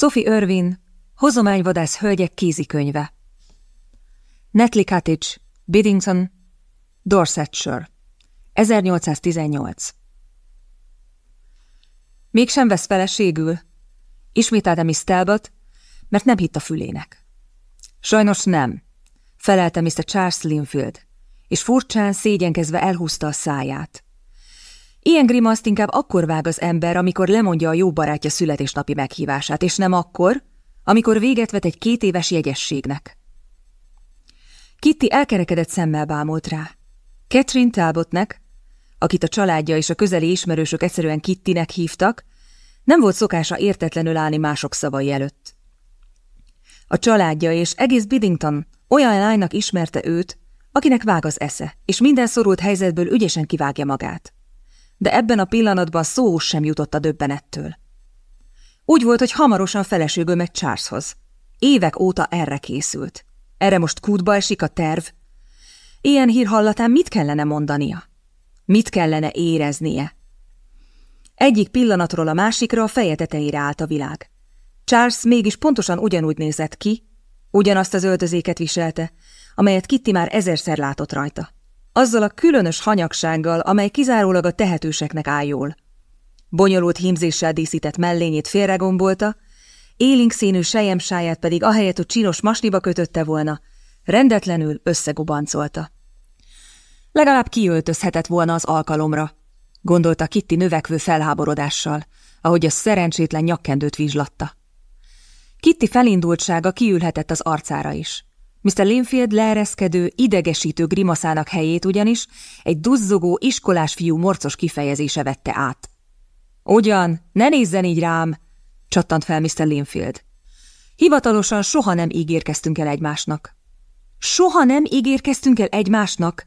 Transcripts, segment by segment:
Sophie Irwin, Hozományvadász hölgyek kézikönyve. Netley Cottage, Biddington, Dorsetshire. 1818. Mégsem vesz feleségül? Ismételte Miss Talbot, mert nem hitt a fülének. Sajnos nem, felelte Mr. Charles Linfield, és furcsán szégyenkezve elhúzta a száját. Ilyen grimaszt inkább akkor vág az ember, amikor lemondja a jó barátja születésnapi meghívását, és nem akkor, amikor véget vet egy két éves jegyességnek. Kitty elkerekedett szemmel bámult rá. Catherine Talbotnek, akit a családja és a közeli ismerősök egyszerűen Kittinek hívtak, nem volt szokása értetlenül állni mások szavai előtt. A családja és egész Biddington olyan lánynak ismerte őt, akinek vág az esze, és minden szorult helyzetből ügyesen kivágja magát. De ebben a pillanatban szó sem jutott a döbbenettől. Úgy volt, hogy hamarosan feleségül megy Charleshoz. Évek óta erre készült. Erre most kútba esik a terv. Ilyen hír hallatán mit kellene mondania? Mit kellene éreznie? Egyik pillanatról a másikra a feje tetejére állt a világ. Charles mégis pontosan ugyanúgy nézett ki, ugyanazt az öltözéket viselte, amelyet Kitty már ezerszer látott rajta. Azzal a különös hanyagsággal, amely kizárólag a tehetőseknek áll jól. Bonyolult hímzéssel díszített mellényét félregombolta, élénk színű sejemsáját pedig ahelyett, hogy csinos masniba kötötte volna, rendetlenül összegubancolta. Legalább kiöltözhetett volna az alkalomra, gondolta Kitty növekvő felháborodással, ahogy a szerencsétlen nyakkendőt vizslatta. Kitty felindultsága kiülhetett az arcára is. Mr. Linfield leereszkedő, idegesítő grimaszának helyét ugyanis egy duzzogó, iskolás fiú morcos kifejezése vette át. Ugyan, ne nézzen így rám, csattant fel Mr. Linfield. Hivatalosan soha nem ígérkeztünk el egymásnak. Soha nem ígérkeztünk el egymásnak?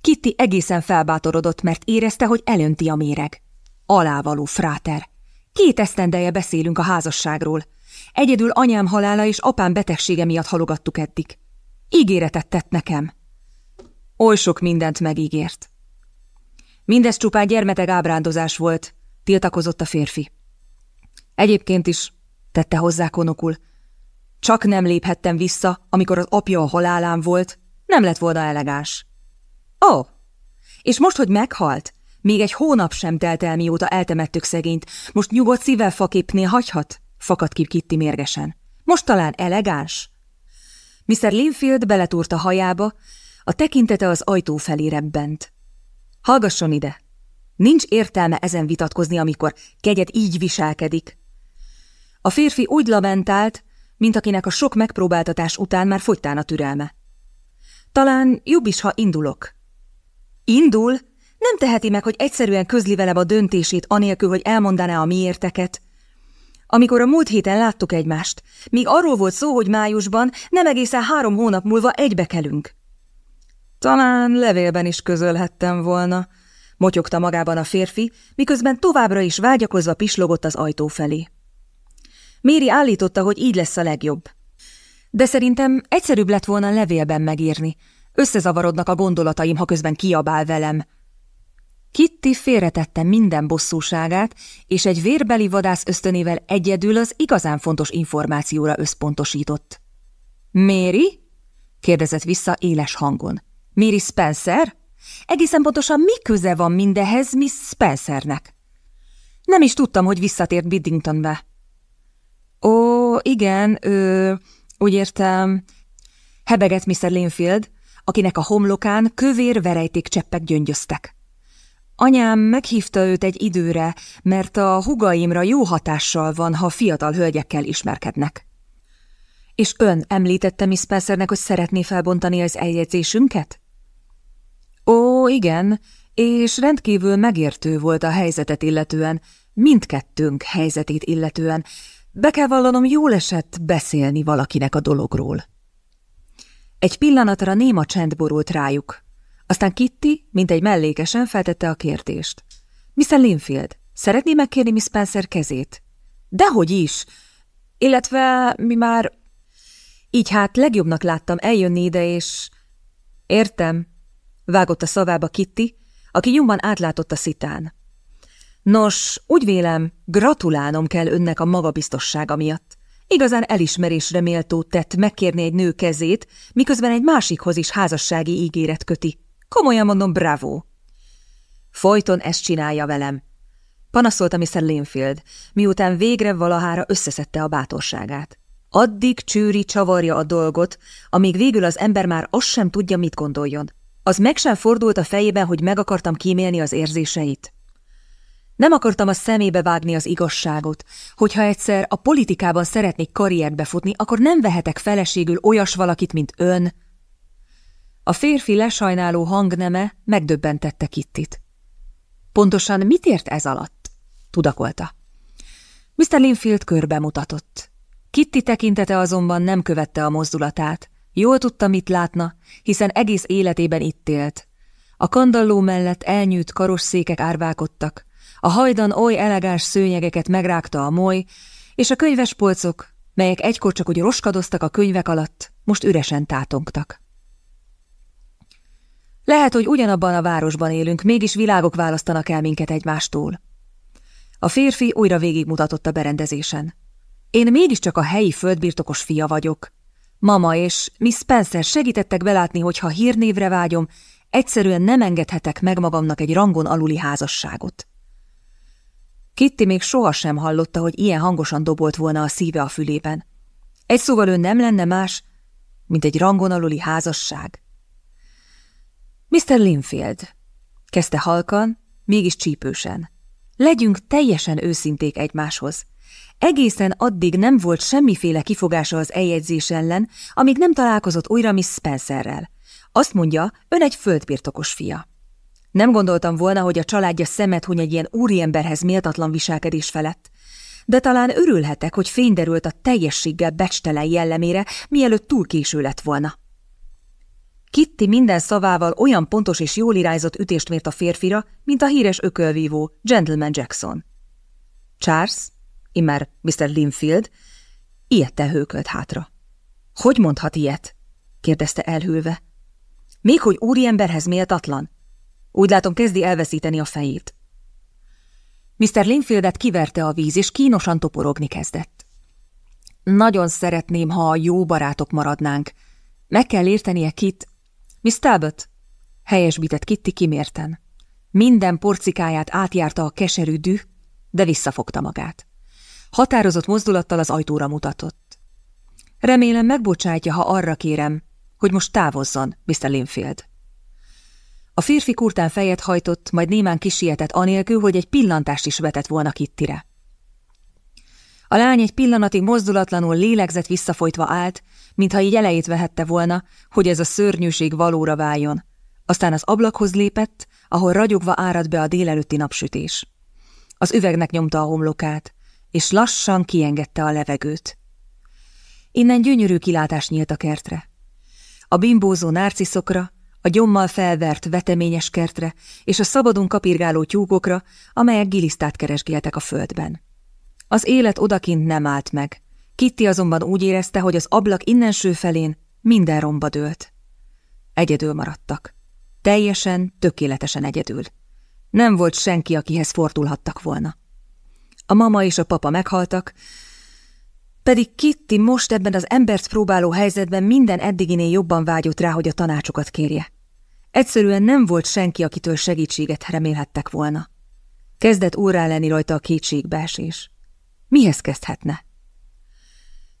Kitty egészen felbátorodott, mert érezte, hogy elönti a méreg. Alávaló fráter. Két esztendeje beszélünk a házasságról. Egyedül anyám halála és apám betegsége miatt halogattuk eddig. Ígéretet tett nekem. Oly sok mindent megígért. Mindez csupán gyermeteg ábrándozás volt, tiltakozott a férfi. Egyébként is, tette hozzá konokul, csak nem léphettem vissza, amikor az apja a halálán volt, nem lett volna elegáns. Ó, oh, és most, hogy meghalt, még egy hónap sem telt el, mióta eltemettük szegényt, most nyugodt szívvel faképnél hagyhat? Fakadt ki Kitty mérgesen. Most talán elegáns? Mr. Linfield beletúrt a hajába, a tekintete az ajtó felé rebbent. Hallgasson ide! Nincs értelme ezen vitatkozni, amikor kegyet így viselkedik. A férfi úgy lamentált, mint akinek a sok megpróbáltatás után már fogytán a türelme. Talán jobb is, ha indulok. Indul? Nem teheti meg, hogy egyszerűen közli velem a döntését, anélkül, hogy elmondaná a miérteket. Amikor a múlt héten láttuk egymást, míg arról volt szó, hogy májusban nem egészen három hónap múlva egybekelünk. Talán levélben is közölhettem volna, motyogta magában a férfi, miközben továbbra is vágyakozva pislogott az ajtó felé. Méri állította, hogy így lesz a legjobb. De szerintem egyszerűbb lett volna levélben megírni. Összezavarodnak a gondolataim, ha közben kiabál velem. Kitty félretette minden bosszúságát, és egy vérbeli vadász ösztönével egyedül az igazán fontos információra összpontosított. Méri? kérdezett vissza éles hangon. Méri Spencer? Egészen pontosan mi köze van mindehez Miss Spencernek? Nem is tudtam, hogy visszatért Biddingtonbe. Ó, igen, ő, úgy értem, hebegett Mr. Linfield, akinek a homlokán kövér verejték cseppek gyöngyöztek. Anyám meghívta őt egy időre, mert a hugaimra jó hatással van, ha fiatal hölgyekkel ismerkednek. És ön említette Miss Spencernek, hogy szeretné felbontani az eljegyzésünket? Ó, igen, és rendkívül megértő volt a helyzetet illetően, mindkettőnk helyzetét illetően. Be kell vallanom, jól esett beszélni valakinek a dologról. Egy pillanatra néma csend borult rájuk. Aztán Kitty, mint egy mellékesen feltette a kérdést. Mr. Linfield, szeretné megkérni Miss Spencer kezét? Dehogy is! Illetve mi már... Így hát legjobbnak láttam eljönni ide, és... Értem, vágott a szavába Kitty, aki nyomban átlátott a szitán. Nos, úgy vélem, gratulálnom kell önnek a magabiztossága miatt. Igazán elismerésre méltó tett megkérni egy nő kezét, miközben egy másikhoz is házassági ígéret köti. Komolyan mondom, bravo! Folyton ezt csinálja velem. Panaszolta Mr. Linfield, miután végre valahára összeszedte a bátorságát. Addig csűri, csavarja a dolgot, amíg végül az ember már azt sem tudja, mit gondoljon. Az meg sem fordult a fejében, hogy meg akartam kímélni az érzéseit. Nem akartam a szemébe vágni az igazságot, hogyha egyszer a politikában szeretnék karrierbe futni, akkor nem vehetek feleségül olyas valakit, mint ön. A férfi lesajnáló hangneme megdöbbentette Kittit. Pontosan mit ért ez alatt? Tudakolta. Mr. Linfield körbe mutatott. Kitty tekintete azonban nem követte a mozdulatát. Jól tudta, mit látna, hiszen egész életében itt élt. A kandalló mellett elnyűjt karosszékek árválkodtak, a hajdan oly elegáns szőnyegeket megrágta a moly, és a könyves polcok, melyek egykor csak úgy roskadoztak a könyvek alatt, most üresen tátongtak. Lehet, hogy ugyanabban a városban élünk, mégis világok választanak el minket egymástól. A férfi újra végigmutatott a berendezésen. Én mégiscsak a helyi földbirtokos fia vagyok. Mama és Miss Spencer segítettek belátni, hogy ha hírnévre vágyom, egyszerűen nem engedhetek meg magamnak egy rangon aluli házasságot. Kitty még sohasem hallotta, hogy ilyen hangosan dobolt volna a szíve a fülében. Egy szóval ő nem lenne más, mint egy rangon aluli házasság. Mr. Linfield, kezdte halkan, mégis csípősen. Legyünk teljesen őszinték egymáshoz. Egészen addig nem volt semmiféle kifogása az eljegyzés ellen, amíg nem találkozott újra Miss Spencerrel. Azt mondja, ön egy földbirtokos fia. Nem gondoltam volna, hogy a családja szemet huny egy ilyen úriemberhez méltatlan viselkedés felett. De talán örülhetek, hogy fényderült a teljességgel becstelen jellemére, mielőtt túl késő lett volna. Kitty minden szavával olyan pontos és jól irányzott ütést mért a férfira, mint a híres ökölvívó Gentleman Jackson. Charles, immár Mr. Linfield, ilyettel hőkölt hátra. Hogy mondhat ilyet? kérdezte elhűlve. Még hogy úriemberhez méltatlan? Úgy látom, kezdi elveszíteni a fejét. Mr. Linfieldet kiverte a víz, és kínosan toporogni kezdett. Nagyon szeretném, ha a jó barátok maradnánk. Meg kell értenie Kit. Miss Talbot? Helyesbített Kitty kimérten. Minden porcikáját átjárta a keserű düh, de visszafogta magát. Határozott mozdulattal az ajtóra mutatott. Remélem megbocsátja, ha arra kérem, hogy most távozzon, Mr. Linfield. A férfi kurtán fejet hajtott, majd némán kisietett anélkül, hogy egy pillantást is vetett volna Kittire. A lány egy pillanatig mozdulatlanul lélegzett visszafolytva állt, mintha így elejét vehette volna, hogy ez a szörnyűség valóra váljon. Aztán az ablakhoz lépett, ahol ragyogva árad be a délelőtti napsütés. Az üvegnek nyomta a homlokát, és lassan kiengedte a levegőt. Innen gyönyörű kilátás nyílt a kertre. A bimbózó nárciszokra, a gyommal felvert veteményes kertre és a szabadon kapirgáló tyúkokra, amelyek gilisztát keresgéltek a földben. Az élet odakint nem állt meg. Kitty azonban úgy érezte, hogy az ablak innenső felén minden romba dőlt. Egyedül maradtak. Teljesen, tökéletesen egyedül. Nem volt senki, akihez fordulhattak volna. A mama és a papa meghaltak, pedig Kitty most ebben az embert próbáló helyzetben minden eddiginél jobban vágyott rá, hogy a tanácsokat kérje. Egyszerűen nem volt senki, akitől segítséget remélhettek volna. Kezdett órá lenni rajta a kétségbeesés. Mihez kezdhetne?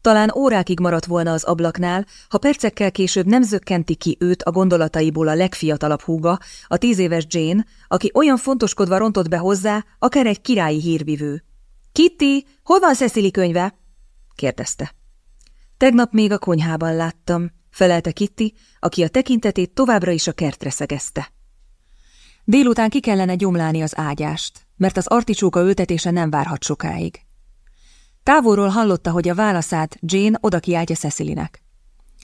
Talán órákig maradt volna az ablaknál, ha percekkel később nem zökkenti ki őt a gondolataiból a legfiatalabb húga, a tíz éves Jane, aki olyan fontoskodva rontott be hozzá, akár egy királyi hírvivő. – Kitty, hol van Cecily könyve? kérdezte. Tegnap még a konyhában láttam, felelte Kitty, aki a tekintetét továbbra is a kertre szegezte. Délután ki kellene gyomlálni az ágyást, mert az articsóka ültetése nem várhat sokáig. Távolról hallotta, hogy a válaszát Jane oda kiáltja Cecilynek.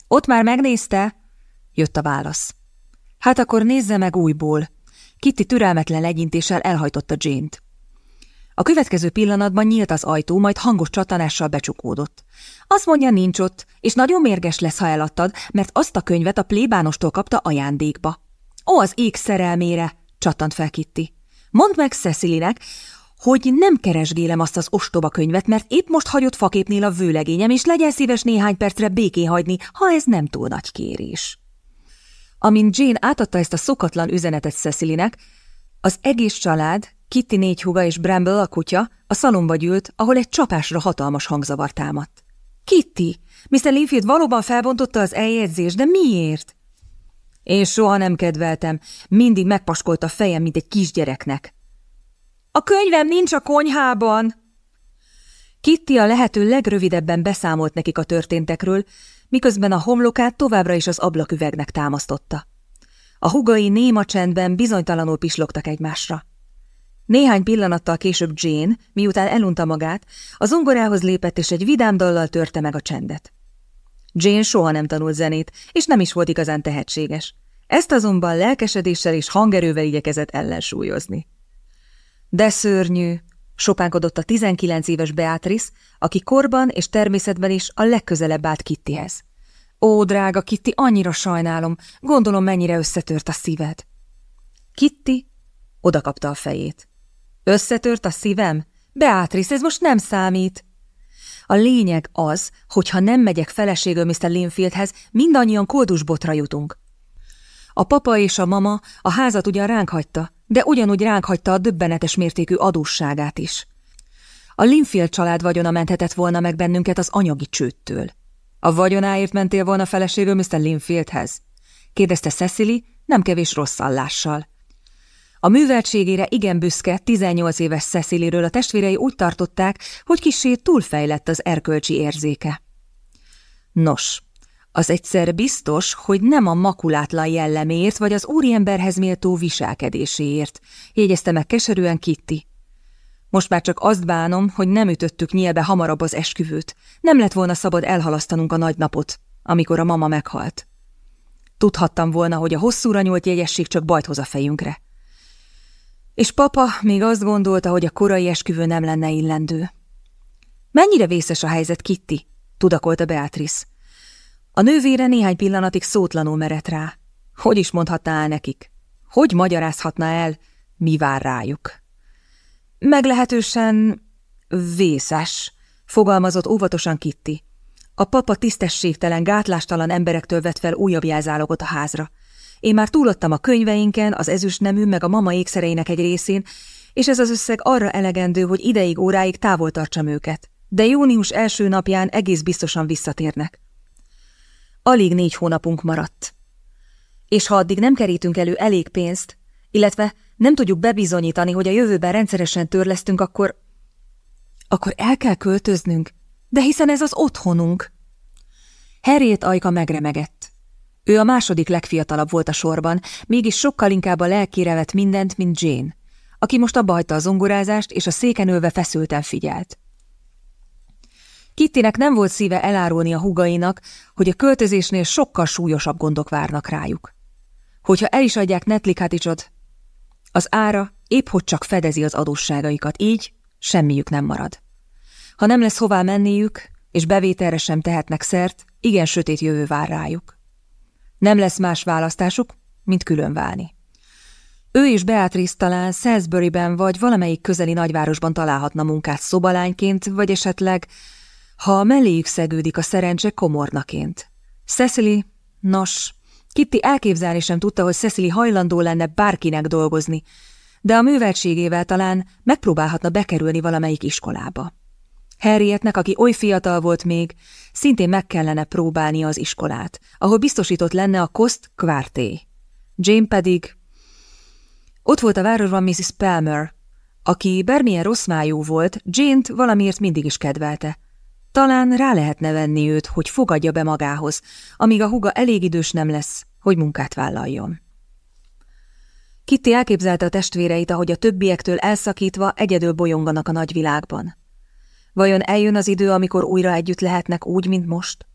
Ott már megnézte? Jött a válasz. Hát akkor nézze meg újból. Kitty türelmetlen legyintéssel elhajtotta Jane-t. A következő pillanatban nyílt az ajtó, majd hangos csatanással becsukódott. Azt mondja, nincs ott, és nagyon mérges lesz, ha eladtad, mert azt a könyvet a plébánostól kapta ajándékba. Ó, az ég szerelmére, csattant fel Kitty. Mondd meg Cecilynek, hogy nem keresgélem azt az ostoba könyvet, mert épp most hagyott faképnél a vőlegényem, és legyen szíves néhány percre béké hagyni, ha ez nem túl nagy kérés. Amint Jane átadta ezt a szokatlan üzenetet Cecilynek, az egész család, Kitty négy húga és Bramble a kutya a szalomba gyűlt, ahol egy csapásra hatalmas hangzavar támadt. Kitty, Mr. Linfield valóban felbontotta az eljegyzést, de miért? Én soha nem kedveltem, mindig megpaskolt a fejem, mint egy kisgyereknek. A könyvem nincs a konyhában! Kitty a lehető legrövidebben beszámolt nekik a történtekről, miközben a homlokát továbbra is az ablaküvegnek támasztotta. A hugai néma csendben bizonytalanul pislogtak egymásra. Néhány pillanattal később Jane, miután elunta magát, az zongorához lépett és egy vidám dallal törte meg a csendet. Jane soha nem tanult zenét, és nem is volt igazán tehetséges. Ezt azonban lelkesedéssel és hangerővel igyekezett ellensúlyozni. De szörnyű, sopánkodott a 19 éves Beatrice, aki korban és természetben is a legközelebb állt Kittyhez. Ó, drága Kitty, annyira sajnálom, gondolom mennyire összetört a szíved. Kitty odakapta a fejét. Összetört a szívem? Beatrice, ez most nem számít. A lényeg az, hogy ha nem megyek feleségül Mr. Linfieldhez, mindannyian koldusbotra jutunk. A papa és a mama a házat ugyan ránk hagyta, de ugyanúgy ránk hagyta a döbbenetes mértékű adósságát is. A Linfield család vagyona menthetett volna meg bennünket az anyagi csőttől. A vagyonáért mentél volna feleségül Mr. Linfieldhez? kérdezte Cecily, nem kevés rosszallással. A műveltségére igen büszke, 18 éves Cecilyről a testvérei úgy tartották, hogy kisé túlfejlett az erkölcsi érzéke. Nos, az egyszer biztos, hogy nem a makulátlan jelleméért vagy az úriemberhez méltó viselkedéséért, jegyezte meg keserűen Kitty. Most már csak azt bánom, hogy nem ütöttük nyílbe hamarabb az esküvőt. Nem lett volna szabad elhalasztanunk a nagy napot, amikor a mama meghalt. Tudhattam volna, hogy a hosszúra nyúlt jegyesség csak bajt hoz a fejünkre. És papa még azt gondolta, hogy a korai esküvő nem lenne illendő. Mennyire vészes a helyzet, Kitty? tudakolta Beatrice. A nővére néhány pillanatig szótlanul merett rá. Hogy is mondhatná el nekik? Hogy magyarázhatná el, mi vár rájuk? Meglehetősen vészes, fogalmazott óvatosan Kitty. A papa tisztességtelen, gátlástalan emberektől vett fel újabb jelzálogot a házra. Én már túlottam a könyveinken, az ezüstnemű meg a mama ékszereinek egy részén, és ez az összeg arra elegendő, hogy ideig óráig távol tartsam őket. De június első napján egész biztosan visszatérnek. Alig négy hónapunk maradt. És ha addig nem kerítünk elő elég pénzt, illetve nem tudjuk bebizonyítani, hogy a jövőben rendszeresen törlesztünk, akkor... Akkor el kell költöznünk, de hiszen ez az otthonunk. Harriet ajka megremegett. Ő a második legfiatalabb volt a sorban, mégis sokkal inkább a lelkére vett mindent, mint Jane, aki most abba hagyta a zongorázást, és a széken ülve feszülten figyelt. Kittinek nem volt szíve elárulni a hugainak, hogy a költözésnél sokkal súlyosabb gondok várnak rájuk. Hogyha el is adják Netlikaticsot, az ára épp hogy csak fedezi az adósságaikat, így semmiük nem marad. Ha nem lesz hová menniük, és bevételre sem tehetnek szert, igen sötét jövő vár rájuk. Nem lesz más választásuk, mint külön válni. Ő és Beatrice talán Salisbury-ben vagy valamelyik közeli nagyvárosban találhatna munkát szobalányként, vagy esetleg ha melléjük szegődik a szerencse komornaként. Cecily, nos, Kitty elképzelni sem tudta, hogy Cecily hajlandó lenne bárkinek dolgozni, de a műveltségével talán megpróbálhatna bekerülni valamelyik iskolába. Harrietnek, aki oly fiatal volt még, szintén meg kellene próbálnia az iskolát, ahol biztosított lenne a koszt kvárté. Jane pedig... Ott volt a városban Mrs. Palmer, aki bármilyen rossz májú volt, Jane-t valamiért mindig is kedvelte, talán rá lehetne venni őt, hogy fogadja be magához, amíg a huga elég idős nem lesz, hogy munkát vállaljon. Kitty elképzelte a testvéreit, ahogy a többiektől elszakítva egyedül bolyonganak a nagyvilágban. Vajon eljön az idő, amikor újra együtt lehetnek úgy, mint most?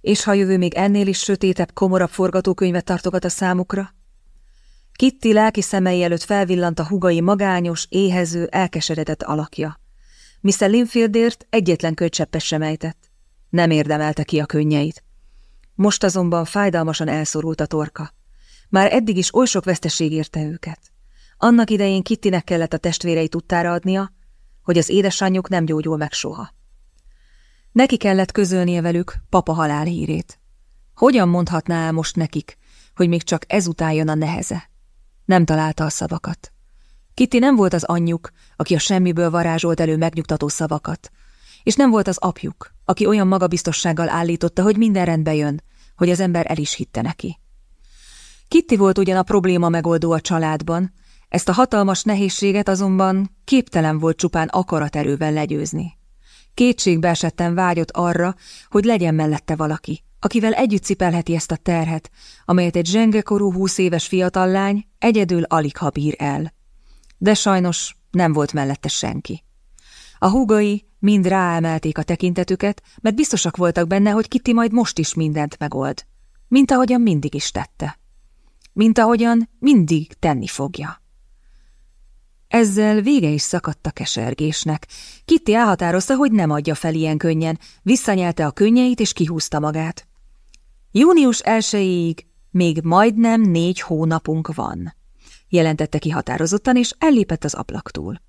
És ha jövő még ennél is sötétebb, komorabb forgatókönyvet tartogat a számukra? Kitty lelki szemei előtt felvillant a hugai magányos, éhező, elkeseredett alakja. Mr. Linfieldért egyetlen köcseppes sem ejtett. Nem érdemelte ki a könnyeit. Most azonban fájdalmasan elszorult a torka. Már eddig is oly sok veszteség érte őket. Annak idején Kittinek kellett a testvérei tudtára adnia, hogy az édesanyjuk nem gyógyul meg soha. Neki kellett közölnie velük papa halál hírét. Hogyan mondhatná el most nekik, hogy még csak ezután jön a neheze? Nem találta a szavakat. Kitty nem volt az anyjuk, aki a semmiből varázsolt elő megnyugtató szavakat, és nem volt az apjuk, aki olyan magabiztossággal állította, hogy minden rendbe jön, hogy az ember el is hitte neki. Kitty volt ugyan a probléma megoldó a családban, ezt a hatalmas nehézséget azonban képtelen volt csupán akaraterővel legyőzni. Kétségbe esetten vágyott arra, hogy legyen mellette valaki, akivel együtt cipelheti ezt a terhet, amelyet egy zsengekorú húsz éves fiatal lány egyedül alig ha bír el. De sajnos nem volt mellette senki. A húgai mind ráemelték a tekintetüket, mert biztosak voltak benne, hogy Kitty majd most is mindent megold, mint ahogyan mindig is tette. Mint ahogyan mindig tenni fogja. Ezzel vége is szakadt a kesergésnek. Kitty elhatározta, hogy nem adja fel ilyen könnyen, visszanyelte a könnyeit és kihúzta magát. Június elsőjéig még majdnem négy hónapunk van, jelentette ki határozottan, és ellépett az ablaktól.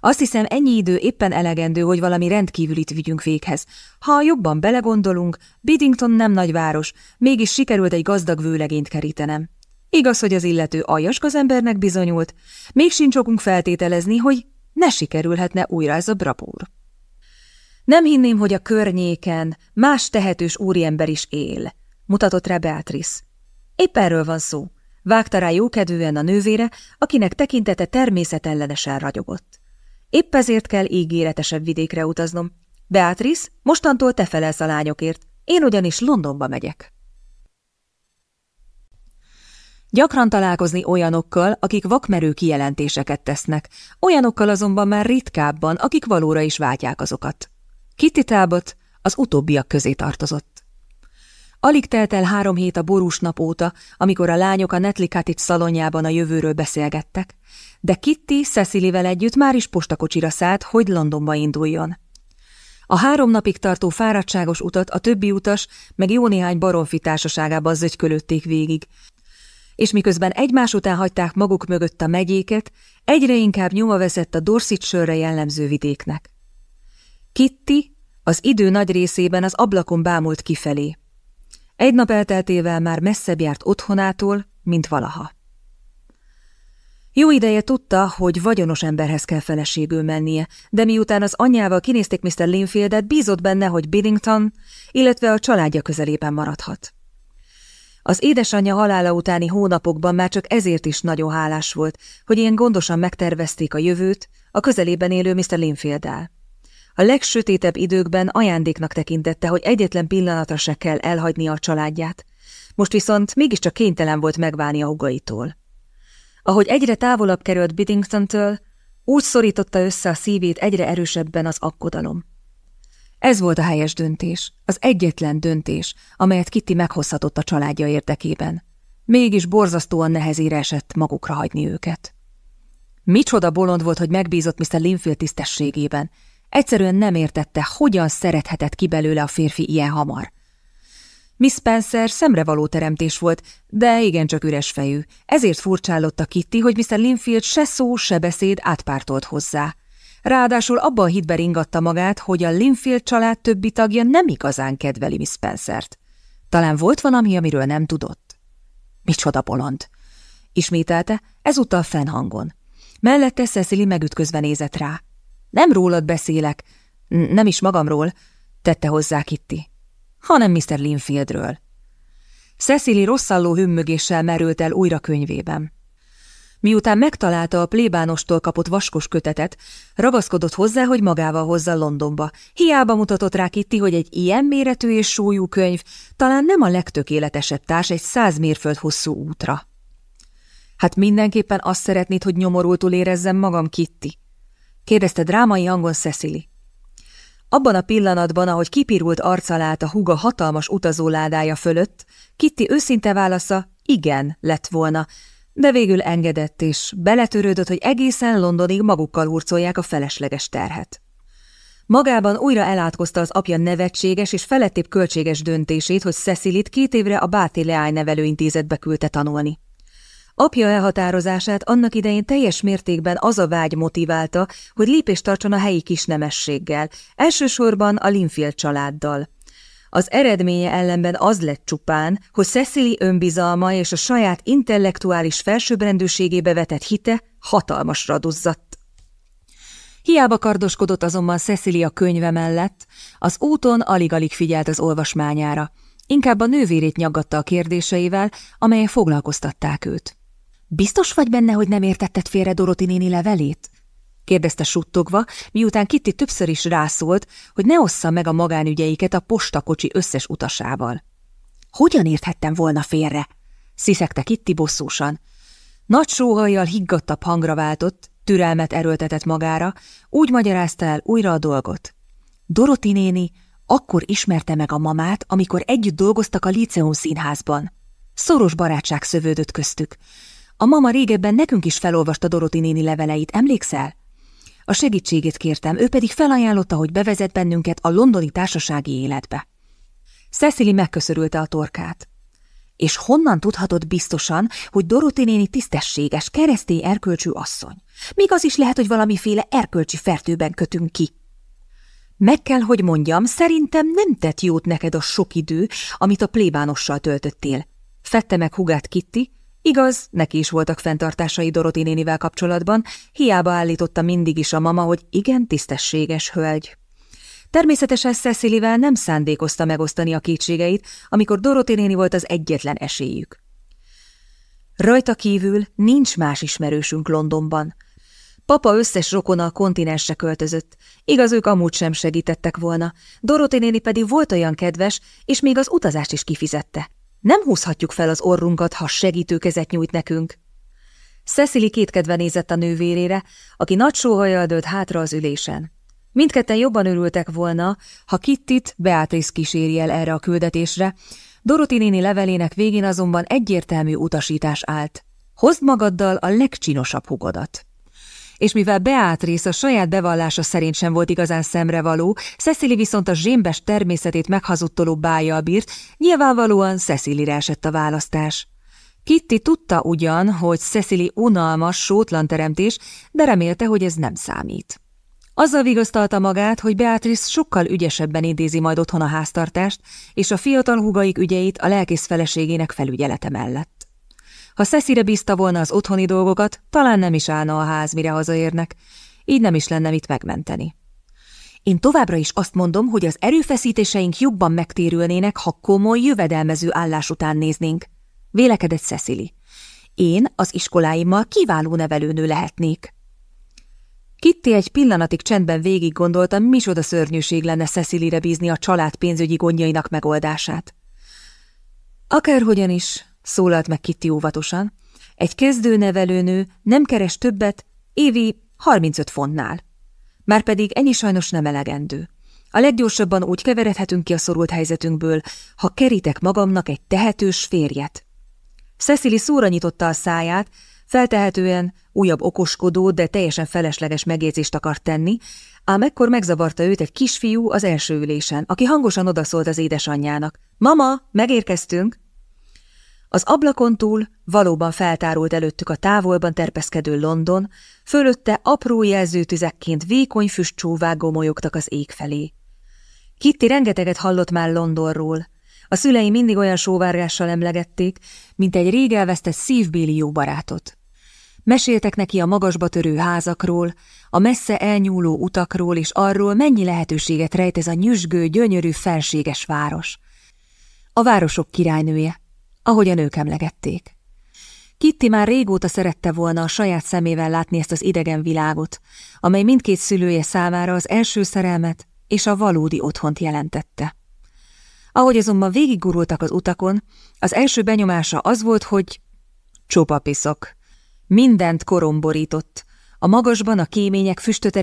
Azt hiszem, ennyi idő éppen elegendő, hogy valami rendkívülit vigyünk véghez. Ha jobban belegondolunk, Biddington nem nagyváros, mégis sikerült egy gazdag vőlegényt kerítenem. Igaz, hogy az illető aljas gazembernek bizonyult, még sincs okunk feltételezni, hogy ne sikerülhetne újra ez a brabúr. Nem hinném, hogy a környéken más tehetős úriember is él, mutatott rá Beatrice. Épp erről van szó. Vágta rá jókedvűen a nővére, akinek tekintete természetellenesen ragyogott. Épp ezért kell ígéretesebb vidékre utaznom. Beatrice, mostantól te felelsz a lányokért, én ugyanis Londonba megyek. Gyakran találkozni olyanokkal, akik vakmerő kijelentéseket tesznek, olyanokkal azonban már ritkábban, akik valóra is vágyják azokat. Kitty Talbot az utóbbiak közé tartozott. Alig telt el három hét a borús nap óta, amikor a lányok a Netli Cottage szalonjában a jövőről beszélgettek, de Kitty Cecilyvel együtt már is postakocsira szállt, hogy Londonba induljon. A három napig tartó fáradtságos utat a többi utas meg jó néhány baromfi társaságában zögykölötték végig, és miközben egymás után hagyták maguk mögött a megyéket, egyre inkább nyoma veszett a Dorset-sörre jellemző vidéknek. Kitty az idő nagy részében az ablakon bámult kifelé. Egy nap elteltével már messzebb járt otthonától, mint valaha. Jó ideje tudta, hogy vagyonos emberhez kell feleségül mennie, de miután az anyjával kinézték Mr. Linfieldet, bízott benne, hogy Biddington, illetve a családja közelében maradhat. Az édesanyja halála utáni hónapokban már csak ezért is nagyon hálás volt, hogy ilyen gondosan megtervezték a jövőt a közelében élő Mr. linfield -el. A legsötétebb időkben ajándéknak tekintette, hogy egyetlen pillanatra se kell elhagyni a családját. Most viszont mégiscsak kénytelen volt megválni a hugaitól. Ahogy egyre távolabb került Biddington-től, úgy szorította össze a szívét egyre erősebben az aggodalom. Ez volt a helyes döntés, az egyetlen döntés, amelyet Kitty meghozhatott a családja érdekében. Mégis borzasztóan nehezére esett magukra hagyni őket. Micsoda bolond volt, hogy megbízott Mr. Linfield tisztességében. Egyszerűen nem értette, hogyan szerethetett ki belőle a férfi ilyen hamar. Miss Spencer szemrevaló teremtés volt, de igencsak üres fejű. Ezért furcsállotta Kitty, hogy Mr. Linfield se szó, se beszéd átpártolt hozzá. Ráadásul abban hitbe ringatta magát, hogy a Linfield család többi tagja nem igazán kedveli Miss Spencer-t. Talán volt valami, amiről nem tudott. Micsoda bolond! Ismételte, ezúttal fennhangon. Mellette Cecily megütközve nézett rá. Nem rólad beszélek, nem is magamról, tette hozzá Kitty, hanem Mr. Linfieldről. Cecily rosszalló hümmögéssel merült el újra könyvében. Miután megtalálta a plébánostól kapott vaskos kötetet, ragaszkodott hozzá, hogy magával hozza Londonba. Hiába mutatott rá Kitty, hogy egy ilyen méretű és súlyú könyv talán nem a legtökéletesebb társ egy száz mérföld hosszú útra. Hát mindenképpen azt szeretnéd, hogy nyomorultul érezzem magam, Kitty? Kérdezte drámai hangon Cecily. Abban a pillanatban, ahogy kipirult arcalát a huga hatalmas utazóládája fölött, Kitty őszinte válasza igen lett volna, de végül engedett, és beletörődött, hogy egészen Londonig magukkal hurcolják a felesleges terhet. Magában újra elátkozta az apja nevetséges és felettébb költséges döntését, hogy Cecilit két évre a Báti Leány nevelőintézetbe küldte tanulni. Apja elhatározását annak idején teljes mértékben az a vágy motiválta, hogy lépést tartson a helyi kisnemességgel, elsősorban a Linfield családdal. Az eredménye ellenben az lett csupán, hogy Cecily önbizalma és a saját intellektuális felsőbbrendűségébe vetett hite hatalmasra duzzadt. Hiába kardoskodott azonban Cecilia könyve mellett, az úton alig-alig figyelt az olvasmányára, inkább a nővérét nyaggatta a kérdéseivel, amelyek foglalkoztatták őt. Biztos vagy benne, hogy nem értetted félre Doroti néni levelét? kérdezte suttogva, miután Kitty többször is rászólt, hogy ne ossza meg a magánügyeiket a postakocsi összes utasával. Hogyan érthettem volna félre? sziszegte Kitty bosszúsan. Nagy sóhajjal higgadtabb hangra váltott, türelmet erőltetett magára, úgy magyarázta el újra a dolgot. Doroti néni akkor ismerte meg a mamát, amikor együtt dolgoztak a Liceum színházban. Szoros barátság szövődött köztük. A mama régebben nekünk is felolvasta Doroti néni leveleit, emlékszel? A segítségét kértem, ő pedig felajánlotta, hogy bevezet bennünket a londoni társasági életbe. Cecily megköszörülte a torkát. És honnan tudhatod biztosan, hogy Doroti néni tisztességes, keresztély erkölcsű asszony? Még az is lehet, hogy valamiféle erkölcsi fertőben kötünk ki. Meg kell, hogy mondjam, szerintem nem tett jót neked a sok idő, amit a plébánossal töltöttél. Fette meg hugát Kitty, Igaz, neki is voltak fenntartásai Doroti nénivel kapcsolatban, hiába állította mindig is a mama, hogy igen tisztességes hölgy. Természetesen Cecilivel nem szándékozta megosztani a kétségeit, amikor Doroti néni volt az egyetlen esélyük. Rajta kívül nincs más ismerősünk Londonban. Papa összes rokona a kontinensre költözött, igaz ők amúgy sem segítettek volna, Doroti néni pedig volt olyan kedves, és még az utazást is kifizette. Nem húzhatjuk fel az orrunkat, ha segítőkezet nyújt nekünk. Cecily kétkedve nézett a nővérére, aki nagy sóhajjal dőlt hátra az ülésen. Mindketten jobban örültek volna, ha Kittit Beatrice kíséri el erre a küldetésre, Doroti néni levelének végén azonban egyértelmű utasítás állt. Hozd magaddal a legcsinosabb hugodat és mivel Beatrice a saját bevallása szerint sem volt igazán szemrevaló, Cecily viszont a zsémbes természetét meghazudtoló bájjal bírt, nyilvánvalóan Cecily-re esett a választás. Kitty tudta ugyan, hogy Cecily unalmas, sótlan teremtés, de remélte, hogy ez nem számít. Azzal vigasztalta magát, hogy Beatrice sokkal ügyesebben intézi majd otthon a háztartást, és a fiatal hugaik ügyeit a lelkész feleségének felügyelete mellett. Ha Szeszire bízta volna az otthoni dolgokat, talán nem is állna a ház, mire hazaérnek, így nem is lenne mit megmenteni. Én továbbra is azt mondom, hogy az erőfeszítéseink jobban megtérülnének, ha komoly, jövedelmező állás után néznénk. Vélekedett Cecily. Én az iskoláimmal kiváló nevelőnő lehetnék. Kitty egy pillanatig csendben végig gondolta, micsoda szörnyűség lenne Cecily-re bízni a család pénzügyi gondjainak megoldását. Akárhogyan is, szólalt meg Kitty óvatosan. Egy kezdőnevelőnő nem keres többet, évi 35 fontnál. Márpedig ennyi sajnos nem elegendő. A leggyorsabban úgy keveredhetünk ki a szorult helyzetünkből, ha kerítek magamnak egy tehetős férjet. Cecily szóra nyitotta a száját, feltehetően újabb okoskodó, de teljesen felesleges megjegyzést akart tenni, ám ekkor megzavarta őt egy kisfiú az első ülésen, aki hangosan odaszólt az édesanyjának. – Mama, megérkeztünk! Az ablakon túl valóban feltárult előttük a távolban terpeszkedő London, fölötte apró jelzőtüzekként vékony füstcsóvák gomolyogtak az ég felé. Kitty rengeteget hallott már Londonról. A szülei mindig olyan sóvárgással emlegették, mint egy rég elvesztett szívbéli jó barátot. Meséltek neki a magasba törő házakról, a messze elnyúló utakról és arról, mennyi lehetőséget rejt ez a nyüzsgő, gyönyörű, felséges város. A városok királynője, ahogy a nők emlegették. Kitty már régóta szerette volna a saját szemével látni ezt az idegen világot, amely mindkét szülője számára az első szerelmet és a valódi otthont jelentette. Ahogy azonban végiggurultak az utakon, az első benyomása az volt, hogy csopapiszok. Mindent koromborított. A magasban a kémények füstöt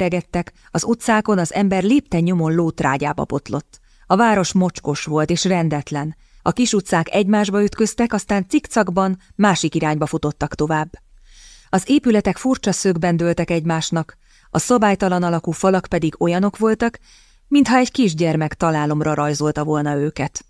az utcákon az ember lépten nyomon lótrágyába botlott. A város mocskos volt és rendetlen, a kis utcák egymásba ütköztek, aztán cikcakban másik irányba futottak tovább. Az épületek furcsa szögben dőltek egymásnak, a szabálytalan alakú falak pedig olyanok voltak, mintha egy kisgyermek találomra rajzolta volna őket.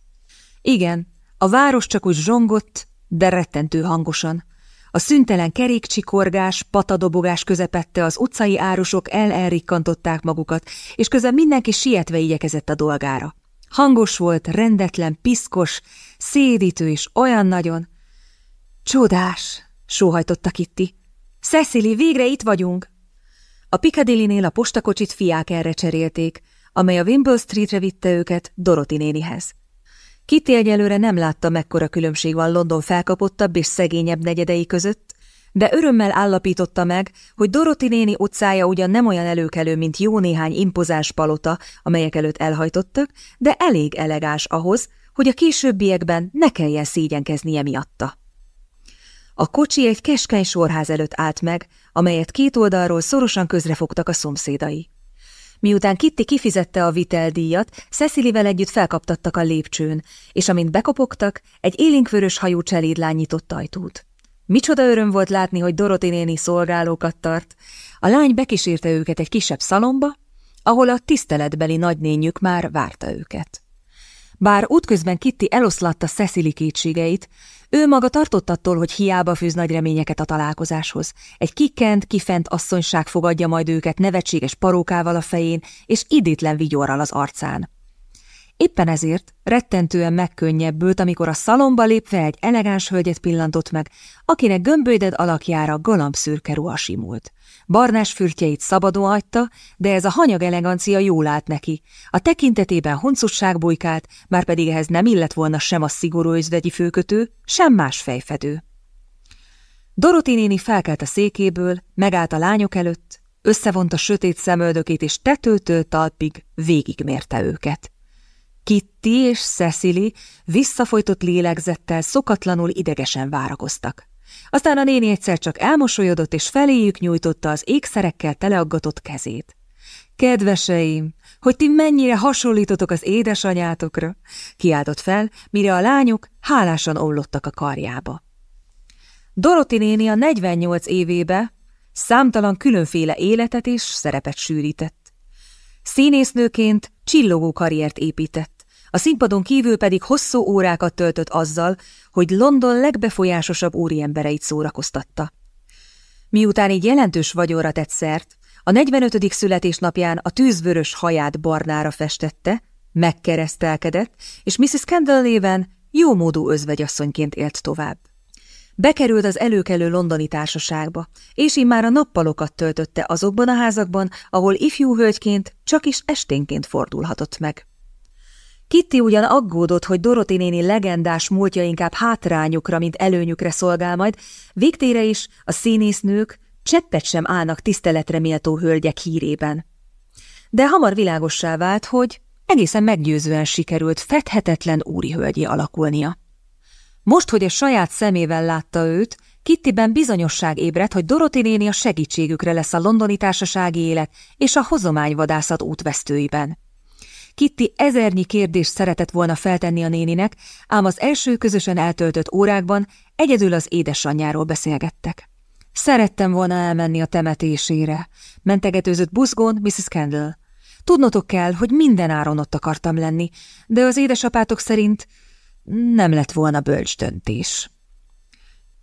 Igen, a város csak úgy zsongott, de rettentő hangosan. A szüntelen kerékcsikorgás, patadobogás közepette az utcai árusok el-elrikkantották magukat, és közben mindenki sietve igyekezett a dolgára. Hangos volt, rendetlen, piszkos, szédítő és olyan nagyon. Csodás, sóhajtotta Kitty. Cecily, végre itt vagyunk! A Piccadilly-nél a postakocsit fiák erre cserélték, amely a Wimble Streetre vitte őket Dorothy nénihez. Kitty egyelőre nem látta, mekkora különbség van London felkapottabb és szegényebb negyedei között, de örömmel állapította meg, hogy Dorothy néni utcája ugyan nem olyan előkelő, mint jó néhány impozáns palota, amelyek előtt elhajtottak, de elég elegáns ahhoz, hogy a későbbiekben ne kelljen szégyenkeznie miatta. A kocsi egy keskeny sorház előtt állt meg, amelyet két oldalról szorosan közrefogtak a szomszédai. Miután Kitty kifizette a viteldíjat, Cecilivel együtt felkaptattak a lépcsőn, és amint bekopogtak, egy élinkvörös hajú cselédlány nyitott ajtót. Micsoda öröm volt látni, hogy Doroti néni szolgálókat tart. A lány bekísérte őket egy kisebb szalomba, ahol a tiszteletbeli nagynényük már várta őket. Bár útközben Kitty eloszlatta Cecily kétségeit, ő maga tartott attól, hogy hiába fűz nagy reményeket a találkozáshoz. Egy kikent, kifent asszonyság fogadja majd őket nevetséges parókával a fején és idétlen vigyorral az arcán. Éppen ezért rettentően megkönnyebbült, amikor a szalomba lépve egy elegáns hölgyet pillantott meg, akinek gömbölyded alakjára galambszürke ruha simult. Barnás fürtjeit szabadon hagyta, de ez a hanyag elegancia jól állt neki. A tekintetében huncusság bujkált, már pedig ehhez nem illett volna sem a szigorú üzleti főkötő, sem más fejfedő. Doroti néni felkelt a székéből, megállt a lányok előtt, összevonta sötét szemöldökét, és tetőtől talpig végigmérte őket. Kitty és Cecily visszafolytott lélegzettel szokatlanul idegesen várakoztak. Aztán a néni egyszer csak elmosolyodott, és feléjük nyújtotta az ékszerekkel teleaggatott kezét. Kedveseim, hogy ti mennyire hasonlítotok az édesanyátokra, kiáltott fel, mire a lányok hálásan ollottak a karjába. Doroti néni a 48 évébe számtalan különféle életet és szerepet sűrített. Színésznőként csillogó karriert épített, a színpadon kívül pedig hosszú órákat töltött azzal, hogy London legbefolyásosabb úriembereit szórakoztatta. Miután így jelentős vagyonra tett szert, a 45. születésnapján a tűzvörös haját barnára festette, megkeresztelkedett, és Mrs. Kendall néven jómódú özvegyasszonyként élt tovább. Bekerült az előkelő londoni társaságba, és immár a nappalokat töltötte azokban a házakban, ahol ifjú hölgyként csak is esténként fordulhatott meg. Kitty ugyan aggódott, hogy Doroti néni legendás múltja inkább hátrányukra, mint előnyükre szolgál majd, végtére is a színésznők cseppet sem állnak tiszteletre méltó hölgyek hírében. De hamar világossá vált, hogy egészen meggyőzően sikerült fethetetlen hölgyi alakulnia. Most, hogy a saját szemével látta őt, Kittiben bizonyosság ébredt, hogy Doroti néni a segítségükre lesz a londoni társasági élet és a hozományvadászat útvesztőiben. Kitty ezernyi kérdést szeretett volna feltenni a néninek, ám az első közösen eltöltött órákban egyedül az édesanyjáról beszélgettek. Szerettem volna elmenni a temetésére, mentegetőzött buzgón Mrs. Kendall. Tudnotok kell, hogy minden áron ott akartam lenni, de az édesapátok szerint nem lett volna bölcs döntés.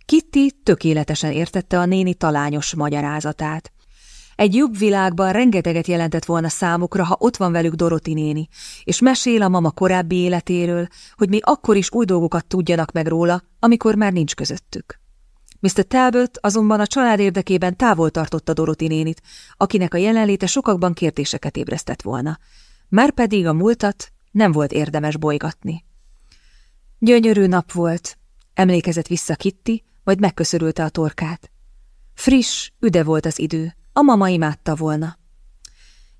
Kitty tökéletesen értette a néni talányos magyarázatát. Egy jobb világban rengeteget jelentett volna számukra, ha ott van velük Doroti néni, és mesél a mama korábbi életéről, hogy még akkor is új dolgokat tudjanak meg róla, amikor már nincs közöttük. Mr. Talbot azonban a család érdekében távol tartotta Doroti nénit, akinek a jelenléte sokakban kérdéseket ébresztett volna. Márpedig a múltat nem volt érdemes bolygatni. Gyönyörű nap volt, emlékezett vissza Kitty, majd megköszörülte a torkát. Friss, üde volt az idő, a mama imádta volna.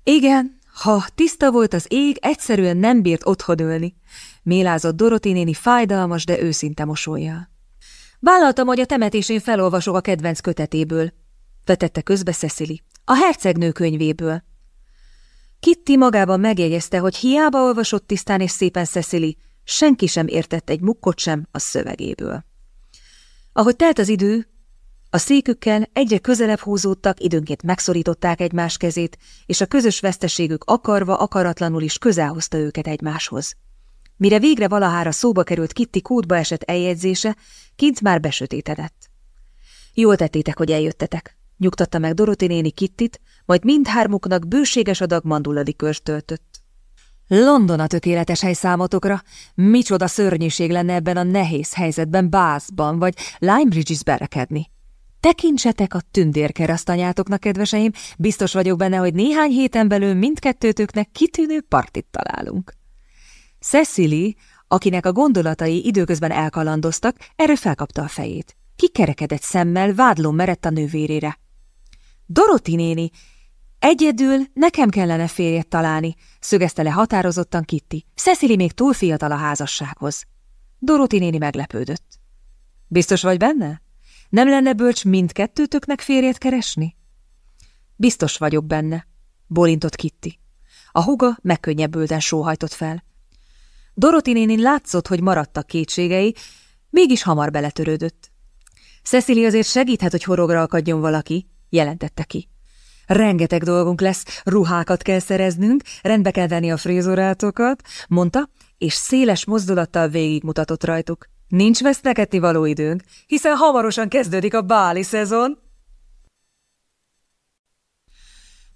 Igen, ha tiszta volt az ég, egyszerűen nem bírt otthon ülni, mélázott Doroti néni fájdalmas, de őszinte mosolya. Vállaltam, hogy a temetésén felolvasok a kedvenc kötetéből, vetette közbe Cecily, a hercegnő könyvéből. Kitty magában megjegyezte, hogy hiába olvasott tisztán és szépen Cecily, senki sem értett egy mukkot sem a szövegéből. Ahogy telt az idő, a székükkel egyre közelebb húzódtak, időnként megszorították egymás kezét, és a közös veszteségük akarva, akaratlanul is közelhozta őket egymáshoz. Mire végre valahára szóba került Kitty kódba esett eljegyzése, kint már besötétedett. Jól tettétek, hogy eljöttetek. Nyugtatta meg Doroti néni Kittit, majd mindhármuknak bőséges adag manduladikörs töltött. London a tökéletes hely számotokra. Micsoda szörnyűség lenne ebben a nehéz helyzetben Bászban vagy Limebridge-is berekedni. Tekintsetek a tündérkeresztanyátoknak, kedveseim, biztos vagyok benne, hogy néhány héten belül mindkettőtöknek kitűnő partit találunk. Cecily, akinek a gondolatai időközben elkalandoztak, erre felkapta a fejét. Kikerekedett szemmel, vádló merett a nővérére. Doroti néni, egyedül nekem kellene férjet találni, szögezte le határozottan Kitty. Cecily még túl fiatal a házassághoz. Doroti néni meglepődött. Biztos vagy benne? Nem lenne bölcs mindkettőtöknek férjet keresni? Biztos vagyok benne, bólintott Kitty. A huga megkönnyebbülten sóhajtott fel. Doroti néni látszott, hogy maradtak kétségei, mégis hamar beletörődött. Cecily azért segíthet, hogy horogra akadjon valaki, jelentette ki. Rengeteg dolgunk lesz, ruhákat kell szereznünk, rendbe kell venni a frézorátokat, mondta, és széles mozdulattal végigmutatott rajtuk. Nincs vesztegetni való időnk, hiszen hamarosan kezdődik a báli szezon.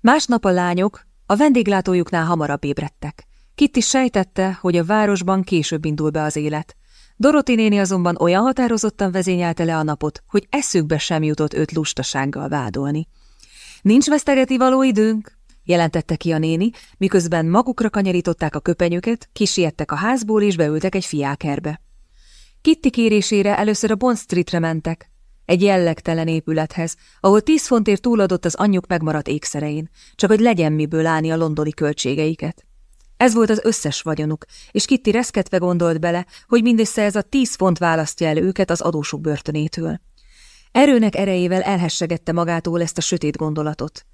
Másnap a lányok a vendéglátójuknál hamarabb ébredtek. Kitty sejtette, hogy a városban később indul be az élet. Doroti néni azonban olyan határozottan vezényelte le a napot, hogy eszükbe sem jutott őt lustasággal vádolni. Nincs vesztegeti való időnk, jelentette ki a néni, miközben magukra kanyarították a köpenyüket, kisiettek a házból és beültek egy fiákerbe. Kitty kérésére először a Bond Streetre mentek, egy jellegtelen épülethez, ahol tíz fontért túladott az anyjuk megmaradt ékszerein, csak hogy legyen miből állni a londoni költségeiket. Ez volt az összes vagyonuk, és Kitty reszketve gondolt bele, hogy mindössze ez a tíz font választja el őket az adósok börtönétől. Erőnek erejével elhessegette magától ezt a sötét gondolatot.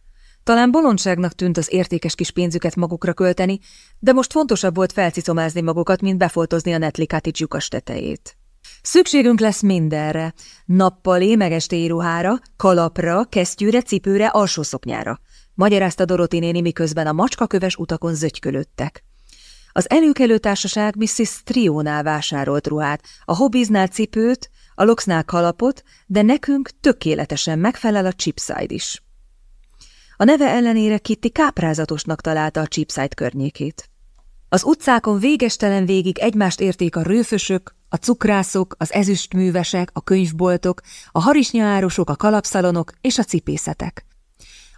Talán bolondságnak tűnt az értékes kis pénzüket magukra költeni, de most fontosabb volt felcicomázni magukat, mint befoltozni a Netlikati lyukas tetejét. Szükségünk lesz mindenre, nappali, megestéi ruhára, kalapra, kesztyűre, cipőre, alsószoknyára, magyarázta Doroti néni, miközben a macskaköves utakon zögykölöttek. Az előkelő társaság Mrs. Triónál vásárolt ruhát, a hobbiznál cipőt, a loxnál kalapot, de nekünk tökéletesen megfelel a Chipside is. A neve ellenére Kitty káprázatosnak találta a Chipside környékét. Az utcákon végestelen végig egymást érték a rőfösök, a cukrászok, az ezüstművesek, a könyvboltok, a harisnyaárosok, a kalapszalonok és a cipészetek.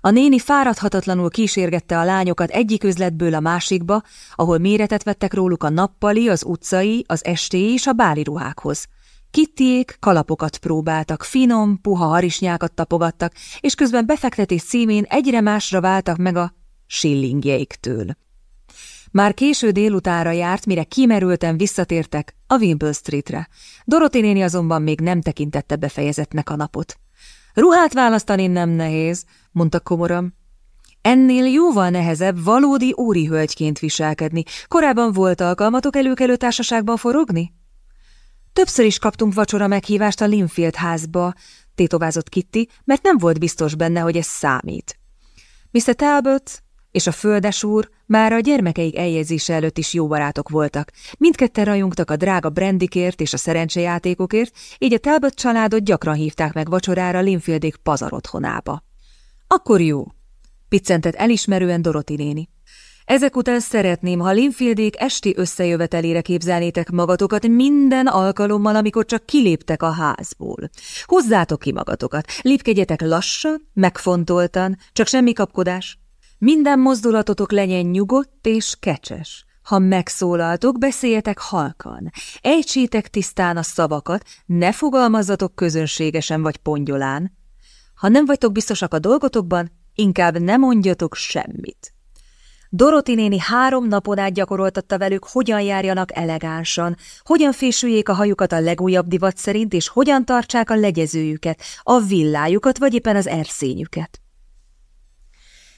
A néni fáradhatatlanul kísérgette a lányokat egyik üzletből a másikba, ahol méretet vettek róluk a nappali, az utcai, az estéi és a báli ruhákhoz. Kittiék kalapokat próbáltak, finom, puha harisnyákat tapogattak, és közben befektetés címén egyre másra váltak meg a sillingjeiktől. Már késő délutára járt, mire kimerülten visszatértek a Wimble Streetre. Dorothy néni azonban még nem tekintette befejezetnek a napot. Ruhát választani nem nehéz, mondta komoran. Ennél jóval nehezebb valódi úri hölgyként viselkedni. Korábban volt alkalmatok előkelő társaságban forogni? Többször is kaptunk vacsora meghívást a Linfield házba, tétovázott Kitty, mert nem volt biztos benne, hogy ez számít. Mr. Talbot és a földesúr már a gyermekeik eljegyzése előtt is jó barátok voltak. Mindketten rajongtak a drága brandikért és a szerencsejátékokért, így a Talbot családot gyakran hívták meg vacsorára Linfieldék pazar otthonába. Akkor jó, piccentett elismerően Doroti néni. Ezek után szeretném, ha Linfieldék esti összejövetelére képzelnétek magatokat minden alkalommal, amikor csak kiléptek a házból. Hozzátok ki magatokat, lépkedjetek lassan, megfontoltan, csak semmi kapkodás. Minden mozdulatotok legyen nyugodt és kecses. Ha megszólaltok, beszéljetek halkan. Ejtsétek tisztán a szavakat, ne fogalmazzatok közönségesen vagy pongyolán. Ha nem vagytok biztosak a dolgotokban, inkább ne mondjatok semmit. Doroti néni három napon át gyakoroltatta velük, hogyan járjanak elegánsan, hogyan fésüljék a hajukat a legújabb divat szerint, és hogyan tartsák a legyezőjüket, a villájukat, vagy éppen az erszényüket.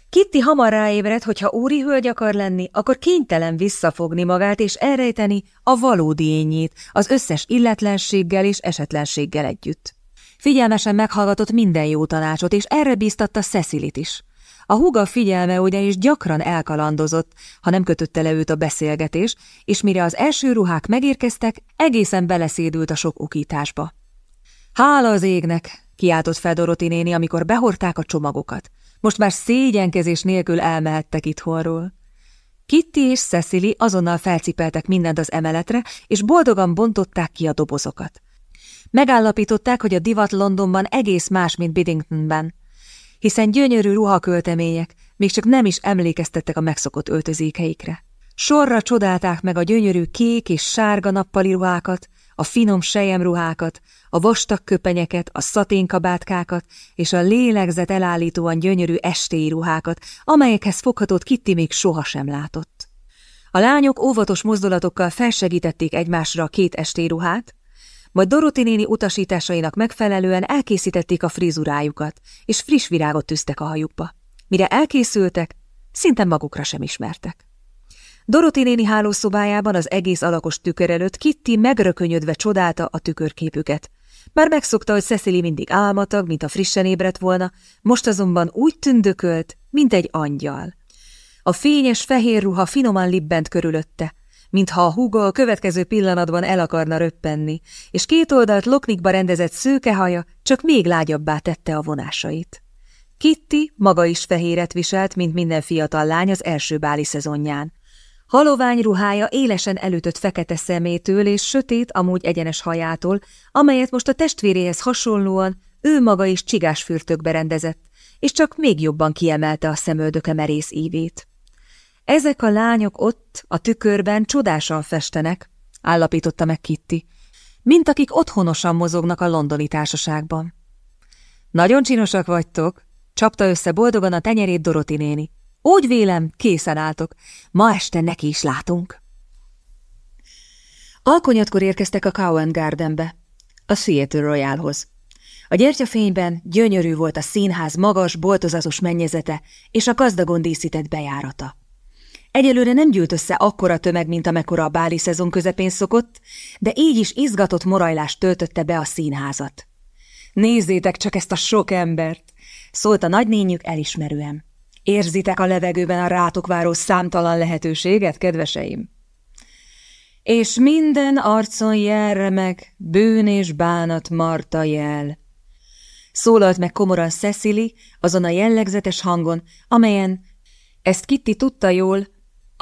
Kitty hamar ráébredt, hogy ha úri hölgy akar lenni, akkor kénytelen visszafogni magát és elrejteni a valódi ényét, az összes illetlenséggel és esetlenséggel együtt. Figyelmesen meghallgatott minden jó tanácsot, és erre bíztatta Cecilit is. A húga figyelme ugyanis gyakran elkalandozott, ha nem kötötte le őt a beszélgetés, és mire az első ruhák megérkeztek, egészen beleszédült a sok okításba. Hála az égnek, kiáltott fel Doroti néni, amikor behorták a csomagokat. Most már szégyenkezés nélkül elmehettek itthonról. Kitty és Cecily azonnal felcipeltek mindent az emeletre, és boldogan bontották ki a dobozokat. Megállapították, hogy a divat Londonban egész más, mint Biddingtonben, hiszen gyönyörű ruhaköltemények még csak nem is emlékeztettek a megszokott öltözékeikre. Sorra csodálták meg a gyönyörű kék és sárga nappali ruhákat, a finom sejemruhákat, a vastag köpenyeket, a szaténkabátkákat és a lélegzet elállítóan gyönyörű estéi ruhákat, amelyekhez foghatott Kitty még sohasem látott. A lányok óvatos mozdulatokkal felsegítették egymásra a két estéruhát, majd Doroti néni utasításainak megfelelően elkészítették a frizurájukat, és friss virágot tűztek a hajukba. Mire elkészültek, szinte magukra sem ismertek. Doroti néni hálószobájában az egész alakos tükör előtt Kitty megrökönyödve csodálta a tükörképüket. Már megszokta, hogy Cecily mindig álmatag, mint a frissen ébredt volna, most azonban úgy tündökölt, mint egy angyal. A fényes fehér ruha finoman libbent körülötte, mintha a húga a következő pillanatban el akarna röppenni, és két oldalt loknikba rendezett szőke haja csak még lágyabbá tette a vonásait. Kitty maga is fehéret viselt, mint minden fiatal lány az első báli szezonján. Halovány ruhája élesen elütött fekete szemétől és sötét, amúgy egyenes hajától, amelyet most a testvéréhez hasonlóan ő maga is csigás fürtökbe rendezett, és csak még jobban kiemelte a szemöldöke merész ívét. Ezek a lányok ott, a tükörben csodásan festenek, állapította meg Kitty, mint akik otthonosan mozognak a londoni társaságban. Nagyon csinosak vagytok, csapta össze boldogan a tenyerét Doroti néni. Úgy vélem, készen álltok. Ma este neki is látunk. Alkonyatkor érkeztek a Cowan Gardenbe, a Theatre Royalhoz. A gyertyafényben gyönyörű volt a színház magas, boltozatos mennyezete és a gazdagon díszített bejárata. Egyelőre nem gyűlt össze akkora tömeg, mint amekkora a báli szezon közepén szokott, de így is izgatott morajlást töltötte be a színházat. Nézzétek csak ezt a sok embert! szólt a nagynényük elismerően. Érzitek a levegőben a rátok váró számtalan lehetőséget, kedveseim? És minden arcon jelre meg, bűn és bánat Marta jel. Szólalt meg komoran Cecily azon a jellegzetes hangon, amelyen, ezt Kitty tudta jól,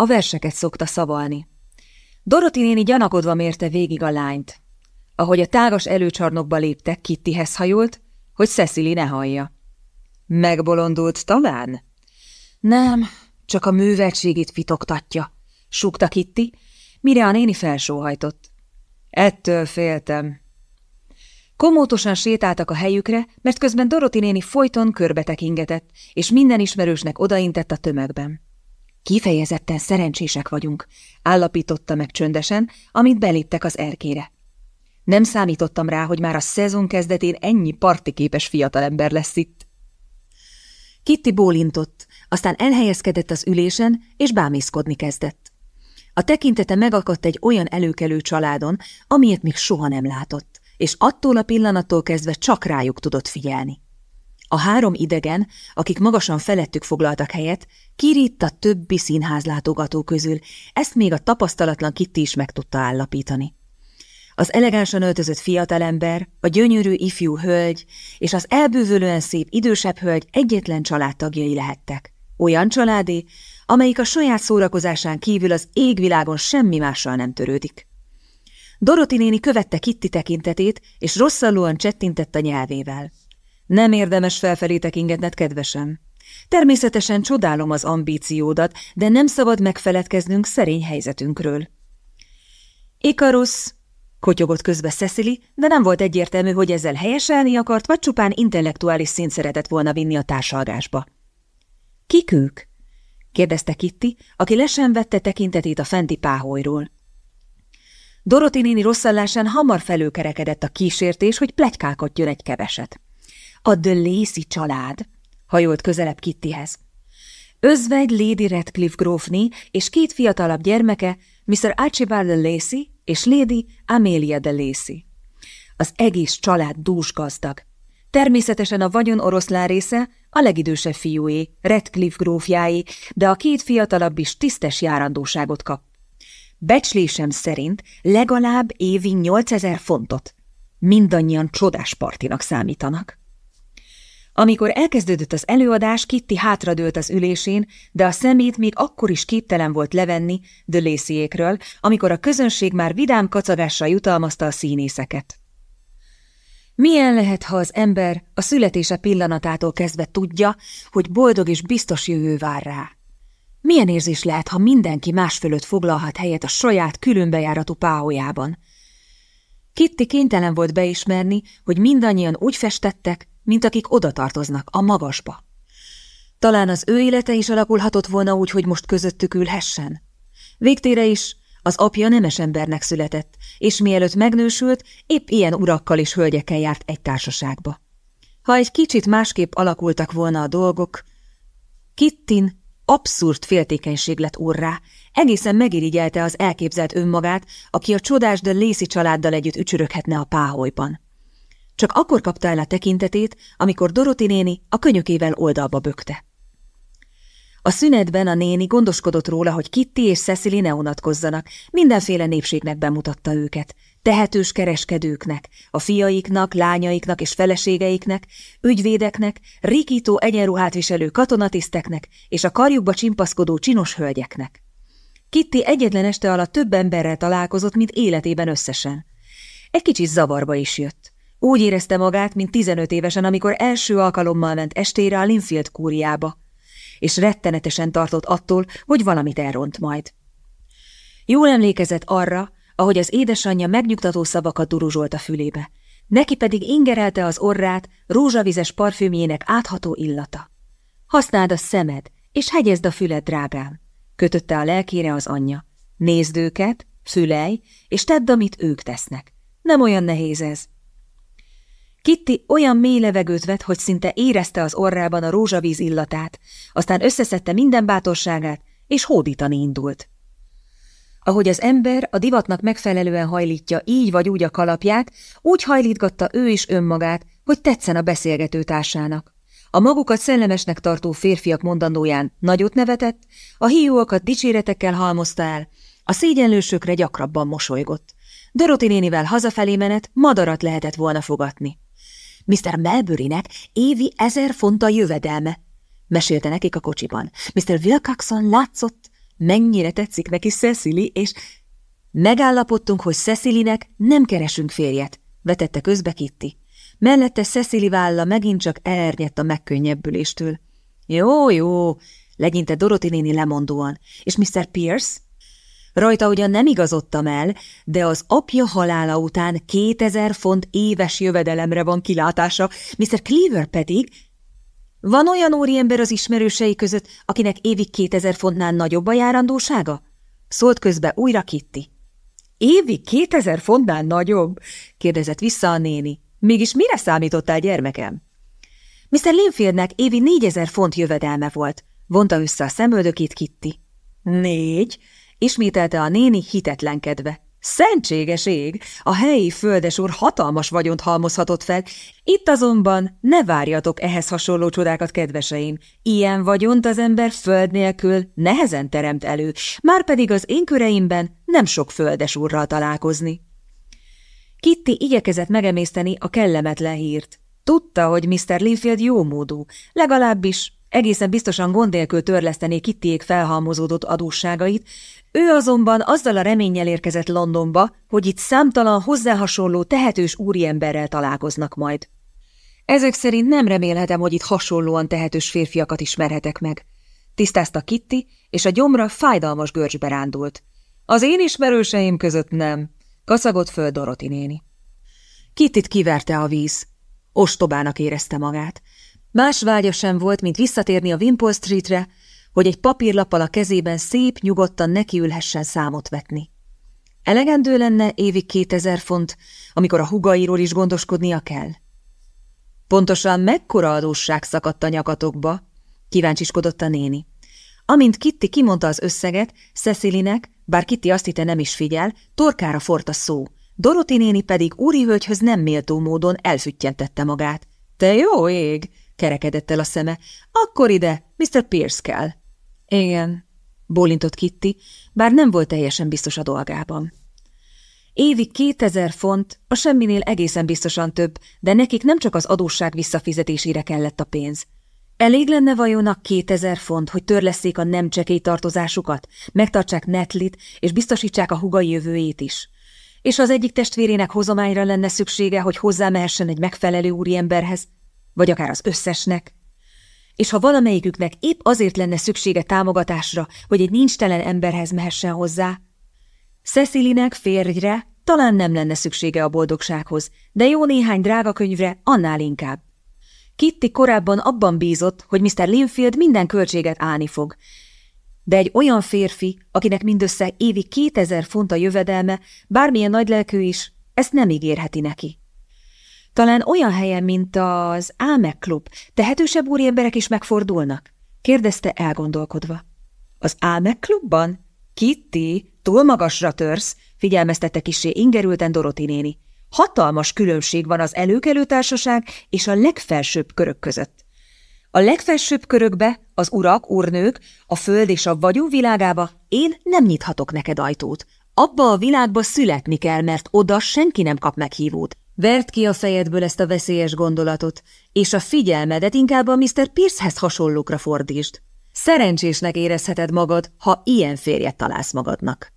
a verseket szokta szavalni. Doroti néni gyanakodva mérte végig a lányt. Ahogy a tágas előcsarnokba léptek, Kittyhez hajolt, hogy Cecily ne hallja. Megbolondult talán? Nem, csak a műveltségét fitoktatja, súgta Kitty, mire a néni felsóhajtott. Ettől féltem. Komótosan sétáltak a helyükre, mert közben Doroti néni folyton körbe tekingetett, és minden ismerősnek odaintett a tömegben. Kifejezetten szerencsések vagyunk, állapította meg csöndesen, amint beléptek az erkére. Nem számítottam rá, hogy már a szezon kezdetén ennyi partiképes fiatalember lesz itt. Kitty bólintott, aztán elhelyezkedett az ülésen, és bámészkodni kezdett. A tekintete megakadt egy olyan előkelő családon, amilyet még soha nem látott, és attól a pillanattól kezdve csak rájuk tudott figyelni. A három idegen, akik magasan felettük foglaltak helyet, kiritt a többi színházlátogató közül, ezt még a tapasztalatlan Kitty is meg tudta állapítani. Az elegánsan öltözött fiatalember, a gyönyörű ifjú hölgy és az elbűvölően szép idősebb hölgy egyetlen családtagjai lehettek. Olyan családé, amelyik a saját szórakozásán kívül az égvilágon semmi mással nem törődik. Doroti néni követte Kitty tekintetét, és rosszallóan csettintett a nyelvével. Nem érdemes felfelé tekingetned, kedvesem. Természetesen csodálom az ambíciódat, de nem szabad megfeledkeznünk szerény helyzetünkről. Ikarusz, kotyogott közbe Cecily, de nem volt egyértelmű, hogy ezzel helyeselni akart, vagy csupán intellektuális szint szeretett volna vinni a társalgásba. Kik ők? kérdezte Kitty, aki lesen vette tekintetét a fenti páholyról. Doroti néni rosszallásán hamar felőkerekedett a kísértés, hogy plegykálkodjon egy keveset. A The Lacey család, hajolt közelebb Kittyhez. Özvegy Lady Redcliffe grófni és két fiatalabb gyermeke, Mr. Archibald de Lacey és Lady Amelia de Lacey. Az egész család dús gazdag. Természetesen a vagyon oroszlán része a legidősebb fiúé, Redcliffe grófjáé, de a két fiatalabb is tisztes járandóságot kap. Becslésem szerint legalább évi 8000 fontot. Mindannyian csodás partinak számítanak. Amikor elkezdődött az előadás, Kitty hátradőlt az ülésén, de a szemét még akkor is képtelen volt levenni de Laceyékről, amikor a közönség már vidám kacagással jutalmazta a színészeket. Milyen lehet, ha az ember a születése pillanatától kezdve tudja, hogy boldog és biztos jövő vár rá? Milyen érzés lehet, ha mindenki más fölött foglalhat helyet a saját különbejáratú páholyában? Kitty kénytelen volt beismerni, hogy mindannyian úgy festettek, mint akik oda tartoznak, a magasba. Talán az ő élete is alakulhatott volna úgy, hogy most közöttük ülhessen. Végtére is az apja nemes embernek született, és mielőtt megnősült, épp ilyen urakkal és hölgyekkel járt egy társaságba. Ha egy kicsit másképp alakultak volna a dolgok, Kittin abszurd féltékenység lett urrá, egészen megirigyelte az elképzelt önmagát, aki a csodás de Lészi családdal együtt ücsöröghetne a páholyban. Csak akkor kapta el a tekintetét, amikor Doroti néni a könyökével oldalba bökte. A szünetben a néni gondoskodott róla, hogy Kitty és Cecily ne unatkozzanak, mindenféle népségnek bemutatta őket, tehetős kereskedőknek, a fiaiknak, lányaiknak és feleségeiknek, ügyvédeknek, rikító egyenruhát viselő katonatiszteknek és a karjukba csimpaszkodó csinos hölgyeknek. Kitty egyetlen este alatt több emberrel találkozott, mint életében összesen. Egy kicsit zavarba is jött. Úgy érezte magát, mint 15 évesen, amikor első alkalommal ment estére a Linfield kúriába, és rettenetesen tartott attól, hogy valamit elront majd. Jól emlékezett arra, ahogy az édesanyja megnyugtató szavakat duruzsolt a fülébe, neki pedig ingerelte az orrát rózsavizes parfümjének átható illata. Használd a szemed, és hegyezd a füled, drágám, kötötte a lelkére az anyja. Nézd őket, fülej, és tedd, amit ők tesznek. Nem olyan nehéz ez. Kitty olyan mély levegőt vett, hogy szinte érezte az orrában a rózsavíz illatát, aztán összeszedte minden bátorságát, és hódítani indult. Ahogy az ember a divatnak megfelelően hajlítja így vagy úgy a kalapját, úgy hajlítgatta ő is önmagát, hogy tetszen a beszélgető társának. A magukat szellemesnek tartó férfiak mondandóján nagyot nevetett, a hiúakat dicséretekkel halmozta el, a szégyenlősökre gyakrabban mosolygott. Doroti nénivel hazafelé menet madarat lehetett volna fogatni. Mr. Melburynek évi ezer font a jövedelme, mesélte nekik a kocsiban. Mr. Wilcoxon látszott, mennyire tetszik neki Cecily, és megállapodtunk, hogy Cecilynek nem keresünk férjet, vetette közbe Kitty. Mellette Cecily válla megint csak elernyedt a megkönnyebbüléstől. Jó, jó, legyinte Dorothy néni lemondóan. És Mr. Pierce? Rajta ugyan nem igazodtam el, de az apja halála után 2000 font éves jövedelemre van kilátása, Mr. Cleaver pedig... Van olyan óriember az ismerősei között, akinek évi 2000 fontnál nagyobb a járandósága? Szólt közbe újra Kitty. Évi 2000 fontnál nagyobb? kérdezett vissza a néni. Mégis mire számítottál, gyermekem? Mr. Linfieldnek évi 4000 font jövedelme volt, vonta össze a szemöldökét Kitty. Négy? Ismételte a néni hitetlenkedve. Szentséges ég! A helyi földesúr hatalmas vagyont halmozhatott fel, itt azonban ne várjatok ehhez hasonló csodákat, kedveseim. Ilyen vagyont az ember föld nélkül nehezen teremt elő, márpedig az én köreimben nem sok földesúrral találkozni. Kitty igyekezett megemészteni a kellemetlen hírt. Tudta, hogy Mr. Linfield módú, legalábbis egészen biztosan gond nélkül törlesztené Kittyék felhalmozódott adósságait, ő azonban azzal a reménnyel érkezett Londonba, hogy itt számtalan hozzáhasonló tehetős úriemberrel találkoznak majd. Ezek szerint nem remélhetem, hogy itt hasonlóan tehetős férfiakat ismerhetek meg. Tisztázta Kitty, és a gyomra fájdalmas görcsbe rándult. Az én ismerőseim között nem, kaszagott föl Doroti néni. Kittit kiverte a víz. Ostobának érezte magát. Más vágya sem volt, mint visszatérni a Wimpole Streetre, hogy egy papírlappal a kezében szép, nyugodtan nekiülhessen számot vetni. Elegendő lenne évi kétezer font, amikor a hugairól is gondoskodnia kell? Pontosan mekkora adósság szakadt a nyakatokba? Kíváncsiskodott a néni. Amint Kitty kimondta az összeget, Cecilynek, bár Kitty azt hitte nem is figyel, torkára fort a szó. Doroti néni pedig hölgyhöz nem méltó módon elfüttyentette magát. Te jó ég! kerekedett el a szeme. Akkor ide, Mr. Pierce kell. Igen, bólintott Kitty, bár nem volt teljesen biztos a dolgában. Évi 2000 font, a semminél egészen biztosan több, de nekik nem csak az adósság visszafizetésére kellett a pénz. Elég lenne vajon a 2000 font, hogy törleszék a nem csekély tartozásukat, megtartsák Netlit, és biztosítsák a hugai jövőjét is. És az egyik testvérének hozományra lenne szüksége, hogy hozzámehessen egy megfelelő úriemberhez, vagy akár az összesnek. És ha valamelyiküknek épp azért lenne szüksége támogatásra, hogy egy nincstelen emberhez mehessen hozzá, Cecilinek férjre talán nem lenne szüksége a boldogsághoz, de jó néhány drága könyvre annál inkább. Kitty korábban abban bízott, hogy Mr. Linfield minden költséget állni fog, de egy olyan férfi, akinek mindössze évi 2000 font a jövedelme, bármilyen nagylelkű is, ezt nem ígérheti neki. Talán olyan helyen, mint az Álmek klub, tehetősebb úri emberek is megfordulnak? kérdezte elgondolkodva. Az Álmek klubban? Kitty, túl magasra törsz, figyelmeztette kisé ingerülten Doroti néni. Hatalmas különbség van az előkelő társaság és a legfelsőbb körök között. A legfelsőbb körökbe, az urak, urnők, a föld és a vagyú világába én nem nyithatok neked ajtót. Abba a világba születni kell, mert oda senki nem kap meghívót. Vert ki a fejedből ezt a veszélyes gondolatot, és a figyelmedet inkább a Mr. Piercehez hasonlókra fordítsd. Szerencsésnek érezheted magad, ha ilyen férjet találsz magadnak.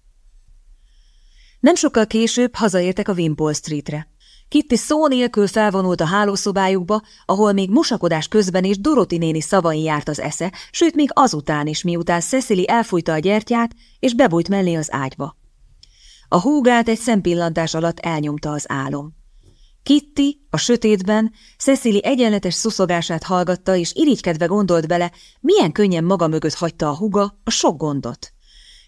Nem sokkal később hazaértek a Wimpole Streetre. Kitty szó nélkül felvonult a hálószobájukba, ahol még mosakodás közben is Doroti néni szavain járt az esze, sőt még azután is, miután Cecily elfújta a gyertyát, és bebújt mellé az ágyba. A húgát egy szempillantás alatt elnyomta az álom. Kitty a sötétben Cecily egyenletes szuszogását hallgatta, és irigykedve gondolt bele, milyen könnyen maga mögött hagyta a huga a sok gondot.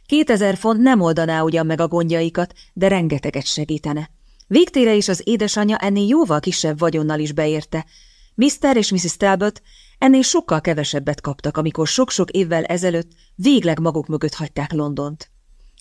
Kétezer font nem oldaná ugyan meg a gondjaikat, de rengeteget segítene. Végtére is az édesanyja ennél jóval kisebb vagyonnal is beérte. Mr. és Mrs. Talbot ennél sokkal kevesebbet kaptak, amikor sok-sok évvel ezelőtt végleg maguk mögött hagyták Londont.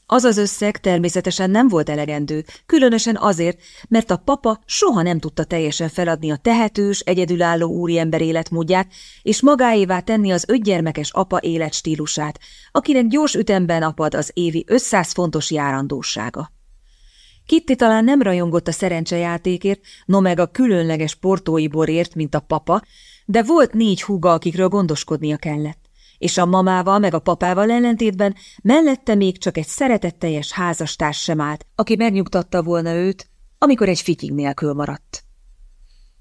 Az az összeg természetesen nem volt elegendő, különösen azért, mert a papa soha nem tudta teljesen feladni a tehetős, egyedülálló úriember életmódját, és magáévá tenni az ötgyermekes apa életstílusát, akinek gyors ütemben apad az évi 500 fontos járandósága. Kitty talán nem rajongott a szerencsejátékért, no meg a különleges portói borért, mint a papa, de volt négy húga, akikről gondoskodnia kellett és a mamával meg a papával ellentétben mellette még csak egy szeretetteljes házastárs sem állt, aki megnyugtatta volna őt, amikor egy fityig nélkül maradt.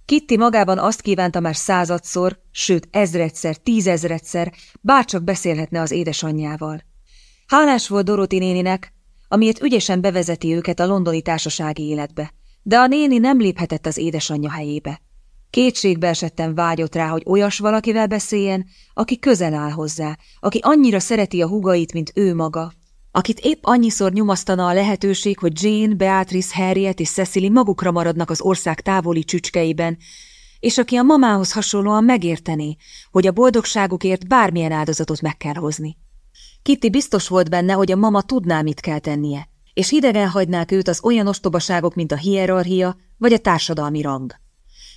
Kitty magában azt kívánta már századszor, sőt ezredszer, tízezredszer, bárcsak beszélhetne az édesanyjával. Hálás volt Doroti néninek, amiért ügyesen bevezeti őket a londoni társasági életbe, de a néni nem léphetett az édesanyja helyébe. Kétségbe esettem vágyott rá, hogy olyas valakivel beszéljen, aki közel áll hozzá, aki annyira szereti a hugait, mint ő maga, akit épp annyiszor nyomasztana a lehetőség, hogy Jane, Beatrice, Harriet és Cecily magukra maradnak az ország távoli csücskeiben, és aki a mamához hasonlóan megértené, hogy a boldogságukért bármilyen áldozatot meg kell hozni. Kitty biztos volt benne, hogy a mama tudná, mit kell tennie, és hidegen hagynák őt az olyan ostobaságok, mint a hierarchia vagy a társadalmi rang.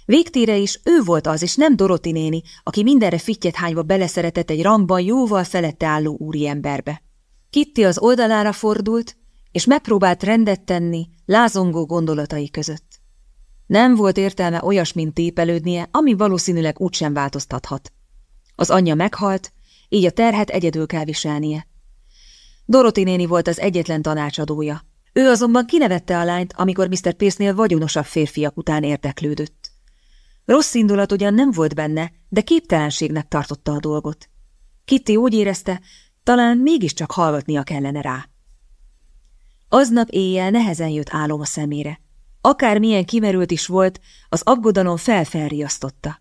Végtére is ő volt az, és nem Doroti néni, aki mindenre fittyet hányva beleszeretett egy rangban jóval felette álló úriemberbe. Kitty az oldalára fordult, és megpróbált rendet tenni lázongó gondolatai között. Nem volt értelme olyasmint tépelődnie, ami valószínűleg úgysem változtathat. Az anyja meghalt, így a terhet egyedül kell viselnie. Doroti néni volt az egyetlen tanácsadója. Ő azonban kinevette a lányt, amikor Mr. Pierce-nél vagyonosabb férfiak után érdeklődött. Rossz indulat ugyan nem volt benne, de képtelenségnek tartotta a dolgot. Kitty úgy érezte, talán mégiscsak hallgatnia kellene rá. Aznap éjjel nehezen jött álom a szemére. Akármilyen kimerült is volt, az aggodalom felfelriasztotta.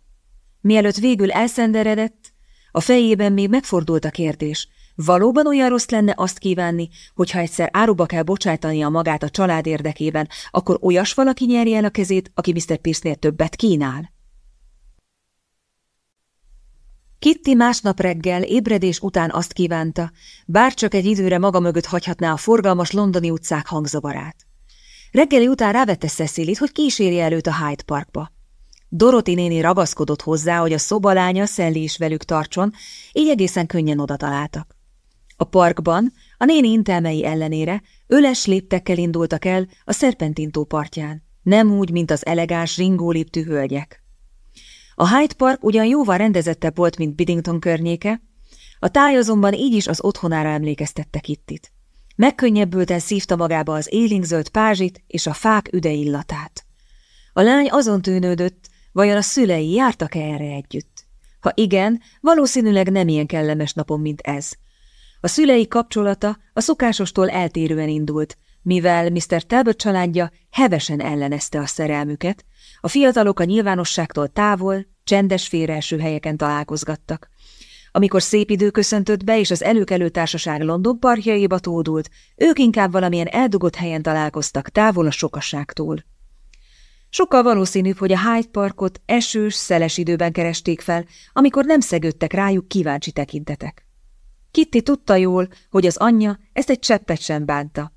Mielőtt végül elszenderedett, a fejében még megfordult a kérdés, valóban olyan rossz lenne azt kívánni, hogy ha egyszer áruba kell bocsájtania magát a család érdekében, akkor olyas valaki nyerje el a kezét, aki Mr. Pierce-nél többet kínál? Kitty másnap reggel ébredés után azt kívánta, bár csak egy időre maga mögött hagyhatná a forgalmas londoni utcák hangzavarát. Reggeli után rávette Cecilit, hogy kísérje előtt a Hyde Parkba. Doroti néni ragaszkodott hozzá, hogy a szobalánya Szelli is velük tartson, így egészen könnyen oda találtak. A parkban, a néni intelmei ellenére öles léptekkel indultak el a Serpentintó partján, nem úgy, mint az elegáns ringóléptű hölgyek. A Hyde Park ugyan jóval rendezettebb volt, mint Biddington környéke, a táj azonban így is az otthonára emlékeztette Kittit. Megkönnyebbülten szívta magába az élinkzöld pázsit és a fák üde illatát. A lány azon tűnődött, vajon a szülei jártak-e erre együtt. Ha igen, valószínűleg nem ilyen kellemes napon, mint ez. A szülei kapcsolata a szokásostól eltérően indult, mivel Mr. Talbot családja hevesen ellenezte a szerelmüket, a fiatalok a nyilvánosságtól távol, csendes félreeső helyeken találkozgattak. Amikor szép idő köszöntött be, és az előkelő társaság London parkjaiba tódult, ők inkább valamilyen eldugott helyen találkoztak, távol a sokasságtól. Sokkal valószínűbb, hogy a Hyde Parkot esős, szeles időben keresték fel, amikor nem szegődtek rájuk kíváncsi tekintetek. Kitty tudta jól, hogy az anyja ezt egy cseppet sem bánta.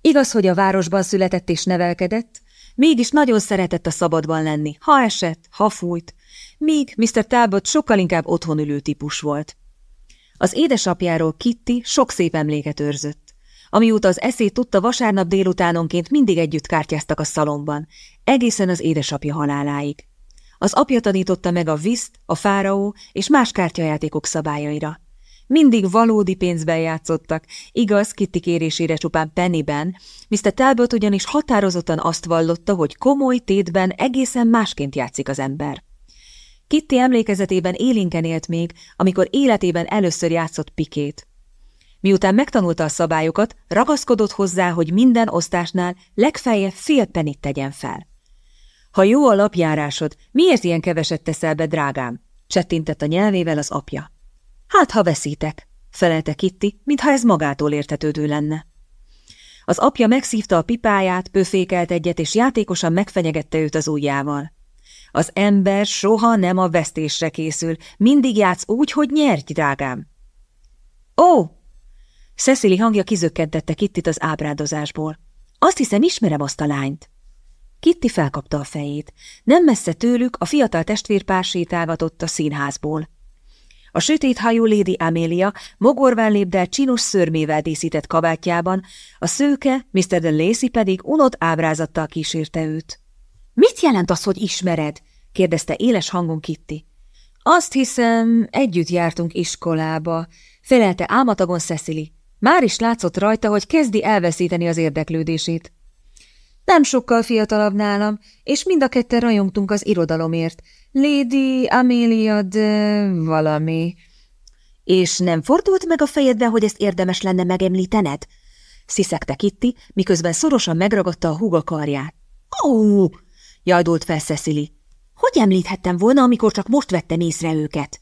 Igaz, hogy a városban született és nevelkedett, mégis nagyon szeretett a szabadban lenni, ha esett, ha fújt, míg Mr. Talbot sokkal inkább otthonülő típus volt. Az édesapjáról Kitty sok szép emléket őrzött. Amióta az eszét tudta, vasárnap délutánonként mindig együtt kártyáztak a szalomban, egészen az édesapja haláláig. Az apja tanította meg a viszt, a fáraó és más kártyajátékok szabályaira. Mindig valódi pénzben játszottak, igaz, Kitty kérésére csupán penniben, Mr. Talbot ugyanis határozottan azt vallotta, hogy komoly tétben egészen másként játszik az ember. Kitty emlékezetében élénken élt még, amikor életében először játszott pikét. Miután megtanulta a szabályokat, ragaszkodott hozzá, hogy minden osztásnál legfeljebb fél penit tegyen fel. Ha jó a lapjárásod, miért ilyen keveset teszel be, drágám? csettintett a nyelvével az apja. Hát, ha veszítek, felelte Kitty, mintha ez magától értetődő lenne. Az apja megszívta a pipáját, pöfékelt egyet, és játékosan megfenyegette őt az ujjával. Az ember soha nem a vesztésre készül, mindig játsz úgy, hogy nyerj, drágám. Ó! Cecily hangja kizökkentette Kittit az ábrádozásból. Azt hiszem, ismerem azt a lányt. Kitty felkapta a fejét. Nem messze tőlük a fiatal testvérpár sétálgatott a színházból. A sötét hajú Lady Amelia mogorván lépdel csinos szörmével díszített kabátjában, a szőke, Mr. de Lacy pedig unott ábrázattal kísérte őt. – Mit jelent az, hogy ismered? – kérdezte éles hangon Kitty. – Azt hiszem, együtt jártunk iskolába – felelte álmatagon Cecily. Már is látszott rajta, hogy kezdi elveszíteni az érdeklődését. Nem sokkal fiatalabb nálam, és mind a ketten rajongtunk az irodalomért. Lady Amelia de valami. És nem fordult meg a fejedbe, hogy ezt érdemes lenne megemlítened? Sziszegte Kitty, miközben szorosan megragadta a húga karját. Ó! jajdult fel Cecily. Hogy említhettem volna, amikor csak most vettem észre őket?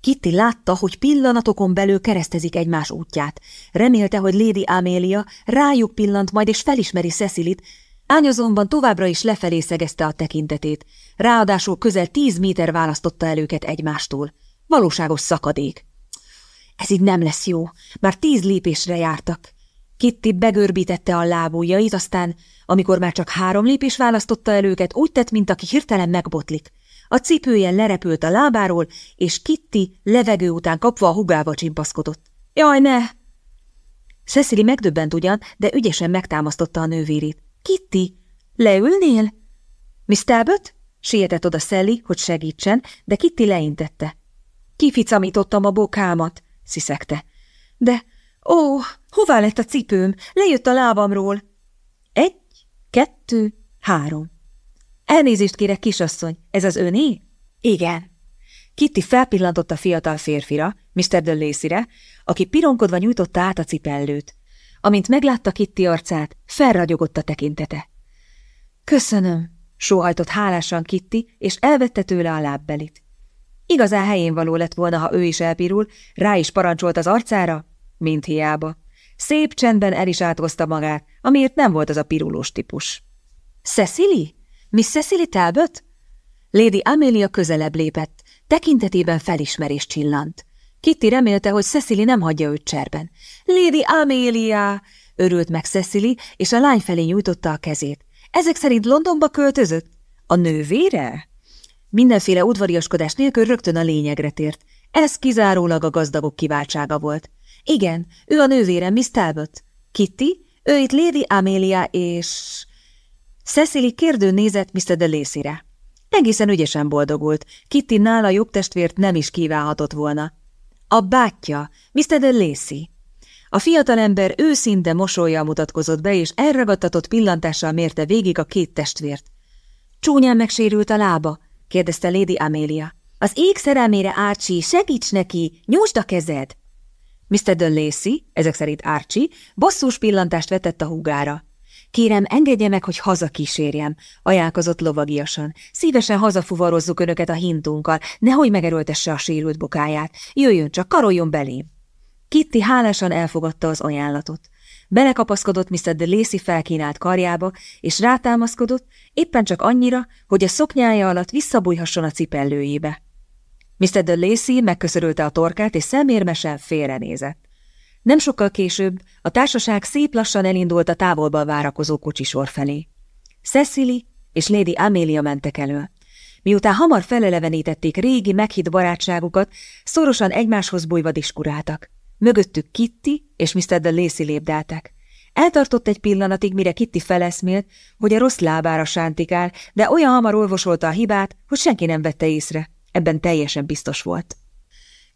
Kitty látta, hogy pillanatokon belül keresztezik egymás útját. Remélte, hogy Lady Amelia rájuk pillant majd és felismeri Cecilit, Ány azonban továbbra is lefelé szegezte a tekintetét, ráadásul közel tíz méter választotta el őket egymástól. Valóságos szakadék. Ez így nem lesz jó, már tíz lépésre jártak. Kitty begörbítette a lábújait, aztán, amikor már csak három lépés választotta el őket, úgy tett, mint aki hirtelen megbotlik. A cipője lerepült a lábáról, és Kitty levegő után kapva a hugába csimpaszkodott. Jaj, ne! Cecily megdöbbent ugyan, de ügyesen megtámasztotta a nővérét. Kitty, leülnél? Miss Talbot? Sietett oda Sally, hogy segítsen, de Kitty leintette. Kificamítottam a bokámat, sziszegte. De, ó, hová lett a cipőm? Lejött a lábamról. Egy, kettő, három. Elnézést kérek, kisasszony, ez az öné? Igen. Kitty felpillantott a fiatal férfira, Mr. Lacy-re, aki pironkodva nyújtotta át a cipellőt. Amint meglátta Kitty arcát, felragyogott a tekintete. Köszönöm, sóhajtott hálásan Kitty, és elvette tőle a lábbelit. Igazán helyén való lett volna, ha ő is elpirul, rá is parancsolt az arcára, mint hiába. Szép csendben el is átkozta magát, amiért nem volt az a pirulós típus. Cecily? Miss Cecily Talbot? Lady Amelia közelebb lépett, tekintetében felismerés csillant. Kitty remélte, hogy Cecily nem hagyja őt cserben. Lady Amelia! Örült meg Cecily, és a lány felé nyújtotta a kezét. Ezek szerint Londonba költözött? A nővére? Mindenféle udvariaskodás nélkül rögtön a lényegre tért. Ez kizárólag a gazdagok kiváltsága volt. Igen, ő a nővérem, Miss Talbot. Kitty, ő itt Lady Amelia és... Cecily kérdő nézett Mr. de Lacy-re. Egészen ügyesen boldogult. Kitty nála jobb testvért nem is kívánhatott volna. A bátyja, Mr. de Lacy. A fiatalember őszinte mosolya mutatkozott be, és elragadtatott pillantással mérte végig a két testvért. Csúnyán megsérült a lába, kérdezte Lady Amelia. Az ég szerelmére, Archie, segíts neki, nyújtsd a kezed! Mr. de Lacy, ezek szerint Archie, bosszús pillantást vetett a húgára. Kérem, engedje meg, hogy hazakísérjem, ajánlkozott lovagiasan. Szívesen hazafuvarozzuk önöket a hintunkkal, nehogy megerőltesse a sérült bokáját. Jöjjön, csak karoljon belém. Kitty hálásan elfogadta az ajánlatot. Belekapaszkodott Mr. de Lacy felkínált karjába, és rátámaszkodott, éppen csak annyira, hogy a szoknyája alatt visszabújhasson a cipellőjébe. Mr. de Lacy megköszörülte a torkát, és szemérmesen félrenézett. Nem sokkal később a társaság szép lassan elindult a távolba várakozó kocsisor felé. Cecily és Lady Amelia mentek elő. Miután hamar felelevenítették régi, meghitt barátságukat, szorosan egymáshoz bújva diskuráltak. Mögöttük Kitty és Mr. de Lacy lépdeltek. Eltartott egy pillanatig, mire Kitty feleszmélt, hogy a rossz lábára sántikál, de olyan hamar olvosolta a hibát, hogy senki nem vette észre. Ebben teljesen biztos volt.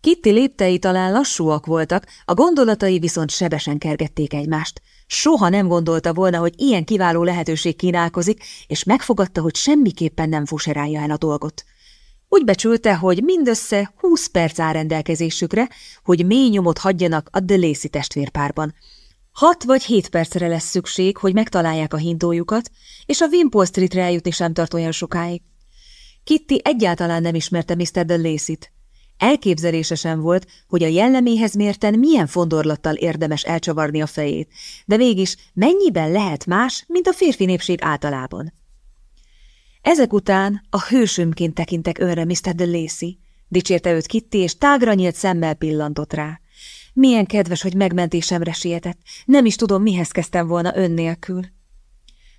Kitty léptei talán lassúak voltak, a gondolatai viszont sebesen kergették egymást. Soha nem gondolta volna, hogy ilyen kiváló lehetőség kínálkozik, és megfogadta, hogy semmiképpen nem fuserálja el a dolgot. Úgy becsülte, hogy mindössze húsz perc áll rendelkezésükre, hogy mély nyomot hagyjanak a Delacey testvérpárban. Hat vagy hét percre lesz szükség, hogy megtalálják a hintójukat, és a Wimpole Streetre eljutni sem tart olyan sokáig. Kitty egyáltalán nem ismerte Mr. Delacey-t. Elképzelése sem volt, hogy a jelleméhez mérten milyen fondorlattal érdemes elcsavarni a fejét, de mégis mennyiben lehet más, mint a férfi népség általában. Ezek után a hősömként tekintek önre, Mr. de Lacy, dicsérte őt Kitty, és tágra nyílt szemmel pillantott rá. Milyen kedves, hogy megmentésemre sietett. Nem is tudom, mihez kezdtem volna ön nélkül.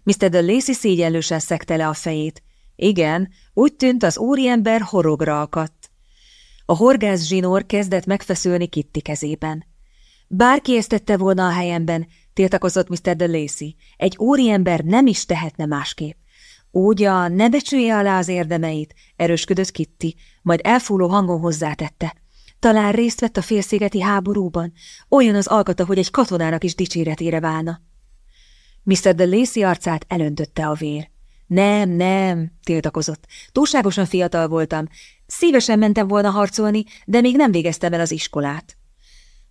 Mr. de Lacy szégyenlősen szekte le a fejét. Igen, úgy tűnt, az úriember horogra akadt. A horgász zsinór kezdett megfeszülni Kitty kezében. Bárki ezt volna a helyemben, tiltakozott Mr. de Lacy. Egy úriember nem is tehetne másképp. Úgya, ne becsülje alá az érdemeit, erősködött Kitty, majd elfúló hangon hozzátette. Talán részt vett a félszigeti háborúban, olyan az alkata, hogy egy katonának is dicséretére válna. Mr. de Lacy arcát elöntötte a vér. Nem, nem, tiltakozott. Túlságosan fiatal voltam. Szívesen mentem volna harcolni, de még nem végeztem el az iskolát.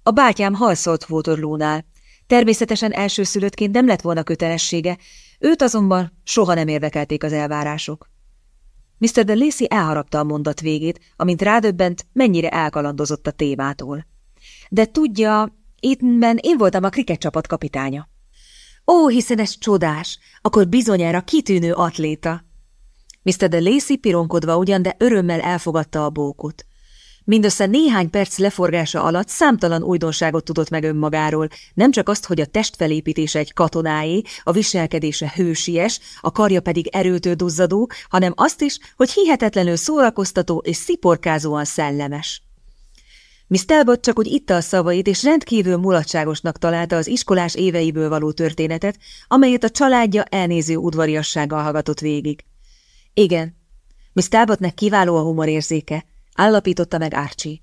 A bátyám halszolt Waterloo-nál. Természetesen elsőszülöttként nem lett volna kötelessége, Őt azonban soha nem érdekelték az elvárások. Mr. de Lacy elharapta a mondat végét, amint rádöbbent, mennyire elkalandozott a témától. De tudja, ittben én voltam a kriket csapat kapitánya. Ó, hiszen ez csodás, akkor bizonyára kitűnő atléta. Mr. de Lacy pironkodva ugyan, de örömmel elfogadta a bókot. Mindössze néhány perc leforgása alatt számtalan újdonságot tudott meg önmagáról, nem csak azt, hogy a testfelépítése egy katonáé, a viselkedése hősies, a karja pedig erőtől duzzadó, hanem azt is, hogy hihetetlenül szórakoztató és sziporkázóan szellemes. Miss Talbot csak úgy itta a szavait, és rendkívül mulatságosnak találta az iskolás éveiből való történetet, amelyet a családja elnéző udvariassággal hallgatott végig. Igen, Miss Talbotnek kiváló a humorérzéke, állapította meg Archie.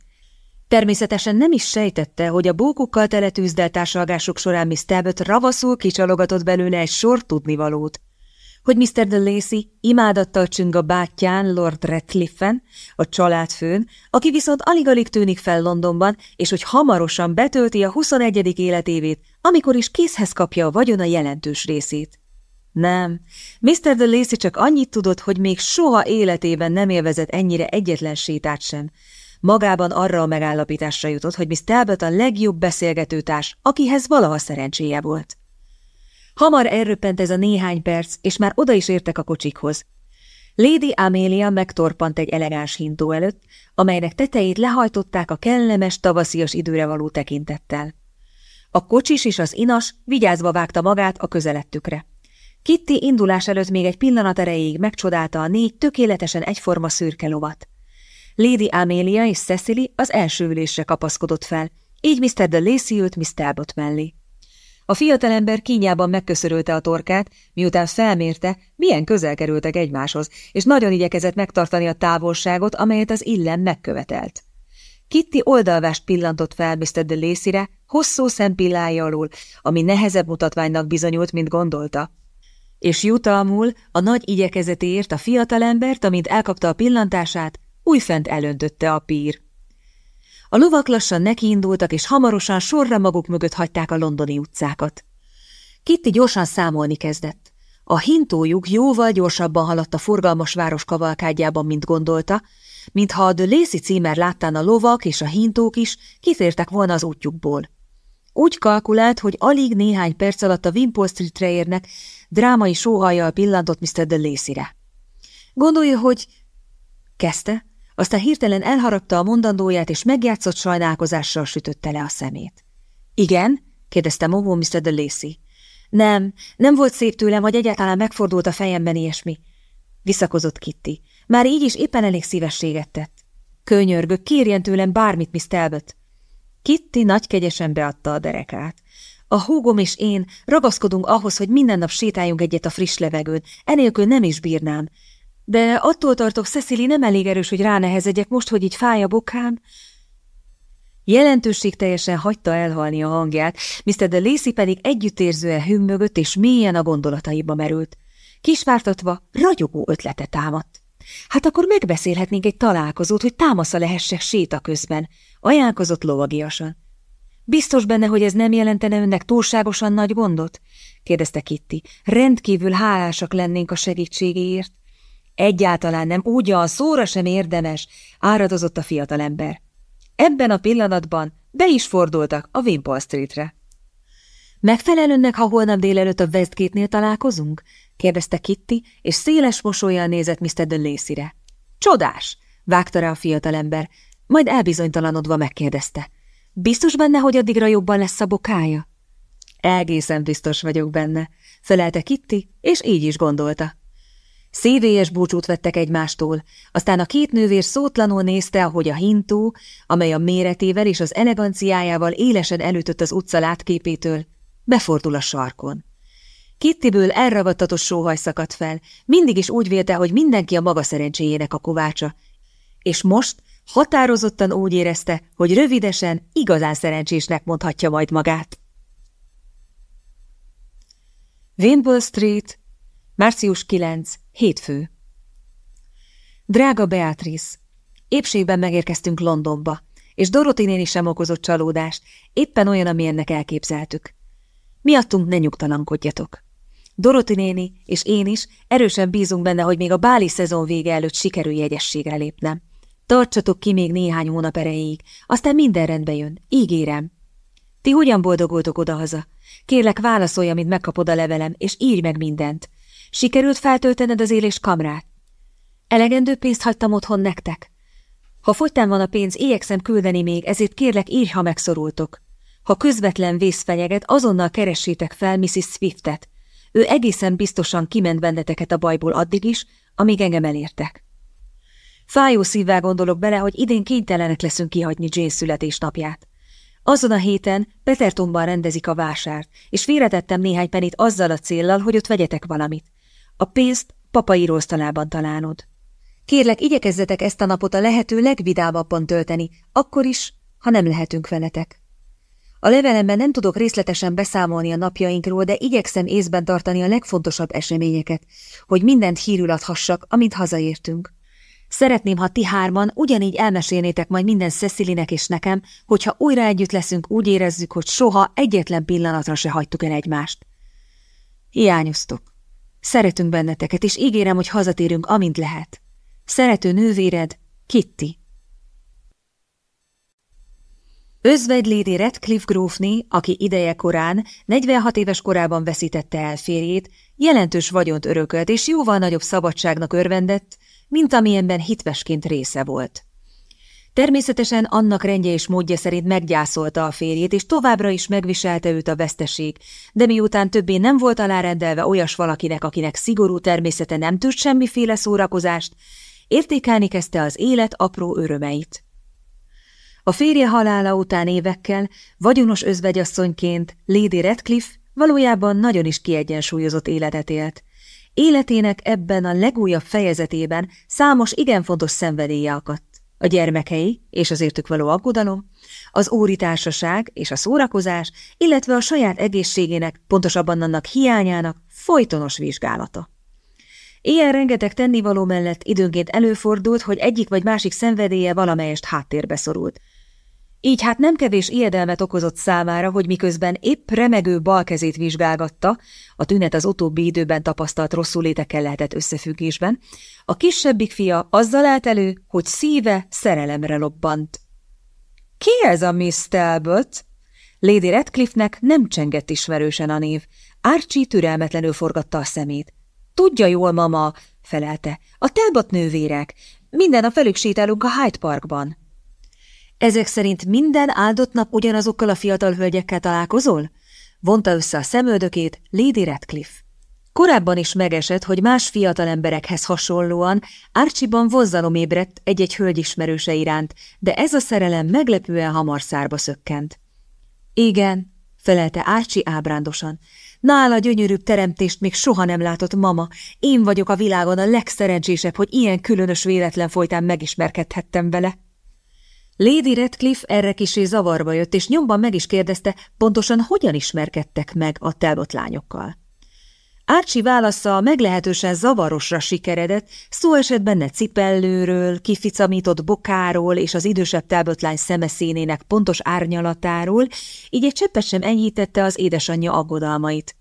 Természetesen nem is sejtette, hogy a bókukkal teletűzdelt társalgások során Miss Talbot ravaszul kicsalogatott belőle egy sor tudnivalót. Hogy Mr. de Lacy imádattal csüng a bátyján Lord Redcliffe-en, a családfőn, aki viszont alig-alig tűnik fel Londonban, és hogy hamarosan betölti a 21. életévét, amikor is készhez kapja a vagyona jelentős részét. Nem, Mr. de Lacy csak annyit tudott, hogy még soha életében nem élvezett ennyire egyetlen sétát sem. Magában arra a megállapításra jutott, hogy Miss Talbot a legjobb beszélgetőtárs, akihez valaha szerencséje volt. Hamar elröppent ez a néhány perc, és már oda is értek a kocsikhoz. Lady Amelia megtorpant egy elegáns hintó előtt, amelynek tetejét lehajtották a kellemes tavaszias időre való tekintettel. A kocsis és az inas vigyázva vágta magát a közelettükre. Kitty indulás előtt még egy pillanat erejéig megcsodálta a négy tökéletesen egyforma szürke lovat. Lady Amelia és Cecily az első ülésre kapaszkodott fel, Így Mr. de Lacy ült Miss Talbot mellé. A fiatalember kínjában megköszörölte a torkát, miután felmérte, milyen közel kerültek egymáshoz, és nagyon igyekezett megtartani a távolságot, amelyet az illen megkövetelt. Kitty oldalvást pillantott fel Mr. de Lacy-re, hosszú szempillája alul, ami nehezebb mutatványnak bizonyult, mint gondolta. És jutalmul a nagy igyekezetéért a fiatalembert, amint elkapta a pillantását, újfent elöntötte a pír. A lovak lassan nekiindultak, és hamarosan sorra maguk mögött hagyták a londoni utcákat. Kitty gyorsan számolni kezdett. A hintójuk jóval gyorsabban haladt a forgalmas város kavalkádjában, mint gondolta, mintha a Lacy címer láttán a lovak és a hintók is kitértek volna az útjukból. Úgy kalkulált, hogy alig néhány perc alatt a Wimpole Streetre érnek, drámai sóhajjal pillantott Mr. De Lacy-re. Gondolja, hogy... Kezdte, aztán hirtelen elharapta a mondandóját, és megjátszott sajnálkozással sütötte le a szemét. Igen? kérdezte Momo Mr. De Lacy. Nem, nem volt szép tőlem, vagy egyáltalán megfordult a fejemben ilyesmi. Visszakozott Kitty. Már így is éppen elég szívességet tett. Könyörgök, kérjen tőlem bármit, Miss Talbot. Kitty nagykegyesen beadta a derekát. A húgom és én ragaszkodunk ahhoz, hogy minden nap sétáljunk egyet a friss levegőn, enélkül nem is bírnám. De attól tartok, Cecily nem elég erős, hogy ránehezedjek most, hogy így fáj a bokám. Jelentőség teljesen hagyta elhalni a hangját, Mr. de Lacy pedig együttérzően hümmögött és mélyen a gondolataiba merült. Kisvártatva ragyogó ötlete támadt. Hát akkor megbeszélhetnénk egy találkozót, hogy támasza lehessek séta közben, ajánlkozott lovagiasan. Biztos benne, hogy ez nem jelentene önnek túlságosan nagy gondot? kérdezte Kitty. Rendkívül hálásak lennénk a segítségéért. Egyáltalán nem, ugyan szóra sem érdemes, áradozott a fiatalember. Ebben a pillanatban be is fordultak a Wimpole Streetre. Megfelel ha holnap délelőtt a Westgate-nél találkozunk? kérdezte Kitty, és széles mosolyjal nézett Mr. Lacy-re. Csodás! vágta rá a fiatalember, majd elbizonytalanodva megkérdezte. Biztos benne, hogy addigra jobban lesz a bokája? Egészen biztos vagyok benne, felelte Kitty, és így is gondolta. Szívélyes búcsút vettek egymástól, aztán a két nővér szótlanul nézte, ahogy a hintó, amely a méretével és az eleganciájával élesen elütött az utca látképétől, befordul a sarkon. Kittiből elravattatos sóhaj szakadt fel, mindig is úgy vélte, hogy mindenki a maga szerencséjének a kovácsa, és most határozottan úgy érezte, hogy rövidesen igazán szerencsésnek mondhatja majd magát. Wimble Street, március 9, hétfő. Drága Beatrice, épségben megérkeztünk Londonba, és Dorothy néni sem okozott csalódást, éppen olyan, amilyennek elképzeltük. Miattunk ne nyugtalankodjatok. Doroti néni és én is erősen bízunk benne, hogy még a báli szezon vége előtt sikerül jegyességre lépnem. Tartsatok ki még néhány hónap erejéig, aztán minden rendbe jön, ígérem. Ti hogyan boldogultok odahaza? Kérlek, válaszolj, amint megkapod a levelem, és írj meg mindent. Sikerült feltöltened az élés kamrát? Elegendő pénzt hagytam otthon nektek? Ha fogytán van a pénz, igyekszem küldeni még, ezért kérlek, írj, ha megszorultok. Ha közvetlen vész fenyeget, azonnal keressétek fel Mrs. Swiftet. Ő egészen biztosan kiment benneteket a bajból addig is, amíg engem elértek. Fájó szívvel gondolok bele, hogy idén kénytelenek leszünk kihagyni Jane születésnapját. Azon a héten Petertonban rendezik a vásárt, és félretettem néhány penit azzal a céllal, hogy ott vegyetek valamit. A pénzt papai róztalában találod. Kérlek, igyekezzetek ezt a napot a lehető legvidámabban tölteni, akkor is, ha nem lehetünk veletek. A levelemben nem tudok részletesen beszámolni a napjainkról, de igyekszem észben tartani a legfontosabb eseményeket, hogy mindent hírül adhassak, amint hazaértünk. Szeretném, ha ti hárman ugyanígy elmesélnétek majd minden Cecilinek és nekem, hogyha újra együtt leszünk, úgy érezzük, hogy soha egyetlen pillanatra se hagytuk el egymást. Hiányoztok. Szeretünk benneteket, és ígérem, hogy hazatérünk, amint lehet. Szerető nővéred, Kitty. Özvegy Redcliffe grófné, aki ideje korán, 46 éves korában veszítette el férjét, jelentős vagyont örökölt és jóval nagyobb szabadságnak örvendett, mint amilyenben hitvesként része volt. Természetesen annak rendje és módja szerint meggyászolta a férjét, és továbbra is megviselte őt a veszteség, de miután többé nem volt alárendelve olyas valakinek, akinek szigorú természete nem tűrt semmiféle szórakozást, értékelni kezdte az élet apró örömeit. A férje halála után évekkel vagyonos özvegyasszonyként Lady Redcliffe valójában nagyon is kiegyensúlyozott életet élt. Életének ebben a legújabb fejezetében számos igen fontos szenvedélye akadt. A gyermekei és az értük való aggodalom, az óri társaság és a szórakozás, illetve a saját egészségének, pontosabban annak hiányának folytonos vizsgálata. Ilyen rengeteg tennivaló mellett időnként előfordult, hogy egyik vagy másik szenvedélye valamelyest háttérbe szorult. Így hát nem kevés ijedelmet okozott számára, hogy miközben épp remegő bal kezét vizsgálgatta, a tünet az utóbbi időben tapasztalt rosszulétekkel lehetett összefüggésben, a kisebbik fia azzal állt elő, hogy szíve szerelemre lobbant. – Ki ez a Miss Talbot? Lady Redcliffe-nek nem csengett ismerősen a név. Archie türelmetlenül forgatta a szemét. – Tudja jól, mama, felelte. A Talbot nővérek. Minden a felük sétálunk a Hyde Parkban. Ezek szerint minden áldott nap ugyanazokkal a fiatal hölgyekkel találkozol? Vonta össze a szemöldökét Lady Radcliffe. Korábban is megesett, hogy más fiatal emberekhez hasonlóan Archie-ban vonzalom ébredt egy-egy hölgy ismerőse iránt, de ez a szerelem meglepően hamar szárba szökkent. Igen, felelte Archie ábrándosan. Nála gyönyörűbb teremtést még soha nem látott mama. Én vagyok a világon a legszerencsésebb, hogy ilyen különös véletlen folytán megismerkedhettem vele. Lady Redcliffe erre kisé zavarba jött, és nyomban meg is kérdezte, pontosan hogyan ismerkedtek meg a Talbot lányokkal. Árcsi válasza meglehetősen zavarosra sikeredett, szó esett benne cipellőről, kificamított bokáról és az idősebb Talbot lány szemeszénének pontos árnyalatáról, így egy cseppet sem enyhítette az édesanyja aggodalmait.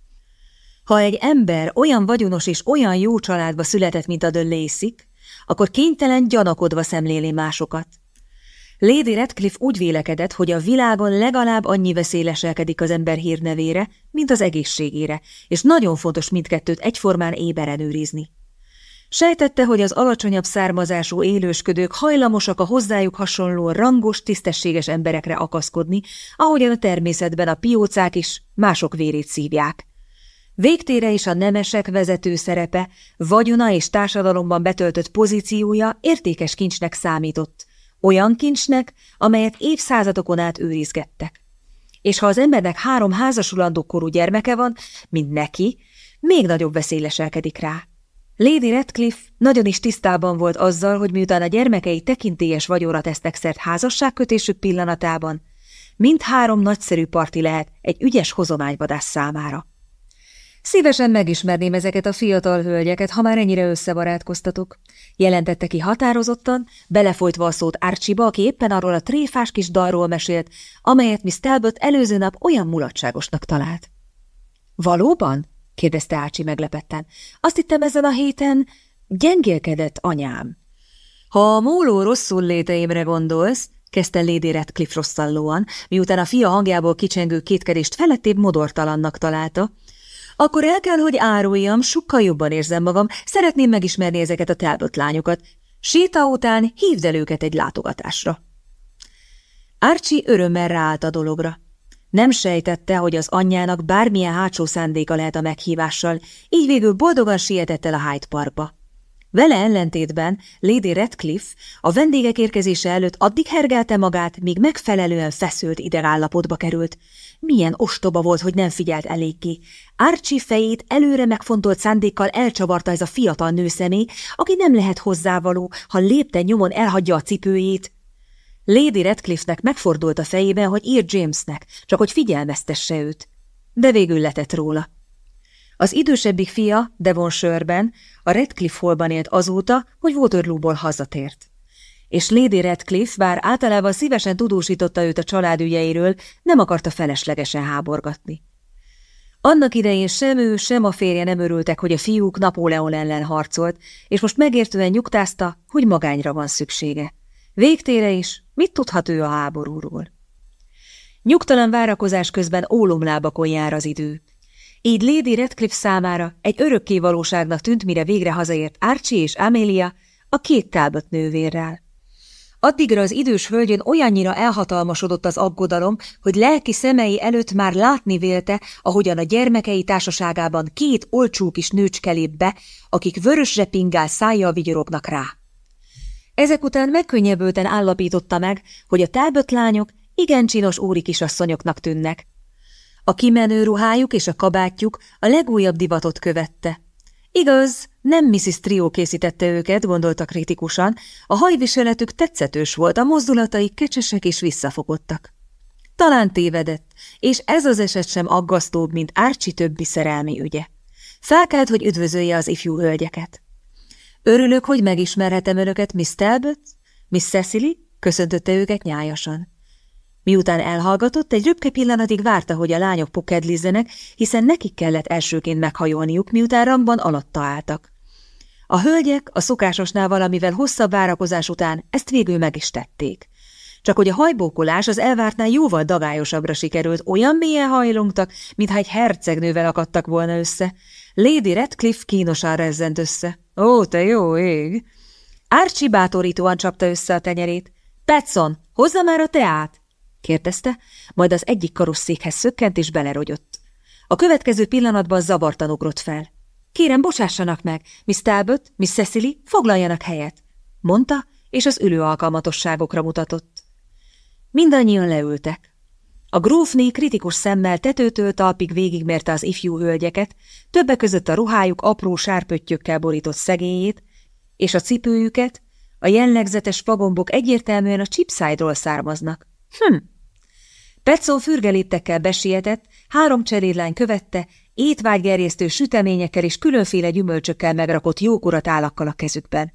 Ha egy ember olyan vagyonos és olyan jó családba született, mint a Döllészik, akkor kénytelen gyanakodva szemléli másokat. Lady Redcliffe úgy vélekedett, hogy a világon legalább annyi veszélyeselkedik az ember hírnevére, mint az egészségére, és nagyon fontos mindkettőt egyformán éberen őrizni. Sejtette, hogy az alacsonyabb származású élősködők hajlamosak a hozzájuk hasonló rangos, tisztességes emberekre akaszkodni, ahogyan a természetben a piócák is mások vérét szívják. Végtére is a nemesek vezető szerepe, vagyona és társadalomban betöltött pozíciója értékes kincsnek számított, olyan kincsnek, amelyet évszázadokon át őrizgettek. És ha az embernek három házasulandó korú gyermeke van, mint neki, még nagyobb veszély leselkedik rá. Lady Redcliffe nagyon is tisztában volt azzal, hogy miután a gyermekei tekintélyes vagyonra tesznek szert házasságkötésük pillanatában, mind három nagyszerű parti lehet egy ügyes hozományvadász számára. Szívesen megismerném ezeket a fiatal hölgyeket, ha már ennyire összebarátkoztatok, jelentette ki határozottan, belefolytva a szót Archie-ba, aki éppen arról a tréfás kis dalról mesélt, amelyet Miss Talbot előző nap olyan mulatságosnak talált. Valóban? kérdezte Archie meglepetten. Azt hittem ezen a héten gyengélkedett anyám. Ha a móló rosszul léteimre gondolsz, kezdte Lady Radcliffe rosszallóan, miután a fia hangjából kicsengő kétkedést felettébb modortalannak találta, akkor el kell, hogy áruljam, sokkal jobban érzem magam, szeretném megismerni ezeket a Talbot lányokat. Séta után hívd el őket egy látogatásra. Archie örömmel ráállt a dologra. Nem sejtette, hogy az anyjának bármilyen hátsó szándéka lehet a meghívással, így végül boldogan sietett el a Hyde Parkba. Vele ellentétben Lady Redcliffe a vendégek érkezése előtt addig hergelte magát, míg megfelelően feszült idegállapotba került. Milyen ostoba volt, hogy nem figyelt eléggé. Archie fejét előre megfontolt szándékkal elcsavarta ez a fiatal nőszemély, aki nem lehet hozzávaló, ha lépte nyomon elhagyja a cipőjét. Lady Redcliffe-nek megfordult a fejében, hogy ír Jamesnek, csak hogy figyelmeztesse őt. De végül letett róla. Az idősebbik fia, Devonshire-ben, a Redcliffe Hallban élt azóta, hogy Waterloo-ból hazatért. És Lady Redcliffe, bár általában szívesen tudósította őt a családügyeiről, nem akarta feleslegesen háborgatni. Annak idején sem ő, sem a férje nem örültek, hogy a fiúk Napóleon ellen harcolt, és most megértően nyugtázta, hogy magányra van szüksége. Végtére is, mit tudhat ő a háborúról? Nyugtalan várakozás közben ólomlábakon jár az idő. Így Lady Redcliffe számára egy örökké valóságnak tűnt, mire végre hazaért Archie és Amelia a két Talbot nővérrel. Addigra az idős hölgyön olyannyira elhatalmasodott az aggodalom, hogy lelki szemei előtt már látni vélte, ahogyan a gyermekei társaságában két olcsó kis nőcske lép be, akik vörösre pingál szájjal vigyorognak rá. Ezek után megkönnyebbülten állapította meg, hogy a Talbot igen csinos úri kisasszonyoknak tűnnek. A kimenő ruhájuk és a kabátjuk a legújabb divatot követte. Igaz, nem Mrs. Trio készítette őket, gondolta kritikusan, a hajviseletük tetszetős volt, a mozdulataik kecsesek és visszafogottak. Talán tévedett, és ez az eset sem aggasztóbb, mint Árcsi többi szerelmi ügye. Felkelt, hogy üdvözölje az ifjú hölgyeket. Örülök, hogy megismerhetem önöket, Miss Talbot, Miss Cecily, köszöntötte őket nyájasan. Miután elhallgatott, egy röpke pillanatig várta, hogy a lányok pokedlizzenek, hiszen nekik kellett elsőként meghajolniuk, miután rangban alatta álltak. A hölgyek a szokásosnál valamivel hosszabb várakozás után ezt végül meg is tették. Csak hogy a hajbókolás az elvártnál jóval dagályosabbra sikerült, olyan mélyen hajlongtak, mintha egy hercegnővel akadtak volna össze. Lady Redcliffe kínosan rezzent össze. Ó, te jó ég! Archie bátorítóan csapta össze a tenyerét. Petson, hozza már a teát! Kérdezte, majd az egyik karosszékhez szökkent és belerogyott. A következő pillanatban zavartan ugrott fel. Kérem, bocsássanak meg, Miss Talbot, Miss Cecily, foglaljanak helyet, mondta, és az ülő alkalmatosságokra mutatott. Mindannyian leültek. A grófné kritikus szemmel tetőtől talpig végigmérte az ifjú hölgyeket, többek között a ruhájuk apró sárpöttyökkel borított szegélyét, és a cipőjüket, a jellegzetes fagombok egyértelműen a chipside származnak. Hm. Petszó fürgeléptekkel besietett, három cseréllány követte, étvágygerjesztő süteményekkel és különféle gyümölcsökkel megrakott jókora tálakkal a kezükben.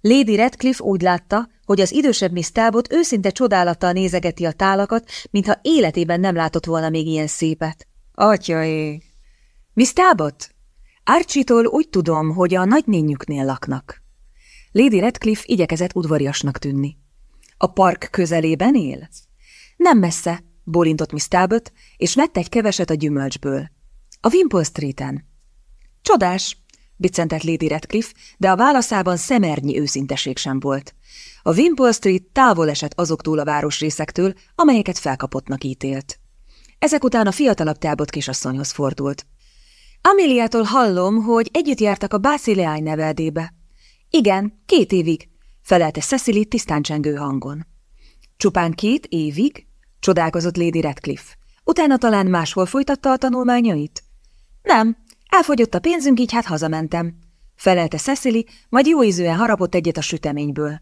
Lady Redcliffe úgy látta, hogy az idősebb Miss Talbot őszinte csodálattal nézegeti a tálakat, mintha életében nem látott volna még ilyen szépet. Atyaé! Miss Talbot? Archie-tól úgy tudom, hogy a nagynényüknél laknak. Lady Redcliffe igyekezett udvariasnak tűnni. A park közelében él? Nem messze, bólintott Miss Talbot, és vett egy keveset a gyümölcsből. A Wimpole Street-en. Csodás, biccentett Lady Redcliffe, de a válaszában szemernyi őszinteség sem volt. A Wimpole Street távol esett azoktól a városrészektől, amelyeket felkapottnak ítélt. Ezek után a fiatalabb Talbot kisasszonyhoz fordult. Ameliától hallom, hogy együtt jártak a Basileány neveldébe. Igen, két évig, felelte Cecily tisztán csengő hangon. Csupán két évig? Csodálkozott Lady Redcliffe. Utána talán máshol folytatta a tanulmányait? Nem, elfogyott a pénzünk, így hát hazamentem. Felelte Cecily, majd jóízűen harapott egyet a süteményből.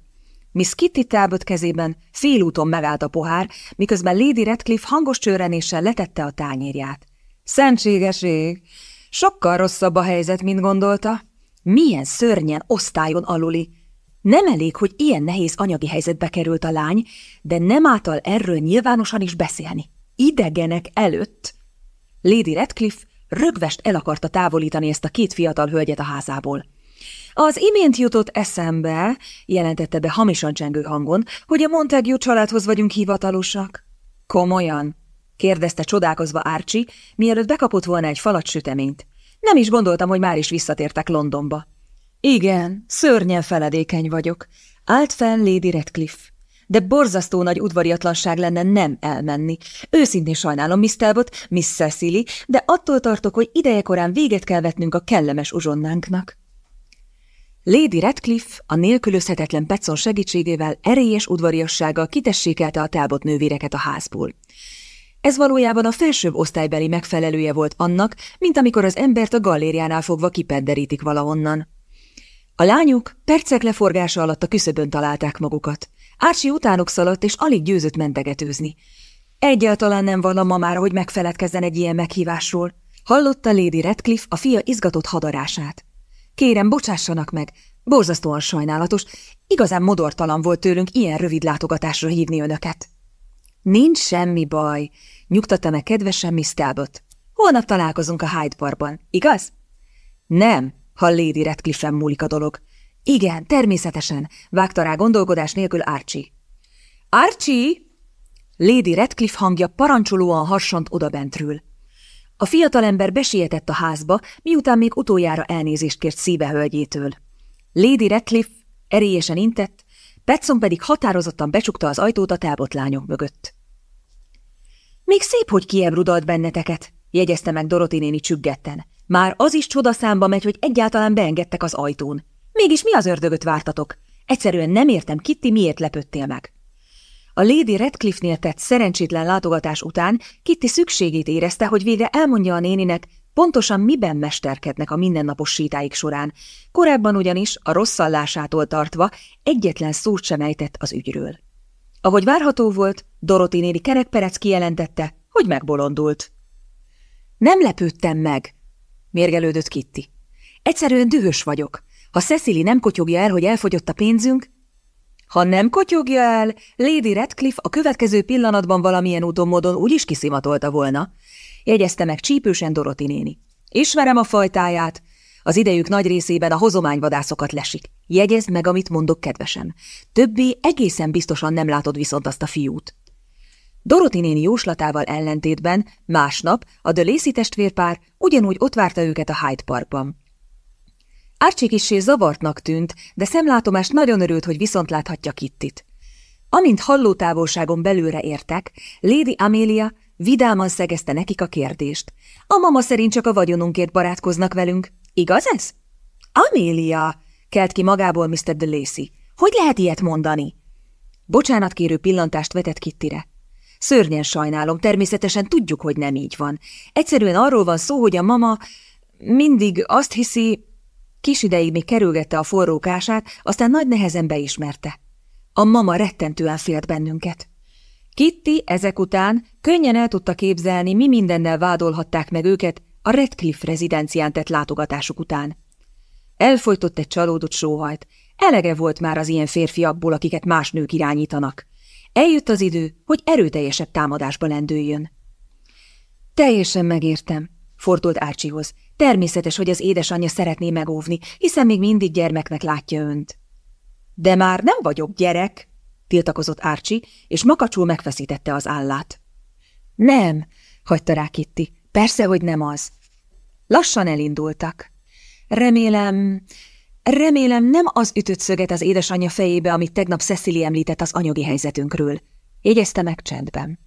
Miss Kitty Talbot kezében félúton megállt a pohár, miközben Lady Redcliffe hangos csőrenéssel letette a tányérját. Szentségeség! Sokkal rosszabb a helyzet, mint gondolta. Milyen szörnyen osztályon aluli! Nem elég, hogy ilyen nehéz anyagi helyzetbe került a lány, de nem által erről nyilvánosan is beszélni. Idegenek előtt. Lady Redcliffe rögvest el akarta távolítani ezt a két fiatal hölgyet a házából. Az imént jutott eszembe, jelentette be hamisan csengő hangon, hogy a Montague családhoz vagyunk hivatalosak. Komolyan? kérdezte csodálkozva Árcsi, mielőtt bekapott volna egy falat süteményt. Nem is gondoltam, hogy már is visszatértek Londonba. Igen, szörnyen feledékeny vagyok. Állt fel Lady Redcliffe. De borzasztó nagy udvariatlanság lenne nem elmenni. Őszintén sajnálom Miss Talbot, Miss Cecily, de attól tartok, hogy idejekorán véget kell vetnünk a kellemes uzsonnánknak. Lady Redcliffe a nélkülözhetetlen Petson segítségével erélyes udvariassággal kitessékelte a Talbot nővéreket a házból. Ez valójában a felsőbb osztálybeli megfelelője volt annak, mint amikor az embert a gallériánál fogva kipedderítik valahonnan. A lányok percek leforgása alatt a küszöbön találták magukat. Ársi utánuk szaladt, és alig győzött mentegetőzni. Egyáltalán nem vallom ma már, hogy megfeledkezzen egy ilyen meghívásról. Hallotta Lady Redcliffe a fia izgatott hadarását. Kérem, bocsássanak meg, borzasztóan sajnálatos, igazán modortalan volt tőlünk ilyen rövid látogatásra hívni önöket. Nincs semmi baj, nyugtatta meg kedvesen Miss Talbot. Holnap találkozunk a Hyde Parkban, igaz? Nem, ha Lady Redcliffe múlik a dolog. Igen, természetesen, vágta rá gondolkodás nélkül Archie. Archie! Lady Redcliffe hangja parancsolóan harsant odabentről. A fiatalember besietett a házba, miután még utoljára elnézést kért szíve hölgyétől. Lady Redcliffe erélyesen intett, Petson pedig határozottan becsukta az ajtót a tábotlányok mögött. Még szép, hogy kiebrudalt benneteket, jegyezte meg Doroti néni csüggetten. Már az is csodaszámba megy, hogy egyáltalán beengedtek az ajtón. Mégis mi az ördögöt vártatok? Egyszerűen nem értem, Kitty, miért lepődtél meg. A Lady Redcliffe-nél tett szerencsétlen látogatás után Kitty szükségét érezte, hogy végre elmondja a néninek, pontosan miben mesterkednek a mindennapos sítáik során. Korábban ugyanis, a rosszallásától tartva, egyetlen szót sem ejtett az ügyről. Ahogy várható volt, Doroti néni kerekperec kijelentette, hogy megbolondult. Nem lepődtem meg, mérgelődött Kitty. Egyszerűen dühös vagyok. Ha Cecily nem kotyogja el, hogy elfogyott a pénzünk, ha nem kotyogja el, Lady Redcliffe a következő pillanatban valamilyen úton módon úgyis kiszimatolta volna, jegyezte meg csípősen Doroti néni. Ismerem a fajtáját. Az idejük nagy részében a hozományvadászokat lesik. Jegyezd meg, amit mondok, kedvesem. Többé egészen biztosan nem látod viszont azt a fiút. Doroti néni jóslatával ellentétben másnap a de Lacey testvérpár ugyanúgy ott várta őket a Hyde Parkban. Archie kissé zavartnak tűnt, de szemlátomást nagyon örült, hogy viszont láthatja Kittit. Amint hallótávolságon belőle értek, Lady Amelia vidáman szegezte nekik a kérdést. A mama szerint csak a vagyonunkért barátkoznak velünk. Igaz ez? Amelia! kelt ki magából Mr. de Lacy. Hogy lehet ilyet mondani? Bocsánat kérő pillantást vetett Kittire. Szörnyen sajnálom, természetesen tudjuk, hogy nem így van. Egyszerűen arról van szó, hogy a mama mindig azt hiszi, Kis ideig még kerülgette a forrókását, aztán nagy nehezen beismerte. A mama rettentően félt bennünket. Kitty ezek után könnyen el tudta képzelni, mi mindennel vádolhatták meg őket a Redcliffe rezidencián tett látogatásuk után. Elfolytott egy csalódott sóhajt. Elege volt már az ilyen férfiakból, akiket más nők irányítanak. Eljött az idő, hogy erőteljesebb támadásba lendüljön. Teljesen megértem, fordult Árcsihoz. Természetes, hogy az édesanyja szeretné megóvni, hiszen még mindig gyermeknek látja önt. De már nem vagyok gyerek, tiltakozott Árcsi, és makacsul megfeszítette az állát. Nem, hagyta rá Kitty, persze, hogy nem az. Lassan elindultak. Remélem, remélem nem az ütött szöget az édesanyja fejébe, amit tegnap Cecily említett az anyagi helyzetünkről. Jegyezte meg csendben.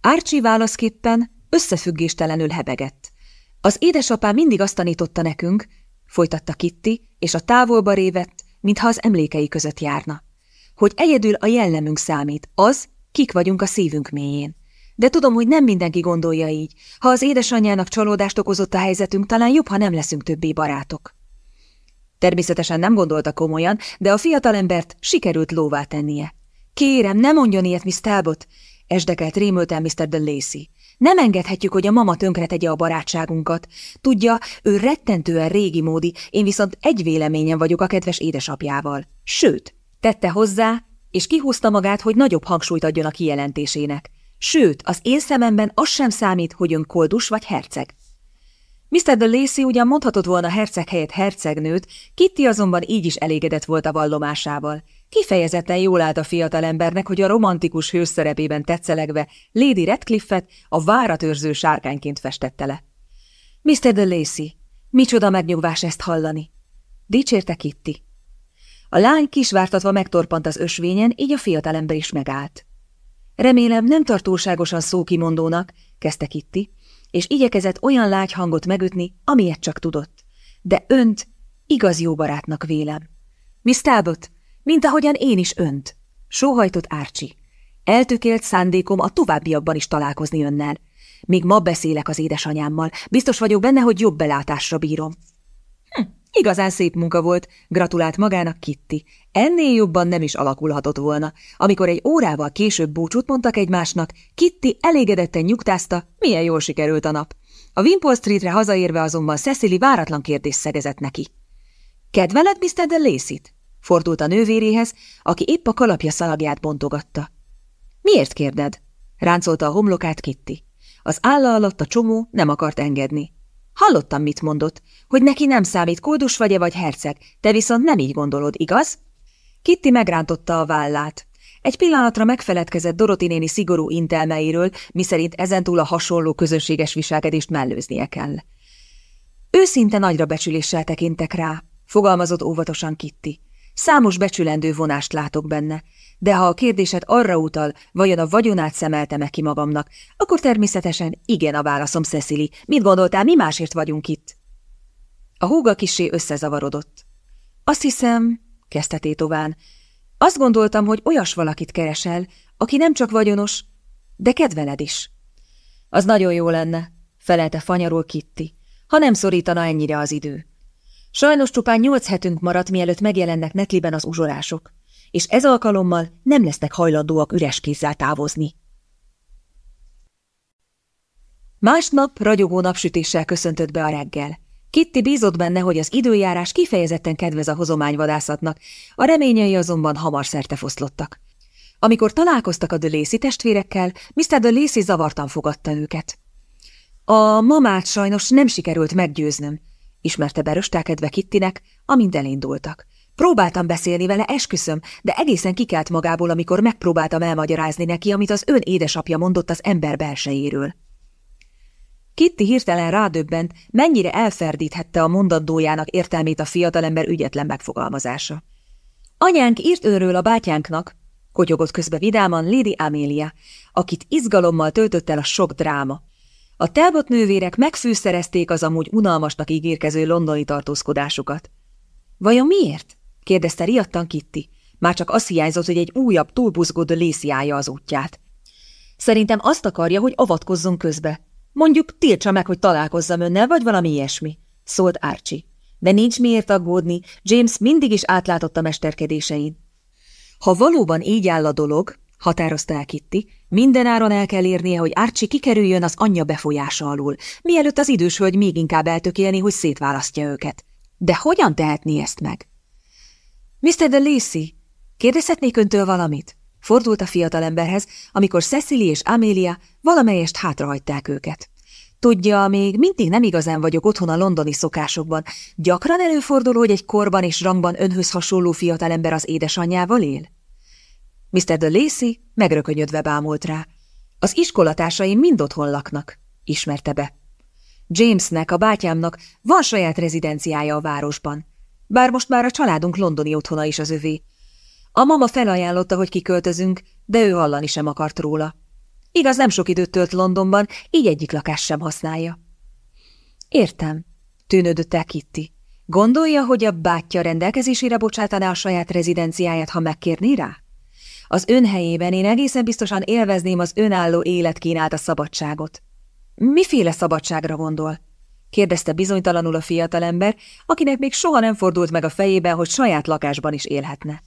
Árcsi válaszképpen összefüggéstelenül hebegett. Az édesapám mindig azt tanította nekünk, folytatta Kitty, és a távolba révett, mintha az emlékei között járna, hogy egyedül a jellemünk számít, az, kik vagyunk a szívünk mélyén. De tudom, hogy nem mindenki gondolja így. Ha az édesanyjának csalódást okozott a helyzetünk, talán jobb, ha nem leszünk többé barátok. Természetesen nem gondolta komolyan, de a fiatalembert sikerült lóvá tennie. Kérem, ne mondjon ilyet, Miss Talbot! Esdekelt rémülten Mr. de Lacy. Nem engedhetjük, hogy a mama tönkretegye a barátságunkat. Tudja, ő rettentően régi módi, én viszont egy véleményen vagyok a kedves édesapjával. Sőt, tette hozzá, és kihúzta magát, hogy nagyobb hangsúlyt adjon a kijelentésének. Sőt, az én szememben az sem számít, hogy ön koldus vagy herceg. Mr. de Lacy ugyan mondhatott volna herceg helyett hercegnőt, Kitty azonban így is elégedett volt a vallomásával. Kifejezetten jól állt a fiatalembernek, hogy a romantikus hős szerepében tetszelegve Lady Redcliffe-et a váratőrző sárkányként festette le. Mr. de Lacy, micsoda megnyugvás ezt hallani. Dicsérte Kitty. A lány kisvártatva megtorpant az ösvényen, így a fiatalember is megállt. Remélem nem tartóságosan szókimondónak, kezdte Kitty, és igyekezett olyan lágy hangot megütni, amilyet csak tudott. De önt igaz jó barátnak vélem. Miss Talbot, mint ahogyan én is önt. Sóhajtott Árcsi. Eltökélt szándékom a továbbiakban is találkozni önnel. Még ma beszélek az édesanyámmal. Biztos vagyok benne, hogy jobb belátásra bírom. Igazán szép munka volt, gratulált magának Kitty. Ennél jobban nem is alakulhatott volna. Amikor egy órával később búcsút mondtak egymásnak, Kitty elégedetten nyugtázta, milyen jól sikerült a nap. A Wimpole Streetre hazaérve azonban Cecily váratlan kérdést szegezett neki. Kedveled Mr. de Lacey-t? Fordult a nővéréhez, aki épp a kalapja szalagját bontogatta. Miért kérded? Ráncolta a homlokát Kitty. Az álla alatt a csomó nem akart engedni. Hallottam, mit mondott, hogy neki nem számít kódus vagy-e vagy herceg, te viszont nem így gondolod, igaz? Kitty megrántotta a vállát. Egy pillanatra megfeledkezett Doroti néni szigorú intelmeiről, miszerint ezentúl a hasonló közönséges viselkedést mellőznie kell. Őszinte nagyra becsüléssel tekintek rá, fogalmazott óvatosan Kitty. Számos becsülendő vonást látok benne, de ha a kérdésed arra utal, vajon a vagyonát szemelte meg ki magamnak, akkor természetesen igen a válaszom, Cecily. Mit gondoltál, mi másért vagyunk itt? A húga kisé összezavarodott. Azt hiszem, kezdte tétován. Azt gondoltam, hogy olyas valakit keresel, aki nem csak vagyonos, de kedveled is. Az nagyon jó lenne, felelte fanyarul Kitty, ha nem szorítana ennyire az idő. Sajnos csupán nyolc hetünk maradt, mielőtt megjelennek netliben az uzsolások, és ez alkalommal nem lesznek hajlandóak üres kézzel távozni. Másnap ragyogó napsütéssel köszöntött be a reggel. Kitty bízott benne, hogy az időjárás kifejezetten kedvez a hozományvadászatnak, a reményei azonban hamar szerte foszlottak. Amikor találkoztak a Dölési testvérekkel, Mr. Dölési zavartan fogadta őket. A mamát sajnos nem sikerült meggyőznöm, ismerte beröstelkedve Kittinek, amint elindultak. Próbáltam beszélni vele, esküszöm, de egészen kikelt magából, amikor megpróbáltam elmagyarázni neki, amit az ön édesapja mondott az ember belsejéről. Kitty hirtelen rádöbbent, mennyire elferdíthette a mondandójának értelmét a fiatalember ügyetlen megfogalmazása. Anyánk írt őről a bátyánknak, kotyogott közbe vidáman Lady Amelia, akit izgalommal töltött el a sok dráma. A Talbot nővérek megfűszerezték az amúgy unalmasnak ígérkező londoni tartózkodásukat. Vajon miért? Kérdezte riadtan Kitty. Már csak azt hiányzott, hogy egy újabb, túlbuzgódó lésziája az útját. Szerintem azt akarja, hogy avatkozzon közbe. Mondjuk tiltsa meg, hogy találkozzam önnel, vagy valami ilyesmi, szólt Archie. De nincs miért aggódni, James mindig is átlátott a mesterkedésein. Ha valóban így áll a dolog, határozta el Kitty, mindenáron el kell érnie, hogy Archie kikerüljön az anyja befolyása alól, mielőtt az idős hölgy még inkább eltökélni, hogy szétválasztja őket. De hogyan tehetné ezt meg? Mr. de Lacy, kérdezhetnék öntől valamit? Fordult a fiatalemberhez, amikor Cecily és Amelia valamelyest hátrahagyták őket. Tudja, még mindig nem igazán vagyok otthon a londoni szokásokban. Gyakran előfordul, hogy egy korban és rangban önhöz hasonló fiatalember az édesanyjával él? Mr. de Lacy megrökönyödve bámult rá. Az iskolatársaim mind otthon laknak, ismerte be. Jamesnek, a bátyámnak van saját rezidenciája a városban. Bár most már a családunk londoni otthona is az övé. A mama felajánlotta, hogy kiköltözünk, de ő hallani sem akart róla. Igaz, nem sok időt tölt Londonban, így egyik lakás sem használja. Értem, tűnődött el Kitty. Gondolja, hogy a bátyja rendelkezésére bocsátaná a saját rezidenciáját, ha megkérné rá? Az ön helyében én egészen biztosan élvezném az önálló élet a szabadságot. Miféle szabadságra gondol? Kérdezte bizonytalanul a fiatalember, akinek még soha nem fordult meg a fejében, hogy saját lakásban is élhetne.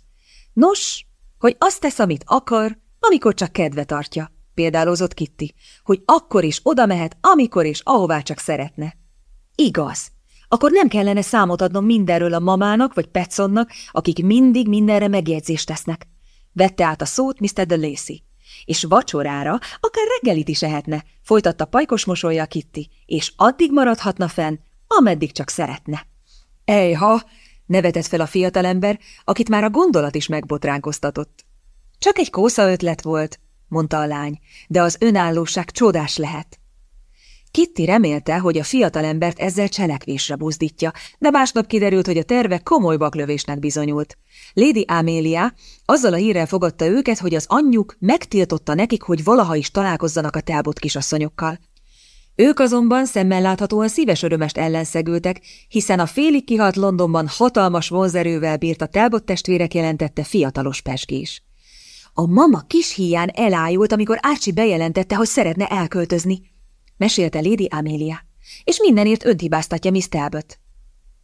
Nos, hogy azt tesz, amit akar, amikor csak kedve tartja, példálozott Kitty, hogy akkor is oda mehet, amikor és ahová csak szeretne. Igaz. Akkor nem kellene számot adnom mindenről a mamának vagy Petsonnak, akik mindig mindenre megjegyzést tesznek. Vette át a szót Mr. de Lacy. És vacsorára akár reggelit is ehetne, folytatta pajkos mosolya Kitty, és addig maradhatna fenn, ameddig csak szeretne. Ejha, nevetett fel a fiatalember, akit már a gondolat is megbotránkoztatott. Csak egy kósza ötlet volt, mondta a lány, de az önállóság csodás lehet. Kitty remélte, hogy a fiatalembert ezzel cselekvésre buzdítja, de másnap kiderült, hogy a terve komoly baklövésnek bizonyult. Lady Amelia azzal a hírrel fogadta őket, hogy az anyjuk megtiltotta nekik, hogy valaha is találkozzanak a telbot kisasszonyokkal. Ők azonban szemmel láthatóan szíves örömest ellenszegültek, hiszen a félig kihalt Londonban hatalmas vonzerővel bírt a Talbot testvérek jelentette fiatalos peskés. A mama kis híján elájult, amikor Archie bejelentette, hogy szeretne elköltözni, mesélte Lady Amelia, és mindenért önt hibáztatja Miss Talbot.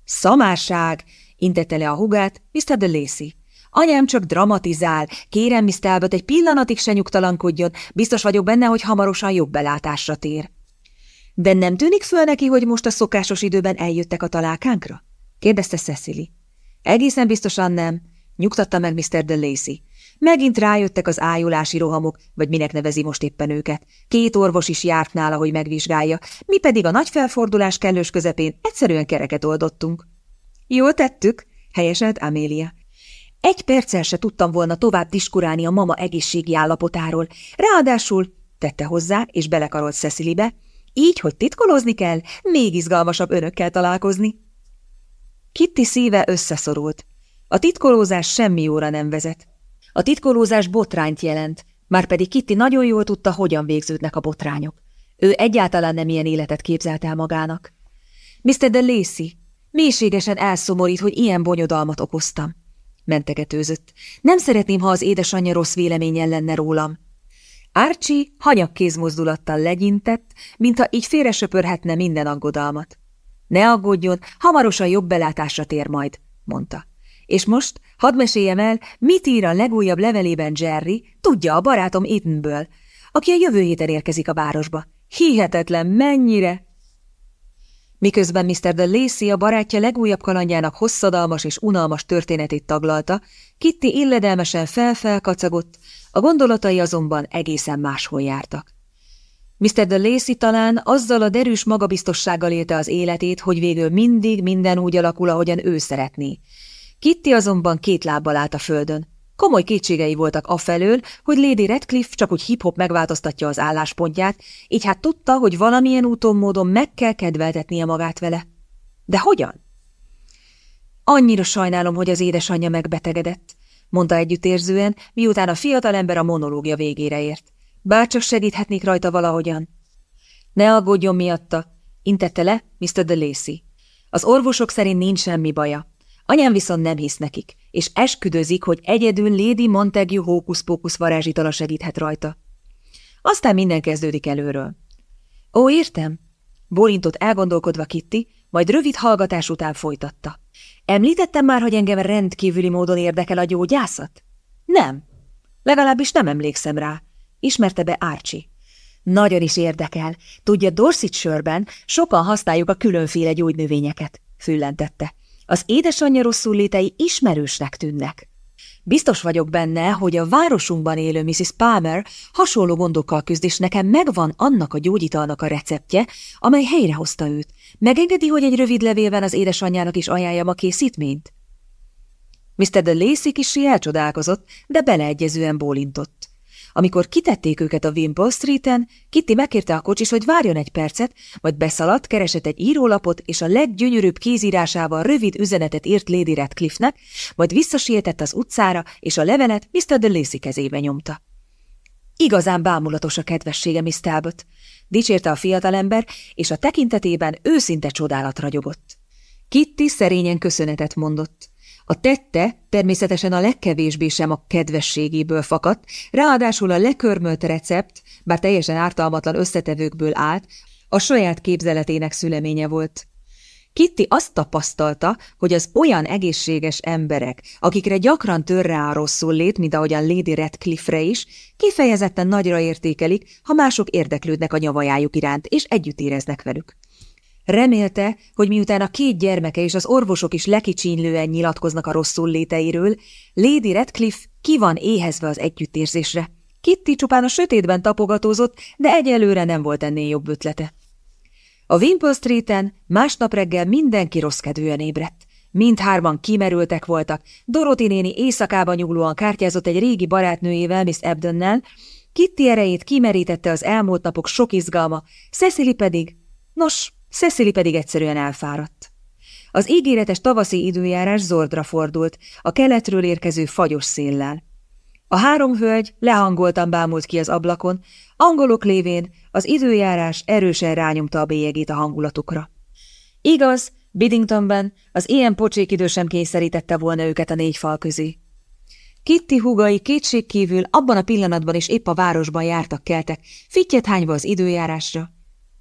Szamárság, intette le a hugát Mr. de Lacy. Anyám csak dramatizál, kérem Miss Talbot egy pillanatig se nyugtalankodjon, biztos vagyok benne, hogy hamarosan jobb belátásra tér. De nem tűnik föl neki, hogy most a szokásos időben eljöttek a találkánkra? kérdezte Cecily. Egészen biztosan nem, nyugtatta meg Mr. de Lacy. Megint rájöttek az ájulási rohamok, vagy minek nevezi most éppen őket. Két orvos is járt nála, hogy megvizsgálja, mi pedig a nagy felfordulás kellős közepén egyszerűen kereket oldottunk. Jól tettük, helyeselt Amélia. Egy perccel se tudtam volna tovább diskurálni a mama egészségi állapotáról, ráadásul, tette hozzá, és belekarolt Cecilybe, így, hogy titkolózni kell, még izgalmasabb önökkel találkozni. Kitty szíve összeszorult. A titkolózás semmi jóra nem vezet. A titkolózás botrányt jelent, már pedig Kitty nagyon jól tudta, hogyan végződnek a botrányok. Ő egyáltalán nem ilyen életet képzelt el magának. Mr. de Lacy, mélységesen elszomorít, hogy ilyen bonyodalmat okoztam. mentegetőzött. Nem szeretném, ha az édesanyja rossz véleményen lenne rólam. Archie hanyag kézmozdulattal legyintett, mintha így félresöpörhetne minden aggodalmat. Ne aggódjon, hamarosan jobb belátásra tér majd, mondta. És most hadd meséljem el, mit ír a legújabb levelében Jerry, tudja a barátom Eatonből, aki a jövő héten érkezik a városba. Hihetetlen, mennyire! Miközben Mr. de Lacey a barátja legújabb kalandjának hosszadalmas és unalmas történetét taglalta, Kitty illedelmesen felfelkacagott, a gondolatai azonban egészen máshol jártak. Mr. de Lacey talán azzal a derűs magabiztossággal élte az életét, hogy végül mindig minden úgy alakul, ahogyan ő szeretné. Kitty azonban két lábbal állt a földön. Komoly kétségei voltak afelől, hogy Lady Redcliffe csak úgy hip-hop megváltoztatja az álláspontját, így hát tudta, hogy valamilyen úton módon meg kell kedveltetnie magát vele. De hogyan? Annyira sajnálom, hogy az édesanyja megbetegedett, mondta együttérzően, miután a fiatalember a monológia végére ért. Bárcsak segíthetnék rajta valahogyan. Ne aggódjon miatta, intette le Mr. de Lacey. Az orvosok szerint nincs semmi baja. Anyám viszont nem hisz nekik, és esküdözik, hogy egyedül Lady Montague hókusz-pókusz varázsitala segíthet rajta. Aztán minden kezdődik előről. Ó, értem, bólintott elgondolkodva Kitty, majd rövid hallgatás után folytatta. Említettem már, hogy engem rendkívüli módon érdekel a gyógyászat? Nem. Legalábbis nem emlékszem rá. Ismerte be Archie. Nagyon is érdekel. Tudja, Dorsetshire-ben sokan használjuk a különféle gyógynövényeket, füllentette. Az édesanyja rosszul létei ismerősnek tűnnek. Biztos vagyok benne, hogy a városunkban élő Mrs. Palmer hasonló gondokkal küzd, és nekem megvan annak a gyógyitalnak a receptje, amely helyrehozta őt. Megengedi, hogy egy rövid levélben az édesanyjának is ajánljam a készítményt? Mr. de Lacey kisi elcsodálkozott, de beleegyezően bólintott. Amikor kitették őket a Wimpole Street-en, Kitty megkérte a kocsis, hogy várjon egy percet, majd beszaladt, keresett egy írólapot, és a leggyönyörűbb kézírásával rövid üzenetet írt Lady Radcliffe-nek, majd visszasietett az utcára, és a levelet Mr. de Lacey kezébe nyomta. Igazán bámulatos a kedvessége, Miss Talbot, dicsérte a fiatalember, és a tekintetében őszinte csodálat ragyogott. Kitty szerényen köszönetet mondott. A tette természetesen a legkevésbé sem a kedvességéből fakadt, ráadásul a lekörmölt recept, bár teljesen ártalmatlan összetevőkből állt, a saját képzeletének szüleménye volt. Kitty azt tapasztalta, hogy az olyan egészséges emberek, akikre gyakran tör rá a rosszul lét, mint ahogyan Lady Redcliffe-re is, kifejezetten nagyra értékelik, ha mások érdeklődnek a nyavajájuk iránt, és együtt éreznek velük. Remélte, hogy miután a két gyermeke és az orvosok is lekicsínlően nyilatkoznak a rosszul léteiről, Lady Redcliffe ki van éhezve az együttérzésre. Kitty csupán a sötétben tapogatózott, de egyelőre nem volt ennél jobb ötlete. A Wimpole Street-en másnap reggel mindenki rosszkedően ébredt. Mindhárman kimerültek voltak, Dorothy néni éjszakában nyuglóan kártyázott egy régi barátnőjével, Miss Ebdonnel, Kitty erejét kimerítette az elmúlt napok sok izgalma, Cecily pedig, nos, Cecily pedig egyszerűen elfáradt. Az ígéretes tavaszi időjárás zordra fordult, a keletről érkező fagyos széllel. A három hölgy lehangoltan bámult ki az ablakon, angolok lévén az időjárás erősen rányomta a bélyegét a hangulatukra. Igaz, Biddingtonben az ilyen pocsék idő sem kényszerítette volna őket a négy fal közé. Kitty húgai kétségkívül abban a pillanatban is épp a városban jártak keltek, fittyet hányva az időjárásra.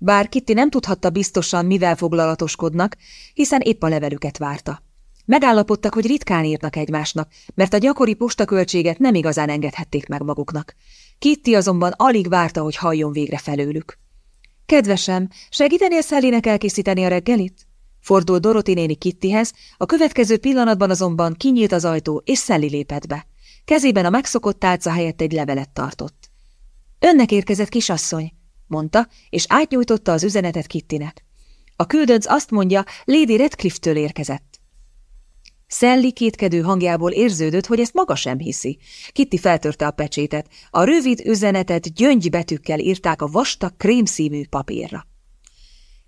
Bár Kitty nem tudhatta biztosan, mivel foglalatoskodnak, hiszen épp a levelüket várta. Megállapodtak, hogy ritkán írnak egymásnak, mert a gyakori postaköltséget nem igazán engedhették meg maguknak. Kitty azonban alig várta, hogy halljon végre felőlük. Kedvesem, segítenél Szellének elkészíteni a reggelit? Fordult Doroti néni Kittyhez, a következő pillanatban azonban kinyílt az ajtó, és Szelli lépett be. Kezében a megszokott tálca helyett egy levelet tartott. Önnek érkezett kisasszony, mondta, és átnyújtotta az üzenetet Kittinek. A küldönc azt mondja, Lady Redcliffe-től érkezett. Szelli kétkedő hangjából érződött, hogy ezt maga sem hiszi. Kitty feltörte a pecsétet. A rövid üzenetet gyöngybetűkkel írták a vastag krémszínű papírra.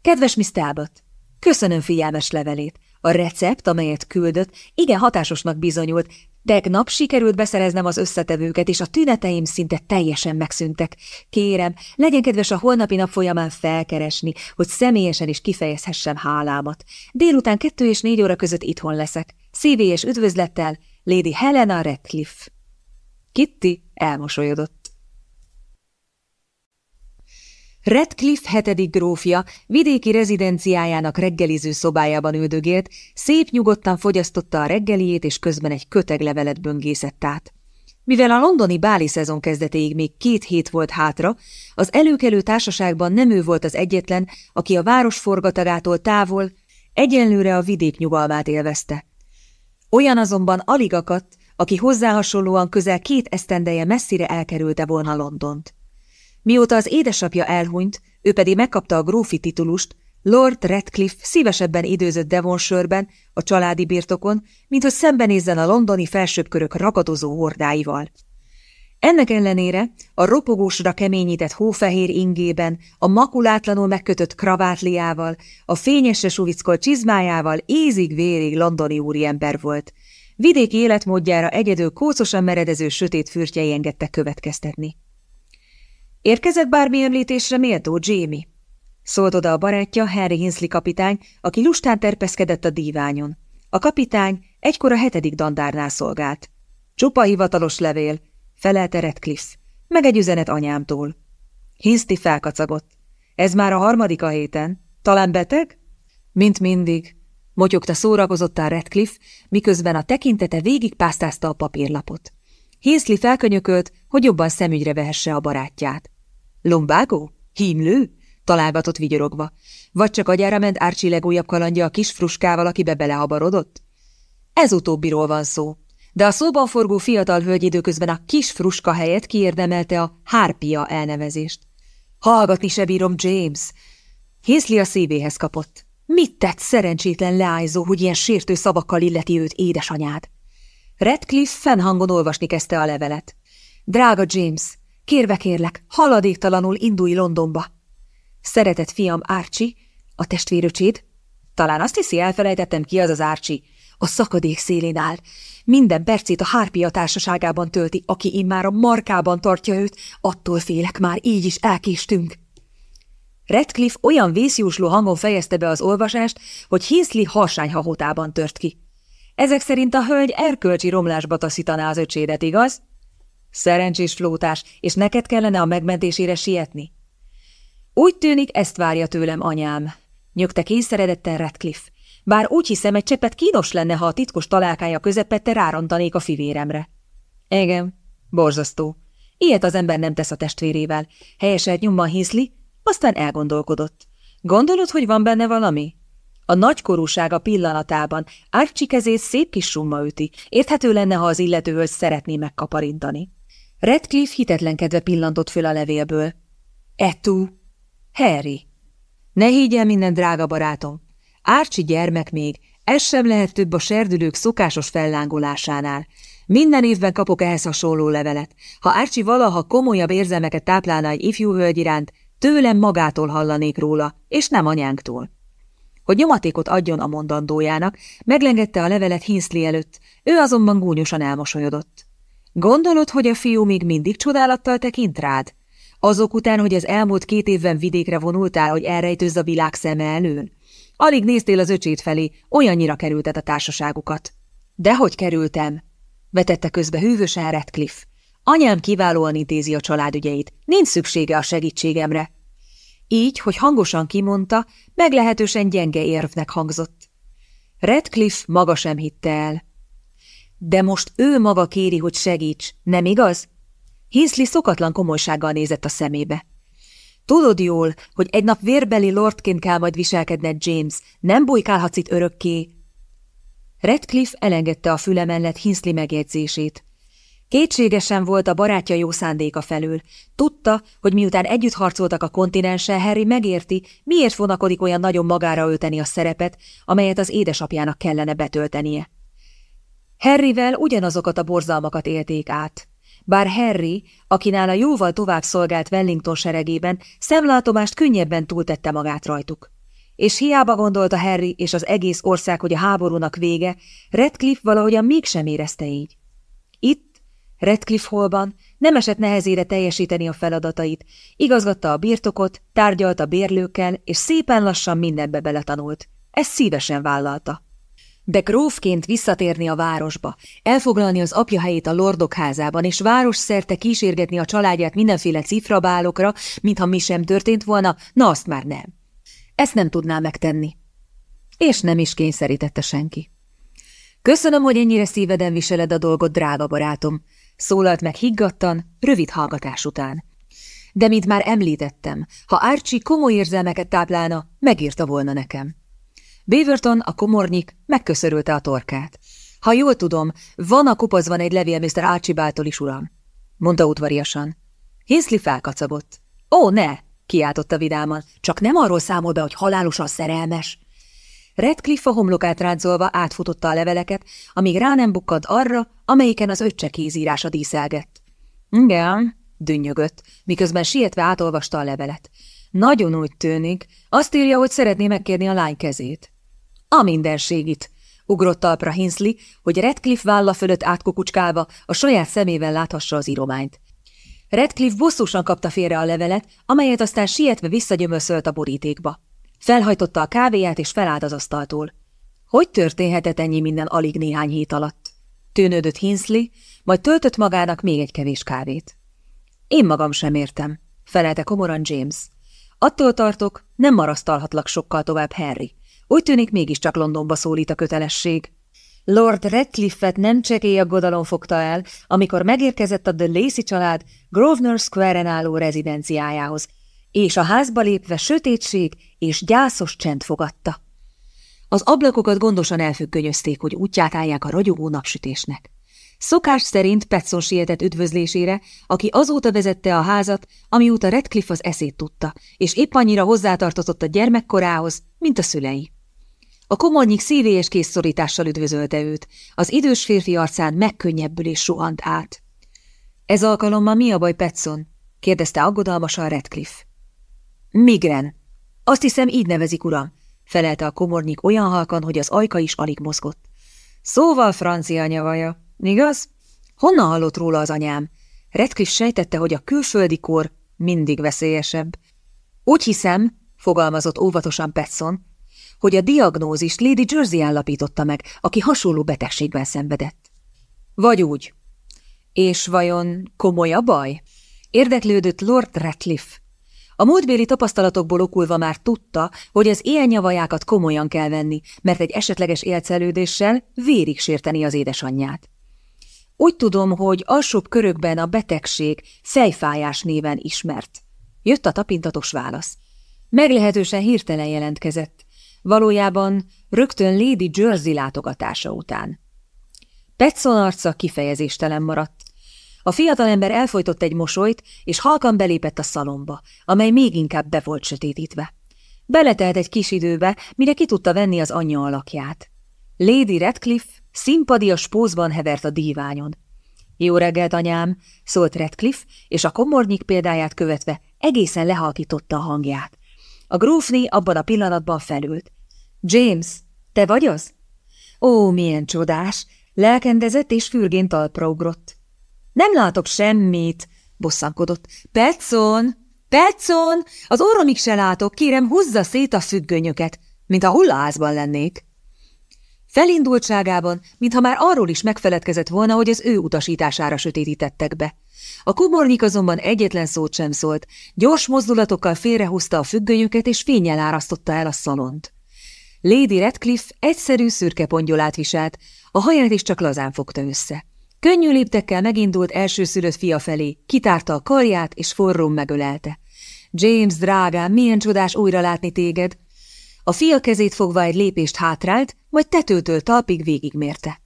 Kedves Miss Talbot, köszönöm figyelmes levelét. A recept, amelyet küldött, igen hatásosnak bizonyult, Tegnap sikerült beszereznem az összetevőket, és a tüneteim szinte teljesen megszűntek. Kérem, legyen kedves a holnapi nap folyamán felkeresni, hogy személyesen is kifejezhessem hálámat. Délután kettő és négy óra között itthon leszek. Szívélyes üdvözlettel, Lady Helena Radcliffe. Kitty elmosolyodott. Redcliffe hetedik grófja vidéki rezidenciájának reggeliző szobájában üldögélt, szép nyugodtan fogyasztotta a reggeliét, és közben egy köteglevelet böngészett át. Mivel a londoni báli szezon kezdetéig még két hét volt hátra, az előkelő társaságban nem ő volt az egyetlen, aki a város forgatagától távol, egyenlőre a vidék nyugalmát élvezte. Olyan azonban alig akadt, aki hozzá hasonlóan közel két esztendeje messzire elkerülte volna Londont. Mióta az édesapja elhunyt, ő pedig megkapta a grófi titulust, Lord Radcliffe szívesebben időzött Devonshire-ben, a családi birtokon, mint hogy szembenézzen a londoni felsőbbkörök ragadozó hordáival. Ennek ellenére a ropogósra keményített hófehér ingében, a makulátlanul megkötött kravátliával, a fényesre suvickolt csizmájával ézig-vérig londoni úriember volt. Vidéki életmódjára egyedül kócosan meredező sötét fürtjei engedtek következtetni. Érkezett bármi említésre méltó, Jamie? Szólt oda a barátja, Harry Hinsley kapitány, aki lustán terpeszkedett a díványon. A kapitány egykor a hetedik dandárnál szolgált. Csupa hivatalos levél, felelte Redcliffe, meg egy üzenet anyámtól. Hinsley felkacagott. Ez már a harmadik a héten. Talán beteg? Mint mindig, motyogta szórakozottál Redcliffe, miközben a tekintete végigpásztázta a papírlapot. Hinsley felkönyökölt, hogy jobban szemügyre vehesse a barátját. Lombágó? Hímlő? találgatott vigyorogva. Vagy csak agyára ment Árcsi legújabb kalandja a kis fruskával, akibe belehabarodott? Ez utóbbiról van szó. De a szóban forgó fiatal hölgy időközben a kis fruska helyett kiérdemelte a hárpia elnevezést. Hallgatni se bírom, James. Hészli a szívéhez kapott. Mit tett szerencsétlen leájzó, hogy ilyen sértő szavakkal illeti őt édesanyád? Redcliffe fennhangon olvasni kezdte a levelet. Drága James, kérve kérlek, haladéktalanul indulj Londonba. Szeretett fiam Árcsi, a testvéröcséd? Talán azt hiszi, elfelejtettem ki az az Árcsi. A szakadék szélén áll. Minden percét a hárpia társaságában tölti, aki immár a markában tartja őt, attól félek már, így is elkéstünk. Redcliffe olyan vészjósló hangon fejezte be az olvasást, hogy Hinsley harsányhahotában tört ki. Ezek szerint a hölgy erkölcsi romlásba taszítaná az öcsédet, igaz? Szerencsés flótás, és neked kellene a megmentésére sietni? Úgy tűnik, ezt várja tőlem anyám, nyögte kényszeredetten Radcliffe. Bár úgy hiszem, egy cseppet kínos lenne, ha a titkos találkája közepette rárontanék a fivéremre. Igen, borzasztó. Ilyet az ember nem tesz a testvérével. Helyeselt nyomban Hinsley, aztán elgondolkodott. Gondolod, hogy van benne valami? A nagykorúsága pillanatában Archie kezét szép kis summa üti. Érthető lenne, ha az illetőhöz szeretné megkaparintani. Redcliffe hitetlenkedve pillantott föl a levélből. Etu, Harry. Ne higgy el minden, drága barátom. Árcsi gyermek még, ez sem lehet több a serdülők szokásos fellángolásánál. Minden évben kapok ehhez hasonló levelet. Ha Árcsi valaha komolyabb érzelmeket táplálna egy ifjú hölgy iránt, tőlem magától hallanék róla, és nem anyánktól. Hogy nyomatékot adjon a mondandójának, meglengette a levelet Hinsley előtt, ő azonban gúnyosan elmosolyodott. Gondolod, hogy a fiú még mindig csodálattal tekint rád? Azok után, hogy az elmúlt két évben vidékre vonultál, hogy elrejtőzz a világ szeme előn? Alig néztél az öcsét felé, olyannyira kerültet a társaságukat. Dehogy kerültem, vetette közbe hűvösen Radcliffe. Anyám kiválóan intézi a családügyeit, nincs szüksége a segítségemre. Így, hogy hangosan kimondta, meglehetősen gyenge érvnek hangzott. Redcliffe maga sem hitte el. De most ő maga kéri, hogy segíts, nem igaz? Hinsley szokatlan komolysággal nézett a szemébe. Tudod jól, hogy egy nap vérbeli lordként kell majd viselkedned, James, nem bujkálhatsz itt örökké. Redcliffe elengedte a füle mellett Hinsley megjegyzését. Kétségesen volt a barátja jó szándéka felől. Tudta, hogy miután együtt harcoltak a kontinenssel, Harry megérti, miért vonakodik olyan nagyon magára ölteni a szerepet, amelyet az édesapjának kellene betöltenie. Harryvel ugyanazokat a borzalmakat élték át. Bár Harry, a jóval tovább szolgált Wellington seregében, szemlátomást könnyebben túltette magát rajtuk. És hiába gondolta Harry és az egész ország, hogy a háborúnak vége, Redcliffe valahogyan mégsem érezte így. Itt, Redcliffe holban nem esett nehezére teljesíteni a feladatait, igazgatta a birtokot, tárgyalt a bérlőkkel, és szépen lassan mindenbe beletanult. Ezt szívesen vállalta. De grófként visszatérni a városba, elfoglalni az apja helyét a lordok házában, és város szerte kísérgetni a családját mindenféle cifrabálokra, mintha mi sem történt volna, na azt már nem. Ezt nem tudná megtenni. És nem is kényszerítette senki. Köszönöm, hogy ennyire szíveden viseled a dolgot, drága barátom, szólalt meg higgadtan, rövid hallgatás után. De mint már említettem, ha Archie komoly érzelmeket táplálna, megírta volna nekem. Beaverton, a komornyik, megköszörülte a torkát. Ha jól tudom, van a kupacban egy levél Mr. Archibaldtól is, uram, mondta udvariasan. Hinsley felkacagott. Ó, ne! kiáltotta vidáman. Csak nem arról számol be, hogy halálosan szerelmes. Redcliffe a homlokát ráncolva átfutotta a leveleket, amíg rá nem bukkad arra, amelyiken az öccse kézírása díszelgett. Igen, dünnyögött, miközben sietve átolvasta a levelet. Nagyon úgy tűnik, azt írja, hogy szeretné megkérni a lány kezét. A mindenségit, ugrott talpra Hinsley, hogy Redcliffe válla fölött átkukucskálva a saját szemével láthassa az írományt. Redcliffe bosszusan kapta félre a levelet, amelyet aztán sietve visszagyömöszölt a borítékba. Felhajtotta a kávéját és felállt az asztaltól. Hogy történhetett ennyi minden alig néhány hét alatt? Tűnődött Hinsley, majd töltött magának még egy kevés kávét. Én magam sem értem, felelte komoran James. Attól tartok, nem marasztalhatlak sokkal tovább, Harry. Úgy tűnik mégiscsak Londonba szólít a kötelesség. Lord Redcliffe-et nem csekély aggodalom fogta el, amikor megérkezett a The Lacey család Grosvenor Square-en álló rezidenciájához, és a házba lépve sötétség és gyászos csend fogadta. Az ablakokat gondosan elfüggönyözték, hogy útját állják a ragyogó napsütésnek. Szokás szerint Petson sietett üdvözlésére, aki azóta vezette a házat, amióta Redcliffe az eszét tudta, és épp annyira hozzátartozott a gyermekkorához, mint a szülei. A komornyik szívélyes készszorítással üdvözölte őt, az idős férfi arcán megkönnyebbülés suhant át. – Ez alkalommal mi a baj, Petson? – kérdezte aggodalmasan Redcliffe. – Migren. Azt hiszem, így nevezik, uram – felelte a komornyik olyan halkan, hogy az ajka is alig mozgott. – Szóval francia nyavaja. Igaz? Honnan hallott róla az anyám? Redcliffe sejtette, hogy a külföldi kor mindig veszélyesebb. Úgy hiszem, fogalmazott óvatosan Petson, hogy a diagnózist Lady Jersey állapította meg, aki hasonló betegségben szenvedett. Vagy úgy. És vajon komoly a baj? Érdeklődött Lord Ratcliffe. A múltbéli tapasztalatokból okulva már tudta, hogy az ilyen nyavajákat komolyan kell venni, mert egy esetleges élcelődéssel vérig sérteni az édesanyját. Úgy tudom, hogy alsóbb körökben a betegség fejfájás néven ismert. Jött a tapintatos válasz. Meglehetősen hirtelen jelentkezett. Valójában rögtön Lady Jersey látogatása után. Petson arca kifejezéstelen maradt. A fiatalember elfolytott egy mosolyt, és halkan belépett a szalomba, amely még inkább be volt sötétítve. Beletelt egy kis időbe, mire ki tudta venni az anyja alakját. Lady Redcliffe szimpadias pózban hevert a díványon. Jó reggelt, anyám, szólt Redcliffe, és a komornyik példáját követve egészen lehalkította a hangját. A grófné abban a pillanatban felült. James, te vagy az? Ó, milyen csodás! Lelkendezett és fürgén talpra ugrott. Nem látok semmit, bosszankodott. Petson! Petson! Az orromig se látok, kérem, húzza szét a függönyöket, mint a hullaházban lennék. Felindultságában, mintha már arról is megfeledkezett volna, hogy az ő utasítására sötétítettek be. A kumornyik azonban egyetlen szót sem szólt, gyors mozdulatokkal félrehúzta a függönyöket és fényjel árasztotta el a szalont. Lady Redcliffe egyszerű szürke pongyolát viselt, a haját is csak lazán fogta össze. Könnyű léptekkel megindult elsőszülött fia felé, kitárta a karját és forrón megölelte. James, drágám, milyen csodás újra látni téged! A fia kezét fogva egy lépést hátrált, majd tetőtől talpig végigmérte.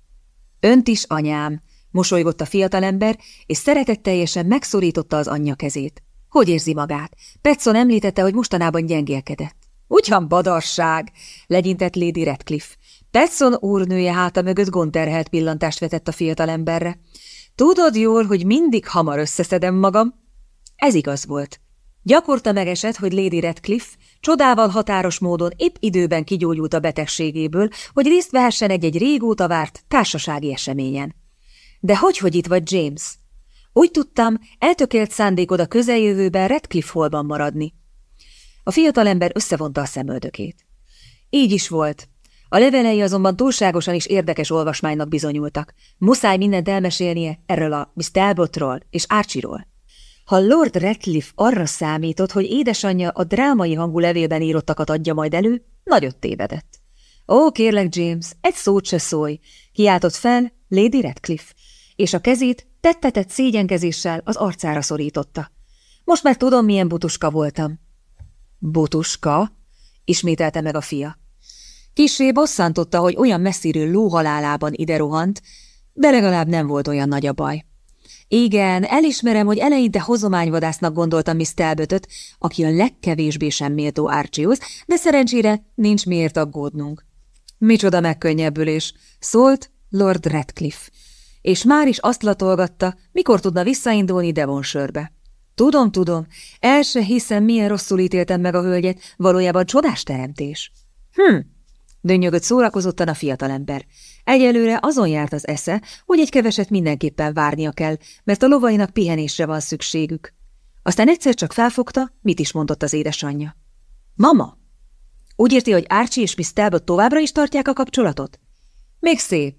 Önt is, anyám, mosolygott a fiatalember, és szeretetteljesen megszorította az anyja kezét. Hogy érzi magát? Petson említette, hogy mostanában gyengélkedett. Ugyan badarság, legyintett Lady Redcliffe. Petson úrnője háta mögött gonterhelt pillantást vetett a fiatalemberre. Tudod jól, hogy mindig hamar összeszedem magam? Ez igaz volt. Gyakorta megesett, hogy Lady Redcliffe Csodával határos módon épp időben kigyógyult a betegségéből, hogy részt vehessen egy-egy régóta várt társasági eseményen. De hogy, hogy itt vagy James? Úgy tudtam, eltökélt szándékod a közeljövőben Redcliffe holban maradni. A fiatalember összevonta a szemöldökét. Így is volt. A levelei azonban túlságosan is érdekes olvasmánynak bizonyultak. Muszáj mindent elmesélnie erről a Miss Talbotról és Archie-ról. Ha Lord Ratcliffe arra számított, hogy édesanyja a drámai hangú levélben írottakat adja majd elő, nagyot tévedett. Ó, kérlek, James, egy szót se szólj, kiáltott fel Lady Ratcliffe, és a kezét tettetett szégyenkezéssel az arcára szorította. Most már tudom, milyen butuska voltam. Butuska? ismételte meg a fia. Kisé bosszantotta, hogy olyan messziről lóhalálában ide rohant, de legalább nem volt olyan nagy a baj. Igen, elismerem, hogy eleinte hozományvadásznak gondoltam Miss Talbotot, aki a legkevésbé sem méltó Archius, de szerencsére nincs miért aggódnunk. Micsoda megkönnyebbülés, szólt Lord Radcliffe, és már is azt latolgatta, mikor tudna visszaindulni Devonshire-be. Tudom, tudom, el se hiszem, milyen rosszul ítéltem meg a hölgyet, valójában csodás teremtés. Hm, dönnyögött szórakozottan a fiatalember. Egyelőre azon járt az esze, hogy egy keveset mindenképpen várnia kell, mert a lovainak pihenésre van szükségük. Aztán egyszer csak felfogta, mit is mondott az édesanyja. Mama! Úgy érti, hogy Archie és Miss Talbot továbbra is tartják a kapcsolatot? Még szép,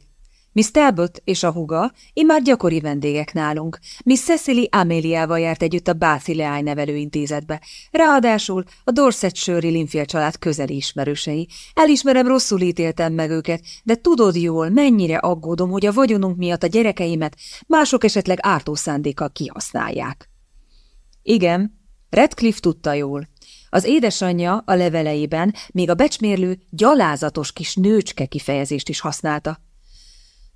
Miss Talbot és a huga immár gyakori vendégek nálunk. Miss Cecily Améliával járt együtt a Báthi Leány nevelőintézetbe. Ráadásul a Dorsetshire Linfield család közeli ismerősei. Elismerem, rosszul ítéltem meg őket, de tudod jól, mennyire aggódom, hogy a vagyonunk miatt a gyerekeimet mások esetleg ártó szándékkal kihasználják. Igen, Redcliffe tudta jól. Az édesanyja a leveleiben még a becsmérlő gyalázatos kis nőcske kifejezést is használta.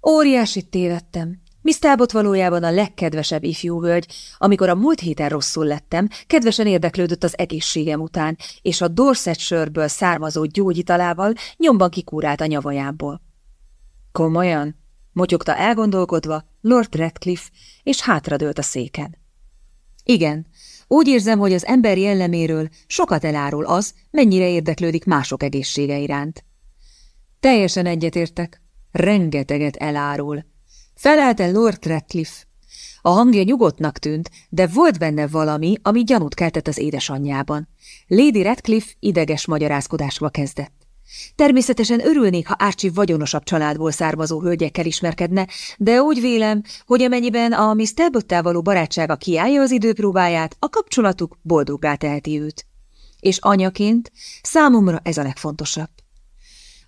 Óriásit tévedtem. Miss Talbot valójában a legkedvesebb ifjú hölgy, amikor a múlt héten rosszul lettem, kedvesen érdeklődött az egészségem után, és a Dorsetshire-ből származó gyógyitalával nyomban kikúrált a nyavajából. Komolyan? motyogta elgondolkodva Lord Radcliffe, és hátradőlt a széken. Igen, úgy érzem, hogy az ember jelleméről sokat elárul az, mennyire érdeklődik mások egészsége iránt. Teljesen egyetértek, rengeteget elárul. Felelte Lord Ratcliffe. A hangja nyugodtnak tűnt, de volt benne valami, ami gyanút keltett az édesanyjában. Lady Ratcliffe ideges magyarázkodásba kezdett. Természetesen örülnék, ha Archie vagyonosabb családból származó hölgyekkel ismerkedne, de úgy vélem, hogy amennyiben a Miss Talbottal való barátsága kiállja az időpróbáját, a kapcsolatuk boldoggá teheti őt. És anyaként számomra ez a legfontosabb.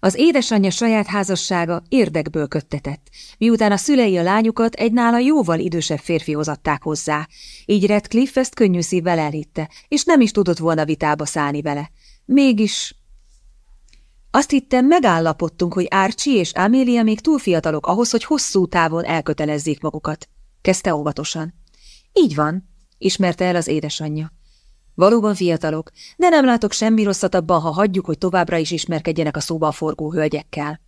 Az édesanyja saját házassága érdekből köttetett, miután a szülei a lányukat egy nála jóval idősebb férfihoz adták hozzá. Így Redcliffe ezt könnyű szívvel elhitte, és nem is tudott volna vitába szállni vele. Mégis... Azt hittem, megállapodtunk, hogy Archie és Amelia még túl fiatalok ahhoz, hogy hosszú távon elkötelezzék magukat. Kezdte óvatosan. Így van, ismerte el az édesanyja. Valóban fiatalok, de nem látok semmi rosszat abban, ha hagyjuk, hogy továbbra is ismerkedjenek a szóba forgó hölgyekkel.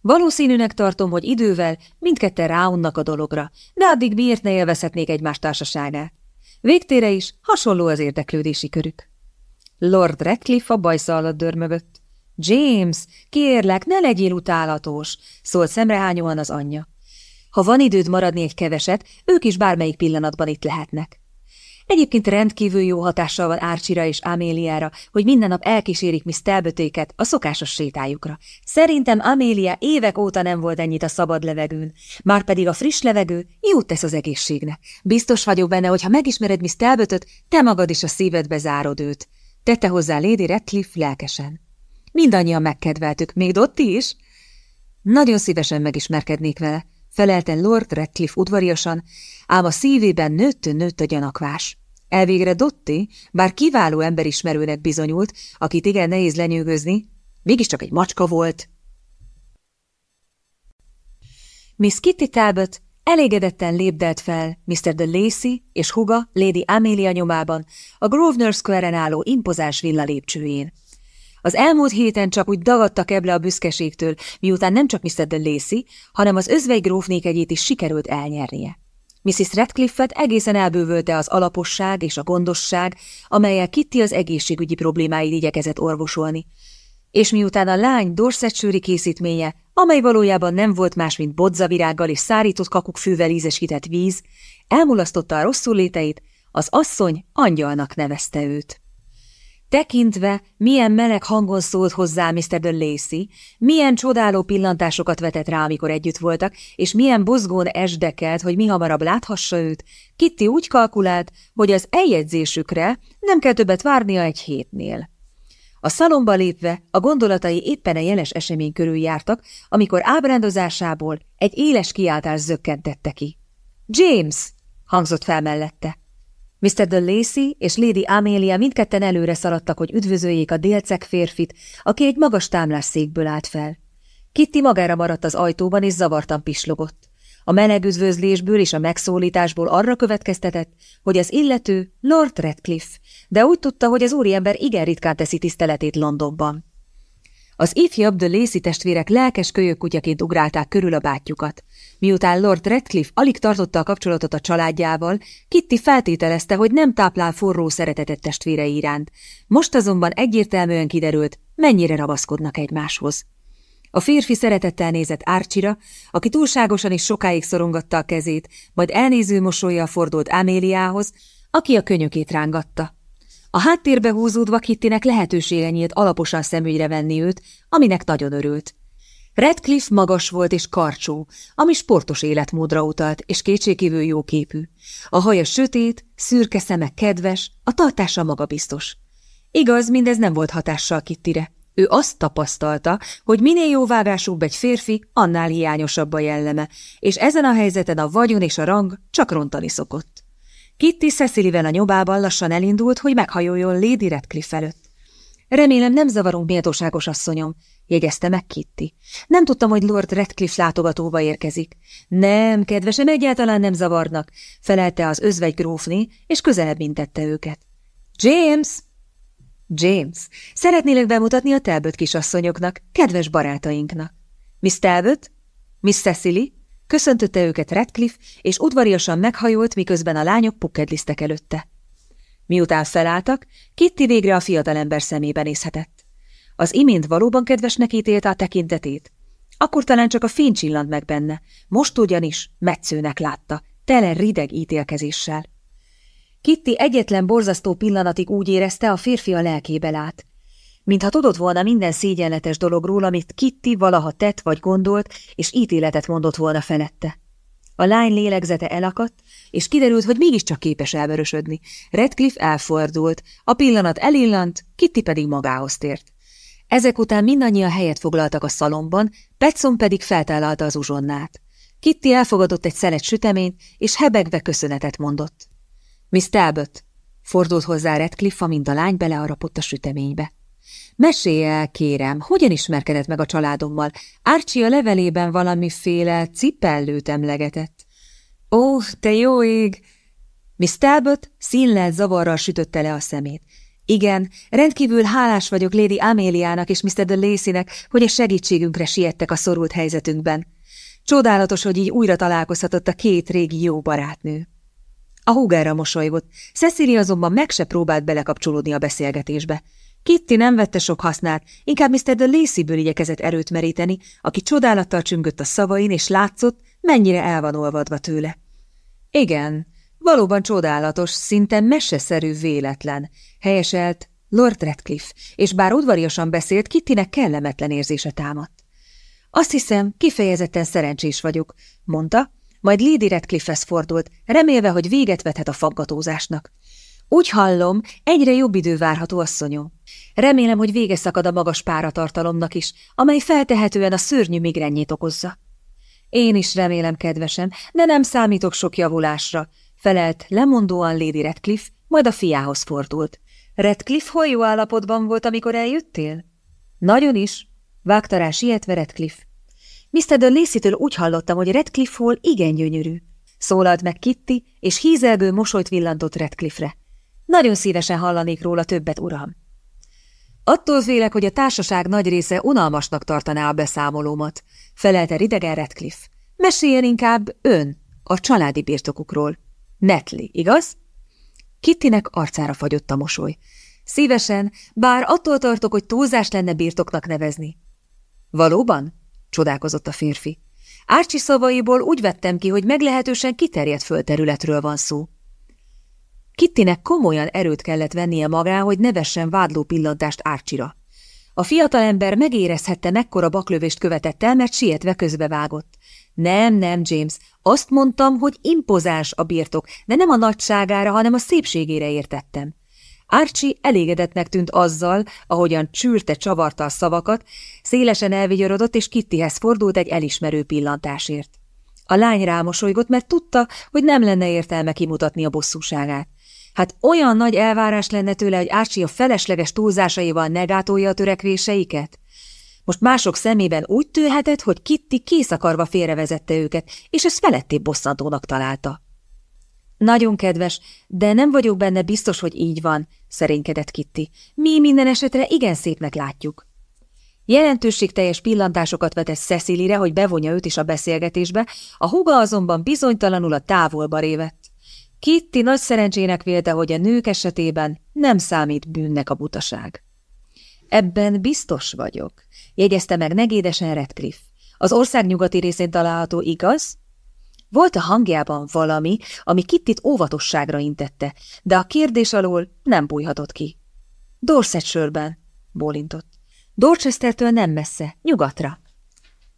Valószínűnek tartom, hogy idővel mindketten ráunnak a dologra, de addig miért ne élvezhetnék egymás társaságát? Végtére is hasonló az érdeklődési körük. Lord Radcliffe a bajsza alatt dörmögött. James, kérlek, ne legyél utálatos, szólt szemrehányóan az anyja. Ha van időd maradni egy keveset, ők is bármelyik pillanatban itt lehetnek. Egyébként rendkívül jó hatással van Árcsira és Améliára, hogy minden nap elkísérik Miss Telbötéket a szokásos sétájukra. Szerintem Amélia évek óta nem volt ennyit a szabad levegőn. Márpedig a friss levegő jót tesz az egészségnek. Biztos vagyok benne, hogy ha megismered Miss Telbötöt, te magad is a szívedbe zárod őt. Tette hozzá Lady Redcliffe lelkesen. Mindannyian megkedveltük, még Dotti is? Nagyon szívesen megismerkednék vele, felelte Lord Redcliffe udvariasan, ám a szívében nőtt-nőtt a gyanakvás. Elvégre Dotti, bár kiváló emberismerőnek bizonyult, akit igen nehéz lenyűgözni, mégiscsak egy macska volt. Miss Kitty Talbot elégedetten lépdelt fel Mr. de Lacy és Huga Lady Amelia nyomában a Grosvenor Square-en álló impozáns villa lépcsőjén. Az elmúlt héten csak úgy dagadtak eble a büszkeségtől, miután nem csak Mr. de Lacy, hanem az özvej grófnék egyét is sikerült elnyernie. Mrs. Radcliffe-et egészen elbővölte az alaposság és a gondosság, amelyel Kitty az egészségügyi problémáit igyekezett orvosolni. És miután a lány Dorsetshire készítménye, amely valójában nem volt más, mint bodzavirággal és szárított kakukkfűvel ízesített víz, elmulasztotta a rosszul léteit, az asszony angyalnak nevezte őt. Tekintve, milyen meleg hangon szólt hozzá Mr. de Lacy, milyen csodáló pillantásokat vetett rá, amikor együtt voltak, és milyen bozgón esdekelt, hogy mi hamarabb láthassa őt, Kitty úgy kalkulált, hogy az eljegyzésükre nem kell többet várnia egy hétnél. A szalomba lépve a gondolatai éppen a jeles esemény körül jártak, amikor ábrándozásából egy éles kiáltás zökkentette ki. – James! – hangzott fel mellette. Mr. de Lacy és Lady Amelia mindketten előre szaladtak, hogy üdvözöljék a délceg férfit, aki egy magas támlás székből állt fel. Kitty magára maradt az ajtóban, és zavartan pislogott. A meleg üdvözlésből és a megszólításból arra következtetett, hogy az illető Lord Redcliffe, de úgy tudta, hogy az úriember igen ritkán teszi tiszteletét Londonban. Az ifjabb de Lacey testvérek lelkes kölyökkutyaként ugrálták körül a bátyjukat. Miután Lord Redcliffe alig tartotta a kapcsolatot a családjával, Kitty feltételezte, hogy nem táplál forró szeretetet testvére iránt. Most azonban egyértelműen kiderült, mennyire ragaszkodnak egymáshoz. A férfi szeretettel nézett Árcsira, aki túlságosan is sokáig szorongatta a kezét, majd elnéző mosolya fordult Améliához, aki a könyökét rángatta. A háttérbe húzódva Kittinek lehetősége nyílt alaposan szemügyre venni őt, aminek nagyon örült. Redcliffe magas volt és karcsú, ami sportos életmódra utalt, és kétségkívül jóképű. A haja sötét, szürke szeme kedves, a tartása magabiztos. Igaz, mindez nem volt hatással Kittire. Ő azt tapasztalta, hogy minél jóvágásúbb egy férfi, annál hiányosabb a jelleme, és ezen a helyzeten a vagyon és a rang csak rontani szokott. Kitty Cecilivel a nyobában lassan elindult, hogy meghajoljon Lady Redcliffe előtt. Remélem nem zavarunk méltóságos asszonyom, jegyezte meg Kitty. Nem tudtam, hogy Lord Redcliffe látogatóba érkezik. Nem, kedvesem, egyáltalán nem zavarnak, felelte az özvegy grófni, és közelebb intette őket. James! James, szeretnélek bemutatni a Talbot kisasszonyoknak, kedves barátainknak. Miss Talbot? Miss Cecily? Köszöntötte őket Redcliffe, és udvariasan meghajolt, miközben a lányok pukkedlisztek előtte. Miután felálltak, Kitty végre a fiatalember szemébe nézhetett. Az imént valóban kedvesnek ítélte a tekintetét. Akkor talán csak a fény csillant meg benne, most ugyanis metszőnek látta, tele rideg ítélkezéssel. Kitty egyetlen borzasztó pillanatig úgy érezte, a férfi a lelkébe lát. Mintha tudott volna minden szégyenletes dologról, amit Kitty valaha tett vagy gondolt, és ítéletet mondott volna felette. A lány lélegzete elakadt, és kiderült, hogy mégiscsak képes elvörösödni. Redcliffe elfordult, a pillanat elillant, Kitty pedig magához tért. Ezek után mindannyian helyet foglaltak a szalomban, Petson pedig feltállalta az uzsonnát. Kitty elfogadott egy szelet süteményt, és hebegve köszönetet mondott. Miss Talbot, fordult hozzá Redcliffe, mint a lány belearapott a süteménybe. Mesélj el, kérem, hogyan ismerkedett meg a családommal? Árcsi a levelében valamiféle cipellőt emlegetett. Ó, te jó ég! Miss Talbot színlelt zavarral sütötte le a szemét. Igen, rendkívül hálás vagyok Lady Améliának és Mr. de Lacy-nek, hogy a segítségünkre siettek a szorult helyzetünkben. Csodálatos, hogy így újra találkozhatott a két régi jó barátnő. A húgára mosolygott, Cecilia azonban meg se próbált belekapcsolódni a beszélgetésbe. Kitty nem vette sok hasznát, inkább Mr. de Lacey-ből igyekezett erőt meríteni, aki csodálattal csüngött a szavain, és látszott, mennyire el van olvadva tőle. Igen, valóban csodálatos, szinte meseszerű véletlen, helyeselt Lord Redcliffe, és bár udvariasan beszélt, Kittynek kellemetlen érzése támadt. Azt hiszem, kifejezetten szerencsés vagyok, mondta, majd Lady Redcliffe-hez fordult, remélve, hogy véget vethet a faggatózásnak. Úgy hallom, egyre jobb idő várható, asszonyom. Remélem, hogy vége szakad a magas páratartalomnak is, amely feltehetően a szörnyű migrennyét okozza. Én is remélem, kedvesem, de nem számítok sok javulásra, felelt lemondóan Lady Redcliffe, majd a fiához fordult. Redcliffe hol jó állapotban volt, amikor eljöttél? Nagyon is, vágta rá sietve Redcliffe. Mr. Lacy-től úgy hallottam, hogy Redcliffe hol igen gyönyörű. Szólalt meg Kitty, és hízelgő mosolyt villantott Redcliffe-re. Nagyon szívesen hallanék róla többet, uram. Attól félek, hogy a társaság nagy része unalmasnak tartaná a beszámolómat, felelte ridegen Redcliffe. Meséljen inkább ön a családi birtokukról. Netli, igaz? Kittinek arcára fagyott a mosoly. Szívesen, bár attól tartok, hogy túlzás lenne birtoknak nevezni. Valóban? csodálkozott a férfi. Árcsi szavaiból úgy vettem ki, hogy meglehetősen kiterjedt földterületről van szó. Kittinek komolyan erőt kellett vennie magá, hogy ne vessen vádló pillantást Árcsira. A fiatalember megérezhette, mekkora baklövést követett el, mert sietve közbevágott. Nem, nem, James, azt mondtam, hogy impozáns a birtok, de nem a nagyságára, hanem a szépségére értettem. Archie elégedettnek tűnt azzal, ahogyan csűrte csavarta a szavakat, szélesen elvigyorodott, és Kittyhez fordult egy elismerő pillantásért. A lány rámosolygott, mert tudta, hogy nem lenne értelme kimutatni a bosszúságát. Hát olyan nagy elvárás lenne tőle, hogy Archie a felesleges túlzásaival negátolja a törekvéseiket? Most mások szemében úgy tűhetett, hogy Kitty kész akarva félrevezette őket, és ez felettébb bosszantónak találta. Nagyon kedves, de nem vagyok benne biztos, hogy így van, szerénykedett Kitty. Mi minden esetre igen szépnek látjuk. Jelentőségteljes pillantásokat vetett Cecilire, hogy bevonja őt is a beszélgetésbe, a huga azonban bizonytalanul a távolba révett. Kitty nagy szerencsének vélte, hogy a nők esetében nem számít bűnnek a butaság. Ebben biztos vagyok, jegyezte meg negédesen Redcliffe. Az ország nyugati részén található, igaz? Volt a hangjában valami, ami Kittit óvatosságra intette, de a kérdés alól nem bújhatott ki. Dorsetshire-ben, bólintott. Dorchestertől nem messze, nyugatra.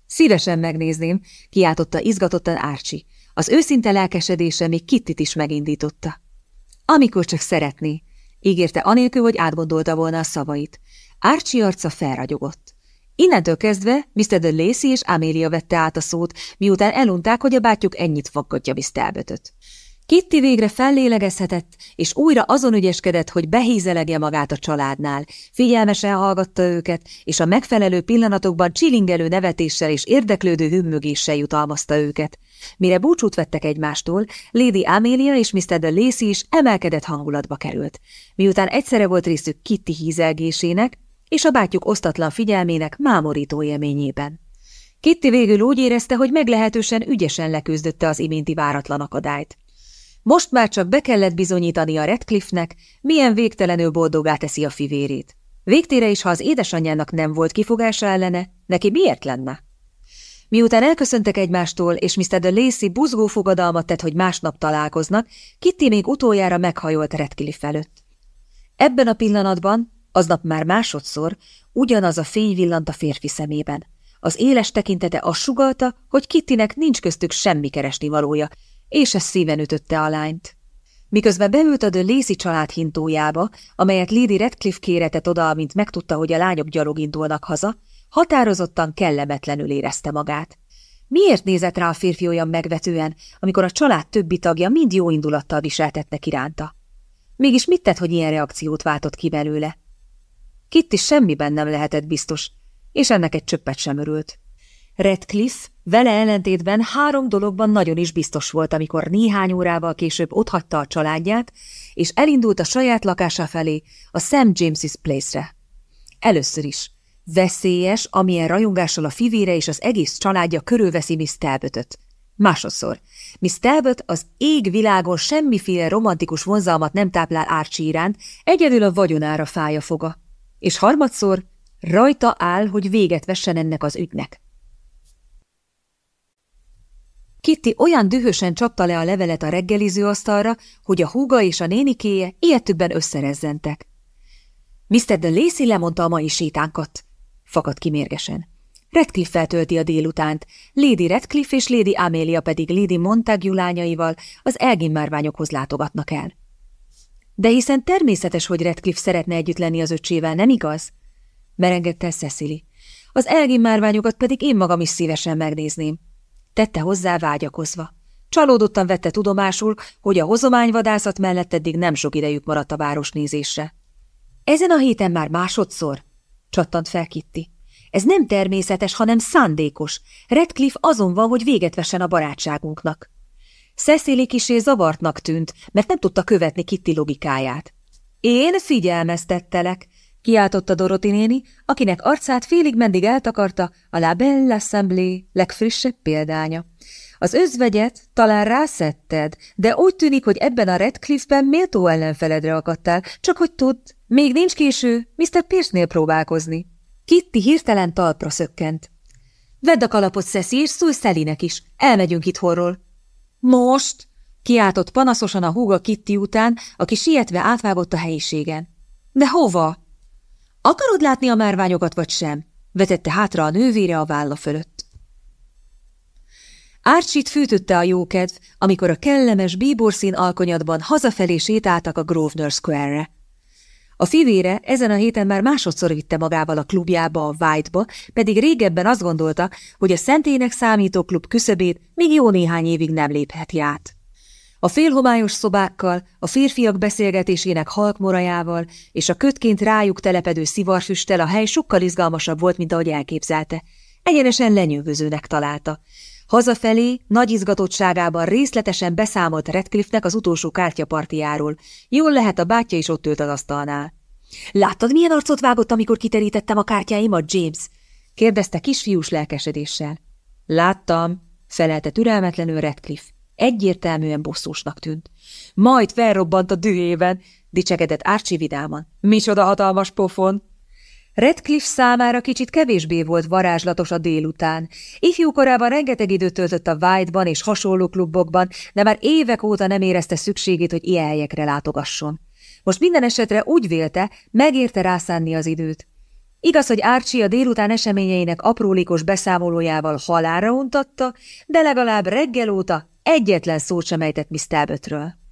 Szívesen megnézném, kiáltotta izgatottan Árcsi. Az őszinte lelkesedése még Kittit is megindította. Amikor csak szeretné, ígérte anélkül, hogy átgondolta volna a szavait. Árcsi arca felragyogott. Innentől kezdve Mr. de Lacey és Amelia vette át a szót, miután elunták, hogy a bátyjuk ennyit fakkodja Miss Talbotot. Kitty végre fellélegezhetett, és újra azon ügyeskedett, hogy behízelegje magát a családnál. Figyelmesen hallgatta őket, és a megfelelő pillanatokban csilingelő nevetéssel és érdeklődő hümmögéssel jutalmazta őket. Mire búcsút vettek egymástól, Lady Amelia és Mr. de Lacey is emelkedett hangulatba került. Miután egyszerre volt részük Kitty hízelgésének, és a bátyjuk osztatlan figyelmének mámorító élményében. Kitty végül úgy érezte, hogy meglehetősen ügyesen leküzdötte az iménti váratlan akadályt. Most már csak be kellett bizonyítani a Redcliffe-nek, milyen végtelenül boldogá teszi a fivérét. Végtére is, ha az édesanyjának nem volt kifogása ellene, neki miért lenne? Miután elköszöntek egymástól, és Mr. de Lacey buzgó fogadalmat tett, hogy másnap találkoznak, Kitty még utoljára meghajolt Redcliffe előtt. Ebben a pillanatban, aznap már másodszor, ugyanaz a fény villant a férfi szemében. Az éles tekintete azt sugalta, hogy Kittynek nincs köztük semmi keresni valója, és ez szíven ütötte a lányt. Miközben beült a Lacey család hintójába, amelyet Lady Redcliffe kéretett oda, amint megtudta, hogy a lányok gyalog indulnak haza, határozottan kellemetlenül érezte magát. Miért nézett rá a férfi olyan megvetően, amikor a család többi tagja mind jó indulattal viseltetnek iránta? Mégis mit tett, hogy ilyen reakciót váltott ki belőle? Kitty semmiben nem lehetett biztos, és ennek egy csöppet sem örült. Redcliffe vele ellentétben három dologban nagyon is biztos volt, amikor néhány órával később otthagyta a családját, és elindult a saját lakása felé, a St. James's Place-re. Először is. Veszélyes, amilyen rajongással a fivére és az egész családja körülveszi Miss Talbotot. Másodszor. Miss Talbot az ég világon semmiféle romantikus vonzalmat nem táplál Archie iránt, egyedül a vagyonára fája foga. És harmadszor rajta áll, hogy véget vessen ennek az ügynek. Kitty olyan dühösen csapta le a levelet a reggeliző asztalra, hogy a húga és a nénikéje ilyetükben összerezzentek. Mr. de Lacey lemondta a mai sétánkat, fakad ki mérgesen. Redcliffe feltölti a délutánt, Lady Redcliffe és Lady Amelia pedig Lady Montague lányaival az Elgin látogatnak el. De hiszen természetes, hogy Redcliffe szeretne együtt lenni az öcsével, nem igaz? Merengette Cecily. Az Elgin márványokat pedig én magam is szívesen megnézném tette hozzá vágyakozva. Csalódottan vette tudomásul, hogy a hozományvadászat mellett eddig nem sok idejük maradt a városnézésre. Ezen a héten már másodszor, csattant fel Kitty. Ez nem természetes, hanem szándékos. Redcliffe azon van, hogy véget vessen a barátságunknak. Cecily kisé zavartnak tűnt, mert nem tudta követni Kitty logikáját. Én figyelmeztettelek, kiáltotta Doroti néni, akinek arcát félig mendig eltakarta a La Belle Assemblée legfrissebb példánya. Az özvegyet talán rászetted, de úgy tűnik, hogy ebben a Redcliffe-ben méltó ellenfeledre akadtál, csak hogy tudd, még nincs késő, Mr. Pierce-nél próbálkozni. Kitty hirtelen talpra szökkent. Vedd a kalapot, Szeszi, és szólj Szelinek is. Elmegyünk itthonról. Most? Kiáltott panaszosan a húga Kitty után, aki sietve átvágott a helyiségen. De hova? Akarod látni a márványokat, vagy sem? vetette hátra a nővére a válla fölött. Árcsit fűtötte a jókedv, amikor a kellemes bíborszín alkonyatban hazafelé sétáltak a Grosvenor Square-re. A fivére ezen a héten már másodszor vitte magával a klubjába, a White-ba, pedig régebben azt gondolta, hogy a szentének számító klub küszöbét még jó néhány évig nem lépheti át. A félhomályos szobákkal, a férfiak beszélgetésének halkmorajával és a kötként rájuk telepedő szivarfüsttel a hely sokkal izgalmasabb volt, mint ahogy elképzelte. Egyenesen lenyűgözőnek találta. Hazafelé, nagy izgatottságában részletesen beszámolt Redcliffe-nek az utolsó kártyapartiáról. Jól lehet, a bátyja is ott ült az asztalnál. Láttad, milyen arcot vágott, amikor kiterítettem a kártyáimat, James? kérdezte kisfiús lelkesedéssel. Láttam, felelte türelmetlenül Redcliffe. Egyértelműen bosszúsnak tűnt. Majd felrobbant a dühében, dicsekedett Archie vidáman. Micsoda hatalmas pofon! Redcliffe számára kicsit kevésbé volt varázslatos a délután. Ifjúkorában rengeteg időt töltött a White-ban és hasonló klubokban, de már évek óta nem érezte szükségét, hogy ilyen helyekre látogasson. Most minden esetre úgy vélte, megérte rászánni az időt. Igaz, hogy Archie a délután eseményeinek aprólékos beszámolójával halára untatta, de legalább reggel óta egyetlen szót sem ejtett Miss Talbotről.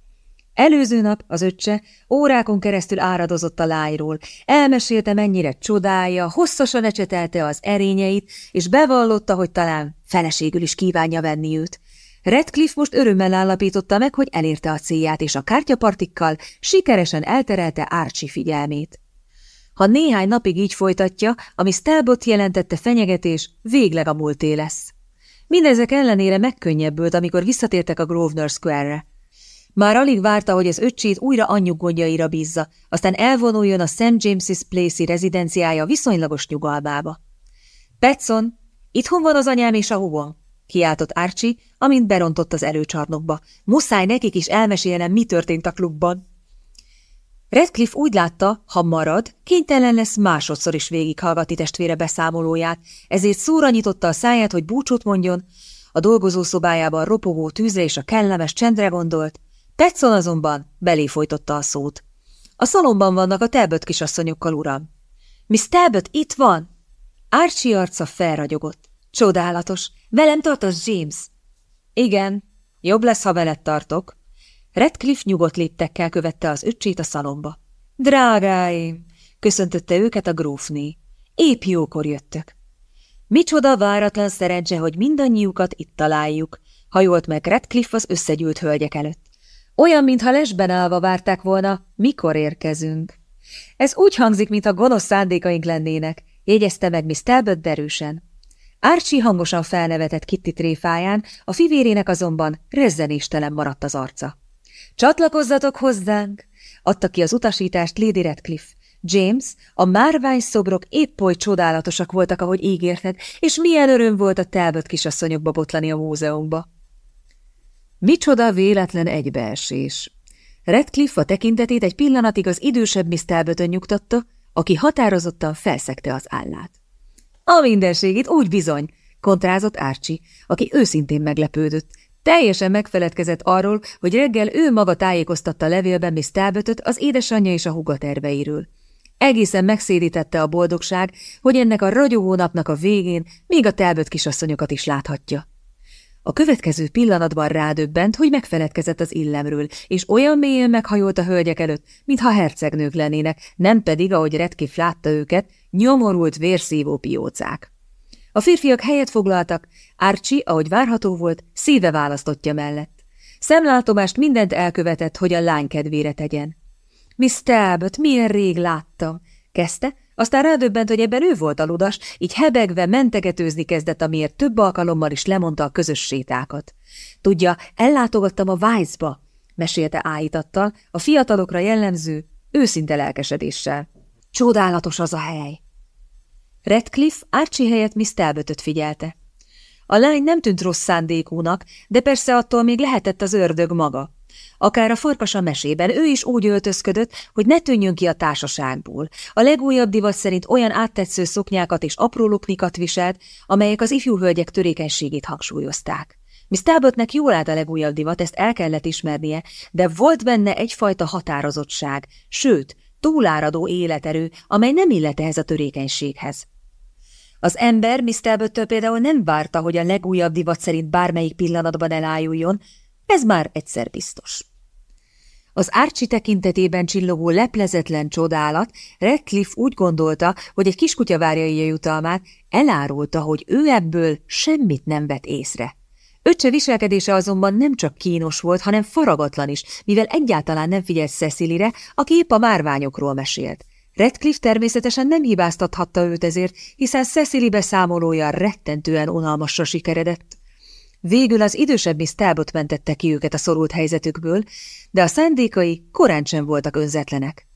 Előző nap az öccse órákon keresztül áradozott a lájról, elmesélte mennyire csodálja, hosszasan ecsetelte az erényeit, és bevallotta, hogy talán feleségül is kívánja venni őt. Redcliffe most örömmel állapította meg, hogy elérte a célját, és a kártyapartikkal sikeresen elterelte Archie figyelmét. Ha néhány napig így folytatja, ami Stelbot jelentette fenyegetés, végleg a múlté lesz. Mindezek ellenére megkönnyebbült, amikor visszatértek a Grosvenor Square-re. Már alig várta, hogy az öccsét újra anyjuk gondjaira bízza, aztán elvonuljon a St. James's Place-i rezidenciája viszonylagos nyugalmába. Petson, itthon van az anyám és a húgom, kiáltott Archie, amint berontott az előcsarnokba. Muszáj nekik is elmesélnem, mi történt a klubban. Redcliffe úgy látta, ha marad, kénytelen lesz másodszor is végighallgatni testvére beszámolóját, ezért szóra nyitotta a száját, hogy búcsút mondjon, a dolgozószobájában ropogó tűzre és a kellemes csendre gondolt, Petson azonban belé folytotta a szót. A szalomban vannak a Talbot kisasszonyokkal, uram. Miss Talbot itt van? Archie arca felragyogott. Csodálatos. Velem tartasz, James? Igen. Jobb lesz, ha veled tartok. Redcliffe nyugodt léptekkel követte az öccsét a szalomba. Drágáim! Köszöntötte őket a grófné. Épp jókor jöttök. Micsoda váratlan szerencse, hogy mindannyiukat itt találjuk, hajolt meg Redcliffe az összegyűlt hölgyek előtt. Olyan, mintha lesben állva várták volna, mikor érkezünk. Ez úgy hangzik, mintha gonosz szándékaink lennének, jegyezte meg Miss Talbot derűsen. Archie hangosan felnevetett Kitty tréfáján, a fivérének azonban rezzenéstelen maradt az arca. Csatlakozzatok hozzánk! adta ki az utasítást Lady Redcliffe. James, a márvány szobrok épp oly csodálatosak voltak, ahogy ígérted, és milyen öröm volt a Talbot kisasszonyokba botlani a múzeumba. Micsoda véletlen egybeesés! Redcliffe a tekintetét egy pillanatig az idősebb Miss Talbotön nyugtatta, aki határozottan felszegte az állát. A mindenségét úgy bizony, kontrázott Árcsi, aki őszintén meglepődött. Teljesen megfeledkezett arról, hogy reggel ő maga tájékoztatta levélben Miss Talbotot az édesanyja és a huga terveiről. Egészen megszédítette a boldogság, hogy ennek a ragyogó napnak a végén még a Talbot kisasszonyokat is láthatja. A következő pillanatban rádöbbent, hogy megfeledkezett az illemről, és olyan mélyen meghajolt a hölgyek előtt, mintha hercegnők lennének, nem pedig, ahogy Redkif látta őket, nyomorult vérszívó piócák. A férfiak helyet foglaltak, Árcsi, ahogy várható volt, szíve választottja mellett. Szemlátomást mindent elkövetett, hogy a lány kedvére tegyen. Miss Talbot, milyen rég láttam, kezdte, aztán rádöbbent, hogy ebben ő volt a ludas, így hebegve mentegetőzni kezdett, amiért több alkalommal is lemondta a közös sétákat. Tudja, ellátogattam a Weissba, mesélte áhítattal, a fiatalokra jellemző, őszinte lelkesedéssel. Csodálatos az a hely! Redcliffe Archie helyett Miss figyelte. A lány nem tűnt rossz szándékúnak, de persze attól még lehetett az ördög maga. Akár a farkas a mesében, ő is úgy öltözködött, hogy ne tűnjön ki a társaságból. A legújabb divat szerint olyan áttetsző szoknyákat és apró luknikat viselt, amelyek az ifjú hölgyek törékenységét hangsúlyozták. Miss Talbotnek jól állt a legújabb divat, ezt el kellett ismernie, de volt benne egyfajta határozottság, sőt, túláradó életerő, amely nem illet ehhez a törékenységhez. Az ember Miss Talbottől például nem várta, hogy a legújabb divat szerint bármelyik pillanatban elájuljon, ez már egyszer biztos. Az Árcsi tekintetében csillogó leplezetlen csodálat, Redcliffe úgy gondolta, hogy egy kiskutya várja a jutalmát, elárulta, hogy ő ebből semmit nem vett észre. Öccse viselkedése azonban nem csak kínos volt, hanem faragatlan is, mivel egyáltalán nem figyelt Cecilire, aki épp a márványokról mesélt. Redcliffe természetesen nem hibáztathatta őt ezért, hiszen Cecily beszámolója rettentően unalmasra sikeredett. Végül az idősebb Miss Talbot mentette ki őket a szorult helyzetükből, de a szándékai korán sem voltak önzetlenek.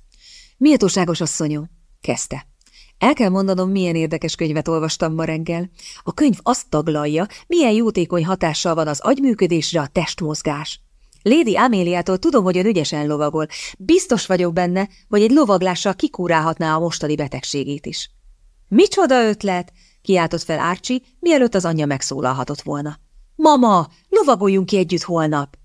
Méltóságos asszonyom, kezdte. El kell mondanom, milyen érdekes könyvet olvastam ma reggel. A könyv azt taglalja, milyen jótékony hatással van az agyműködésre a testmozgás. Lady Améliától tudom, hogy ön ügyesen lovagol. Biztos vagyok benne, hogy egy lovaglással kikúrálhatná a mostani betegségét is. Micsoda ötlet! kiáltott fel Árcsi, mielőtt az anyja megszólalhatott volna. Mama, lovagoljunk ki együtt holnap!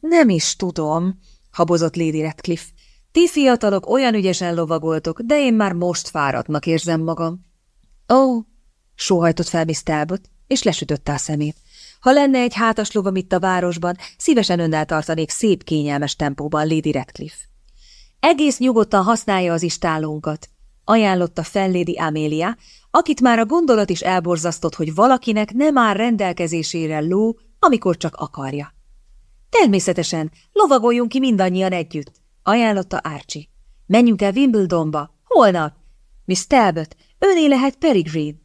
Nem is tudom, habozott Lady Radcliffe. Ti fiatalok olyan ügyesen lovagoltok, de én már most fáradtnak érzem magam. Ó, oh, sóhajtott fel Miss Talbot, és lesütötte a szemét. Ha lenne egy hátas lovam itt a városban, szívesen önnel tartanék szép, kényelmes tempóban Lady Radcliffe. Egész nyugodtan használja az istálónkat, ajánlotta fel Lady Amelia, akit már a gondolat is elborzasztott, hogy valakinek nem áll rendelkezésére ló, amikor csak akarja. Természetesen, lovagoljunk ki mindannyian együtt, ajánlotta Archie. Menjünk el Wimbledonba, holnap. Miss Talbot, öné lehet Peregrine.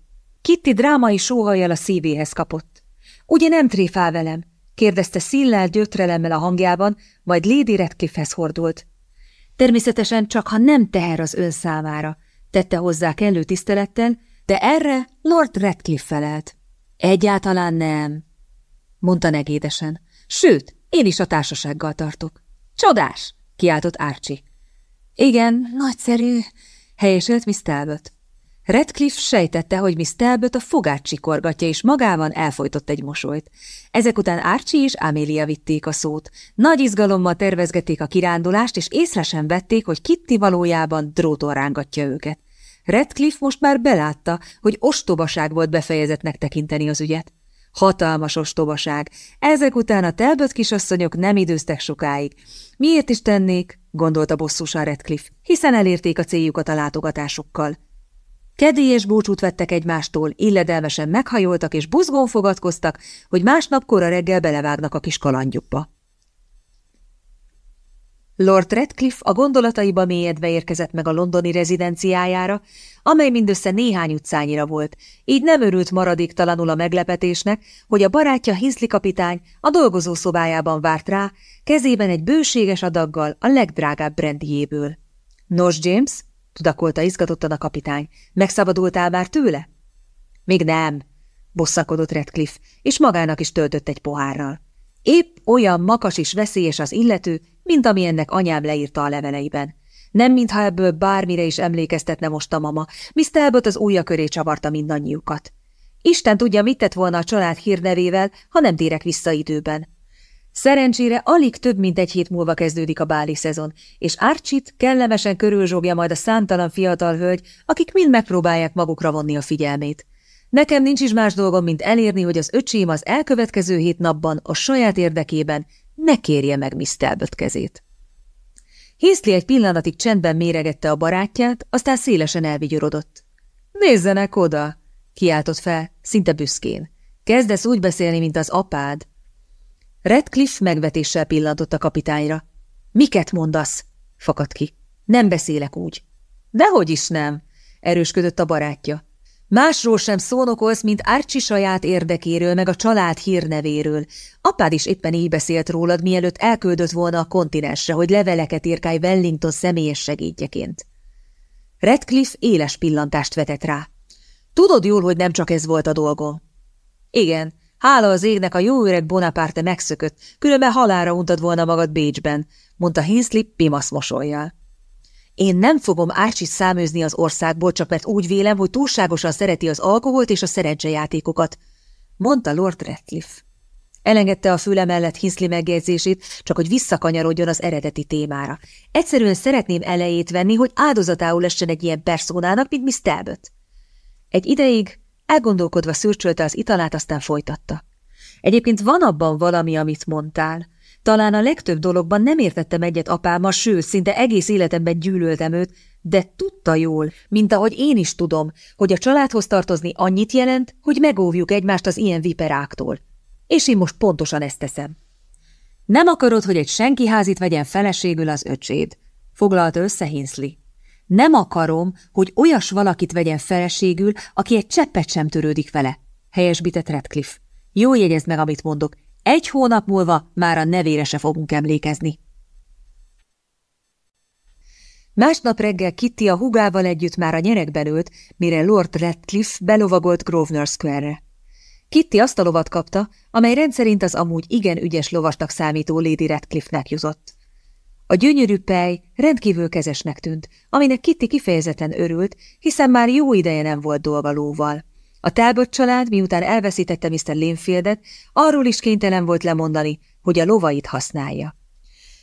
Kitty drámai sóhajjal a szívéhez kapott. Ugye nem tréfál velem? kérdezte szillel gyötrelemmel a hangjában, majd Lady Redcliffe-hez hordult. Természetesen csak, ha nem teher az ön számára, tette hozzá kellő tisztelettel, de erre Lord Redcliffe felelt. Egyáltalán nem, mondta negédesen. Sőt, én is a társasággal tartok. Csodás! kiáltott Archie. Igen, nagyszerű, helyeselt Miss Talbot. Redcliffe sejtette, hogy Miss Talbot a fogát csikorgatja, és magában elfolytott egy mosolyt. Ezek után Archie és Amelia vitték a szót. Nagy izgalommal tervezgették a kirándulást, és észre sem vették, hogy Kitty valójában dróton rángatja őket. Redcliffe most már belátta, hogy ostobaság volt befejezetnek tekinteni az ügyet. Hatalmas ostobaság. Ezek után a telbött kisasszonyok nem időztek sokáig. Miért is tennék? gondolta bosszúsan Redcliffe, hiszen elérték a céljukat a látogatásokkal. Kedélyes búcsút vettek egymástól, illedelmesen meghajoltak és buzgón fogadkoztak, hogy másnap kora reggel belevágnak a kis kalandjukba. Lord Redcliffe a gondolataiba mélyedve érkezett meg a londoni rezidenciájára, amely mindössze néhány utcányira volt, így nem örült maradéktalanul a meglepetésnek, hogy a barátja Hinsley kapitány a dolgozó szobájában várt rá, kezében egy bőséges adaggal a legdrágább brandyjéből. Nos, James, tudakolta izgatottan a kapitány, megszabadultál már tőle? Még nem, bosszakodott Redcliffe, és magának is töltött egy pohárral. Épp olyan makas és veszélyes az illető, mint ami ennek anyám leírta a leveleiben. Nem mintha ebből bármire is emlékeztetne most a mama, Miss Talbot az ujja köré csavarta mindannyiukat. Isten tudja, mit tett volna a család hírnevével, ha nem térek vissza időben. Szerencsére alig több mint egy hét múlva kezdődik a báli szezon, és Archit kellemesen körülzsógja majd a számtalan fiatal hölgy, akik mind megpróbálják magukra vonni a figyelmét. Nekem nincs is más dolgom, mint elérni, hogy az öcsém az elkövetkező hét napban a saját érdekében ne kérje meg Miss Talbot kezét. Hészli egy pillanatig csendben méregette a barátját, aztán szélesen elvigyorodott. – Nézzenek oda! – kiáltott fel, szinte büszkén. – Kezdesz úgy beszélni, mint az apád. Redcliffe megvetéssel pillantott a kapitányra. – Miket mondasz? – fakadt ki. – Nem beszélek úgy. – Dehogy is nem! – erősködött a barátja. Másról sem szónokolsz, mint Árcsi saját érdekéről, meg a család hírnevéről. Apád is éppen így beszélt rólad, mielőtt elküldött volna a kontinensre, hogy leveleket írkálj Wellington személyes segédjeként. Redcliffe éles pillantást vetett rá. Tudod jól, hogy nem csak ez volt a dolgom. Igen, hála az égnek a jó öreg Bonaparte megszökött, különben halára untad volna magad Bécsben, mondta Hinsley pimasz mosolyjal. Én nem fogom Árcsit számőzni az országból, csak mert úgy vélem, hogy túlságosan szereti az alkoholt és a szerencsejátékokat, mondta Lord Ratcliffe. Elengedte a füle mellett Hinsley megjegyzését, csak hogy visszakanyarodjon az eredeti témára. Egyszerűen szeretném elejét venni, hogy áldozatául essen egy ilyen perszónának, mint Miss Talbot. Egy ideig elgondolkodva szürcsölte az italát, aztán folytatta. Egyébként van abban valami, amit mondtál. Talán a legtöbb dologban nem értettem egyet apámmal, sőt, szinte egész életemben gyűlöltem őt, de tudta jól, mint ahogy én is tudom, hogy a családhoz tartozni annyit jelent, hogy megóvjuk egymást az ilyen viperáktól. És én most pontosan ezt teszem. Nem akarod, hogy egy senki házit vegyen feleségül az öcséd, foglalta össze Hinsley. Nem akarom, hogy olyas valakit vegyen feleségül, aki egy cseppet sem törődik vele, helyesbített Redcliffe. Jó jegyezd meg, amit mondok, egy hónap múlva már a nevére se fogunk emlékezni. Másnap reggel Kitty a hugával együtt már a nyerekben ült, mire Lord Redcliffe belovagolt Grosvenor Square-re. Kitty azt a lovat kapta, amely rendszerint az amúgy igen ügyes lovasnak számító Lady Redcliffe-nek jutott. A gyönyörű pej rendkívül kezesnek tűnt, aminek Kitty kifejezetten örült, hiszen már jó ideje nem volt dolga lóval. A Talbot család, miután elveszítette Mr. Linfieldet, arról is kénytelen volt lemondani, hogy a lovait használja.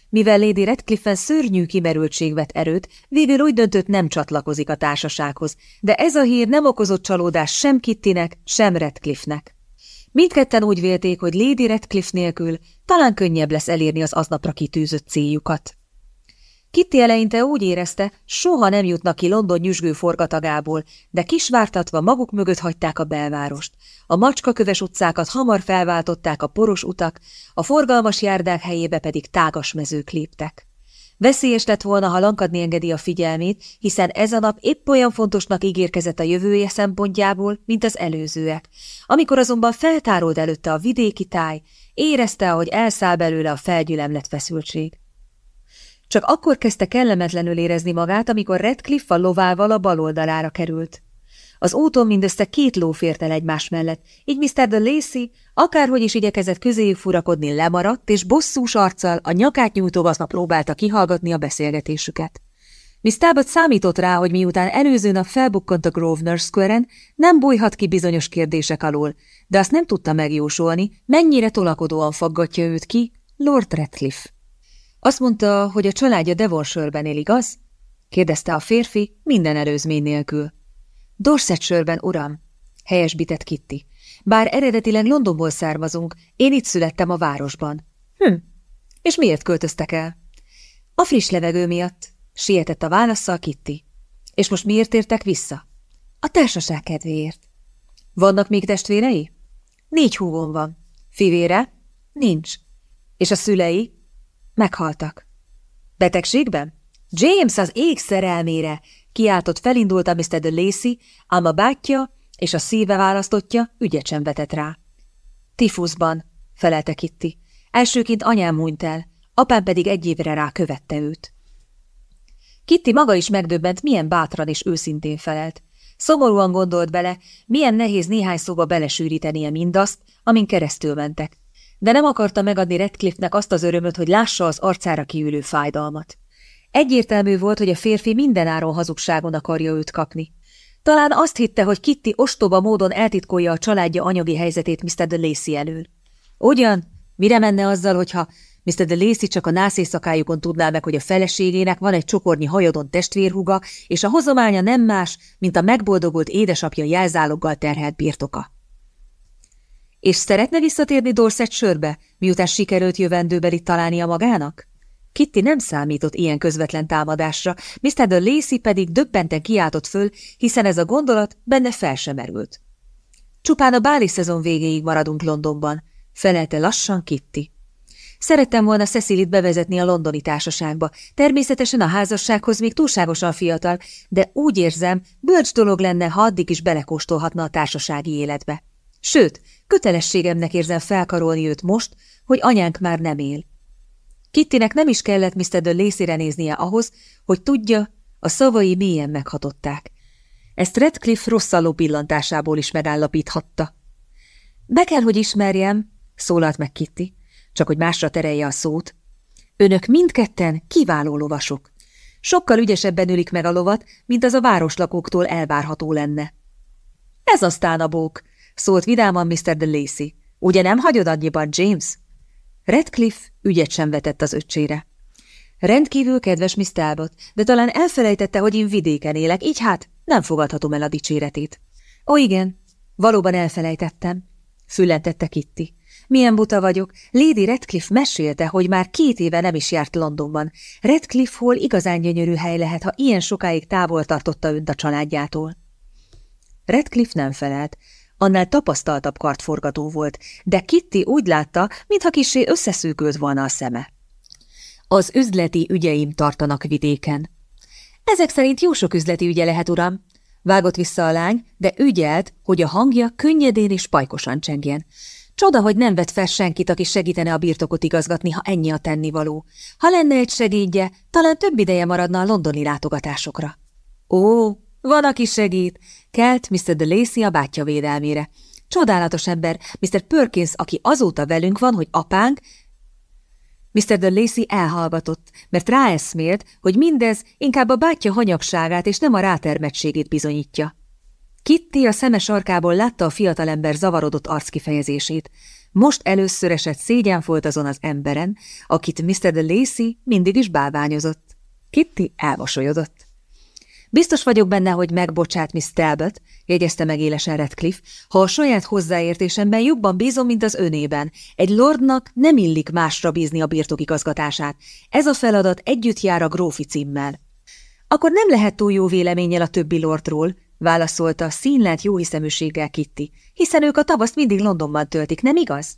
Mivel Lady Redcliffe szörnyű kimerültség vett erőt, végül úgy döntött nem csatlakozik a társasághoz, de ez a hír nem okozott csalódás sem Kittinek, sem Redcliffe-nek. Mindketten úgy vélték, hogy Lady Redcliffe nélkül talán könnyebb lesz elérni az aznapra kitűzött céljukat. Kitty eleinte úgy érezte, soha nem jutnak ki London nyüzsgő forgatagából, de kisvártatva maguk mögött hagyták a belvárost. A macskaköves utcákat hamar felváltották a poros utak, a forgalmas járdák helyébe pedig tágas mezők léptek. Veszélyes lett volna, ha lankadni engedi a figyelmét, hiszen ez a nap épp olyan fontosnak ígérkezett a jövője szempontjából, mint az előzőek. Amikor azonban feltárolt előtte a vidéki táj, érezte, ahogy elszáll belőle a felgyülemlett feszültség. Csak akkor kezdte kellemetlenül érezni magát, amikor Redcliffe a lovával a bal oldalára került. Az úton mindössze két ló fért el egymás mellett, így Mr. de Lacy, akárhogy is igyekezett közéjük furakodni, lemaradt, és bosszús arccal a nyakát nyújtóvaszna próbálta kihallgatni a beszélgetésüket. Miss Talbot számított rá, hogy miután előző nap felbukkant a Grosvenor Square-en, nem bújhat ki bizonyos kérdések alól, de azt nem tudta megjósolni, mennyire tolakodóan faggatja őt ki Lord Redcliffe. Azt mondta, hogy a családja Devonshire-ben él, igaz? kérdezte a férfi minden előzmény nélkül. Dorsetshire-ben, uram, helyesbített Kitty. Bár eredetileg Londonból származunk, én itt születtem a városban. Hm, és miért költöztek el? A friss levegő miatt, sietett a válaszsal Kitty. És most miért értek vissza? A társaság kedvéért. Vannak még testvérei? Négy húgom van. Fivére? Nincs. És a szülei? Meghaltak. Betegségben? James az ég szerelmére! Kiáltott felindult a Mr. de Lacy, ám a bátyja és a szíve választottja ügyet sem vetett rá. Tifuszban, felelte Kitty. Elsőként anyám hunyt el, apám pedig egy évre rá követte őt. Kitty maga is megdöbbent, milyen bátran és őszintén felelt. Szomorúan gondolt bele, milyen nehéz néhány szóba belesűrítenie mindazt, amin keresztül mentek de nem akarta megadni Redcliffe-nek azt az örömöt, hogy lássa az arcára kiülő fájdalmat. Egyértelmű volt, hogy a férfi mindenáron hazugságon akarja őt kapni. Talán azt hitte, hogy Kitty ostoba módon eltitkolja a családja anyagi helyzetét Mr. de Lacy elől. Ugyan, mire menne azzal, hogyha Mr. de Lacy csak a nászészakájukon tudná meg, hogy a feleségének van egy csokornyi hajadon testvérhuga, és a hozománya nem más, mint a megboldogult édesapja jelzáloggal terhelt birtoka. És szeretne visszatérni Dorset sörbe, miután sikerült jövendőbelit találnia magának? Kitty nem számított ilyen közvetlen támadásra, Mr. de Lacy pedig döbbenten kiáltott föl, hiszen ez a gondolat benne fel sem merült. Csupán a báli szezon végéig maradunk Londonban, felelte lassan Kitty. Szerettem volna Cecilit bevezetni a londoni társaságba. Természetesen a házassághoz még túlságosan fiatal, de úgy érzem, bölcs dolog lenne, ha addig is belekóstolhatna a társasági életbe. Sőt, kötelességemnek érzem felkarolni őt most, hogy anyánk már nem él. Kittinek nem is kellett Mr. de Lacy-re néznie ahhoz, hogy tudja, a szavai mélyen meghatották. Ezt Redcliffe rosszalló pillantásából is megállapíthatta. Be kell, hogy ismerjem, szólalt meg Kitty, csak hogy másra terelje a szót. Önök mindketten kiváló lovasok. Sokkal ügyesebben ülik meg a lovat, mint az a városlakóktól elvárható lenne. Ez aztán a bók, szólt vidáman Mr. de Lacy. Ugye nem hagyod annyiban, James? Redcliffe ügyet sem vetett az öccsére. Rendkívül kedves Miss Talbot, de talán elfelejtette, hogy én vidéken élek, így hát nem fogadhatom el a dicséretét. Ó, igen, valóban elfelejtettem, füllentette Kitty. Milyen buta vagyok. Lady Redcliffe mesélte, hogy már két éve nem is járt Londonban. Redcliffe hol igazán gyönyörű hely lehet, ha ilyen sokáig távol tartotta önt a családjától. Redcliffe nem felelt. Annál tapasztaltabb kartforgató volt, de Kitty úgy látta, mintha kisé összeszűkült volna a szeme. Az üzleti ügyeim tartanak vidéken. Ezek szerint jó sok üzleti ügye lehet, uram. Vágott vissza a lány, de ügyelt, hogy a hangja könnyedén és pajkosan csengjen. Csoda, hogy nem vett fel senkit, aki segítene a birtokot igazgatni, ha ennyi a tennivaló. Ha lenne egy segédje, talán több ideje maradna a londoni látogatásokra. Ó, van, aki segít. Kelt Mr. de Lacy a bátyja védelmére. Csodálatos ember, Mr. Perkins, aki azóta velünk van, hogy apánk, Mr. de Lacy elhallgatott, mert ráeszmélt, hogy mindez inkább a bátyja hanyagságát és nem a rátermettségét bizonyítja. Kitty a szeme sarkából látta a fiatalember zavarodott arckifejezését. Most először esett szégyenfolt azon az emberen, akit Mr. de Lacy mindig is bálványozott. Kitty elmosolyodott. Biztos vagyok benne, hogy megbocsát Miss Talbot, jegyezte meg élesen Redcliffe, ha a saját hozzáértésemben jobban bízom, mint az önében. Egy lordnak nem illik másra bízni a birtokigazgatását. Ez a feladat együtt jár a grófi címmel. Akkor nem lehet túl jó véleménnyel a többi lordról, válaszolta színlelt jóhiszeműséggel Kitty, hiszen ők a tavaszt mindig Londonban töltik, nem igaz?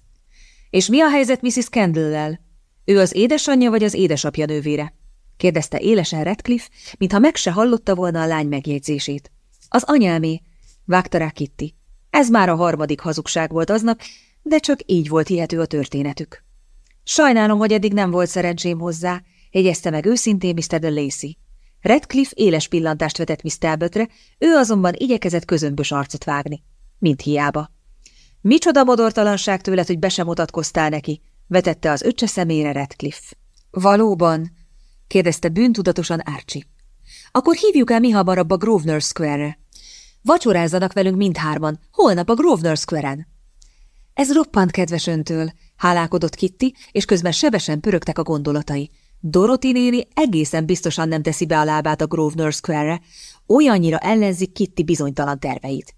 És mi a helyzet Mrs. Kendall-lel? Ő az édesanyja vagy az édesapja nővére? Kérdezte élesen Redcliffe, mintha meg se hallotta volna a lány megjegyzését. Az anyámé, vágta rá Kitty. Ez már a harmadik hazugság volt aznak, de csak így volt hihető a történetük. Sajnálom, hogy eddig nem volt szerencsém hozzá, jegyezte meg őszintén Mr. de Lacy. Redcliffe éles pillantást vetett Miss Talbotre, ő azonban igyekezett közömbös arcot vágni. Mint hiába. Micsoda modortalanság tőled, hogy be sem mutatkoztál neki, vetette az öccse szemére Redcliffe. Valóban, kérdezte bűntudatosan Archie. Akkor hívjuk el mi hamarabb a Grosvenor Square-re. Vacsorázzanak velünk mindhárman, holnap a Grosvenor Square-en. Ez roppant kedves öntől, hálálkodott Kitty, és közben sebesen pörögtek a gondolatai. Dorothy néni egészen biztosan nem teszi be a lábát a Grosvenor Square-re, olyannyira ellenzik Kitty bizonytalan terveit.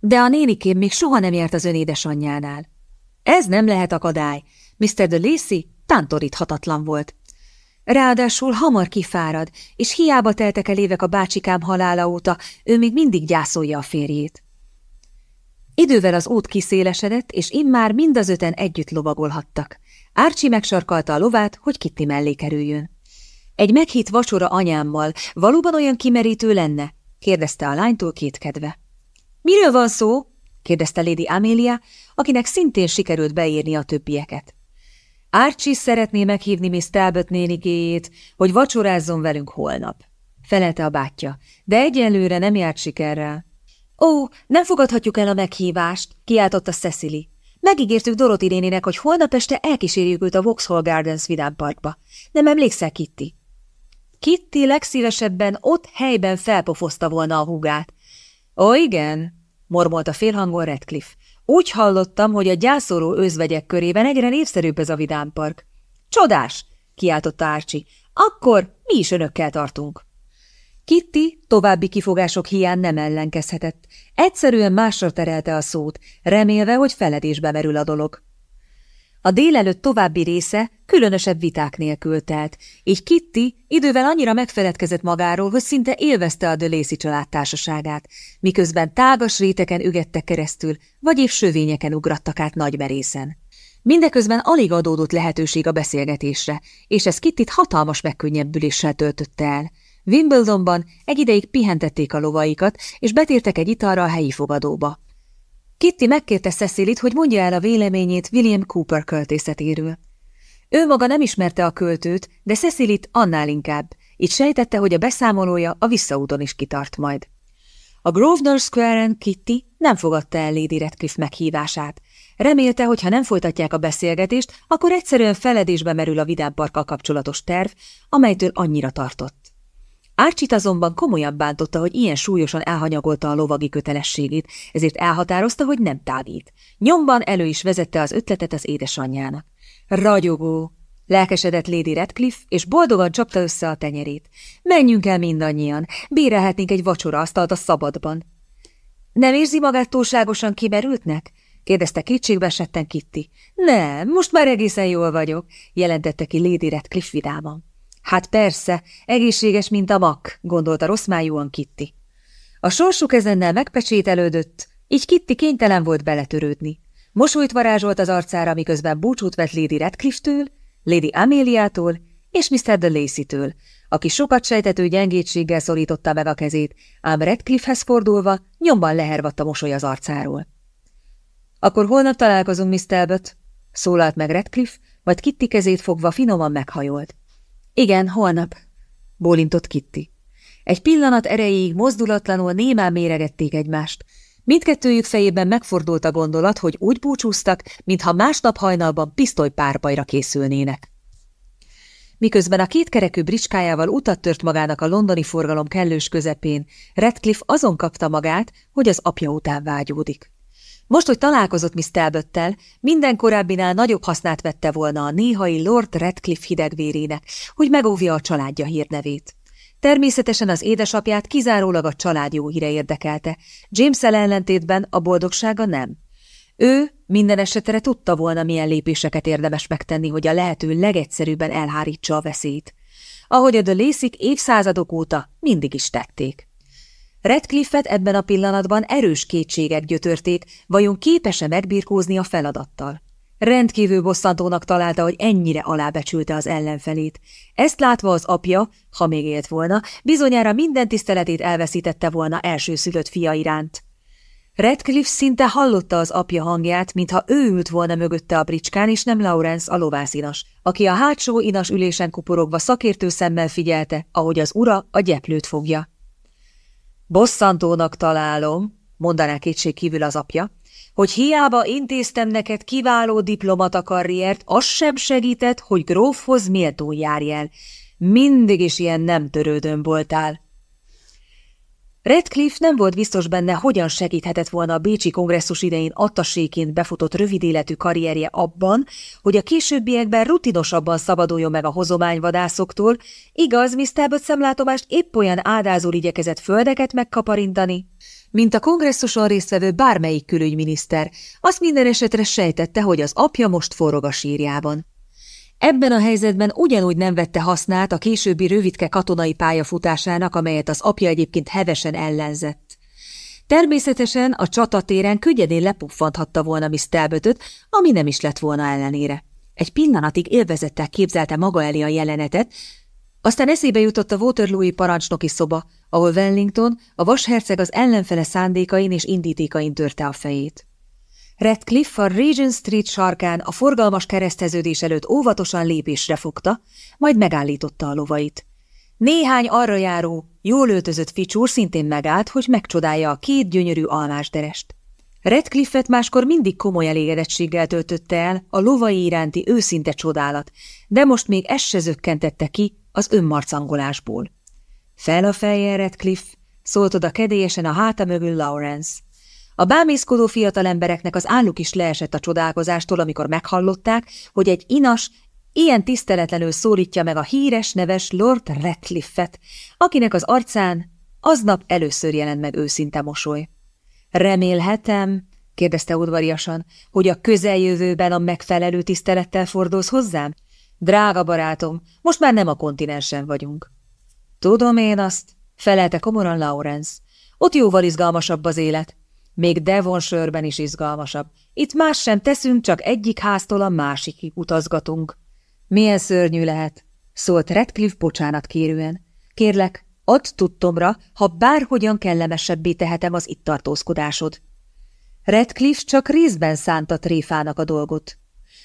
De a nénikém még soha nem járt az ön édesanyjánál. Ez nem lehet akadály. Mr. de Lacy tántoríthatatlan volt. Ráadásul hamar kifárad, és hiába teltek el évek a bácsikám halála óta, ő még mindig gyászolja a férjét. Idővel az út kiszélesedett, és immár mind az öten együtt lovagolhattak. Árcsi megsarkalta a lovát, hogy Kitty mellé kerüljön. Egy meghitt vacsora anyámmal valóban olyan kimerítő lenne? kérdezte a lánytól kétkedve. Miről van szó? kérdezte Lady Amelia, akinek szintén sikerült beírni a többieket. Archie szeretné meghívni Miss Talbot nénigéjét, hogy vacsorázzon velünk holnap. Felelte a bátyja, de egyelőre nem járt sikerrel. Ó, nem fogadhatjuk el a meghívást, kiáltotta Cecily. Megígértük Dorothy néninek, hogy holnap este elkísérjük őt a Vauxhall Gardens Vidám Parkba. Nem emlékszel, Kitty? Kitty legszívesebben ott helyben felpofozta volna a húgát. Ó, igen, mormolta félhangon Redcliffe. Úgy hallottam, hogy a gyászoló özvegyek körében egyre népszerűbb ez a vidámpark. Csodás! kiáltotta Árcsi. Akkor mi is önökkel tartunk. Kitty további kifogások hiány nem ellenkezhetett. Egyszerűen másra terelte a szót, remélve, hogy feledésbe merül a dolog. A délelőtt további része különösebb viták nélkül telt, így Kitty idővel annyira megfeledkezett magáról, hogy szinte élvezte a Dölészi család társaságát, miközben tágas réteken ügettek keresztül, vagy év sövényeken ugrattak át nagymerészen. Mindeközben alig adódott lehetőség a beszélgetésre, és ez Kittit hatalmas megkönnyebbüléssel töltötte el. Wimbledonban egy ideig pihentették a lovaikat, és betértek egy italra a helyi fogadóba. Kitty megkérte Cecilit, hogy mondja el a véleményét William Cooper költészetéről. Ő maga nem ismerte a költőt, de Cecilit annál inkább, így sejtette, hogy a beszámolója a visszaúton is kitart majd. A Grosvenor Square-en Kitty nem fogadta el Lady Redcliffe meghívását. Remélte, hogy ha nem folytatják a beszélgetést, akkor egyszerűen feledésbe merül a Vidám Parkkal kapcsolatos terv, amelytől annyira tartott. Árcsit azonban komolyan bántotta, hogy ilyen súlyosan elhanyagolta a lovagi kötelességét, ezért elhatározta, hogy nem tágít. Nyomban elő is vezette az ötletet az édesanyjának. Ragyogó! Lelkesedett Lady Redcliffe, és boldogan csapta össze a tenyerét. Menjünk el mindannyian, bérelhetnénk egy vacsora asztalt a szabadban. Nem érzi magát túlságosan kimerültnek? kérdezte kétségbe esetten Kitty. Nem, most már egészen jól vagyok, jelentette ki Lady Redcliffe vidáman. Hát persze, egészséges, mint a mak, gondolta rosszmájúan Kitty. A sorsuk ezennel megpecsételődött, így Kitty kénytelen volt beletörődni. Mosolyt varázsolt az arcára, miközben búcsút vett Lady Redcliffe-től, Lady Améliától és Mr. de Lacy-től, aki sokat sejtető gyengétséggel szorította meg a kezét, ám Redcliffe-hez fordulva nyomban lehervadt a mosoly az arcáról. Akkor holnap találkozunk, Miss Talbot, szólalt meg Redcliffe, majd Kitty kezét fogva finoman meghajolt. Igen, holnap, bólintott Kitty. Egy pillanat erejéig mozdulatlanul némán méregették egymást. Mindkettőjük fejében megfordult a gondolat, hogy úgy búcsúztak, mintha másnap hajnalban pisztolypárbajra készülnének. Miközben a kétkerekű bricskájával utat tört magának a londoni forgalom kellős közepén, Redcliffe azon kapta magát, hogy az apja után vágyódik. Most, hogy találkozott Miss Talbottel, minden korábbinál nagyobb hasznát vette volna a néhai Lord Redcliffe hidegvérének, hogy megóvja a családja hírnevét. Természetesen az édesapját kizárólag a család jó híre érdekelte, james ellentétben a boldogsága nem. Ő minden esetre tudta volna, milyen lépéseket érdemes megtenni, hogy a lehető legegyszerűbben elhárítsa a veszélyt. Ahogy a de évszázadok óta mindig is tették. Redcliffe-et ebben a pillanatban erős kétségek gyötörték, vajon képes-e megbirkózni a feladattal. Rendkívül bosszantónak találta, hogy ennyire alábecsülte az ellenfelét. Ezt látva az apja, ha még élt volna, bizonyára minden tiszteletét elveszítette volna elsőszülött fia iránt. Redcliffe szinte hallotta az apja hangját, mintha ő ült volna mögötte a bricskán, és nem Lawrence a lovászinas, aki a hátsó inas ülésen kuporogva szakértő szemmel figyelte, ahogy az ura a gyeplőt fogja. Bosszantónak találom, mondaná kétség kívül az apja, hogy hiába intéztem neked kiváló diplomata karriert, az sem segített, hogy grófhoz méltó járj el. Mindig is ilyen nem törődön voltál. Redcliffe nem volt biztos benne, hogyan segíthetett volna a Bécsi kongresszus idején attasséként befutott rövid életű karrierje abban, hogy a későbbiekben rutinosabban szabaduljon meg a hozományvadászoktól, igaz, Talbot szemlátomást épp olyan áldázól igyekezett földeket megkaparintani, mint a kongresszuson résztvevő bármelyik külügyminiszter, azt minden esetre sejtette, hogy az apja most forog a sírjában. Ebben a helyzetben ugyanúgy nem vette hasznát a későbbi rövidke katonai pályafutásának, amelyet az apja egyébként hevesen ellenzett. Természetesen a csatatéren könnyedén lepuffanthatta volna Miss Talbotot, ami nem is lett volna ellenére. Egy pillanatig élvezettel képzelte maga elé a jelenetet, aztán eszébe jutott a Waterloo-i parancsnoki szoba, ahol Wellington, a vasherceg az ellenfele szándékain és indítékain törte a fejét. Redcliffe a Regent Street sarkán a forgalmas kereszteződés előtt óvatosan lépésre fogta, majd megállította a lovait. Néhány arra járó, jól öltözött ficsúr szintén megállt, hogy megcsodálja a két gyönyörű almásderest. Redcliffe-et máskor mindig komoly elégedettséggel töltötte el a lovai iránti őszinte csodálat, de most még ez se zökkentette ki az önmarcangolásból. Fel a fejjel, Redcliffe, szólt oda kedélyesen a háta mögül Lawrence. A bámészkodó fiatal embereknek az álluk is leesett a csodálkozástól, amikor meghallották, hogy egy inas ilyen tiszteletlenül szólítja meg a híres neves Lord Redcliffe-et, akinek az arcán aznap először jelent meg őszinte mosoly. Remélhetem, kérdezte udvariasan, hogy a közeljövőben a megfelelő tisztelettel fordulsz hozzám? Drága barátom, most már nem a kontinensen vagyunk. Tudom én azt, felelte komoran Lawrence. Ott jóval izgalmasabb az élet. Még Devonshire-ben is izgalmasabb. Itt más sem teszünk, csak egyik háztól a másikig utazgatunk. Milyen szörnyű lehet, szólt Redcliffe bocsánat kérően. Kérlek, add tudtomra, ha bárhogyan kellemesebbé tehetem az itt tartózkodásod. Redcliffe csak részben szánta tréfának a dolgot.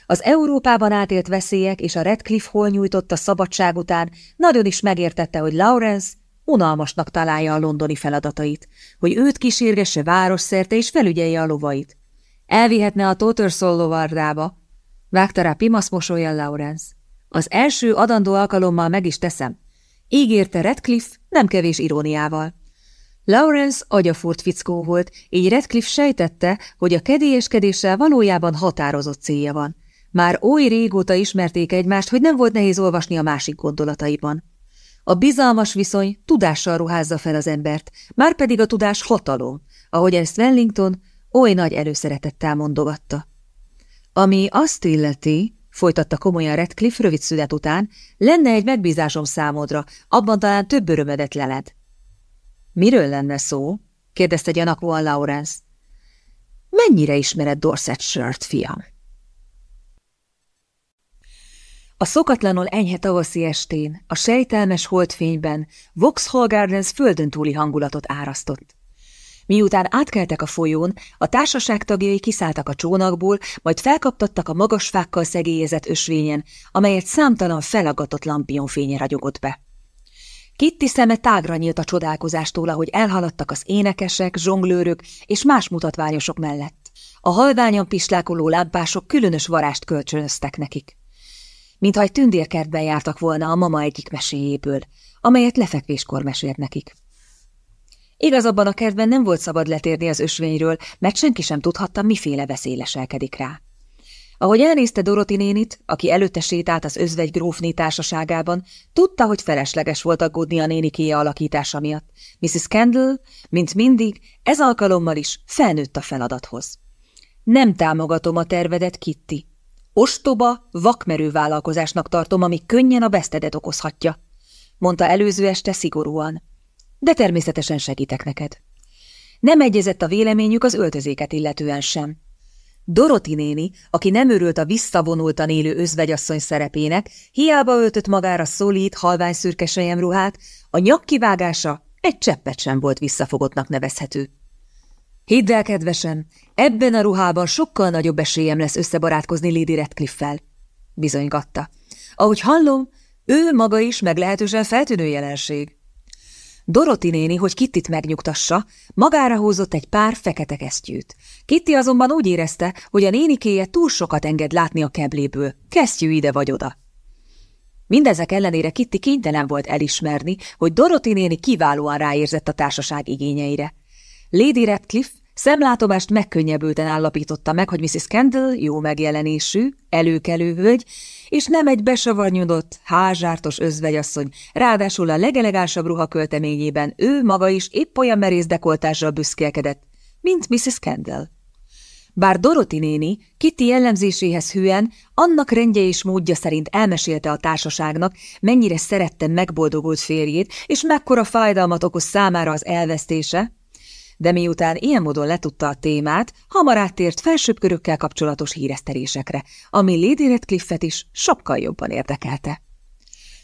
Az Európában átélt veszélyek és a Redcliffe hol nyújtotta szabadság után nagyon is megértette, hogy Lawrence unalmasnak találja a londoni feladatait, hogy őt kísérgesse városszerte és felügyelje a lovait. Elvihetne a Tottersoll lovardába. Vágta rá Pimasz mosolyan Lawrence. Az első adandó alkalommal meg is teszem. Ígérte Redcliffe nem kevés iróniával. Lawrence agyafúrt fickó volt, így Redcliffe sejtette, hogy a kedélyeskedéssel valójában határozott célja van. Már oly régóta ismerték egymást, hogy nem volt nehéz olvasni a másik gondolataiban. A bizalmas viszony tudással ruházza fel az embert, már pedig a tudás hatalom, ahogy ezt Wellington oly nagy előszeretettel mondogatta. Ami azt illeti, folytatta komolyan Redcliffe rövid szület után, lenne egy megbízásom számodra, abban talán több örömedet leled. Miről lenne szó? kérdezte gyanakvóan Lawrence. Mennyire ismered Dorset Shirt, fiam? A szokatlanul enyhe tavaszi estén, a sejtelmes holdfényben Vauxhall Gardens földön túli hangulatot árasztott. Miután átkeltek a folyón, a társaság tagjai kiszálltak a csónakból, majd felkaptattak a magas fákkal szegélyezett ösvényen, amelyet számtalan felagatott lampionfénye ragyogott be. Kitty szeme tágra nyílt a csodálkozástól, ahogy elhaladtak az énekesek, zsonglőrök és más mutatványosok mellett. A halványan pislákoló lámpások különös varást kölcsönöztek nekik. Mintha egy tündérkertben jártak volna a mama egyik meséjéből, amelyet lefekvéskor mesélt nekik. Igaz, abban a kertben nem volt szabad letérni az ösvényről, mert senki sem tudhatta, miféle veszély leselkedik rá. Ahogy elnézte Doroti nénit, aki előtte sétált az özvegy grófné társaságában, tudta, hogy felesleges volt aggódni a nénikéje alakítása miatt. Mrs. Kendall, mint mindig, ez alkalommal is felnőtt a feladathoz. Nem támogatom a tervedet, Kitty. Ostoba, vakmerő vállalkozásnak tartom, ami könnyen a vesztedet okozhatja, mondta előző este szigorúan de természetesen segítek neked. Nem egyezett a véleményük az öltözéket illetően sem. Doroti néni, aki nem örült a visszavonultan élő özvegyasszony szerepének, hiába öltött magára szolít, halvány szürke ruhát, a nyakkivágása egy cseppet sem volt visszafogottnak nevezhető. Hidd el, kedvesem, ebben a ruhában sokkal nagyobb esélyem lesz összebarátkozni Lady Redcliffe-fel, bizonygatta. Ahogy hallom, ő maga is meglehetősen feltűnő jelenség. Doroti néni, hogy Kittit megnyugtassa, magára húzott egy pár fekete kesztyűt. Kitti azonban úgy érezte, hogy a nénikéje túl sokat enged látni a kebléből, kesztyű ide vagy oda. Mindezek ellenére Kitti kénytelen volt elismerni, hogy Doroti néni kiválóan ráérzett a társaság igényeire. Lady Radcliffe Szemlátomást megkönnyebbülten állapította meg, hogy Mrs. Kendall jó megjelenésű, előkelő hölgy, és nem egy besavarnyodott, házsártos özvegyasszony, ráadásul a legelegánsabb ruha költeményében ő maga is épp olyan merész dekoltással büszkélkedett, mint Mrs. Kendall. Bár Doroti néni Kitty jellemzéséhez hűen, annak rendje és módja szerint elmesélte a társaságnak, mennyire szerette megboldogult férjét, és mekkora fájdalmat okoz számára az elvesztése, de miután ilyen módon letudta a témát, hamar áttért felsőbb körökkel kapcsolatos híresztelésekre, ami Lady Redcliffe-et is sokkal jobban érdekelte.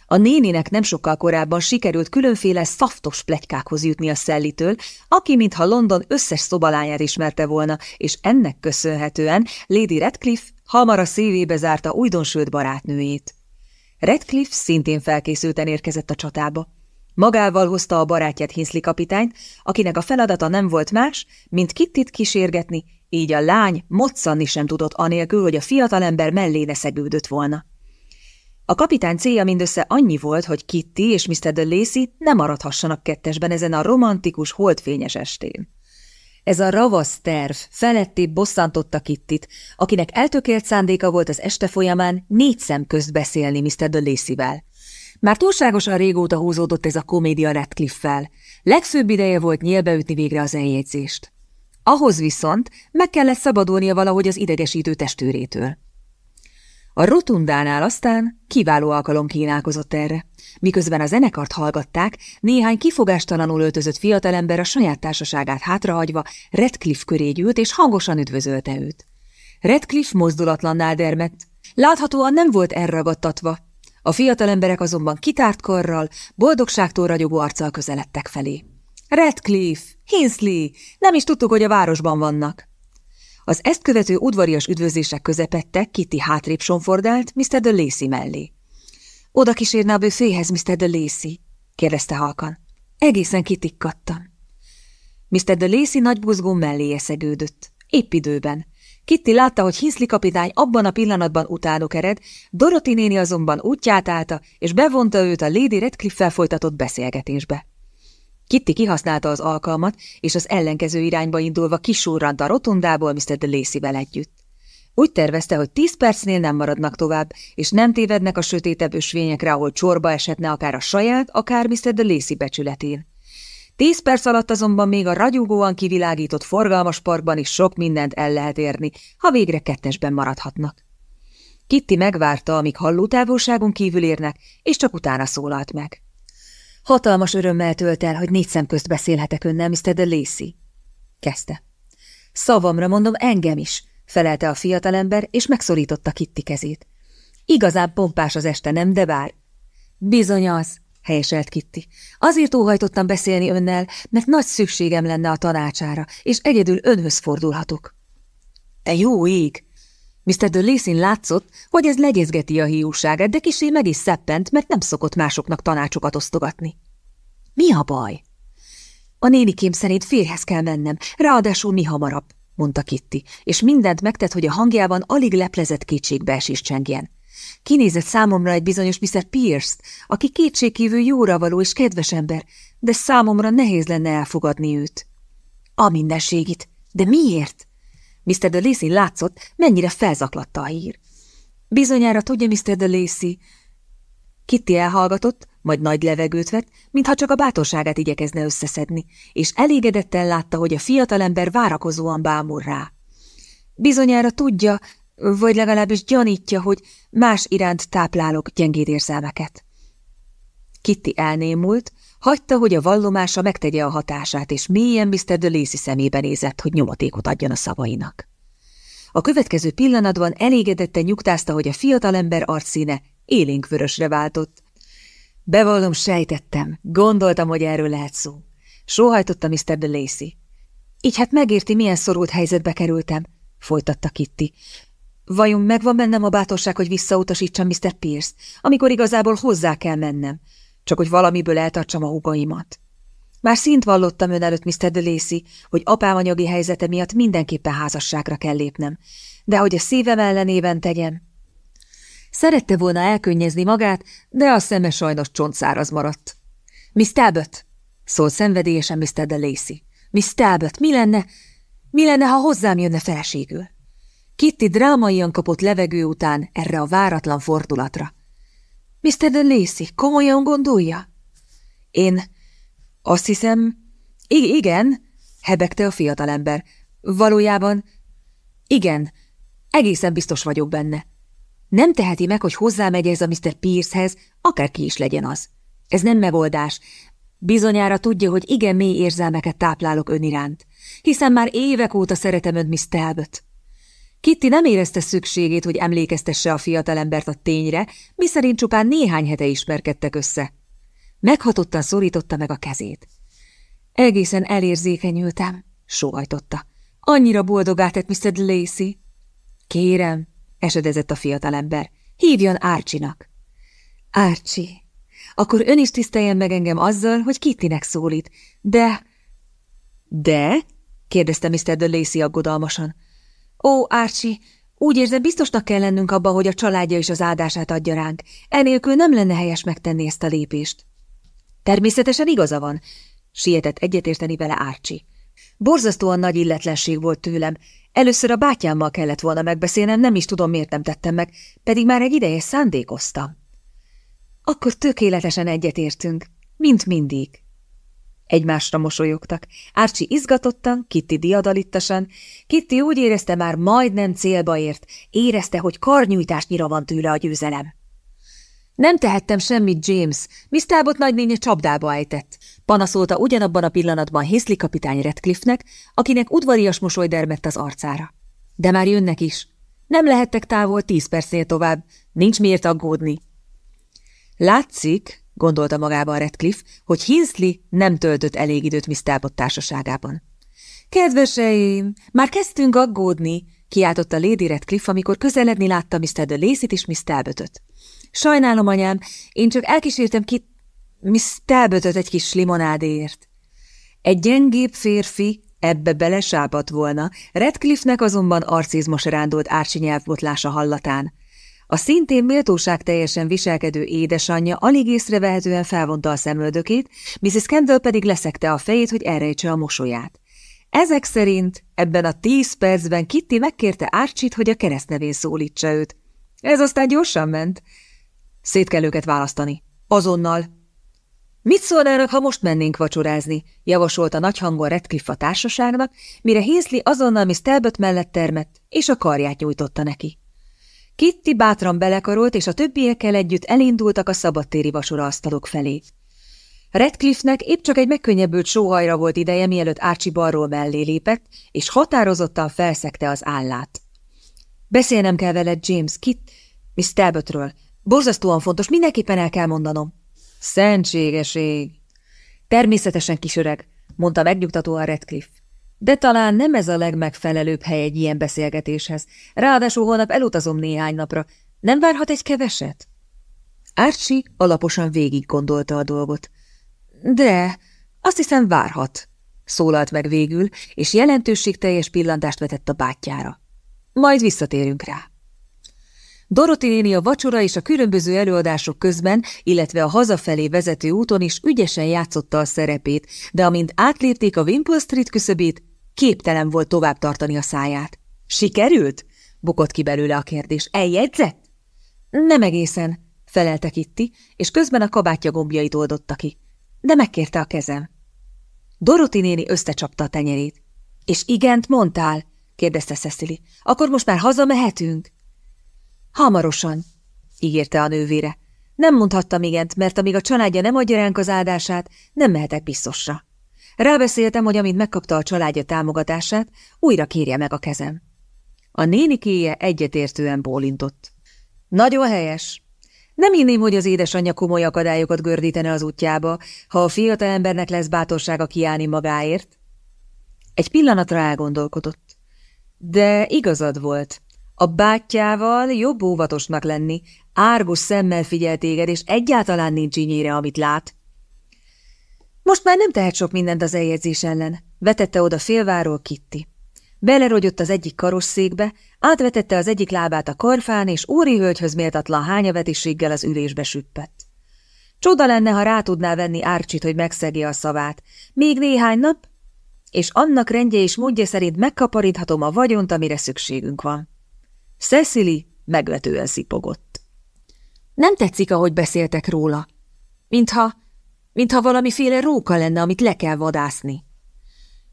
A néninek nem sokkal korábban sikerült különféle szaftos pletykákhoz jutni a szellitől, aki mintha London összes szobalányát ismerte volna, és ennek köszönhetően Lady Redcliffe hamar a szívébe zárta újdonsült barátnőjét. Redcliffe szintén felkészülten érkezett a csatába. Magával hozta a barátját Hinsley kapitányt, akinek a feladata nem volt más, mint Kittit kísérgetni, így a lány moccanni sem tudott anélkül, hogy a fiatalember mellé ne szegődött volna. A kapitány célja mindössze annyi volt, hogy Kitty és Mr. de Lacy ne maradhassanak kettesben ezen a romantikus, holdfényes estén. Ez a ravasz terv feletté bosszantotta Kittit, akinek eltökélt szándéka volt az este folyamán négy szem közt beszélni Mr. de Lacy-vel. Már túlságosan régóta húzódott ez a komédia Radcliffe-fel. Legfőbb ideje volt nyílbeütni végre az eljegyzést. Ahhoz viszont meg kellett szabadulnia valahogy az idegesítő testőrétől. A rotundánál aztán kiváló alkalom kínálkozott erre. Miközben a zenekart hallgatták, néhány kifogástalanul öltözött fiatalember a saját társaságát hátrahagyva Redcliffe köré gyűlt és hangosan üdvözölte őt. Redcliffe mozdulatlannál dermedt. Láthatóan nem volt elragadtatva, a fiatal emberek azonban kitárt karral, boldogságtól ragyogó arccal közeledtek felé. Redcliffe, Hinsley, nem is tudtuk, hogy a városban vannak. Az ezt követő udvarias üdvözlések közepette Kitty hátrébb sonfordált Mr. de Lacy mellé. Oda kísérne a büféhez, Mr. de Lacy? kérdezte halkan. Egészen kitikkattam. Mr. de Lacy nagy buzgó mellé eszegődött. Épp időben. Kitty látta, hogy Hinsley kapitány abban a pillanatban utánuk ered, Dorothy néni azonban útját állta, és bevonta őt a Lady Redcliffe-fel folytatott beszélgetésbe. Kitty kihasználta az alkalmat, és az ellenkező irányba indulva kisurrant a rotondából Mr. de Lacy-vel együtt. Úgy tervezte, hogy tíz percnél nem maradnak tovább, és nem tévednek a sötétebb ösvényekre, ahol csorba eshetne akár a saját, akár Mr. de Lacy becsületén. Tíz perc alatt azonban még a ragyogóan kivilágított forgalmas parkban is sok mindent el lehet érni, ha végre kettesben maradhatnak. Kitty megvárta, amíg hallótávolságon kívül érnek, és csak utána szólalt meg. Hatalmas örömmel tölt el, hogy négy szem közt beszélhetek önnel, Mr. de Lacy. Kezdte. Szavamra mondom, engem is, felelte a fiatalember, és megszorította Kitty kezét. Igazán pompás az este, nem, de bár? Bizony az, helyeselt Kitty. Azért óhajtottam beszélni önnel, mert nagy szükségem lenne a tanácsára, és egyedül önhöz fordulhatok. Te jó ég! Mr. de Lacey látszott, hogy ez legyezgeti a hiúságát, de kisé meg is szeppent, mert nem szokott másoknak tanácsokat osztogatni. Mi a baj? A nénikém szerint férhez kell mennem, ráadásul mi hamarabb, mondta Kitty, és mindent megtett, hogy a hangjában alig leplezett kétségbeesés csengjen. Kinézett számomra egy bizonyos Mr. Pierce-t, aki kétségkívül jóra való és kedves ember, de számomra nehéz lenne elfogadni őt. A mindenségit. De miért? Mr. de Lacy látszott, mennyire felzaklatta a hír. Bizonyára tudja Mr. de Lacy. Kitty elhallgatott, majd nagy levegőt vett, mintha csak a bátorságát igyekezne összeszedni, és elégedetten látta, hogy a fiatalember várakozóan bámul rá. Bizonyára tudja, vagy legalábbis gyanítja, hogy más iránt táplálok gyengéd érzelmeket. Kitty elnémult, hagyta, hogy a vallomása megtegye a hatását, és mélyen Mr. de Lacy szemébe nézett, hogy nyomatékot adjon a szavainak. A következő pillanatban elégedetten nyugtázta, hogy a fiatalember arcszíne élénk vörösre váltott. Bevallom, sejtettem, gondoltam, hogy erről lehet szó. Sóhajtotta Mr. de Lacy. Így hát megérti, milyen szorult helyzetbe kerültem, folytatta Kitty. Vajon megvan bennem a bátorság, hogy visszautasítsam Mr. Pierce, amikor igazából hozzá kell mennem, csak hogy valamiből eltartsam a hugaimat? Már szint vallottam ön előtt, Mr. de Lacy, hogy apám anyagi helyzete miatt mindenképpen házasságra kell lépnem, de hogy a szívem ellenében tegyem. Szerette volna elkönnyezni magát, de a szeme sajnos csontszáraz maradt. Miss Talbot, szólt szenvedélyesen Mr. de Lacy. Miss Talbot, mi lenne, mi lenne, ha hozzám jönne feleségül? Kitty drámaian kapott levegő után erre a váratlan fordulatra. Mr. de Lacy, komolyan gondolja? Én azt hiszem... I igen, hebegte a fiatalember. Valójában... Igen, egészen biztos vagyok benne. Nem teheti meg, hogy hozzámegy ez a Mr. Piercehez, akárki is legyen az. Ez nem megoldás. Bizonyára tudja, hogy igen mély érzelmeket táplálok ön iránt, hiszen már évek óta szeretem ön Miss Talbot. Kitty nem érezte szükségét, hogy emlékeztesse a fiatalembert a tényre, miszerint csupán néhány hete ismerkedtek össze. Meghatottan szorította meg a kezét. Egészen elérzékenyültem, sóhajtotta. Annyira boldogát tett Mr. Lacey. Kérem, esedezett a fiatalember, hívjon Árcsinak. Árcsi, akkor ön is tiszteljen meg engem azzal, hogy Kittinek szólít, de... De? kérdezte Mr. de Lacy aggodalmasan. Ó, Árcsi, úgy érzem, biztosnak kell lennünk abban, hogy a családja is az áldását adja ránk. Enélkül nem lenne helyes megtenni ezt a lépést. Természetesen igaza van, sietett egyetérteni vele Árcsi. Borzasztóan nagy illetlenség volt tőlem. Először a bátyámmal kellett volna megbeszélnem, nem is tudom, miért nem tettem meg, pedig már egy ideje szándékoztam. Akkor tökéletesen egyetértünk, mint mindig. Egymásra mosolyogtak. Árcsi izgatottan, Kitty diadalittasan. Kitty úgy érezte már majdnem célba ért, érezte, hogy karnyújtásnyira van tőle a győzelem. Nem tehettem semmit, James. Miss Talbot nagynénye csapdába ejtett. Panaszolta ugyanabban a pillanatban Hisley kapitány Redcliffe-nek, akinek udvarias mosoly dermett az arcára. De már jönnek is. Nem lehettek távol tíz percnél tovább. Nincs miért aggódni. Látszik, gondolta magában Redcliffe, hogy Hinsley nem töltött elég időt Miss Talbot társaságában. Kedveseim, már kezdtünk aggódni, kiáltotta Lady Redcliffe, amikor közeledni látta Mr. de Lacey-t és Miss Talbotot. Sajnálom, anyám, én csak elkísértem ki Miss Talbotot egy kis limonádéért. Egy gyengébb férfi, Ebbe belesápadt volna, Redcliffe-nek azonban arcizmos rándolt árcsi nyelvbotlása hallatán. A szintén méltóság teljesen viselkedő édesanyja alig észrevehetően felvonta a szemöldökét, Mrs. Kendall pedig leszekte a fejét, hogy elrejtse a mosolyát. Ezek szerint ebben a tíz percben Kitty megkérte Árcsit, hogy a keresztnevén szólítsa őt. Ez aztán gyorsan ment. Szét kell őket választani. Azonnal. Mit szólnának, ha most mennénk vacsorázni? javasolta nagy hangon Redcliffe a társaságnak, mire Hézli azonnal Miss Talbot mellett termett, és a karját nyújtotta neki. Kitty bátran belekarolt, és a többiekkel együtt elindultak a szabadtéri asztalok felé. Redcliffe-nek épp csak egy megkönnyebbült sóhajra volt ideje, mielőtt Archie balról mellé lépett, és határozottan felszegte az állát. Beszélnem kell veled, James, Kit, Miss Talbotről. Borzasztóan fontos, mindenképpen el kell mondanom. Szentségeség! Természetesen kisöreg, mondta megnyugtatóan Redcliffe. De talán nem ez a legmegfelelőbb hely egy ilyen beszélgetéshez. Ráadásul holnap elutazom néhány napra. Nem várhat egy keveset? Archie alaposan végig gondolta a dolgot. De, azt hiszem várhat, szólalt meg végül, és jelentőségteljes pillantást vetett a bátyjára. Majd visszatérünk rá. Doroti néni a vacsora és a különböző előadások közben, illetve a hazafelé vezető úton is ügyesen játszotta a szerepét, de amint átlépték a Wimple Street küszöbét, képtelen volt tovább tartani a száját. Sikerült? bukott ki belőle a kérdés. Eljegyzett? Nem egészen, felelte Kitty, és közben a kabátja gombjait oldotta ki de megkérte a kezem. Doroti néni összecsapta a tenyerét. És igent mondtál? kérdezte Cecily. Akkor most már hazamehetünk? Hamarosan, ígérte a nővére. Nem mondhattam igent, mert amíg a családja nem adja ránk az áldását, nem mehetek biztosra. Rábeszéltem, hogy amint megkapta a családja támogatását, újra kérje meg a kezem. A nénikéje egyetértően bólintott. Nagyon helyes, nem hinném, hogy az édesanyja komoly akadályokat gördítene az útjába, ha a fiatal embernek lesz bátorsága kiállni magáért. Egy pillanatra elgondolkodott. De igazad volt. A bátyjával jobb óvatosnak lenni, árgus szemmel figyel téged, és egyáltalán nincs ínyére, amit lát. Most már nem tehet sok mindent az eljegyzés ellen, vetette oda félváról Kitti. Belerogyott az egyik karosszékbe, átvetette az egyik lábát a karfán, és óri hölgyhöz méltatlan hányavetiséggel az ülésbe süppett. Csoda lenne, ha rá tudná venni Árcsit, hogy megszegje a szavát. Még néhány nap, és annak rendje és módja szerint megkaparíthatom a vagyont, amire szükségünk van. Cecily megvetően szipogott. Nem tetszik, ahogy beszéltek róla. Mintha, mintha valamiféle róka lenne, amit le kell vadászni.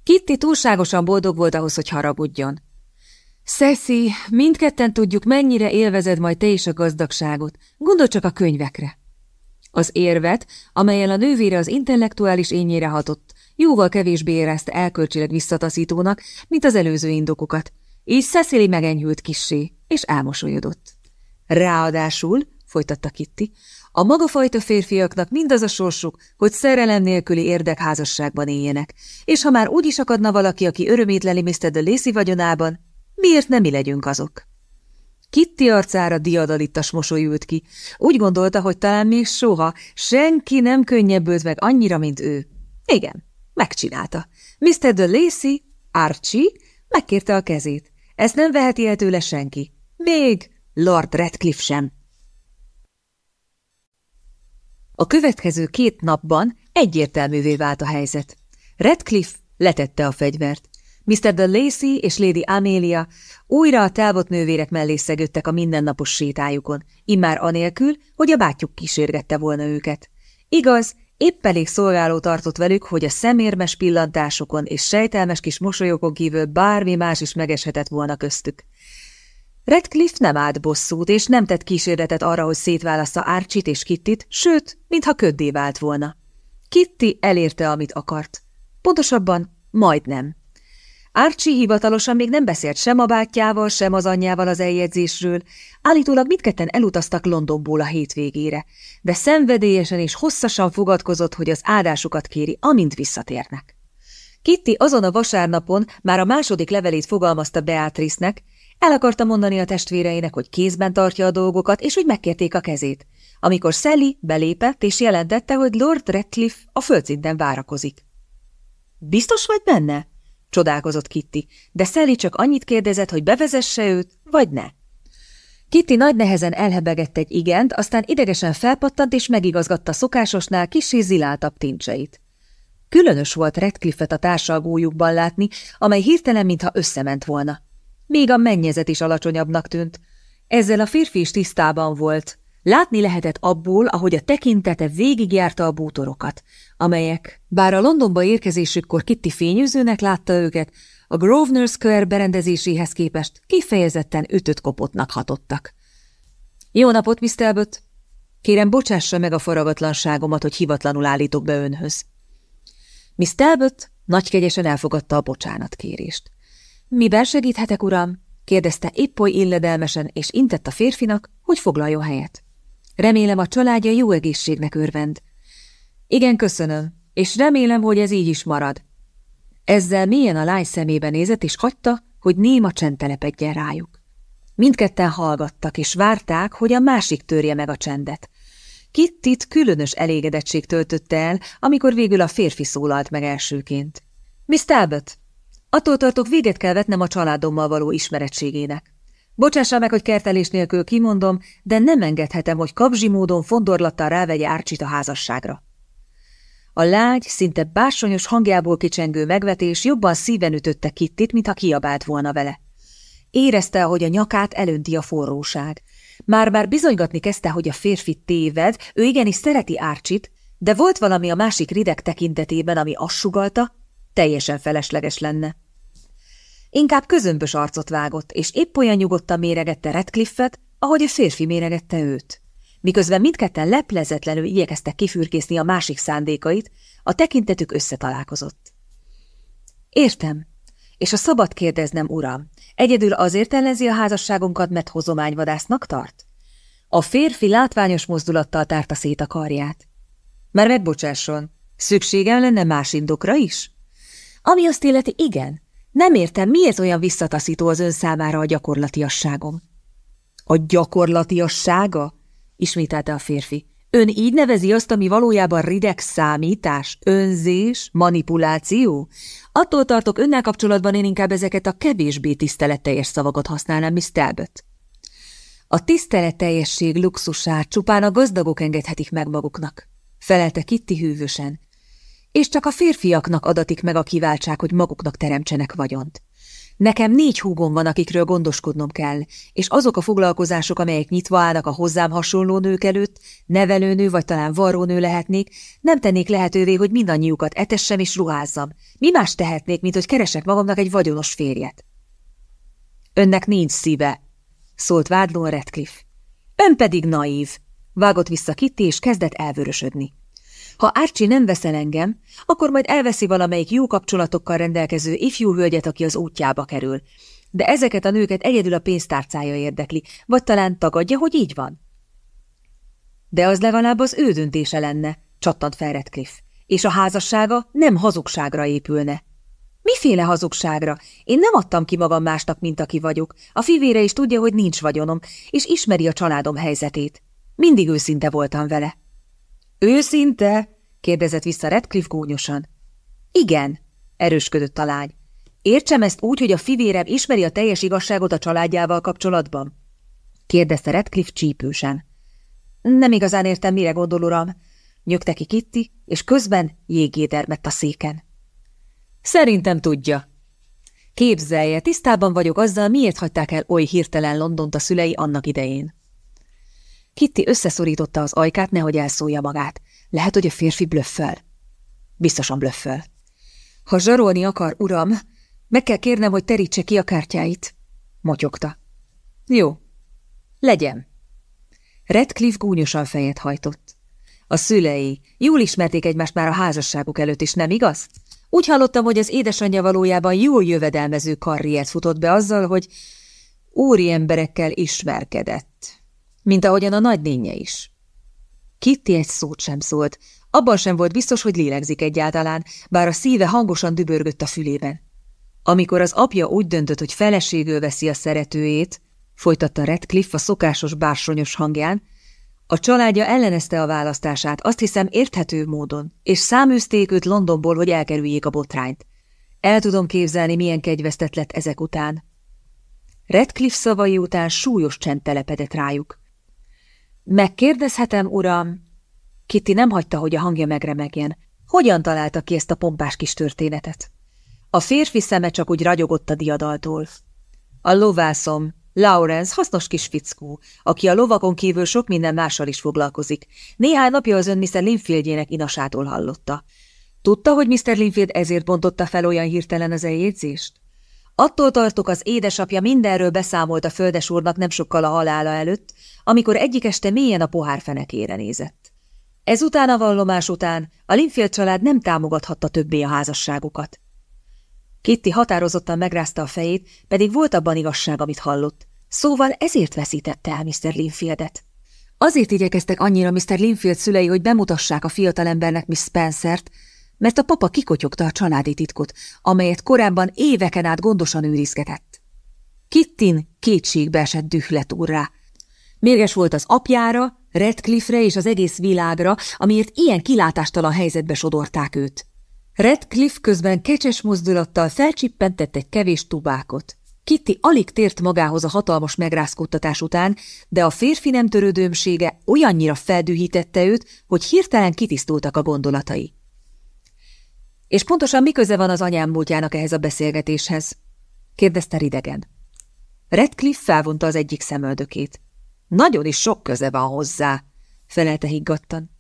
Kitty túlságosan boldog volt ahhoz, hogy haragudjon. Szeszi, mindketten tudjuk, mennyire élvezed majd te is a gazdagságot. Gondolj csak a könyvekre. Az érvet, amelyel a nővére az intellektuális ényére hatott, jóval kevésbé érezte elkölcsileg visszataszítónak, mint az előző indokokat. Így Cecily megenyhült kissé, és elmosolyodott. Ráadásul, folytatta Kitty, a maga fajta férfiaknak mindaz a sorsuk, hogy szerelem nélküli érdekházasságban éljenek, és ha már úgy is akadna valaki, aki örömét leli Mr. de Lacey vagyonában, miért nem mi legyünk azok? Kitty arcára diadalittas mosoly ült ki. Úgy gondolta, hogy talán még soha senki nem könnyebbült meg annyira, mint ő. Igen, megcsinálta. Mr. de Lacey, Archie, megkérte a kezét. Ezt nem veheti el tőle senki. Még Lord Redcliffe sem. A következő két napban egyértelművé vált a helyzet. Redcliffe letette a fegyvert. Mr. de Lacey és Lady Amelia újra a Talbot nővérek mellé szegődtek a mindennapos sétájukon, immár anélkül, hogy a bátyjuk kísérgette volna őket. Igaz, épp elég szolgáló tartott velük, hogy a szemérmes pillantásokon és sejtelmes kis mosolyokon kívül bármi más is megeshetett volna köztük. Redcliffe nem állt bosszút, és nem tett kísérletet arra, hogy szétválassza Árcsit és Kittit, sőt, mintha köddé vált volna. Kitty elérte, amit akart. Pontosabban, majdnem. Archie hivatalosan még nem beszélt sem a bátyjával, sem az anyjával az eljegyzésről. Állítólag mindketten elutaztak Londonból a hétvégére, de szenvedélyesen és hosszasan fogadkozott, hogy az áldásukat kéri, amint visszatérnek. Kitty azon a vasárnapon már a második levelét fogalmazta Beatrice-nek, el akarta mondani a testvéreinek, hogy kézben tartja a dolgokat, és hogy megkérték a kezét, amikor Sally belépett és jelentette, hogy Lord Redcliffe a földszinten várakozik. – Biztos vagy benne? csodálkozott Kitty, de Sally csak annyit kérdezett, hogy bevezesse őt, vagy ne. Kitty nagy nehezen elhebegett egy igent, aztán idegesen felpattant és megigazgatta szokásosnál kissé ziláltabb tincseit. Különös volt Redcliffe-et a társalgójukban látni, amely hirtelen mintha összement volna. Még a mennyezet is alacsonyabbnak tűnt. Ezzel a férfi is tisztában volt. Látni lehetett abból, ahogy a tekintete végigjárta a bútorokat, amelyek, bár a Londonba érkezésükkor Kitty fényűzőnek látta őket, a Grosvenor Square berendezéséhez képest kifejezetten ütött kopottnak hatottak. Jó napot, Mr. Abbott! Kérem, bocsássa meg a faragatlanságomat, hogy hivatlanul állítok be önhöz. Miss Talbot nagykegyesen elfogadta a bocsánatkérést. Miben segíthetek, uram? kérdezte épp oly illedelmesen, és intett a férfinak, hogy foglaljon helyet. Remélem a családja jó egészségnek örvend. Igen, köszönöm, és remélem, hogy ez így is marad. Ezzel mélyen a lány szemébe nézett, és hagyta, hogy néma csend telepedjen rájuk. Mindketten hallgattak, és várták, hogy a másik törje meg a csendet. Kittit különös elégedettség töltötte el, amikor végül a férfi szólalt meg elsőként. Miss Talbot, attól tartok véget kell vetnem a családommal való ismerettségének. Bocsássa meg, hogy kertelés nélkül kimondom, de nem engedhetem, hogy kabzsi módon fondorlattal rávegye Árcsit a házasságra. A lágy, szinte bársonyos hangjából kicsengő megvetés jobban szíven ütötte Kittit, mintha kiabált volna vele. Érezte, hogy a nyakát elönti a forróság. Már-bár bizonygatni kezdte, hogy a férfi téved, ő igenis szereti Árcsit, de volt valami a másik rideg tekintetében, ami azt teljesen felesleges lenne. Inkább közömbös arcot vágott, és épp olyan nyugodtan méregette Redcliffet, ahogy a férfi méregette őt. Miközben mindketten leplezetlenül igyekeztek kifürkészni a másik szándékait, a tekintetük összetalálkozott. Értem, és a szabad kérdeznem, uram, egyedül azért ellenzi a házasságunkat, mert hozományvadásznak tart? A férfi látványos mozdulattal tárta szét a karját. Már megbocsásson, szükségem lenne más indokra is? Ami azt illeti, igen. Nem értem, miért olyan visszataszító az ön számára a gyakorlatiasságom. A gyakorlatiassága? ismételte a férfi. Ön így nevezi azt, ami valójában rideg számítás, önzés, manipuláció? Attól tartok, önnel kapcsolatban én inkább ezeket a kevésbé tiszteletteljes szavakat használnám, Miss Talbot. A tiszteletteljesség luxusát csupán a gazdagok engedhetik meg maguknak, felelte Kitty hűvösen, és csak a férfiaknak adatik meg a kiváltság, hogy maguknak teremtsenek vagyont. Nekem négy húgom van, akikről gondoskodnom kell, és azok a foglalkozások, amelyek nyitva állnak a hozzám hasonló nők előtt, nevelőnő vagy talán varrónő lehetnék, nem tennék lehetővé, hogy mindannyiukat etessem és ruházzam. Mi más tehetnék, mint hogy keresek magamnak egy vagyonos férjet? Önnek nincs szíve, szólt vádlón Redcliffe. Ön pedig naív, vágott vissza Kitty, és kezdett elvörösödni. Ha Archie nem veszel engem, akkor majd elveszi valamelyik jó kapcsolatokkal rendelkező ifjú hölgyet, aki az útjába kerül. De ezeket a nőket egyedül a pénztárcája érdekli, vagy talán tagadja, hogy így van. De az legalább az ő döntése lenne, csattant fel Redcliffe, és a házassága nem hazugságra épülne. Miféle hazugságra? Én nem adtam ki magam másnak, mint aki vagyok. A fivére is tudja, hogy nincs vagyonom, és ismeri a családom helyzetét. Mindig őszinte voltam vele. Őszinte? kérdezett vissza Redcliffe gúnyosan. Igen, erősködött a lány. Értsem ezt úgy, hogy a fivérem ismeri a teljes igazságot a családjával kapcsolatban? kérdezte Redcliffe csípősen. Nem igazán értem, mire gondol, uram, nyögte ki Kitty, és közben jégé dermett a széken. Szerintem tudja. Képzelje, tisztában vagyok azzal, miért hagyták el oly hirtelen Londont a szülei annak idején. Kitty összeszorította az ajkát, nehogy elszólja magát. Lehet, hogy a férfi blöffel. Biztosan blöffel. Ha zsarolni akar, uram, meg kell kérnem, hogy terítse ki a kártyáit. Motyogta. Jó. Legyen. Redcliffe gúnyosan fejet hajtott. A szülei jól ismerték egymást már a házasságuk előtt is, nem igaz? Úgy hallottam, hogy az édesanyja valójában jól jövedelmező karriert futott be azzal, hogy úri emberekkel ismerkedett mint ahogyan a nagynénye is. Kitty egy szót sem szólt, abban sem volt biztos, hogy lélegzik egyáltalán, bár a szíve hangosan dübörgött a fülében. Amikor az apja úgy döntött, hogy feleségül veszi a szeretőjét, folytatta Redcliffe a szokásos bársonyos hangján, a családja ellenezte a választását, azt hiszem érthető módon, és száműzték őt Londonból, hogy elkerüljék a botrányt. El tudom képzelni, milyen kegyvesztett lett ezek után. Redcliffe szavai után súlyos csend telepedett rájuk. Megkérdezhetem, uram? Kitty nem hagyta, hogy a hangja megremegjen. Hogyan találta ki ezt a pompás kis történetet? A férfi szeme csak úgy ragyogott a diadaltól. A lovászom, Lawrence hasznos kis fickó, aki a lovakon kívül sok minden mással is foglalkozik. Néhány napja az ön Mr. Linfieldjének inasától hallotta. Tudta, hogy Mr. Linfield ezért bontotta fel olyan hirtelen az eljegyzést? Attól tartok, az édesapja mindenről beszámolt a földes úrnak nem sokkal a halála előtt, amikor egyik este mélyen a pohár fenekére nézett. Ezután a vallomás után a Linfield család nem támogathatta többé a házasságukat. Kitty határozottan megrázta a fejét, pedig volt abban igazság, amit hallott. Szóval ezért veszítette el Mr. Linfieldet. Azért igyekeztek annyira Mr. Linfield szülei, hogy bemutassák a fiatalembernek Miss Spencert, mert a papa kikotyogta a családi titkot, amelyet korábban éveken át gondosan őrizgetett. Kittin kétségbe esett dühlet úrrá. Mérges volt az apjára, Redcliffe-re és az egész világra, amiért ilyen kilátástalan helyzetbe sodorták őt. Redcliffe közben kecses mozdulattal felcsippentett egy kevés tubákot. Kitty alig tért magához a hatalmas megrázkódtatás után, de a férfi nem törődömsége olyannyira feldühítette őt, hogy hirtelen kitisztultak a gondolatai. És pontosan mi köze van az anyám múltjának ehhez a beszélgetéshez? kérdezte ridegen. Redcliffe felvonta az egyik szemöldökét. Nagyon is sok köze van hozzá, felelte higgadtan.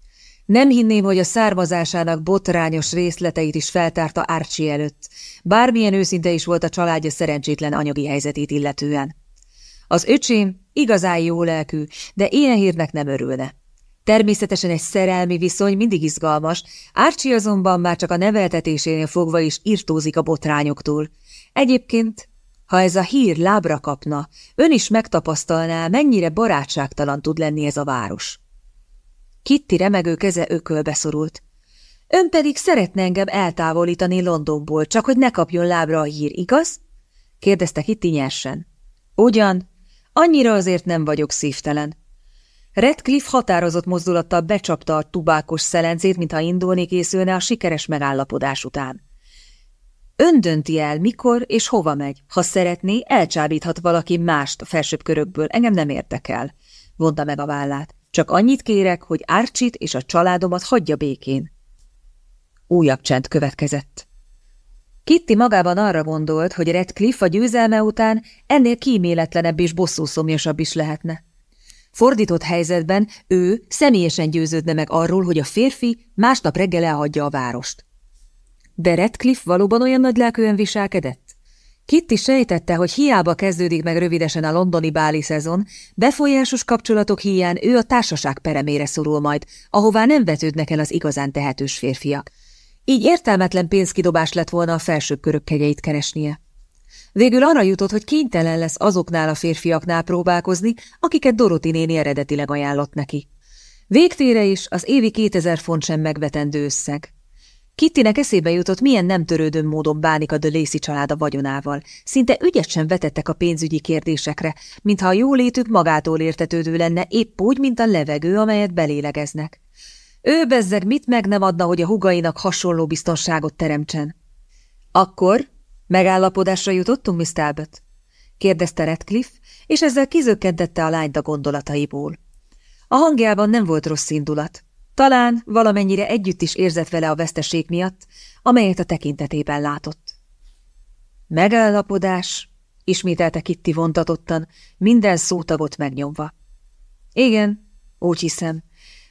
Nem hinném, hogy a származásának botrányos részleteit is feltárta Archie előtt, bármilyen őszinte is volt a családja szerencsétlen anyagi helyzetét illetően. Az öcsém igazán jó lelkű, de ilyen hírnek nem örülne. Természetesen egy szerelmi viszony mindig izgalmas, Archie azonban már csak a neveltetésénél fogva is irtózik a botrányoktól. Egyébként, ha ez a hír lábra kapna, ön is megtapasztalná, mennyire barátságtalan tud lenni ez a város. Kitty remegő keze ökölbe szorult. Ön pedig szeretne engem eltávolítani Londonból, csak hogy ne kapjon lábra a hír, igaz? kérdezte Kitty nyersen. Ugyan, annyira azért nem vagyok szívtelen. Redcliffe határozott mozdulattal becsapta a tubákos szelencét, mintha indulni készülne a sikeres megállapodás után. Ön dönti el, mikor és hova megy. Ha szeretné, elcsábíthat valaki mást a felsőbb körökből, engem nem érdekel, vonta meg a vállát. Csak annyit kérek, hogy Árcsit és a családomat hagyja békén. Újabb csend következett. Kitty magában arra gondolt, hogy Redcliffe a győzelme után ennél kíméletlenebb és bosszúszomjasabb is lehetne. Fordított helyzetben ő személyesen győződne meg arról, hogy a férfi másnap reggel elhagyja a várost. De Redcliffe valóban olyan nagy lelkűen viselkedett? Kitty sejtette, hogy hiába kezdődik meg rövidesen a londoni báli szezon, befolyásos kapcsolatok hiány ő a társaság peremére szorul majd, ahová nem vetődnek el az igazán tehetős férfiak. Így értelmetlen pénzkidobás lett volna a felsőbb körök kegyeit keresnie. Végül arra jutott, hogy kénytelen lesz azoknál a férfiaknál próbálkozni, akiket Doroti néni eredetileg ajánlott neki. Végtére is az évi 2000 font sem megvetendő összeg. Kittinek eszébe jutott, milyen nem törődő módon bánik a de Lacey család a vagyonával. Szinte ügyet sem vetettek a pénzügyi kérdésekre, mintha a jólétük magától értetődő lenne, épp úgy, mint a levegő, amelyet belélegeznek. Ő bezzeg mit meg nem adna, hogy a hugainak hasonló biztonságot teremtsen? Akkor megállapodásra jutottunk, Miss Talbot? kérdezte Redcliffe, és ezzel kizökkentette a lányt a gondolataiból. A hangjában nem volt rossz indulat. Talán valamennyire együtt is érzett vele a veszteség miatt, amelyet a tekintetében látott. Megállapodás, ismételte Kitty vontatottan, minden szótagot megnyomva. Igen, úgy hiszem.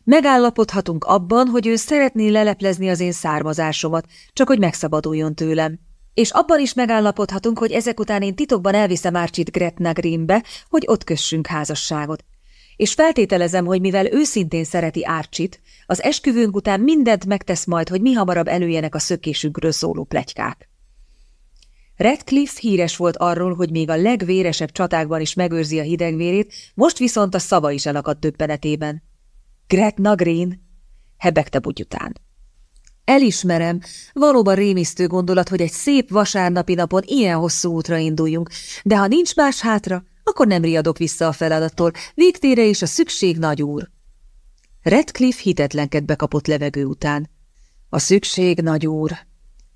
Megállapodhatunk abban, hogy ő szeretné leleplezni az én származásomat, csak hogy megszabaduljon tőlem. És abban is megállapodhatunk, hogy ezek után én titokban elviszem Archit Gretna Greenbe, hogy ott kössünk házasságot. És feltételezem, hogy mivel őszintén szereti Archit, az esküvőnk után mindent megtesz majd, hogy mi hamarabb előjenek a szökésünkről szóló plegykák. Redcliffe híres volt arról, hogy még a legvéresebb csatákban is megőrzi a hidegvérét, most viszont a szava is elakadt döbbenetében. Gretna Green, hebegte butyután. Elismerem, valóban rémisztő gondolat, hogy egy szép vasárnapi napon ilyen hosszú útra induljunk, de ha nincs más hátra, akkor nem riadok vissza a feladattól, végtére is a szükség nagy úr. Redcliffe hitetlenkedbe kapott levegő után. A szükség, nagy úr,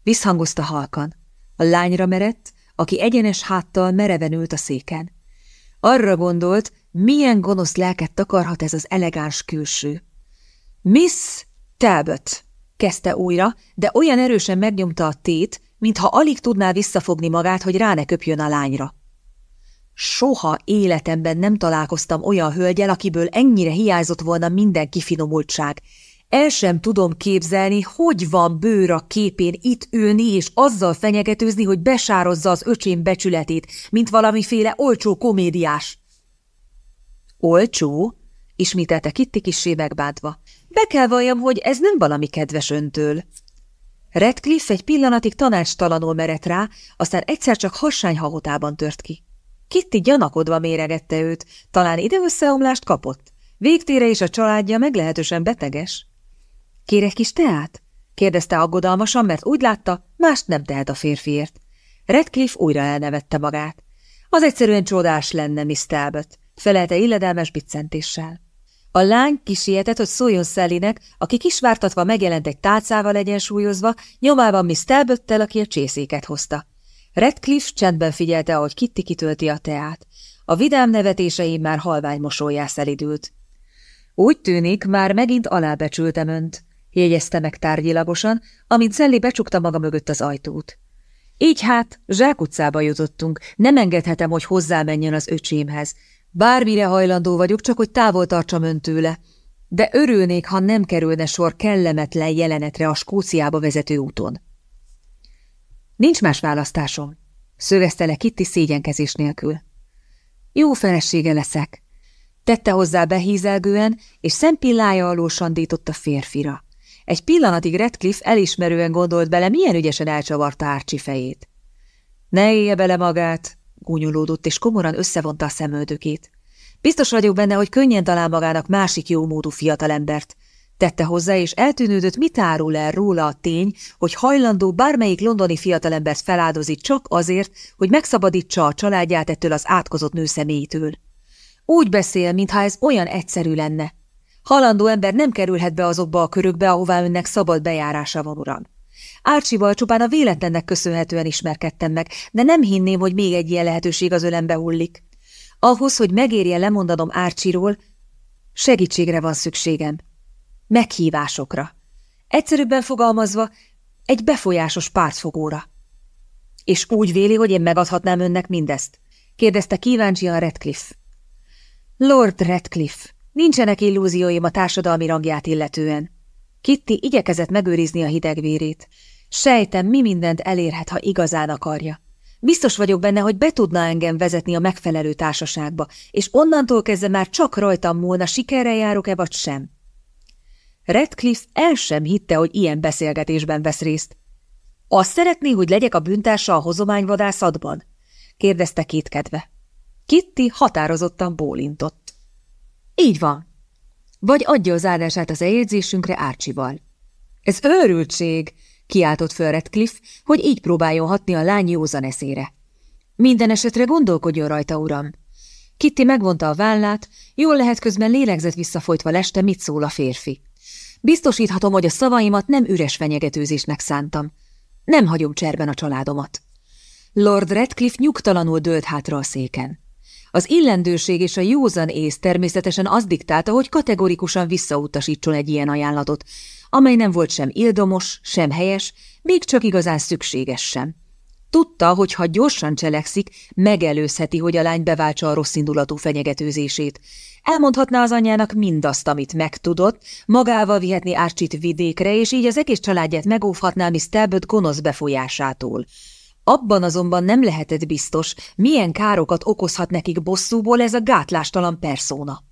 visszhangozta halkan. A lányra merett, aki egyenes háttal mereven ült a széken. Arra gondolt, milyen gonosz lelket takarhat ez az elegáns külső. Miss Talbot, kezdte újra, de olyan erősen megnyomta a tét, mintha alig tudná visszafogni magát, hogy rá ne köpjön a lányra. Soha életemben nem találkoztam olyan hölgyel, akiből ennyire hiányzott volna minden kifinomultság. El sem tudom képzelni, hogy van bőr a képén itt ülni és azzal fenyegetőzni, hogy besározza az öcsém becsületét, mint valamiféle olcsó komédiás. Olcsó? ismételte Kitty kissé megbántva. Be kell valljam, hogy ez nem valami kedves öntől. Redcliffe egy pillanatig tanácstalanul merett rá, aztán egyszer csak hassányhahotában tört ki. Kitty gyanakodva méregette őt, talán ide-összeomlást kapott. Végtére is a családja meglehetősen beteges. – Kérek kis teát? – kérdezte aggodalmasan, mert úgy látta, mást nem tehet a férfiért. Redcliffe újra elnevette magát. Az egyszerűen csodás lenne, Miss Talbot, felelte illedelmes biccentéssel. A lány kisietett, hogy szóljon Szellinek, aki kisvártatva megjelent egy tálcával egyensúlyozva, nyomában Miss Talbottel, aki a csészéket hozta. Redcliffe csendben figyelte, ahogy Kitty kitölti a teát. A vidám nevetései már halvány mosolyá szelidült. Úgy tűnik, már megint alábecsültem önt, jegyezte meg tárgyilagosan, amint Szelli becsukta maga mögött az ajtót. Így hát, zsákutcába jutottunk, nem engedhetem, hogy hozzámenjen az öcsémhez. Bármire hajlandó vagyok, csak hogy távol tartsam ön. De örülnék, ha nem kerülne sor kellemetlen jelenetre a Skóciába vezető úton. Nincs más választásom, szögezte le Kitty szégyenkezés nélkül. Jó felesége leszek, tette hozzá behízelgően, és szempillája alól sandított a férfira. Egy pillanatig Redcliffe elismerően gondolt bele, milyen ügyesen elcsavarta Árcsi fejét. Ne élje bele magát, gúnyolódott, és komoran összevonta a szemöldökét. Biztos vagyok benne, hogy könnyen talál magának másik jómódú fiatalembert, Tette hozzá, és eltűnődött, mit árul el róla a tény, hogy hajlandó bármelyik londoni fiatalembert feláldozik csak azért, hogy megszabadítsa a családját ettől az átkozott nő személytől. Úgy beszél, mintha ez olyan egyszerű lenne. Halandó ember nem kerülhet be azokba a körökbe, ahová önnek szabad bejárása van, uram. Árcsival csupán a véletlennek köszönhetően ismerkedtem meg, de nem hinném, hogy még egy ilyen lehetőség az ölembe hullik. Ahhoz, hogy megérje lemondanom Árcsiról, segítségre van szükségem meghívásokra. Egyszerűbben fogalmazva, egy befolyásos pártfogóra. És úgy véli, hogy én megadhatnám önnek mindezt? kérdezte kíváncsian Redcliffe. Lord Redcliffe, nincsenek illúzióim a társadalmi rangját illetően. Kitty igyekezett megőrizni a hidegvérét. Sejtem, mi mindent elérhet, ha igazán akarja. Biztos vagyok benne, hogy be tudna engem vezetni a megfelelő társaságba, és onnantól kezdve már csak rajtam múlna, sikerrel járok-e vagy sem. Redcliffe el sem hitte, hogy ilyen beszélgetésben vesz részt. Azt szeretné, hogy legyek a bűntársa a hozományvadászatban? kérdezte kétkedve. Kitty határozottan bólintott. Így van. Vagy adja az áldását az eljegyzésünkre Árcsival. Ez őrültség, kiáltott föl Redcliffe, hogy így próbáljon hatni a lány józan eszére. Minden esetre gondolkodjon rajta, uram. Kitty megvonta a vállát, jól lehet közben lélegzett visszafolytva leste, mit szól a férfi. Biztosíthatom, hogy a szavaimat nem üres fenyegetőzésnek szántam. Nem hagyom cserben a családomat. Lord Redcliffe nyugtalanul dőlt hátra a széken. Az illendőség és a józan ész természetesen az diktálta, hogy kategorikusan visszautasítson egy ilyen ajánlatot, amely nem volt sem ildomos, sem helyes, még csak igazán szükséges sem. Tudta, hogy ha gyorsan cselekszik, megelőzheti, hogy a lány beváltsa a rosszindulatú fenyegetőzését, Elmondhatná az anyjának mindazt, amit megtudott, magával vihetni Árcsit vidékre, és így az egész családját megóvhatná Miss Talbot gonosz befolyásától. Abban azonban nem lehetett biztos, milyen károkat okozhat nekik bosszúból ez a gátlástalan perszóna.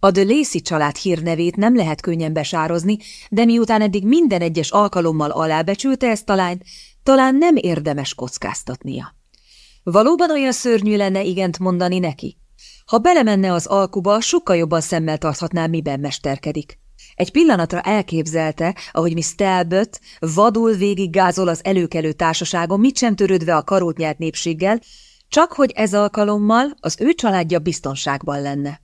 A de Lacey család hírnevét nem lehet könnyen besározni, de miután eddig minden egyes alkalommal alábecsülte ezt a lányt, talán nem érdemes kockáztatnia. Valóban olyan szörnyű lenne igent mondani neki? Ha belemenne az alkuba, sokkal jobban szemmel tarthatná, miben mesterkedik. Egy pillanatra elképzelte, ahogy Miss Talbot vadul végig gázol az előkelő társaságon, mit sem törődve a karót nyert népséggel, csak hogy ez alkalommal az ő családja biztonságban lenne.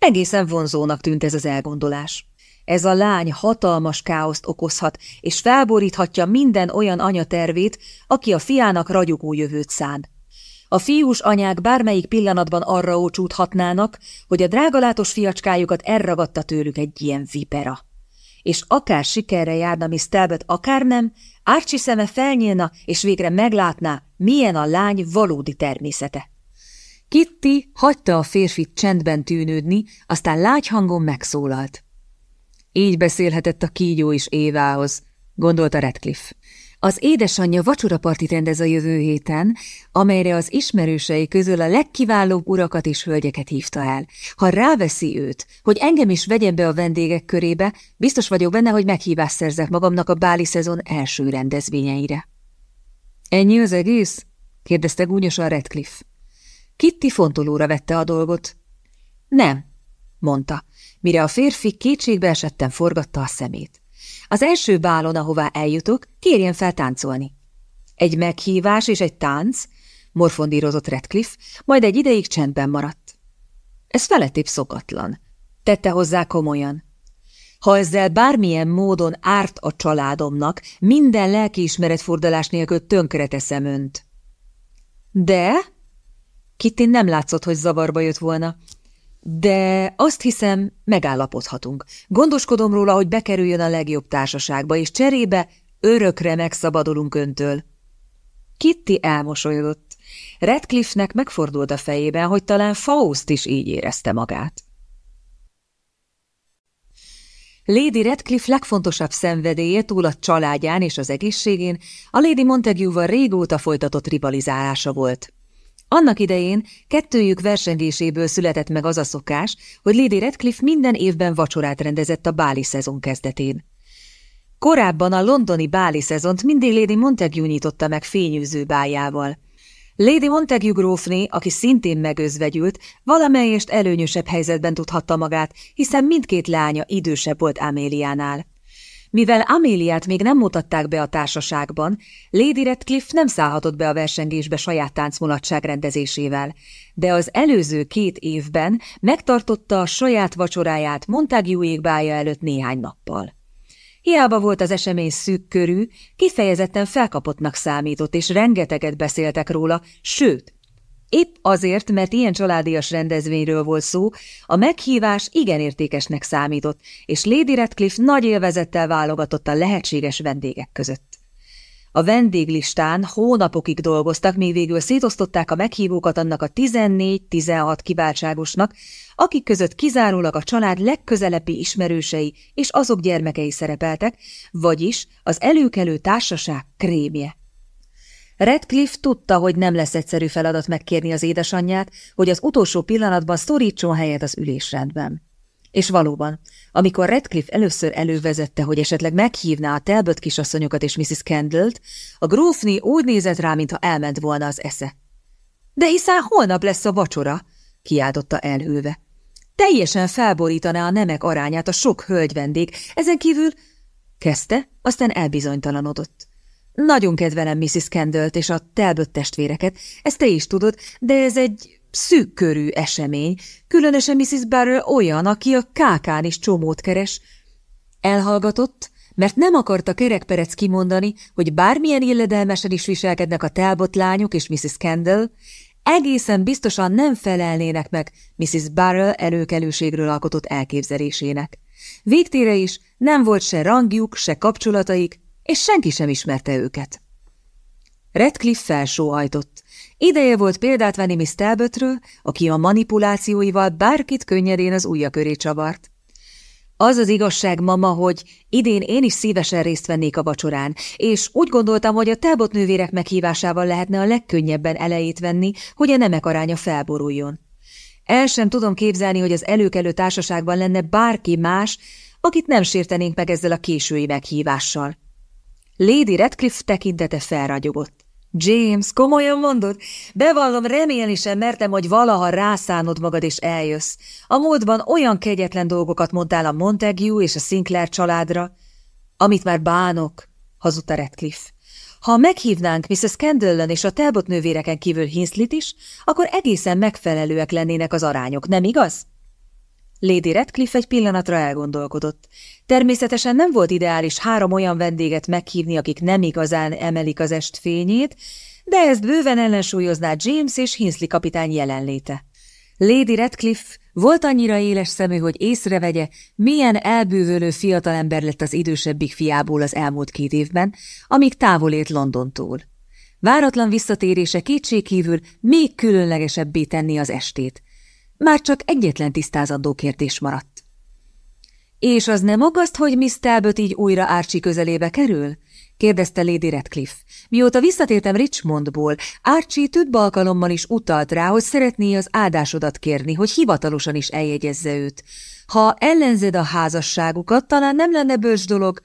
Egészen vonzónak tűnt ez az elgondolás. Ez a lány hatalmas káoszt okozhat, és felboríthatja minden olyan anyatervét, aki a fiának ragyogó jövőt szán. A fiús anyák bármelyik pillanatban arra ócsúthatnának, hogy a drágalátos fiacskájukat elragadta tőlük egy ilyen vipera. És akár sikerre járna Miss Talbot, akár nem, Archie szeme felnyílna, és végre meglátná, milyen a lány valódi természete. Kitty hagyta a férfit csendben tűnődni, aztán lágy hangon megszólalt. Így beszélhetett a kígyó is Évához, gondolta Redcliffe. Az édesanyja vacsorapartit rendez a jövő héten, amelyre az ismerősei közül a legkiválóbb urakat és hölgyeket hívta el. Ha ráveszi őt, hogy engem is vegyen be a vendégek körébe, biztos vagyok benne, hogy meghívást szerzek magamnak a báli szezon első rendezvényeire. Ennyi az egész? kérdezte gúnyosan Redcliffe. Kitty fontolóra vette a dolgot. Nem, mondta, mire a férfi kétségbe esetten forgatta a szemét. Az első bálon, ahová eljutok, kérjen fel táncolni. Egy meghívás és egy tánc, morfondírozott Redcliffe, majd egy ideig csendben maradt. Ez felettébb szokatlan, tette hozzá komolyan. Ha ezzel bármilyen módon árt a családomnak, minden lelkiismeretfordulás nélkül tönkre teszem önt. De? Kitty nem látszott, hogy zavarba jött volna. De azt hiszem, megállapodhatunk. Gondoskodom róla, hogy bekerüljön a legjobb társaságba, és cserébe örökre megszabadulunk öntől. Kitty elmosolyodott. Redcliffe-nek megfordult a fejében, hogy talán Faust is így érezte magát. Lady Redcliffe legfontosabb szenvedélye túl a családján és az egészségén a Lady Montague-val régóta folytatott rivalizálása volt. Annak idején kettőjük versengéséből született meg az a szokás, hogy Lady Redcliffe minden évben vacsorát rendezett a báli szezon kezdetén. Korábban a londoni báli szezont mindig Lady Montague nyitotta meg fényűző bájával. Lady Montague grófné, aki szintén megözvegyült, valamelyest előnyösebb helyzetben tudhatta magát, hiszen mindkét lánya idősebb volt Améliánál. Mivel Améliát még nem mutatták be a társaságban, Lady Redcliffe nem szállhatott be a versengésbe saját táncmulatság rendezésével, de az előző két évben megtartotta a saját vacsoráját Montague égbája előtt néhány nappal. Hiába volt az esemény szűk körű, kifejezetten felkapottnak számított, és rengeteget beszéltek róla, sőt, Épp azért, mert ilyen családias rendezvényről volt szó, a meghívás igen értékesnek számított, és Lady Radcliffe nagy élvezettel válogatott a lehetséges vendégek között. A vendéglistán hónapokig dolgoztak, míg végül szétosztották a meghívókat annak a 14-16 kiváltságosnak, akik között kizárólag a család legközelebbi ismerősei és azok gyermekei szerepeltek, vagyis az előkelő társaság krémje. Redcliffe tudta, hogy nem lesz egyszerű feladat megkérni az édesanyját, hogy az utolsó pillanatban szorítson helyet az ülésrendben. És valóban, amikor Redcliffe először elővezette, hogy esetleg meghívná a Talbot kisasszonyokat és Mrs. Kendall-t, a grófni úgy nézett rá, mintha elment volna az esze. De hiszen holnap lesz a vacsora, kiáltotta elhűlve. Teljesen felborítaná a nemek arányát a sok hölgy vendég, ezen kívül kezdte, aztán elbizonytalanodott. Nagyon kedvelem Mrs. Kendall-t és a Talbot testvéreket, ezt te is tudod, de ez egy szűk körű esemény, különösen Mrs. Barrel olyan, aki a kákán is csomót keres. Elhallgatott, mert nem akarta kerekperec kimondani, hogy bármilyen illedelmesen is viselkednek a Talbot lányok és Mrs. Kendall, egészen biztosan nem felelnének meg Mrs. Barrel előkelőségről alkotott elképzelésének. Végtére is nem volt se rangjuk, se kapcsolataik, és senki sem ismerte őket. Redcliffe felsóhajtott. Ideje volt példát venni Miss Talbotről, aki a manipulációival bárkit könnyedén az ujja köré csavart. Az az igazság, mama, hogy idén én is szívesen részt vennék a vacsorán, és úgy gondoltam, hogy a Talbot nővérek meghívásával lehetne a legkönnyebben elejét venni, hogy a nemek aránya felboruljon. El sem tudom képzelni, hogy az előkelő társaságban lenne bárki más, akit nem sértenénk meg ezzel a késői meghívással. Lady Redcliffe tekintete felragyogott. James, komolyan mondod? Bevallom, remélni sem mertem, hogy valaha rászánod magad és eljössz. A múltban olyan kegyetlen dolgokat mondtál a Montague és a Sinclair családra, amit már bánok, hazudta Redcliffe. Ha meghívnánk Mrs. Kendallon és a Talbot nővéreken kívül Hinslit is, akkor egészen megfelelőek lennének az arányok, nem igaz? Lady Redcliffe egy pillanatra elgondolkodott. Természetesen nem volt ideális három olyan vendéget meghívni, akik nem igazán emelik az est fényét, de ezt bőven ellensúlyozná James és Hinsley kapitány jelenléte. Lady Redcliffe volt annyira éles szemű, hogy észrevegye, milyen elbűvölő fiatalember lett az idősebbik fiából az elmúlt két évben, amíg távol ért Londontól. Váratlan visszatérése kétségkívül még különlegesebbé tenni az estét. Már csak egyetlen tisztázandó kérdés maradt. És az nem agaszt, hogy Miss Talbot így újra Árcsi közelébe kerül? kérdezte Lady Redcliffe. Mióta visszatértem Richmondból, Archie több alkalommal is utalt rá, hogy szeretné az áldásodat kérni, hogy hivatalosan is eljegyezze őt. Ha ellenzed a házasságukat, talán nem lenne bölcs dolog.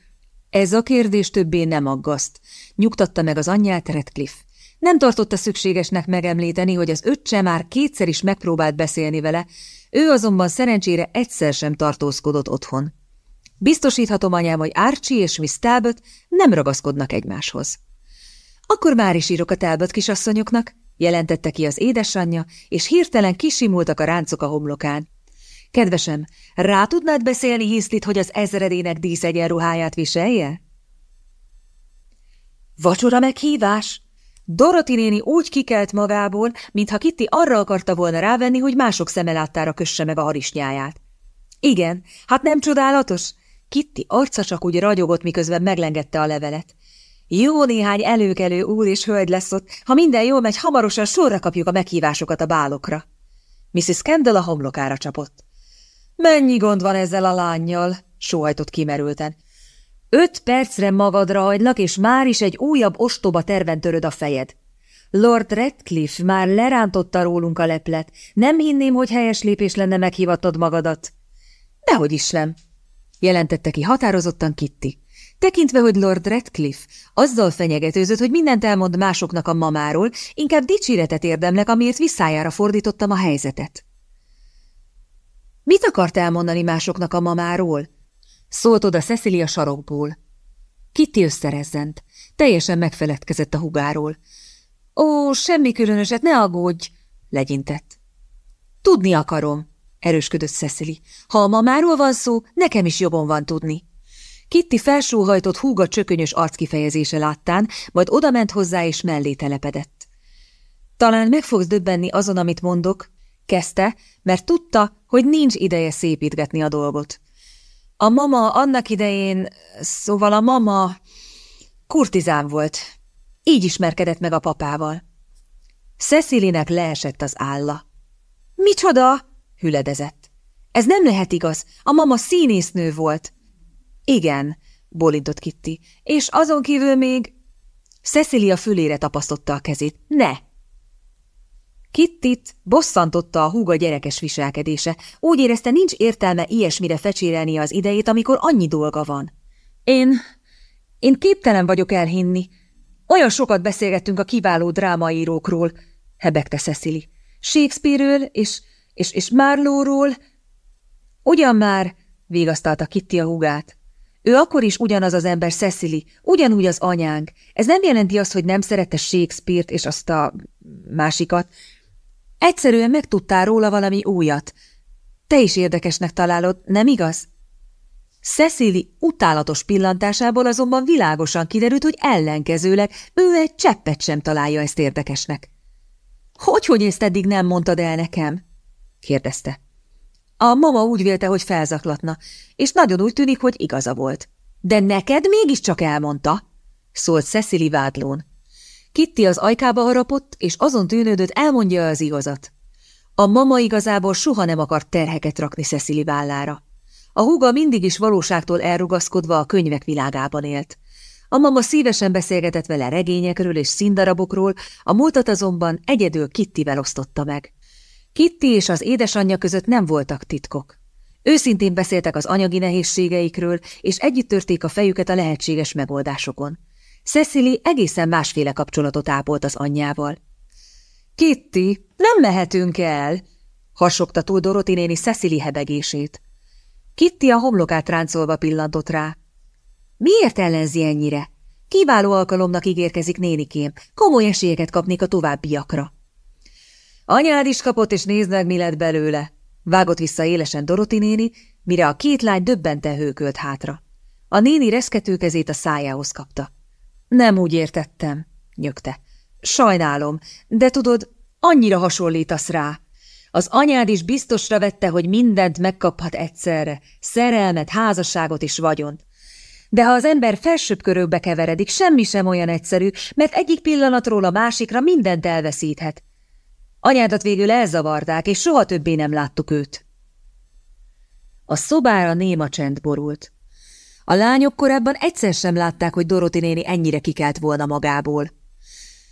Ez a kérdés többé nem aggaszt, nyugtatta meg az anyját Redcliffe. Nem tartotta szükségesnek megemlíteni, hogy az öccse már kétszer is megpróbált beszélni vele, ő azonban szerencsére egyszer sem tartózkodott otthon. Biztosíthatom anyám, hogy Archie és Miss Talbot nem ragaszkodnak egymáshoz. Akkor már is írok a Talbot kisasszonyoknak, jelentette ki az édesanyja, és hirtelen kisimultak a ráncok a homlokán. Kedvesem, rá tudnád beszélni Hiszlit, hogy az ezredének díszegyenruháját viselje? Vacsora meghívás? Doroti néni úgy kikelt magából, mintha Kitty arra akarta volna rávenni, hogy mások szemeláttára kösse meg a harisnyáját. Igen, hát nem csodálatos? Kitty arca csak úgy ragyogott, miközben meglengette a levelet. Jó néhány előkelő úr és hölgy lesz ott, ha minden jól megy, hamarosan sorra kapjuk a meghívásokat a bálokra. Mrs. Kendall a homlokára csapott. Mennyi gond van ezzel a lányjal? sóhajtott kimerülten. Öt percre magadra hagylak, és már is egy újabb ostoba terven töröd a fejed. Lord Redcliffe már lerántotta rólunk a leplet. Nem hinném, hogy helyes lépés lenne meghivatod magadat. Dehogy is nem, jelentette ki határozottan Kitty. Tekintve, hogy Lord Redcliffe azzal fenyegetőzött, hogy mindent elmond másoknak a mamáról, inkább dicséretet érdemlek, amiért visszájára fordítottam a helyzetet. Mit akart elmondani másoknak a mamáról? Szólt oda Cecilia sarokból. Kitty összerezzent. Teljesen megfeledkezett a hugáról. Ó, semmi különöset, ne aggódj, legyintett. Tudni akarom, erősködött Cecily. Ha a mamáról van szó, nekem is jobban van tudni. Kitty felsóhajtott húga csökönyös arckifejezése láttán, majd odament hozzá és mellé telepedett. Talán meg fogsz döbbenni azon, amit mondok, kezdte, mert tudta, hogy nincs ideje szépítgetni a dolgot. A mama annak idején, szóval a mama kurtizán volt. Így ismerkedett meg a papával. Cecilinek leesett az álla. – Micsoda? – hüledezett. – Ez nem lehet igaz. A mama színésznő volt. – Igen – bólintott Kitty. – És azon kívül még… Cecilia fülére tapasztotta a kezét. – Ne! Kittit bosszantotta a húga gyerekes viselkedése. Úgy érezte, nincs értelme ilyesmire fecsérelni az idejét, amikor annyi dolga van. Én... én képtelen vagyok elhinni. Olyan sokat beszélgettünk a kiváló drámaírókról, hebegte Cecily. Shakespeare-ről és, és, és Marlowe-ról. Ugyan már, vigasztalta Kitty a húgát. Ő akkor is ugyanaz az ember Cecily, ugyanúgy az anyánk. Ez nem jelenti azt, hogy nem szerette Shakespeare-t és azt a másikat, Egyszerűen megtudtál róla valami újat. Te is érdekesnek találod, nem igaz? Cecily utálatos pillantásából azonban világosan kiderült, hogy ellenkezőleg ő egy cseppet sem találja ezt érdekesnek. Hogy, hogy ezt eddig nem mondtad el nekem? kérdezte. A mama úgy vélte, hogy felzaklatna, és nagyon úgy tűnik, hogy igaza volt. De neked mégiscsak elmondta, szólt Cecily vádlón. Kitty az ajkába harapott, és azon tűnődött, elmondja az igazat. A mama igazából soha nem akart terheket rakni Cecily vállára. A húga mindig is valóságtól elrugaszkodva a könyvek világában élt. A mama szívesen beszélgetett vele regényekről és színdarabokról, a múltat azonban egyedül Kittivel osztotta meg. Kitty és az édesanyja között nem voltak titkok. Őszintén beszéltek az anyagi nehézségeikről, és együtt törték a fejüket a lehetséges megoldásokon. Cecily egészen másféle kapcsolatot ápolt az anyjával. Kitty, nem mehetünk el, hasogta túl Doroti néni Cecily hebegését. Kitty a homlokát ráncolva pillantott rá. Miért ellenzi ennyire? Kiváló alkalomnak ígérkezik nénikém, komoly esélyeket kapnék a továbbiakra. Anyád is kapott, és nézd meg, mi lett belőle, Vágott vissza élesen Doroti néni, mire a két lány döbbenten hőkölt hátra. A néni reszkető kezét a szájához kapta. Nem úgy értettem, nyögte. Sajnálom, de tudod, annyira hasonlítasz rá. Az anyád is biztosra vette, hogy mindent megkaphat egyszerre, szerelmet, házasságot és vagyont. De ha az ember felsőbb körökbe keveredik, semmi sem olyan egyszerű, mert egyik pillanatról a másikra mindent elveszíthet. Anyádat végül elzavarták, és soha többé nem láttuk őt. A szobára néma csend borult. A lányok korábban egyszer sem látták, hogy Doroti néni ennyire kikelt volna magából.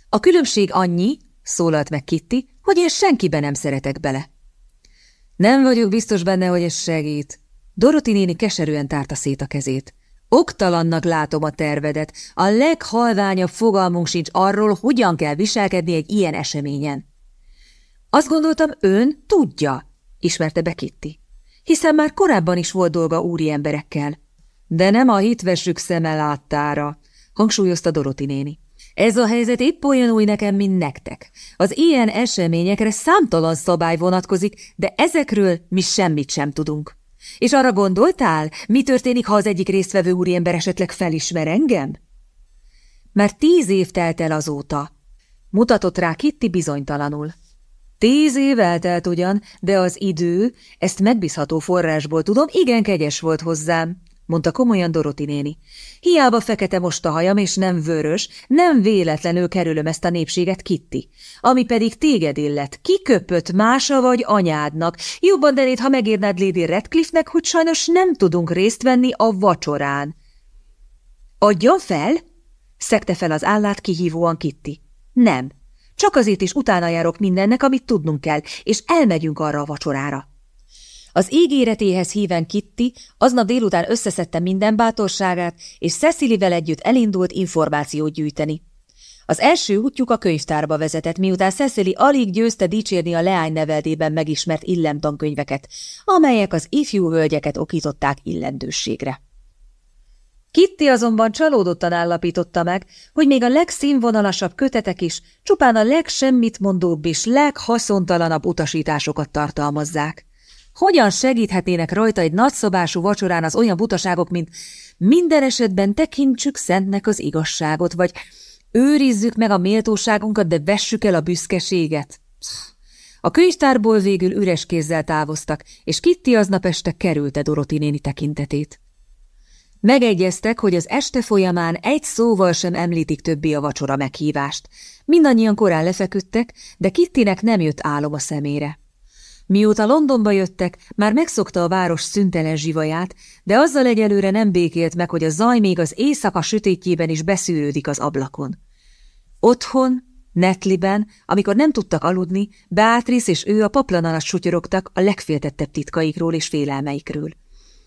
A különbség annyi, szólalt meg Kitty, hogy én senkiben nem szeretek bele. Nem vagyok biztos benne, hogy ez segít. Doroti néni keserűen tárta szét a kezét. Oktalannak látom a tervedet. A leghalványabb fogalmunk sincs arról, hogyan kell viselkedni egy ilyen eseményen. Azt gondoltam, ön tudja, ismerte be Kitty. Hiszen már korábban is volt dolga úri emberekkel. De nem a hitvesük szeme láttára, hangsúlyozta Doroti néni. Ez a helyzet épp olyan új nekem, mint nektek. Az ilyen eseményekre számtalan szabály vonatkozik, de ezekről mi semmit sem tudunk. És arra gondoltál, mi történik, ha az egyik résztvevő úriember esetleg felismer engem? Mert tíz év telt el azóta. Mutatott rá Kitty bizonytalanul. Tíz év eltelt ugyan, de az idő, ezt megbízható forrásból tudom, igen kegyes volt hozzám mondta komolyan Doroti néni. Hiába fekete most a hajam, és nem vörös, nem véletlenül kerülöm ezt a népséget, Kitti. Ami pedig téged illet, kiköpött mása vagy anyádnak. Jobban denét, ha megérnád Lady Redcliffe-nek, hogy sajnos nem tudunk részt venni a vacsorán. Adjon fel? szekte fel az állát kihívóan Kitti. Nem. Csak azért is utána járok mindennek, amit tudnunk kell, és elmegyünk arra a vacsorára. Az ígéretéhez híven Kitty aznap délután összeszedte minden bátorságát, és Cecilivel együtt elindult információt gyűjteni. Az első útjuk a könyvtárba vezetett, miután Cecily alig győzte dicsérni a leány neveldében megismert illemtankönyveket, amelyek az ifjú hölgyeket okították illendősségre. Kitty azonban csalódottan állapította meg, hogy még a legszínvonalasabb kötetek is csupán a legsemmit mondóbb és leghaszontalanabb utasításokat tartalmazzák. Hogyan segíthetnének rajta egy nagyszobású vacsorán az olyan butaságok, mint minden esetben tekintsük szentnek az igazságot, vagy őrizzük meg a méltóságunkat, de vessük el a büszkeséget? A könyvtárból végül üres kézzel távoztak, és Kitty aznap este kerülte Doroti néni tekintetét. Megegyeztek, hogy az este folyamán egy szóval sem említik többé a vacsora meghívást. Mindannyian korán lefeküdtek, de Kittinek nem jött álom a szemére. Mióta Londonba jöttek, már megszokta a város szüntelen zsivaját, de azzal egyelőre nem békélt meg, hogy a zaj még az éjszaka sötétjében is beszűrődik az ablakon. Otthon, Netliben, amikor nem tudtak aludni, Beatrice és ő a paplan alatt sutyorogtak a legféltettebb titkaikról és félelmeikről.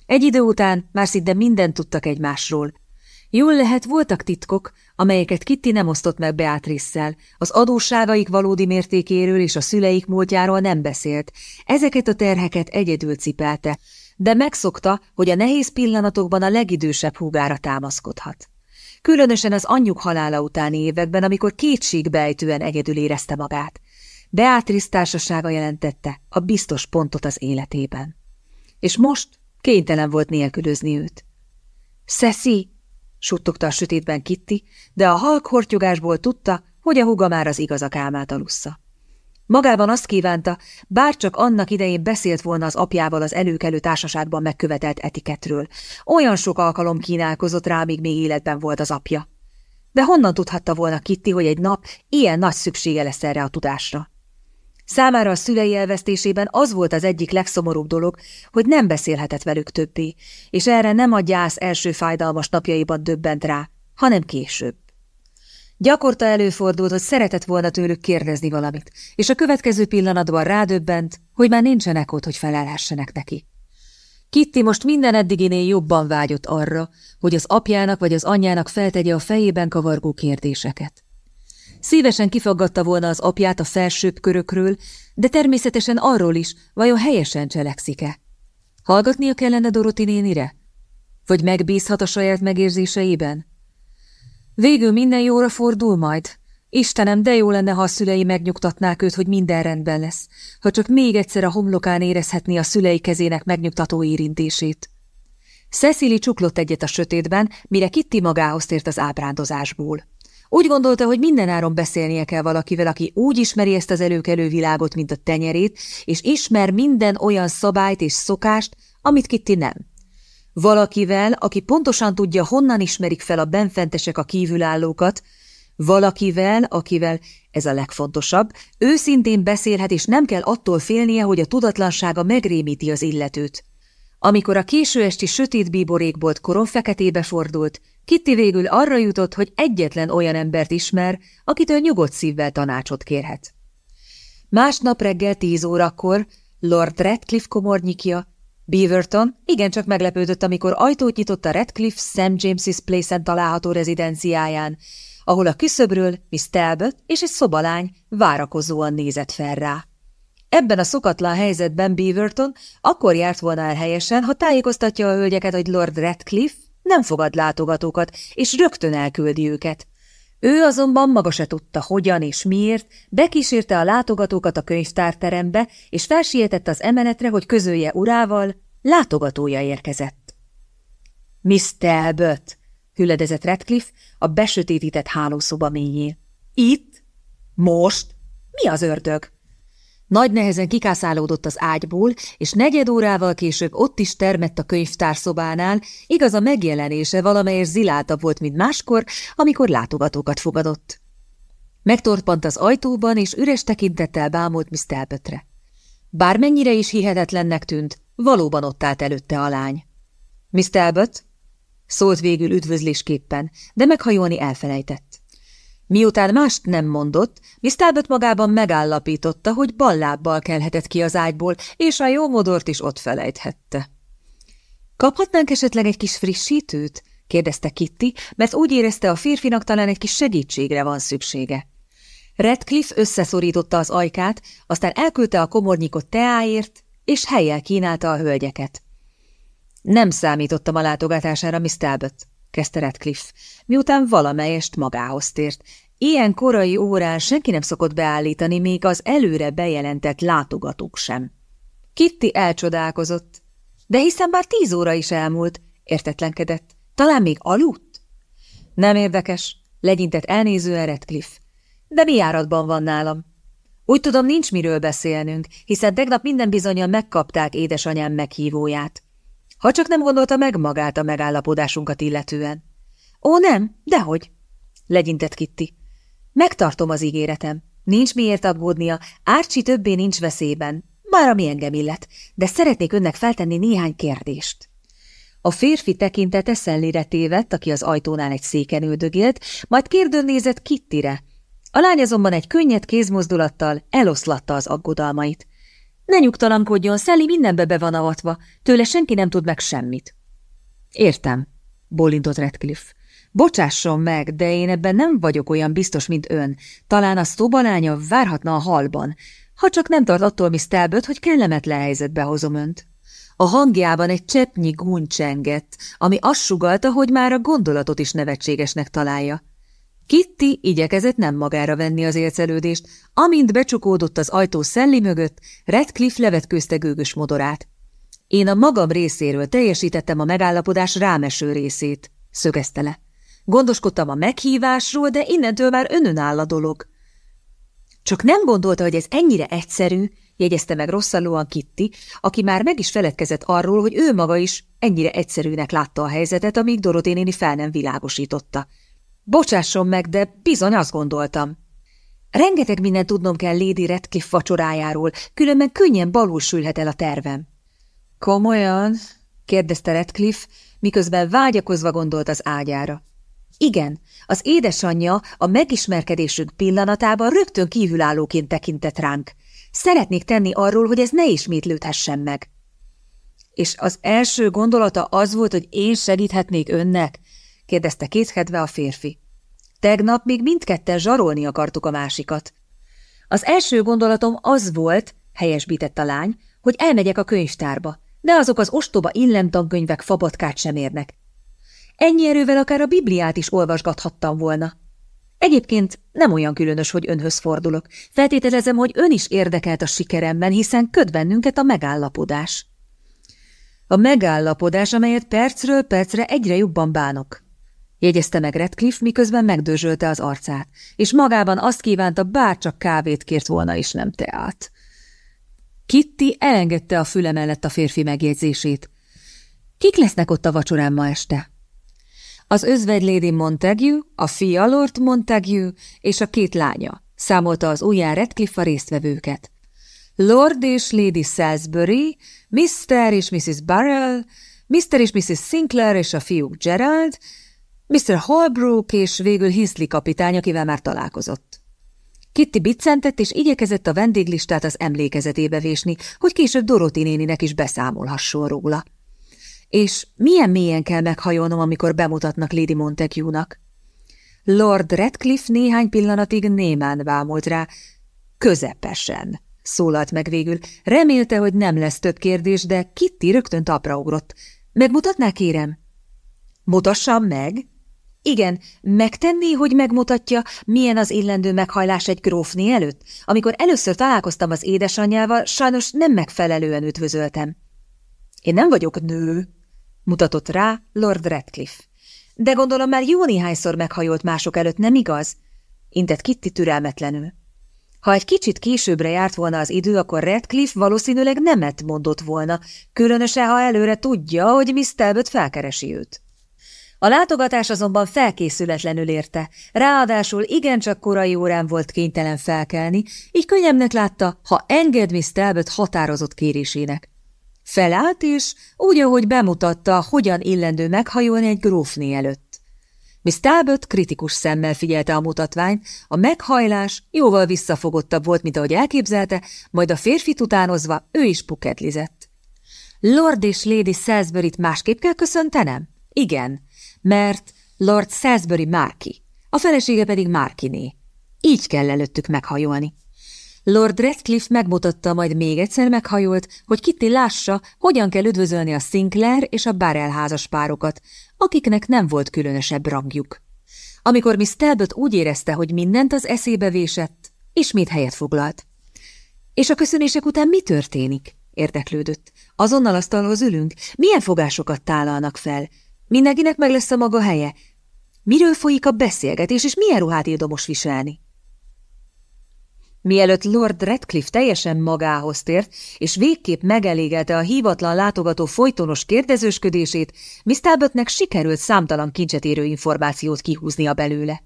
Egy idő után már szinte mindent tudtak egymásról, Jól lehet, voltak titkok, amelyeket Kitty nem osztott meg Beatrice-szel. Az adósságaik valódi mértékéről és a szüleik múltjáról nem beszélt. Ezeket a terheket egyedül cipelte, de megszokta, hogy a nehéz pillanatokban a legidősebb húgára támaszkodhat. Különösen az anyjuk halála utáni években, amikor kétségbejtően egyedül érezte magát. Beatrice társasága jelentette a biztos pontot az életében. És most kénytelen volt nélkülözni őt. – Szeszi! Suttogta a sötétben Kitty, de a halk hortyogásból tudta, hogy a huga már az igazak álmát alussza. Magában azt kívánta, bárcsak annak idején beszélt volna az apjával az előkelő társaságban megkövetelt etiketről. Olyan sok alkalom kínálkozott rá, míg még életben volt az apja. De honnan tudhatta volna Kitty, hogy egy nap ilyen nagy szüksége lesz erre a tudásra? Számára a szülei elvesztésében az volt az egyik legszomorúbb dolog, hogy nem beszélhetett velük többé, és erre nem a gyász első fájdalmas napjaiban döbbent rá, hanem később. Gyakorta előfordult, hogy szeretett volna tőlük kérdezni valamit, és a következő pillanatban rádöbbent, hogy már nincsenek ott, hogy felelhessenek neki. Kitty most minden eddiginél jobban vágyott arra, hogy az apjának vagy az anyjának feltegye a fejében kavargó kérdéseket. Szívesen kifaggatta volna az apját a felsőbb körökről, de természetesen arról is, vajon helyesen cselekszik-e. Hallgatnia kellene Doroti nénire? Vagy megbízhat a saját megérzéseiben? Végül minden jóra fordul majd, Istenem, de jó lenne, ha a szülei megnyugtatnák őt, hogy minden rendben lesz, ha csak még egyszer a homlokán érezhetné a szülei kezének megnyugtató érintését. Cecily csuklott egyet a sötétben, mire Kitty magához tért az ábrándozásból. Úgy gondolta, hogy mindenáron beszélnie kell valakivel, aki úgy ismeri ezt az előkelő világot, mint a tenyerét, és ismer minden olyan szabályt és szokást, amit Kitty nem. Valakivel, aki pontosan tudja, honnan ismerik fel a benfentesek a kívülállókat, valakivel, akivel, ez a legfontosabb, őszintén beszélhet, és nem kell attól félnie, hogy a tudatlansága megrémíti az illetőt. Amikor a késő esti sötét bíborékbolt koron feketébe fordult, Kitty végül arra jutott, hogy egyetlen olyan embert ismer, akitől nyugodt szívvel tanácsot kérhet. Másnap reggel tíz órakor Lord Redcliffe komornyikja, Beaverton igencsak meglepődött, amikor ajtót nyitott a Redcliffe St. James's Place-en található rezidenciáján, ahol a küszöbről Miss Talbot és egy szobalány várakozóan nézett fel rá. Ebben a szokatlan helyzetben Beaverton akkor járt volna el helyesen, ha tájékoztatja a hölgyeket, hogy Lord Redcliffe nem fogad látogatókat, és rögtön elküldi őket. Ő azonban maga se tudta, hogyan és miért, bekísérte a látogatókat a könyvtárterembe, és felsietett az emeletre, hogy közölje urával, látogatója érkezett. Miss Talbot, hüledezett Radcliffe a besötétített hálószoba mélyén. Itt? Most? Mi az ördög? Nagy nehezen kikászálódott az ágyból, és negyed órával később ott is termett a könyvtárszobánál, igaz a megjelenése valamelyes ziláltabb volt, mint máskor, amikor látogatókat fogadott. Megtorpant az ajtóban, és üres tekintettel bámult Miss Talbotre. Bármennyire is hihetetlennek tűnt, valóban ott állt előtte a lány. Miss Talbot? Szólt végül üdvözlésképpen, de meghajolni elfelejtett. Miután mást nem mondott, Miss Talbot magában megállapította, hogy ballábbal kelhetett ki az ágyból, és a jó modort is ott felejthette. Kaphatnánk esetleg egy kis frissítőt? kérdezte Kitty, mert úgy érezte, a férfinak talán egy kis segítségre van szüksége. Redcliffe összeszorította az ajkát, aztán elküldte a komornyikot teáért, és helyel kínálta a hölgyeket. Nem számítottam a látogatására, Miss Talbot, kezdte Redcliffe, miután valamelyest magához tért. Ilyen korai órán senki nem szokott beállítani, még az előre bejelentett látogatók sem. Kitty elcsodálkozott. De hiszen bár tíz óra is elmúlt, értetlenkedett. Talán még aludt? Nem érdekes, legyintett elnézően Redcliffe. De mi járatban van nálam? Úgy tudom, nincs miről beszélnünk, hiszen tegnap minden bizonyal megkapták édesanyám meghívóját. Ha csak nem gondolta meg magát a megállapodásunkat illetően. Ó, nem, dehogy, legyintett Kitty. Megtartom az ígéretem. Nincs miért aggódnia, Árcsi többé nincs veszélyben, már ami engem illet, de szeretnék önnek feltenni néhány kérdést. A férfi tekintete Szellire tévedt, aki az ajtónál egy széken üldögélt, majd kérdőn nézett Kittire. A lány azonban egy könnyed kézmozdulattal eloszlatta az aggodalmait. Ne nyugtalankodjon, Szelli mindenbe be van avatva, tőle senki nem tud meg semmit. Értem, bólintott Redcliffe. Bocsásson meg, de én ebben nem vagyok olyan biztos, mint ön. Talán a szobalánya várhatna a halban, ha csak nem tart attól Miss Talbot, hogy kellemetlen helyzetbe hozom önt. A hangjában egy cseppnyi csengett, ami azt sugalta, hogy már a gondolatot is nevetségesnek találja. Kitty igyekezett nem magára venni az ércelődést, amint becsukódott az ajtó szelli mögött, Redcliffe levetkőzte gőgös modorát. Én a magam részéről teljesítettem a megállapodás rámeső részét, szögezte le. Gondoskodtam a meghívásról, de innentől már önön áll a dolog. Csak nem gondolta, hogy ez ennyire egyszerű, jegyezte meg rosszallóan Kitty, aki már meg is feledkezett arról, hogy ő maga is ennyire egyszerűnek látta a helyzetet, amíg Doroté néni fel nem világosította. Bocsásson meg, de bizony azt gondoltam. Rengeteg mindent tudnom kell Lady Redcliffe vacsorájáról, különben könnyen balul sülhet el a tervem. Komolyan? kérdezte Redcliffe, miközben vágyakozva gondolt az ágyára. Igen, az édesanyja a megismerkedésünk pillanatában rögtön kívülállóként tekintett ránk. Szeretnék tenni arról, hogy ez ne ismétlődhessen meg. És az első gondolata az volt, hogy én segíthetnék önnek? Kérdezte kétkedve a férfi. Tegnap még mindketten zsarolni akartuk a másikat. Az első gondolatom az volt, helyesbített a lány, hogy elmegyek a könyvtárba, de azok az ostoba illemtankönyvek fabatkát sem érnek. Ennyi erővel akár a Bibliát is olvasgathattam volna. Egyébként nem olyan különös, hogy önhöz fordulok. Feltételezem, hogy ön is érdekelt a sikeremben, hiszen köt bennünket a megállapodás. A megállapodás, amelyet percről percre egyre jobban bánok. Jegyezte meg Redcliffe, miközben megdőzsölte az arcát, és magában azt kívánta, bárcsak kávét kért volna, és nem teát. Kitty elengedte a füle mellett a férfi megjegyzését. Kik lesznek ott a vacsorán ma este? Az özvegy Lady Montague, a fia Lord Montague és a két lánya, számolta az ujján Redcliffe a résztvevőket. Lord és Lady Salisbury, Mr. és Mrs. Burrell, Mr. és Mrs. Sinclair és a fiúk Gerald, Mr. Holbrook és végül Hisley kapitány, akivel már találkozott. Kitty biccentett és igyekezett a vendéglistát az emlékezetébe vésni, hogy később Dorothy néninek is beszámolhasson róla. És milyen mélyen kell meghajolnom, amikor bemutatnak Lady Montague-nak? Lord Redcliffe néhány pillanatig némán vámolt rá, közepesen, szólalt meg végül. Remélte, hogy nem lesz több kérdés, de Kitty rögtön tapra ugrott. Megmutatná, kérem? Mutassam meg? Igen, megtenné, hogy megmutatja, milyen az illendő meghajlás egy grófné előtt? Amikor először találkoztam az édesanyjával, sajnos nem megfelelően üdvözöltem. Én nem vagyok nő, mutatott rá Lord Radcliffe. De gondolom már jó néhányszor meghajolt mások előtt, nem igaz? Intett Kitty türelmetlenül. Ha egy kicsit későbbre járt volna az idő, akkor Radcliffe valószínűleg nemet mondott volna, különösen, ha előre tudja, hogy Miss Talbot felkeresi őt. A látogatás azonban felkészületlenül érte, ráadásul igencsak korai órán volt kénytelen felkelni, így könnyebbnek látta, ha enged Miss Talbot határozott kérésének. Felállt és úgy, ahogy bemutatta, hogyan illendő meghajolni egy grófné előtt. Miss Talbot kritikus szemmel figyelte a mutatványt, a meghajlás jóval visszafogottabb volt, mint ahogy elképzelte, majd a férfit utánozva ő is puketlizett. Lord és Lady Salisbury-t másképp kell köszöntenem? Igen, mert Lord Salisbury Márki, a felesége pedig Márkiné. Így kell előttük meghajolni. Lord Redcliffe megmutatta, majd még egyszer meghajolt, hogy Kitty lássa, hogyan kell üdvözölni a Sinclair és a Barrel házas párokat, akiknek nem volt különösebb rangjuk. Amikor Miss Talbot úgy érezte, hogy mindent az eszébe vésett, ismét helyet foglalt. És a köszönések után mi történik? érdeklődött. Azonnal asztalhoz ülünk? Milyen fogásokat tálalnak fel? Mindenkinek meg lesz a maga helye. Miről folyik a beszélgetés, és milyen ruhát ildomos viselni? Mielőtt Lord Redcliffe teljesen magához tért, és végképp megelégelte a hívatlan látogató folytonos kérdezősködését, Miss Talbotnek sikerült számtalan kincset érő információt kihúznia belőle.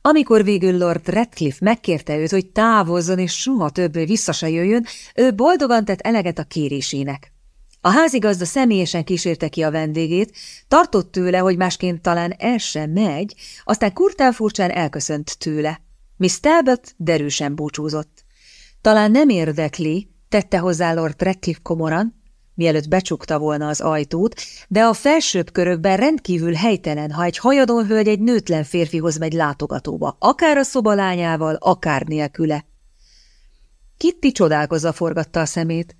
Amikor végül Lord Redcliffe megkérte őt, hogy távozzon és soha többé vissza se jöjjön, ő boldogan tett eleget a kérésének. A házigazda személyesen kísérte ki a vendégét, tartott tőle, hogy másként talán el sem megy, aztán kurtán furcsán elköszönt tőle. Miss Talbot derűsen búcsúzott. Talán nem érdekli, tette hozzá Lord Radcliffe komoran, mielőtt becsukta volna az ajtót, de a felsőbb körökben rendkívül helytelen, ha egy hajadon hölgy egy nőtlen férfihoz megy látogatóba, akár a szobalányával, akár nélküle. Kitty csodálkozva forgatta a szemét.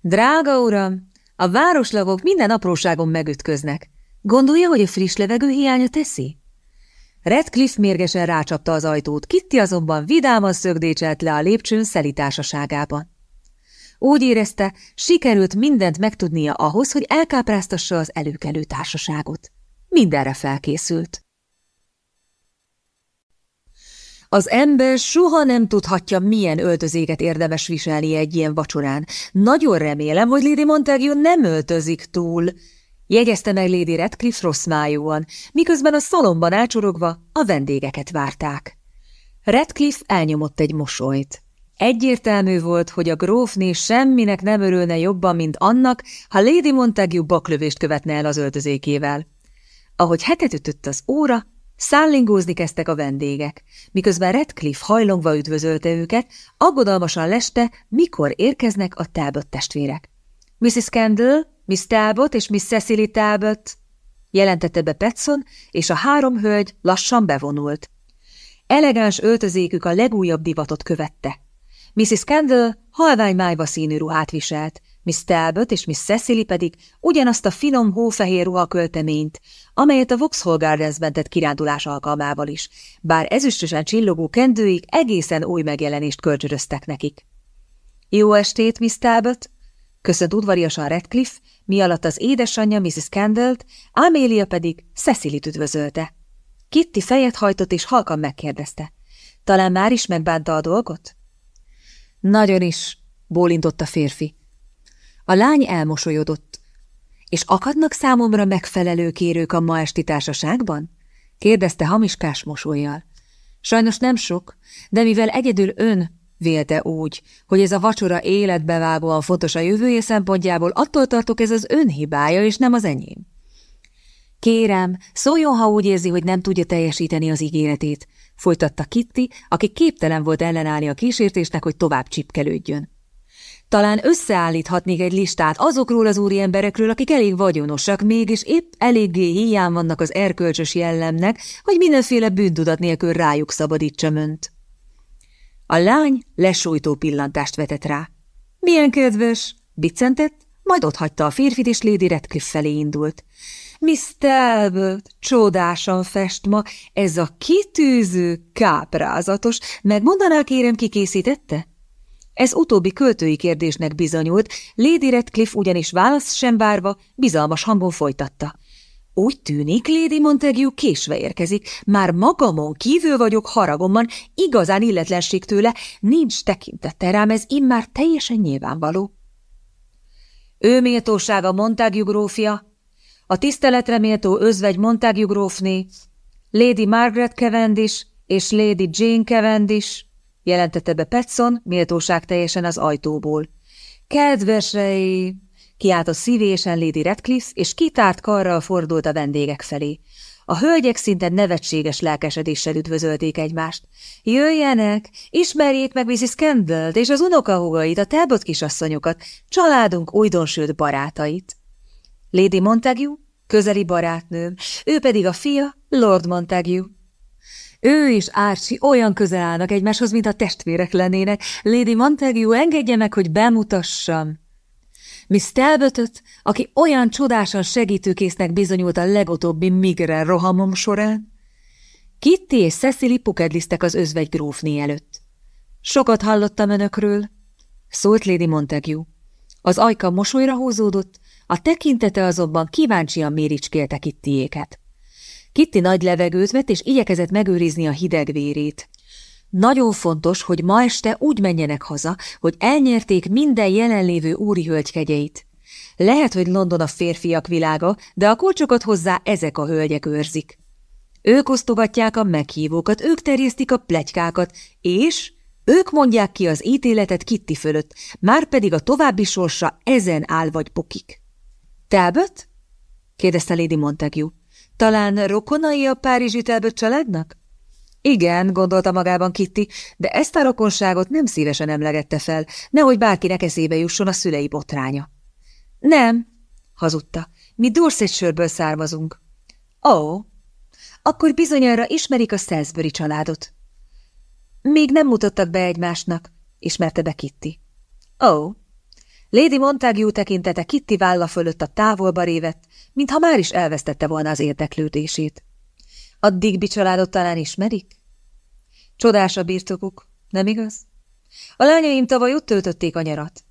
Drága uram, a városlagok minden apróságon megütköznek. Gondolja, hogy a friss levegő hiánya teszi? Redcliffe mérgesen rácsapta az ajtót, Kitty azonban vidáman szögdécselt le a lépcsőn szelítársaságában. Úgy érezte, sikerült mindent megtudnia ahhoz, hogy elkápráztassa az előkelő társaságot. Mindenre felkészült. Az ember soha nem tudhatja, milyen öltözéket érdemes viselni egy ilyen vacsorán. Nagyon remélem, hogy Lady Montague nem öltözik túl, jegyezte meg Lady Redcliffe rossz májúan, miközben a szalomban ácsorogva a vendégeket várták. Redcliffe elnyomott egy mosolyt. Egyértelmű volt, hogy a grófné semminek nem örülne jobban, mint annak, ha Lady Montague baklövést követne el az öltözékével. Ahogy hetet ütött az óra, Szállingózni kezdtek a vendégek, miközben Redcliffe hajlongva üdvözölte őket, aggodalmasan leste, mikor érkeznek a Talbot testvérek. Mrs. Kendall, Miss Talbot és Miss Cecily Talbot jelentette be Petson, és a három hölgy lassan bevonult. Elegáns öltözékük a legújabb divatot követte. Mrs. Kendall halvány májva színű ruhát viselt, Miss Talbot és Miss Cecily pedig ugyanazt a finom hófehér ruhakölteményt, amelyet a Vauxhall Gardensben tett kirándulás alkalmával is, bár ezüstösen csillogó kendőik egészen új megjelenést kölcsöröztek nekik. Jó estét, Miss Talbot! Köszönt udvariasan Redcliffe, mi alatt az édesanyja Mrs. Kendall-t, Amelia pedig Cecily-t üdvözölte. Kitty fejet hajtott és halkan megkérdezte. Talán már is megbánta a dolgot? Nagyon is, bólintott a férfi. A lány elmosolyodott. És akadnak számomra megfelelő kérők a ma esti társaságban? kérdezte hamiskás mosolyjal. Sajnos nem sok, de mivel egyedül ön vélte úgy, hogy ez a vacsora életbevágóan fontos a jövője szempontjából, attól tartok ez az ön hibája, és nem az enyém. Kérem, szóljon, ha úgy érzi, hogy nem tudja teljesíteni az ígéretét, folytatta Kitty, aki képtelen volt ellenállni a kísértésnek, hogy tovább csipkelődjön. Talán összeállíthatnék egy listát azokról az úri akik elég vagyonosak, mégis épp eléggé hiány vannak az erkölcsös jellemnek, hogy mindenféle bűntudat nélkül rájuk szabadítsam önt. A lány lesújtó pillantást vetett rá. Milyen kedves, biccentett, majd otthagyta a férfit, és Lady Redcliffe felé indult. Miss Talbot, csódásan fest ma, ez a kitűző, káprázatos, megmondaná kérem, ki készítette? Ez utóbbi költői kérdésnek bizonyult, Lady Redcliffe ugyanis választ sem várva, bizalmas hangon folytatta. Úgy tűnik, Lady Montague késve érkezik. Már magamon kívül vagyok haragomban, igazán illetlenség tőle, nincs tekintette rám, ez immár teljesen nyilvánvaló. Ő méltósága Montague grófja, a tiszteletre méltó özvegy Montague grófné, Lady Margaret Cavendish és Lady Jane Cavendish, jelentette be Petson méltóság teljesen az ajtóból. Kedvesei, kiáltott szívésen Lady Redcliffe, és kitárt karral fordult a vendégek felé. A hölgyek szinte nevetséges lelkesedéssel üdvözölték egymást. Jöjjenek, ismerjék meg Mrs. campbell és az unokahúgait, a Talbot kisasszonyokat, családunk újdonsült barátait. Lady Montague, közeli barátnőm, ő pedig a fia, Lord Montague. Ő és Archie olyan közel állnak egymáshoz, mint a testvérek lennének. Lady Montague, engedje meg, hogy bemutassam. Miss Talbotot, aki olyan csodásan segítőkésznek bizonyult a legutóbbi migre rohamom során. Kitty és Cecily pukedlisztek az özvegy grófné előtt. Sokat hallottam önökről, szólt Lady Montague. Az ajka mosolyra húzódott, a tekintete azonban kíváncsian méricskélte Kittyéket. Kitty nagy levegőt vett, és igyekezett megőrizni a hideg vérét. Nagyon fontos, hogy ma este úgy menjenek haza, hogy elnyerték minden jelenlévő úri hölgykegyeit. Lehet, hogy London a férfiak világa, de a kulcsokat hozzá ezek a hölgyek őrzik. Ők osztogatják a meghívókat, ők terjesztik a plegykákat, és ők mondják ki az ítéletet Kitty fölött, már pedig a további sorsa ezen áll vagy bukik. – Talbot? – kérdezte Lady Montague. – Talán rokonai a párizsi Talbot családnak? Igen, gondolta magában Kitty, de ezt a rokonságot nem szívesen emlegette fel, nehogy bárkinek eszébe jusson a szülei botránya. Nem, hazudta, mi Dorsetshire-ből származunk. Ó, oh, akkor bizonyára ismerik a Salisbury családot. Még nem mutattak be egymásnak, ismerte be Kitty. Ó, oh. Lady Montague tekintete Kitty válla fölött a távolba révett, mintha már is elvesztette volna az érdeklődését. A Digby családot talán ismerik? Csodás a birtokuk, nem igaz? A lányaim tavaly ott töltötték a nyarat.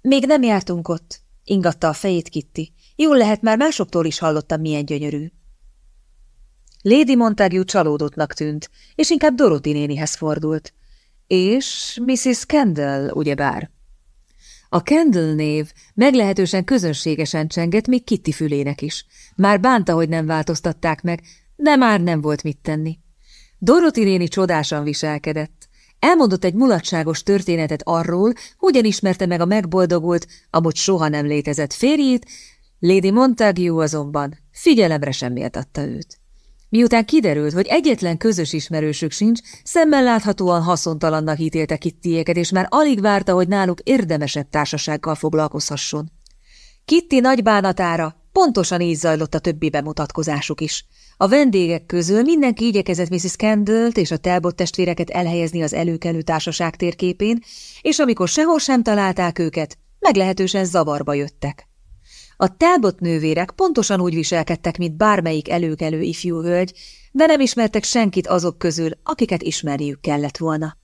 Még nem jártunk ott, ingatta a fejét Kitty. Jól lehet, már másoktól is hallottam, milyen gyönyörű. Lady Montague csalódottnak tűnt, és inkább Dorothy nénihez fordult. És Mrs. Kendall, ugyebár. A Kendall név meglehetősen közönségesen csengett még Kitty fülének is. Már bánta, hogy nem változtatták meg, de már nem volt mit tenni. Doroti néni csodásan viselkedett. Elmondott egy mulatságos történetet arról, hogyan ismerte meg a megboldogult, amúgy soha nem létezett férjét, Lady Montague azonban figyelemre sem méltatta őt. Miután kiderült, hogy egyetlen közös ismerősük sincs, szemmel láthatóan haszontalannak ítélte Kittiéket, és már alig várta, hogy náluk érdemesebb társasággal foglalkozhasson. Kitty nagy bánatára pontosan így zajlott a többi bemutatkozásuk is. A vendégek közül mindenki igyekezett Mrs. Kendall-t és a Talbot testvéreket elhelyezni az előkelő társaság térképén, és amikor sehol sem találták őket, meglehetősen zavarba jöttek. A Talbot nővérek pontosan úgy viselkedtek, mint bármelyik előkelő ifjú hölgy, de nem ismertek senkit azok közül, akiket ismerniük kellett volna.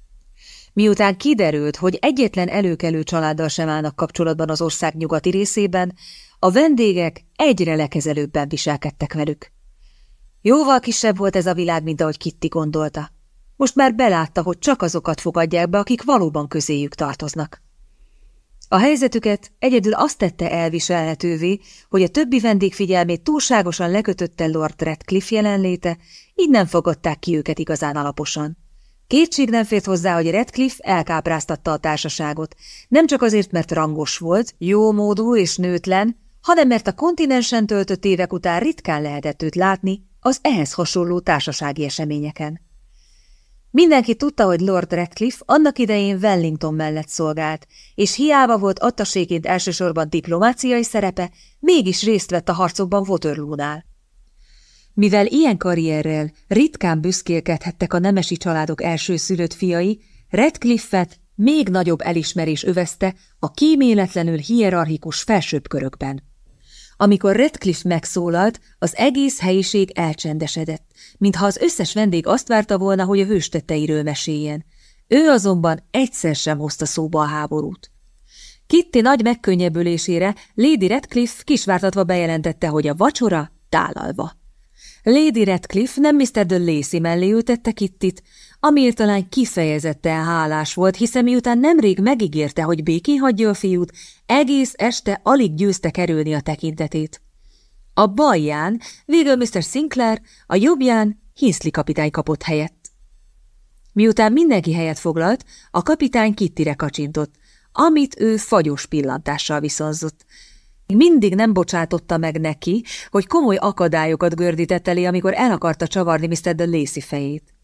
Miután kiderült, hogy egyetlen előkelő családdal sem állnak kapcsolatban az ország nyugati részében, a vendégek egyre lekezelőbben viselkedtek velük. Jóval kisebb volt ez a világ, mint ahogy Kitty gondolta. Most már belátta, hogy csak azokat fogadják be, akik valóban közéjük tartoznak. A helyzetüket egyedül azt tette elviselhetővé, hogy a többi vendég figyelmét túlságosan lekötötte Lord Redcliffe jelenléte, így nem fogadták ki őket igazán alaposan. Kétség nem fért hozzá, hogy Redcliffe elkápráztatta a társaságot, nem csak azért, mert rangos volt, jó módú és nőtlen, hanem mert a kontinensen töltött évek után ritkán lehetett őt látni az ehhez hasonló társasági eseményeken. Mindenki tudta, hogy Lord Radcliffe annak idején Wellington mellett szolgált, és hiába volt attaséként elsősorban diplomáciai szerepe, mégis részt vett a harcokban Waterloo-nál. Mivel ilyen karrierrel ritkán büszkélkedhettek a nemesi családok elsőszülött fiai, Redcliffe-et még nagyobb elismerés övezte a kíméletlenül hierarchikus felsőbb körökben. Amikor Redcliffe megszólalt, az egész helyiség elcsendesedett, mintha az összes vendég azt várta volna, hogy a hőstetteiről meséljen. Ő azonban egyszer sem hozta szóba a háborút. Kitty nagy megkönnyebbülésére Lady Redcliffe kisvártatva bejelentette, hogy a vacsora tálalva. Lady Redcliffe nem Mr. de Lacey mellé ültette Kittit, amiért talán kifejezetten hálás volt, hiszen miután nemrég megígérte, hogy békén hagyja a fiút, egész este alig győzte kerülni a tekintetét. A balján végül Mr. Sinclair, a jobbján Hinsley kapitány kapott helyet. Miután mindenki helyet foglalt, a kapitány Kittire kacsintott, amit ő fagyos pillantással viszonzott. Mindig nem bocsátotta meg neki, hogy komoly akadályokat gördített elé, amikor el akarta csavarni Mr. de Lacey fejét.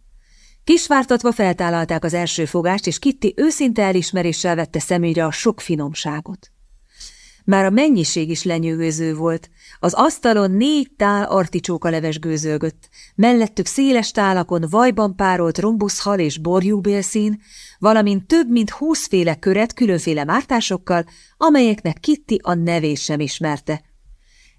Kisvártatva feltállalták az első fogást, és Kitty őszinte elismeréssel vette szemügyre a sok finomságot. Már a mennyiség is lenyűgöző volt. Az asztalon négy tál articsókaleves gőzölgött, mellettük széles tálakon vajban párolt rombuszhal és borjúbélszín, valamint több mint húszféle köret különféle mártásokkal, amelyeknek Kitty a nevés sem ismerte.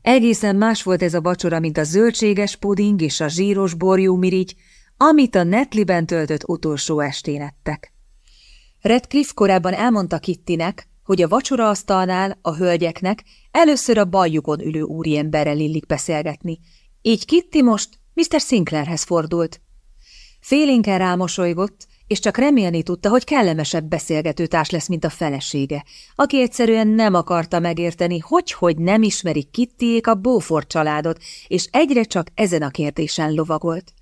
Egészen más volt ez a vacsora, mint a zöldséges puding és a zsíros borjú mirigy, amit a Netliben töltött utolsó estén ettek. Redcliffe korábban elmondta Kittinek, hogy a vacsoraasztalnál a hölgyeknek először a baljukon ülő úriemberrel illik beszélgetni, így Kitty most Mr. Sinclairhez fordult. Félénken rámosolygott, és csak remélni tudta, hogy kellemesebb beszélgetőtárs lesz, mint a felesége, aki egyszerűen nem akarta megérteni, hogy-hogy nem ismeri Kittyék a Beaufort családot, és egyre csak ezen a kérdésen lovagolt.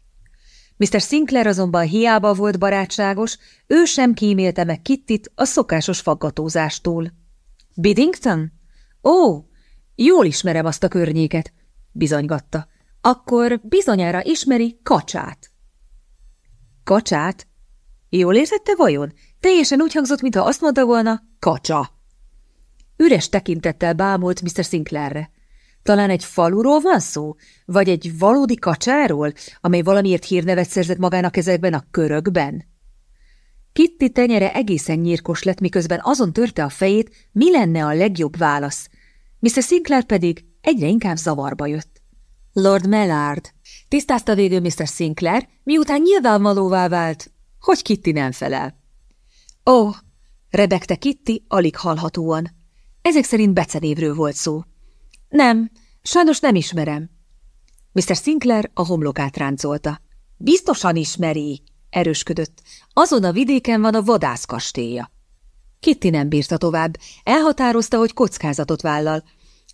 Mr. Sinclair azonban hiába volt barátságos, ő sem kímélte meg Kittit a szokásos faggatózástól. Biddington? Ó, jól ismerem azt a környéket, bizonygatta. Akkor bizonyára ismeri Kacsát. Kacsát? Jól értette vajon? Teljesen úgy hangzott, mintha azt mondta volna, kacsa. Üres tekintettel bámult Mr. Sinclairre. Talán egy faluról van szó? Vagy egy valódi kacsáról, amely valamiért hírnevet szerzett magának ezekben a körökben? Kitty tenyere egészen nyírkos lett, miközben azon törte a fejét, mi lenne a legjobb válasz. Mr. Sinclair pedig egyre inkább zavarba jött. Lord Mellard, tisztázta végül Mr. Sinclair, miután nyilvánvalóvá vált, hogy Kitty nem felel. Ó, oh, rebegte Kitty alig hallhatóan. Ezek szerint becenévről volt szó. Nem, sajnos nem ismerem. Mr. Sinclair a homlokát ráncolta. Biztosan ismeri, erősködött. Azon a vidéken van a vadászkastélya. Kitty nem bírta tovább, elhatározta, hogy kockázatot vállal.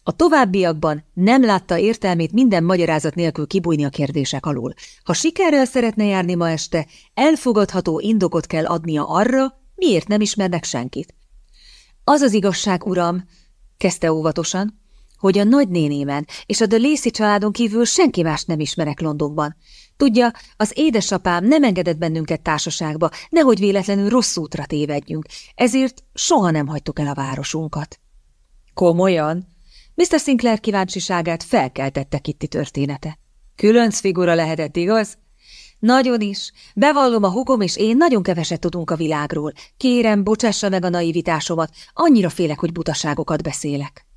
A továbbiakban nem látta értelmét minden magyarázat nélkül kibújni a kérdések alól. Ha sikerrel szeretne járni ma este, elfogadható indokot kell adnia arra, miért nem ismernek senkit. Az az igazság, uram, kezdte óvatosan, hogy a nagynénémen és a de Lacey családon kívül senki más nem ismerek Londonban. Tudja, az édesapám nem engedett bennünket társaságba, nehogy véletlenül rossz útra tévedjünk, ezért soha nem hagytuk el a városunkat. Komolyan? Mr. Sinclair kíváncsiságát felkeltette Kitty története. Különc figura lehetett, igaz? Nagyon is. Bevallom, a hugom és én nagyon keveset tudunk a világról. Kérem, bocsássa meg a naivitásomat, annyira félek, hogy butaságokat beszélek.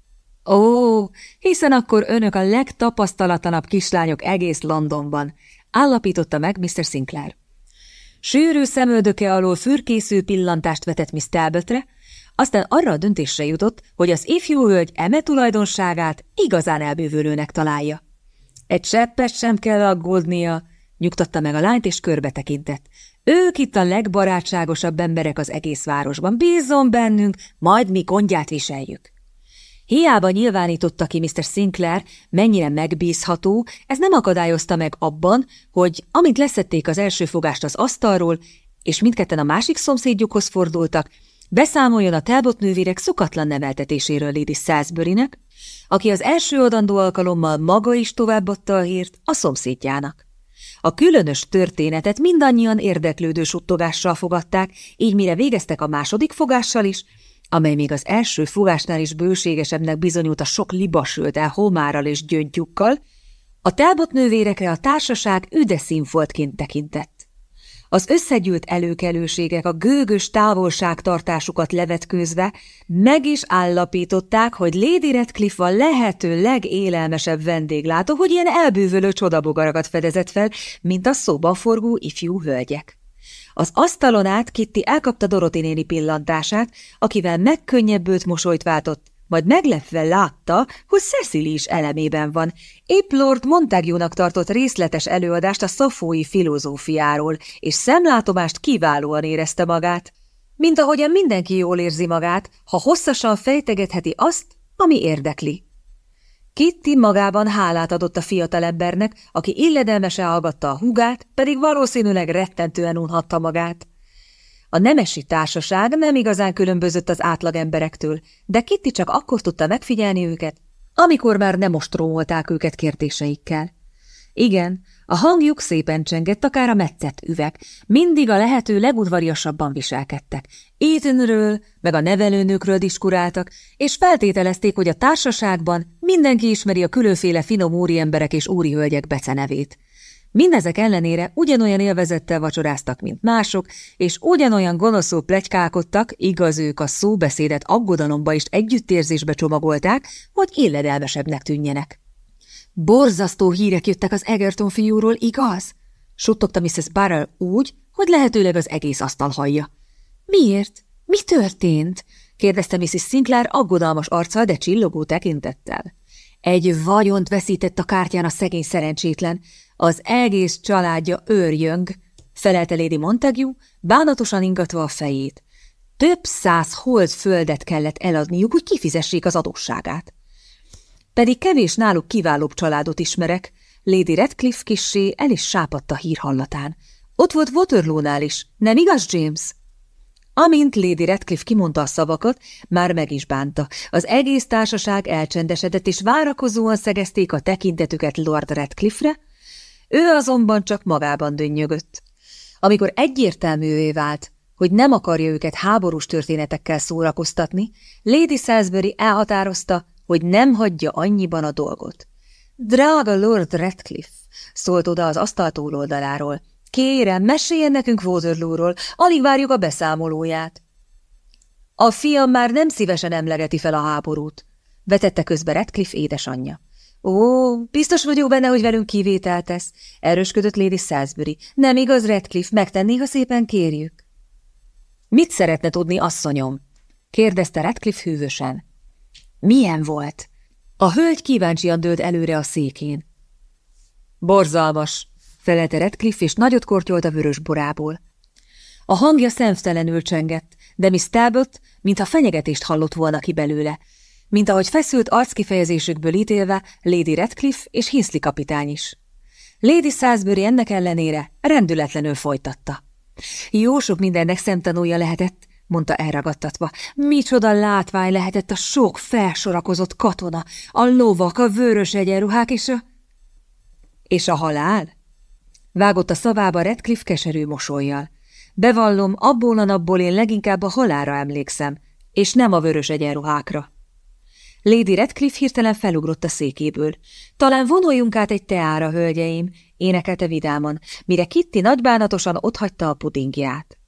Ó, hiszen akkor önök a legtapasztalatlanabb kislányok egész Londonban, állapította meg Mr. Sinclair. Sűrű szemöldöke alól fürkésző pillantást vetett Miss Talbotre, aztán arra a döntésre jutott, hogy az ifjú hölgy eme tulajdonságát igazán elbűvölőnek találja. Egy seppet sem kell aggódnia, nyugtatta meg a lányt, és körbe. Ők itt a legbarátságosabb emberek az egész városban. Bízzon bennünk, majd mi gondját viseljük. Hiába nyilvánította ki Mr. Sinclair, mennyire megbízható, ez nem akadályozta meg abban, hogy amint leszették az első fogást az asztalról, és mindketten a másik szomszédjukhoz fordultak, beszámoljon a Talbot nővérek szokatlan neveltetéséről Lady Salisbury-nek, aki az első adandó alkalommal maga is továbbadta a hírt a szomszédjának. A különös történetet mindannyian érdeklődő suttogással fogadták, így mire végeztek a második fogással is, amely még az első fogásnál is bőségesebbnek bizonyult a sok libasült el homárral és gyöngyukkal, a telbot nővérekre a társaság üde színfoltként tekintett. Az összegyűlt előkelőségek a gőgös távolságtartásukat levetkőzve meg is állapították, hogy Lady Redcliffe a lehető legélelmesebb vendéglátó, hogy ilyen elbűvölő csodabogarakat fedezett fel, mint a szóban forgó ifjú hölgyek. Az asztalon át Kitty elkapta Doroti néni pillantását, akivel megkönnyebbült mosolyt váltott, majd meglepve látta, hogy Cecily is elemében van. Épp Lord Montague-nak tartott részletes előadást a szofói filozófiáról, és szemlátomást kiválóan érezte magát. Mint ahogyan mindenki jól érzi magát, ha hosszasan fejtegetheti azt, ami érdekli. Kitty magában hálát adott a fiatalembernek, aki illedelmesen hallgatta a húgát, pedig valószínűleg rettentően unhatta magát. A nemesi társaság nem igazán különbözött az átlagemberektől, de Kitty csak akkor tudta megfigyelni őket, amikor már nem ostromolták őket kérdéseikkel. Igen, a hangjuk szépen csengett, akár a metszett üveg. Mindig a lehető legudvariasabban viselkedtek. Étenről, meg a nevelőnőkről diskuráltak, és feltételezték, hogy a társaságban mindenki ismeri a különféle finom úriemberek és úrihölgyek becenevét. Mindezek ellenére ugyanolyan élvezettel vacsoráztak, mint mások, és ugyanolyan gonoszul plegykálkodtak, igaz ők a szóbeszédet aggodalomba és együttérzésbe csomagolták, hogy illedelmesebbnek tűnjenek. Borzasztó hírek jöttek az Egerton fiúról, igaz? Suttogta Mrs. Barrel úgy, hogy lehetőleg az egész asztal hallja. Miért? Mi történt? Kérdezte Mrs. Sinclair aggodalmas arccal, de csillogó tekintettel. Egy vagyont veszített a kártyán a szegény szerencsétlen. Az egész családja őrjöng, felelte Lady Montague, bánatosan ingatva a fejét. Több száz hold földet kellett eladniuk, hogy kifizessék az adósságát. Pedig kevés náluk kiválóbb családot ismerek. Lady Redcliffe kissé el is sápadt hírhallatán. Ott volt Waterloo-nál is, nem igaz, James? Amint Lady Redcliffe kimondta a szavakat, már meg is bánta. Az egész társaság elcsendesedett, és várakozóan szegezték a tekintetüket Lord Redcliffe-re, ő azonban csak magában dönnyögött. Amikor egyértelművé vált, hogy nem akarja őket háborús történetekkel szórakoztatni, Lady Salisbury elhatározta, hogy nem hagyja annyiban a dolgot. Drága Lord Redcliffe, szólt oda az asztal túloldaláról. Kérem, meséljen nekünk Waterloo-ról, alig várjuk a beszámolóját. A fiam már nem szívesen emlegeti fel a háborút, vetette közbe Redcliffe édesanyja. Ó, biztos vagyok benne, hogy velünk kivételt tesz, erősködött Lady Salisbury. Nem igaz, Redcliffe, megtenné, ha szépen kérjük. Mit szeretne tudni, asszonyom? kérdezte Redcliffe hűvösen. Milyen volt? A hölgy kíváncsian dőlt előre a székén. Borzalmas, felelte Redcliffe, és nagyot kortyolt a vörös borából. A hangja szemtelenül csengett, de Miss Talbot, mintha fenyegetést hallott volna ki belőle, mint ahogy feszült arckifejezésükből ítélve Lady Redcliffe és Hinsley kapitány is. Lady Salisbury ennek ellenére rendületlenül folytatta. Jó sok mindennek szemtanúja lehetett, mondta elragadtatva. Micsoda látvány lehetett a sok felsorakozott katona, a lovak, a vörös egyenruhák és a... És a halál? Vágott a szavába Redcliffe keserű mosolyjal. Bevallom, abból a napból én leginkább a halára emlékszem, és nem a vörös egyenruhákra. Lady Redcliffe hirtelen felugrott a székéből. Talán vonuljunk át egy teára, hölgyeim. énekelte vidáman, mire Kitty nagybánatosan otthagyta a pudingját.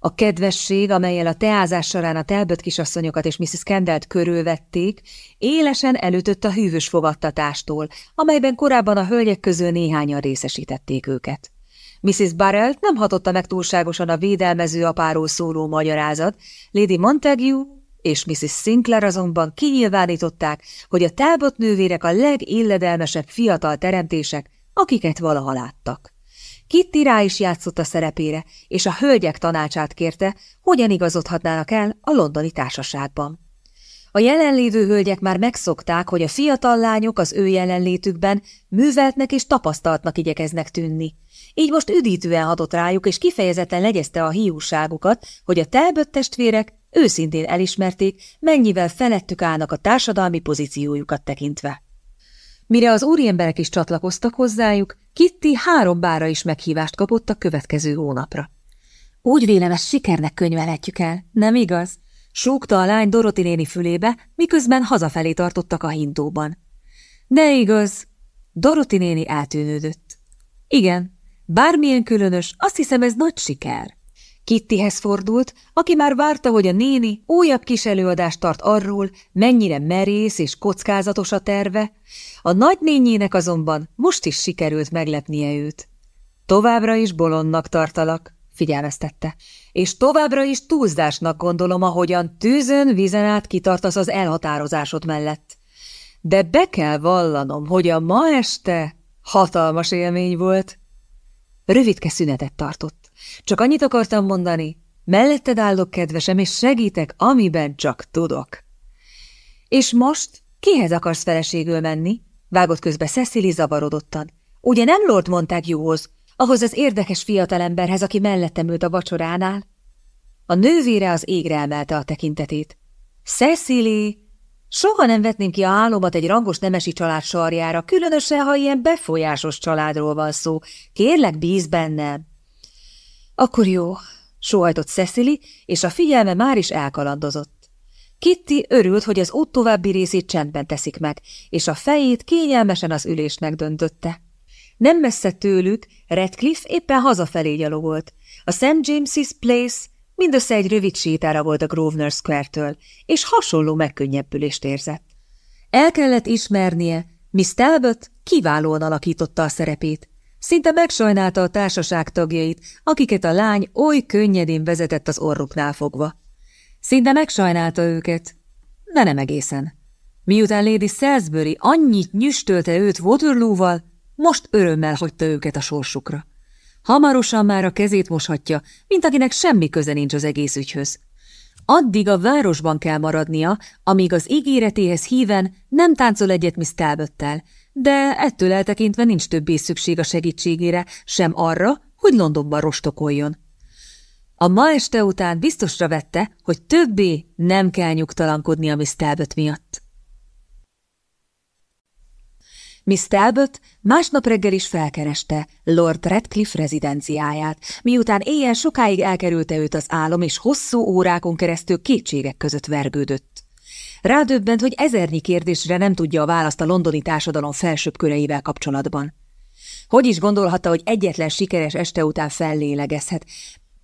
A kedvesség, amelyel a teázás során a telbött kisasszonyokat és Mrs. Kendalt körülvették, élesen elütött a hűvös fogadtatástól, amelyben korábban a hölgyek közül néhányan részesítették őket. Mrs. Barrelt nem hatotta meg túlságosan a védelmező apáról szóló magyarázat, Lady Montague és Mrs. Sinclair azonban kinyilvánították, hogy a Talbot nővérek a legilledelmesebb fiatal teremtések, akiket valaha láttak. Kitty rá is játszott a szerepére, és a hölgyek tanácsát kérte, hogyan igazodhatnának el a londoni társaságban. A jelenlévő hölgyek már megszokták, hogy a fiatal lányok az ő jelenlétükben műveltnek és tapasztaltnak igyekeznek tűnni. Így most üdítően hatott rájuk, és kifejezetten legyezte a hiúságukat, hogy a telbött testvérek őszintén elismerték, mennyivel felettük állnak a társadalmi pozíciójukat tekintve. Mire az úriemberek is csatlakoztak hozzájuk, Kitty három bára is meghívást kapott a következő hónapra. Úgy vélem, ezt sikernek könyvelhetjük el, nem igaz? Súgta a lány Doroti néni fülébe, miközben hazafelé tartottak a hintóban. De igaz, Doroti néni eltűnődött. Igen, bármilyen különös, azt hiszem ez nagy siker. Kittihez fordult, aki már várta, hogy a néni újabb kis előadást tart arról, mennyire merész és kockázatos a terve, a nagynényének azonban most is sikerült meglepnie őt. Továbbra is bolondnak tartalak, figyelmeztette, és továbbra is túlzásnak gondolom, ahogyan tűzön, vízen át kitartasz az elhatározásod mellett. De be kell vallanom, hogy a ma este hatalmas élmény volt. Rövidke szünetet tartott. Csak annyit akartam mondani, melletted állok, kedvesem, és segítek, amiben csak tudok. És most kihez akarsz feleségül menni? Vágott közbe Cecily zavarodottan. Ugye nem Lord Montaguehoz, ahhoz az érdekes fiatalemberhez, aki mellettem ült a vacsoránál? A nővére az égre emelte a tekintetét. Cecily! Soha nem vetném ki a állomat egy rangos nemesi család sarjára, különösen, ha ilyen befolyásos családról van szó. Kérlek, bíz bennem. Akkor jó, sóhajtott Cecily, és a figyelme már is elkalandozott. Kitty örült, hogy az út további részét csendben teszik meg, és a fejét kényelmesen az ülésnek döntötte. Nem messze tőlük Redcliffe éppen hazafelé gyalogolt. A St. James's Place mindössze egy rövid sétára volt a Grosvenor Square-től, és hasonló megkönnyebbülést érzett. El kellett ismernie, Miss Talbot kiválóan alakította a szerepét. Szinte megsajnálta a társaság tagjait, akiket a lány oly könnyedén vezetett az orruknál fogva. Szinte megsajnálta őket, de nem egészen. Miután Lady Salisbury annyit nyüstölte őt Waterloo-val, most örömmel hagyta őket a sorsukra. Hamarosan már a kezét moshatja, mint akinek semmi köze nincs az egész ügyhöz. Addig a városban kell maradnia, amíg az ígéretéhez híven nem táncol egyet Miss Talbottel, de ettől eltekintve nincs többé szükség a segítségére, sem arra, hogy Londonban rostokoljon. A ma este után biztosra vette, hogy többé nem kell nyugtalankodni a Miss Talbot miatt. Miss Talbot másnap reggel is felkereste Lord Redcliffe rezidenciáját, miután éjjel sokáig elkerülte őt az álom, és hosszú órákon keresztül kétségek között vergődött. Rádöbbent, hogy ezernyi kérdésre nem tudja a választ a londoni társadalom felsőbb köreivel kapcsolatban. Hogy is gondolhatta, hogy egyetlen sikeres este után fellélegezhet?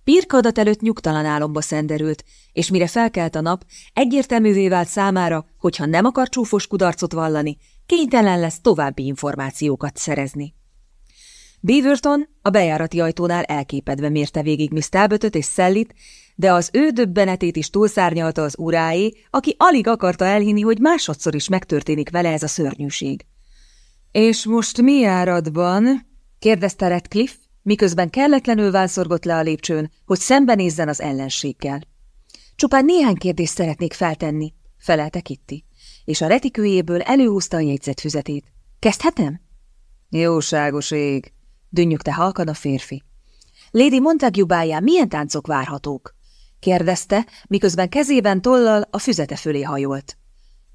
Pirkadat előtt nyugtalan álomba szenderült, és mire felkelt a nap, egyértelművé vált számára, hogyha nem akar csúfos kudarcot vallani, kénytelen lesz további információkat szerezni. Beaverton a bejárati ajtónál elképedve mérte végig Miss Talbotot és Szellit, de az ő döbbenetét is túlszárnyalta az uráé, aki alig akarta elhinni, hogy másodszor is megtörténik vele ez a szörnyűség. – És most mi áradban? – kérdezte Redcliffe, miközben kelletlenül válszorgott le a lépcsőn, hogy szembenézzen az ellenséggel. – Csupán néhány kérdést szeretnék feltenni – felelte Kitty és a retikőjéből előhúzta a jegyzetfüzetét. Kezdhetem? Jóságos ég, dünnyögte halkan a férfi. Lady Montague báján milyen táncok várhatók? Kérdezte, miközben kezében tollal a füzete fölé hajolt.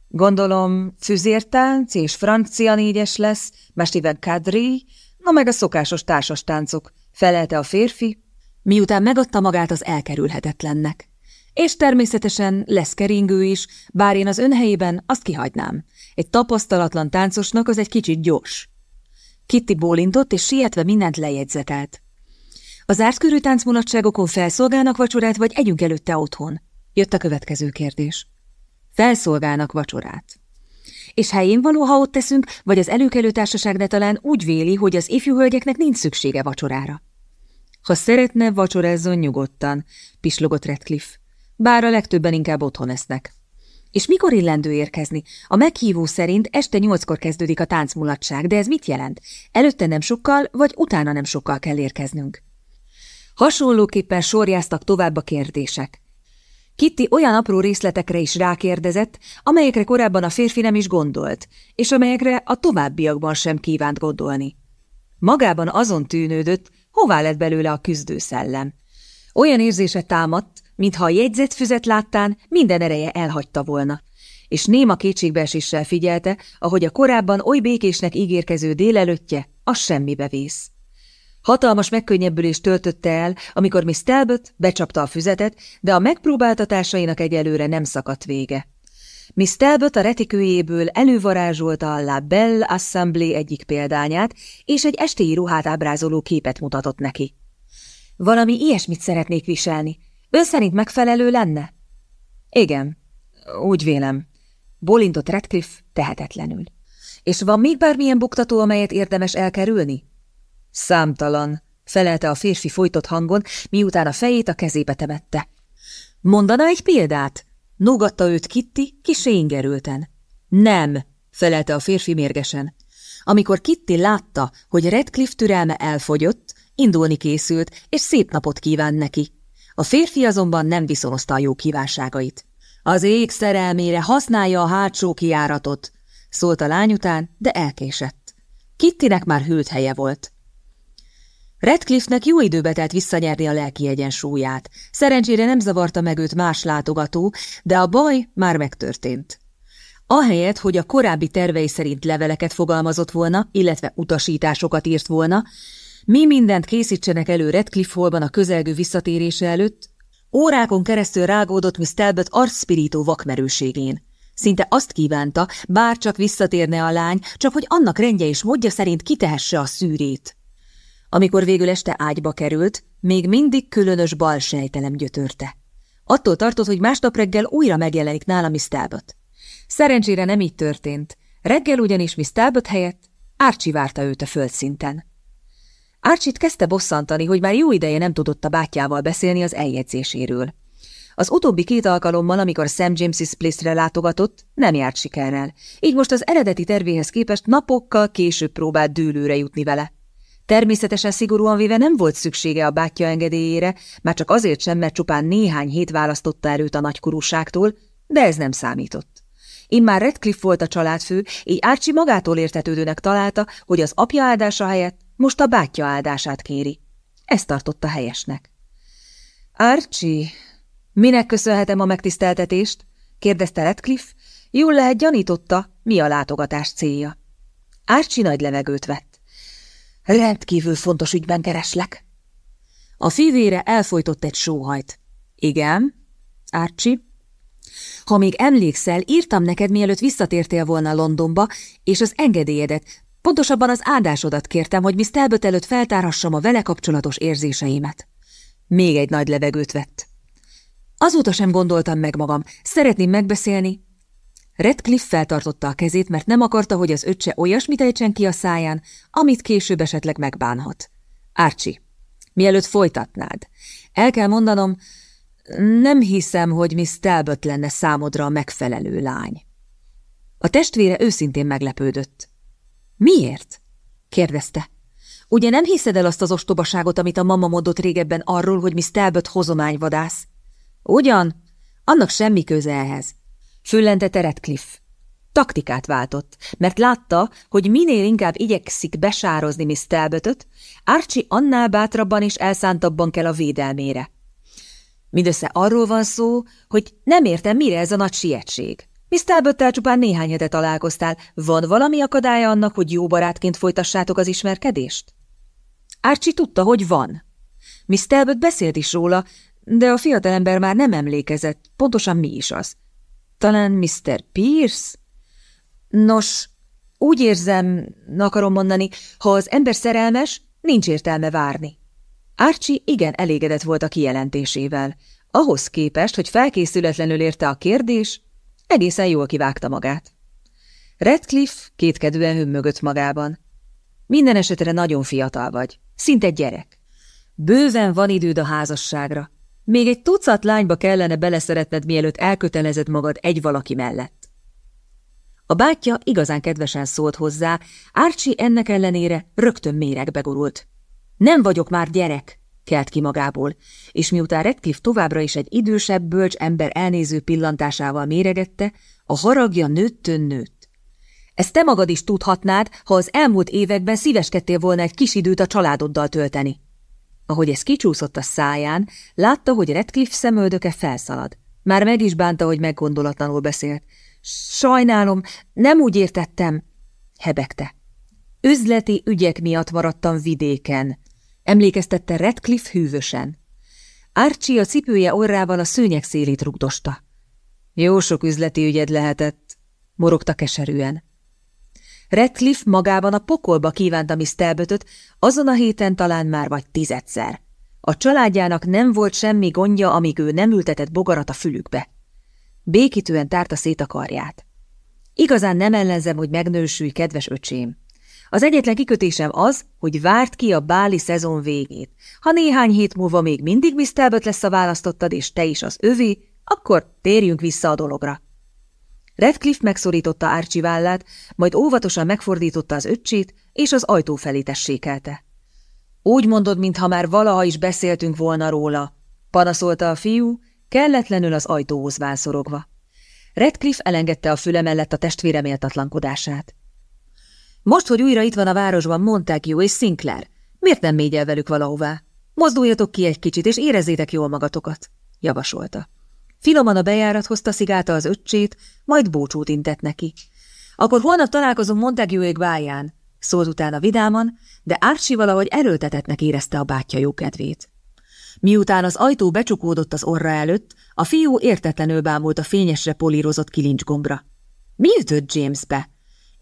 Gondolom, füzértánc és francia négyes lesz, mestiben kadri, na meg a szokásos társas táncok, felelte a férfi, miután megadta magát az elkerülhetetlennek. És természetesen lesz keringő is, bár én az ön helyében azt kihagynám. Egy tapasztalatlan táncosnak az egy kicsit gyors. Kitty bólintott, és sietve mindent lejegyzetelt. Az ártkörű táncmulatságokon felszolgálnak vacsorát, vagy együnk előtte otthon? Jött a következő kérdés. Felszolgálnak vacsorát. És helyén való, ha ott teszünk, vagy az előkelő társaság de talán úgy véli, hogy az ifjú hölgyeknek nincs szüksége vacsorára. Ha szeretne, vacsorázzon nyugodtan, pislogott Redcliffe. Bár a legtöbben inkább otthon esznek. És mikor illendő érkezni? A meghívó szerint este nyolckor kezdődik a táncmulatság, de ez mit jelent? Előtte nem sokkal, vagy utána nem sokkal kell érkeznünk? Hasonlóképpen sorjáztak tovább a kérdések. Kitty olyan apró részletekre is rákérdezett, amelyekre korábban a férfi nem is gondolt, és amelyekre a továbbiakban sem kívánt gondolni. Magában azon tűnődött, hová lett belőle a küzdőszellem. Olyan érzése támadt, mintha a jegyzetfüzet láttán minden ereje elhagyta volna, és néma kétségbeeséssel figyelte, ahogy a korábban oly békésnek ígérkező délelőttje, az semmibe vész. Hatalmas megkönnyebbülést töltötte el, amikor Miss Talbot becsapta a füzetet, de a megpróbáltatásainak egyelőre nem szakadt vége. Miss Talbot a retikőjéből elővarázsolta a La Belle Assemblée egyik példányát, és egy estéi ruhát ábrázoló képet mutatott neki. Valami ilyesmit szeretnék viselni. Ön szerint megfelelő lenne? Igen, úgy vélem. Bolintott Redcliffe tehetetlenül. És van még bármilyen buktató, amelyet érdemes elkerülni? Számtalan, felelte a férfi folytott hangon, miután a fejét a kezébe temette. Mondana egy példát? Nógatta őt Kitty, kisé. Nem, felelte a férfi mérgesen. Amikor Kitty látta, hogy Redcliffe türelme elfogyott, indulni készült, és szép napot kíván neki. A férfi azonban nem viszonozta a jó kívánságait. Az ég szerelmére használja a hátsó kiáratot, szólt a lány után, de elkésett. Kittinek már hűlt helye volt. Redcliffe-nek jó időbe telt visszanyerni a lelki egyensúlyát. Szerencsére nem zavarta meg őt más látogató, de a baj már megtörtént. Ahelyett, hogy a korábbi tervei szerint leveleket fogalmazott volna, illetve utasításokat írt volna, mi mindent készítsenek elő Redcliffe holban a közelgő visszatérése előtt, órákon keresztül rágódott Miss Talbot arcspirító vakmerőségén. Szinte azt kívánta, bár csak visszatérne a lány, csak hogy annak rendje és módja szerint kitehesse a szűrét. Amikor végül este ágyba került, még mindig különös bal sejtelem gyötörte. Attól tartott, hogy másnap reggel újra megjelenik nála Miss Talbot. Szerencsére nem így történt. Reggel ugyanis Miss Talbot helyett Árcsi várta őt a földszinten. Árcsit kezdte bosszantani, hogy már jó ideje nem tudott a bátyjával beszélni az eljegyzéséről. Az utóbbi két alkalommal, amikor Sam James's Place-re látogatott, nem járt sikerrel, így most az eredeti tervéhez képest napokkal később próbált dőlőre jutni vele. Természetesen szigorúan véve nem volt szüksége a bátyja engedélyére, már csak azért sem, mert csupán néhány hét választotta előtt a nagykorúságtól, de ez nem számított. Immár Redcliffe volt a családfő, így Archie magától értetődőnek találta, hogy az apja áldása helyett most a bátyja áldását kéri. Ezt tartotta helyesnek. Archie, minek köszönhetem a megtiszteltetést? kérdezte Redcliffe. Jól lehet gyanította, mi a látogatás célja. Archie nagy levegőt vett. Rendkívül fontos ügyben kereslek. A fivére elfolytott egy sóhajt. Igen, Árcsi. Ha még emlékszel, írtam neked, mielőtt visszatértél volna Londonba, és az engedélyedet, pontosabban az áldásodat kértem, hogy Miss Talbot előtt feltárhassam a vele kapcsolatos érzéseimet. Még egy nagy levegőt vett. Azóta sem gondoltam meg magam. Szeretném megbeszélni, Redcliffe feltartotta a kezét, mert nem akarta, hogy az öccse olyasmit ejtsen ki a száján, amit később esetleg megbánhat. Árcsi, mielőtt folytatnád, el kell mondanom, nem hiszem, hogy Miss Talbot lenne számodra a megfelelő lány. A testvére őszintén meglepődött. Miért? kérdezte. Ugye nem hiszed el azt az ostobaságot, amit a mama mondott régebben arról, hogy Miss Talbot hozományvadász? Ugyan, annak semmi köze ehhez. Füllentette Redcliffe. Taktikát váltott, mert látta, hogy minél inkább igyekszik besározni Miss Talbotot, Archie annál bátrabban és elszántabban kell a védelmére. Mindössze arról van szó, hogy nem értem, mire ez a nagy sietség. Miss Talbottel csupán néhány hete találkoztál. Van valami akadálya annak, hogy jó barátként folytassátok az ismerkedést? Archie tudta, hogy van. Miss Talbot beszélt is róla, de a fiatalember már nem emlékezett, pontosan mi is az. Talán Mr. Pierce? Nos, Úgy érzem, akarom mondani, ha az ember szerelmes, nincs értelme várni. Archie igen elégedett volt a kijelentésével. Ahhoz képest, hogy felkészületlenül érte a kérdés, egészen jól kivágta magát. Redcliffe kétkedően hömmögött magában. Minden esetre nagyon fiatal vagy, szinte gyerek. Bőven van időd a házasságra. Még egy tucat lányba kellene beleszeretned, mielőtt elkötelezed magad egy valaki mellett. A bátyja igazán kedvesen szólt hozzá, Árcsi ennek ellenére rögtön méregbe gurult. Nem vagyok már gyerek, kelt ki magából, és miután Redcliffe továbbra is egy idősebb, bölcs ember elnéző pillantásával méregette, a haragja nőttön nőtt. Ezt te magad is tudhatnád, ha az elmúlt években szíveskedtél volna egy kis időt a családoddal tölteni. Ahogy ez kicsúszott a száján, látta, hogy Redcliffe szemöldöke felszalad. Már meg is bánta, hogy meggondolatlanul beszélt. Sajnálom, nem úgy értettem, hebegte. Üzleti ügyek miatt maradtam vidéken, emlékeztette Redcliffe hűvösen. Archie a cipője orrával a szőnyek szélét rugdosta. Jó sok üzleti ügyed lehetett, morogta keserűen. Redcliffe magában a pokolba kívánta Miss Talbotot, azon a héten talán már vagy tizedszer. A családjának nem volt semmi gondja, amíg ő nem ültetett bogarat a fülükbe. Békítően tárta szét a karját. Igazán nem ellenzem, hogy megnősülj, kedves öcsém. Az egyetlen kikötésem az, hogy várt ki a báli szezon végét. Ha néhány hét múlva még mindig Miss Talbot lesz a választottad, és te is az övé, akkor térjünk vissza a dologra. Redcliffe megszorította Archie vállát, majd óvatosan megfordította az öccsét, és az ajtó felé tessékelte. Úgy mondod, mintha már valaha is beszéltünk volna róla, panaszolta a fiú, kelletlenül az ajtóhoz válszorogva. Redcliffe elengedte a füle mellett a testvére méltatlankodását. Most, hogy újra itt van a városban Montague és Sinclair, miért nem mégy el velük valahová? Mozduljatok ki egy kicsit, és érezzétek jól magatokat, javasolta. Finoman a bejárathoz taszigálta az öccsét, majd búcsút intett neki. Akkor holnap találkozunk Montague-ék báján, szólt utána vidáman, de Archie valahogy erőltetetnek érezte a bátyja jókedvét. Miután az ajtó becsukódott az orra előtt, a fiú értetlenül bámult a fényesre polírozott kilincsgombra. Mi ütött Jamesbe?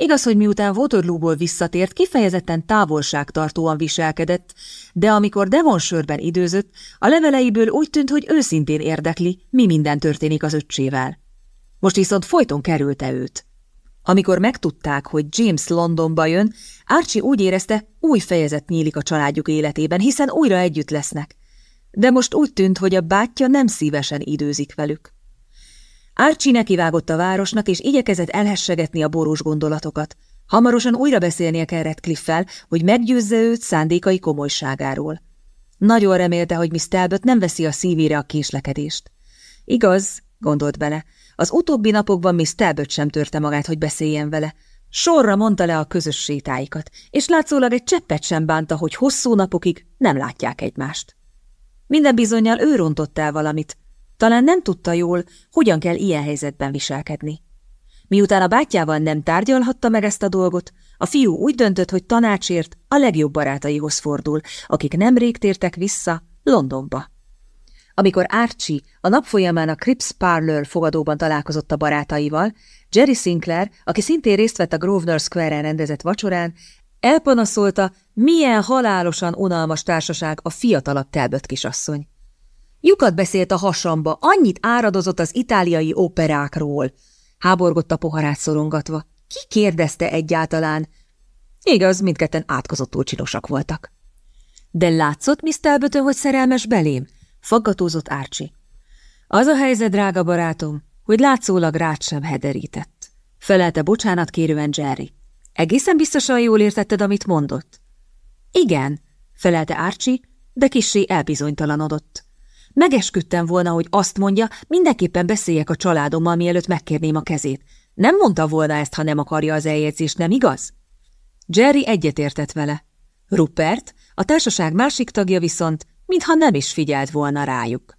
Igaz, hogy miután Waterloo-ból visszatért, kifejezetten távolságtartóan viselkedett, de amikor Devonshire-ben időzött, a leveleiből úgy tűnt, hogy őszintén érdekli, mi minden történik az öccsével. Most viszont folyton kerülte őt. Amikor megtudták, hogy James Londonba jön, Archie úgy érezte, új fejezet nyílik a családjuk életében, hiszen újra együtt lesznek. De most úgy tűnt, hogy a bátyja nem szívesen időzik velük. Archie nekivágott a városnak, és igyekezett elhessegetni a borús gondolatokat. Hamarosan újra beszélnie kell Redcliffe-fel, hogy meggyőzze őt szándékai komolyságáról. Nagyon remélte, hogy Miss Talbot nem veszi a szívére a késlekedést. Igaz, gondolt bele, az utóbbi napokban Miss Talbot sem törte magát, hogy beszéljen vele. Sorra mondta le a közös sétáikat, és látszólag egy cseppet sem bánta, hogy hosszú napokig nem látják egymást. Minden bizonyal ő rontott el valamit, talán nem tudta jól, hogyan kell ilyen helyzetben viselkedni. Miután a bátyjával nem tárgyalhatta meg ezt a dolgot, a fiú úgy döntött, hogy tanácsért a legjobb barátaihoz fordul, akik nemrég tértek vissza Londonba. Amikor Archie a nap folyamán a Crips Parlor fogadóban találkozott a barátaival, Jerry Sinclair, aki szintén részt vett a Grosvenor Square-en rendezett vacsorán, elpanaszolta, milyen halálosan unalmas társaság a fiatalabb telbött kisasszony. Lyukat beszélt a hasamba, annyit áradozott az itáliai operákról. Háborgott a poharát szorongatva. Ki kérdezte egyáltalán? Igaz, mindketten átkozottul csinosak voltak. De látszott, Miss Talboton, hogy szerelmes belém? Faggatózott Árcsi. Az a helyzet, drága barátom, hogy látszólag rád sem hederített. Felelte bocsánat kérően Jerry. Egészen biztosan jól értetted, amit mondott? Igen, felelte Árcsi, de kissé elbizonytalanodott. Megesküdtem volna, hogy azt mondja, mindenképpen beszéljek a családommal, mielőtt megkérném a kezét. Nem mondta volna ezt, ha nem akarja az eljegyzést, nem igaz? Jerry egyetértett vele. Rupert, a társaság másik tagja viszont, mintha nem is figyelt volna rájuk.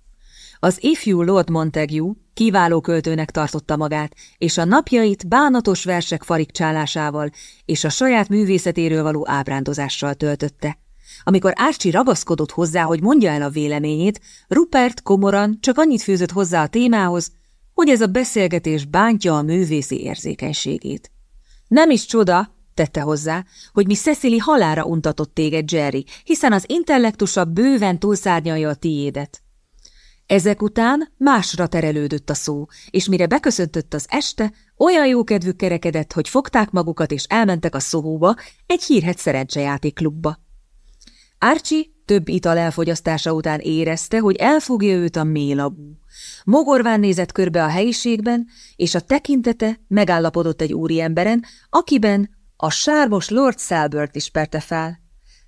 Az ifjú Lord Montague kiváló költőnek tartotta magát, és a napjait bánatos versek farigcsálásával és a saját művészetéről való ábrándozással töltötte. Amikor Archie ragaszkodott hozzá, hogy mondja el a véleményét, Rupert komoran csak annyit fűzött hozzá a témához, hogy ez a beszélgetés bántja a művészi érzékenységét. Nem is csoda, tette hozzá, hogy mi Cecily halára untatott téged, Jerry, hiszen az intellektusa bőven túlszárnyalja a tiédet. Ezek után másra terelődött a szó, és mire beköszöntött az este, olyan jó kedvük kerekedett, hogy fogták magukat és elmentek a szóhóba, egy hírhet szerencsejátékklubba. Archie több ital elfogyasztása után érezte, hogy elfogja őt a mélabú. Mogorván nézett körbe a helyiségben, és a tekintete megállapodott egy úriemberen, akiben a sármos Lord Selbert ismerte fel.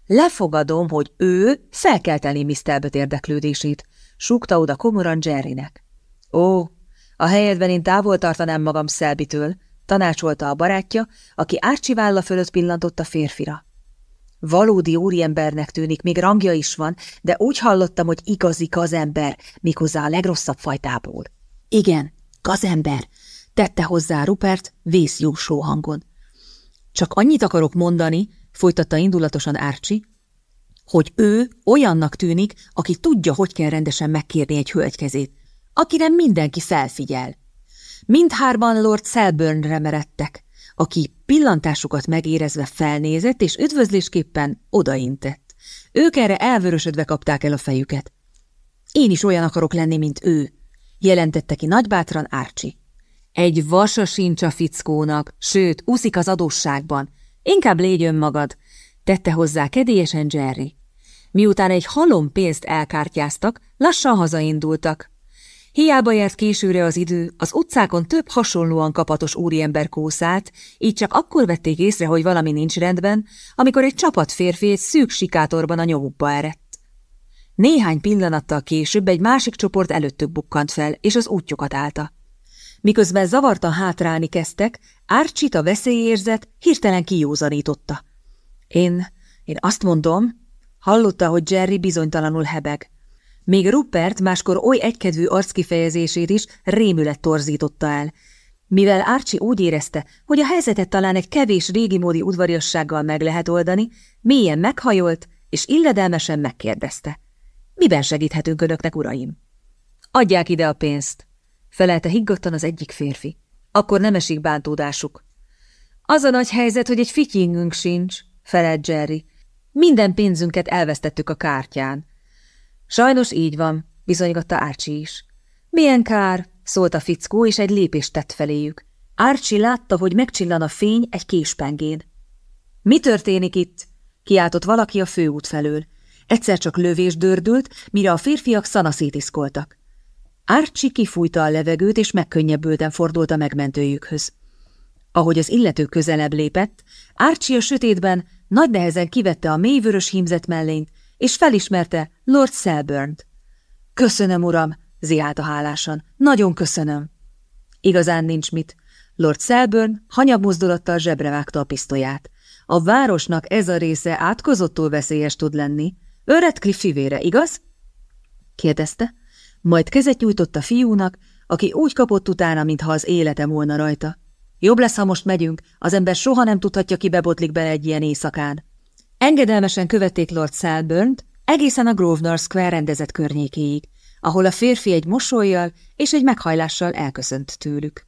Lefogadom, hogy ő felkelteni Miss Talbot érdeklődését, súgta oda komoran Jerrynek. Ó, a helyedben én távol tartanám magam Szelbitől, tanácsolta a barátja, aki Árcsi válla fölött pillantott a férfira. Valódi úriembernek tűnik, még rangja is van, de úgy hallottam, hogy igazi gazember, méghozzá a legrosszabb fajtából. Igen, gazember, tette hozzá Rupert vészjósó hangon. Csak annyit akarok mondani, folytatta indulatosan Árcsi, hogy ő olyannak tűnik, aki tudja, hogy kell rendesen megkérni egy hölgykezét, akire mindenki felfigyel. Mindhárman Lord Selburnre meredtek, aki pillantásukat megérezve felnézett, és üdvözlésképpen odaintett. Ők erre elvörösödve kapták el a fejüket. Én is olyan akarok lenni, mint ő, jelentette ki nagybátran Árcsi. Egy vasa sincs a fickónak, sőt, úszik az adósságban. Inkább légy önmagad, tette hozzá kedélyesen Jerry. Miután egy halom pénzt elkártyáztak, lassan hazaindultak. Hiába járt későre az idő, az utcákon több hasonlóan kapatos úriember kószált, így csak akkor vették észre, hogy valami nincs rendben, amikor egy csapat férfi szűk sikátorban a nyomukba erett. Néhány pillanattal később egy másik csoport előttük bukkant fel, és az útjukat állta. Miközben zavartan hátrálni kezdtek, Árcsit a veszélyérzet hirtelen kijózanította. Én, én azt mondom, hallotta, hogy Jerry bizonytalanul hebeg. Még Rupert máskor oly egykedvű arckifejezését is rémület torzította el, mivel Archie úgy érezte, hogy a helyzetet talán egy kevés régimódi udvariassággal meg lehet oldani, mélyen meghajolt, és illedelmesen megkérdezte. Miben segíthetünk önöknek, uraim? Adják ide a pénzt, felelte higgadtan az egyik férfi. Akkor nem esik bántódásuk. Az a nagy helyzet, hogy egy fityingünk sincs, felelt Jerry. Minden pénzünket elvesztettük a kártyán. Sajnos így van, bizonygatta Árcsi is. Milyen kár, szólt a fickó, és egy lépést tett feléjük. Árcsi látta, hogy megcsillan a fény egy késpengén. Mi történik itt? kiáltott valaki a főút felől. Egyszer csak lövés dördült, mire a férfiak szanaszétiszkoltak. Árcsi kifújta a levegőt, és megkönnyebbülten fordult a megmentőjükhöz. Ahogy az illető közelebb lépett, Árcsi a sötétben nagy nehezen kivette a mélyvörös hímzet mellényt, és felismerte Lord Selburn-t. Köszönöm, uram, ziálta hálásan. Nagyon köszönöm. Igazán nincs mit. Lord Selburn hanyag mozdulattal zsebre a pisztolyát. A városnak ez a része átkozottól veszélyes tud lenni. Redcliffe fivére, igaz? kérdezte, majd kezet nyújtott a fiúnak, aki úgy kapott utána, mintha az élete volna rajta. Jobb lesz, ha most megyünk, az ember soha nem tudhatja, ki bebotlik bele egy ilyen éjszakán. Engedelmesen követték Lord selburn egészen a Grosvenor Square rendezett környékéig, ahol a férfi egy mosolyjal és egy meghajlással elköszönt tőlük.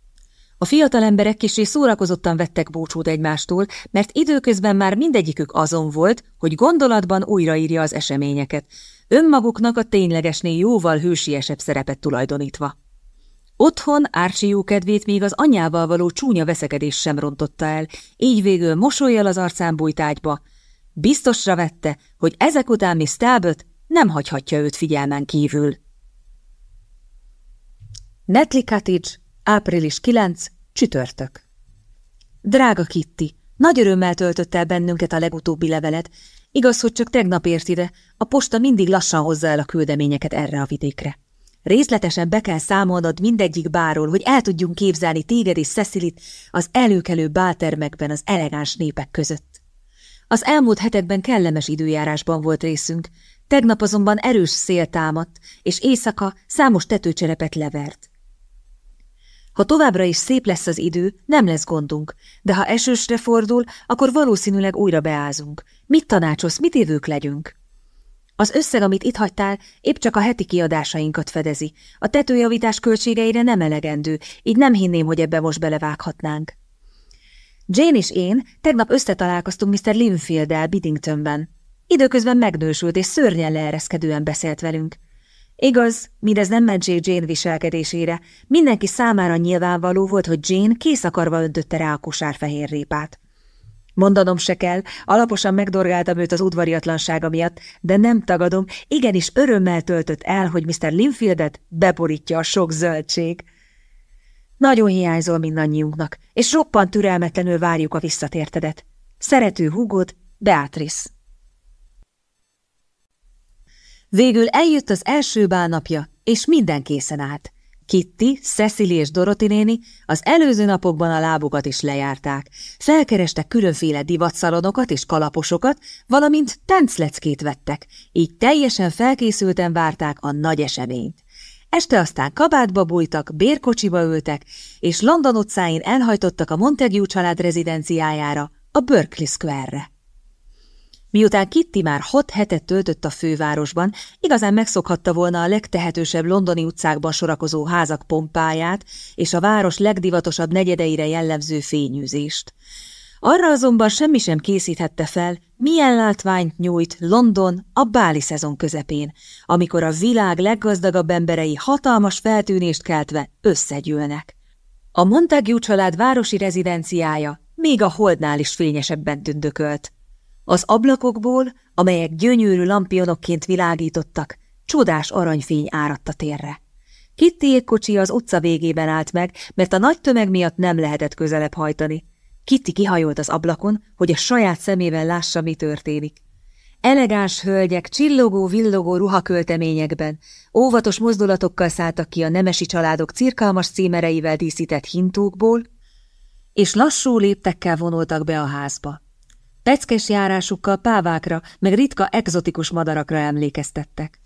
A fiatal emberek kisé szórakozottan vettek búcsút egymástól, mert időközben már mindegyikük azon volt, hogy gondolatban újraírja az eseményeket, önmaguknak a ténylegesnél jóval hősiesebb szerepet tulajdonítva. Otthon Árcsi jókedvét még az anyával való csúnya veszekedés sem rontotta el, így végül mosolyjal az arcán bújt Biztosra vette, hogy ezek után Miss Talbot nem hagyhatja őt figyelmen kívül. Netli Cottage, április 9, csütörtök. Drága Kitty, nagy örömmel töltött el bennünket a legutóbbi levelet. Igaz, hogy csak tegnap ért ide, a posta mindig lassan hozza el a küldeményeket erre a vidékre. Részletesen be kell számolnod mindegyik báról, hogy el tudjunk képzelni téged és Cecilit az előkelő báltermekben az elegáns népek között. Az elmúlt hetekben kellemes időjárásban volt részünk, tegnap azonban erős szél támadt, és éjszaka számos tetőcserepet levert. Ha továbbra is szép lesz az idő, nem lesz gondunk, de ha esősre fordul, akkor valószínűleg újra beázunk. Mit tanácsolsz, mit évők legyünk? Az összeg, amit itt hagytál, épp csak a heti kiadásainkat fedezi. A tetőjavítás költségeire nem elegendő, így nem hinném, hogy ebbe most belevághatnánk. Jane és én tegnap összetalálkoztunk Mr. Linfield-el Biddingtonben. Időközben megnősült és szörnyen leereszkedően beszélt velünk. Igaz, mindez nem ment J. Jane viselkedésére. Mindenki számára nyilvánvaló volt, hogy Jane kész akarva öntötte rá a kosár répát. Mondanom se kell, alaposan megdorgáltam őt az udvariatlansága miatt, de nem tagadom, igenis örömmel töltött el, hogy Mr. Linfieldet beborítja a sok zöldség. Nagyon hiányzol mindannyiunknak, és roppant türelmetlenül várjuk a visszatértedet. Szerető húgod, Beatrice. Végül eljött az első bálnapja, és minden készen állt. Kitty, Cecily és Dorothy néni az előző napokban a lábukat is lejárták. Felkerestek különféle divatszalonokat és kalaposokat, valamint táncleckét vettek, így teljesen felkészülten várták a nagy eseményt. Este aztán kabátba bújtak, bérkocsiba ültek, és London utcáin elhajtottak a Montague család rezidenciájára, a Berkeley Square-re. Miután Kitty már hat hetet töltött a fővárosban, igazán megszokhatta volna a legtehetősebb londoni utcákban sorakozó házak pompáját és a város legdivatosabb negyedeire jellemző fényűzést. Arra azonban semmi sem készíthette fel, milyen látványt nyújt London a báli szezon közepén, amikor a világ leggazdagabb emberei hatalmas feltűnést keltve összegyűlnek. A Montague család városi rezidenciája még a holdnál is fényesebben tündökölt. Az ablakokból, amelyek gyönyörű lampionokként világítottak, csodás aranyfény áradt a térre. Kitty kocsi az utca végében állt meg, mert a nagy tömeg miatt nem lehetett közelebb hajtani. Kitty kihajolt az ablakon, hogy a saját szemével lássa, mi történik. Elegáns hölgyek csillogó-villogó ruhakölteményekben, óvatos mozdulatokkal szálltak ki a nemesi családok cirkalmas címereivel díszített hintókból, és lassú léptekkel vonultak be a házba. Peckes járásukkal pávákra, meg ritka egzotikus madarakra emlékeztettek.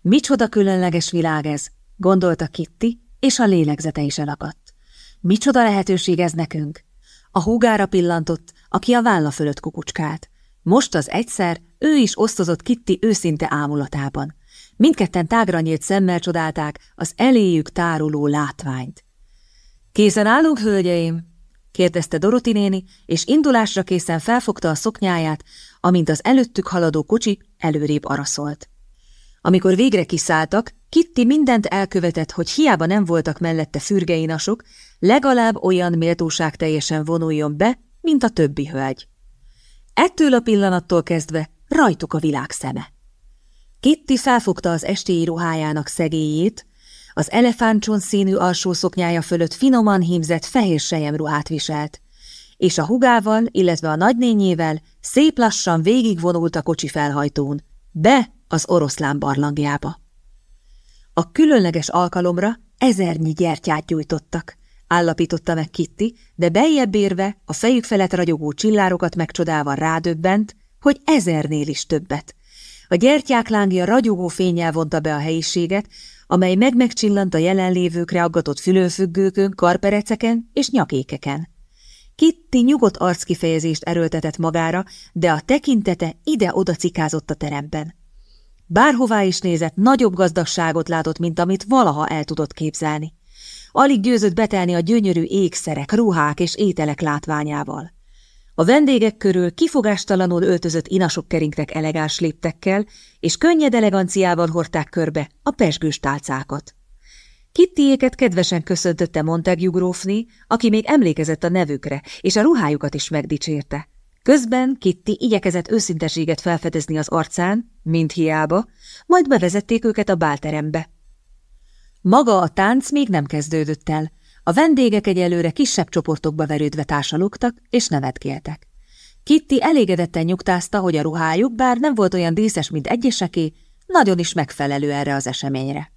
Micsoda különleges világ ez, gondolta Kitty, és a lélegzete is elakadt. Micsoda lehetőség ez nekünk? A húgára pillantott, aki a válla fölött kukucskált. Most az egyszer ő is osztozott Kitty őszinte ámulatában. Mindketten tágra nyílt szemmel csodálták az eléjük táruló látványt. Készen állunk, hölgyeim? kérdezte Doroti néni, és indulásra készen felfogta a szoknyáját, amint az előttük haladó kocsi előrébb araszolt. Amikor végre kiszálltak, Kitty mindent elkövetett, hogy hiába nem voltak mellette fürgeinasok, legalább olyan méltóság teljesen vonuljon be, mint a többi hölgy. Ettől a pillanattól kezdve rajtuk a világ szeme. Kitty felfogta az estéi ruhájának szegélyét, az elefántcsont színű alsó szoknyája fölött finoman hímzett fehér ruhát viselt, és a hugával, illetve a nagynényével szép lassan végigvonult a kocsi felhajtón, be az oroszlán barlangjába. A különleges alkalomra ezernyi gyertyát gyújtottak, állapította meg Kitty, de beljebb érve, a fejük felett ragyogó csillárokat megcsodálva rádöbbent, hogy ezernél is többet. A gyertyák lángja ragyogó fényel vonta be a helyiséget, amely meg-megcsillant a jelenlévőkre aggatott fülőfüggőkön, karpereceken és nyakékeken. Kitty nyugodt arckifejezést erőltetett magára, de a tekintete ide-oda cikázott a teremben. Bárhová is nézett, nagyobb gazdagságot látott, mint amit valaha el tudott képzelni. Alig győzött betelni a gyönyörű ékszerek, ruhák és ételek látványával. A vendégek körül kifogástalanul öltözött inasok keringtek elegáns léptekkel, és könnyed eleganciával hordták körbe a pesgős tálcákat. Kittiéket kedvesen köszöntötte Montague aki még emlékezett a nevükre, és a ruhájukat is megdicsérte. Közben Kitty igyekezett őszinteséget felfedezni az arcán, mint hiába, majd bevezették őket a bálterembe. Maga a tánc még nem kezdődött el, a vendégek egyelőre kisebb csoportokba verődve társalogtak és nevetkéltek. Kitty elégedetten nyugtázta, hogy a ruhájuk, bár nem volt olyan díszes, mint egyeseké, nagyon is megfelelő erre az eseményre.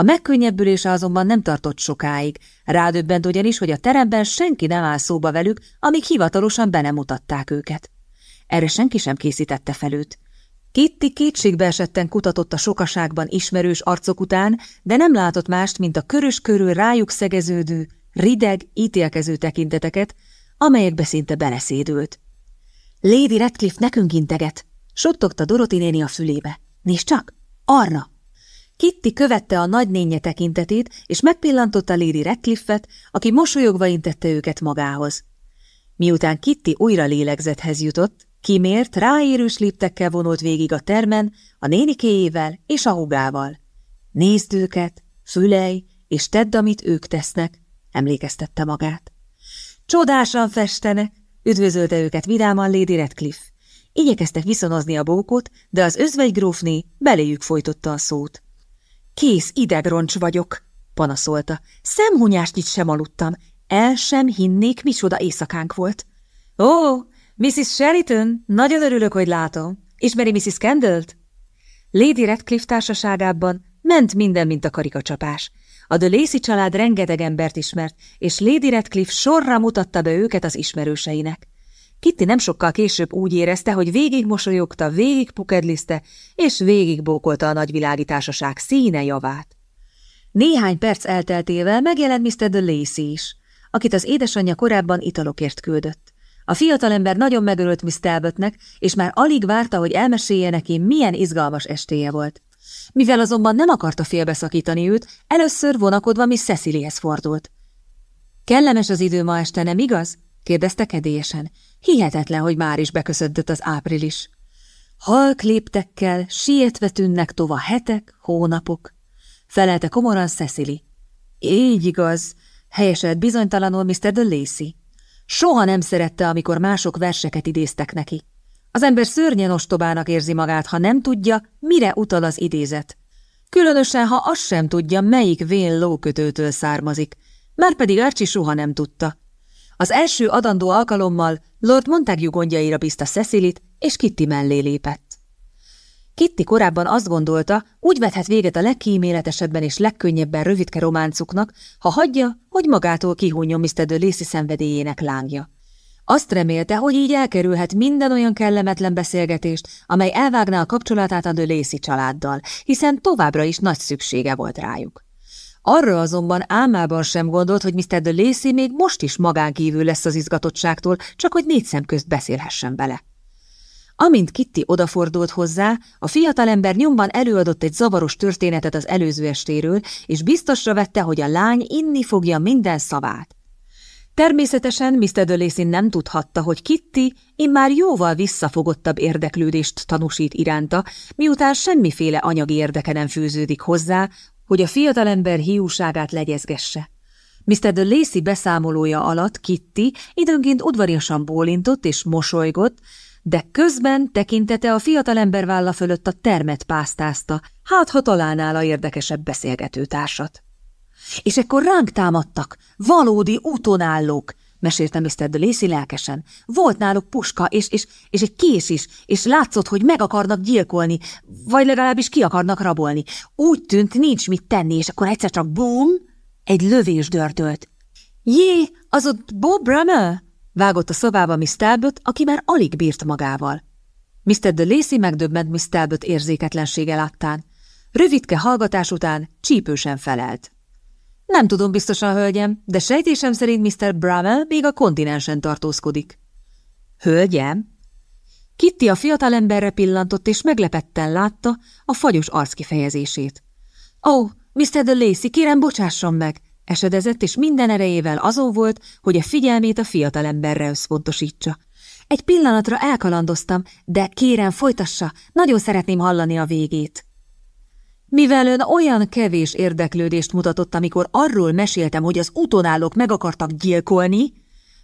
A megkönnyebbülése azonban nem tartott sokáig, rádöbbent ugyanis, hogy a teremben senki nem áll szóba velük, amíg hivatalosan be nem mutatták őket. Erre senki sem készítette fel őt. Kitty kétségbe esetten kutatott a sokaságban ismerős arcok után, de nem látott mást, mint a körös körül rájuk szegeződő, rideg, ítélkező tekinteteket, amelyekbe szinte beleszédült. Lady Redcliffe nekünk integet, suttogta Doroti néni a fülébe. Nézd csak, arra! Kitty követte a nagynénye tekintetét, és megpillantotta Lady Redcliffe-et, aki mosolyogva intette őket magához. Miután Kitty újra lélegzethez jutott, kimért, ráérős léptekkel vonult végig a termen, a nénikéjével és a hugával. Nézd őket, fülej, és tedd, amit ők tesznek, emlékeztette magát. Csodásan festenek, üdvözölte őket vidáman Lady Redcliffe. Igyekeztek viszonozni a bókot, de az özvegygrófné beléjük folytotta a szót. Kész idegroncs vagyok, panaszolta. Szemhunyást sem aludtam, el sem hinnék, micsoda éjszakánk volt. Ó, Mrs. Sheriton, nagyon örülök, hogy látom. Ismeri Mrs. Kendall-t? Lady Redcliffe társaságában ment minden, mint a karikacsapás. A de Lacey család rengeteg embert ismert, és Lady Redcliffe sorra mutatta be őket az ismerőseinek. Kitty nem sokkal később úgy érezte, hogy végig mosolyogta, végig pukedliszte, és végig bókolta a nagyvilági társaság színe javát. Néhány perc elteltével megjelent Mr. de Lacey is, akit az édesanyja korábban italokért küldött. A fiatalember nagyon megörült Miss Talbotnek, és már alig várta, hogy elmesélje neki, milyen izgalmas estéje volt. Mivel azonban nem akarta félbeszakítani őt, először vonakodva Miss Cecilyhez fordult. Kellemes az idő ma este, nem igaz? Kérdezte kedélyesen. Hihetetlen, hogy már is beköszöntött az április. Halk léptekkel, sietve tűnnek tova hetek, hónapok. Felelte komoran Cecily. Így igaz, helyeselt bizonytalanul Mr. de Lacey. Soha nem szerette, amikor mások verseket idéztek neki. Az ember szörnyen ostobának érzi magát, ha nem tudja, mire utal az idézet. Különösen, ha azt sem tudja, melyik vén lókötőtől származik, már pedig Archie soha nem tudta. Az első adandó alkalommal Lord Montague gondjaira bízta Cecilit, és Kitty mellé lépett. Kitty korábban azt gondolta, úgy vethet véget a legkíméletesebben és legkönnyebben rövidke románcuknak, ha hagyja, hogy magától kihúnyjon Mr. de Lacey szenvedélyének lángja. Azt remélte, hogy így elkerülhet minden olyan kellemetlen beszélgetést, amely elvágná a kapcsolatát a de Lacey családdal, hiszen továbbra is nagy szüksége volt rájuk. Arra azonban álmában sem gondolt, hogy Mr. de Lacey még most is magán kívül lesz az izgatottságtól, csak hogy négy szem közt beszélhessen vele. Amint Kitty odafordult hozzá, a fiatalember nyomban előadott egy zavaros történetet az előző estéről, és biztosra vette, hogy a lány inni fogja minden szavát. Természetesen Mr. Dölészin nem tudhatta, hogy Kitty immár jóval visszafogottabb érdeklődést tanúsít iránta, miután semmiféle anyagi érdeke nem fűződik hozzá, hogy a fiatalember hiúságát legyezgesse. Mr. de Lacey beszámolója alatt Kitty időnként udvariasan bólintott és mosolygott, de közben tekintete a fiatalember válla fölött a termet pásztázta, hát ha találnál a érdekesebb beszélgetőtársat. És ekkor ránk támadtak, valódi útonállók, mesélte Mr. de Lacey lelkesen. Volt náluk puska, és, és, és egy kés is, és látszott, hogy meg akarnak gyilkolni, vagy legalábbis ki akarnak rabolni. Úgy tűnt, nincs mit tenni, és akkor egyszer csak bum, egy lövés dörtölt. Jé, az ott Bob Brummer? Vágott a szobába Miss Talbot, aki már alig bírt magával. Mr. de Lacey megdöbbent Miss Talbot érzéketlensége láttán. Rövidke hallgatás után csípősen felelt. Nem tudom biztosan, hölgyem, de sejtésem szerint Mr. Bramwell még a kontinensen tartózkodik. Hölgyem? Kitty a fiatalemberre pillantott, és meglepetten látta a fagyos arckifejezését. Ó, oh, Mr. de Lacey, kérem, bocsásson meg! Esedezett, és minden erejével azon volt, hogy a figyelmét a fiatalemberre összpontosítsa. Egy pillanatra elkalandoztam, de kérem, folytassa, nagyon szeretném hallani a végét. Mivel ön olyan kevés érdeklődést mutatott, amikor arról meséltem, hogy az utonállók meg akartak gyilkolni,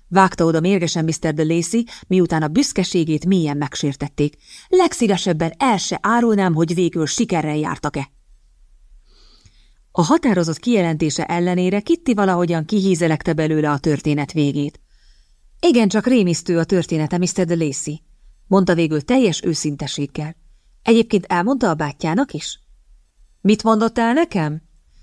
vágta oda mérgesen Mr. de Lacey, miután a büszkeségét mélyen megsértették. Legszívesebben el se árulnám, hogy végül sikerrel jártak-e. A határozott kijelentése ellenére Kitty valahogyan kihízelekte belőle a történet végét. Igen, csak rémisztő a története, Mr. de Lacey, mondta végül teljes őszinteséggel. Egyébként elmondta a bátyjának is? Mit mondott el nekem?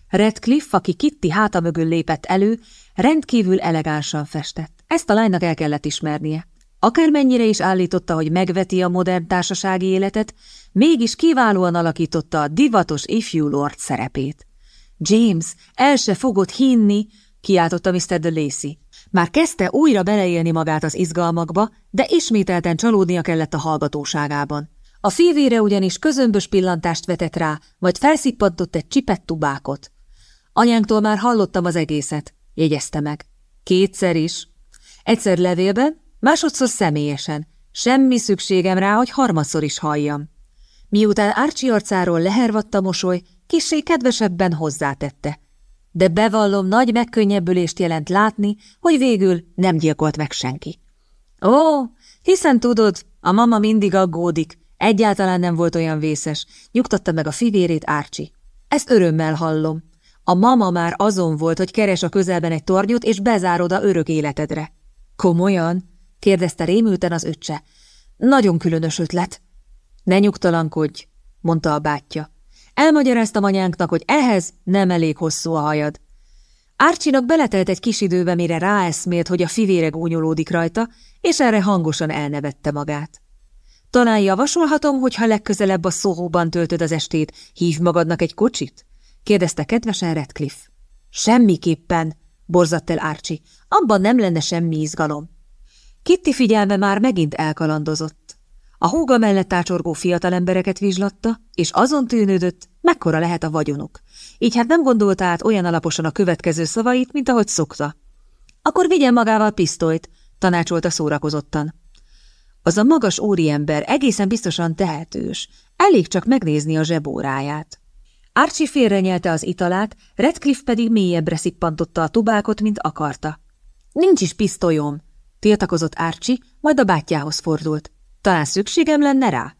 Redcliffe, aki Kitty háta mögül lépett elő, rendkívül elegánsan festett. Ezt a lánynak el kellett ismernie. Akármennyire is állította, hogy megveti a modern társasági életet, mégis kiválóan alakította a divatos ifjú lord szerepét. James, el se fogod hinni, kiáltotta Mr. de Lacey. Már kezdte újra beleélni magát az izgalmakba, de ismételten csalódnia kellett a hallgatóságában. A fívére ugyanis közömbös pillantást vetett rá, vagy felszippantott egy csipett tubákot. Anyánktól már hallottam az egészet, jegyezte meg. Kétszer is. Egyszer levélben, másodszor személyesen. Semmi szükségem rá, hogy harmadszor is halljam. Miután Árcsi arcáról lehervadt a mosoly, kissé kedvesebben hozzátette. De bevallom, nagy megkönnyebbülést jelent látni, hogy végül nem gyilkolt meg senki. Ó, hiszen tudod, a mama mindig aggódik. Egyáltalán nem volt olyan vészes, nyugtatta meg a fivérét Árcsi. Ezt örömmel hallom. A mama már azon volt, hogy keres a közelben egy tornyot, és bezárod a örök életedre. Komolyan? kérdezte rémülten az öccse. Nagyon különös ötlet. Ne nyugtalankodj, mondta a bátyja. Elmagyaráztam anyánknak, hogy ehhez nem elég hosszú a hajad. Árcsinak beletelt egy kis időbe, mire ráeszmélt, hogy a fivére gúnyolódik rajta, és erre hangosan elnevette magát. Talán javasolhatom, hogy ha legközelebb a szóhóban töltöd az estét, hív magadnak egy kocsit? kérdezte kedvesen Redcliffe. Semmiképpen, borzadt el Árcsi, abban nem lenne semmi izgalom. Kitty figyelme már megint elkalandozott. A húga mellett ácsorgó fiatalembereket vizslatta, és azon tűnődött, mekkora lehet a vagyonuk. Így hát nem gondolta át olyan alaposan a következő szavait, mint ahogy szokta. Akkor vigyen magával pisztolyt, tanácsolta szórakozottan. Az a magas óriember egészen biztosan tehetős, elég csak megnézni a zsebóráját. Archie félrenyelte az italát, Redcliffe pedig mélyebbre szippantotta a tubákot, mint akarta. Nincs is pisztolyom, tiltakozott Archie, majd a bátyjához fordult. Talán szükségem lenne rá?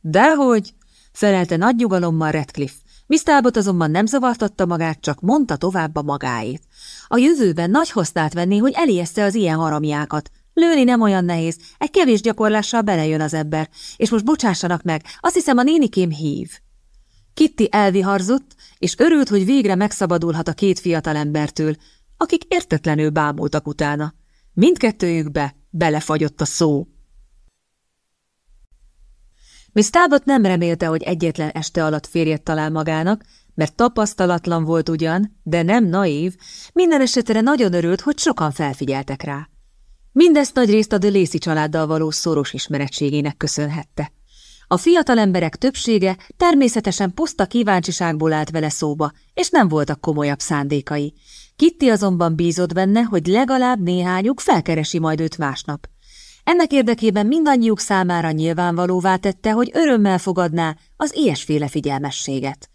Dehogy, felelte nagy nyugalommal Redcliffe. Miss Talbot azonban nem zavartatta magát, csak mondta tovább a magáét. A jövőben nagy hasznát venni, hogy elijeszte az ilyen haramjákat. Lőni nem olyan nehéz, egy kevés gyakorlással belejön az ember, és most bocsássanak meg, azt hiszem a nénikém hív. Kitty elviharzott, és örült, hogy végre megszabadulhat a két fiatalembertől, akik értetlenül bámultak utána. Mindkettőjükbe belefagyott a szó. Miss Talbot nem remélte, hogy egyetlen este alatt férjet talál magának, mert tapasztalatlan volt ugyan, de nem naív, minden esetre nagyon örült, hogy sokan felfigyeltek rá. Mindezt nagyrészt a Delészi családdal való szoros ismerettségének köszönhette. A fiatal emberek többsége természetesen puszta kíváncsiságból állt vele szóba, és nem voltak komolyabb szándékai. Kitty azonban bízott benne, hogy legalább néhányuk felkeresi majd őt másnap. Ennek érdekében mindannyiuk számára nyilvánvalóvá tette, hogy örömmel fogadná az ilyesféle figyelmességet.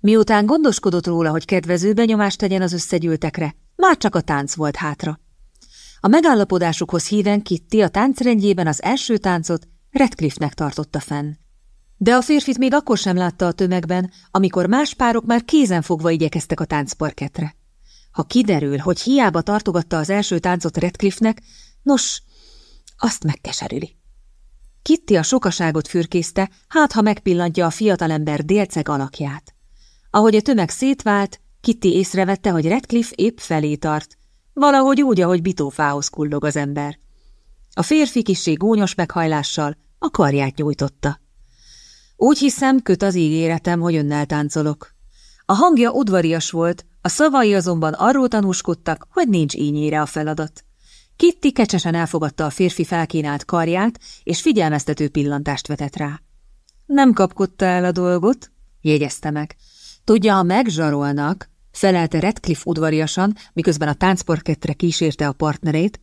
Miután gondoskodott róla, hogy kedvező benyomást tegyen az összegyűltekre, már csak a tánc volt hátra. A megállapodásukhoz híven Kitty a táncrendjében az első táncot Redcliffe-nek tartotta fenn. De a férfit még akkor sem látta a tömegben, amikor más párok már kézenfogva igyekeztek a táncparketre. Ha kiderül, hogy hiába tartogatta az első táncot Redcliffe-nek, nos, azt megkeserüli. Kitty a sokaságot fürkészte, hát ha megpillantja a fiatalember délceg alakját. Ahogy a tömeg szétvált, Kitty észrevette, hogy Redcliffe épp felé tart, valahogy úgy, ahogy bitófához kullog az ember. A férfi kissé gónyos meghajlással a karját nyújtotta. Úgy hiszem, köt az ígéretem, hogy önnel táncolok. A hangja udvarias volt, a szavai azonban arról tanúskodtak, hogy nincs ínyére a feladat. Kitty kecsesen elfogadta a férfi felkínált karját, és figyelmeztető pillantást vetett rá. Nem kapkodta el a dolgot, jegyezte meg. Tudja, ha megzsarolnak, felelte Redcliffe udvariasan, miközben a táncparkettre kísérte a partnerét,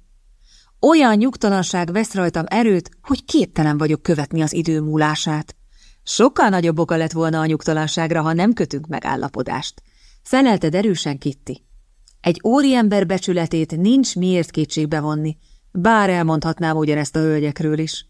olyan nyugtalanság vesz rajtam erőt, hogy képtelen vagyok követni az idő múlását. Sokkal nagyobb oka lett volna a nyugtalanságra, ha nem kötünk megállapodást. Felelted erősen, Kitty. Egy óriember becsületét nincs miért kétségbe vonni, bár elmondhatnám ugyanezt a hölgyekről is.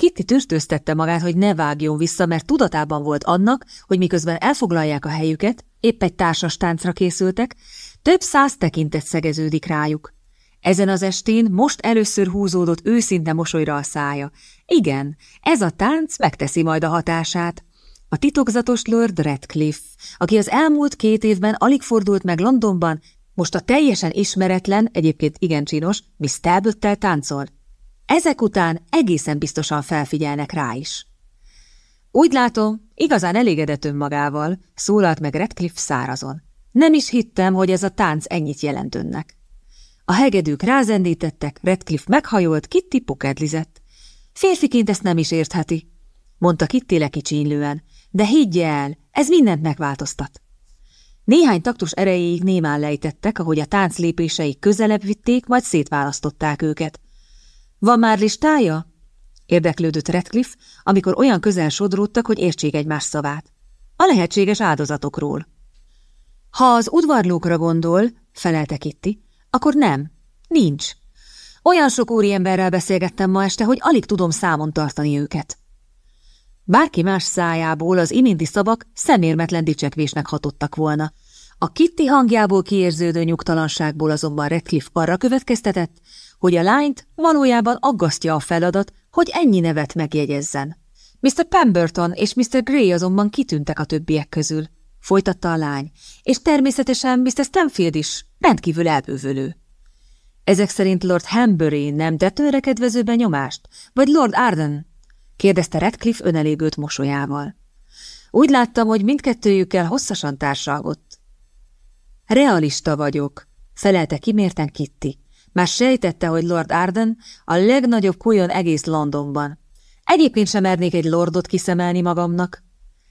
Kitty tűztőztette magát, hogy ne vágjon vissza, mert tudatában volt annak, hogy miközben elfoglalják a helyüket, épp egy társas táncra készültek, több száz tekintet szegeződik rájuk. Ezen az estén most először húzódott őszinte mosolyra a szája. Igen, ez a tánc megteszi majd a hatását. A titokzatos Lord Redcliffe, aki az elmúlt két évben alig fordult meg Londonban, most a teljesen ismeretlen, egyébként igen csinos, Miss talbot táncol. Ezek után egészen biztosan felfigyelnek rá is. Úgy látom, igazán elégedett önmagával, szólalt meg Redcliffe szárazon. Nem is hittem, hogy ez a tánc ennyit jelent önnek. A hegedűk rázendítettek, Redcliffe meghajolt, Kitty pokedlizett. Férfiként ezt nem is értheti, mondta Kitty lekicsínlően, de higgye el, ez mindent megváltoztat. Néhány taktus erejéig némán lejtettek, ahogy a tánc lépései közelebb vitték, majd szétválasztották őket. Van már listája? Érdeklődött Redcliffe, amikor olyan közel sodródtak, hogy értsék egymás szavát. A lehetséges áldozatokról. Ha az udvarlókra gondol, felelte Kitty, akkor nem, nincs. Olyan sok úriemberrel beszélgettem ma este, hogy alig tudom számon tartani őket. Bárki más szájából az iminti szavak szemérmetlen dicsekvésnek hatottak volna. A Kitty hangjából kiérződő nyugtalanságból azonban Redcliffe arra következtetett, hogy a lányt valójában aggasztja a feladat, hogy ennyi nevet megjegyezzen. Mr. Pemberton és Mr. Gray azonban kitűntek a többiek közül, folytatta a lány, és természetesen Mr. Stanfield is rendkívül elbővölő. Ezek szerint Lord Hambury nem tett önre kedvező benyomást, vagy Lord Arden? kérdezte Redcliffe önelégült mosolyával. Úgy láttam, hogy mindkettőjükkel hosszasan társalgott. Realista vagyok, felelte kimérten Kitty. Már sejtette, hogy Lord Arden a legnagyobb kujon egész Londonban. Egyébként sem mernék egy lordot kiszemelni magamnak.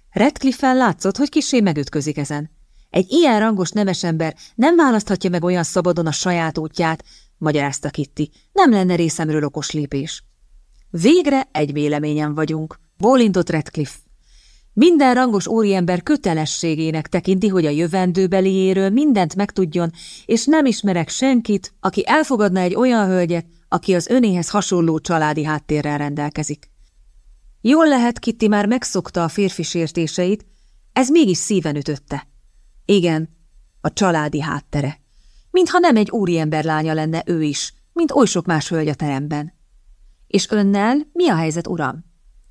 Redcliffe-en látszott, hogy kisé megütközik ezen. Egy ilyen rangos nemesember nem választhatja meg olyan szabadon a saját útját, magyarázta Kitty. Nem lenne részemről okos lépés. Végre egy véleményen vagyunk, bólintott Redcliffe. Minden rangos óriember kötelességének tekinti, hogy a jövendőbeliéről mindent megtudjon, és nem ismerek senkit, aki elfogadna egy olyan hölgyet, aki az önéhez hasonló családi háttérrel rendelkezik. Jól lehet, Kitty már megszokta a férfi sértéseit, ez mégis szíven ütötte. Igen, a családi háttere. Mintha nem egy úriember lánya lenne ő is, mint oly sok más hölgy a teremben. És önnel mi a helyzet, uram?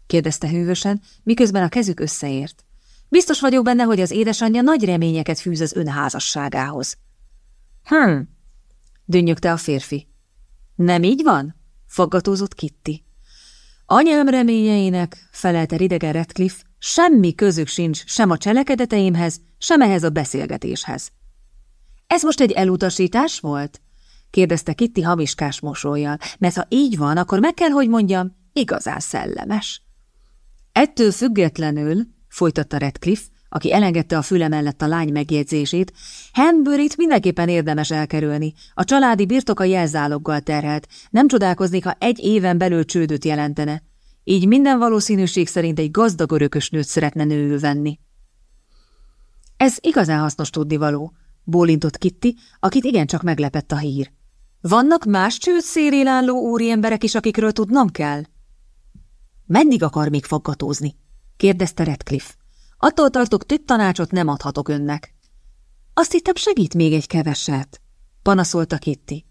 Kérdezte hűvösen, miközben a kezük összeért. Biztos vagyok benne, hogy az édesanyja nagy reményeket fűz az ön házasságához. Hm, dünnyögte a férfi. Nem így van? faggatózott Kitty. Anyám reményeinek, felelte ridegen Redcliffe, semmi közük sincs sem a cselekedeteimhez, sem ehhez a beszélgetéshez. Ez most egy elutasítás volt? kérdezte Kitty hamiskás mosolyjal, mert ha így van, akkor meg kell, hogy mondjam, igazán szellemes. Ettől függetlenül, folytatta Redcliffe, aki elengedte a füle mellett a lány megjegyzését, Hanbury-t mindenképpen érdemes elkerülni. A családi birtoka jelzáloggal terhelt. Nem csodálkoznék, ha egy éven belül csődöt jelentene. Így minden valószínűség szerint egy gazdag örökös nőt szeretne nőül venni. Ez igazán hasznos tudnivaló, bólintott Kitty, akit igencsak meglepett a hír. Vannak más csőd szélén álló úriemberek is, akikről tudnom kell? Meddig akar még faggatózni? kérdezte Redcliffe. Attól tartok, több tanácsot nem adhatok önnek. Azt hittem segít még egy keveset, panaszolta Kitty.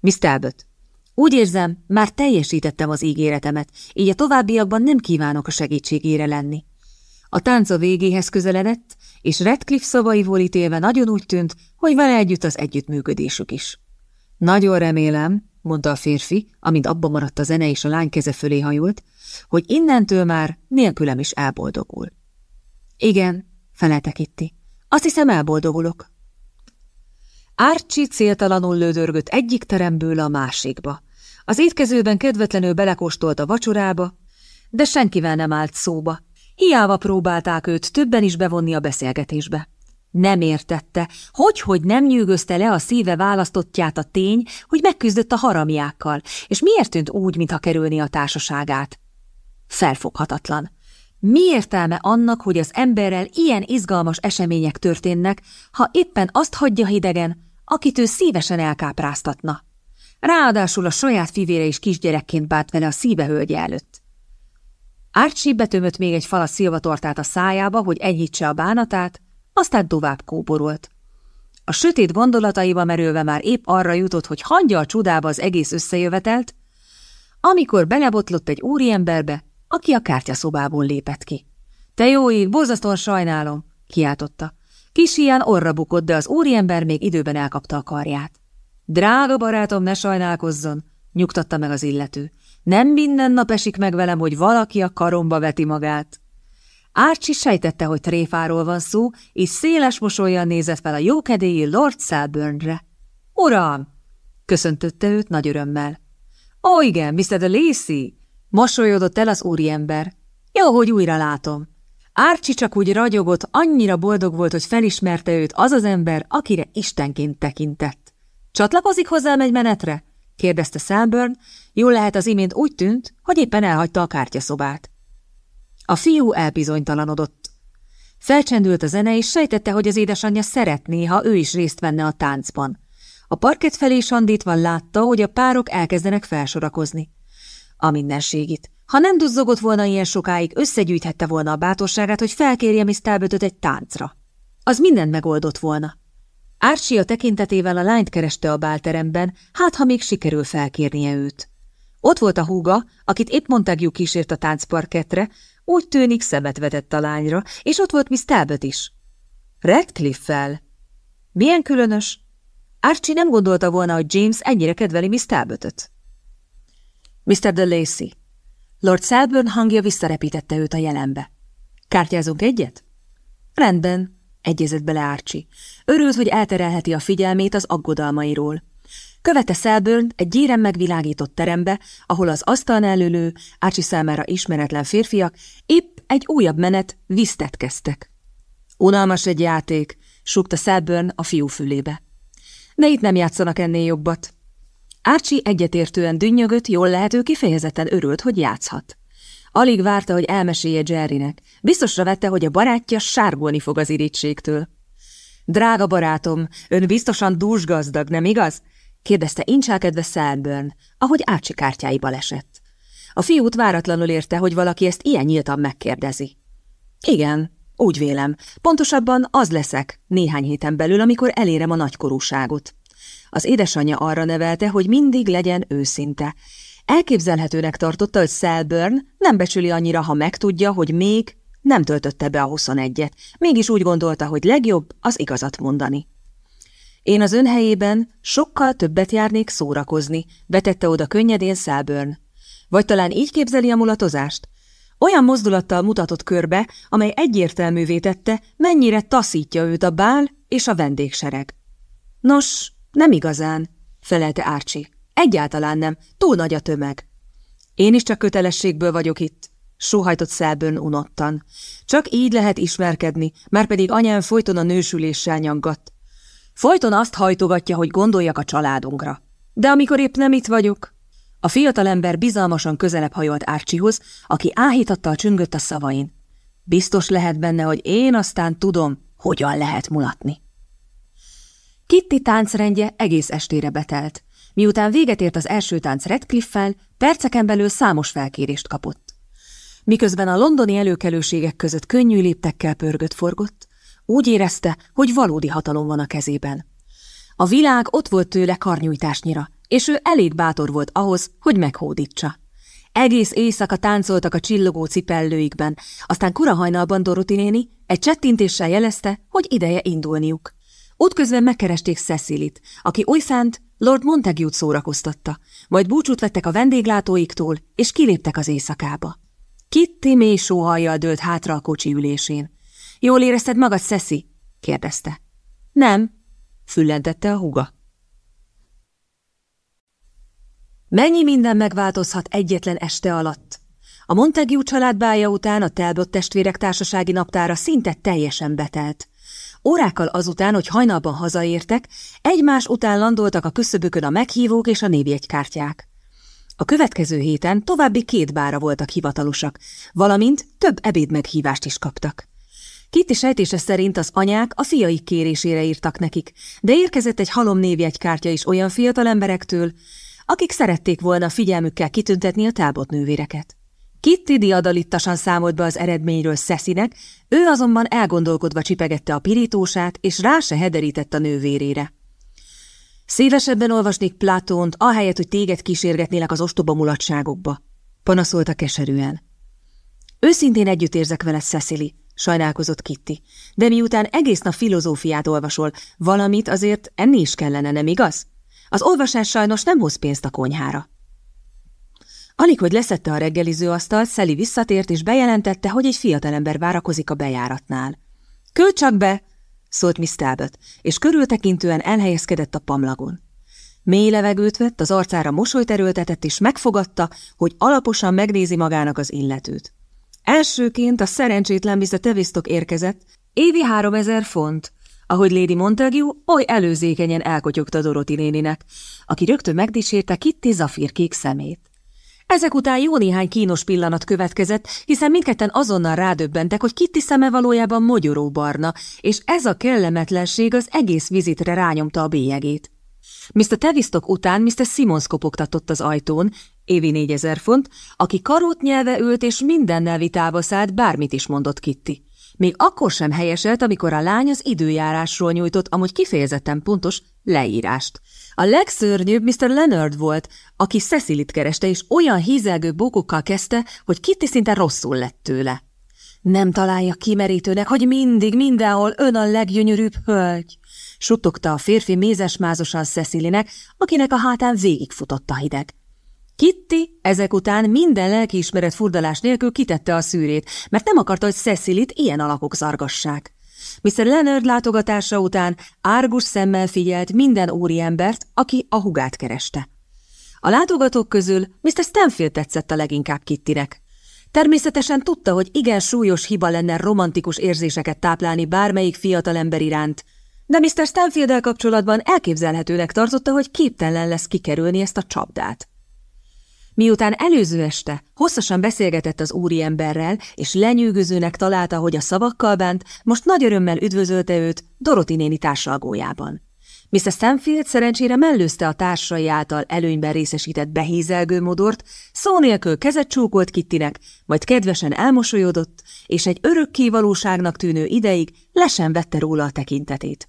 Miss Talbot, úgy érzem, már teljesítettem az ígéretemet, így a továbbiakban nem kívánok a segítségére lenni. A tánca végéhez közeledett, és Redcliffe szavaiból ítélve nagyon úgy tűnt, hogy vele együtt az együttműködésük is. Nagyon remélem, mondta a férfi, amint abba maradt a zene és a lány keze fölé hajult, hogy innentől már nélkülem is elboldogul. Igen, felelte Kitty. Azt hiszem elboldogulok. Árcsi céltalanul lődörgött egyik teremből a másikba. Az étkezőben kedvetlenül belekóstolt a vacsorába, de senkivel nem állt szóba. Hiába próbálták őt többen is bevonni a beszélgetésbe. Nem értette, hogy, hogy nem nyűgözte le a szíve választottját a tény, hogy megküzdött a haramiákkal, és miért tűnt úgy, mintha kerülni a társaságát. Felfoghatatlan. Mi értelme annak, hogy az emberrel ilyen izgalmas események történnek, ha éppen azt hagyja hidegen, akit ő szívesen elkápráztatna? Ráadásul a saját fivére is kisgyerekként bánt vele a szíve hölgye előtt. Archie betömött még egy falat szilvatortát a szájába, hogy enyhítse a bánatát, aztán tovább kóborolt. A sötét gondolataiba merülve már épp arra jutott, hogy hagyja a csodába az egész összejövetelt, amikor belebotlott egy úriemberbe, aki a kártyaszobából lépett ki. – Te jó ég, borzasztóan sajnálom! – kiáltotta. Kis ilyen orra bukott, de az úriember még időben elkapta a karját. – Drága barátom, ne sajnálkozzon! – nyugtatta meg az illető. – Nem minden nap esik meg velem, hogy valaki a karomba veti magát. Árcsi sejtette, hogy tréfáról van szó, és széles mosolyan nézett fel a jókedélyi Lord Selburnre. – Uram! – köszöntötte őt nagy örömmel. – Ó, igen, Mr. de Lacey! Mosolyodott el az úriember. Jó, hogy újra látom. Árcsi csak úgy ragyogott, annyira boldog volt, hogy felismerte őt az az ember, akire istenként tekintett. Csatlakozik hozzám egy menetre? kérdezte Selburn, jól lehet az imént úgy tűnt, hogy éppen elhagyta a kártyaszobát. A fiú elbizonytalanodott. Felcsendült a zene, és sejtette, hogy az édesanyja szeretné, ha ő is részt venne a táncban. A parkett felé sandítva látta, hogy a párok elkezdenek felsorakozni. A mindenségit. Ha nem duzzogott volna ilyen sokáig, összegyűjthette volna a bátorságát, hogy felkérje Miss Talbotot egy táncra. Az mindent megoldott volna. Ársi a tekintetével a lányt kereste a bálteremben, hát ha még sikerül felkérnie őt. Ott volt a húga, akit épp Montague kísért a táncparketre, úgy tűnik szemet vetett a lányra, és ott volt Miss Talbot is. Radcliffe-fel. Milyen különös? Archie nem gondolta volna, hogy James ennyire kedveli Miss Talbotot. Mr. de Lacy. Lord Selburn hangja visszarepítette őt a jelenbe. Kártyázunk egyet? Rendben, egyezett bele Archie. Örült, hogy elterelheti a figyelmét az aggodalmairól. Követte Selburn egy gyéren megvilágított terembe, ahol az asztalnál ülő, Archie számára ismeretlen férfiak épp egy újabb menet visztet kezdtek. Unalmas egy játék, súgta Selburn a fiú fülébe. De itt nem játszanak ennél jobbat. Archie egyetértően dünnyögött, jól lehető kifejezetten örült, hogy játszhat. Alig várta, hogy elmesélje Jerrynek. Biztosra vette, hogy a barátja sárgulni fog az irítségtől. Drága barátom, ön biztosan dúsgazdag, nem igaz? Kérdezte incselkedve Selburn, ahogy Ácsi kártyáiba esett. A fiút váratlanul érte, hogy valaki ezt ilyen nyíltan megkérdezi. Igen, úgy vélem. Pontosabban az leszek néhány héten belül, amikor elérem a nagykorúságot. Az édesanyja arra nevelte, hogy mindig legyen őszinte. Elképzelhetőnek tartotta, hogy Selburn nem becsüli annyira, ha megtudja, hogy még nem töltötte be a huszonegyet. Mégis úgy gondolta, hogy legjobb az igazat mondani. Én az ön helyében sokkal többet járnék szórakozni, vetette oda könnyedén Selburn. Vagy talán így képzeli a mulatozást? Olyan mozdulattal mutatott körbe, amely egyértelművé tette, mennyire taszítja őt a bál és a vendégsereg. Nos, nem igazán, felelte Árcsi. Egyáltalán nem, túl nagy a tömeg. Én is csak kötelességből vagyok itt, sóhajtott Szelbön unottan. Csak így lehet ismerkedni, már pedig anyám folyton a nősüléssel nyaggat. Folyton azt hajtogatja, hogy gondoljak a családunkra. De amikor épp nem itt vagyok... A fiatalember bizalmasan közelebb hajolt Árcsihoz, aki áhítattal csüngött a szavain. Biztos lehet benne, hogy én aztán tudom, hogyan lehet mulatni. Kitty táncrendje egész estére betelt. Miután véget ért az első tánc Redcliffe-fel, perceken belül számos felkérést kapott. Miközben a londoni előkelőségek között könnyű léptekkel pörgött-forgott, úgy érezte, hogy valódi hatalom van a kezében. A világ ott volt tőle karnyújtásnyira, és ő elég bátor volt ahhoz, hogy meghódítsa. Egész éjszaka táncoltak a csillogó cipellőikben, aztán kurahajnalban Doroti néni egy csettintéssel jelezte, hogy ideje indulniuk. Útközben megkeresték Cecilit, aki oly szánt Lord Montague-t szórakoztatta, majd búcsút vettek a vendéglátóiktól, és kiléptek az éjszakába. Kitty mély sóhajjal dőlt hátra a kocsi ülésén. Jól érezted magad, Ceci? kérdezte. Nem, füllentette a huga. Mennyi minden megváltozhat egyetlen este alatt? A Montague család bája után a Talbot testvérek társasági naptára szinte teljesen betelt. Órákkal azután, hogy hajnalban hazaértek, egymás után landoltak a küszöbükön a meghívók és a névjegykártyák. A következő héten további két bára voltak hivatalosak, valamint több ebéd meghívást is kaptak. Kitty sejtése szerint az anyák a fiaik kérésére írtak nekik, de érkezett egy halom névjegykártya is olyan fiatal emberektől, akik szerették volna figyelmükkel kitüntetni a tábot nővéreket. Kitty diadalittasan számolt be az eredményről Szeszinek, ő azonban elgondolkodva csipegette a pirítósát, és rá se hederített a nővérére. Szívesebben olvasnék Platont, ahelyett, hogy téged kísérgetnélek az ostoba mulatságokba, panaszolta keserűen. Őszintén együtt érzek vele, Cecily, sajnálkozott Kitty, de miután egész nap filozófiát olvasol, valamit azért enni is kellene, nem igaz? Az olvasás sajnos nem hoz pénzt a konyhára. Alig, hogy leszette a reggeliző asztalt, Szeli visszatért és bejelentette, hogy egy fiatalember várakozik a bejáratnál. – Küld csak be! – szólt Miss Talbot, és körültekintően elhelyezkedett a pamlagon. Mély levegőt vett, az arcára mosolyt erőltetett, és megfogadta, hogy alaposan megnézi magának az illetőt. Elsőként a szerencsétlen Mr. Tevisztok érkezett, évi három ezer font, ahogy Lady Montague oly előzékenyen elkotyogta Doroti néninek, aki rögtön megdísérte Kitty zafírkék szemét. Ezek után jó néhány kínos pillanat következett, hiszen mindketten azonnal rádöbbentek, hogy Kitty szeme valójában mogyoró barna, és ez a kellemetlenség az egész vizitre rányomta a bélyegét. Mr. Tevistok után Mr. Simons kopogtatott az ajtón, évi négyezer font, aki karót nyelve ült és mindennel vitába szállt, bármit is mondott Kitty. Még akkor sem helyeselt, amikor a lány az időjárásról nyújtott, amúgy kifejezetten pontos leírást. A legszörnyűbb Mr. Leonard volt, aki Cecilit kereste, és olyan hízelgő bókokkal kezdte, hogy Kitty szinte rosszul lett tőle. Nem találja kimerítőnek, hogy mindig, mindenhol ön a leggyönyörűbb hölgy, suttogta a férfi mézesmázosan Cecilinek, akinek a hátán végigfutott a hideg. Kitty ezek után minden lelkiismeret furdalás nélkül kitette a szűrét, mert nem akarta, hogy Cecilit ilyen alakok zargassák. Mr. Leonard látogatása után árgus szemmel figyelt minden úriembert, aki a hugát kereste. A látogatók közül Mr. Stanfield tetszett a leginkább Kittynek. Természetesen tudta, hogy igen súlyos hiba lenne romantikus érzéseket táplálni bármelyik fiatalember iránt, de Mr. stanfield kapcsolatban elképzelhetőnek tartotta, hogy képtelen lesz kikerülni ezt a csapdát. Miután előző este hosszasan beszélgetett az úriemberrel, és lenyűgözőnek találta, hogy a szavakkal bánt, most nagy örömmel üdvözölte őt Doroti néni társalgójában. Mr. Stanfield szerencsére mellőzte a társai által előnyben részesített behízelgő modort, szó nélkül kezet csókolt Kittinek, majd kedvesen elmosolyodott, és egy örökké valóságnak tűnő ideig lesen vette róla a tekintetét.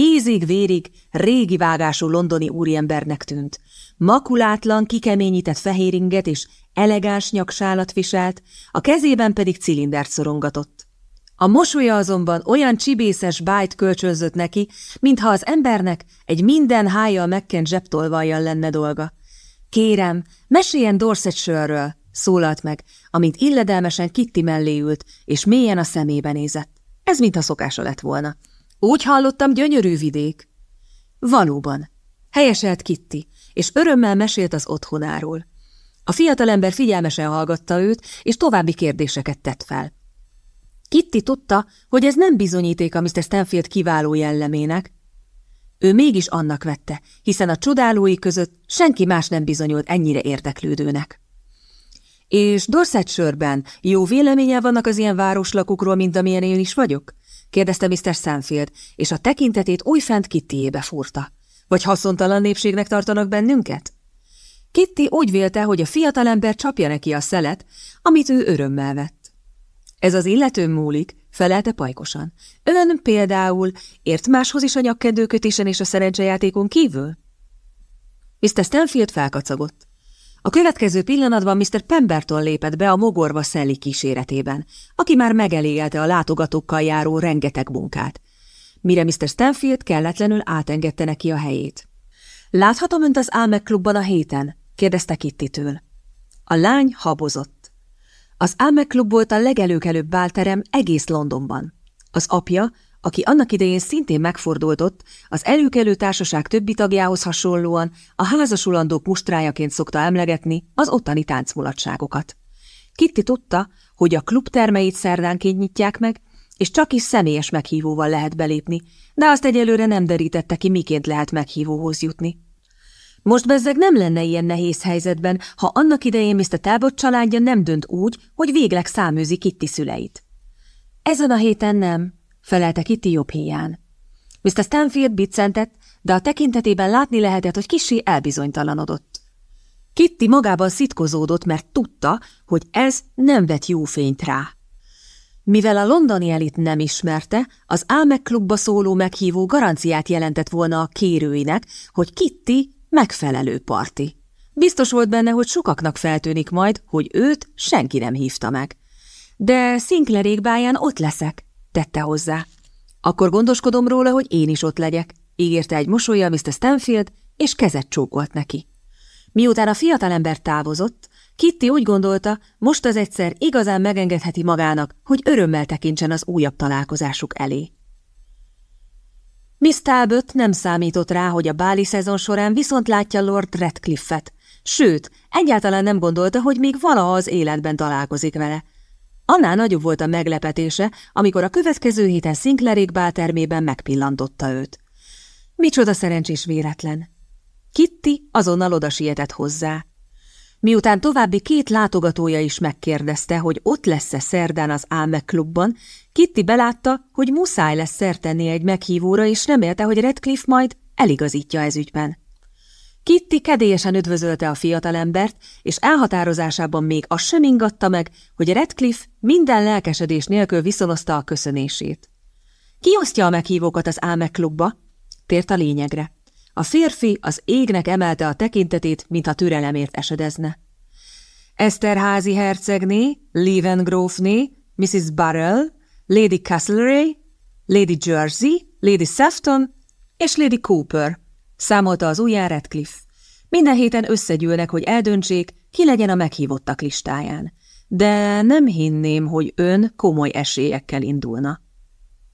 Ízig-vérig régi vágású londoni úriembernek tűnt. Makulátlan, kikeményített fehéringet és elegáns nyaksálat viselt, a kezében pedig cilindert szorongatott. A mosolya azonban olyan csibészes bájt kölcsönzött neki, mintha az embernek egy minden hájjal megkent zsebtolvajjal lenne dolga. Kérem, meséljen Dorsetshire-ről, szólalt meg, amint illedelmesen Kitty mellé ült, és mélyen a szemébe nézett. Ez mintha szokása lett volna. Úgy hallottam, gyönyörű vidék. Valóban. Helyeselt Kitty, és örömmel mesélt az otthonáról. A fiatalember figyelmesen hallgatta őt, és további kérdéseket tett fel. Kitty tudta, hogy ez nem bizonyíték a Mr. Stanfield kiváló jellemének. Ő mégis annak vette, hiszen a csodálói között senki más nem bizonyult ennyire érdeklődőnek. És Dorsetshire-ben jó véleménye vannak az ilyen városlakokról, mint amilyen én is vagyok? Kérdezte Mr. Stanfield, és a tekintetét újfent Kittyjébe fúrta. Vagy haszontalan népségnek tartanak bennünket? Kitty úgy vélte, hogy a fiatalember csapja neki a szelet, amit ő örömmel vett. Ez az illető múlik, felelte pajkosan. Ön például ért máshoz is a nyakkedőkötésen és a szerencsejátékon kívül? Mr. Stanfield felkacagott. A következő pillanatban Mr. Pemberton lépett be a mogorva Szelli kíséretében, aki már megelégelte a látogatókkal járó rengeteg munkát. Mire Mr. Stanfield kelletlenül átengedte neki a helyét. Láthatom önt az Álmek klubban a héten? kérdezte Kittitől. A lány habozott. Az Álmek klub volt a legelőkelőbb bálterem egész Londonban. Az apja, aki annak idején szintén megfordultott, az előkelő társaság többi tagjához hasonlóan a házasulandók mustrájaként szokta emlegetni az ottani táncmulatságokat. Kitty tudta, hogy a klub termeit szerdánként nyitják meg, és csak is személyes meghívóval lehet belépni, de azt egyelőre nem derítette ki, miként lehet meghívóhoz jutni. Most bezzeg nem lenne ilyen nehéz helyzetben, ha annak idején Mr. Talbot családja nem dönt úgy, hogy végleg száműzi Kitty szüleit. Ezen a héten nem, felelte Kitty jobb híján. Mr. Stanfield biccentett, de a tekintetében látni lehetett, hogy kisé elbizonytalanodott. Kitty magában szitkozódott, mert tudta, hogy ez nem vet jó fényt rá. Mivel a londoni elit nem ismerte, az Álmek klubba szóló meghívó garanciát jelentett volna a kérőinek, hogy Kitty megfelelő parti. Biztos volt benne, hogy sokaknak feltűnik majd, hogy őt senki nem hívta meg. De Sinclairékbáján ott leszek, tette hozzá. Akkor gondoskodom róla, hogy én is ott legyek, ígérte egy mosolya Mr. Stanfield, és kezet csókolt neki. Miután a fiatalember távozott, Kitty úgy gondolta, most az egyszer igazán megengedheti magának, hogy örömmel tekintsen az újabb találkozásuk elé. Miss Talbot nem számított rá, hogy a báli szezon során viszont látja Lord Redcliffe-et, sőt, egyáltalán nem gondolta, hogy még valaha az életben találkozik vele. Annál nagyobb volt a meglepetése, amikor a következő héten Sinclairék báltermében megpillantotta őt. Micsoda szerencsés véletlen! Kitty azonnal oda sietett hozzá. Miután további két látogatója is megkérdezte, hogy ott lesz-e szerdán az Álmek klubban, Kitty belátta, hogy muszáj lesz szertenni egy meghívóra, és remélte, hogy Redcliffe majd eligazítja ez ügyben. Kitty kedélyesen üdvözölte a fiatalembert, és elhatározásában még azt sem ingatta meg, hogy Redcliffe minden lelkesedés nélkül viszonozta a köszönését. Ki osztja a meghívókat az Álmek klubba? Tért a lényegre. A férfi az égnek emelte a tekintetét, mintha türelemért esedezne. Eszterházi hercegné, Levengrófné, Mrs. Burrell, Lady Castlereagh, Lady Jersey, Lady Sefton és Lady Cooper, számolta az ujján Redcliffe. Minden héten összegyűlnek, hogy eldöntsék, ki legyen a meghívottak listáján. De nem hinném, hogy ön komoly esélyekkel indulna.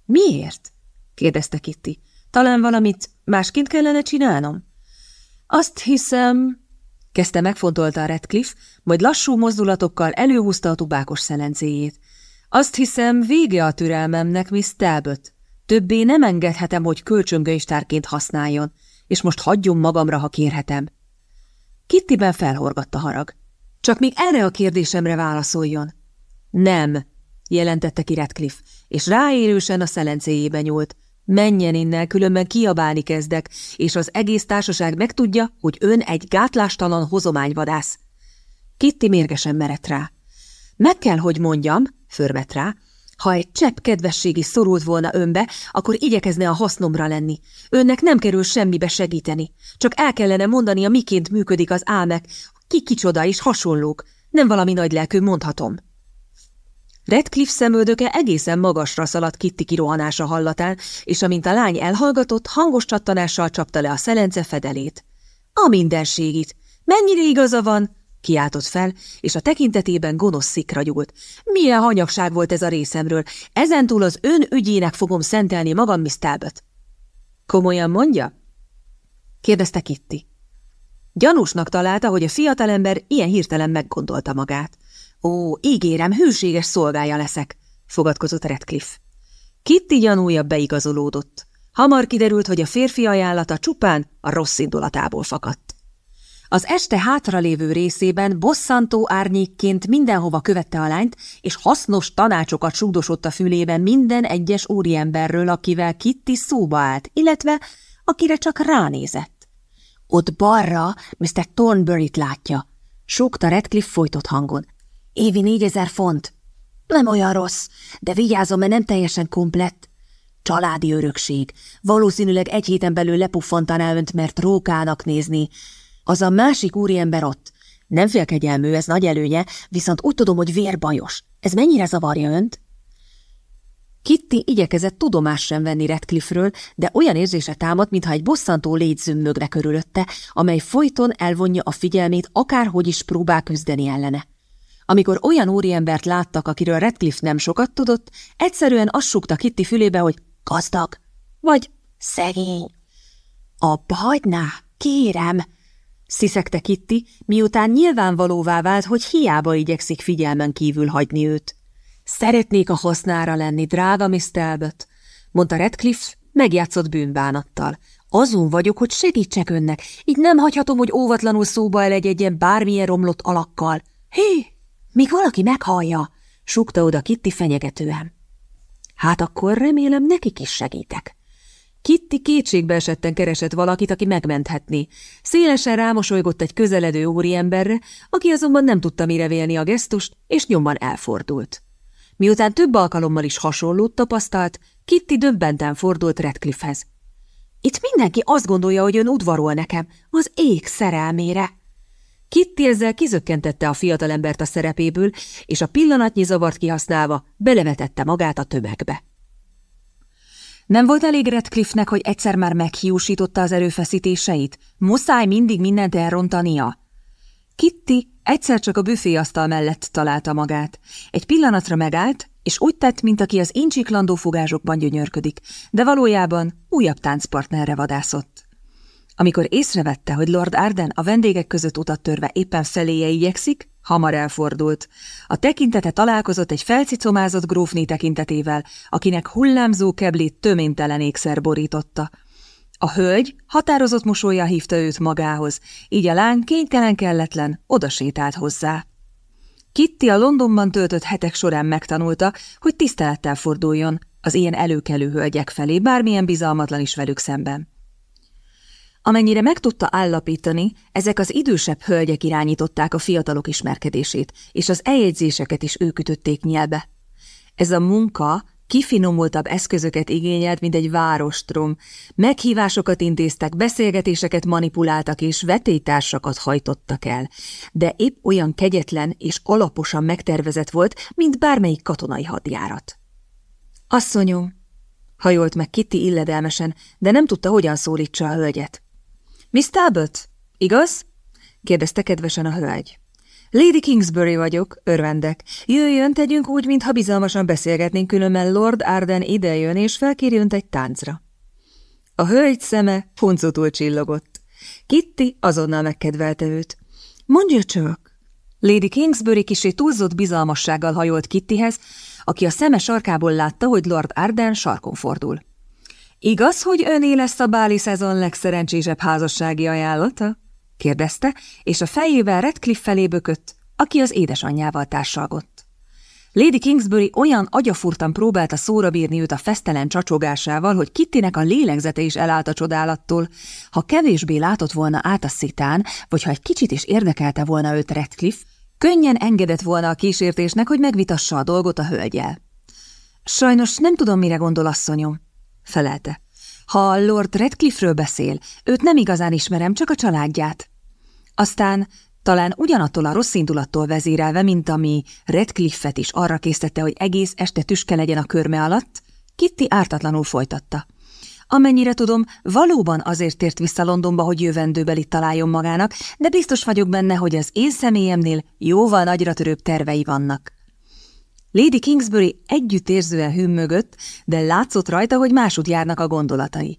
Miért? kérdezte Kitty. Talán valamit másként kellene csinálnom? Azt hiszem, kezdte megfontolta a Redcliffe, majd lassú mozdulatokkal előhúzta a tubákos szelencéjét. Azt hiszem, vége a türelmemnek, Miss Talbot. Többé nem engedhetem, hogy kölcsöngőistárként használjon, és most hagyjon magamra, ha kérhetem. Kittiben felhorgatta harag. Csak még erre a kérdésemre válaszoljon. Nem, jelentette ki Redcliffe, és ráérősen a szelencéjébe nyúlt. Menjen innen, különben kiabálni kezdek, és az egész társaság megtudja, hogy ön egy gátlástalan hozományvadász. Kitty mérgesen merett rá. Meg kell, hogy mondjam, förmet rá, ha egy csepp kedvesség is szorult volna önbe, akkor igyekezne a hasznomra lenni. Önnek nem kerül semmibe segíteni. Csak el kellene mondani, a miként működik az álmek, ki kicsoda és hasonlók. Nem valami nagy lelkű, mondhatom. Redcliffe szemöldöke egészen magasra szaladt Kitty kirohanása hallatán, és amint a lány elhallgatott, hangos csattanással csapta le a szelence fedelét. A mindenségit! Mennyire igaza van? Kiáltott fel, és a tekintetében gonosz szikra gyúlt. Milyen hanyagság volt ez a részemről. Ezentúl az ön ügyének fogom szentelni magam, Miss Talbot. Komolyan mondja? kérdezte Kitty. Gyanúsnak találta, hogy a fiatalember ilyen hirtelen meggondolta magát. Ó, ígérem, hűséges szolgája leszek, fogadkozott Redcliffe. Kitty gyanúja beigazolódott. Hamar kiderült, hogy a férfi ajánlata csupán a rossz indulatából fakadt. Az este hátralévő részében bosszantó árnyékként mindenhova követte a lányt, és hasznos tanácsokat súgdosott a fülében minden egyes úriemberről, akivel Kitty szóba állt, illetve akire csak ránézett. Ott balra Mr. Thornbury-t látja, súgta Redcliffe folytott hangon. Évi négyezer font. Nem olyan rossz, de vigyázom, mert nem teljesen komplett. Családi örökség. Valószínűleg egy héten belül lepuffantaná önt, mert rókának nézni, az a másik úriember ott. Nem félkegyelmű, ez nagy előnye, viszont úgy tudom, hogy vérbajos. Ez mennyire zavarja önt? Kitty igyekezett tudomás sem venni Redcliffe-ről, de olyan érzése támadt, mintha egy bosszantó légy zümmögne körülötte, amely folyton elvonja a figyelmét, akárhogy is próbál küzdeni ellene. Amikor olyan úriembert láttak, akiről Redcliffe nem sokat tudott, egyszerűen azt súgta Kitty fülébe, hogy gazdag, vagy szegény. Abba hagyná, kérem, sziszegte Kitty, miután nyilvánvalóvá vált, hogy hiába igyekszik figyelmen kívül hagyni őt. Szeretnék a hasznára lenni, drága Miss Talbot, mondta Redcliffe, megjátszott bűnbánattal. Azon vagyok, hogy segítsek önnek, így nem hagyhatom, hogy óvatlanul szóba elegyedjen bármilyen romlott alakkal. Hé, míg valaki meghallja, súgta oda Kitty fenyegetően. Hát akkor remélem nekik is segítek. Kitty kétségbe esetten keresett valakit, aki megmenthetné. Szélesen rámosolygott egy közeledő úriemberre, aki azonban nem tudta mire vélni a gesztust, és nyomban elfordult. Miután több alkalommal is hasonlót tapasztalt, Kitty döbbenten fordult Redcliffehez. Itt mindenki azt gondolja, hogy ön udvarol nekem, az ég szerelmére. Kitty ezzel kizökkentette a fiatalembert a szerepéből, és a pillanatnyi zavart kihasználva belevetette magát a tömegbe. Nem volt elég Redcliffe-nek, hogy egyszer már meghiúsította az erőfeszítéseit? Muszáj mindig mindent elrontania? Kitty egyszer csak a büféasztal mellett találta magát. Egy pillanatra megállt, és úgy tett, mint aki az incsiklandó fogásokban gyönyörködik, de valójában újabb táncpartnerre vadászott. Amikor észrevette, hogy Lord Arden a vendégek között utat törve éppen feléje igyekszik, Hamar elfordult. A tekintete találkozott egy felcicomázott grófné tekintetével, akinek hullámzó keblét töménytelen ékszer borította. A hölgy határozott mosolya hívta őt magához, így a lány kénytelen kelletlen oda sétált hozzá. Kitty a Londonban töltött hetek során megtanulta, hogy tisztelettel forduljon az ilyen előkelő hölgyek felé, bármilyen bizalmatlan is velük szemben. Amennyire meg tudta állapítani, ezek az idősebb hölgyek irányították a fiatalok ismerkedését, és az eljegyzéseket is ők ütötték nyelbe. Ez a munka kifinomultabb eszközöket igényelt, mint egy várostrom. Meghívásokat intéztek, beszélgetéseket manipuláltak és vetétársakat hajtottak el. De épp olyan kegyetlen és alaposan megtervezett volt, mint bármelyik katonai hadjárat. Asszonyom, hajolt meg Kitty illedelmesen, de nem tudta, hogyan szólítsa a hölgyet. Miss Talbot, igaz? kérdezte kedvesen a hölgy. Lady Kingsbury vagyok, örvendek. Jöjjön, tegyünk úgy, mintha bizalmasan beszélgetnénk, különben Lord Arden idejön, és felkérjön egy táncra. A hölgy szeme huncotul csillogott. Kitty azonnal megkedvelte őt. Mondja csak! Lady Kingsbury kisé túlzott bizalmassággal hajolt Kittyhez, aki a szeme sarkából látta, hogy Lord Arden sarkon fordul. Igaz, hogy öné lesz a báli szezon legszerencsésebb házassági ajánlata? kérdezte, és a fejével Redcliffe felé bökött, aki az édesanyjával társalgott. Lady Kingsbury olyan agyafurtan próbálta szóra bírni őt a fesztelen csacsogásával, hogy Kittinek a lélegzete is elállt a csodálattól. Ha kevésbé látott volna át a szitán, vagy ha egy kicsit is érdekelte volna őt Redcliffe, könnyen engedett volna a kísértésnek, hogy megvitassa a dolgot a hölgyel. Sajnos nem tudom, mire gondol asszonyom, felelte. Ha Lord Redcliffe-ről beszél, őt nem igazán ismerem, csak a családját. Aztán talán ugyanattól a rossz indulattól vezérelve, mint ami Redcliffe-et is arra késztette, hogy egész este tüske legyen a körme alatt, Kitty ártatlanul folytatta. Amennyire tudom, valóban azért tért vissza Londonba, hogy jövendőbeli találjon magának, de biztos vagyok benne, hogy az én személyemnél jóval nagyra törőbb tervei vannak. Lady Kingsbury együttérzően hümmögött, de látszott rajta, hogy másút járnak a gondolatai.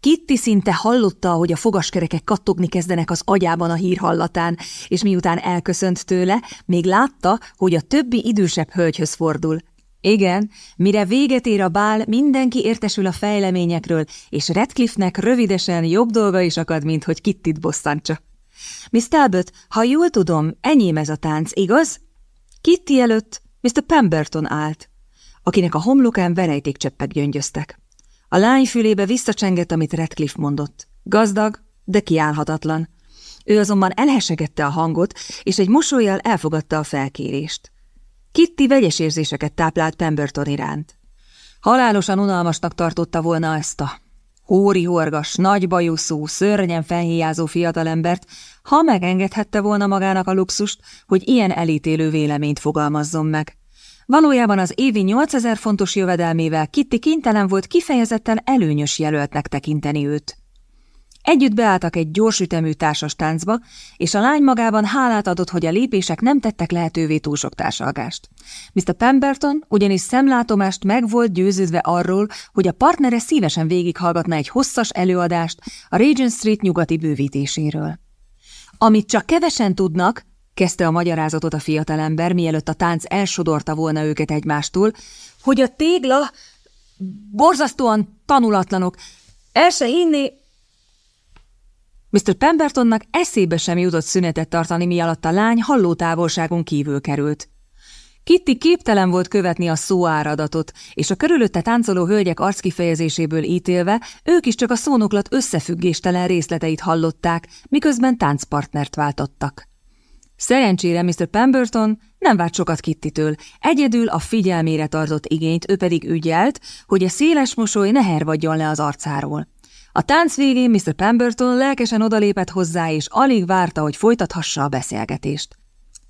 Kitty szinte hallotta, hogy a fogaskerekek kattogni kezdenek az agyában a hír hallatán, és miután elköszönt tőle, még látta, hogy a többi idősebb hölgyhöz fordul. Igen, mire véget ér a bál, mindenki értesül a fejleményekről, és Redcliffe-nek rövidesen jobb dolga is akad, mint hogy Kittit bosszantsa. Miss Talbot, ha jól tudom, enyém ez a tánc, igaz? Kitty előtt Mr. Pemberton állt, akinek a homlokán verejtékcseppek gyöngyöztek. A lány fülébe visszacsengett, amit Redcliffe mondott. Gazdag, de kiállhatatlan. Ő azonban elhesegette a hangot, és egy mosolyjal elfogadta a felkérést. Kitty vegyes érzéseket táplált Pemberton iránt. Halálosan unalmasnak tartotta volna ezt a hóri horgas, nagy bajuszú, szörnyen felhíjázó fiatalembert, ha megengedhette volna magának a luxust, hogy ilyen elítélő véleményt fogalmazzon meg. Valójában az évi 8000 fontos jövedelmével Kitty kénytelen volt kifejezetten előnyös jelöltnek tekinteni őt. Együtt beálltak egy gyors ütemű társas táncba, és a lány magában hálát adott, hogy a lépések nem tettek lehetővé túl sok társalgást. Mr. Pemberton ugyanis szemlátomást meg volt győződve arról, hogy a partnere szívesen végighallgatna egy hosszas előadást a Regent Street nyugati bővítéséről. Amit csak kevesen tudnak, kezdte a magyarázatot a fiatalember, mielőtt a tánc elsodorta volna őket egymástól, hogy a tégla borzasztóan tanulatlanok. El se hinni... Mr. Pembertonnak eszébe sem jutott szünetet tartani, mi alatt a lány hallótávolságon kívül került. Kitty képtelen volt követni a szóáradatot, és a körülötte táncoló hölgyek arckifejezéséből ítélve, ők is csak a szónoklat összefüggéstelen részleteit hallották, miközben táncpartnert váltottak. Szerencsére Mr. Pemberton nem várt sokat Kittitől, egyedül a figyelmére tartott igényt, ő pedig ügyelt, hogy a széles mosoly ne hervadjon le az arcáról. A tánc végén Mr. Pemberton lelkesen odalépett hozzá, és alig várta, hogy folytathassa a beszélgetést.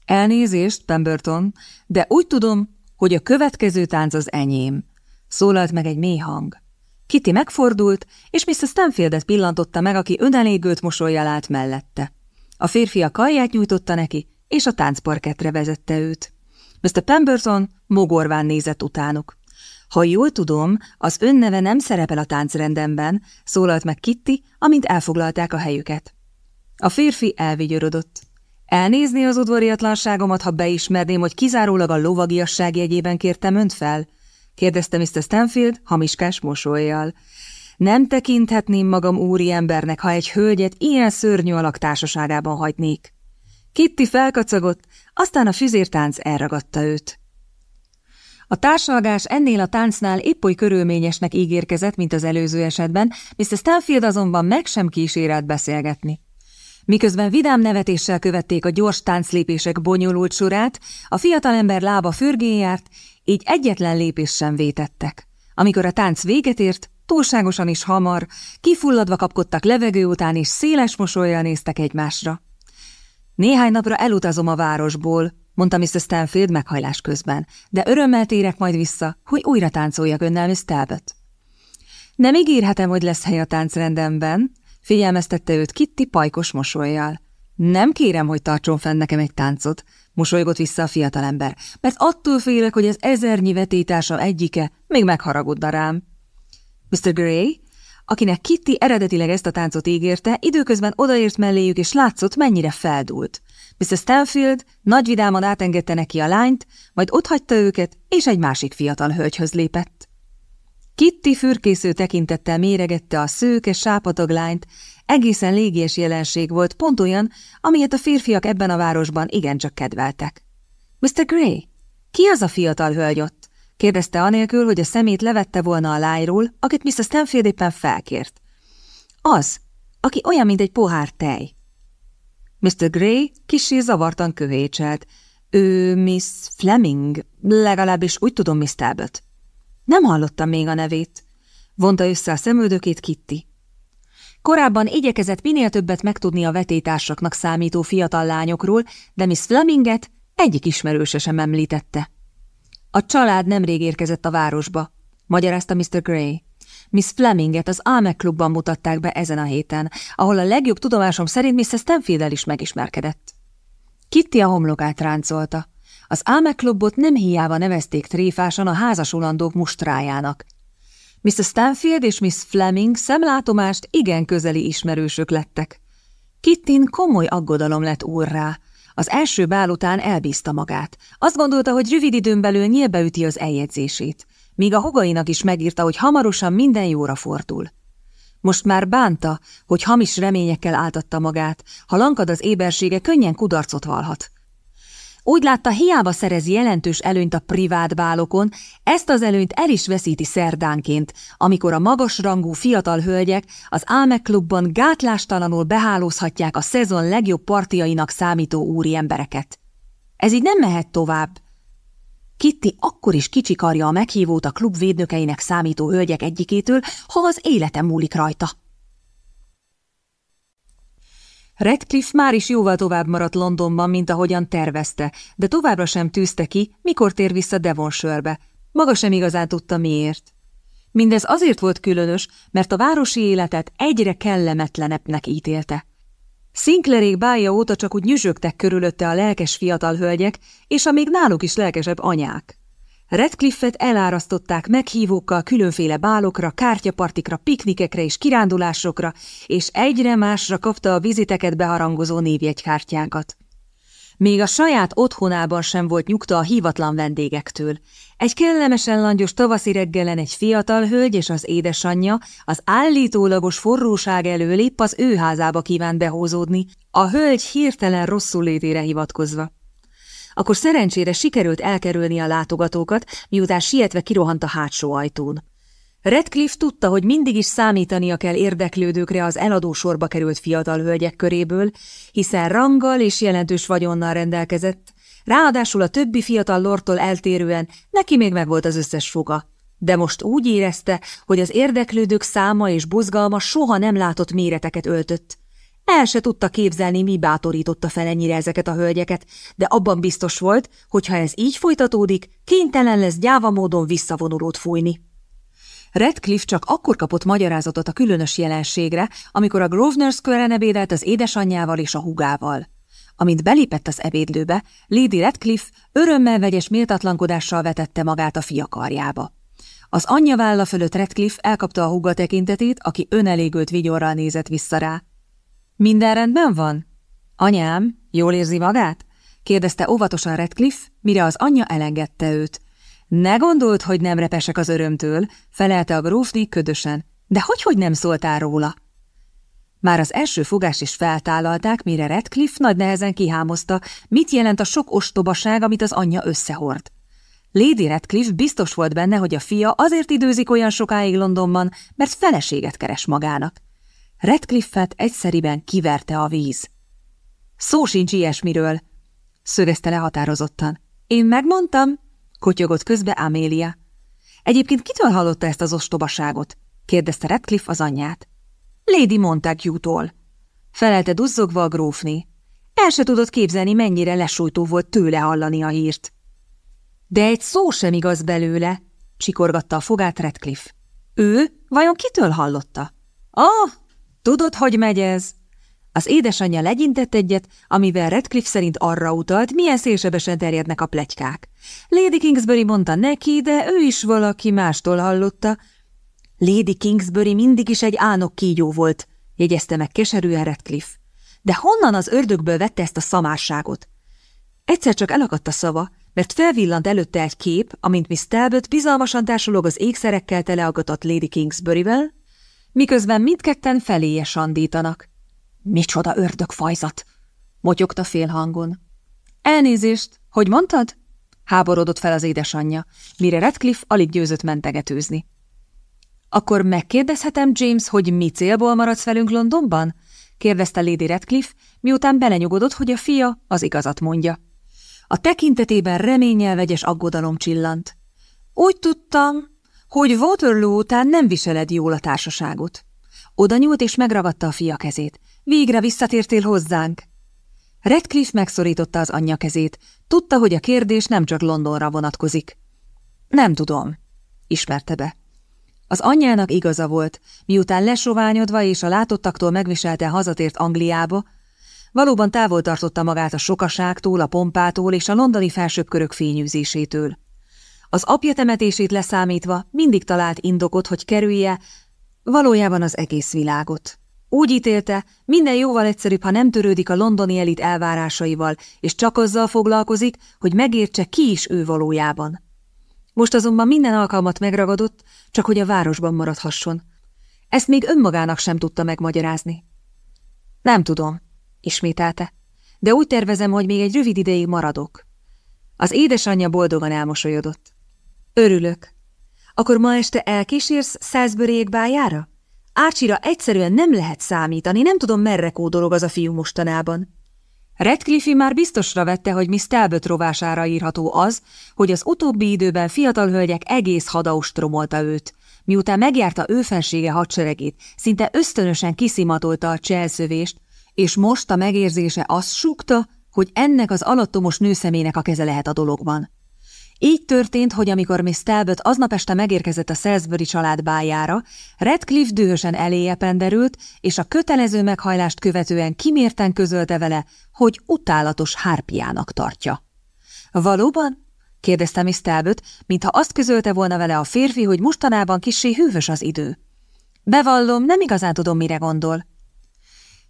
Elnézést, Pemberton, de úgy tudom, hogy a következő tánc az enyém. Szólalt meg egy mély hang. Kitty megfordult, és Mr. Stanfieldet pillantotta meg, aki önelégült mosolyjal állt mellette. A férfi a kajját nyújtotta neki, és a táncparketre vezette őt. Mr. Pemberton mogorván nézett utánuk. Ha jól tudom, az önneve nem szerepel a táncrendemben, szólalt meg Kitty, amint elfoglalták a helyüket. A férfi elvigyörödött. Elnézni az udvariatlanságomat, ha beismerném, hogy kizárólag a lovagiasság jegyében kértem önt fel? kérdezte Mr. Stanfield hamiskás mosolyjal. Nem tekinthetném magam úri embernek, ha egy hölgyet ilyen szörnyű alak társaságában hagynék. Kitty felkacagott, aztán a füzértánc elragadta őt. A társalgás ennél a táncnál épp oly körülményesnek ígérkezett, mint az előző esetben, Mr. Stanfield azonban meg sem kísérelt beszélgetni. Miközben vidám nevetéssel követték a gyors tánclépések bonyolult sorát, a fiatalember lába fürgén járt, így egyetlen lépés sem vétettek. Amikor a tánc véget ért, túlságosan is hamar, kifulladva kapkodtak levegő után, és széles mosolyjal néztek egymásra. Néhány napra elutazom a városból, mondta Mr. Stanfield meghajlás közben, de örömmel térek majd vissza, hogy újra táncoljak önnel, Miss Talbot. Nem ígérhetem, hogy lesz hely a táncrendemben, figyelmeztette őt Kitty pajkos mosolyjal. Nem kérem, hogy tartson fenn nekem egy táncot, mosolygott vissza a fiatalember, mert attól félek, hogy az ezernyi vetétársam egyike még megharagudna rám. Mr. Gray, akinek Kitty eredetileg ezt a táncot ígérte, időközben odaért melléjük, és látszott, mennyire feldúlt. Mr. Stanfield nagy vidáman átengedte neki a lányt, majd otthagyta őket, és egy másik fiatal hölgyhöz lépett. Kitty fürkésző tekintettel méregette a szőke, sápatag lányt, egészen légies jelenség volt, pont olyan, amilyet a férfiak ebben a városban igencsak kedveltek. Mr. Gray, ki az a fiatal hölgy ott? Kérdezte anélkül, hogy a szemét levette volna a lájról, akit Mr. Stanfield éppen felkért. Az, aki olyan, mint egy pohár tej. Mr. Gray kisé zavartan köhécselt. Ő Miss Fleming, legalábbis úgy tudom, Miss Talbot. Nem hallottam még a nevét. Vonta össze a szemöldökét Kitty. Korábban igyekezett minél többet megtudni a vetétársaknak számító fiatal lányokról, de Miss Fleminget egyik ismerőse sem említette. A család nemrég érkezett a városba, magyarázta Mr. Gray. Miss Fleminget az Almec klubban mutatták be ezen a héten, ahol a legjobb tudomásom szerint Mrs. stanfield is megismerkedett. Kitty a homlokát ráncolta. Az Almec klubot nem hiába nevezték tréfásan a házasulandók mustrájának. Mrs. Stanfield és Miss Fleming szemlátomást igen közeli ismerősök lettek. Kittin komoly aggodalom lett úrrá. Az első bál után elbízta magát. Azt gondolta, hogy rövid időn belül nyílbeüti az eljegyzését míg a hogainak is megírta, hogy hamarosan minden jóra fordul. Most már bánta, hogy hamis reményekkel áltatta magát, ha lankad az ébersége, könnyen kudarcot valhat. Úgy látta, hiába szerezi jelentős előnyt a privát bálokon, ezt az előnyt el is veszíti szerdánként, amikor a magasrangú fiatal hölgyek az Álmek klubban gátlástalanul behálózhatják a szezon legjobb partiainak számító úri embereket. Ez így nem mehet tovább, Kitty akkor is kicsikarja a meghívót a klub védnökeinek számító hölgyek egyikétől, ha az élete múlik rajta. Redcliffe már is jóval tovább maradt Londonban, mint ahogyan tervezte, de továbbra sem tűzte ki, mikor tér vissza Devonshire-be. Maga sem igazán tudta miért. Mindez azért volt különös, mert a városi életet egyre kellemetlenebbnek ítélte. Sinclairék bája óta csak úgy nyüzsögtek körülötte a lelkes fiatal hölgyek, és a még náluk is lelkesebb anyák. Redcliffet elárasztották meghívókkal különféle bálokra, kártyapartikra, piknikekre és kirándulásokra, és egyre másra kapta a viziteket beharangozó névjegykártyákat. Még a saját otthonában sem volt nyugta a hívatlan vendégektől. Egy kellemesen langyos tavaszi reggelen egy fiatal hölgy és az édesanyja az állítólagos forróság elől épp az ő házába kívánt behozódni, a hölgy hirtelen rosszul létére hivatkozva. Akkor szerencsére sikerült elkerülni a látogatókat, miután sietve kirohant a hátsó ajtón. Redcliffe tudta, hogy mindig is számítania kell érdeklődőkre az eladó sorba került fiatal hölgyek köréből, hiszen ranggal és jelentős vagyonnal rendelkezett, ráadásul a többi fiatal lortól eltérően neki még megvolt az összes foga. De most úgy érezte, hogy az érdeklődők száma és buzgalma soha nem látott méreteket öltött. El se tudta képzelni, mi bátorította fel ennyire ezeket a hölgyeket, de abban biztos volt, hogy ha ez így folytatódik, kénytelen lesz gyáva módon visszavonulót fújni. Redcliffe csak akkor kapott magyarázatot a különös jelenségre, amikor a Grosvenor Square-en ebédelt az édesanyjával és a hugával. Amint belépett az ebédlőbe, Lady Redcliffe örömmel vegyes méltatlankodással vetette magát a fia karjába. Az anyja válla fölött Redcliffe elkapta a húga tekintetét, aki önelégült vigyorral nézett vissza rá. Minden rendben van? Anyám, jól érzi magát? kérdezte óvatosan Redcliffe, mire az anyja elengedte őt. Ne gondolt, hogy nem repesek az örömtől, felelte a grófni ködösen. De hogy, hogy nem szóltál róla? Már az első fogást is feltállalták, mire Redcliffe nagy nehezen kihámozta, mit jelent a sok ostobaság, amit az anyja összehord. Lady Redcliffe biztos volt benne, hogy a fia azért időzik olyan sokáig Londonban, mert feleséget keres magának. Redcliffe-et egyszeriben kiverte a víz. Szó sincs ilyesmiről, szögezte le határozottan. Én megmondtam, kotyogott közbe Amélia. Egyébként kitől hallotta ezt az ostobaságot? kérdezte Redcliffe az anyját. Lady Montague-tól. Felelte duzzogva a grófni. El se tudott képzelni, mennyire lesújtó volt tőle hallani a hírt. De egy szó sem igaz belőle, csikorgatta a fogát Redcliffe. Ő vajon kitől hallotta? Ah, tudod, hogy megy ez? Az édesanyja legyintett egyet, amivel Redcliffe szerint arra utalt, milyen szélsebesen terjednek a plegykák. Lady Kingsbury mondta neki, de ő is valaki mástól hallotta. Lady Kingsbury mindig is egy ánok kígyó volt, jegyezte meg keserűen Redcliffe. De honnan az ördögből vette ezt a szamárságot? Egyszer csak elakadt a szava, mert felvillant előtte egy kép, amint Miss Talbot bizalmasan társulog az ékszerekkel teleagatott Lady Kingsbury-vel, miközben mindketten feléje sandítanak. Micsoda ördögfajzat! motyogta félhangon. Elnézést, hogy mondtad? háborodott fel az édesanyja, mire Redcliffe alig győzött mentegetőzni. Akkor megkérdezhetem, James, hogy mi célból maradsz velünk Londonban? kérdezte Lady Redcliffe, miután belenyugodott, hogy a fia az igazat mondja. A tekintetében reménnyel vegyes aggodalom csillant. Úgy tudtam, hogy Waterloo után nem viseled jól a társaságot. Oda nyúlt és megragadta a fia kezét. Végre visszatértél hozzánk. Redcliffe megszorította az anyja kezét. Tudta, hogy a kérdés nem csak Londonra vonatkozik. Nem tudom, ismerte be. Az anyjának igaza volt, miután lesoványodva és a látottaktól megviselte hazatért Angliába, valóban távol tartotta magát a sokaságtól, a pompától és a londoni felsőbbkörök fényűzésétől. Az apja temetését leszámítva mindig talált indokot, hogy kerülje valójában az egész világot. Úgy ítélte, minden jóval egyszerűbb, ha nem törődik a londoni elit elvárásaival, és csak azzal foglalkozik, hogy megértse, ki is ő valójában. Most azonban minden alkalmat megragadott, csak hogy a városban maradhasson. Ezt még önmagának sem tudta megmagyarázni. Nem tudom, ismételte, de úgy tervezem, hogy még egy rövid ideig maradok. Az édesanyja boldogan elmosolyodott. Örülök. Akkor ma este elkísérsz Salisbury bájára? Ácsira egyszerűen nem lehet számítani, nem tudom, merre kódolog az a fiú mostanában. Redcliffe már biztosra vette, hogy Miss Talbot rovására írható az, hogy az utóbbi időben fiatal hölgyek egész hadaostromolta őt. Miután megjárta ő fensége hadseregét, szinte ösztönösen kiszimatolta a cselszövést, és most a megérzése azt súgta, hogy ennek az alattomos nőszemének a keze lehet a dologban. Így történt, hogy amikor Miss Talbot aznap este megérkezett a Salisbury család bájára, Redcliffe dühösen eléje penderült, és a kötelező meghajlást követően kimérten közölte vele, hogy utálatos hárpiának tartja. Valóban? kérdezte Miss Talbot, mintha azt közölte volna vele a férfi, hogy mostanában kissé hűvös az idő. Bevallom, nem igazán tudom, mire gondol.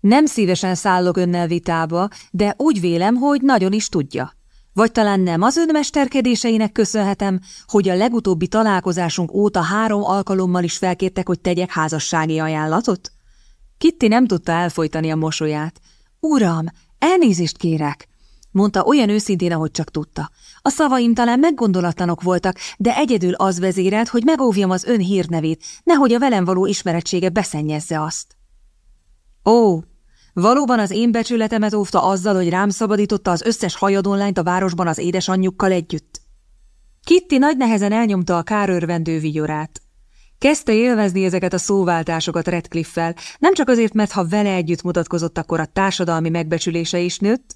Nem szívesen szállok önnel vitába, de úgy vélem, hogy nagyon is tudja. Vagy talán nem az önmesterkedéseinek köszönhetem, hogy a legutóbbi találkozásunk óta három alkalommal is felkértek, hogy tegyek házassági ajánlatot? Kitty nem tudta elfolytani a mosolyát. Uram, elnézést kérek, mondta olyan őszintén, ahogy csak tudta. A szavaim talán meggondolatlanok voltak, de egyedül az vezérelt, hogy megóvjam az ön hírnevét, nehogy a velem való ismerettsége beszennyezze azt. Ó, Valóban az én becsületemet óvta azzal, hogy rám szabadította az összes hajadonlányt a városban az édesanyjukkal együtt. Kitty nagy nehezen elnyomta a kárörvendő vigyorát. Kezdte élvezni ezeket a szóváltásokat Redcliffe-fel, nem csak azért, mert ha vele együtt mutatkozott, akkor a társadalmi megbecsülése is nőtt,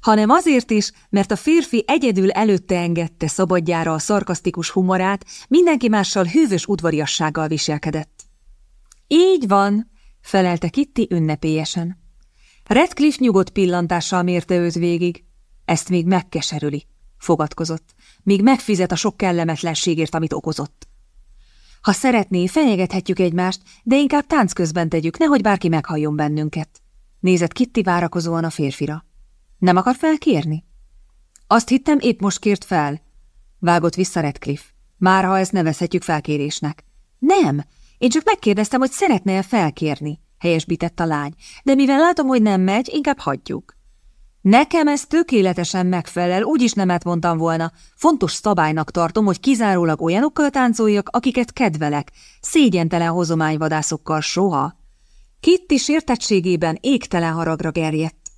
hanem azért is, mert a férfi egyedül előtte engedte szabadjára a szarkasztikus humorát, mindenki mással hűvös udvariassággal viselkedett. Így van, felelte Kitty ünnepélyesen. Redcliffe nyugodt pillantással mérte őt végig. Ezt még megkeserüli, fogadkozott, míg megfizet a sok kellemetlenségért, amit okozott. Ha szeretné, fenyegethetjük egymást, de inkább tánc közben tegyük, nehogy bárki meghalljon bennünket. Nézett Kitty várakozóan a férfira. Nem akar felkérni? Azt hittem, épp most kért fel. Vágott vissza Redcliffe. Már ha ezt nevezhetjük felkérésnek. Nem, én csak megkérdeztem, hogy szeretne-e felkérni, helyesbített a lány, de mivel látom, hogy nem megy, inkább hagyjuk. Nekem ez tökéletesen megfelel, úgyis nemet mondtam volna. Fontos szabálynak tartom, hogy kizárólag olyanokkal táncoljak, akiket kedvelek, szégyentelen hozományvadászokkal soha. Kitty sértettségében égtelen haragra gerjedt.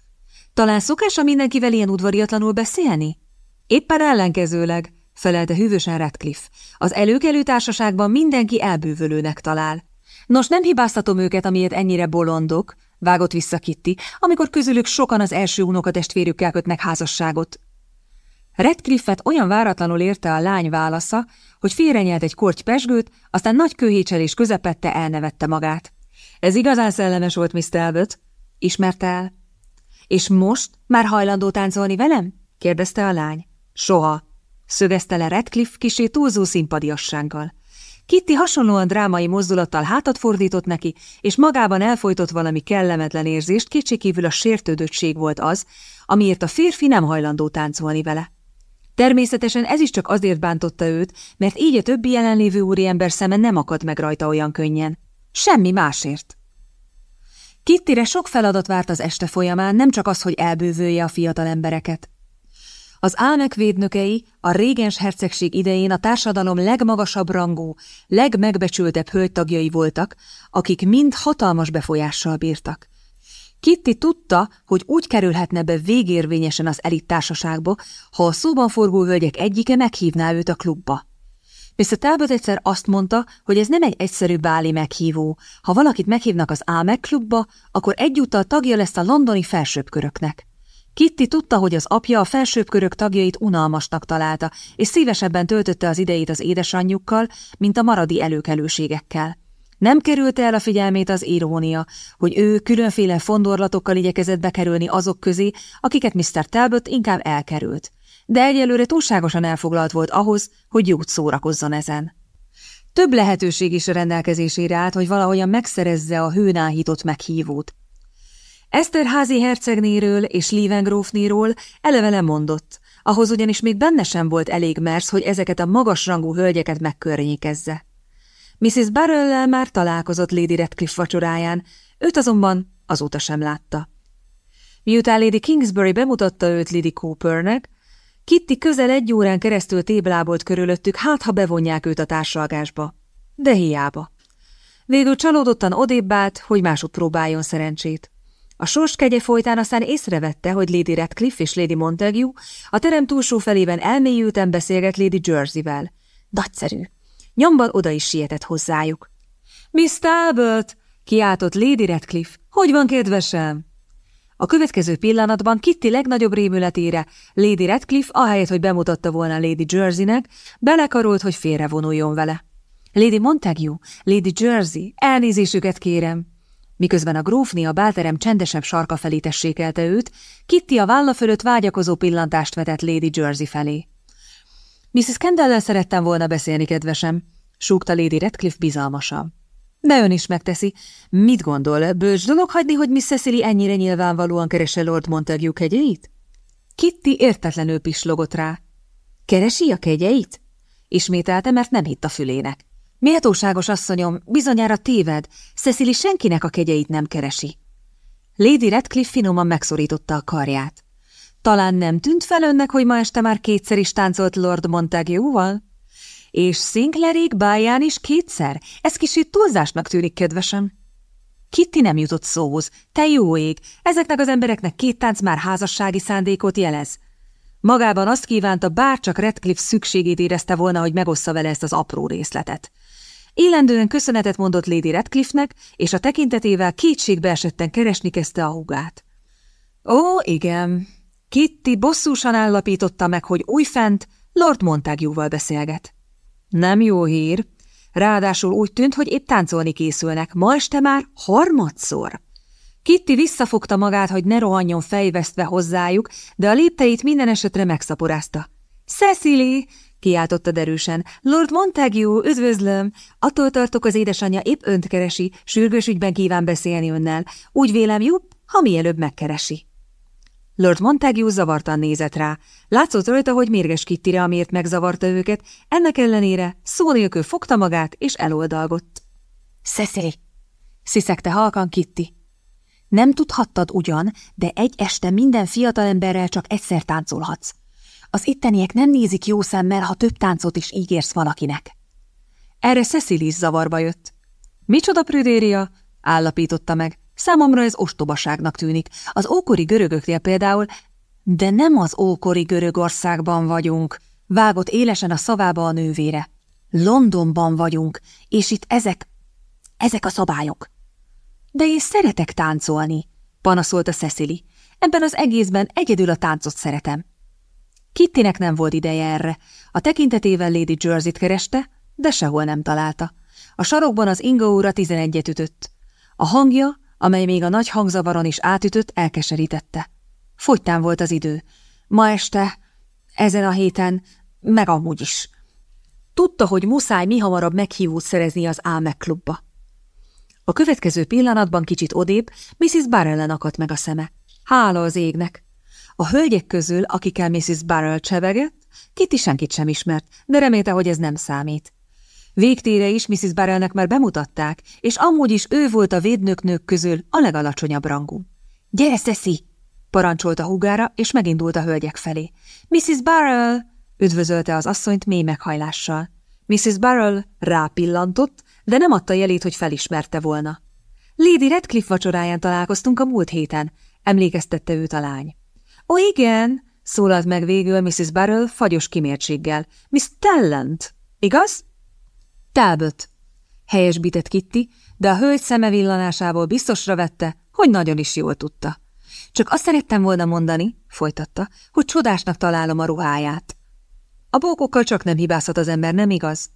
Talán szokása mindenkivel ilyen udvariatlanul beszélni? Éppen ellenkezőleg, felelte hűvösen Radcliffe. Az előkelő társaságban mindenki elbűvölőnek talál. Nos, nem hibáztatom őket, amiért ennyire bolondok, vágott vissza Kitty, amikor közülük sokan az első unokatestvérükkel kötnek házasságot. Redcliffe-et olyan váratlanul érte a lány válasza, hogy félrenyelt egy korty pesgőt, aztán nagy kőhécselés közepette elnevette magát. Ez igazán szellemes volt, Miss Talbot, ismerte el. És most már hajlandó táncolni velem? kérdezte a lány. Soha, szögezte le Redcliffe kisé túlzó szimpadiassággal. Kitty hasonlóan drámai mozdulattal hátat fordított neki, és magában elfolytott valami kellemetlen érzést, kétségkívül a sértődöttség volt az, amiért a férfi nem hajlandó táncolni vele. Természetesen ez is csak azért bántotta őt, mert így a többi jelenlévő úriember szeme nem akad meg rajta olyan könnyen. Semmi másért. Kittire sok feladat várt az este folyamán, nem csak az, hogy elbővölje a fiatal embereket. Az álmek védnökei a régens hercegség idején a társadalom legmagasabb rangú, legmegbecsültebb hölgytagjai voltak, akik mind hatalmas befolyással bírtak. Kitty tudta, hogy úgy kerülhetne be végérvényesen az elit társaságba, ha a szóban forgó hölgyek egyike meghívná őt a klubba. Mr. Talbot egyszer azt mondta, hogy ez nem egy egyszerű báli meghívó. Ha valakit meghívnak az Álmek klubba, akkor egyúttal tagja lesz a londoni felsőbbköröknek. Kitty tudta, hogy az apja a felsőbbkörök tagjait unalmasnak találta, és szívesebben töltötte az idejét az édesanyjukkal, mint a maradi előkelőségekkel. Nem kerülte el a figyelmét az irónia, hogy ő különféle fondorlatokkal igyekezett bekerülni azok közé, akiket Mr. Talbot inkább elkerült. De egyelőre túlságosan elfoglalt volt ahhoz, hogy jót szórakozzon ezen. Több lehetőség is rendelkezésére állt, hogy valahogyan megszerezze a hőnáhított meghívót, Eszterházi hercegnéről és Lívengrófnéról eleve lemondott, ahhoz ugyanis még benne sem volt elég mersz, hogy ezeket a magasrangú hölgyeket megkörnyékezze. Mrs. barrell már találkozott Lady Redcliffe vacsoráján, őt azonban azóta sem látta. Miután Lady Kingsbury bemutatta őt Lady Coopernek, Kitty közel egy órán keresztül téblábolt körülöttük, hát ha bevonják őt a társalgásba. De hiába. Végül csalódottan odébb hogy másút próbáljon szerencsét. A sorskegye folytán aztán észrevette, hogy Lady Radcliffe és Lady Montague a terem túlsó felében elmélyülten beszélget Lady Jersey-vel. Nagyszerű. Nyomban oda is sietett hozzájuk. – Miss Talbot! – kiáltott Lady Radcliffe. – Hogy van, kedvesem? A következő pillanatban Kitty legnagyobb rémületére Lady Radcliffe, ahelyett, hogy bemutatta volna Lady Jerseynek, belekarolt, hogy félrevonuljon vele. Lady Montague, Lady Jersey, elnézésüket kérem! Miközben a grófni a bálterem csendesebb sarka felé tessékelte őt, Kitty a válla fölött vágyakozó pillantást vetett Lady Jersey felé. Mrs. kendall szerettem volna beszélni, kedvesem, súgta Lady Redcliffe bizalmasan. De ön is megteszi. Mit gondol, bölcs dolog hagyni, hogy Miss Cecily ennyire nyilvánvalóan keresse Lord Montague kegyeit? Kitty értetlenül pislogott rá. Keresi a kegyeit? Ismételte, mert nem hitt a fülének. Méltóságos asszonyom, bizonyára téved, Cecily senkinek a kegyeit nem keresi. Lady Redcliffe finoman megszorította a karját. Talán nem tűnt fel önnek, hogy ma este már kétszer is táncolt Lord Montague-val? És Sinclairig báján is kétszer? Ez kicsit túlzásnak tűnik, kedvesem. Kitty nem jutott szóhoz. Te jó ég, ezeknek az embereknek két tánc már házassági szándékot jelez. Magában azt kívánta, bárcsak Redcliffe szükségét érezte volna, hogy megossza vele ezt az apró részletet. Élendően köszönetet mondott Lady Redcliffe-nek, és a tekintetével kétségbe esetten keresni kezdte a hugát. Ó, igen. Kitty bosszúsan állapította meg, hogy újfent Lord Montague-val beszélget. Nem jó hír. Ráadásul úgy tűnt, hogy épp táncolni készülnek, ma este már harmadszor. Kitty visszafogta magát, hogy ne rohanjon fejvesztve hozzájuk, de a lépteit minden esetre megszaporázta. – Cecily! Kiáltotta derűsen. Lord Montague, üdvözlöm! Attól tartok, az édesanyja épp önt keresi, sürgős ügyben kíván beszélni önnel. Úgy vélem, jobb, ha mielőbb megkeresi. Lord Montague zavartan nézett rá. Látszott rajta, hogy mérges Kittire, amiért megzavarta őket, ennek ellenére szó nélkül fogta magát, és eloldalgott. Szeszély! sziszegte halkan Kitti. Nem tudhattad ugyan, de egy este minden fiatalemberrel csak egyszer táncolhatsz. Az itteniek nem nézik jó szemmel, ha több táncot is ígérsz valakinek. Erre Cecil is zavarba jött. Micsoda prüdéria? állapította meg. Számomra ez ostobaságnak tűnik. Az ókori görögöknél például, de nem az ókori Görögországban vagyunk, vágott élesen a szavába a nővére. Londonban vagyunk, és itt ezek, ezek a szabályok. De én szeretek táncolni, panaszolta Cecily. Ebben az egészben egyedül a táncot szeretem. Kittinek nem volt ideje erre. A tekintetével Lady Jersey-t kereste, de sehol nem találta. A sarokban az inga óra tizenegyet ütött. A hangja, amely még a nagy hangzavaron is átütött, elkeserítette. Fogytán volt az idő. Ma este, ezen a héten, meg amúgy is. Tudta, hogy muszáj mi hamarabb meghívót szerezni az Álmek klubba. A következő pillanatban kicsit odébb Mrs. Barrellen akadt meg a szeme. Hála az égnek! A hölgyek közül, akikkel Mrs. Barrell csevegett, Kitty senkit sem ismert, de remélte, hogy ez nem számít. Végtére is Mrs. Barrelnek már bemutatták, és amúgy is ő volt a védnöknők közül a legalacsonyabb rangú. – Gyere, Ceci! – parancsolta húgára, és megindult a hölgyek felé. – Mrs. Barrel! – üdvözölte az asszonyt mély meghajlással. Mrs. Barrel rápillantott, de nem adta jelét, hogy felismerte volna. Lady Redcliffe vacsoráján találkoztunk a múlt héten, emlékeztette őt a lány. Ó, igen, szólalt meg végül Mrs. Barrel fagyos kimértséggel. Miss Talent, igaz? Talbot, helyesbített Kitty, de a hölgy szeme villanásából biztosra vette, hogy nagyon is jól tudta. Csak azt szerettem volna mondani, folytatta, hogy csodásnak találom a ruháját. A bókokkal csak nem hibázhat az ember, nem igaz?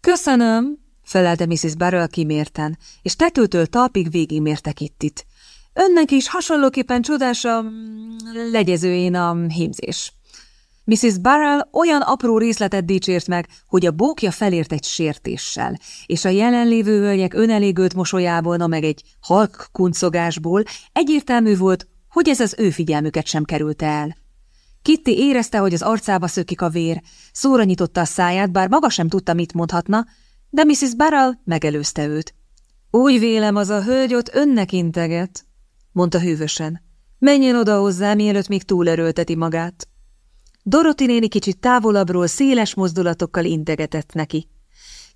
Köszönöm, felelte Mrs. Barrel kimérten, és tetőtől talpig végigmérte Kittit. Önnek is hasonlóképpen csodás a mm, legyezőjén a hímzés. Mrs. Barrel olyan apró részletet dicsért meg, hogy a bókja felért egy sértéssel, és a jelenlévő hölgyek önelégült mosolyából, meg egy halk kuncogásból egyértelmű volt, hogy ez az ő figyelmüket sem került el. Kitty érezte, hogy az arcába szökik a vér, szóra nyitotta a száját, bár maga sem tudta, mit mondhatna, de Mrs. Barrel megelőzte őt. Úgy vélem, az a hölgy ott önnek integet, mondta hűvösen. Menjen oda hozzá, mielőtt még túlerőlteti magát. Doroti néni kicsit távolabbról széles mozdulatokkal integetett neki.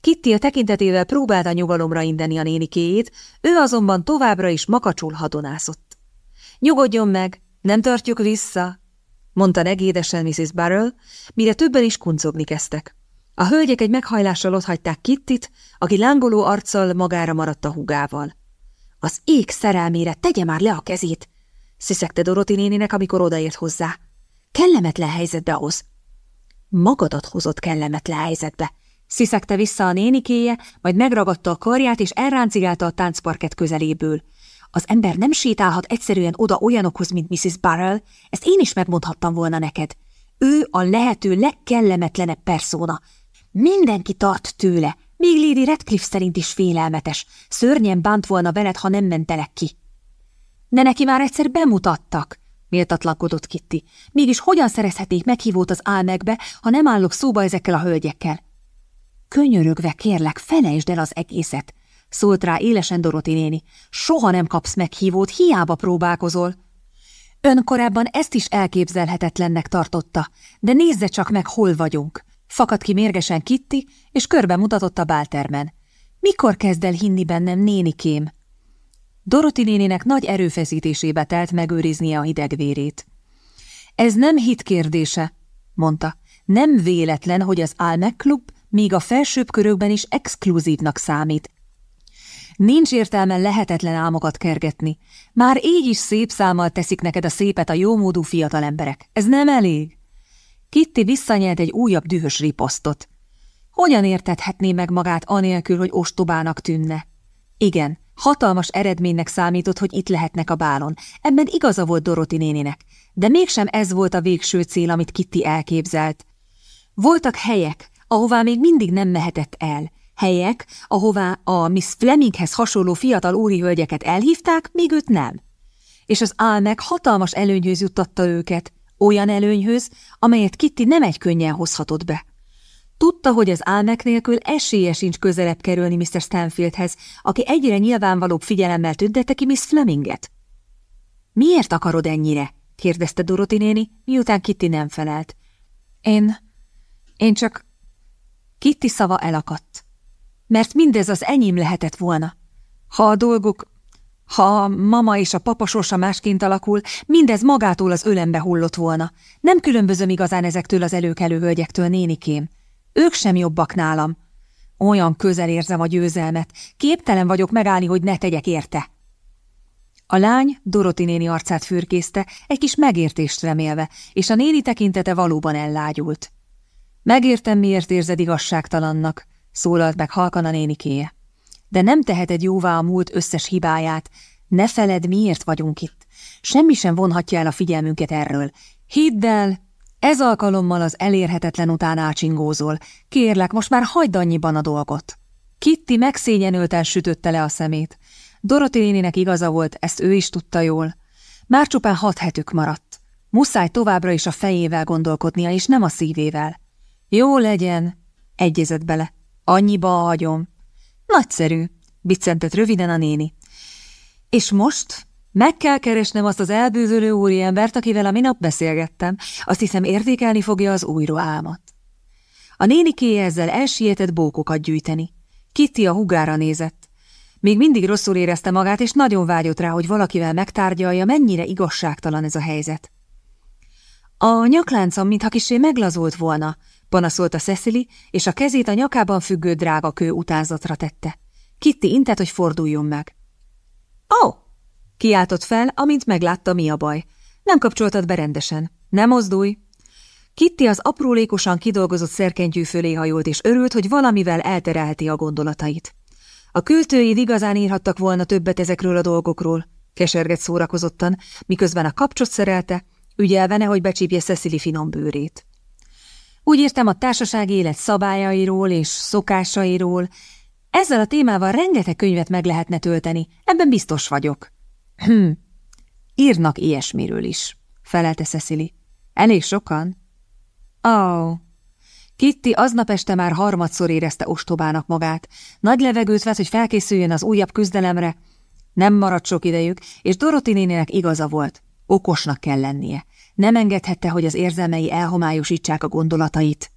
Kitty a tekintetével próbálta nyugalomra indeni a nénikéjét, ő azonban továbbra is makacsul hadonászott. Nyugodjon meg, nem tartjuk vissza, mondta negédesen Mrs. Barrel, mire többen is kuncogni kezdtek. A hölgyek egy meghajlással otthagyták Kittit, aki lángoló arccal magára maradt a hugával. Az ég szerelmére tegye már le a kezét, sziszegte Doroti néninek, amikor odaért hozzá. Kellemetlen helyzetbe hoz. Magadat hozott kellemetlen helyzetbe, sziszegte vissza a nénikéje, majd megragadta a karját és elráncigálta a táncparket közeléből. Az ember nem sétálhat egyszerűen oda olyanokhoz, mint Mrs. Barrel, ezt én is megmondhattam volna neked. Ő a lehető legkellemetlenebb perszóna. Mindenki tart tőle, még Lady Redcliffe szerint is félelmetes. Szörnyen bánt volna veled, ha nem mentelek ki. De neki már egyszer bemutattak, méltatlankodott Kitty. Mégis hogyan szerezhetnék meghívót az álmekbe, ha nem állok szóba ezekkel a hölgyekkel? Könyörögve kérlek, felejtsd el az egészet, szólt rá élesen Doroti néni. Soha nem kapsz meghívót, hiába próbálkozol. Ön korábban ezt is elképzelhetetlennek tartotta, de nézze csak meg, hol vagyunk. Fakadt ki mérgesen Kitty, és körbe mutatott a báltermen. Mikor kezd el hinni bennem, nénikém? Doroti néninek nagy erőfeszítésébe telt megőriznie a hidegvérét. Ez nem hit kérdése, mondta. Nem véletlen, hogy az Almec Klub még a felsőbb körökben is exkluzívnak számít. Nincs értelme lehetetlen álmokat kergetni. Már így is szép számmal teszik neked a szépet a jómódú fiatal emberek. Ez nem elég. Kitty visszanyelt egy újabb dühös riposztot. Hogyan értethetné meg magát anélkül, hogy ostobának tűnne? Igen, hatalmas eredménynek számított, hogy itt lehetnek a bálon. Ebben igaza volt Doroti néninek, de mégsem ez volt a végső cél, amit Kitty elképzelt. Voltak helyek, ahová még mindig nem mehetett el. Helyek, ahová a Miss Fleminghez hasonló fiatal úri hölgyeket elhívták, még őt nem. és az álmek hatalmas előnyhöz juttatta őket, olyan előnyhöz, amelyet Kitty nem egy könnyen hozhatott be. Tudta, hogy az álmek nélkül esélye sincs közelebb kerülni Mr. Stanfieldhez, aki egyre nyilvánvalóbb figyelemmel tüntette ki Miss Fleminget. Miért akarod ennyire? kérdezte Doroti néni, miután Kitty nem felelt. Én... én csak... Kitty szava elakadt. Mert mindez az enyém lehetett volna. Ha a dolgok... Ha a mama és a papa sorsa másként alakul, mindez magától az ölembe hullott volna. Nem különbözöm igazán ezektől az előkelő hölgyektől, nénikém. Ők sem jobbak nálam. Olyan közel érzem a győzelmet. Képtelen vagyok megállni, hogy ne tegyek érte. A lány Doroti néni arcát fürkészte, egy kis megértést remélve, és a néni tekintete valóban ellágyult. Megértem, miért érzed igazságtalannak, szólalt meg halkan a nénikéje. De nem teheted jóvá a múlt összes hibáját. Ne feled, miért vagyunk itt. Semmi sem vonhatja el a figyelmünket erről. Hidd el, ez alkalommal az elérhetetlen után ácsingózol. Kérlek, most már hagyd annyiban a dolgot. Kitty megszégyenülten sütötte le a szemét. Doroti néninek igaza volt, ezt ő is tudta jól. Már csupán hat hetük maradt. Muszáj továbbra is a fejével gondolkodnia, és nem a szívével. Jó legyen, egyezett bele. Annyiba hagyom. Nagyszerű, biccentett röviden a néni. És most meg kell keresnem azt az elbűvölő úriembert, akivel a minap beszélgettem. Azt hiszem értékelni fogja az újra álmat. A néniké ezzel elsietett bókokat gyűjteni. Kitty a hugára nézett. Még mindig rosszul érezte magát, és nagyon vágyott rá, hogy valakivel megtárgyalja, mennyire igazságtalan ez a helyzet. A nyakláncom, mintha kisé meglazult volna, panaszolta Cecily, és a kezét a nyakában függő drága kő utánzatra tette. Kitty intett, hogy forduljon meg. Ó! Oh! Kiáltott fel, amint meglátta, mi a baj. Nem kapcsoltad be rendesen. Nem mozdulj! Kitty az aprólékosan kidolgozott szerkentyű fölé hajolt, és örült, hogy valamivel elterelheti a gondolatait. A költőid igazán írhattak volna többet ezekről a dolgokról, keserget szórakozottan, miközben a kapcsot szerelte, ügyelve nehogy becsípje Cecily finom bőrét. Úgy írtam a társaság élet szabályairól és szokásairól. Ezzel a témával rengeteg könyvet meg lehetne tölteni, ebben biztos vagyok. Hm, írnak ilyesmiről is, felelte Cecily. Elég sokan? Ó, oh, Kitty aznap este már harmadszor érezte ostobának magát. Nagy levegőt vett, hogy felkészüljön az újabb küzdelemre. Nem maradt sok idejük, és Doroti nénének igaza volt. Okosnak kell lennie. Nem engedhette, hogy az érzelmei elhomályosítsák a gondolatait.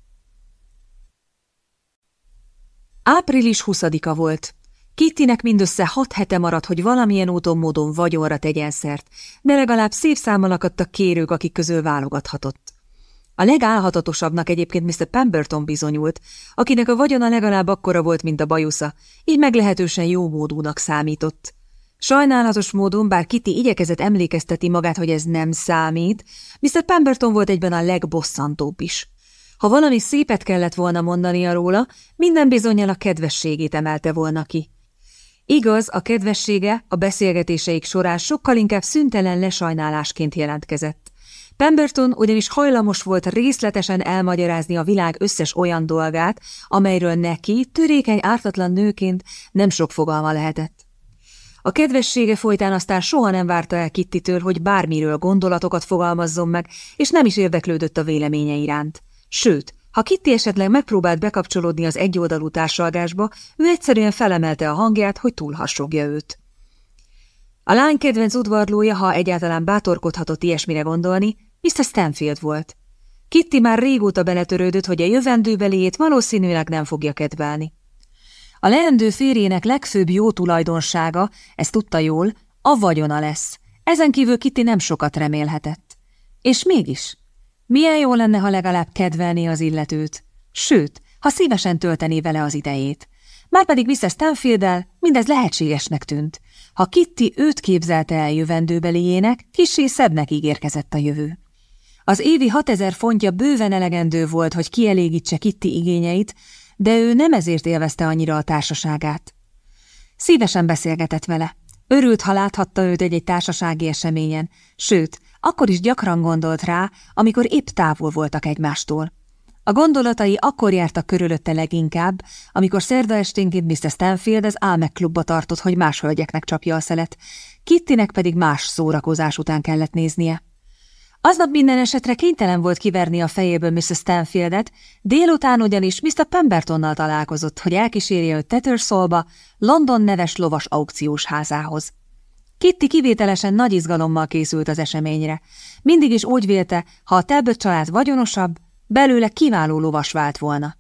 Április 20-a volt. Kittinek mindössze hat hete maradt, hogy valamilyen úton módon vagyonra tegyen szert, de legalább szép számmal akadtak kérők, akik közül válogathatott. A legálhatatosabbnak egyébként Mr. Pemberton bizonyult, akinek a vagyona legalább akkora volt, mint a bajusza, így meglehetősen jó módúnak számított. Sajnálatos módon, bár Kitty igyekezett emlékezteti magát, hogy ez nem számít, Mr. Pemberton volt egyben a legbosszantóbb is. Ha valami szépet kellett volna mondania róla, minden bizonyal a kedvességét emelte volna ki. Igaz, a kedvessége a beszélgetéseik során sokkal inkább szüntelen lesajnálásként jelentkezett. Pemberton ugyanis hajlamos volt részletesen elmagyarázni a világ összes olyan dolgát, amelyről neki, törékeny ártatlan nőként nem sok fogalma lehetett. A kedvessége folytán aztán soha nem várta el Kittitől, hogy bármiről gondolatokat fogalmazzon meg, és nem is érdeklődött a véleménye iránt. Sőt, ha Kitty esetleg megpróbált bekapcsolódni az egyoldalú társalgásba, ő egyszerűen felemelte a hangját, hogy túlhassogja őt. A lány kedvenc udvarlója, ha egyáltalán bátorkodhatott ilyesmire gondolni, Mr. Stanfield volt. Kitty már régóta beletörődött, hogy a jövendőbeliét valószínűleg nem fogja kedvelni. A leendő férjének legfőbb jó tulajdonsága, ezt tudta jól, a vagyona lesz. Ezen kívül Kitty nem sokat remélhetett. És mégis, milyen jó lenne, ha legalább kedvelné az illetőt. Sőt, ha szívesen töltené vele az idejét. Márpedig Mr. Stanfield-el mindez lehetségesnek tűnt. Ha Kitty őt képzelte el jövendőbeliének, kissé szebbnek ígérkezett a jövő. Az évi 6000 fontja bőven elegendő volt, hogy kielégítse Kitty igényeit, de ő nem ezért élvezte annyira a társaságát. Szívesen beszélgetett vele. Örült, ha láthatta őt egy-egy társasági eseményen, sőt, akkor is gyakran gondolt rá, amikor épp távol voltak egymástól. A gondolatai akkor jártak körülötte leginkább, amikor szerda esténként Mr. Stanfield az Álmek klubba tartott, hogy más hölgyeknek csapja a szelet, Kittinek pedig más szórakozás után kellett néznie. Aznap minden esetre kénytelen volt kiverni a fejéből Mr. Stanfieldet, délután ugyanis Mr. Pembertonnal találkozott, hogy elkísérje őt Tettersolba, London neves lovas aukciós házához. Kitty kivételesen nagy izgalommal készült az eseményre. Mindig is úgy vélte, ha a Talbot család vagyonosabb, belőle kiváló lovas vált volna.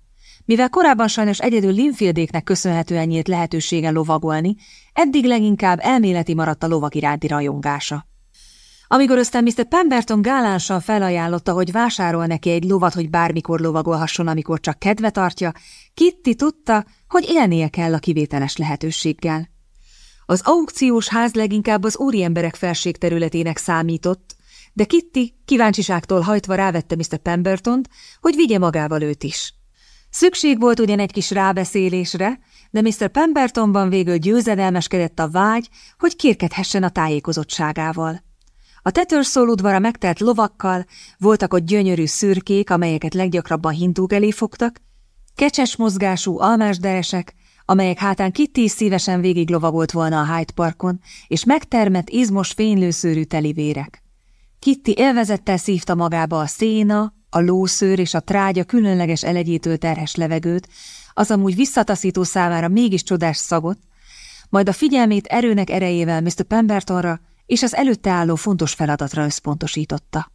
Mivel korábban sajnos egyedül Linfieldéknek köszönhetően nyílt lehetőségen lovagolni, eddig leginkább elméleti maradt a lovak iránti rajongása. Amikor aztán Mr. Pemberton gálánsan felajánlotta, hogy vásárol neki egy lovat, hogy bármikor lovagolhasson, amikor csak kedve tartja, Kitty tudta, hogy élnie kell a kivételes lehetőséggel. Az aukciós ház leginkább az úriemberek felségterületének számított, de Kitty kíváncsiságtól hajtva rávette Mr. Pembertont, hogy vigye magával őt is. Szükség volt ugyan egy kis rábeszélésre, de Mr. Pembertonban végül győzedelmeskedett a vágy, hogy kérkedhessen a tájékozottságával. A tetőrszól udvara megtelt lovakkal, voltak ott gyönyörű szürkék, amelyeket leggyakrabban hintúk elé fogtak, kecses mozgású almásderesek, amelyek hátán Kitty szívesen végig lovagolt volna a Hyde Parkon, és megtermett, izmos, fénylőszőrű telivérek. Kitty élvezettel szívta magába a széna, a lószőr és a trágya különleges elegyétől terhes levegőt, az amúgy visszataszító számára mégis csodás szagot, majd a figyelmét erőnek erejével Mr. Pembertonra és az előtte álló fontos feladatra összpontosította.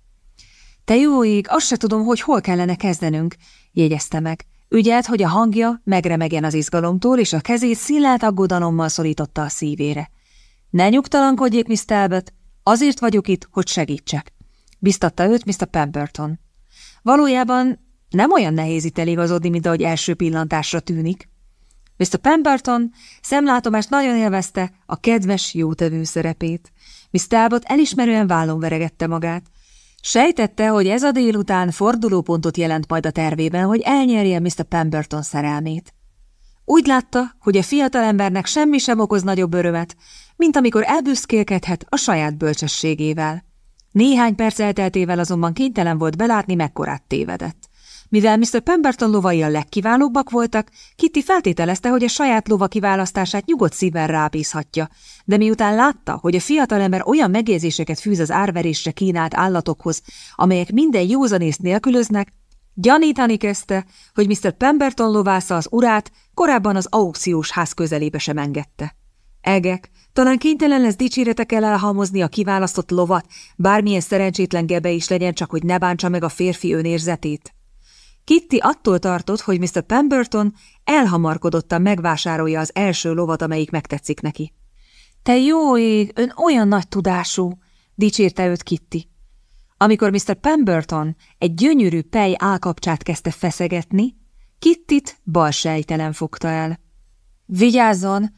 Te jó ég, azt se tudom, hogy hol kellene kezdenünk, jegyezte meg. Ügyelt, hogy a hangja megremegjen az izgalomtól, és a kezét szillált aggodalommal szorította a szívére. Ne nyugtalankodjék, Miss Talbot, azért vagyok itt, hogy segítsek. Biztatta őt Mr. Pemberton. Valójában nem olyan nehéz itt eligazodni, mint ahogy első pillantásra tűnik. Mr. Pemberton szemlátomást nagyon élvezte a kedves, jótevő szerepét. Miss Talbot elismerően vállon veregette magát. Sejtette, hogy ez a délután fordulópontot jelent majd a tervében, hogy elnyerje Mr. Pemberton szerelmét. Úgy látta, hogy a fiatalembernek semmi sem okoz nagyobb örömet, mint amikor elbüszkélkedhet a saját bölcsességével. Néhány perc elteltével azonban kénytelen volt belátni, mekkorát tévedett. Mivel Mr. Pemberton lovai a legkiválóbbak voltak, Kitty feltételezte, hogy a saját lova kiválasztását nyugodt szívvel rábízhatja, de miután látta, hogy a fiatalember olyan megjegyzéseket fűz az árverésre kínált állatokhoz, amelyek minden józanész nélkülöznek, gyanítani kezdte, hogy Mr. Pemberton lovásza az urát korábban az aukciós ház közelébe sem engedte. Egek, talán kénytelen lesz dicséretekkel elhalmozni a kiválasztott lovat, bármilyen szerencsétlen gebe is legyen, csak hogy ne bántsa meg a férfi önérzetét. Kitty attól tartott, hogy Mr. Pemberton elhamarkodottan megvásárolja az első lovat, amelyik megtetszik neki. Te jó ég, ön olyan nagy tudású, dicsérte őt Kitty. Amikor Mr. Pemberton egy gyönyörű pej állkapcsát kezdte feszegetni, Kittit balsejtelen fogta el. Vigyázzon,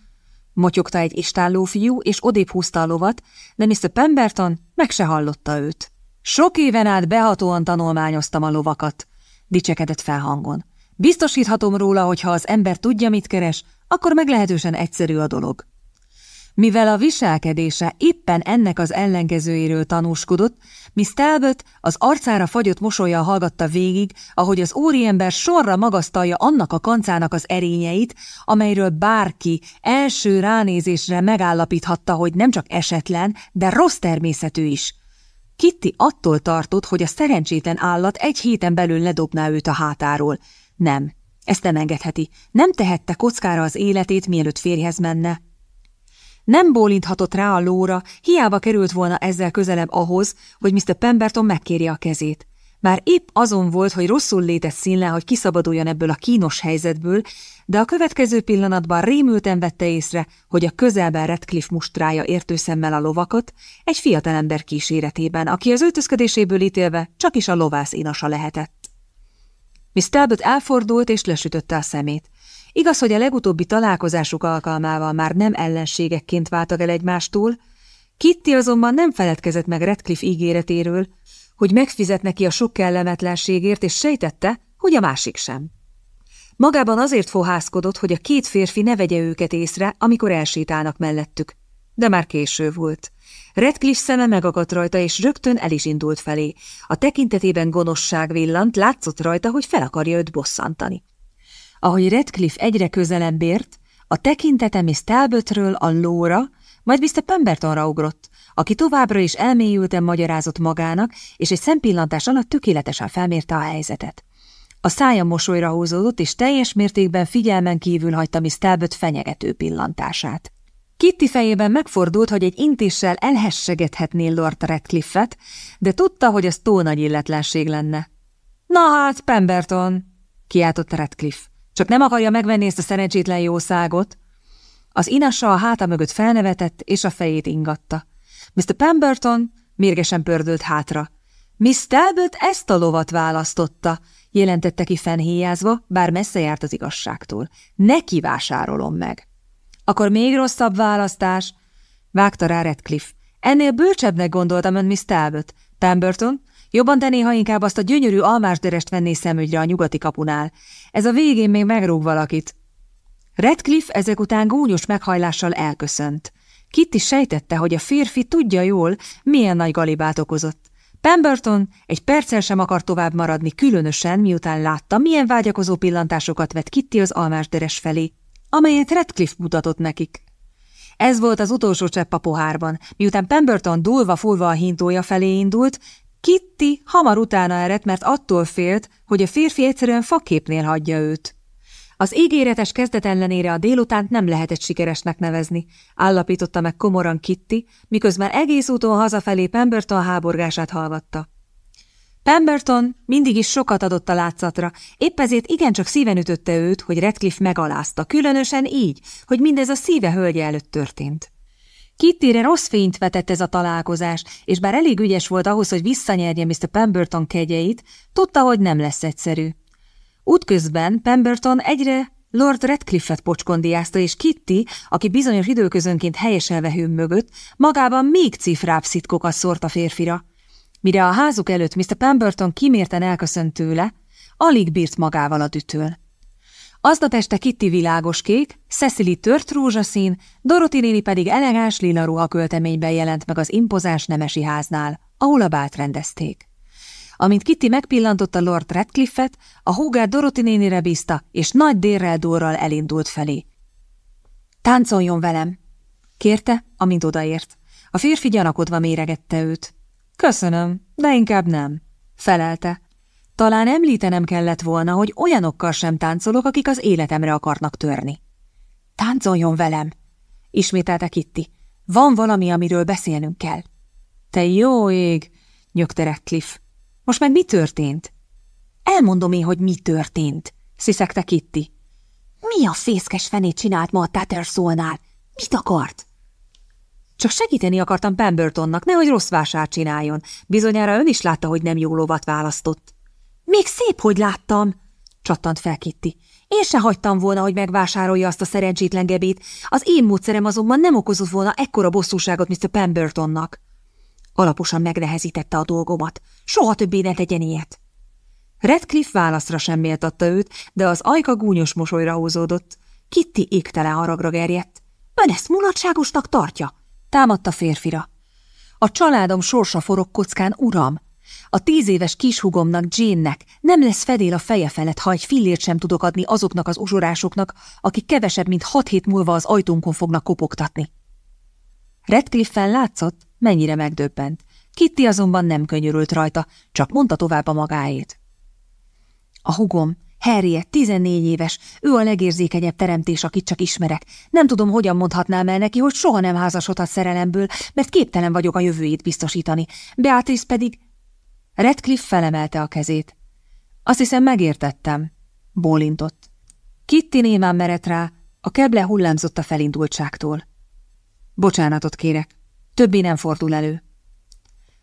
motyogta egy istálló fiú, és odébb húzta a lovat, de Mr. Pemberton meg se hallotta őt. Sok éven át behatóan tanulmányoztam a lovakat, dicsekedett felhangon. Biztosíthatom róla, hogy ha az ember tudja, mit keres, akkor meglehetősen egyszerű a dolog. Mivel a viselkedése éppen ennek az ellenkezőjéről tanúskodott, Miss Talbot az arcára fagyott mosolya hallgatta végig, ahogy az úriember sorra magasztalja annak a kancának az erényeit, amelyről bárki első ránézésre megállapíthatta, hogy nem csak esetlen, de rossz természetű is – Kitty attól tartott, hogy a szerencsétlen állat egy héten belül ledobná őt a hátáról. Nem, ezt nem engedheti. Nem tehette kockára az életét, mielőtt férjhez menne. Nem bólinthatott rá a lóra, hiába került volna ezzel közelebb ahhoz, hogy Mr. Pemberton megkérje a kezét. Már épp azon volt, hogy rosszul létett színle, hogy kiszabaduljon ebből a kínos helyzetből, de a következő pillanatban rémülten vette észre, hogy a közelben Redcliffe mustrája értőszemmel a lovakat, egy fiatalember kíséretében, aki az öltözködéséből ítélve csak is a lovász inasa lehetett. Miss Talbot elfordult és lesütötte a szemét. Igaz, hogy a legutóbbi találkozásuk alkalmával már nem ellenségekként váltak el egymástól, Kitty azonban nem feledkezett meg Redcliffe ígéretéről, hogy megfizet neki a sok kellemetlenségért, és sejtette, hogy a másik sem. Magában azért fohászkodott, hogy a két férfi ne vegye őket észre, amikor elsétálnak mellettük. De már késő volt. Redcliffe szeme megakadt rajta, és rögtön el is indult felé. A tekintetében gonoszság villant, látszott rajta, hogy fel akarja őt bosszantani. Ahogy Redcliffe egyre közelebb ért, a tekintete Miss Talbotről a lóra, majd Mr. Pembertonra ugrott, aki továbbra is elmélyülten magyarázott magának, és egy szempillantás alatt tökéletesen felmérte a helyzetet. A szája mosolyra húzódott, és teljes mértékben figyelmen kívül hagyta Miss Talbot fenyegető pillantását. Kitty fejében megfordult, hogy egy intéssel elhessegethetné Lord Redcliffe-et, de tudta, hogy túl nagy illetlenség lenne. – Na hát, Pemberton! – kiáltott Redcliffe. – Csak nem akarja megvenni ezt a szerencsétlen jószágot? Az inassa a háta mögött felnevetett, és a fejét ingatta. Mr. Pemberton mérgesen pördült hátra. Miss Talbot ezt a lovat választotta, jelentette ki fennhéjázva, bár messze járt az igazságtól. Neki vásárolom meg. Akkor még rosszabb választás, vágta rá Redcliffe. Ennél bölcsebbnek gondoltam ön Miss Talbot. Pemberton, jobban tenné, ha inkább azt a gyönyörű almásderest venné szemügyre a nyugati kapunál. Ez a végén még megrúg valakit. Redcliffe ezek után gúnyos meghajlással elköszönt. Kitty sejtette, hogy a férfi tudja jól, milyen nagy galibát okozott. Pemberton egy perccel sem akar tovább maradni, különösen miután látta, milyen vágyakozó pillantásokat vett Kitty az almásderes felé, amelyet Redcliffe mutatott nekik. Ez volt az utolsó csepp a pohárban, miután Pemberton dúlva-fulva a hintója felé indult, Kitty hamar utána eredt, mert attól félt, hogy a férfi egyszerűen faképnél hagyja őt. Az ígéretes kezdet ellenére a délutánt nem lehetett sikeresnek nevezni, állapította meg komoran Kitty, miközben egész úton hazafelé Pemberton háborgását hallgatta. Pemberton mindig is sokat adott a látszatra, épp ezért igencsak szíven ütötte őt, hogy Redcliffe megalázta, különösen így, hogy mindez a szíve hölgye előtt történt. Kittyre rossz fényt vetett ez a találkozás, és bár elég ügyes volt ahhoz, hogy visszanyerje Mr. Pemberton kegyeit, tudta, hogy nem lesz egyszerű. Útközben Pemberton egyre Lord Redcliffe-et pocskondiázta, és Kitty, aki bizonyos időközönként helyeselve hőm mögött, magában még cifrább szitkokat szórt a férfira. Mire a házuk előtt Mr. Pemberton kimérten elköszönt tőle, alig bírt magával a dütől. Aznap este Kitty világoskék, Cecily tört rózsaszín, Dorothy néni pedig elegáns lila ruha költeményben jelent meg az impozás nemesi háznál, ahol a bát rendezték. Amint Kitty megpillantotta Lord Radcliffe-et, a húgát Dorothy nénire bízta, és nagy dérrel dórral elindult felé. Táncoljon velem! Kérte, amint odaért. A férfi gyanakodva méregette őt. Köszönöm, de inkább nem, felelte. Talán említenem kellett volna, hogy olyanokkal sem táncolok, akik az életemre akarnak törni. Táncoljon velem, ismételte Kitty. Van valami, amiről beszélnünk kell. Te jó ég, nyögte Radcliffe. Most meg mi történt? Elmondom én, hogy mi történt, sziszegte Kitty. Mi a fészkes fenét csinált ma a Tattersolnál? Mit akart? Csak segíteni akartam Pembertonnak, nehogy rossz vásárt csináljon. Bizonyára ön is látta, hogy nem jó lovat választott. Még szép, hogy láttam, csattant fel Kitty. Én se hagytam volna, hogy megvásárolja azt a szerencsétlen gebét. Az én módszerem azonban nem okozott volna ekkora bosszúságot Mr. Pembertonnak. Alaposan megnehezítette a dolgomat. Soha többé ne tegyen ilyet. Redcliffe válaszra sem méltatta őt, de az ajka gúnyos mosolyra húzódott. Kitty égtele haragra gerjedt. Ön ezt mulatságosnak tartja? Támadta férfira. A családom sorsa forog kockán, uram. A tíz éves kishugomnak, Jane-nek nem lesz fedél a feje felett, ha egy fillért sem tudok adni azoknak az uzsorásoknak, akik kevesebb, mint hat hét múlva az ajtónkon fognak kopogtatni. Redcliffe-en látszott, mennyire megdöbbent. Kitty azonban nem könyörült rajta, csak mondta tovább a magáét. A hugom, Harriet, 14 éves, ő a legérzékenyebb teremtés, akit csak ismerek. Nem tudom, hogyan mondhatnám el neki, hogy soha nem házasodhat szerelemből, mert képtelen vagyok a jövőjét biztosítani. Beatrice pedig... Redcliffe felemelte a kezét. Azt hiszem, megértettem. Bólintott. Kitty némán merett rá, a keble hullámzott a felindultságtól. Bocsánatot kérek. Többé nem fordul elő.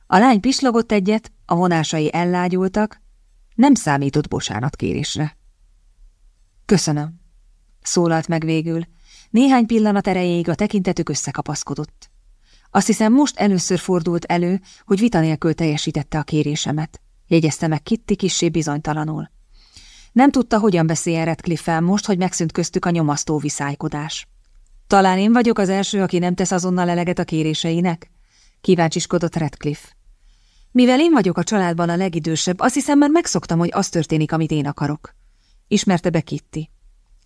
A lány pislogott egyet, a vonásai ellágyultak, nem számított bocsánatkérésre. Köszönöm, szólalt meg végül. Néhány pillanat erejéig a tekintetük összekapaszkodott. Azt hiszem, most először fordult elő, hogy vita nélkül teljesítette a kérésemet. Jegyezte meg Kitty kissé bizonytalanul. Nem tudta, hogyan beszéljen redcliffe most, hogy megszűnt köztük a nyomasztó viszálykodás. Talán én vagyok az első, aki nem tesz azonnal eleget a kéréseinek? Kíváncsiskodott Redcliffe. Mivel én vagyok a családban a legidősebb, azt hiszem már megszoktam, hogy az történik, amit én akarok. Ismerte be Kitty.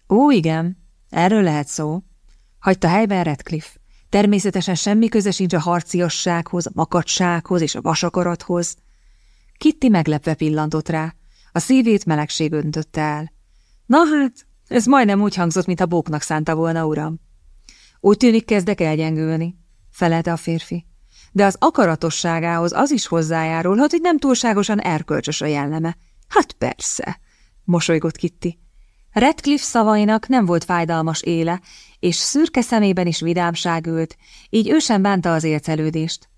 Ó, igen, erről lehet szó. Hagyta helyben Redcliffe. Természetesen semmi köze sincs a harciassághoz, a makadsághoz és a vasakarathoz. Kitty meglepve pillantott rá. A szívét melegség öntötte el. Na hát, ez majdnem úgy hangzott, mint a bóknak szánta volna, uram. Úgy tűnik, kezdek elgyengülni, felelte a férfi. De az akaratosságához az is hozzájárulhat, hogy nem túlságosan erkölcsös a jelleme. Hát persze, mosolygott Kitty. Redcliffe szavainak nem volt fájdalmas éle, és szürke szemében is vidámság ült, így ő sem bánta az ércelődést.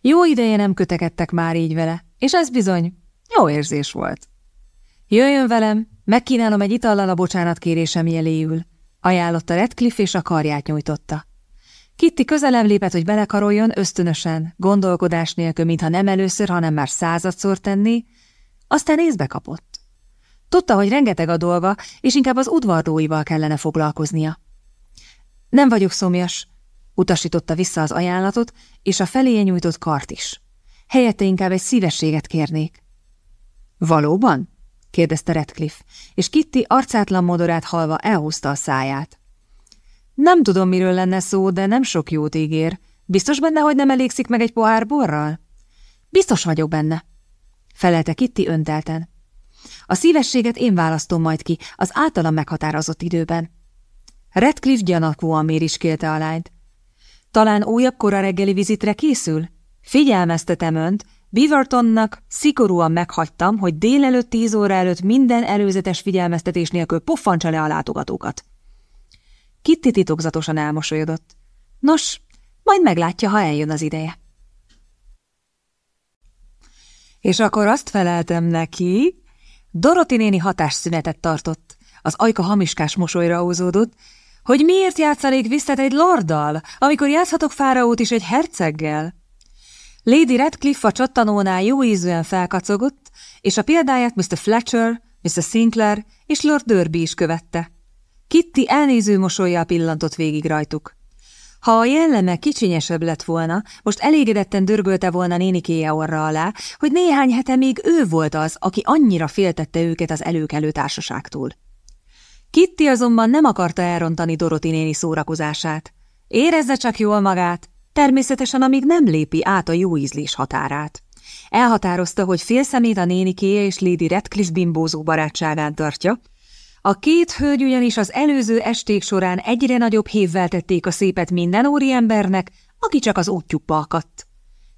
Jó ideje nem kötekedtek már így vele, és ez bizony jó érzés volt. Jöjjön velem, megkínálom egy itallal a bocsánatkérésem jeléül, ajánlotta Redcliffe és a karját nyújtotta. Kitty közelem lépett, hogy belekaroljon ösztönösen, gondolkodás nélkül, mintha nem először, hanem már századszor tenni, aztán észbe kapott. Tudta, hogy rengeteg a dolga, és inkább az udvardóival kellene foglalkoznia. Nem vagyok szomjas, utasította vissza az ajánlatot, és a feléje nyújtott kart is. Helyette inkább egy szívességet kérnék. Valóban? Kérdezte Redcliffe, és Kitty arcátlan modorát halva elhúzta a száját. Nem tudom, miről lenne szó, de nem sok jót ígér. Biztos benne, hogy nem elégszik meg egy pohár borral? Biztos vagyok benne, felelte Kitty öntelten. A szívességet én választom majd ki, az általam meghatározott időben. Redcliffe gyanakvóan mériskélte a lányt. Talán újabb kora reggeli vizitre készül? Figyelmeztetem önt, Beavertonnak szigorúan meghagytam, hogy délelőtt tíz óra előtt minden előzetes figyelmeztetés nélkül poffantsa le a látogatókat. Kitty titokzatosan elmosolyodott. Nos, majd meglátja, ha eljön az ideje. És akkor azt feleltem neki, Doroti néni hatásszünetet tartott. Az ajka hamiskás mosolyra ózódott, hogy miért játszanék visszat egy lorddal, amikor játszhatok fáraót is egy herceggel? Lady Redcliffe a csattanónál jó ízűen felkacogott, és a példáját Mr. Fletcher, Mr. Sinclair és Lord Derby is követte. Kitty elnéző mosolyjal pillantott végig rajtuk. Ha a jelleme kicsinyesebb lett volna, most elégedetten dörgölte volna nénikéje orra alá, hogy néhány hete még ő volt az, aki annyira féltette őket az előkelő társaságtól. Kitty azonban nem akarta elrontani Doroti néni szórakozását. Érezze csak jól magát, természetesen amíg nem lépi át a jó ízlés határát. Elhatározta, hogy fél szemét a nénikéje és Lady Redcliffe bimbózó barátságán tartja, a két hölgy ugyanis az előző esték során egyre nagyobb hévvel tették a szépet minden óriembernek, aki csak az útjukba akadt.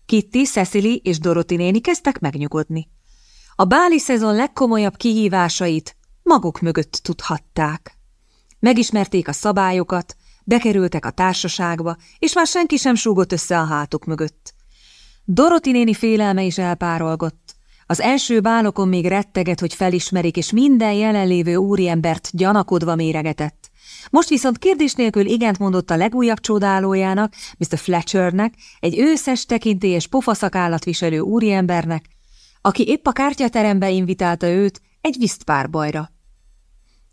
Kitty, Cecily és Dorothy néni kezdtek megnyugodni. A báli szezon legkomolyabb kihívásait maguk mögött tudhatták. Megismerték a szabályokat, bekerültek a társaságba, és már senki sem súgott össze a hátuk mögött. Doroti néni félelme is elpárolgott. Az első bálokon még retteget, hogy felismerik, és minden jelenlévő úriembert gyanakodva méregetett. Most viszont kérdés nélkül igent mondott a legújabb csodálójának, Mr. Fletchernek, egy őszes, tekintélyes pofaszakállat viselő úriembernek, aki épp a kártyaterembe invitálta őt egy visztpárbajra.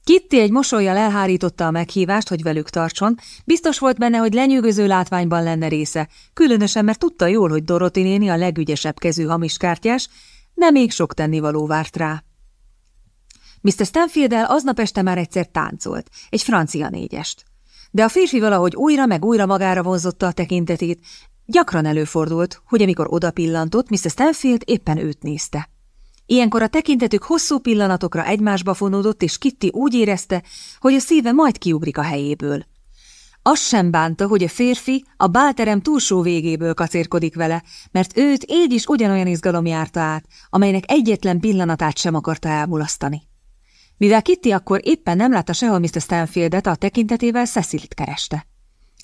Kitty egy mosolyjal elhárította a meghívást, hogy velük tartson, biztos volt benne, hogy lenyűgöző látványban lenne része, különösen, mert tudta jól, hogy Doroti néni a legügyesebb kezű hamiskártyás, de még sok tennivaló várt rá. Mr. stanfield aznap este már egyszer táncolt, egy francia négyest. De a férfi valahogy újra meg újra magára vonzotta a tekintetét, gyakran előfordult, hogy amikor oda pillantott, Mr. Stanfield éppen őt nézte. Ilyenkor a tekintetük hosszú pillanatokra egymásba fonódott, és Kitty úgy érezte, hogy a szíve majd kiugrik a helyéből. Az sem bánta, hogy a férfi a bálterem túlsó végéből kacérkodik vele, mert őt így is ugyanolyan izgalom járta át, amelynek egyetlen pillanatát sem akarta elmulasztani. Mivel Kitty akkor éppen nem látta sehol Mr. Stanfieldet, a tekintetével Cecilit kereste.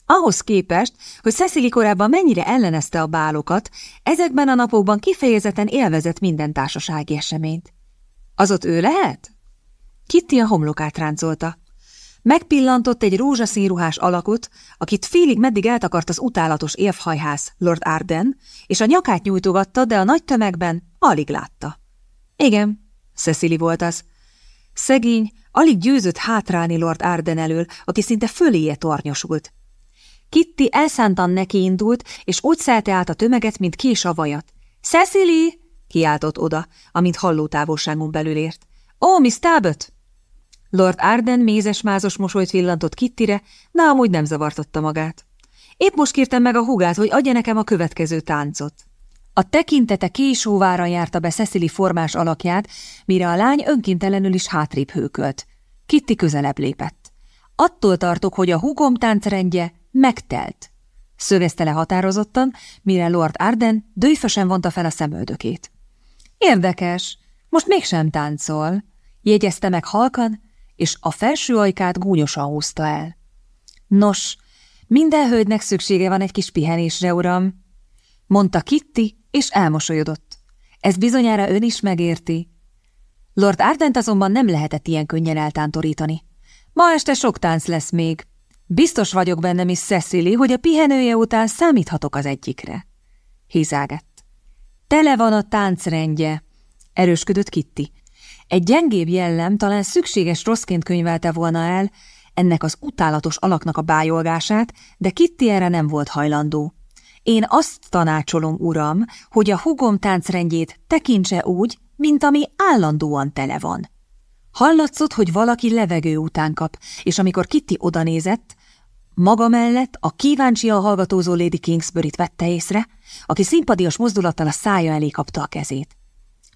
Ahhoz képest, hogy Cecily korábban mennyire ellenezte a bálokat, ezekben a napokban kifejezetten élvezett minden társasági eseményt. Az ott ő lehet? Kitty a homlokát ráncolta. Megpillantott egy rózsaszín ruhás alakot, akit félig meddig eltakart az utálatos évhajház Lord Arden, és a nyakát nyújtogatta, de a nagy tömegben alig látta. Igen, Cecily volt az. Szegény, alig győzött hátrálni Lord Arden elől, aki szinte föléje tornyosult. Kitty elszántan neki indult, és úgy szelte át a tömeget, mint kés a vajat. – Cecily! – kiáltott oda, amint halló távolságon belül ért. – Ó, Miss Talbot! Lord Arden mézes-mázos mosolyt villantott Kittire, de amúgy nem zavartotta magát. Épp most kértem meg a hugát, hogy adja nekem a következő táncot. A tekintete késóvára járta be Cecily formás alakját, mire a lány önkéntelenül is hátrébb hőkölt. Kitty közelebb lépett. Attól tartok, hogy a hugom táncrendje megtelt. Szögezte le határozottan, mire Lord Arden dőfösen vonta fel a szemöldökét. Érdekes, most mégsem táncol, jegyezte meg halkan, és a felső ajkát gúnyosan húzta el. Nos, minden hölgynek szüksége van egy kis pihenésre, uram, mondta Kitty, és elmosolyodott. Ez bizonyára ön is megérti. Lord Ardent azonban nem lehetett ilyen könnyen eltántorítani. Ma este sok tánc lesz még. Biztos vagyok benne, Miss Cecily, hogy a pihenője után számíthatok az egyikre. Hízágett. Tele van a táncrendje, erősködött Kitty. Egy gyengébb jellem talán szükséges rosszként könyvelte volna el ennek az utálatos alaknak a bájolgását, de Kitty erre nem volt hajlandó. Én azt tanácsolom, uram, hogy a hugom táncrendjét tekintse úgy, mint ami állandóan tele van. Hallatszott, hogy valaki levegő után kap, és amikor Kitty odanézett, maga mellett a kíváncsian hallgatózó Lady Kingsbury-t vette észre, aki szimpadias mozdulattal a szája elé kapta a kezét.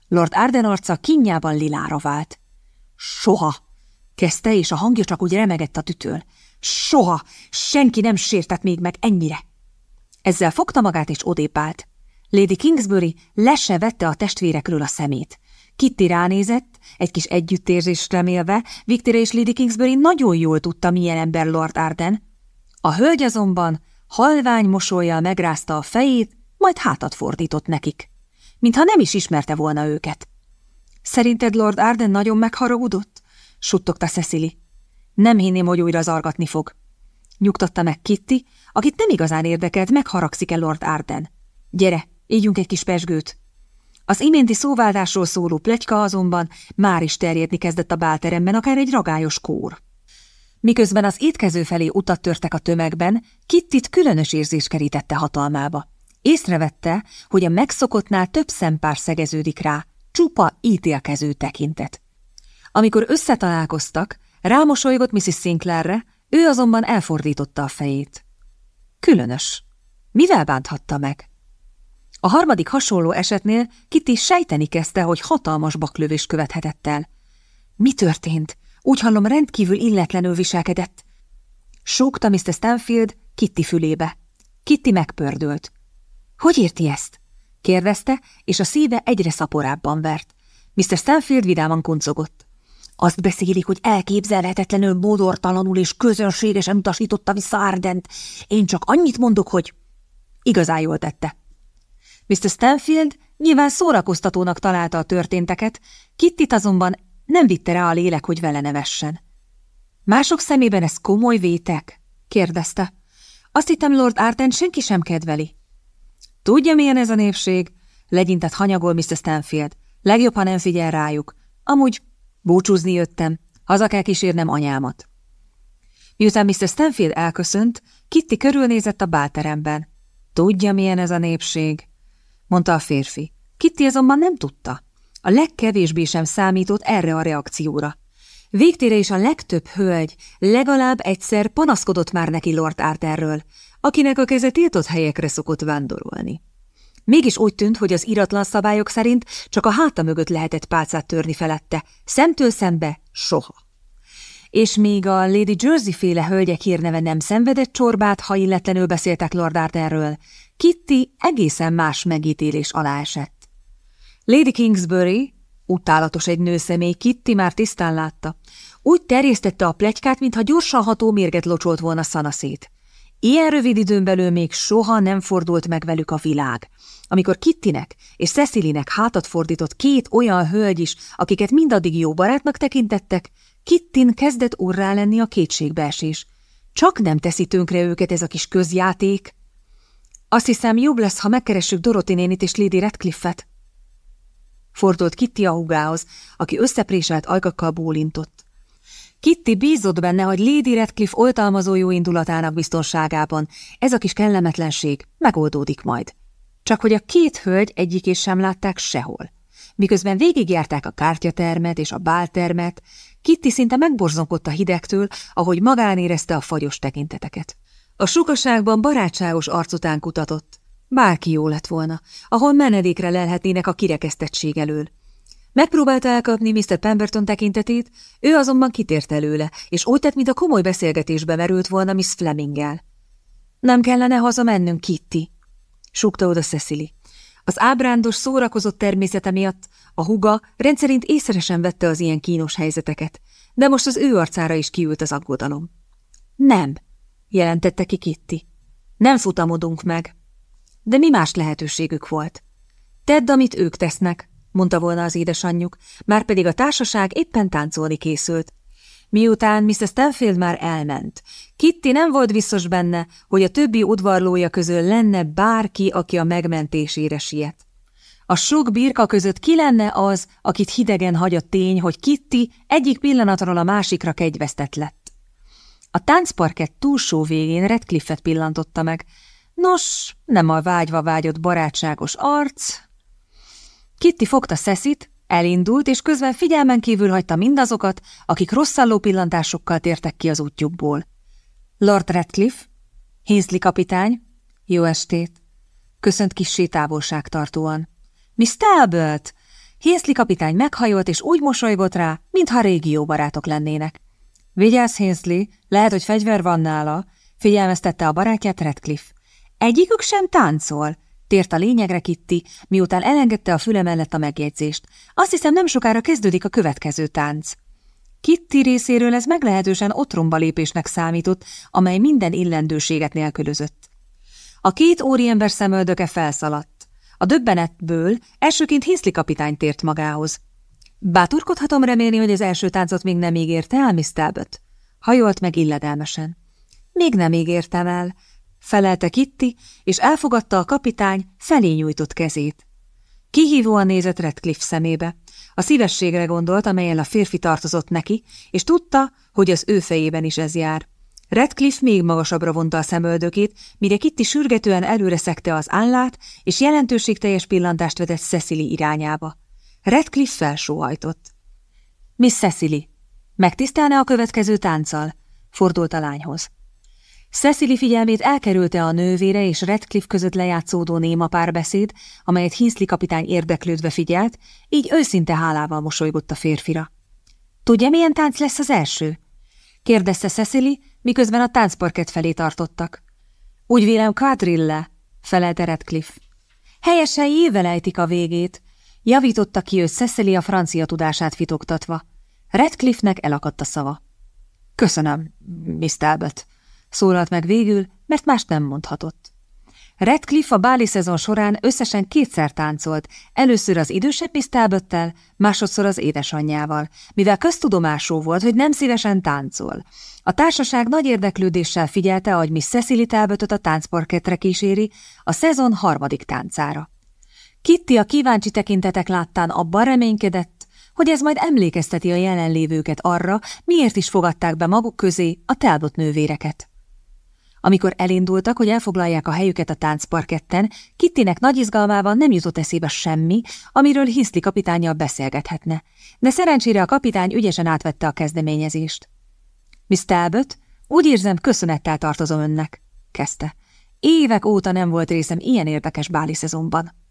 Lord Arden arca kinyában lilára vált. Soha! kezdte, és a hangja csak úgy remegett a tütől. Soha! Senki nem sértett még meg ennyire! Ezzel fogta magát és odébb állt. Lady Kingsbury le se vette a testvérekről a szemét. Kitty ránézett, egy kis együttérzést remélve, Victor és Lady Kingsbury nagyon jól tudta, milyen ember Lord Arden. A hölgy azonban halvány mosolyjal megrázta a fejét, majd hátat fordított nekik, mintha nem is ismerte volna őket. Szerinted Lord Arden nagyon megharagudott? suttogta Cecily. Nem hinném, hogy újra zargatni fog. Nyugtatta meg Kitty, akit nem igazán érdekelt, megharagszik-e Lord Arden. Gyere, ígyunk egy kis pesgőt. Az iménti szóváltásról szóló plegyka azonban már is terjedni kezdett a bálteremben, akár egy ragályos kór. Miközben az étkező felé utat törtek a tömegben, Kittit különös érzés kerítette hatalmába. Észrevette, hogy a megszokottnál több szempár szegeződik rá, csupa ítélkező tekintet. Amikor összetalálkoztak, rámosolygott Mrs. Sinclairre, ő azonban elfordította a fejét. Különös. Mivel bánthatta meg? A harmadik hasonló esetnél Kitty sejteni kezdte, hogy hatalmas baklövés követhetett el. Mi történt? Úgy hallom, rendkívül illetlenül viselkedett. Sógta Mr. Stanfield Kitty fülébe. Kitty megpördült. Hogy érti ezt? kérdezte, és a szíve egyre szaporábban vert. Mr. Stanfield vidáman kuncogott. Azt beszélik, hogy elképzelhetetlenül módortalanul és közönségesen utasította vissza Ardent. Én csak annyit mondok, hogy igazán jól tette. Mr. Stanfield nyilván szórakoztatónak találta a történteket, Kittit azonban nem vitte rá a lélek, hogy vele nevessen. Mások szemében ez komoly vétek? kérdezte. Azt hittem, Lord Arden senki sem kedveli. Tudja, milyen ez a népség? Legyintett hanyagol Mr. Stanfield. Legjobb, ha nem figyel rájuk. Amúgy Búcsúzni jöttem, haza kell kísérnem anyámat. Miután Mr. Stanfield elköszönt, Kitty körülnézett a bálteremben. Tudja, milyen ez a népség, mondta a férfi. Kitty azonban nem tudta. A legkevésbé sem számított erre a reakcióra. Végtére is a legtöbb hölgy legalább egyszer panaszkodott már neki Lord Arterről, akinek a keze tiltott helyekre szokott vándorolni. Mégis úgy tűnt, hogy az iratlan szabályok szerint csak a háta mögött lehetett pálcát törni felette, szemtől szembe soha. És míg a Lady Jersey féle hölgyek hírneve nem szenvedett csorbát, ha illetlenül beszéltek Lord Ardenről, Kitty egészen más megítélés alá esett. Lady Kingsbury, utálatos egy nőszemély, Kitty már tisztán látta, úgy terjesztette a plegykát, mintha gyorsan ható mérget locsolt volna szanaszét. Ilyen rövid időn belül még soha nem fordult meg velük a világ. Amikor Kittinek és Cecilynek hátat fordított két olyan hölgy is, akiket mindaddig jó barátnak tekintettek, Kittin kezdett urrá lenni a kétségbeesés. Csak nem teszi tönkre őket ez a kis közjáték. Azt hiszem, jobb lesz, ha megkeressük Dorothy nénit és Lady Radcliffe-et. Fordult Kitty a hugához, aki összepréselt ajkakkal bólintott. Kitty bízott benne, hogy Lady Redcliffe oltalmazó jó indulatának biztonságában ez a kis kellemetlenség megoldódik majd. Csak hogy a két hölgy egyikét sem látták sehol. Miközben végigjárták a kártyatermet és a báltermet, Kitty szinte megborzonkodott a hidegtől, ahogy magán érezte a fagyos tekinteteket. A sukaságban barátságos arcután kutatott. Bárki jó lett volna, ahol menedékre lelhetnének a kirekesztettség elől. Megpróbálta elkapni Mr. Pemberton tekintetét, ő azonban kitért előle, és úgy tett, mint a komoly beszélgetésbe merült volna Miss Fleminggel. Nem kellene hazamennünk, Kitty, súgta oda Cecily. Az ábrándos, szórakozott természete miatt a huga rendszerint észresen vette az ilyen kínos helyzeteket, de most az ő arcára is kiült az aggodalom. Nem, jelentette ki Kitty. Nem futamodunk meg. De mi más lehetőségük volt? Tedd, amit ők tesznek, mondta volna az édesanyjuk, már pedig a társaság éppen táncolni készült. Miután Mrs. Stanfield már elment, Kitty nem volt biztos benne, hogy a többi udvarlója közül lenne bárki, aki a megmentésére siet. A sok birka között ki lenne az, akit hidegen hagy a tény, hogy Kitty egyik pillanatról a másikra kegyvesztett lett. A táncparkett túlsó végén Redcliffe-et pillantotta meg. Nos, nem a vágyva vágyott barátságos arc. Kitty fogta Szeszit, elindult, és közben figyelmen kívül hagyta mindazokat, akik rosszalló pillantásokkal tértek ki az útjukból. Lord Redcliffe, Hinsley kapitány, jó estét, köszönt kissé távolságtartóan. Miss Talbot! Hinsley kapitány meghajolt, és úgy mosolygott rá, mintha régi jó barátok lennének. Vigyázz, Hinsley, lehet, hogy fegyver van nála, figyelmeztette a barátját Redcliffe. Egyikük sem táncol, tért a lényegre Kitty, miután elengedte a füle mellett a megjegyzést. Azt hiszem, nem sokára kezdődik a következő tánc. Kitty részéről ez meglehetősen otromba lépésnek számított, amely minden illendőséget nélkülözött. A két óriember szemöldöke felszaladt. A döbbenetből elsőként Hinsley kapitány tért magához. Bátorkodhatom remélni, hogy az első táncot még nem ígérte el, Miss Talbot? Hajolt meg illedelmesen. Még nem ígértem el, felelte Kitty, és elfogadta a kapitány felé nyújtott kezét. Kihívóan nézett Redcliffe szemébe. A szívességre gondolt, amelyen a férfi tartozott neki, és tudta, hogy az ő fejében is ez jár. Redcliffe még magasabbra vonta a szemöldökét, mire Kitty sürgetően előre szekte az állát, és jelentőségteljes pillantást vetett Cecily irányába. Redcliffe felsóhajtott. Miss Cecily, megtisztelne a következő tánccal? Fordult a lányhoz. Cecily figyelmét elkerülte a nővére és Redcliffe között lejátszódó néma párbeszéd, amelyet Hinsley kapitány érdeklődve figyelt, így őszinte hálával mosolygott a férfira. Tudja, milyen tánc lesz az első? kérdezte Cecily, miközben a táncparket felé tartottak. Úgy vélem quadrille, felelte Redcliffe. Helyesen jével ejtik a végét, javította ki ő Cecily a francia tudását fitoktatva. Redcliffe-nek elakadt a szava. Köszönöm, Miss Talbot szólalt meg végül, mert más nem mondhatott. Redcliffe a báli szezon során összesen kétszer táncolt, először az idősebb Miss Talbottel, másodszor az édesanyjával, mivel köztudomású volt, hogy nem szívesen táncol. A társaság nagy érdeklődéssel figyelte, hogy Miss Cecily Talbotot a táncparketre kíséri, a szezon harmadik táncára. Kitty a kíváncsi tekintetek láttán abban reménykedett, hogy ez majd emlékezteti a jelenlévőket arra, miért is fogadták be maguk közé a Talbot nővéreket. Amikor elindultak, hogy elfoglalják a helyüket a táncparketten, Kittinek nagy izgalmában nem jutott eszébe semmi, amiről Hinsley kapitányjal beszélgethetne, de szerencsére a kapitány ügyesen átvette a kezdeményezést. Miss Talbot, úgy érzem, köszönettel tartozom önnek, kezdte. Évek óta nem volt részem ilyen érdekes báli szezonban.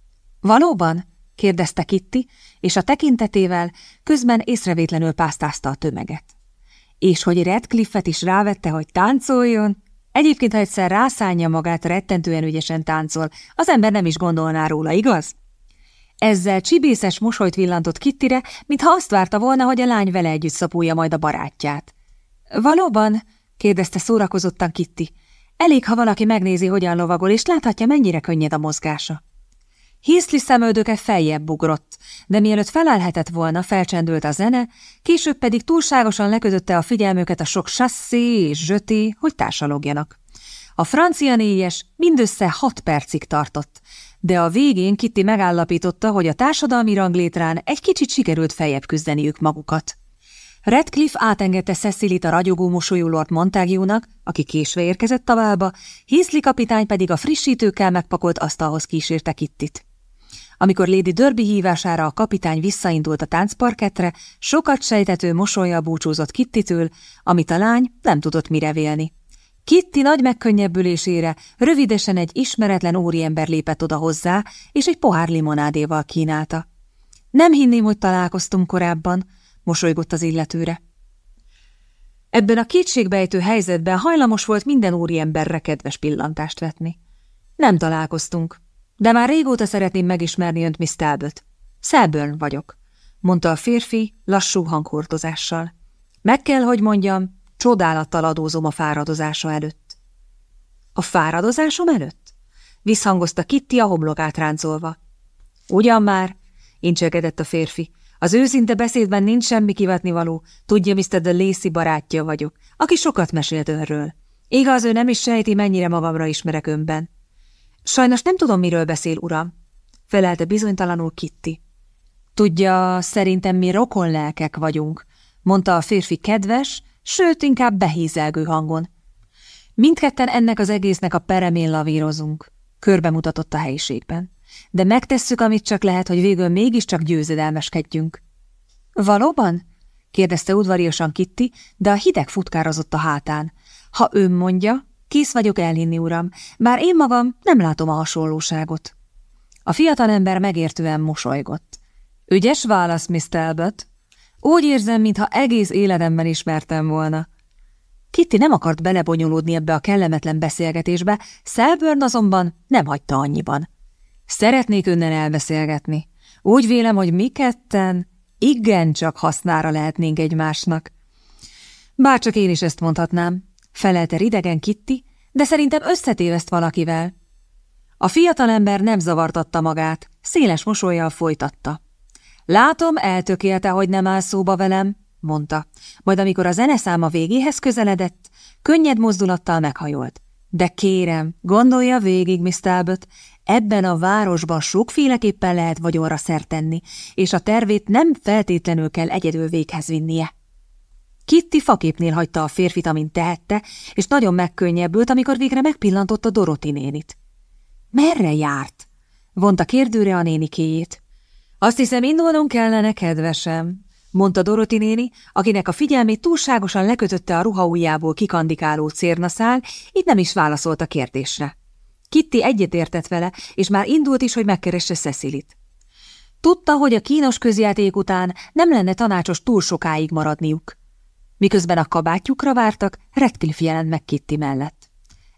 Valóban? kérdezte Kitty, és a tekintetével közben észrevétlenül pásztázta a tömeget. És hogy Redcliffe-et is rávette, hogy táncoljon? Egyébként, ha egyszer rászánja magát, rettentően ügyesen táncol, az ember nem is gondolná róla, igaz? Ezzel csibészes mosolyt villantott Kittire, mintha azt várta volna, hogy a lány vele együtt szapulja majd a barátját. Valóban? kérdezte szórakozottan Kitti. Elég, ha valaki megnézi, hogyan lovagol, és láthatja, mennyire könnyed a mozgása. Hiszli szemöldöke feljebb ugrott, de mielőtt felelhetett volna, felcsendült a zene, később pedig túlságosan lekötötte a figyelmüket a sok sasszé és zsöté, hogy társalogjanak. A francia négyes mindössze hat percig tartott, de a végén Kitty megállapította, hogy a társadalmi ranglétrán egy kicsit sikerült feljebb küzdeniük magukat. Redcliffe átengedte Cecilit a ragyogó mosolyú Lord Montague-nak, aki késve érkezett a Heasley kapitány pedig a frissítőkkel megpakolt asztalhoz kísérte Kittit. Amikor Lady Derby hívására a kapitány visszaindult a táncparketre, sokat sejtető mosolya búcsúzott Kittitől, amit a lány nem tudott mire vélni. Kitty nagy megkönnyebbülésére rövidesen egy ismeretlen óriember lépett oda hozzá, és egy pohár limonádéval kínálta. Nem hinném, hogy találkoztunk korábban, mosolygott az illetőre. Ebben a kétségbejtő helyzetben hajlamos volt minden úriemberre kedves pillantást vetni. Nem találkoztunk, de már régóta szeretném megismerni önt, Miss Talbot. Selburn vagyok, mondta a férfi lassú hanghordozással. Meg kell, hogy mondjam, csodálattal adózom a fáradozása előtt. A fáradozásom előtt? Visszhangozta Kitty a homlokát ráncolva. Ugyan már, incselkedett a férfi, az őszinte beszédben nincs semmi kivetnivaló, tudja, Mr. de Lacey barátja vagyok, aki sokat mesélt önről. Igaz, ő nem is sejti, mennyire magamra ismerek önben. Sajnos nem tudom, miről beszél, uram, felelte bizonytalanul Kitty. Tudja, szerintem mi rokonlelkek vagyunk, mondta a férfi kedves, sőt, inkább behízelgő hangon. Mindketten ennek az egésznek a peremén lavírozunk, körbe mutatott a helyiségben de megtesszük, amit csak lehet, hogy végül mégiscsak győzedelmeskedjünk. Valóban? kérdezte udvariasan Kitty, de a hideg futkározott a hátán. Ha ön mondja, kész vagyok elhinni, uram, bár én magam nem látom a hasonlóságot. A fiatalember megértően mosolygott. Ügyes válasz, Miss Talbot. Úgy érzem, mintha egész életemben ismertem volna. Kitty nem akart belebonyolódni ebbe a kellemetlen beszélgetésbe, Selburn azonban nem hagyta annyiban. Szeretnék önnel elbeszélgetni. Úgy vélem, hogy mi ketten igencsak hasznára lehetnénk egymásnak. Bárcsak én is ezt mondhatnám, felelte idegen Kitty, de szerintem összetéveszt valakivel. A fiatalember nem zavartatta magát, széles mosolyjal folytatta. Látom, eltökélte, hogy nem áll szóba velem, mondta, majd amikor a zeneszáma végéhez közeledett, könnyed mozdulattal meghajolt. De kérem, gondolja végig, Miss Ebben a városban sokféleképpen lehet vagyonra szert tenni, és a tervét nem feltétlenül kell egyedül véghez vinnie. Kitty faképnél hagyta a férfit, amint tehette, és nagyon megkönnyebbült, amikor végre megpillantotta Doroti nénit. Merre járt? vonta kérdőre a nénikéjét. Azt hiszem, indulnunk kellene, kedvesem, mondta Doroti néni, akinek a figyelmét túlságosan lekötötte a ruhaujjából kikandikáló cérnaszál, így nem is válaszolt a kérdésre. Kitty egyetértett vele, és már indult is, hogy megkeresse Cecilit. Tudta, hogy a kínos közjáték után nem lenne tanácsos túl sokáig maradniuk. Miközben a kabátjukra vártak, Redcliffe jelent meg Kitty mellett.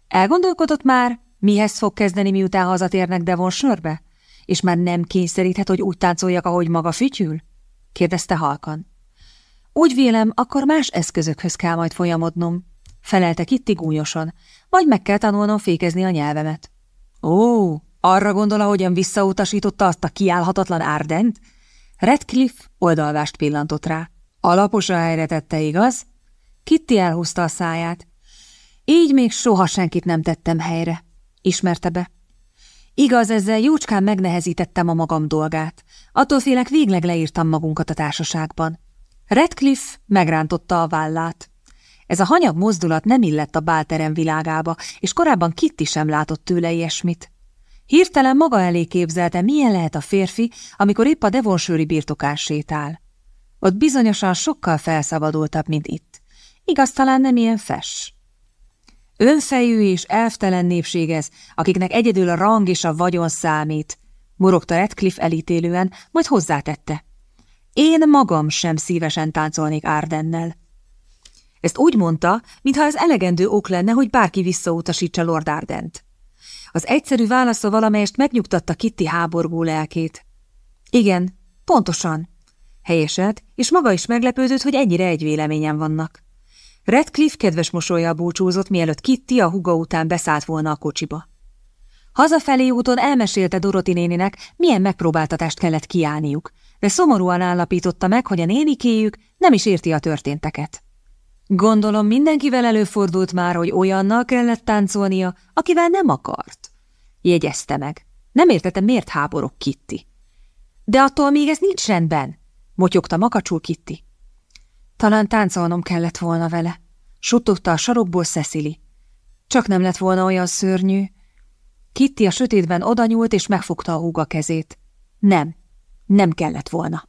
Elgondolkodott már, mihez fog kezdeni, miután hazatérnek Devon sörbe? És már nem kényszeríthet, hogy úgy táncoljak, ahogy maga fütyül? kérdezte halkan. Úgy vélem, akkor más eszközökhöz kell majd folyamodnom, felelte Kitty gúnyosan, vagy meg kell tanulnom fékezni a nyelvemet. Ó, arra gondol, ahogyan visszautasította azt a kiállhatatlan árdent? Redcliffe oldalvást pillantott rá. Alaposan helyre tette, igaz? Kitty elhúzta a száját. Így még soha senkit nem tettem helyre, ismerte be. Igaz, ezzel jócskán megnehezítettem a magam dolgát. Attól félek végleg leírtam magunkat a társaságban. Redcliffe megrántotta a vállát. Ez a hanyag mozdulat nem illett a bálterem világába, és korábban Kitty sem látott tőle ilyesmit. Hirtelen maga elé képzelte, milyen lehet a férfi, amikor épp a devonsőri birtokán sétál. Ott bizonyosan sokkal felszabadultabb, mint itt. Igaz, talán nem ilyen fes. Önfejű és elftelen népség ez, akiknek egyedül a rang és a vagyon számít, morogta Redcliffe elítélően, majd hozzátette. Én magam sem szívesen táncolnék Ardennel. Ezt úgy mondta, mintha ez elegendő ok lenne, hogy bárki visszautasítsa Lord Ardent. Az egyszerű válasza valamelyest megnyugtatta Kitty háborgó lelkét. Igen, pontosan, helyeselt, és maga is meglepődött, hogy ennyire egy véleményen vannak. Redcliffe kedves mosolyjal búcsúzott, mielőtt Kitty a huga után beszállt volna a kocsiba. Hazafelé úton elmesélte Doroti néninek, milyen megpróbáltatást kellett kiállniuk, de szomorúan állapította meg, hogy a nénikéjük nem is érti a történteket. Gondolom mindenkivel előfordult már, hogy olyannal kellett táncolnia, akivel nem akart. Jegyezte meg. Nem értette, miért háborok Kitty. De attól még ez nincs rendben, motyogta makacsul Kitty. Talán táncolnom kellett volna vele. Suttogta a sarokból Cecily. Csak nem lett volna olyan szörnyű. Kitty a sötétben odanyúlt, és megfogta a húga kezét. Nem, nem kellett volna,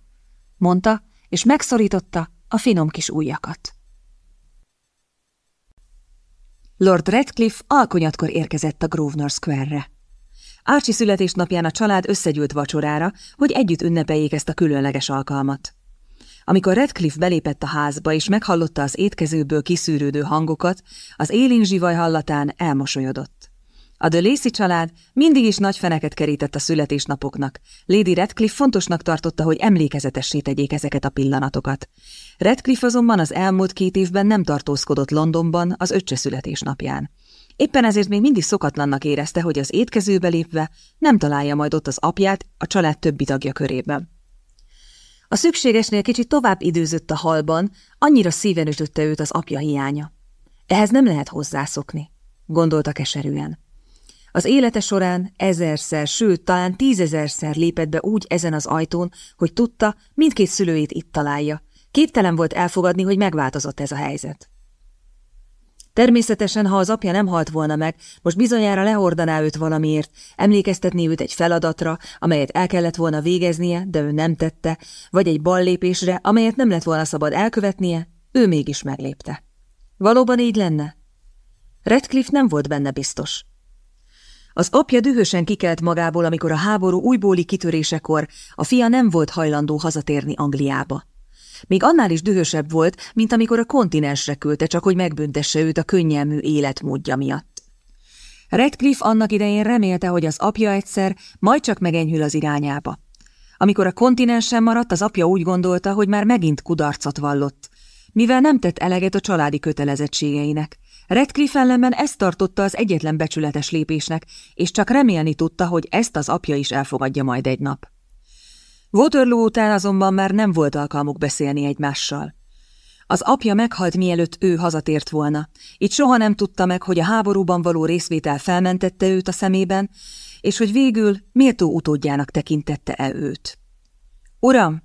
mondta, és megszorította a finom kis ujjakat. Lord Redcliffe alkonyatkor érkezett a Grosvenor Square-re. Archie születésnapján a család összegyűlt vacsorára, hogy együtt ünnepeljék ezt a különleges alkalmat. Amikor Redcliffe belépett a házba és meghallotta az étkezőből kiszűrődő hangokat, az élén zsivaj hallatán elmosolyodott. A de Lacey család mindig is nagy feneket kerített a születésnapoknak. Lady Redcliffe fontosnak tartotta, hogy emlékezetessé tegyék ezeket a pillanatokat. Redcliffe azonban az elmúlt két évben nem tartózkodott Londonban az öccse születésnapján. Éppen ezért még mindig szokatlannak érezte, hogy az étkezőbe lépve nem találja majd ott az apját a család többi tagja körében. A szükségesnél kicsit tovább időzött a halban, annyira szíven ütötte őt az apja hiánya. Ehhez nem lehet hozzászokni, gondolta keserűen. Az élete során ezerszer, sőt, talán tízezerszer lépett be úgy ezen az ajtón, hogy tudta, mindkét szülőjét itt találja. Képtelen volt elfogadni, hogy megváltozott ez a helyzet. Természetesen, ha az apja nem halt volna meg, most bizonyára lehordaná őt valamiért, emlékeztetné őt egy feladatra, amelyet el kellett volna végeznie, de ő nem tette, vagy egy ballépésre, amelyet nem lett volna szabad elkövetnie, ő mégis meglépte. Valóban így lenne? Redcliffe nem volt benne biztos. Az apja dühösen kikelt magából, amikor a háború újbóli kitörésekor a fia nem volt hajlandó hazatérni Angliába. Még annál is dühösebb volt, mint amikor a kontinensre küldte, csak hogy megbüntesse őt a könnyelmű életmódja miatt. Redcliffe annak idején remélte, hogy az apja egyszer majd csak megenyhül az irányába. Amikor a kontinensen maradt, az apja úgy gondolta, hogy már megint kudarcot vallott, mivel nem tett eleget a családi kötelezettségeinek. Redcliffe ellenben ezt tartotta az egyetlen becsületes lépésnek, és csak remélni tudta, hogy ezt az apja is elfogadja majd egy nap. Waterloo után azonban már nem volt alkalmuk beszélni egymással. Az apja meghalt, mielőtt ő hazatért volna. Itt soha nem tudta meg, hogy a háborúban való részvétel felmentette őt a szemében, és hogy végül méltó utódjának tekintette-e őt. Uram!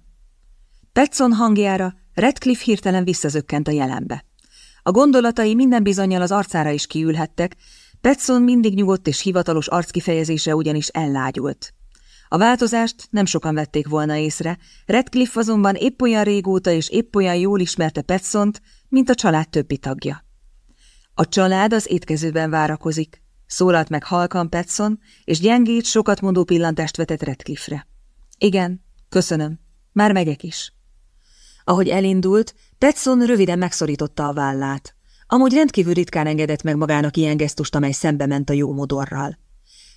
Petson hangjára Redcliffe hirtelen visszazökkent a jelenbe. A gondolatai minden bizonyal az arcára is kiülhettek, Petson mindig nyugodt és hivatalos arckifejezése ugyanis ellágyult. A változást nem sokan vették volna észre, Redcliffe azonban épp olyan régóta és épp olyan jól ismerte Petsont, mint a család többi tagja. A család az étkezőben várakozik, szólalt meg halkan Petson, és gyengét, sokat mondó pillantást vetett Redcliffe-re. Igen, köszönöm, már megyek is. Ahogy elindult, Petson röviden megszorította a vállát. Amúgy rendkívül ritkán engedett meg magának ilyen gesztust, amely szembe ment a jó modorral.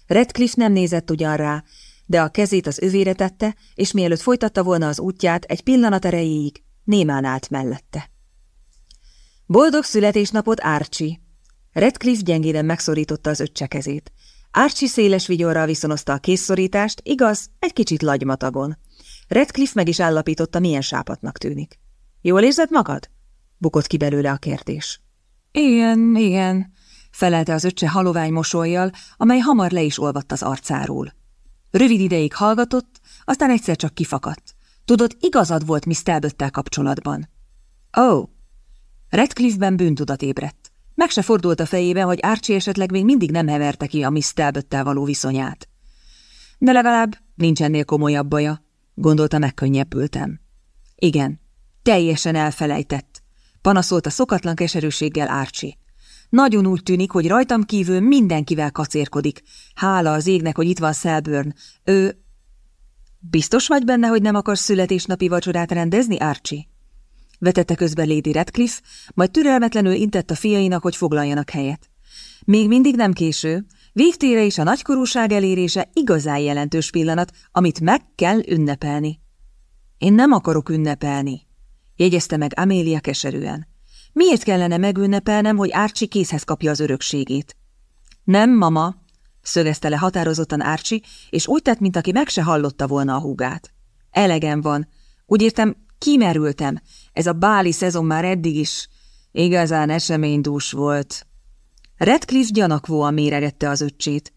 Redcliffe nem nézett ugyan rá, de a kezét az övére tette, és mielőtt folytatta volna az útját, egy pillanat erejéig némán állt mellette. Boldog születésnapot, Árcsi! Redcliffe gyengéden megszorította az öccse kezét. Árcsi széles vigyorral viszonozta a készszorítást, igaz, egy kicsit lagymatagon. Redcliffe meg is állapította, milyen sápatnak tűnik. Jól érzed magad? Bukott ki belőle a kérdés. Igen, igen, felelte az öccse halovány mosolyjal, amely hamar le is olvadt az arcáról. Rövid ideig hallgatott, aztán egyszer csak kifakadt. Tudod, igazad volt Miss Talbottel kapcsolatban. Ó! Oh. Redcliffe-ben bűntudat ébredt. Meg se fordult a fejében, hogy Archie esetleg még mindig nem heverte ki a Miss Talbottel való viszonyát. De legalább nincs ennél komolyabb baja, gondolta megkönnyebbültem. Igen, teljesen elfelejtett, panaszolta szokatlan keserűséggel Archie. Nagyon úgy tűnik, hogy rajtam kívül mindenkivel kacérkodik. Hála az égnek, hogy itt van Selburn. Ő... Biztos vagy benne, hogy nem akarsz születésnapi vacsorát rendezni, Archie? Vetette közbe Lady Radcliffe, majd türelmetlenül intett a fiainak, hogy foglaljanak helyet. Még mindig nem késő, végtére is a nagykorúság elérése igazán jelentős pillanat, amit meg kell ünnepelni. Én nem akarok ünnepelni, jegyezte meg Amélia keserűen. Miért kellene megünnepelnem, hogy Árcsi készhez kapja az örökségét? Nem, mama, szögezte le határozottan Árcsi, és úgy tett, mint aki meg se hallotta volna a húgát. Elegem van. Úgy értem, kimerültem. Ez a báli szezon már eddig is igazán eseménydús volt. Redcliffe gyanakvóan méregette az öccsét.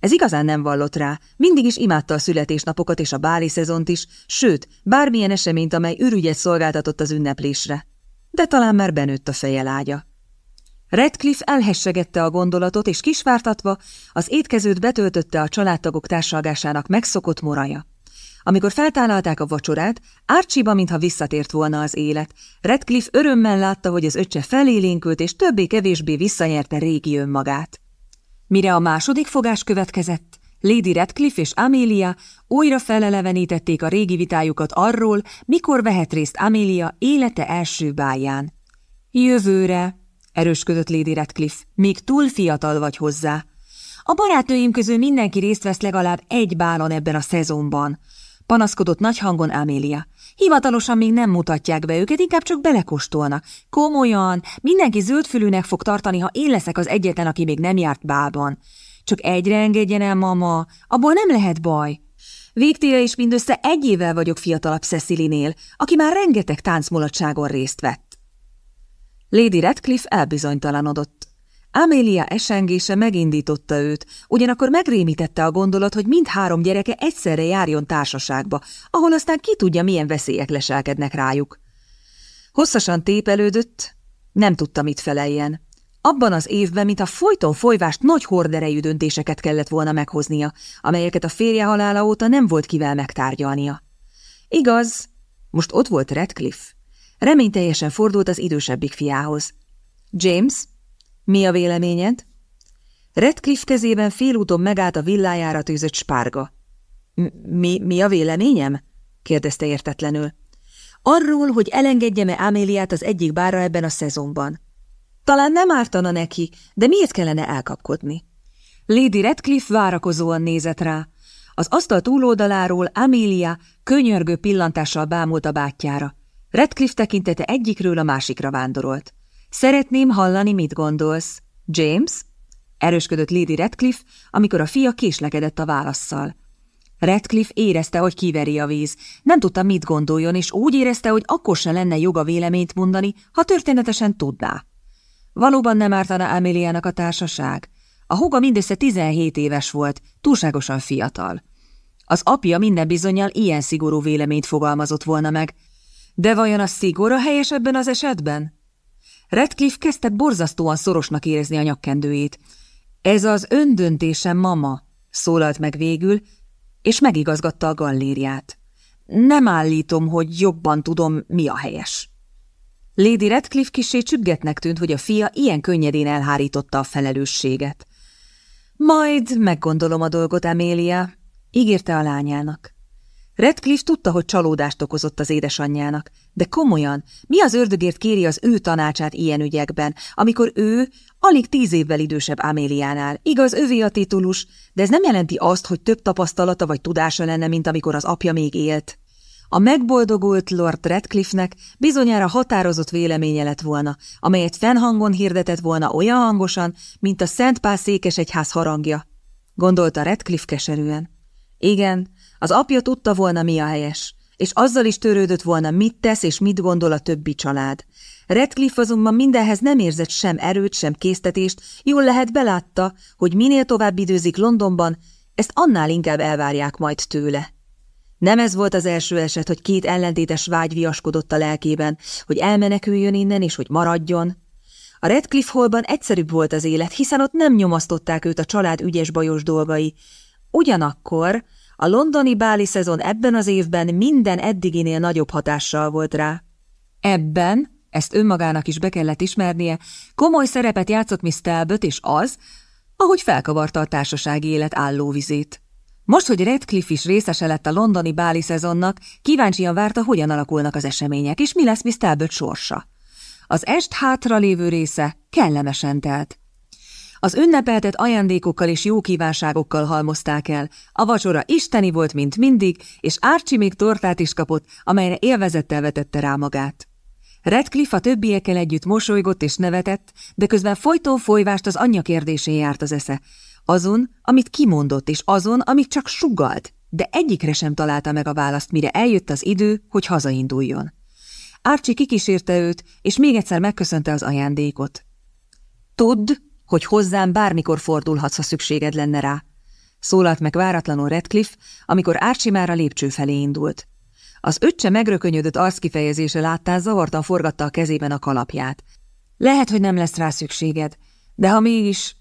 Ez igazán nem vallott rá, mindig is imádta a születésnapokat és a báli szezont is, sőt, bármilyen eseményt, amely ürügyet szolgáltatott az ünneplésre. De talán már benőtt a feje lágya. Redcliffe elhessegette a gondolatot, és kisvártatva az étkezőt betöltötte a családtagok társalgásának megszokott moraja. Amikor feltállalták a vacsorát, Árcsiba, mintha visszatért volna az élet. Redcliffe örömmel látta, hogy az öccse felélénkült, és többé-kevésbé visszanyerte régi önmagát. Mire a második fogás következett, Lady Redcliffe és Amelia újra felelevenítették a régi vitájukat arról, mikor vehet részt Amelia élete első báján. Jövőre, erősködött Lady Redcliffe, még túl fiatal vagy hozzá. A barátnőim közül mindenki részt vesz legalább egy bálon ebben a szezonban, panaszkodott nagy hangon Amélia. Hivatalosan még nem mutatják be őket, inkább csak belekóstolnak. Komolyan, mindenki zöldfülűnek fog tartani, ha én leszek az egyetlen, aki még nem járt bálban. Csak egyre engedjen el, mama, abból nem lehet baj. Végtére is mindössze egy évvel vagyok fiatalabb Cecilinél, aki már rengeteg táncmulatságon részt vett. Lady Radcliffe elbizonytalanodott. Amelia esengése megindította őt, ugyanakkor megrémítette a gondolat, hogy mindhárom gyereke egyszerre járjon társaságba, ahol aztán ki tudja, milyen veszélyek leselkednek rájuk. Hosszasan tépelődött, nem tudta, mit feleljen. Abban az évben, mint a folyton folyvást nagy horderejű döntéseket kellett volna meghoznia, amelyeket a férje halála óta nem volt kivel megtárgyalnia. Igaz, most ott volt Redcliffe. Reményteljesen fordult az idősebbik fiához. James, mi a véleményed? Redcliffe kezében félúton megállt a villájára tűzött spárga. Mi, mi a véleményem? kérdezte értetlenül. Arról, hogy elengedjem-e Améliát az egyik bára ebben a szezonban. Talán nem ártana neki, de miért kellene elkapkodni? Lady Redcliffe várakozóan nézett rá. Az asztal túloldaláról Amélia könyörgő pillantással bámult a bátyjára. Redcliffe tekintete egyikről a másikra vándorolt. Szeretném hallani, mit gondolsz. James? Erősködött Lady Redcliffe, amikor a fia késlekedett a válaszszal. Redcliffe érezte, hogy kiveri a víz. Nem tudta, mit gondoljon, és úgy érezte, hogy akkor se lenne joga véleményt mondani, ha történetesen tudná. Valóban nem ártana Ameliának a társaság. A húga mindössze 17 éves volt, túlságosan fiatal. Az apja minden bizonyal ilyen szigorú véleményt fogalmazott volna meg. De vajon a szigor a helyes ebben az esetben? Redcliffe kezdte borzasztóan szorosnak érezni a nyakkendőjét. Ez az öndöntésem, mama, szólalt meg végül, és megigazgatta a gallériát. Nem állítom, hogy jobban tudom, mi a helyes. Lady Redcliffe kisé csüggetnek tűnt, hogy a fia ilyen könnyedén elhárította a felelősséget. Majd meggondolom a dolgot, Amélia, ígérte a lányának. Redcliffe tudta, hogy csalódást okozott az édesanyjának, de komolyan, mi az ördögért kéri az ő tanácsát ilyen ügyekben, amikor ő alig tíz évvel idősebb Améliánál. Igaz, övé a titulus, de ez nem jelenti azt, hogy több tapasztalata vagy tudása lenne, mint amikor az apja még élt. A megboldogult Lord Redcliffe-nek bizonyára határozott véleménye lett volna, amelyet fennhangon hirdetett volna olyan hangosan, mint a Szent Pál székesegyház harangja. Gondolta Redcliffe keserűen. Igen, az apja tudta volna, mi a helyes, és azzal is törődött volna, mit tesz és mit gondol a többi család. Redcliffe azonban mindenhez nem érzett sem erőt, sem késztetést, jól lehet belátta, hogy minél tovább időzik Londonban, ezt annál inkább elvárják majd tőle. Nem ez volt az első eset, hogy két ellentétes vágy viaskodott a lelkében, hogy elmeneküljön innen és hogy maradjon. A Redcliffe holban egyszerűbb volt az élet, hiszen ott nem nyomasztották őt a család ügyes bajos dolgai. Ugyanakkor a londoni báli szezon ebben az évben minden eddiginél nagyobb hatással volt rá. Ebben, ezt önmagának is be kellett ismernie, komoly szerepet játszott Miss Talbot, és az, ahogy felkavarta a társasági élet állóvizét. Most, hogy Redcliffe is részese lett a londoni báli szezonnak, kíváncsian várta, hogyan alakulnak az események, és mi lesz Miss Talbot sorsa. Az est hátra lévő része kellemesen telt. Az ünnepeltet ajándékokkal és jó kívánságokkal halmozták el. A vacsora isteni volt, mint mindig, és Árcsi még tortát is kapott, amelyre élvezettel vetette rá magát. Redcliffe a többiekkel együtt mosolygott és nevetett, de közben folytó folyvást az anyja kérdésén járt az esze. Azon, amit kimondott, és azon, amit csak sugalt, de egyikre sem találta meg a választ, mire eljött az idő, hogy hazainduljon. Árcsi kikísérte őt, és még egyszer megköszönte az ajándékot. Tudd, hogy hozzám bármikor fordulhatsz, ha szükséged lenne rá. Szólalt meg váratlanul Redcliffe, amikor Archie már a lépcső felé indult. Az öccse megrökönyödött arckifejezése láttán zavartan forgatta a kezében a kalapját. Lehet, hogy nem lesz rá szükséged, de ha mégis...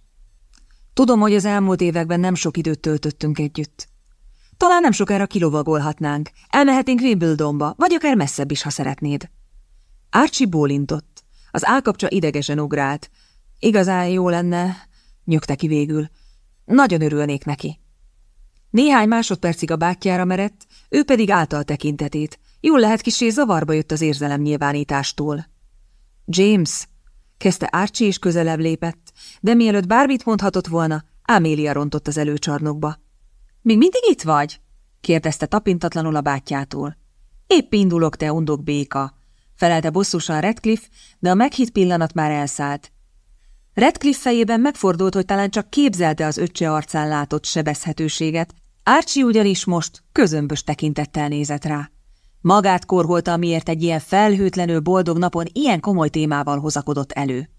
Tudom, hogy az elmúlt években nem sok időt töltöttünk együtt. Talán nem sokára kilovagolhatnánk. Elmehetünk Wimbledonba, vagy akár messzebb is, ha szeretnéd. Archie bólintott. Az állkapcsa idegesen ugrált. Igazán jó lenne, nyögte ki végül. Nagyon örülnék neki. Néhány másodpercig a bátyjára merett, ő pedig által tekintetét. Jól lehet kisé zavarba jött az érzelem nyilvánítástól. James, kezdte Archie is közelebb lépett, de mielőtt bármit mondhatott volna, Amélia rontott az előcsarnokba. Még mindig itt vagy? kérdezte tapintatlanul a bátyjától. Épp indulok, te undok béka, felelte bosszusan Redcliffe, de a meghitt pillanat már elszállt. Redcliffe fejében megfordult, hogy talán csak képzelte az öccse arcán látott sebezhetőséget, Archie ugyanis most közömbös tekintettel nézett rá. Magát korholta, miért egy ilyen felhőtlenül boldog napon ilyen komoly témával hozakodott elő.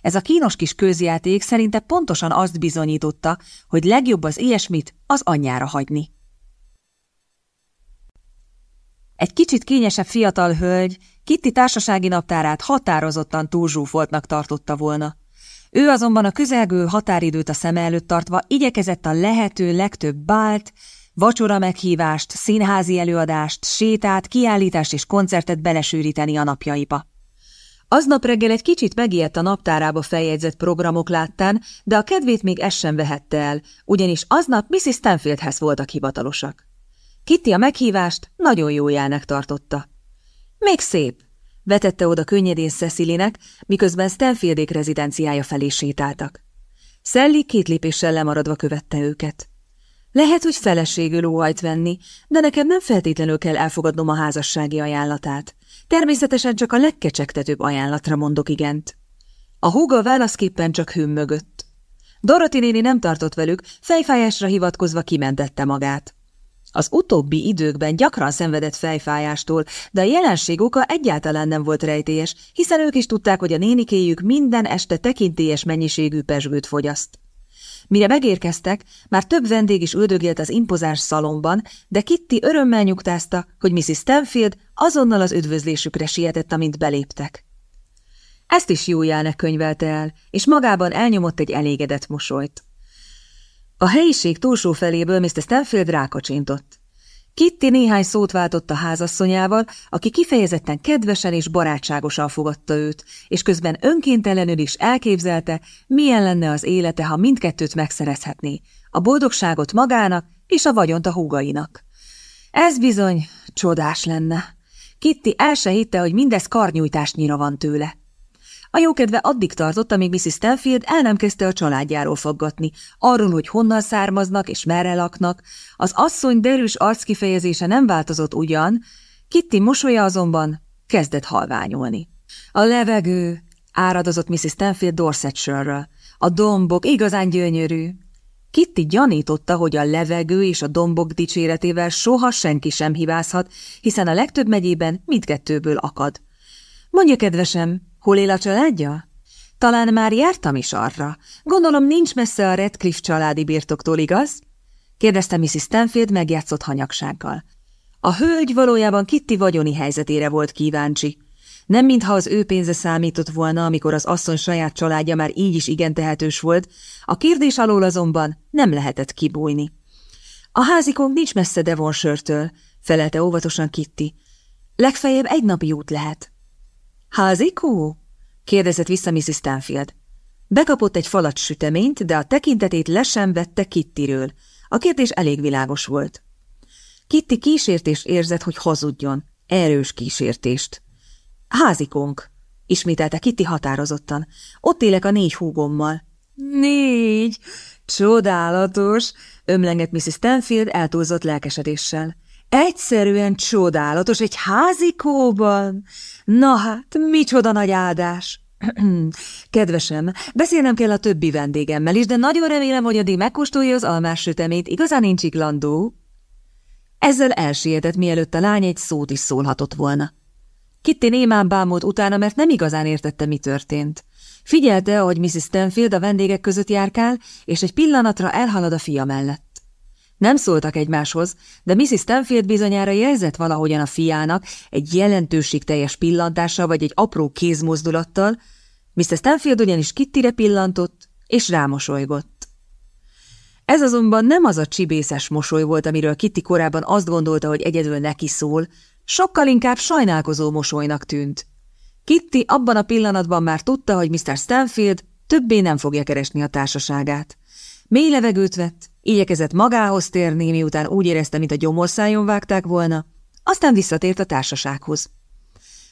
Ez a kínos kis közjáték szerinte pontosan azt bizonyította, hogy legjobb az ilyesmit az anyjára hagyni. Egy kicsit kényesebb fiatal hölgy Kitty társasági naptárát határozottan túlzsúfoltnak tartotta volna. Ő azonban a közelgő határidőt a szeme előtt tartva igyekezett a lehető legtöbb bált, vacsora meghívást, színházi előadást, sétát, kiállítást és koncertet belesűríteni a napjaiba. Aznap reggel egy kicsit megijedt a naptárába feljegyzett programok láttán, de a kedvét még ez sem vehette el, ugyanis aznap Mrs. Stanfieldhez voltak hivatalosak. Kitty a meghívást nagyon jó jelnek tartotta. Még szép, vetette oda könnyedén Cecilinek, miközben Stanfieldék rezidenciája felé sétáltak. Sally két lépéssel lemaradva követte őket. Lehet, hogy feleségül óhajt venni, de nekem nem feltétlenül kell elfogadnom a házassági ajánlatát. Természetesen csak a legkecsegtetőbb ajánlatra mondok igent. A húga válaszképpen csak mögött. Dorothy néni nem tartott velük, fejfájásra hivatkozva kimentette magát. Az utóbbi időkben gyakran szenvedett fejfájástól, de a jelenség oka egyáltalán nem volt rejtélyes, hiszen ők is tudták, hogy a nénikéjük minden este tekintélyes mennyiségű pesgőt fogyaszt. Mire megérkeztek, már több vendég is üldögélt az impozáns szalomban, de Kitty örömmel nyugtázta, hogy Mrs. Stanfield azonnal az üdvözlésükre sietett, amint beléptek. Ezt is jó jelnek könyvelte el, és magában elnyomott egy elégedett mosolyt. A helyiség túlsó feléből Mr. Stanfield rákacsintott. Kitty néhány szót váltott a házasszonyával, aki kifejezetten kedvesen és barátságosan fogadta őt, és közben önkéntelenül is elképzelte, milyen lenne az élete, ha mindkettőt megszerezhetné, a boldogságot magának és a vagyont a húgainak. Ez bizony csodás lenne. Kitty el se hitte, hogy mindez karnyújtásnyira van tőle. A jókedve addig tartott, amíg Mrs. Stanfield el nem kezdte a családjáról faggatni, arról, hogy honnan származnak és merre laknak. Az asszony derűs arckifejezése nem változott ugyan, Kitty mosolya azonban kezdett halványolni. A levegő, áradozott Mrs. Stanfield Dorsetshire-ről. A dombok igazán gyönyörű. Kitty gyanította, hogy a levegő és a dombok dicséretével soha senki sem hibázhat, hiszen a legtöbb megyében mindkettőből akad. Mondja, kedvesem, Hol él a családja? Talán már jártam is arra. Gondolom nincs messze a Redcliffe családi birtoktól, igaz? kérdezte Mrs. Stanfield megjátszott hanyagsággal. A hölgy valójában Kitty vagyoni helyzetére volt kíváncsi. Nem mintha az ő pénze számított volna, amikor az asszony saját családja már így is igen tehetős volt, a kérdés alól azonban nem lehetett kibújni. A házikunk nincs messze Devonshire-től, felelte óvatosan Kitty. Legfeljebb egy napi út lehet. Házikó? kérdezett vissza Mrs. Stanfield. Bekapott egy falat süteményt, de a tekintetét le sem vette Kittiről. A kérdés elég világos volt. Kitty kísértést érzett, hogy hazudjon. Erős kísértést. Házikónk, ismételte Kitty határozottan. Ott élek a négy húgommal. Négy! Csodálatos! ömlengett Mrs. Stanfield eltúlzott lelkesedéssel. Egyszerűen csodálatos, egy házikóban. Na hát, micsoda nagy áldás! Kedvesem, beszélnem kell a többi vendégemmel is, de nagyon remélem, hogy addig megkóstolja az almás sütemét, igazán nincs iklandó. Ezzel elsietett, mielőtt a lány egy szót is szólhatott volna. Kitty némán bámult utána, mert nem igazán értette, mi történt. Figyelte, ahogy Mrs. Stanfield a vendégek között járkál, és egy pillanatra elhalad a fia mellett. Nem szóltak egymáshoz, de Mrs. Stanfield bizonyára jelzett valahogyan a fiának egy jelentőségteljes pillantással vagy egy apró kézmozdulattal, Mr. Stanfield ugyanis Kittire pillantott, és rámosolygott. Ez azonban nem az a csibészes mosoly volt, amiről Kitty korábban azt gondolta, hogy egyedül neki szól, sokkal inkább sajnálkozó mosolynak tűnt. Kitty abban a pillanatban már tudta, hogy Mr. Stanfield többé nem fogja keresni a társaságát. Mély levegőt vett, igyekezett magához térni, miután úgy érezte, mint a gyomorszájon vágták volna, aztán visszatért a társasághoz.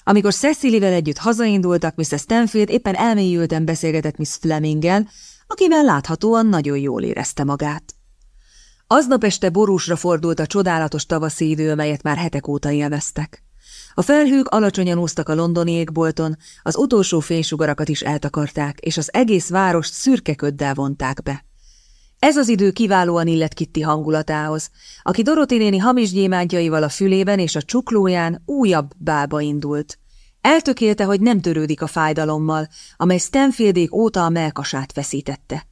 Amikor Cecily-vel együtt hazaindultak, Mr. Stanfield éppen elmélyülten beszélgetett Miss Fleminggel, akivel láthatóan nagyon jól érezte magát. Aznap este borúsra fordult a csodálatos tavaszi idő, melyet már hetek óta élveztek. A felhők alacsonyan úsztak a londoni égbolton, az utolsó fénysugarakat is eltakarták, és az egész várost szürke köddel vonták be. Ez az idő kiválóan illett Kitty hangulatához, aki Doroti néni hamis gyémántjaival a fülében és a csuklóján újabb bába indult. Eltökélte, hogy nem törődik a fájdalommal, amely Stanfieldék óta a melkasát feszítette.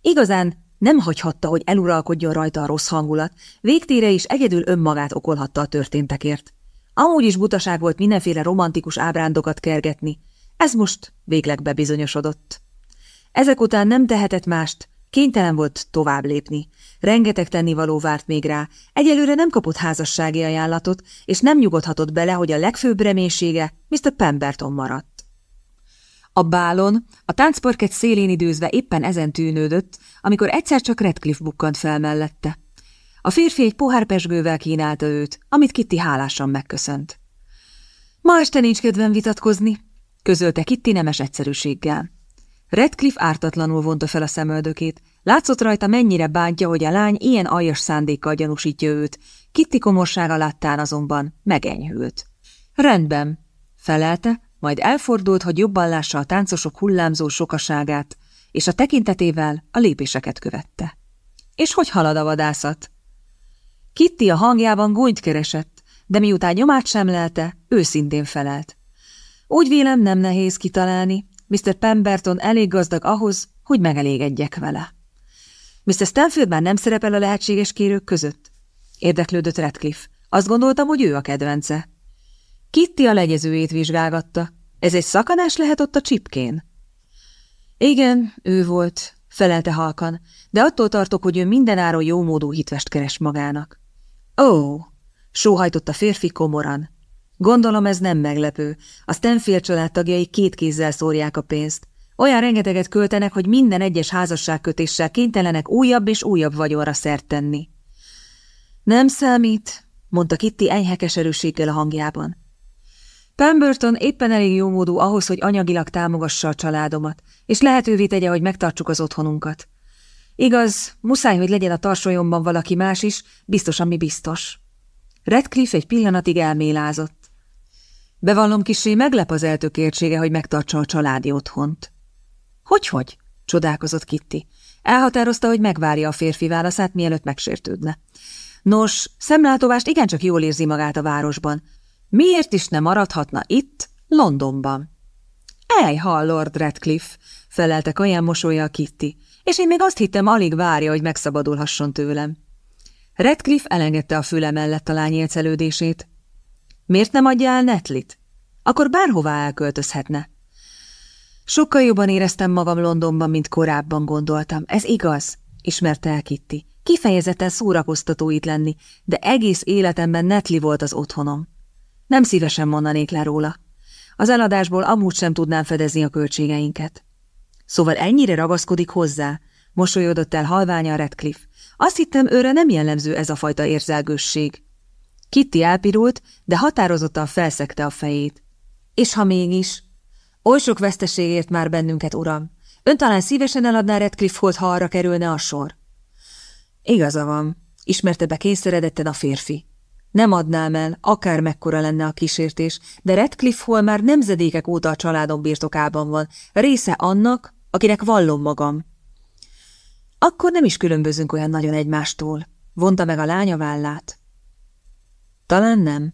Igazán nem hagyhatta, hogy eluralkodjon rajta a rossz hangulat, végtére is egyedül önmagát okolhatta a történtekért. Amúgy is butaság volt mindenféle romantikus ábrándokat kergetni, ez most végleg bebizonyosodott. Ezek után nem tehetett mást, Kénytelen volt tovább lépni. Rengeteg tennivaló várt még rá. Egyelőre nem kapott házassági ajánlatot, és nem nyugodhatott bele, hogy a legfőbb reménysége Mr. Pemberton maradt. A bálon, a táncparket szélén időzve éppen ezen tűnődött, amikor egyszer csak Redcliffe bukkant fel mellette. A férfi egy pohár pesgővel kínálta őt, amit Kitty hálásan megköszönt. Ma este nincs kedvem vitatkozni, közölte Kitty nemes egyszerűséggel. Redcliffe ártatlanul vonta fel a szemöldökét. Látszott rajta, mennyire bántja, hogy a lány ilyen aljas szándékkal gyanúsítja őt. Kitty komorsága láttán azonban megenyhült. Rendben, felelte, majd elfordult, hogy jobban lássa a táncosok hullámzó sokaságát, és a tekintetével a lépéseket követte. És hogy halad a vadászat? Kitty a hangjában gúnyt keresett, de miután nyomát sem lelte, őszintén felelt. Úgy vélem nem nehéz kitalálni, Mr. Pemberton elég gazdag ahhoz, hogy megelégedjek vele. Mr. Stanfield már nem szerepel a lehetséges kérők között? Érdeklődött Radcliffe. Azt gondoltam, hogy ő a kedvence. Kitty a legyezőjét vizsgálgatta. Ez egy szakanás lehet ott a csipkén? Igen, ő volt, felelte halkan, de attól tartok, hogy ő mindenáron jómódú hitvest keres magának. Ó, oh, sóhajtott a férfi komoran. Gondolom ez nem meglepő. A Stanfield családtagjai két kézzel szórják a pénzt. Olyan rengeteget költenek, hogy minden egyes házasságkötéssel kénytelenek újabb és újabb vagyonra szert tenni. Nem számít, mondta Kitty enyhekes erősséggel a hangjában. Pemberton éppen elég jómódú ahhoz, hogy anyagilag támogassa a családomat, és lehetővé tegye, hogy megtartsuk az otthonunkat. Igaz, muszáj, hogy legyen a tarsolyomban valaki más is, biztos, ami biztos. Redcliffe egy pillanatig elmélázott. Bevallom kisé meglep az eltökértsége, hogy megtartsa a családi otthont. Hogy-hogy? csodálkozott Kitty. Elhatározta, hogy megvárja a férfi válaszát, mielőtt megsértődne. Nos, szemlátomást igencsak jól érzi magát a városban. Miért is ne maradhatna itt, Londonban? Ejha, Lord Redcliffe, felelte olyan mosolya a Kitty, és én még azt hittem, alig várja, hogy megszabadulhasson tőlem. Redcliffe elengedte a füle mellett a lány. Miért nem adja el Netlit? Akkor bárhová elköltözhetne. Sokkal jobban éreztem magam Londonban, mint korábban gondoltam. Ez igaz, ismerte el Kitty. Kifejezetten szórakoztató itt lenni, de egész életemben Netli volt az otthonom. Nem szívesen mondanék le róla. Az eladásból amúgy sem tudnám fedezni a költségeinket. Szóval ennyire ragaszkodik hozzá, mosolyodott el halványa Redcliffe. Azt hittem, őre nem jellemző ez a fajta érzelgősség. Kitty elpirult, de határozottan felszegte a fejét. És ha mégis? Oly sok veszteségért már bennünket, uram. Ön talán szívesen eladná Redcliffe-hoz, ha arra kerülne a sor. Igaza van, ismerte be kényszeredetten a férfi. Nem adnám el, akár mekkora lenne a kísértés, de Redcliffe hol már nemzedékek óta a családom birtokában van, része annak, akinek vallom magam. Akkor nem is különbözünk olyan nagyon egymástól, vonta meg a lánya vállát. Talán nem,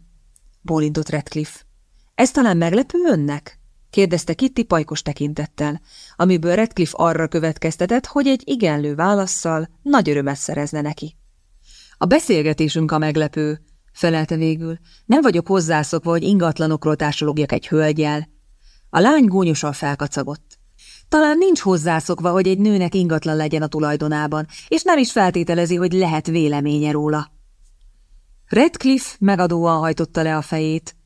bólintott Redcliffe. Ez talán meglepő önnek? kérdezte Kitty pajkos tekintettel, amiből Redcliffe arra következtetett, hogy egy igenlő válaszsal nagy örömet szerezne neki. A beszélgetésünk a meglepő, felelte végül. Nem vagyok hozzászokva, hogy ingatlanokról társalogjak egy hölgyel. A lány gúnyosan felkacagott. Talán nincs hozzászokva, hogy egy nőnek ingatlan legyen a tulajdonában, és nem is feltételezi, hogy lehet véleménye róla. Redcliffe megadóan hajtotta le a fejét.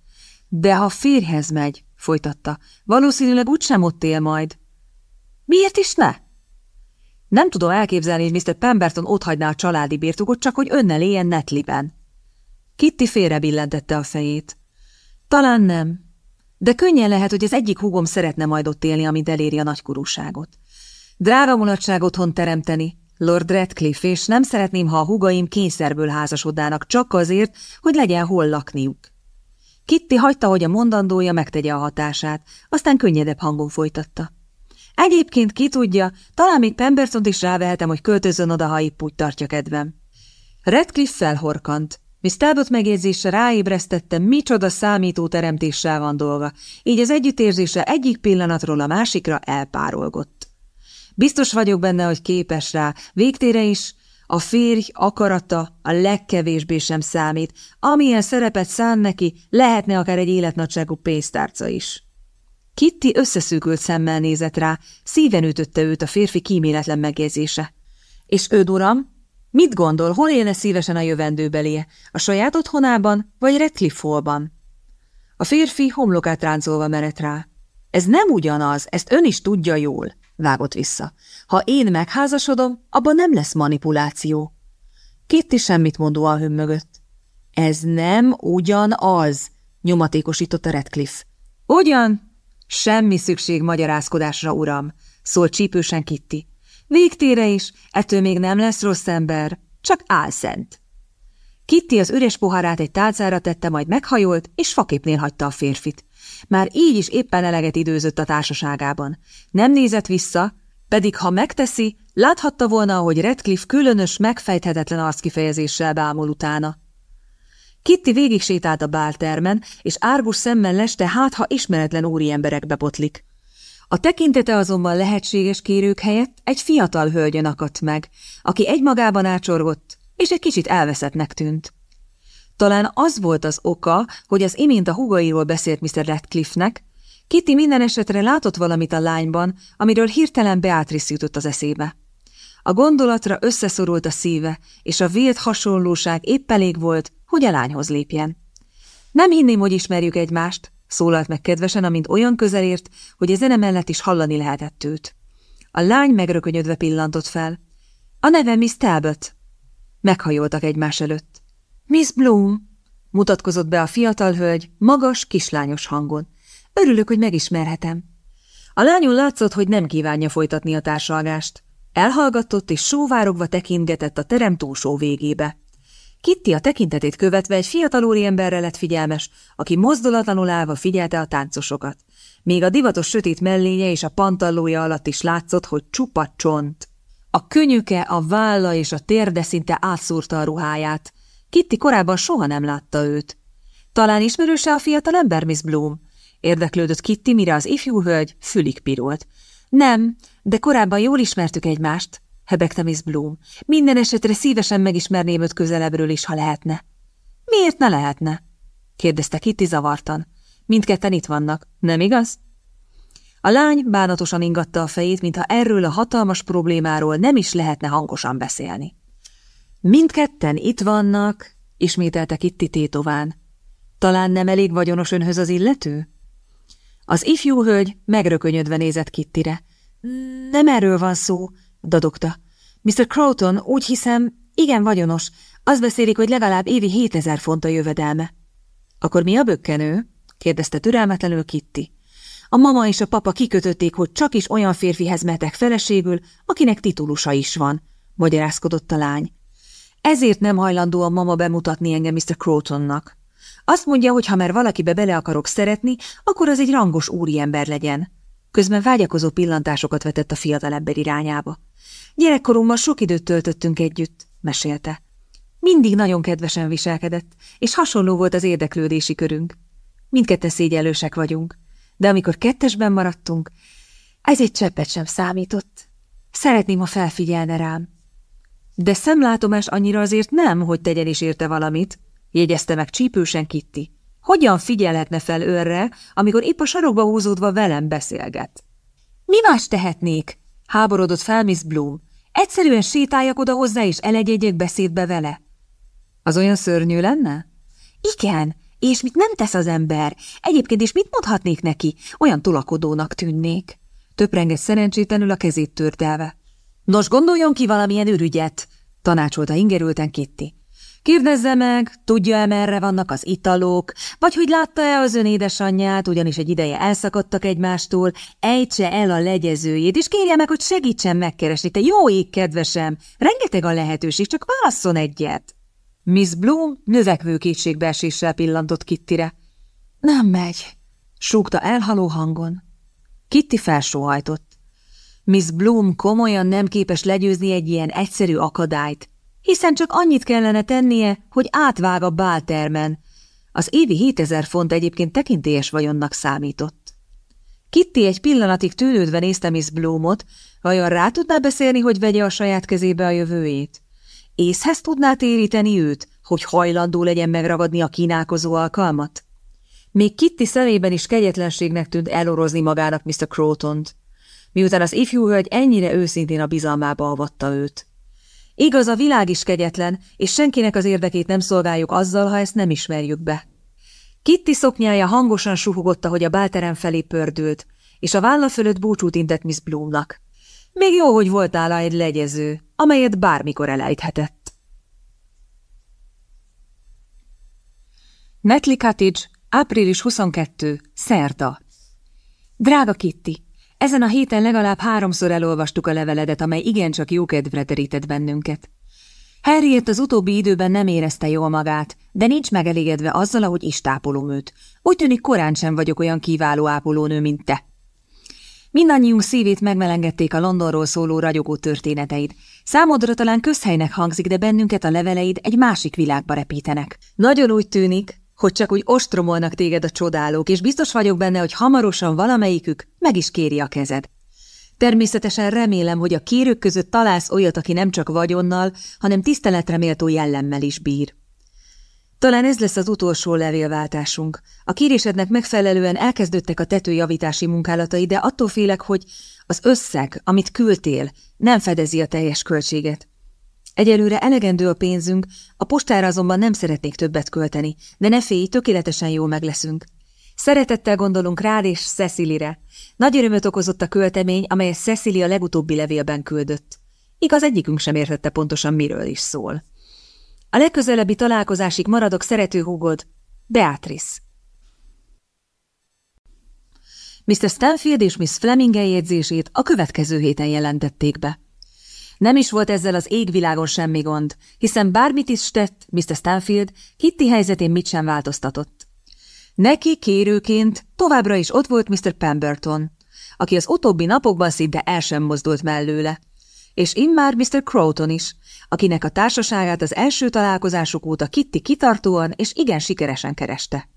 De ha férjhez megy, folytatta, valószínűleg úgysem ott él majd. Miért is ne? Nem tudom elképzelni, hogy Mr. Pemberton otthagyná a családi birtokot, csak hogy önnel éljen Netliben. Kitty félre billentette a fejét. Talán nem, de könnyen lehet, hogy az egyik húgom szeretne majd ott élni, amint eléri a nagykorúságot. Drága mulatság otthon teremteni, Lord Redcliffe, és nem szeretném, ha a húgaim kényszerből házasodnának, csak azért, hogy legyen hol lakniuk. Kitty hagyta, hogy a mondandója megtegye a hatását, aztán könnyedebb hangon folytatta. Egyébként ki tudja, talán még Pembertont is rávehetem, hogy költözön oda, ha épp úgy tartja kedvem. Redcliffe felhorkant. Miss Talbot megjegyzése ráébresztette, micsoda számító teremtéssel van dolga, így az együttérzése egyik pillanatról a másikra elpárolgott. Biztos vagyok benne, hogy képes rá, végtére is, a férj akarata a legkevésbé sem számít, amilyen szerepet szán neki, lehetne akár egy életnagyságú pénztárca is. Kitty összeszűkült szemmel nézett rá, szíven ütötte őt a férfi kíméletlen megjegyzése. És ő, uram, mit gondol, hol élne szívesen a jövendőbelie? A saját otthonában, vagy Redcliffe Hallban? A férfi homlokát ráncolva merett rá. Ez nem ugyanaz, ezt ön is tudja jól, vágott vissza. Ha én megházasodom, abban nem lesz manipuláció. Kitty semmit mondóan hömmögött. Ez nem ugyanaz, nyomatékosította Redcliffe. Ugyan, Semmi szükség magyarázkodásra, uram, szólt csípősen Kitty. Végtére is, ettől még nem lesz rossz ember, csak álszent. Kitty az üres poharát egy tálcára tette, majd meghajolt, és faképnél hagyta a férfit. Már így is éppen eleget időzött a társaságában. Nem nézett vissza, pedig ha megteszi, láthatta volna, hogy Redcliffe különös, megfejthetetlen arckifejezéssel bámul utána. Kitty végig sétált a báltermen, és árgus szemmel leste, hát ha ismeretlen úri emberekbe botlik. A tekintete azonban lehetséges kérők helyett egy fiatal hölgyön akadt meg, aki egymagában ácsorgott, és egy kicsit elveszettnek tűnt. Talán az volt az oka, hogy az imént a hugairól beszélt Mr. Radcliffe-nek, Kitty minden esetre látott valamit a lányban, amiről hirtelen Beatrice jutott az eszébe. A gondolatra összeszorult a szíve, és a vélt hasonlóság épp elég volt, hogy a lányhoz lépjen. Nem hinném, hogy ismerjük egymást, szólalt meg kedvesen, amint olyan közelért, hogy a zene mellett is hallani lehetett őt. A lány megrökönyödve pillantott fel. A neve Miss Talbot. Meghajoltak egymás előtt. Miss Bloom, mutatkozott be a fiatal hölgy, magas, kislányos hangon. Örülök, hogy megismerhetem. A lányon látszott, hogy nem kívánja folytatni a társalgást. Elhallgatott és sóvárogva tekintgetett a terem túlsó végébe. Kitty a tekintetét követve egy fiatal úriemberre lett figyelmes, aki mozdulatlanul állva figyelte a táncosokat. Még a divatos sötét mellénye és a pantallója alatt is látszott, hogy csupa csont. A könyöke, a válla és a térde szinte átszúrta a ruháját. Kitty korábban soha nem látta őt. Talán ismerőse a fiatal ember, Miss Bloom? Érdeklődött Kitty, mire az ifjú hölgy fülig pirult. Nem, de korábban jól ismertük egymást hebegte Miss Bloom. Minden esetre szívesen megismerném őt közelebbről is, ha lehetne. Miért ne lehetne? kérdezte Kitty zavartan. Mindketten itt vannak, nem igaz? A lány bánatosan ingatta a fejét, mintha erről a hatalmas problémáról nem is lehetne hangosan beszélni. Mindketten itt vannak, ismételte Kitty tétován. Talán nem elég vagyonos önhöz az illető? Az ifjú hölgy megrökönyödve nézett Kittire. Nem erről van szó, dadogta. Mr. Crowton, úgy hiszem, igen vagyonos. Azt beszélik, hogy legalább évi 7000 font a jövedelme. Akkor mi a bökkenő? kérdezte türelmetlenül Kitty. A mama és a papa kikötötték, hogy csak is olyan férfihez metek feleségül, akinek titulusa is van, magyarázkodott a lány. Ezért nem hajlandó a mama bemutatni engem Mr. Crowtonnak. Azt mondja, hogy ha már valakibe bele akarok szeretni, akkor az egy rangos úriember legyen. Közben vágyakozó pillantásokat vetett a fiatalember irányába. Gyerekkoromban sok időt töltöttünk együtt, mesélte. Mindig nagyon kedvesen viselkedett, és hasonló volt az érdeklődési körünk. Mindketten szégyelősek vagyunk, de amikor kettesben maradtunk, ez egy cseppet sem számított. Szeretném, ha felfigyelne rám. De szemlátomás annyira azért nem, hogy tegyen is érte valamit, jegyezte meg csípősen Kitty. Hogyan figyelhetne fel őrre, amikor épp a sarokba húzódva velem beszélget? Mi más tehetnék? Háborodott fel Miss Bloom. Egyszerűen sétáljak oda hozzá, és elegyegyek beszédbe vele. Az olyan szörnyű lenne? Igen, és mit nem tesz az ember? Egyébként is mit mondhatnék neki? Olyan tulakodónak tűnnék. Töprengett szerencsétlenül a kezét törtelve. Nos, gondoljon ki valamilyen ürügyet, tanácsolta ingerülten Kitty. Kérdezze meg, tudja-e merre vannak az italok, vagy hogy látta-e az ön édesanyját, ugyanis egy ideje elszakadtak egymástól, ejtse el a legyezőjét, és kérje meg, hogy segítsen megkeresni. Te jó ég, kedvesem, rengeteg a lehetőség, csak válasszon egyet. Miss Bloom növekvő kétségbeeséssel pillantott Kittire. Nem megy, súgta elhaló hangon. Kitty felsóhajtott. Miss Bloom komolyan nem képes legyőzni egy ilyen egyszerű akadályt, hiszen csak annyit kellene tennie, hogy átvág a báltermen. Az évi 7000 font egyébként tekintélyes vajonnak számított. Kitty egy pillanatig tűnődve nézte Miss Bloomot, vajon rá tudná beszélni, hogy vegye a saját kezébe a jövőjét? Észhez tudná téríteni őt, hogy hajlandó legyen megragadni a kínálkozó alkalmat? Még Kitty szemében is kegyetlenségnek tűnt elorozni magának Mr. Crotont, miután az ifjú hölgy ennyire őszintén a bizalmába avatta őt. Igaz, a világ is kegyetlen, és senkinek az érdekét nem szolgáljuk azzal, ha ezt nem ismerjük be. Kitty szoknyája hangosan suhogott, hogy a bálterem felé pördült, és a válla fölött búcsút intett Miss Bloomnak. Még jó, hogy volt nála egy legyező, amelyet bármikor elejthetett. Netley Cottage, április 22, szerda. Drága Kitty, ezen a héten legalább háromszor elolvastuk a leveledet, amely igencsak jókedvre terített bennünket. Harriet az utóbbi időben nem érezte jól magát, de nincs megelégedve azzal, ahogy is tápolom őt. Úgy tűnik korán sem vagyok olyan kiváló ápolónő, mint te. Mindannyiunk szívét megmelengedték a Londonról szóló ragyogó történeteid. Számodra talán közhelynek hangzik, de bennünket a leveleid egy másik világba repítenek. Nagyon úgy tűnik, hogy csak úgy ostromolnak téged a csodálók, és biztos vagyok benne, hogy hamarosan valamelyikük meg is kéri a kezed. Természetesen remélem, hogy a kérők között találsz olyat, aki nem csak vagyonnal, hanem tiszteletre méltó jellemmel is bír. Talán ez lesz az utolsó levélváltásunk. A kérésednek megfelelően elkezdődtek a tetőjavítási munkálatai, de attól félek, hogy az összeg, amit küldtél, nem fedezi a teljes költséget. Egyelőre elegendő a pénzünk, a postára azonban nem szeretnék többet költeni, de ne félj, tökéletesen jól meg leszünk. Szeretettel gondolunk rád és Cecilire. Nagy örömöt okozott a költemény, amelyet Cecily a legutóbbi levélben küldött. Igaz, egyikünk sem értette pontosan, miről is szól. A legközelebbi találkozásig maradok szerető húgod, Beatrice. Mr. Stanfield és Miss Fleming eljegyzését a következő héten jelentették be. Nem is volt ezzel az égvilágon semmi gond, hiszen bármit is tett Mr. Stanfield, Kitty helyzetén mit sem változtatott. Neki kérőként továbbra is ott volt Mr. Pemberton, aki az utóbbi napokban szinte el sem mozdult mellőle, és immár Mr. Crowton is, akinek a társaságát az első találkozásuk óta Kitty kitartóan és igen sikeresen kereste.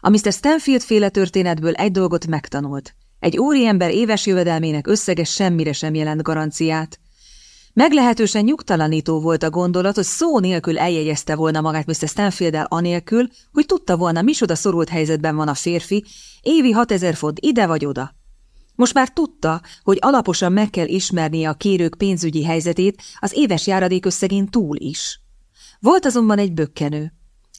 A Mr. Stanfield féle történetből egy dolgot megtanult. Egy óriember éves jövedelmének összege semmire sem jelent garanciát, Meglehetősen nyugtalanító volt a gondolat, hogy szó nélkül eljegyezte volna magát Mr. stanfield anélkül, hogy tudta volna, misoda szorult helyzetben van a férfi, évi 6000 font ide vagy oda. Most már tudta, hogy alaposan meg kell ismernie a kérők pénzügyi helyzetét az éves járadék összegén túl is. Volt azonban egy bökkenő.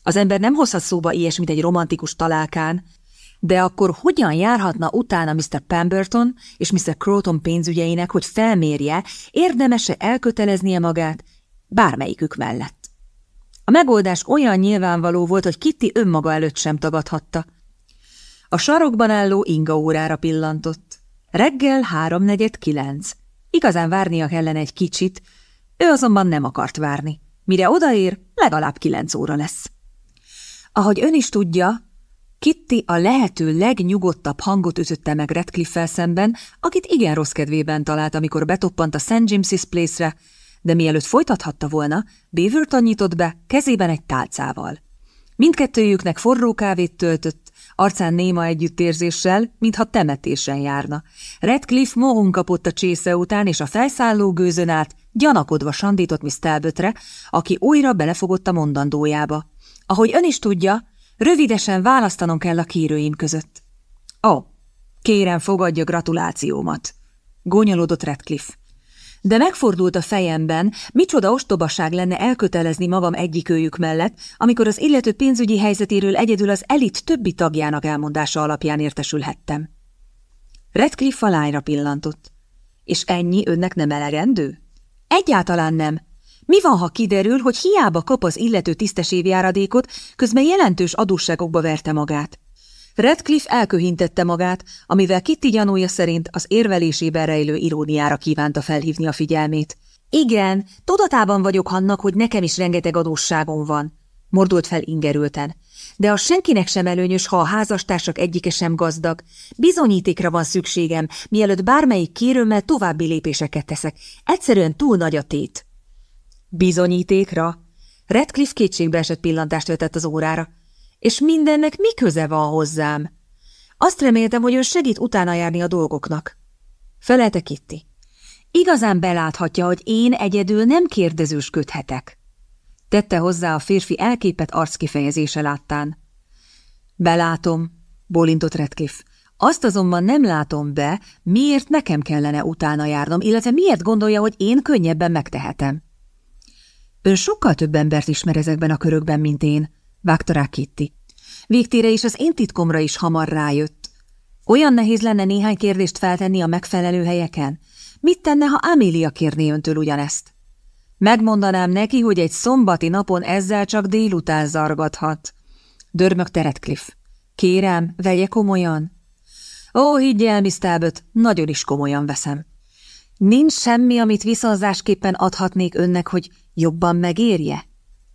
Az ember nem hozhat szóba ilyesmit egy romantikus találkán, de akkor hogyan járhatna utána Mr. Pemberton és Mr. Croton pénzügyeinek, hogy felmérje, érdemese elköteleznie magát bármelyikük mellett? A megoldás olyan nyilvánvaló volt, hogy Kitty önmaga előtt sem tagadhatta. A sarokban álló inga órára pillantott. Reggel háromnegyed kilenc. Igazán várnia kellene egy kicsit, ő azonban nem akart várni. Mire odaér, legalább kilenc óra lesz. Ahogy ön is tudja, Kitty a lehető legnyugodtabb hangot ütötte meg Redcliffe-fel szemben, akit igen rossz kedvében talált, amikor betoppant a St. James's Place-re, de mielőtt folytathatta volna, Beaverton nyitott be, kezében egy tálcával. Mindkettőjüknek forró kávét töltött, arcán néma együttérzéssel, mintha temetésen járna. Redcliffe mohon kapott a csésze után, és a felszálló gőzön át gyanakodva sandított Miss Talbotre, aki újra belefogott a mondandójába. Ahogy ön is tudja, rövidesen választanom kell a kérőim között. Ó, oh, kérem, fogadja gratulációmat, gonyolódott Radcliffe. De megfordult a fejemben, micsoda ostobaság lenne elkötelezni magam egyikőjük mellett, amikor az illető pénzügyi helyzetéről egyedül az elit többi tagjának elmondása alapján értesülhettem. Redcliffe a lányra pillantott. És ennyi önnek nem elegendő? Egyáltalán nem. Mi van, ha kiderül, hogy hiába kap az illető tisztességjáradékot, közben jelentős adósságokba verte magát? Redcliffe elköhintette magát, amivel Kitty gyanúja szerint az érvelésében rejlő iróniára kívánta felhívni a figyelmét. Igen, tudatában vagyok annak, hogy nekem is rengeteg adósságom van, mordult fel ingerülten. De a senkinek sem előnyös, ha a házastársak egyike sem gazdag. Bizonyítékra van szükségem, mielőtt bármelyik kérőmmel további lépéseket teszek. Egyszerűen túl nagy a tét. Bizonyítékra? Redcliffe kétségbe esett pillantást vetett az órára. És mindennek mi köze van hozzám? Azt reméltem, hogy ön segít utána járni a dolgoknak. Felelte Kitty. Igazán beláthatja, hogy én egyedül nem kérdezősködhetek. Tette hozzá a férfi elképet arckifejezése láttán. Belátom, bólintott Redcliffe. Azt azonban nem látom be, miért nekem kellene utána járnom, illetve miért gondolja, hogy én könnyebben megtehetem. Ön sokkal több embert ismer ezekben a körökben, mint én, vágta rá Kitty. Végtére is az én titkomra is hamar rájött. Olyan nehéz lenne néhány kérdést feltenni a megfelelő helyeken? Mit tenne, ha Amelia kérné öntől ugyanezt? Megmondanám neki, hogy egy szombati napon ezzel csak délután zargathat. Dörmög Teretcliff. Kérem, vegye komolyan. Ó, higgy el, Miss Talbot, nagyon is komolyan veszem. Nincs semmi, amit viszonzásképpen adhatnék önnek, hogy jobban megérje?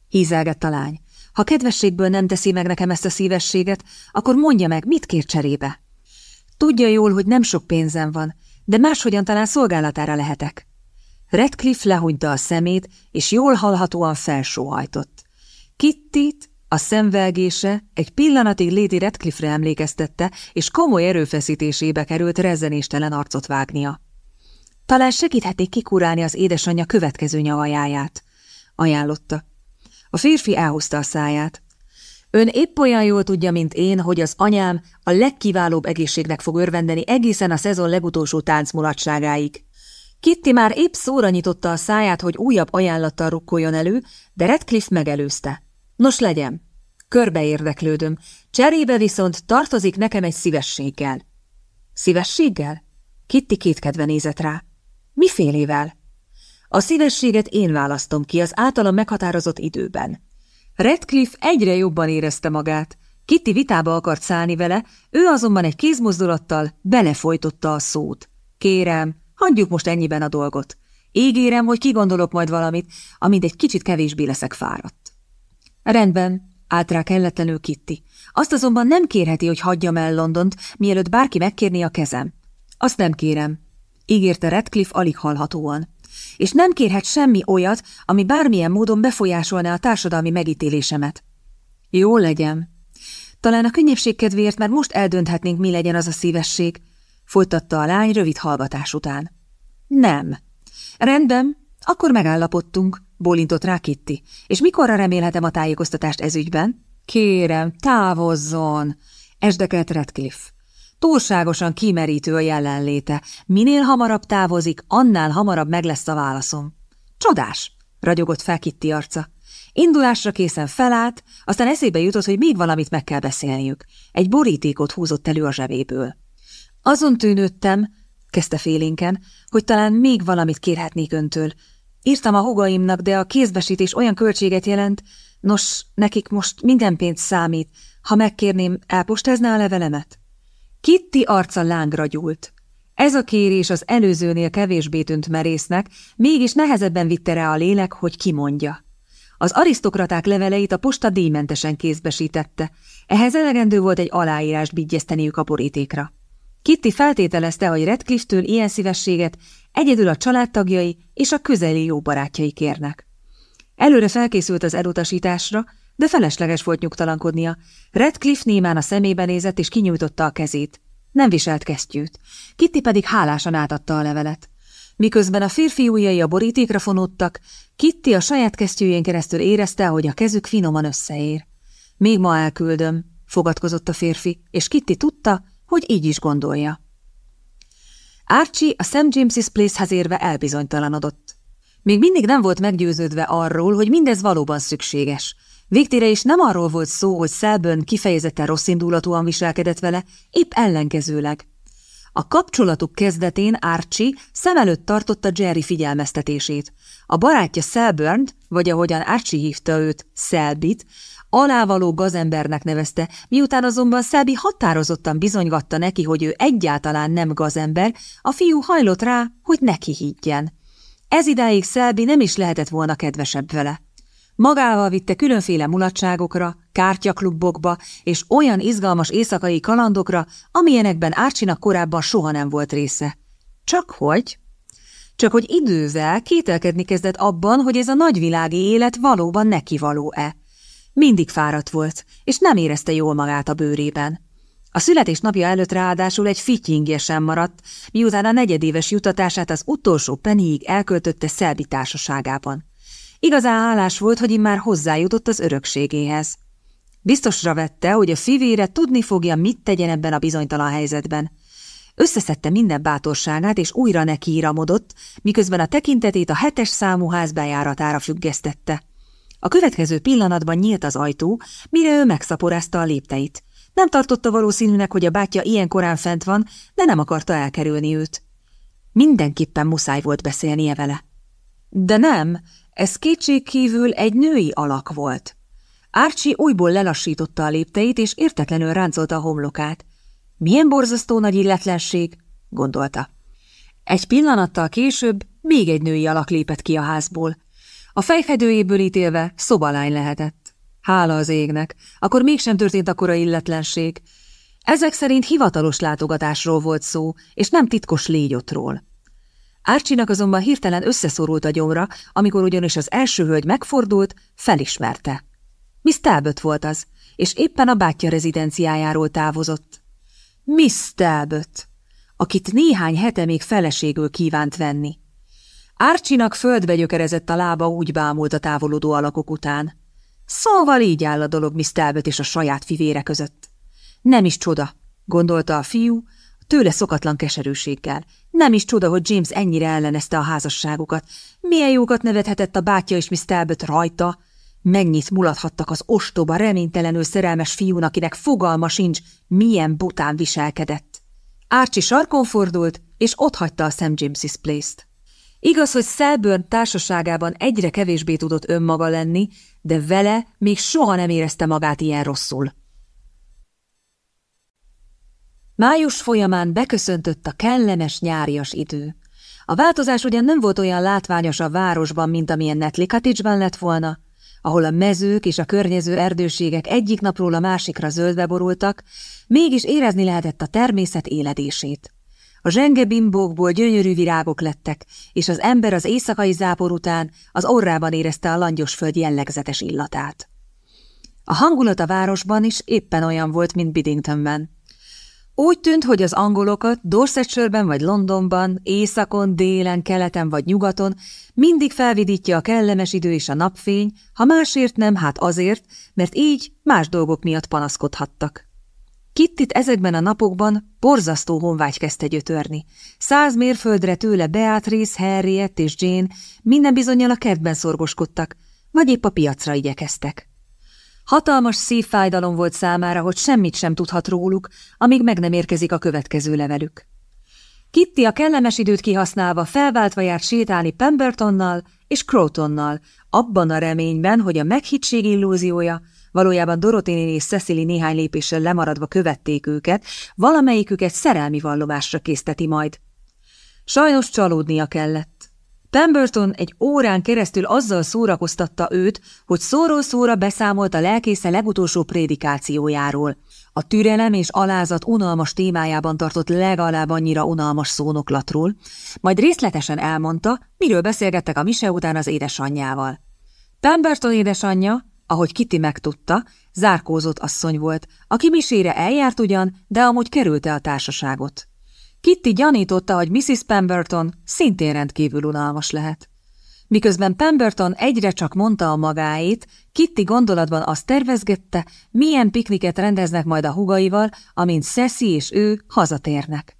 Hízelgett a lány. Ha kedvességből nem teszi meg nekem ezt a szívességet, akkor mondja meg, mit kér cserébe. Tudja jól, hogy nem sok pénzem van, de máshogyan talán szolgálatára lehetek. Redcliffe lehúnyta a szemét, és jól hallhatóan felsóhajtott. Kittit a szemvelgése egy pillanatig Lady Redcliffe-re emlékeztette, és komoly erőfeszítésébe került rezzenéstelen arcot vágnia. Talán segíthetik kikurálni az édesanyja következő nyavajáját, ajánlotta. A férfi elhozta a száját. Ön épp olyan jól tudja, mint én, hogy az anyám a legkiválóbb egészségnek fog örvendeni egészen a szezon legutolsó táncmulatságáig. Kitty már épp szóra nyitotta a száját, hogy újabb ajánlattal rukkoljon elő, de Redcliffe megelőzte. Nos legyen, körbe érdeklődöm, cserébe viszont tartozik nekem egy szívességgel. Szívességgel? Kitty kétkedve nézett rá. Mifélével? A szívességet én választom ki az általam meghatározott időben. Redcliffe egyre jobban érezte magát. Kitty vitába akart szállni vele, ő azonban egy kézmozdulattal belefolytotta a szót. Kérem, hagyjuk most ennyiben a dolgot. Ígérem, hogy kigondolok majd valamit, amint egy kicsit kevésbé leszek fáradt. Rendben, állt rá kelletlenül Kitty. Azt azonban nem kérheti, hogy hagyjam el Londont, mielőtt bárki megkérni a kezem. Azt nem kérem, ígérte Redcliffe alig hallhatóan és nem kérhet semmi olyat, ami bármilyen módon befolyásolná a társadalmi megítélésemet. Jó legyen. Talán a könnyebbség kedvéért már most eldönthetnénk, mi legyen az a szívesség, folytatta a lány rövid hallgatás után. Nem. Rendben, akkor megállapodtunk, bólintott rá Kitty. És mikorra remélhetem a tájékoztatást ezügyben? Kérem, távozzon, esdekelt Redcliffe. Túlságosan kimerítő a jelenléte. Minél hamarabb távozik, annál hamarabb meg lesz a válaszom. Csodás! ragyogott fel Kitty arca. Indulásra készen felállt, aztán eszébe jutott, hogy még valamit meg kell beszélniük. Egy borítékot húzott elő a zsebéből. Azon tűnődtem, kezdte félénken, hogy talán még valamit kérhetnék öntől. Írtam a hugaimnak, de a kézbesítés olyan költséget jelent, nos, nekik most minden pénz számít. Ha megkérném, elpostázná a levelemet? Kitty arca lángra gyúlt. Ez a kérés az előzőnél kevésbé tűnt merésznek, mégis nehezebben vitte rá a lélek, hogy kimondja. Az arisztokraták leveleit a posta díjmentesen kézbesítette, ehhez elegendő volt egy aláírást bigyezteniük a borítékra. Kitty feltételezte, hogy Redcliffe-től ilyen szívességet egyedül a családtagjai és a közeli jó barátjai kérnek. Előre felkészült az elutasításra, de felesleges volt nyugtalankodnia. Redcliffe némán a szemébe nézett, és kinyújtotta a kezét. Nem viselt kesztyűt. Kitty pedig hálásan átadta a levelet. Miközben a férfi ujjai a borítékra fonódtak, Kitty a saját kesztyűjén keresztül érezte, hogy a kezük finoman összeér. Még ma elküldöm, fogadkozott a férfi, és Kitty tudta, hogy így is gondolja. Archie a St. James's Place-hez érve elbizonytalanodott. Még mindig nem volt meggyőződve arról, hogy mindez valóban szükséges. Végtére is nem arról volt szó, hogy Selburn kifejezetten rosszindulatúan viselkedett vele, épp ellenkezőleg. A kapcsolatuk kezdetén Archie szem előtt tartotta Jerry figyelmeztetését. A barátja Selburn, vagy ahogyan Archie hívta őt, Selbit, alávaló gazembernek nevezte, miután azonban Szelbi határozottan bizonygatta neki, hogy ő egyáltalán nem gazember, a fiú hajlott rá, hogy neki higgyen. Ez idáig Szelbi nem is lehetett volna kedvesebb vele. Magával vitte különféle mulatságokra, kártyaklubokba és olyan izgalmas éjszakai kalandokra, amilyenekben Árcsinak korábban soha nem volt része. Csak hogy? Csak hogy idővel kételkedni kezdett abban, hogy ez a nagyvilági élet valóban neki való-e. Mindig fáradt volt, és nem érezte jól magát a bőrében. A születésnapja előtt ráadásul egy fityingje sem maradt, miután a negyedéves jutatását az utolsó pennyig elköltötte Szelbi társaságában. Igazán hálás volt, hogy immár hozzájutott az örökségéhez. Biztosra vette, hogy a fivére tudni fogja, mit tegyen ebben a bizonytalan helyzetben. Összeszedte minden bátorságát, és újra nekiíramodott, miközben a tekintetét a hetes számú ház bejáratára függesztette. A következő pillanatban nyílt az ajtó, mire ő megszaporázta a lépteit. Nem tartotta valószínűnek, hogy a bátyja ilyen korán fent van, de nem akarta elkerülni őt. Mindenképpen muszáj volt beszélnie vele. De nem, ez kétségkívül egy női alak volt. Árcsi újból lelassította a lépteit, és értetlenül ráncolta a homlokát. Milyen borzasztó nagy illetlenség, gondolta. Egy pillanattal később még egy női alak lépett ki a házból. A fejfedőjéből ítélve szobalány lehetett. Hála az égnek, akkor mégsem történt akkora illetlenség. Ezek szerint hivatalos látogatásról volt szó, és nem titkos légyotról. Árcsinak azonban hirtelen összeszorult a gyomra, amikor ugyanis az első hölgy megfordult, felismerte. Miss Talbot volt az, és éppen a bátyja rezidenciájáról távozott. Miss Talbot, akit néhány hete még feleségül kívánt venni. Árcsinak földbe gyökerezett a lába, úgy bámult a távolodó alakok után. Szóval így áll a dolog Miss Talbot és a saját fivére között. Nem is csoda, gondolta a fiú, tőle szokatlan keserűséggel. Nem is csoda, hogy James ennyire ellenezte a házasságukat. Milyen jókat nevethetett a bátyja és Miss Talbot rajta. Mennyit mulathattak az ostoba, reménytelenül szerelmes fiún, akinek fogalma sincs, milyen bután viselkedett. Árcsi sarkon fordult, és otthagyta a St. James's Place-t. Igaz, hogy Selburn társaságában egyre kevésbé tudott önmaga lenni, de vele még soha nem érezte magát ilyen rosszul. Május folyamán beköszöntött a kellemes nyárias idő. A változás ugyan nem volt olyan látványos a városban, mint amilyen Netli cottage lett volna, ahol a mezők és a környező erdőségek egyik napról a másikra zöldbe borultak, mégis érezni lehetett a természet éledését. A zsenge bimbókból gyönyörű virágok lettek, és az ember az éjszakai zápor után az orrában érezte a langyosföld jellegzetes illatát. A hangulat a városban is éppen olyan volt, mint Biddingtonben. Úgy tűnt, hogy az angolokat Dorsetshire-ben vagy Londonban, északon, délen, keleten vagy nyugaton mindig felvidítja a kellemes idő és a napfény, ha másért nem, hát azért, mert így más dolgok miatt panaszkodhattak. Kittit ezekben a napokban borzasztó honvágy kezdte gyötörni. Száz mérföldre tőle Beatrice, Harriet és Jane minden bizonyal a kertben szorgoskodtak, vagy épp a piacra igyekeztek. Hatalmas szívfájdalom volt számára, hogy semmit sem tudhat róluk, amíg meg nem érkezik a következő levelük. Kitty a kellemes időt kihasználva felváltva járt sétálni Pembertonnal és Crotonnal, abban a reményben, hogy a meghittség illúziója, valójában Doroténi és Cecily néhány lépéssel lemaradva követték őket, valamelyiküket szerelmi vallomásra készteti majd. Sajnos csalódnia kellett. Pemberton egy órán keresztül azzal szórakoztatta őt, hogy szóról szóra beszámolt a lelkésze legutolsó prédikációjáról. A türelem és alázat unalmas témájában tartott legalább annyira unalmas szónoklatról, majd részletesen elmondta, miről beszélgettek a mise után az édesanyjával. Pemberton édesanyja, ahogy Kitty megtudta, zárkózott asszony volt, aki misére eljárt ugyan, de amúgy kerülte a társaságot. Kitty gyanította, hogy Mrs. Pemberton szintén rendkívül unalmas lehet. Miközben Pemberton egyre csak mondta a magáit, Kitty gondolatban azt tervezgette, milyen pikniket rendeznek majd a hugaival, amint Szeszi és ő hazatérnek.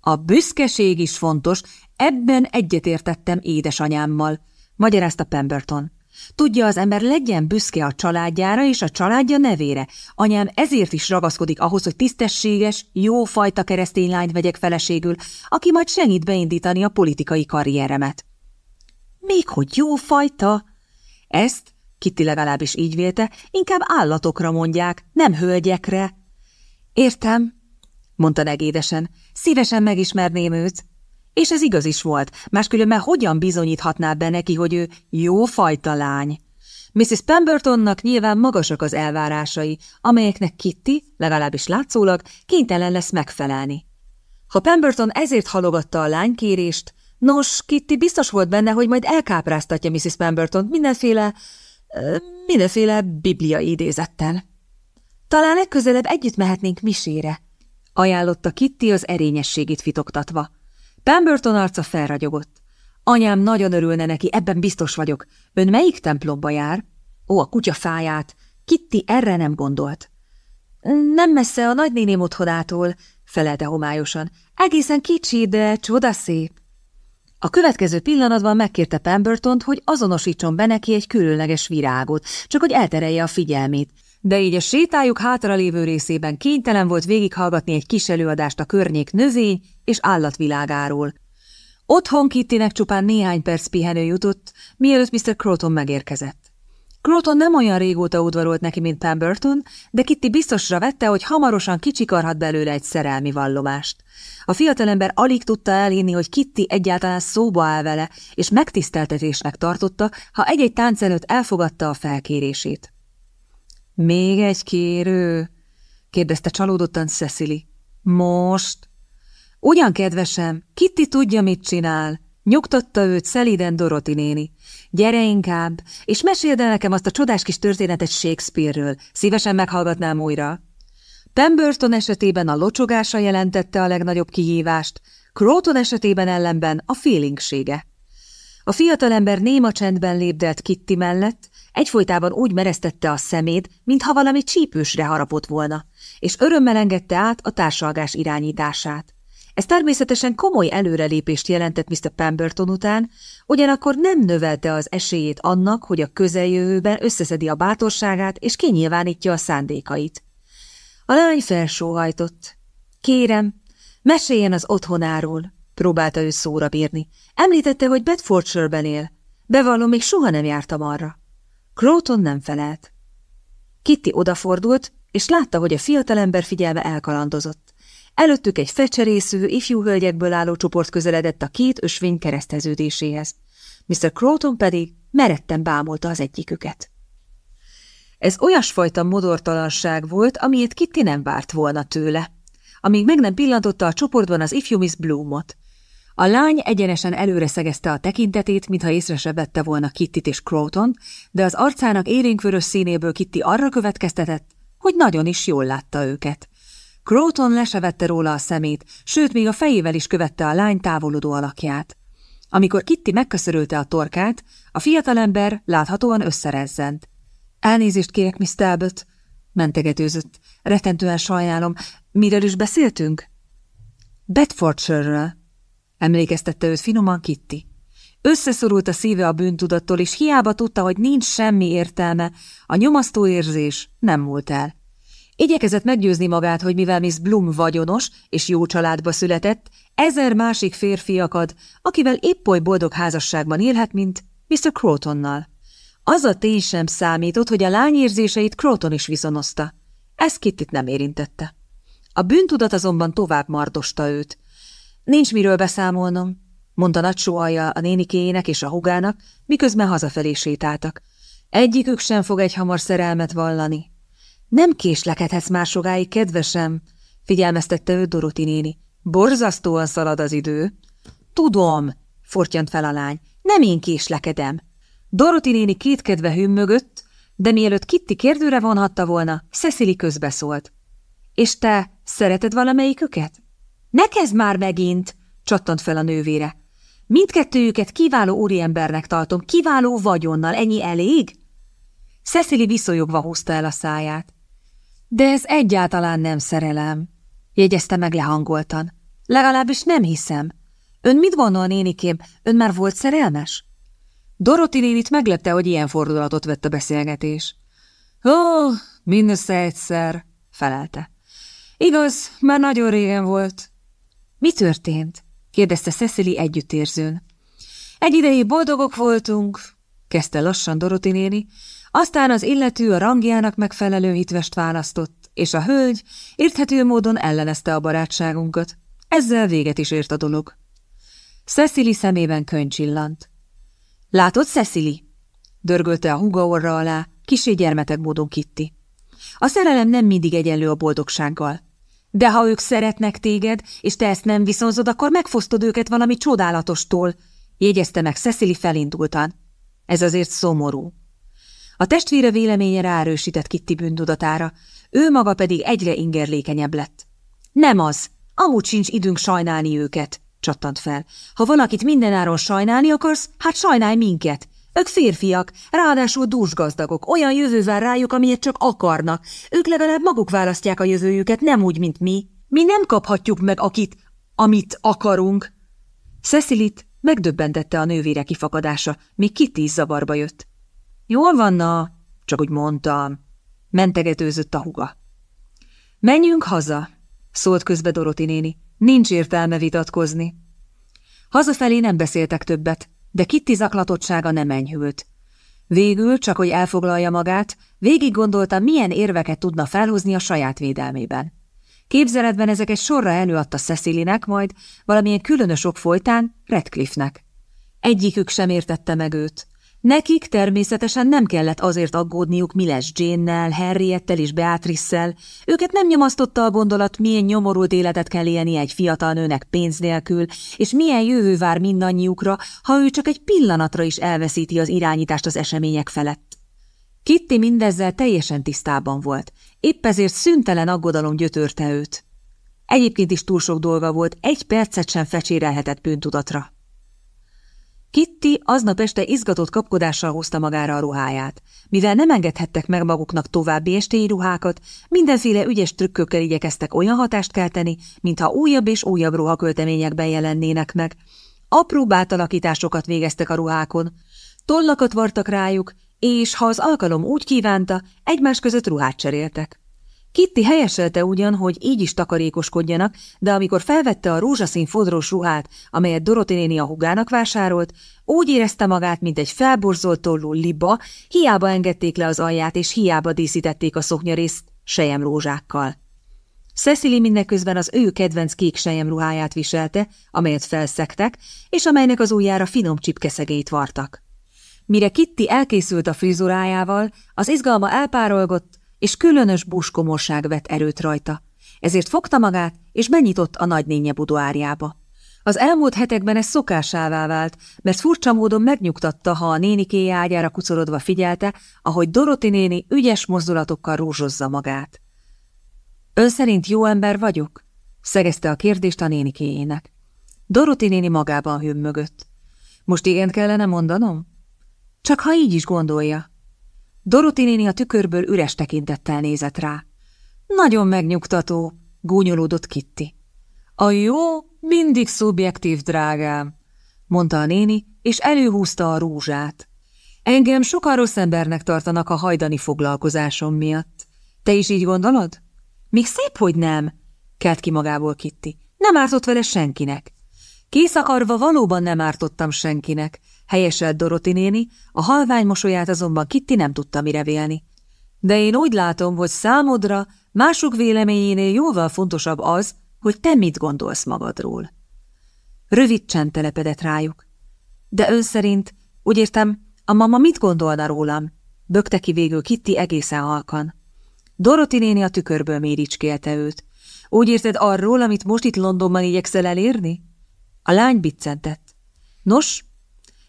A büszkeség is fontos, ebben egyetértettem édesanyámmal, magyarázta Pemberton. Tudja, az ember legyen büszke a családjára és a családja nevére. Anyám ezért is ragaszkodik ahhoz, hogy tisztességes, jófajta keresztény lányt vegyek feleségül, aki majd segít beindítani a politikai karrieremet. Még hogy jófajta? Ezt, Kitty legalábbis így vélte, inkább állatokra mondják, nem hölgyekre. Értem, mondta negédesen, szívesen megismerném őt. És ez igaz is volt, máskülönben hogyan bizonyíthatná be neki, hogy ő jó fajta lány? Mrs. Pembertonnak nyilván magasak az elvárásai, amelyeknek Kitty, legalábbis látszólag, kénytelen lesz megfelelni. Ha Pemberton ezért halogatta a lánykérést, nos, Kitty biztos volt benne, hogy majd elkápráztatja Mrs. Pemberton mindenféle, mindenféle biblia idézettel. Talán legközelebb együtt mehetnénk misére, ajánlotta Kitty az erényességét fitoktatva. Pemberton arca felragyogott. Anyám nagyon örülne neki, ebben biztos vagyok. Ön melyik templomba jár? Ó, a kutyafáját. Kitty erre nem gondolt. Nem messze a nagynéném otthonától, felelte homályosan. Egészen kicsi, de csodaszép. A következő pillanatban megkérte Pembertont, hogy azonosítson be neki egy különleges virágot, csak hogy elterelje a figyelmét, de így a sétájuk hátralévő részében kénytelen volt végighallgatni egy kis előadást a környék növény és állatvilágáról. Otthon Kittinek csupán néhány perc pihenő jutott, mielőtt Mr. Croton megérkezett. Croton nem olyan régóta udvarolt neki, mint Pemberton, de Kitty biztosra vette, hogy hamarosan kicsikarhat belőle egy szerelmi vallomást. A fiatalember alig tudta elhinni, hogy Kitty egyáltalán szóba áll vele, és megtiszteltetésnek tartotta, ha egy-egy tánc előtt elfogadta a felkérését. Még egy kérő? kérdezte csalódottan Cecily. Most? Ugyan, kedvesem, Kitty tudja, mit csinál. Nyugtatta őt szeliden Doroti néni. Gyere inkább, és meséld el nekem azt a csodás kis történetet Shakespeare-ről. Szívesen meghallgatnám újra. Pemberton esetében a locsogása jelentette a legnagyobb kihívást, Croton esetében ellenben a félingsége. A fiatalember néma csendben lépdelt Kitty mellett, Egyfolytában úgy meresztette a szemét, mintha valami csípősre harapott volna, és örömmel engedte át a társalgás irányítását. Ez természetesen komoly előrelépést jelentett Mr. Pemberton után, ugyanakkor nem növelte az esélyét annak, hogy a közeljövőben összeszedi a bátorságát és kinyilvánítja a szándékait. A lány felsóhajtott. Kérem, meséljen az otthonáról, próbálta ő szóra bírni. Említette, hogy Bedfordshire-ben él. Bevallom, még soha nem jártam arra. Croton nem felelt. Kitty odafordult, és látta, hogy a fiatalember figyelme elkalandozott. Előttük egy fecserésző, ifjú hölgyekből álló csoport közeledett a két ösvény kereszteződéséhez. Mr. Croton pedig meretten bámulta az egyiküket. Ez olyasfajta modortalanság volt, amilyet Kitty nem várt volna tőle, amíg meg nem pillantotta a csoportban az ifjú Miss Bloomot. A lány egyenesen előre szegezte a tekintetét, mintha észre se vette volna Kittit és Croton, de az arcának érénkvörös színéből Kitty arra következtetett, hogy nagyon is jól látta őket. Croton lesevette róla a szemét, sőt, még a fejével is követte a lány távolodó alakját. Amikor Kitty megköszörülte a torkát, a fiatalember láthatóan összerezzent. Elnézést kérek, Miss Talbot, mentegetőzött. Retentően sajnálom. Miről is beszéltünk? Bedfordshire-ről, emlékeztette őt finoman Kitty. Összeszorult a szíve a bűntudattól, és hiába tudta, hogy nincs semmi értelme, a nyomasztó érzés nem múlt el. Igyekezett meggyőzni magát, hogy mivel Miss Bloom vagyonos és jó családba született, ezer másik férfi akad, akivel épp oly boldog házasságban élhet, mint Mr. Crotonnal. Az a tény sem számított, hogy a lány érzéseit Croton is viszonozta. Ez Kittit nem érintette. A bűntudat azonban tovább mardosta őt. Nincs miről beszámolnom, mondta nagy a nénikéjének és a hugának, miközben hazafelé sétáltak. Egyikük sem fog egy hamar szerelmet vallani. Nem késlekedhetsz már sokáig, kedvesem, figyelmeztette ő Doroti néni. Borzasztóan szalad az idő. Tudom, fortyant fel a lány, nem én késlekedem. Doroti néni kétkedve hümmögött, de mielőtt Kitty kérdőre vonhatta volna, Cecily közbeszólt. És te szereted valamelyiküket? Ne kezd már megint! csattant fel a nővére. Mindkettőjüket kiváló úriembernek tartom, kiváló vagyonnal, ennyi elég? Cecily viszonyogva húzta el a száját. De ez egyáltalán nem szerelem, jegyezte meg lehangoltan. Legalábbis nem hiszem. Ön mit gondol, nénikém, ön már volt szerelmes? Doroti nénit meglepte, hogy ilyen fordulatot vett a beszélgetés. Ó, mindössze egyszer, felelte. Igaz, már nagyon régen volt. Mi történt? kérdezte Cecily együttérzőn. Egy ideig boldogok voltunk, kezdte lassan Doroti néni, aztán az illető a rangjának megfelelő hitvest választott, és a hölgy érthető módon ellenezte a barátságunkat. Ezzel véget is ért a dolog. Cecily szemében könyv csillant. Látod, Cecily? Dörgölte a húga orra alá, kisé gyermetek módon Kitti. A szerelem nem mindig egyenlő a boldogsággal. De ha ők szeretnek téged, és te ezt nem viszonzod, akkor megfosztod őket valami csodálatostól, jegyezte meg Cecily felindultan. Ez azért szomorú. A testvére véleménye ráerősített Kitti bűntudatára, ő maga pedig egyre ingerlékenyebb lett. Nem az, amúgy sincs időnk sajnálni őket, csattant fel. Ha valakit mindenáron sajnálni akarsz, hát sajnálj minket. Ők férfiak, ráadásul dúsgazdagok, olyan jövővel rájuk, amilyet csak akarnak. Ők legalább maguk választják a jövőjüket, nem úgy, mint mi. Mi nem kaphatjuk meg akit, amit akarunk. Cecilit megdöbbentette a nővére kifakadása, még Kitty is zavarba jött. Jól van, na, csak úgy mondtam. Mentegetőzött a huga. Menjünk haza, szólt közbe Doroti néni. Nincs értelme vitatkozni. Hazafelé nem beszéltek többet, de Kitty zaklatottsága nem enyhült. Végül, csak hogy elfoglalja magát, végig gondolta, milyen érveket tudna felhozni a saját védelmében. Képzeletben ezeket sorra előadta Cecilynek, majd valamilyen különös ok folytán Redcliffe-nek. Egyikük sem értette meg őt. Nekik természetesen nem kellett azért aggódniuk, mi lesz Jane-nel, Henriettel és Beatrice-szel. Őket nem nyomasztotta a gondolat, milyen nyomorult életet kell élni egy fiatal nőnek pénz nélkül, és milyen jövő vár mindannyiukra, ha ő csak egy pillanatra is elveszíti az irányítást az események felett. Kitty mindezzel teljesen tisztában volt, épp ezért szüntelen aggodalom gyötörte őt. Egyébként is túl sok dolga volt, egy percet sem fecsérelhetett bűntudatra. Kitty aznap este izgatott kapkodással hozta magára a ruháját. Mivel nem engedhettek meg maguknak további estéi ruhákat, mindenféle ügyes trükkökkel igyekeztek olyan hatást kelteni, mintha újabb és újabb ruhakölteményekben jelennének meg. Apró átalakításokat végeztek a ruhákon, tollakat vartak rájuk, és ha az alkalom úgy kívánta, egymás között ruhát cseréltek. Kitty helyeselte ugyan, hogy így is takarékoskodjanak, de amikor felvette a rózsaszín fodrós ruhát, amelyet Doroti néni a hugának vásárolt, úgy érezte magát, mint egy felborzolt tollú liba, hiába engedték le az alját, és hiába díszítették a szoknyarészt rózsákkal. Cecily mindeközben az ő kedvenc kék ruháját viselte, amelyet felszektek, és amelynek az ujjára finom csipkeszegét vartak. Mire Kitty elkészült a frizurájával, az izgalma elpárolgott, és különös buskomorság vett erőt rajta, ezért fogta magát, és benyitott a nagynénye budoárjába. Az elmúlt hetekben ez szokásává vált, mert furcsa módon megnyugtatta, ha a nénikéje ágyára kucorodva figyelte, ahogy Doroti néni ügyes mozdulatokkal rózsozza magát. Ön szerint jó ember vagyok? szegezte a kérdést a nénikéjének. Doroti néni magában hőmmögött. Most igen kellene mondanom? Csak ha így is gondolja, Doroti néni a tükörből üres tekintettel nézett rá. Nagyon megnyugtató, gúnyolódott Kitty. A jó mindig szubjektív, drágám, mondta a néni, és előhúzta a rúzsát. Engem sokan rossz embernek tartanak a hajdani foglalkozásom miatt. Te is így gondolod? Még szép, hogy nem, kelt ki magából Kitty. Nem ártott vele senkinek. Kész akarva valóban nem ártottam senkinek, helyeselt Doroti néni, a halvány mosolyát azonban Kitty nem tudta mire vélni. De én úgy látom, hogy számodra mások véleményénél jóval fontosabb az, hogy te mit gondolsz magadról. Rövid csend telepedett rájuk. De ön szerint, úgy értem, a mama mit gondolna rólam? Bökte ki végül Kitty egészen halkan. Doroti néni a tükörből méricskélte őt. Úgy érted arról, amit most itt Londonban igyekszel elérni? A lány biccentett. Nos,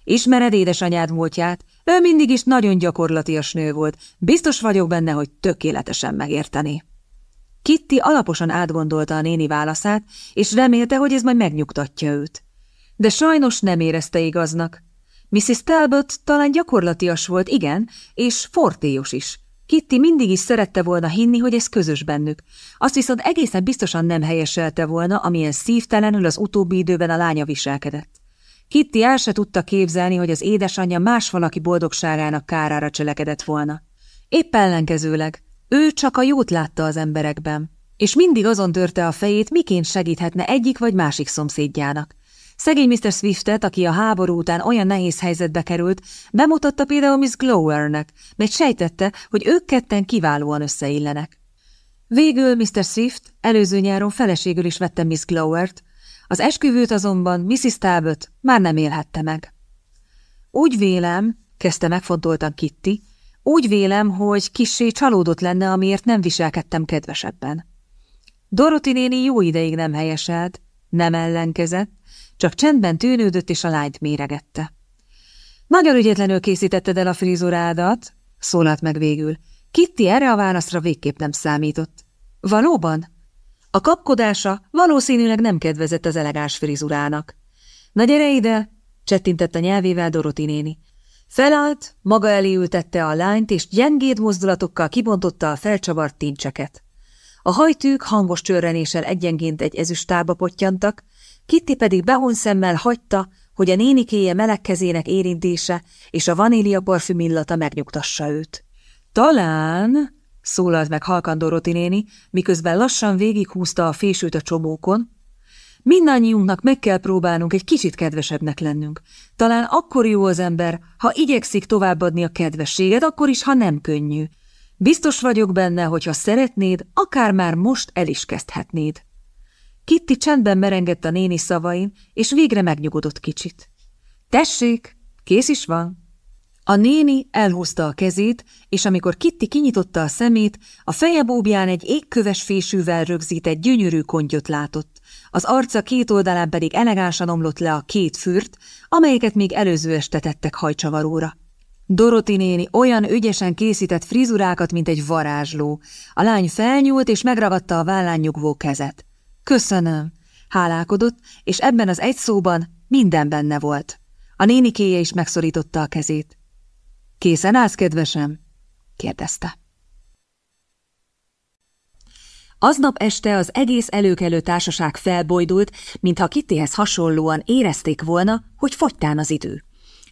ismered édesanyád múltját? Ő mindig is nagyon gyakorlatias nő volt. Biztos vagyok benne, hogy tökéletesen megérteni. Kitty alaposan átgondolta a néni válaszát, és remélte, hogy ez majd megnyugtatja őt. De sajnos nem érezte igaznak. Mrs. Talbot talán gyakorlatias volt, igen, és fortélyos is. Kitty mindig is szerette volna hinni, hogy ez közös bennük. Azt viszont egészen biztosan nem helyeselte volna, amilyen szívtelenül az utóbbi időben a lánya viselkedett. Kitty el se tudta képzelni, hogy az édesanyja más valaki boldogságának kárára cselekedett volna. Épp ellenkezőleg, ő csak a jót látta az emberekben, és mindig azon törte a fejét, miként segíthetne egyik vagy másik szomszédjának. Szegény Mr. Swiftet, aki a háború után olyan nehéz helyzetbe került, bemutatta például Miss Glowernek, mert sejtette, hogy ők ketten kiválóan összeillenek. Végül Mr. Swift előző nyáron feleségül is vette Miss Glowert, az esküvőt azonban Mrs. Talbot már nem élhette meg. Úgy vélem, kezdte megfontoltan Kitty, úgy vélem, hogy kissé csalódott lenne, amiért nem viselkedtem kedvesebben. Dorothy néni jó ideig nem helyeselt, nem ellenkezett, csak csendben tűnődött és a lányt méregette. Nagyon ügyetlenül készítetted el a frizurádat, szólalt meg végül. Kitty erre a válaszra végképp nem számított. Valóban? A kapkodása valószínűleg nem kedvezett az elegáns frizurának. Na gyere ide, csettintett a nyelvével Doroti néni. Felállt, maga elé ültette a lányt, és gyengéd mozdulatokkal kibontotta a felcsavart tincseket. A hajtűk hangos csörrenéssel egyenként egy ezüstába pottyantak, Kitty pedig behonszemmel hagyta, hogy a nénikéje meleg kezének érintése és a vanília parfüm illata megnyugtassa őt. Talán, szólalt meg halkan Doroti néni, miközben lassan végighúzta a fésült a csomókon, mindannyiunknak meg kell próbálnunk egy kicsit kedvesebbnek lennünk. Talán akkor jó az ember, ha igyekszik továbbadni a kedvességet, akkor is, ha nem könnyű. Biztos vagyok benne, hogy ha szeretnéd, akár már most el is kezdhetnéd. Kitty csendben merengett a néni szavain, és végre megnyugodott kicsit. Tessék, kész is van. A néni elhúzta a kezét, és amikor Kitty kinyitotta a szemét, a feje bóbján egy égköves fésűvel rögzített gyönyörű kontyot látott. Az arca két oldalán pedig elegánsan omlott le a két fürt, amelyeket még előző este tettek hajcsavaróra. Doroti néni olyan ügyesen készített frizurákat, mint egy varázsló. A lány felnyúlt és megragadta a vállán nyugvó kezet. Köszönöm, hálálkodott, és ebben az egy szóban minden benne volt. A nénikéje is megszorította a kezét. Készen állsz, kedvesem? kérdezte. Aznap este az egész előkelő társaság felbojdult, mintha Kittyhez hasonlóan érezték volna, hogy fogytán az idő.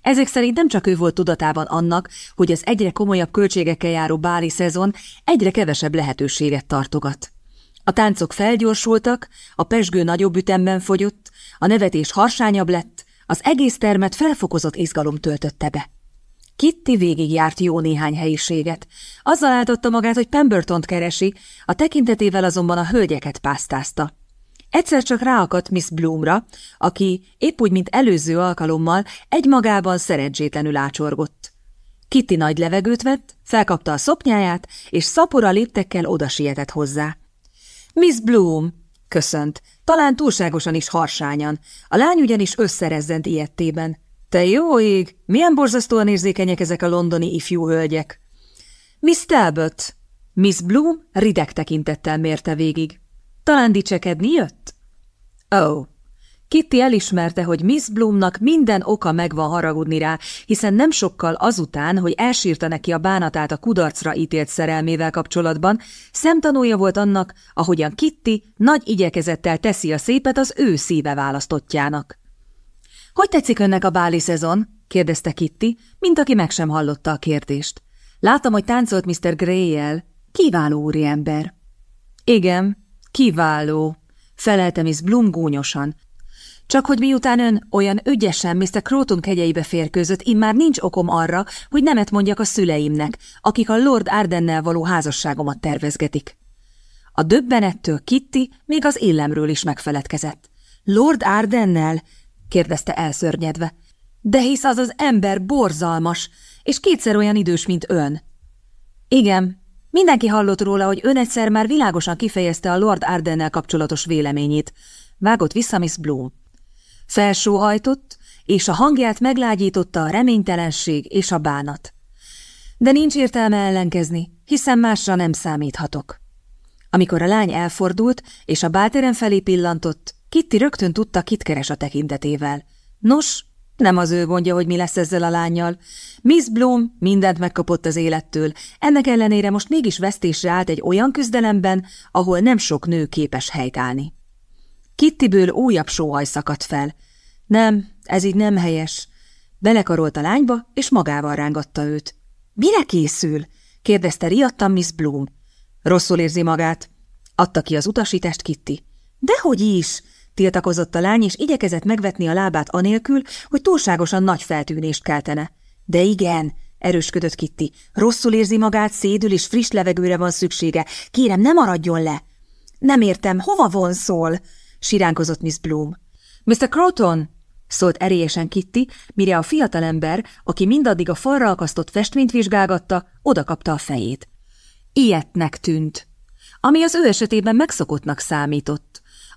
Ezek szerint nem csak ő volt tudatában annak, hogy az egyre komolyabb költségekkel járó báli szezon egyre kevesebb lehetőséget tartogat. A táncok felgyorsultak, a pesgő nagyobb ütemben fogyott, a nevetés harsányabb lett, az egész termet felfokozott izgalom töltötte be. Kitty végigjárt jó néhány helyiséget. Azzal áltotta magát, hogy Pembertont keresi, a tekintetével azonban a hölgyeket pásztázta. Egyszer csak ráakadt Miss Bloomra, aki épp úgy, mint előző alkalommal egymagában szerencsétlenül ácsorgott. Kitty nagy levegőt vett, felkapta a szopnyáját, és szapora léptekkel oda sietett hozzá. Miss Bloom, köszönt, talán túlságosan is harsányan, a lány ugyanis összerezzent ilyettében. Te jó ég, milyen borzasztóan érzékenyek ezek a londoni ifjú hölgyek. Miss Talbot, Miss Bloom rideg tekintettel mérte végig. Talán dicsekedni jött? Ó, oh. Kitty elismerte, hogy Miss Bloomnak minden oka megvan haragudni rá, hiszen nem sokkal azután, hogy elsírta neki a bánatát a kudarcra ítélt szerelmével kapcsolatban, szemtanúja volt annak, ahogyan Kitty nagy igyekezettel teszi a szépet az ő szíve választottjának. – Hogy tetszik önnek a báli szezon? – kérdezte Kitty, mint aki meg sem hallotta a kérdést. – Látom, hogy táncolt Mr. Gray-jel. Kiváló úriember. – Igen, kiváló – felelte Miss Bloom gúnyosan, csak hogy miután ön olyan ügyesen Mr. Croton kegyeibe férkőzött, immár nincs okom arra, hogy nemet mondjak a szüleimnek, akik a Lord Ardennel való házasságomat tervezgetik. A döbbenettől Kitty még az illemről is megfeledkezett. Lord Ardennel? Kérdezte elszörnyedve. De hisz az az ember borzalmas, és kétszer olyan idős, mint ön. Igen, mindenki hallott róla, hogy ön egyszer már világosan kifejezte a Lord Ardennel kapcsolatos véleményét. Vágott vissza Miss Bloom. Felsóhajtott, és a hangját meglágyította a reménytelenség és a bánat. De nincs értelme ellenkezni, hiszen másra nem számíthatok. Amikor a lány elfordult, és a bálterem felé pillantott, Kitty rögtön tudta, kit keres a tekintetével. Nos, nem az ő gondja, hogy mi lesz ezzel a lányjal. Miss Bloom mindent megkapott az élettől, ennek ellenére most mégis vesztésre állt egy olyan küzdelemben, ahol nem sok nő képes helytállni. Kittiből újabb sóhaj szakadt fel. Nem, ez így nem helyes. Belekarolt a lányba, és magával rángatta őt. Mire készül? kérdezte riadtan Miss Bloom. Rosszul érzi magát. Adta ki az utasítást Kitty. Dehogy is! Tiltakozott a lány, és igyekezett megvetni a lábát anélkül, hogy túlságosan nagy feltűnést keltene. De igen, erősködött Kitty. Rosszul érzi magát, szédül, és friss levegőre van szüksége. Kérem, ne maradjon le! Nem értem, hova vonszol? siránkozott Miss Bloom. Mr. Croton! szólt erélyesen Kitty, mire a fiatalember, aki mindaddig a falra akasztott festményt vizsgálgatta, odakapta a fejét. Ilyetnek tűnt, ami az ő esetében megszokottnak számított.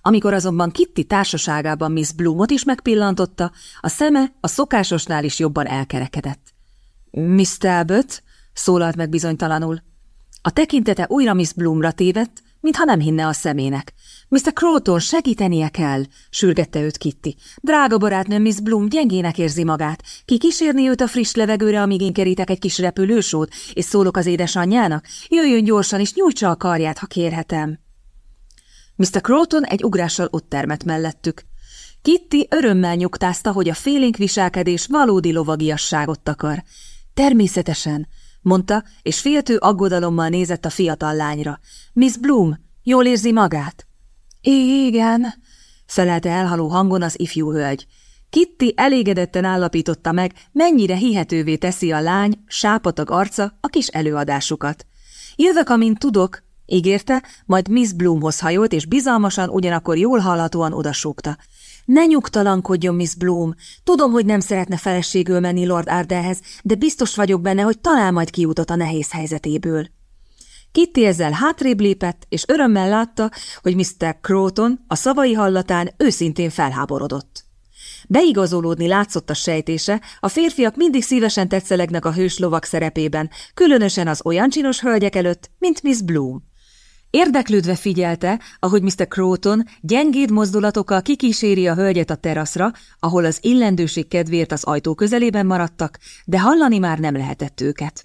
Amikor azonban Kitty társaságában Miss Bloomot is megpillantotta, a szeme a szokásosnál is jobban elkerekedett. Miss Talbot? szólalt meg bizonytalanul. A tekintete újra Miss Bloomra tévedt, mintha nem hinne a szemének. Mr. Crowton, segítenie kell, sürgette őt Kitty. Drága barátnőm, Miss Bloom gyengének érzi magát. Ki kísérni őt a friss levegőre, amíg én kerítek egy kis repülősót, és szólok az édesanyjának? Jöjjön gyorsan, és nyújtsa a karját, ha kérhetem. Mr. Crowton egy ugrással ott termett mellettük. Kitty örömmel nyugtázta, hogy a félénk viselkedés valódi lovagiasságot akar. Természetesen, mondta, és féltő aggodalommal nézett a fiatal lányra. Miss Bloom, jól érzi magát? Igen, felelte elhaló hangon az ifjú hölgy. Kitty elégedetten állapította meg, mennyire hihetővé teszi a lány, sápatag arca a kis előadásukat. Jövök, amint tudok, ígérte, majd Miss Bloomhoz hajolt, és bizalmasan, ugyanakkor jól hallhatóan odasúgta. Ne nyugtalankodjon, Miss Bloom. Tudom, hogy nem szeretne feleségül menni Lord Ardelhez, de biztos vagyok benne, hogy talál majd kiútot a nehéz helyzetéből. Kitty ezzel hátrébb lépett, és örömmel látta, hogy Mr. Croton a szavai hallatán őszintén felháborodott. Beigazolódni látszott a sejtése, a férfiak mindig szívesen tetszelegnek a hős lovak szerepében, különösen az olyan csinos hölgyek előtt, mint Miss Bloom. Érdeklődve figyelte, ahogy Mr. Croton gyengéd mozdulatokkal kikíséri a hölgyet a teraszra, ahol az illendőség kedvéért az ajtó közelében maradtak, de hallani már nem lehetett őket.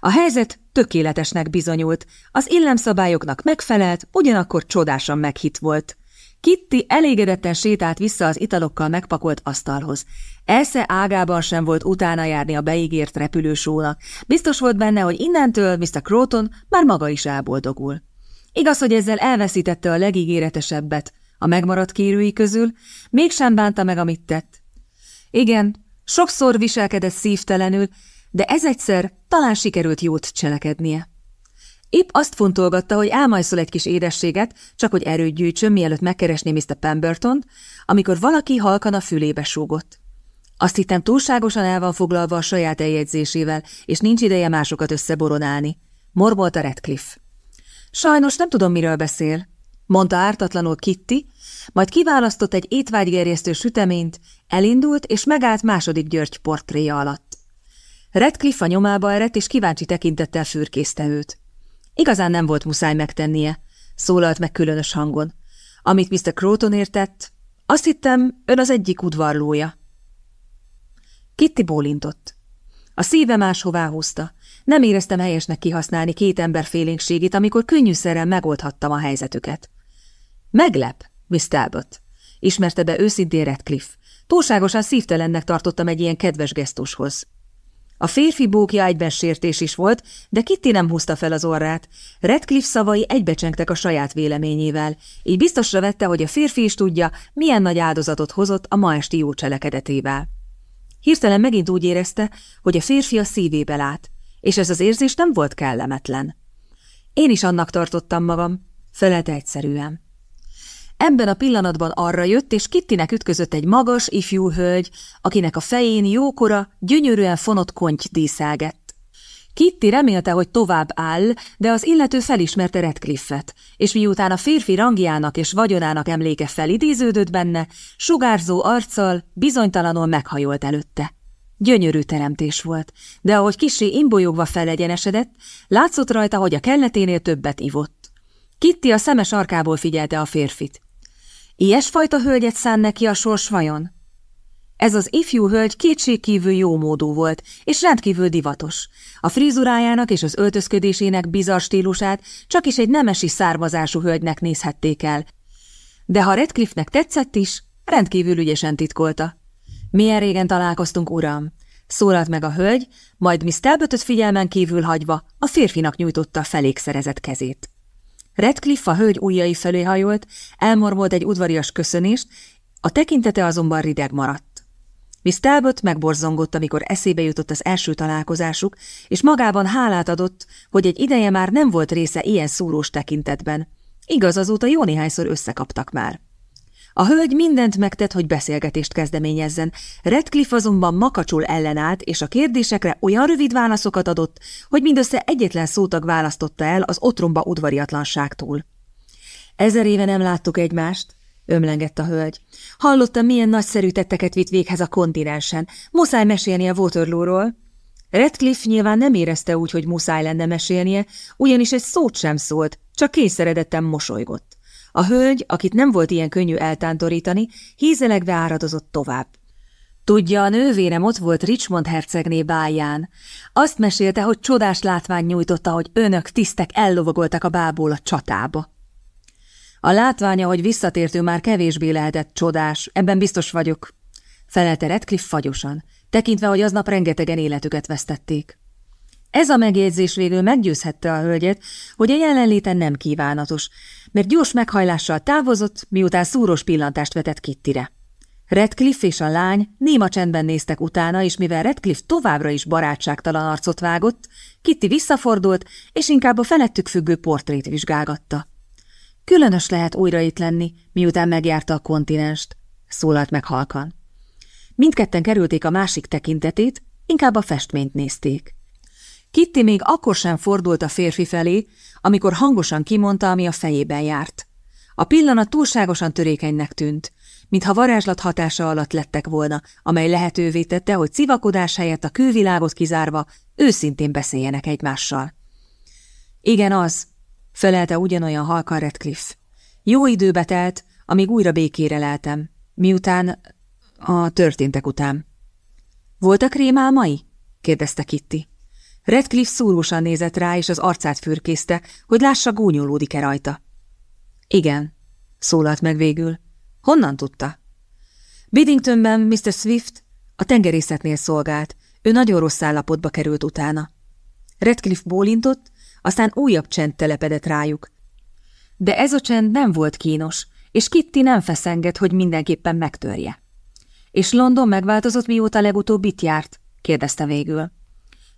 A helyzet tökéletesnek bizonyult, az illemszabályoknak megfelelt, ugyanakkor csodásan meghitt volt. Kitty elégedetten sétált vissza az italokkal megpakolt asztalhoz. Elsze ágában sem volt utána járni a beígért repülősónak. Biztos volt benne, hogy innentől Mr. Croton már maga is elboldogul. Igaz, hogy ezzel elveszítette a legígéretesebbet a megmaradt kérői közül, mégsem bánta meg, amit tett. Igen, sokszor viselkedett szívtelenül, de ez egyszer talán sikerült jót cselekednie. Épp azt fontolgatta, hogy elmajszol egy kis édességet, csak hogy erőt gyűjtsön, mielőtt megkeresné Mr. Pemberton, amikor valaki halkan a fülébe súgott. Azt hittem túlságosan el van foglalva a saját eljegyzésével, és nincs ideje másokat összeboronálni. Mormolta Redcliffe. Sajnos nem tudom, miről beszél, mondta ártatlanul Kitty, majd kiválasztott egy étvágygerjesztő süteményt, elindult és megállt második György portréja alatt. Redcliffe a nyomába eredt, és kíváncsi tekintettel fürkészte őt. Igazán nem volt muszáj megtennie, szólalt meg különös hangon. Amit Mr. Croton értett, azt hittem, ön az egyik udvarlója. Kitty bólintott. A szíve máshová húzta. Nem éreztem helyesnek kihasználni két ember félénkségét, amikor könnyűszerrel megoldhattam a helyzetüket. Meglep, Miss Talbot, ismerte be őszintén Redcliffe. Túlságosan szívtelennek tartottam egy ilyen kedves gesztushoz. A férfi bókja egyben sértés is volt, de Kitty nem húzta fel az orrát. Redcliffe szavai egybecsengtek a saját véleményével, így biztosra vette, hogy a férfi is tudja, milyen nagy áldozatot hozott a ma esti jó cselekedetével. Hirtelen megint úgy érezte, hogy a férfi a szívébe lát, és ez az érzés nem volt kellemetlen. Én is annak tartottam magam, felelte egyszerűen. Ebben a pillanatban arra jött, és Kittinek ütközött egy magas, ifjú hölgy, akinek a fején jókora, gyönyörűen fonott konty díszelgett. Kitty remélte, hogy tovább áll, de az illető felismerte Redcliffet, és miután a férfi rangjának és vagyonának emléke felidéződött benne, sugárzó arccal bizonytalanul meghajolt előtte. Gyönyörű teremtés volt, de ahogy kisé imbolyogva felegyenesedett, látszott rajta, hogy a kelleténél többet ivott. Kitty a szemes arkából figyelte a férfit. Ilyesfajta hölgyet szán neki a sors vajon? Ez az ifjú hölgy kétségkívül jómódú volt, és rendkívül divatos. A frizurájának és az öltözködésének bizarr stílusát csak is egy nemesi származású hölgynek nézhették el. De ha Redcliffe-nek tetszett is, rendkívül ügyesen titkolta. Milyen régen találkoztunk, uram? Szólalt meg a hölgy, majd Miss Talbotot figyelmen kívül hagyva a férfinak nyújtotta a felékszerezett kezét. Redcliffe a hölgy ujjai felé hajolt, elmormolt egy udvarias köszönést, a tekintete azonban rideg maradt. Miss Talbot megborzongott, amikor eszébe jutott az első találkozásuk, és magában hálát adott, hogy egy ideje már nem volt része ilyen szúrós tekintetben. Igaz, azóta jó néhányszor összekaptak már. A hölgy mindent megtett, hogy beszélgetést kezdeményezzen, Redcliffe azonban makacsul ellenállt, és a kérdésekre olyan rövid válaszokat adott, hogy mindössze egyetlen szótag választotta el az otromba udvariatlanságtól. Ezer éve nem láttuk egymást, ömlengett a hölgy. Hallottam, milyen nagyszerű tetteket vitt véghez a kontinensen. Muszáj mesélni a Waterloo-ról. Redcliffe nyilván nem érezte úgy, hogy muszáj lenne mesélnie, ugyanis egy szót sem szólt, csak kényszeredetten mosolygott. A hölgy, akit nem volt ilyen könnyű eltántorítani, hízelegve áradozott tovább. Tudja, a nővérem ott volt Richmond hercegné báján. Azt mesélte, hogy csodás látvány nyújtotta, hogy önök tisztek ellovagoltak a bából a csatába. A látványa, hogy visszatértő már kevésbé lehetett csodás, ebben biztos vagyok, felelte Redcliffe fagyosan, tekintve, hogy aznap rengetegen életüket vesztették. Ez a megjegyzés végül meggyőzhette a hölgyet, hogy a jelenléten nem kívánatos, mert gyors meghajlással távozott, miután szúros pillantást vetett Kittire. Redcliffe és a lány néma csendben néztek utána, és mivel Redcliffe továbbra is barátságtalan arcot vágott, Kitty visszafordult, és inkább a felettük függő portrét vizsgálgatta. Különös lehet újra itt lenni, miután megjárta a kontinenst, szólalt meg halkan. Mindketten kerülték a másik tekintetét, inkább a festményt nézték. Kitty még akkor sem fordult a férfi felé, amikor hangosan kimondta, ami a fejében járt. A pillanat túlságosan törékenynek tűnt, mintha varázslat hatása alatt lettek volna, amely lehetővé tette, hogy civakodás helyett a külvilágot kizárva őszintén beszéljenek egymással. Igen, az, felelte ugyanolyan halkan Redcliffe. Jó időbe telt, amíg újra békére leltem, miután a történtek után. Voltak rémálmai? kérdezte Kitty. Redcliffe szúrósan nézett rá, és az arcát fürkészte, hogy lássa, gúnyolódik-e rajta. Igen, szólalt meg végül. Honnan tudta? Biddingtonben Mr. Swift a tengerészetnél szolgált, ő nagyon rossz állapotba került utána. Redcliffe bólintott, aztán újabb csend telepedett rájuk. De ez a csend nem volt kínos, és Kitty nem feszengett, hogy mindenképpen megtörje. És London megváltozott, mióta legutóbb itt járt? kérdezte végül.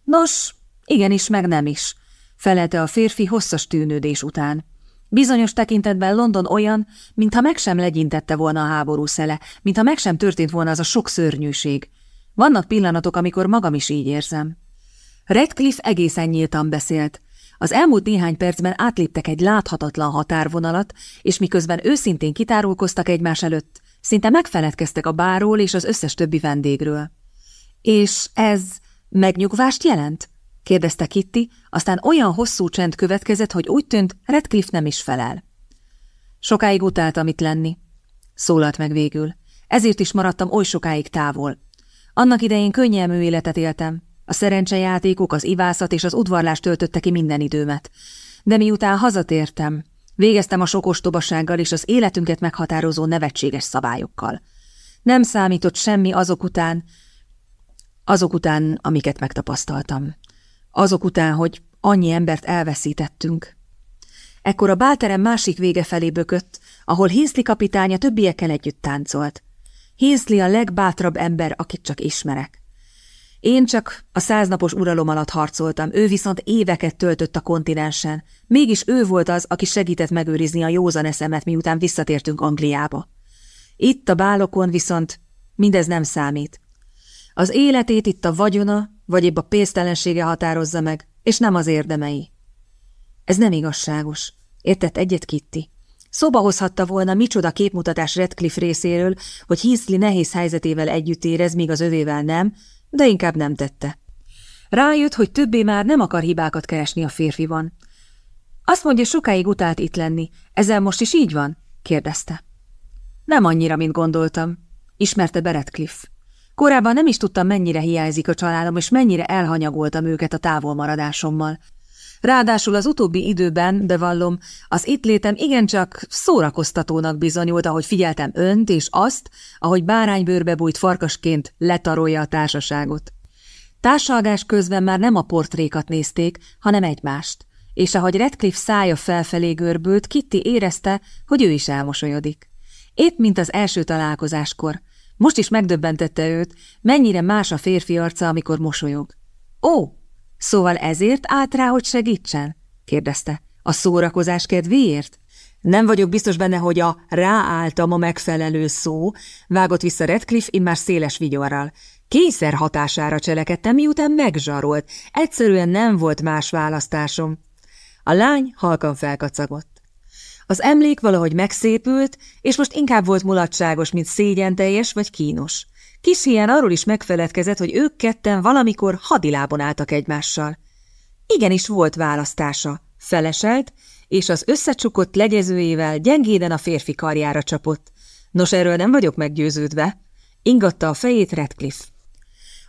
Nos, igenis, meg nem is, felelte a férfi hosszas tűnődés után. Bizonyos tekintetben London olyan, mintha meg sem legyintette volna a háború szele, mintha meg sem történt volna az a sok szörnyűség. Vannak pillanatok, amikor magam is így érzem. Redcliffe egészen nyíltan beszélt, az elmúlt néhány percben átléptek egy láthatatlan határvonalat, és miközben őszintén kitárulkoztak egymás előtt, szinte megfeledkeztek a báról és az összes többi vendégről. És ez megnyugvást jelent? Kérdezte Kitty, aztán olyan hosszú csend következett, hogy úgy tűnt, Redcliffe nem is felel. Sokáig utáltam itt lenni, szólalt meg végül. Ezért is maradtam oly sokáig távol. Annak idején könnyelmű életet éltem, a szerencsejátékok, az ivászat és az udvarlás töltötte ki minden időmet. De miután hazatértem, végeztem a sok ostobasággal és az életünket meghatározó nevetséges szabályokkal. Nem számított semmi azok után, azok után, amiket megtapasztaltam. Azok után, hogy annyi embert elveszítettünk. Ekkor a bálterem másik vége felé bökött, ahol Hinsley kapitánya többiekkel együtt táncolt. Hinsley a legbátrabb ember, akit csak ismerek. Én csak a száznapos uralom alatt harcoltam, ő viszont éveket töltött a kontinensen. Mégis ő volt az, aki segített megőrizni a józan eszemet, miután visszatértünk Angliába. Itt a bálokon viszont mindez nem számít. Az életét itt a vagyona, vagy épp a pénztelensége határozza meg, és nem az érdemei. Ez nem igazságos. Értett egyet Kitty? Szoba hozhatta volna micsoda képmutatás Redcliffe részéről, hogy Heasley nehéz helyzetével együtt érez, míg az övével nem, de inkább nem tette. Rájött, hogy többé már nem akar hibákat keresni a férfiban. Azt mondja, sokáig utált itt lenni. Ezzel most is így van? kérdezte. Nem annyira, mint gondoltam. Ismerte Beretcliff. Korábban nem is tudtam, mennyire hiányzik a családom, és mennyire elhanyagoltam őket a távolmaradásommal. Ráadásul az utóbbi időben, bevallom, az itt létem igencsak szórakoztatónak bizonyult, ahogy figyeltem önt és azt, ahogy báránybőrbe bújt farkasként letarolja a társaságot. Társalgás közben már nem a portrékat nézték, hanem egymást, és ahogy Redcliffe szája felfelé görbült, Kitty érezte, hogy ő is elmosolyodik. Épp mint az első találkozáskor. Most is megdöbbentette őt, mennyire más a férfi arca, amikor mosolyog. Ó, szóval ezért állt rá, hogy segítsen? kérdezte. A szórakozás kedvéért? Nem vagyok biztos benne, hogy a ráálltam a megfelelő szó, vágott vissza Redcliffe immár széles vigyorral. Kényszer hatására cselekedtem, miután megzsarolt. Egyszerűen nem volt más választásom. A lány halkan felkacagott. Az emlék valahogy megszépült, és most inkább volt mulatságos, mint szégyenteljes vagy kínos. Kis hián arról is megfeledkezett, hogy ők ketten valamikor hadilábon álltak egymással. Igenis volt választása. Feleselt, és az összecsukott legyezőjével gyengéden a férfi karjára csapott. Nos, erről nem vagyok meggyőződve. Ingatta a fejét Redcliffe.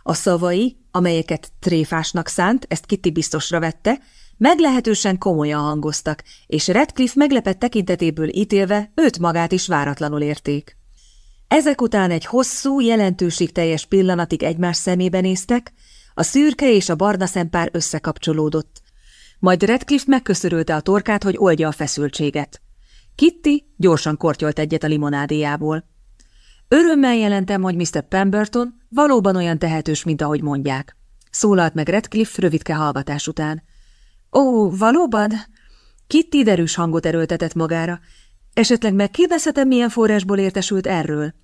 A szavai, amelyeket tréfásnak szánt, ezt Kitty biztosra vette, meglehetősen komolyan hangoztak, és Redcliffe meglepett tekintetéből ítélve őt magát is váratlanul érték. Ezek után egy hosszú, jelentőségteljes pillanatig egymás szemébe néztek, a szürke és a barna szempár összekapcsolódott. Majd Redcliffe megköszörülte a torkát, hogy oldja a feszültséget. Kitty gyorsan kortyolt egyet a limonádéjából. Örömmel jelentem, hogy Mr. Pemberton valóban olyan tehetős, mint ahogy mondják. Szólalt meg Redcliffe rövidke hallgatás után. Ó, valóban? Kitty derűs hangot erőltetett magára. Esetleg megkérdezhetem, milyen forrásból értesült erről?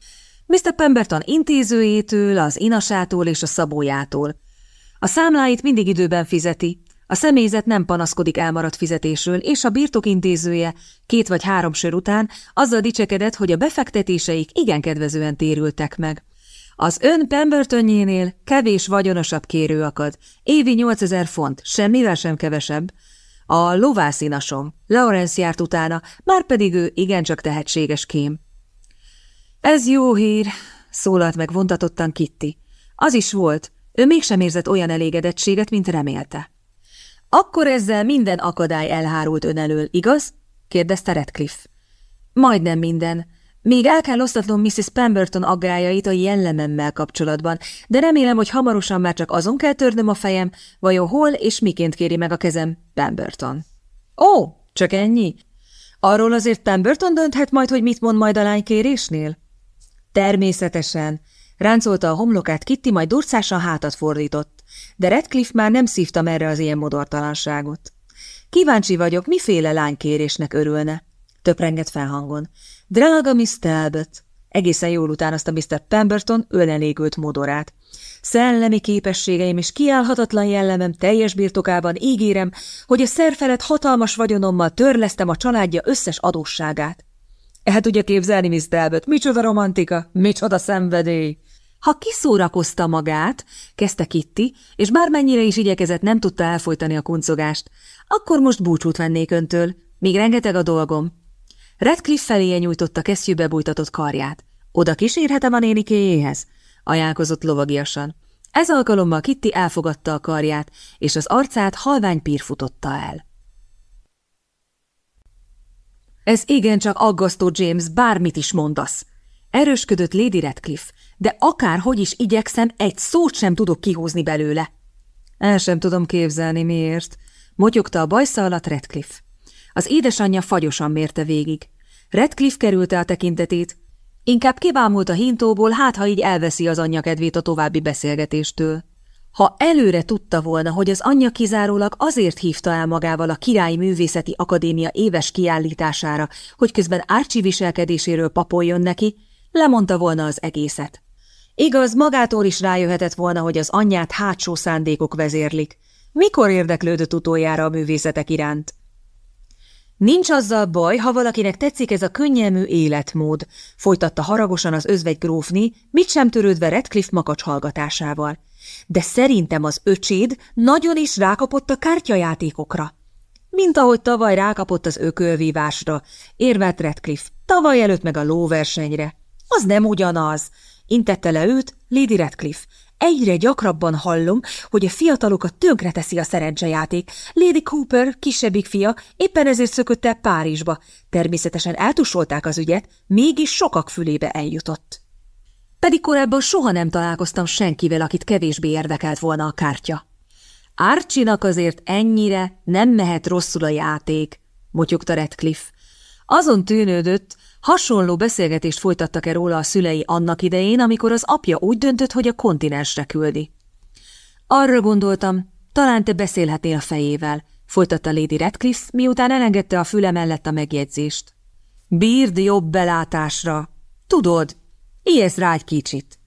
Mr. Pemberton intézőjétől, az inasától és a szabójától. A számláit mindig időben fizeti, a személyzet nem panaszkodik elmaradt fizetésről, és a birtok intézője két vagy három sör után azzal dicsekedett, hogy a befektetéseik igen kedvezően térültek meg. Az ön Pembertonjénél kevés vagyonosabb kérő akad, évi 8000 font, semmivel sem kevesebb. A lovászinasom, Lawrence járt utána, már pedig ő igencsak tehetséges kém. Ez jó hír, szólalt meg vontatottan Kitty. Az is volt, ő mégsem érzett olyan elégedettséget, mint remélte. Akkor ezzel minden akadály elhárult ön elől, igaz? kérdezte Redcliffe. Majdnem minden. Még el kell osztatnom Mrs. Pemberton aggájait a jellememmel kapcsolatban, de remélem, hogy hamarosan már csak azon kell törnöm a fejem, vajon hol és miként kéri meg a kezem Pemberton. Ó, csak ennyi? Arról azért Pemberton dönthet majd, hogy mit mond majd a lány kérésnél? Természetesen. Ráncolta a homlokát Kitty, majd durcásan hátat fordított de Redcliffe már nem szívta merre az ilyen modortalanságot. Kíváncsi vagyok, miféle lánykérésnek örülne? Töprengett felhangon. Drága Miss Talbot! Egészen jól utánozta Mr. Pemberton ölelégült modorát. Szellemi képességeim és kiállhatatlan jellemem teljes birtokában ígérem, hogy a szerfelett hatalmas vagyonommal törlesztem a családja összes adósságát. El tudja képzelni, Miss Talbot, micsoda romantika, micsoda szenvedély! Ha kiszórakozta magát, kezdte Kitty, és bármennyire is igyekezett, nem tudta elfolytani a kuncogást, akkor most búcsút vennék öntől, még rengeteg a dolgom. Redcliffe feléje nyújtotta kesztyűbe bújtatott karját. Oda kísérhetem a nénikéjéhez? ajánlkozott lovagiasan. Ez alkalommal Kitty elfogadta a karját, és az arcát halvány pír futotta el. Ez igencsak aggasztó, James, bármit is mondasz. Erősködött Lady Redcliffe, de akárhogy is igyekszem, egy szót sem tudok kihúzni belőle. El sem tudom képzelni, miért. Motyogta a bajsza alatt Redcliffe. Az édesanyja fagyosan mérte végig. Redcliffe kerülte a tekintetét. Inkább kibámult a hintóból, hát ha így elveszi az anyja kedvét a további beszélgetéstől. Ha előre tudta volna, hogy az anyja kizárólag azért hívta el magával a Királyi Művészeti Akadémia éves kiállítására, hogy közben Árcsi viselkedéséről papoljon neki, lemondta volna az egészet. Igaz, magától is rájöhetett volna, hogy az anyját hátsó szándékok vezérlik. Mikor érdeklődött utoljára a művészetek iránt? Nincs azzal baj, ha valakinek tetszik ez a könnyelmű életmód, folytatta haragosan az özvegy grófni, mit sem törődve Redcliffe makacs hallgatásával. De szerintem az öcséd nagyon is rákapott a kártyajátékokra. mint ahogy tavaly rákapott az ökölvívásra, érvelt Redcliffe, tavaly előtt meg a lóversenyre. Az nem ugyanaz, intette le őt Lady Redcliffe. Egyre gyakrabban hallom, hogy a fiatalokat tönkreteszi a szerencsejáték. Lady Cooper, kisebbik fia, éppen ezért szökött el Párizsba. Természetesen eltusolták az ügyet, mégis sokak fülébe eljutott. Pedig korábban soha nem találkoztam senkivel, akit kevésbé érdekelt volna a kártya. Árcsinak azért ennyire nem mehet rosszul a játék, motyogta Redcliffe. Azon tűnődött, hasonló beszélgetést folytattak-e róla a szülei annak idején, amikor az apja úgy döntött, hogy a kontinensre küldi. Arra gondoltam, talán te beszélhetnél a fejével, folytatta Lady Redcliffe, miután elengedte a füle mellett a megjegyzést. Bírd jobb belátásra. Tudod, ijesz rá egy kicsit.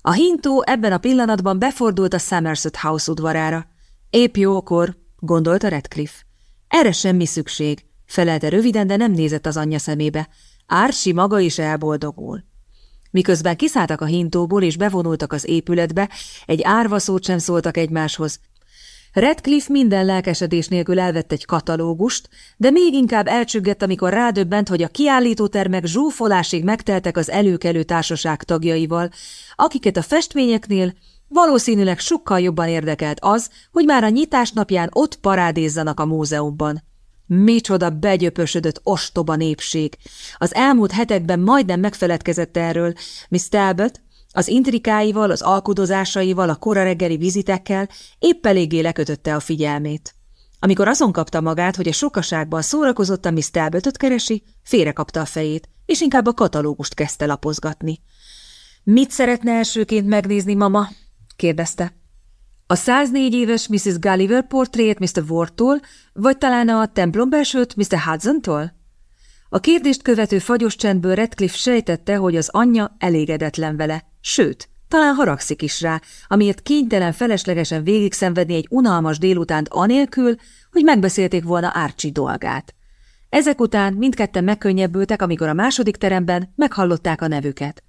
A hintó ebben a pillanatban befordult a Somerset House udvarára. Épp jókor, gondolta Redcliffe. Erre semmi szükség, felelte röviden, de nem nézett az anyja szemébe. Ársi maga is elboldogul. Miközben kiszálltak a hintóból és bevonultak az épületbe, egy árva szót sem szóltak egymáshoz, Redcliffe minden lelkesedés nélkül elvett egy katalógust, de még inkább elcsüggett, amikor rádöbbent, hogy a kiállítótermek zsúfolásig megteltek az előkelő társaság tagjaival, akiket a festményeknél valószínűleg sokkal jobban érdekelt az, hogy már a nyitás napján ott parádézzanak a múzeumban. Micsoda begyöpösödött ostoba népség! Az elmúlt hetekben majdnem megfeledkezett erről, Miss Talbot, az intrikáival, az alkudozásaival, a kora reggeli vizitekkel épp eléggé lekötötte a figyelmét. Amikor azon kapta magát, hogy a sokaságban szórakozott a Miss Talbotot keresi, félrekapta a fejét, és inkább a katalógust kezdte lapozgatni. – Mit szeretne elsőként megnézni, mama? – kérdezte. A 104 éves Mrs. Gulliver portréjét Mr. Wardtól, vagy talán a templom belsőt Mr. Hudson-tól? A kérdést követő fagyos csendből Redcliffe sejtette, hogy az anyja elégedetlen vele, Sőt, talán haragszik is rá, amiért kénytelen feleslegesen végigszenvedni egy unalmas délutánt anélkül, hogy megbeszélték volna Árcsi dolgát. Ezek után mindketten megkönnyebbültek, amikor a második teremben meghallották a nevüket.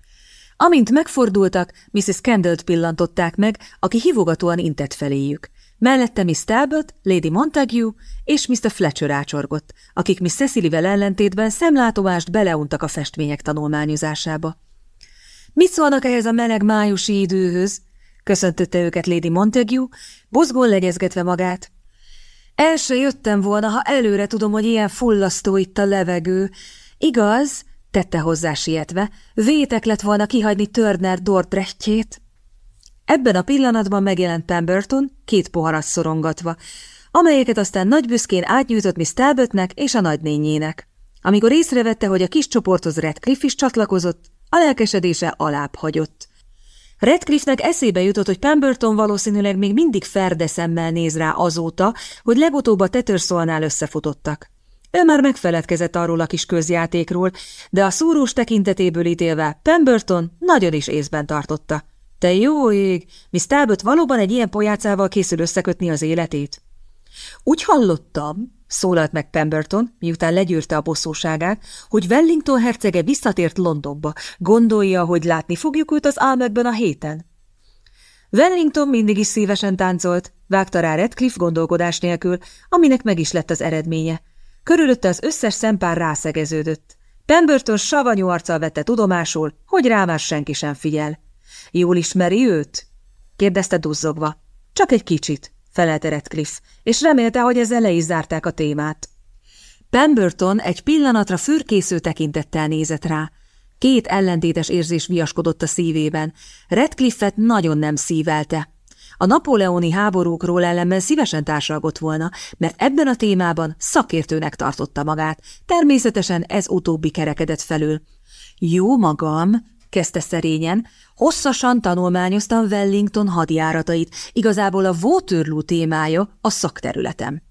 Amint megfordultak, Mrs. Kendall-t pillantották meg, aki hívogatóan intett feléjük. Mellette Miss Talbot, Lady Montague és Mr. Fletcher ácsorgott, akik Miss Cecily-vel ellentétben szemlátomást beleuntak a festmények tanulmányozásába. Mit szólnak ehhez a meleg májusi időhöz? Köszöntötte őket Lady Montague, bozgón legyezgetve magát. El se jöttem volna, ha előre tudom, hogy ilyen fullasztó itt a levegő. Igaz, tette hozzá sietve, vétek lett volna kihagyni Turner Dordrechtjét. Ebben a pillanatban megjelent Pemberton, két poharat szorongatva, amelyeket aztán nagy büszkén átnyújtott Miss Talbotnek és a nagynényének. Amikor észrevette, hogy a kis csoporthoz Redcliffe is csatlakozott, a lelkesedése alább hagyott. Redcliffe-nek eszébe jutott, hogy Pemberton valószínűleg még mindig ferde szemmel néz rá azóta, hogy legutóbb a Tettersolnál összefutottak. Ő már megfeledkezett arról a kis közjátékról, de a szúrós tekintetéből ítélve Pemberton nagyon is észben tartotta. Te jó ég, Miss Talbot valóban egy ilyen pojácával készül összekötni az életét? Úgy hallottam, szólalt meg Pemberton, miután legyűrte a bosszúságát, hogy Wellington hercege visszatért Londonba. Gondolja, hogy látni fogjuk őt az álmekben a héten. Wellington mindig is szívesen táncolt, vágta rá Redcliffe gondolkodás nélkül, aminek meg is lett az eredménye. Körülötte az összes szempár rászegeződött. Pemberton savanyú arccal vette tudomásul, hogy rá már senki sem figyel. Jól ismeri őt? kérdezte duzzogva. Csak egy kicsit, felelte Redcliffe, és remélte, hogy ezzel le is zárták a témát. Pemberton egy pillanatra fürkésző tekintettel nézett rá. Két ellentétes érzés viaskodott a szívében. Redcliffe-et nagyon nem szívelte. A napóleoni háborúkról ellenben szívesen társalgott volna, mert ebben a témában szakértőnek tartotta magát. Természetesen ez utóbbi kerekedett felül. Jó magam, kezdte szerényen, hosszasan tanulmányoztam Wellington hadjáratait, igazából a Waterloo témája a szakterületem.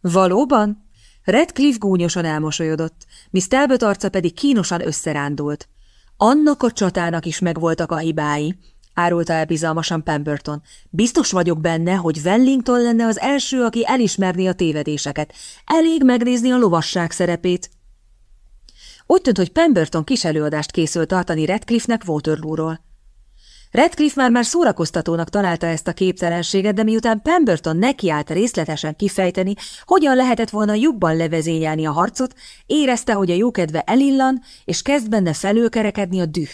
Valóban? Redcliffe gúnyosan elmosolyodott, Miss Talbot arca pedig kínosan összerándult. Annak a csatának is megvoltak a hibái, árulta el bizalmasan Pemberton. Biztos vagyok benne, hogy Wellington lenne az első, aki elismerni a tévedéseket. Elég megnézni a lovasság szerepét. Úgy tűnt, hogy Pemberton kis előadást készült tartani Redcliffe-nek Waterloo-ról. Redcliffe már-már szórakoztatónak találta ezt a képtelenséget, de miután Pemberton nekiállt részletesen kifejteni, hogyan lehetett volna jobban levezényelni a harcot, érezte, hogy a jókedve elillan, és kezd benne felülkerekedni a düh.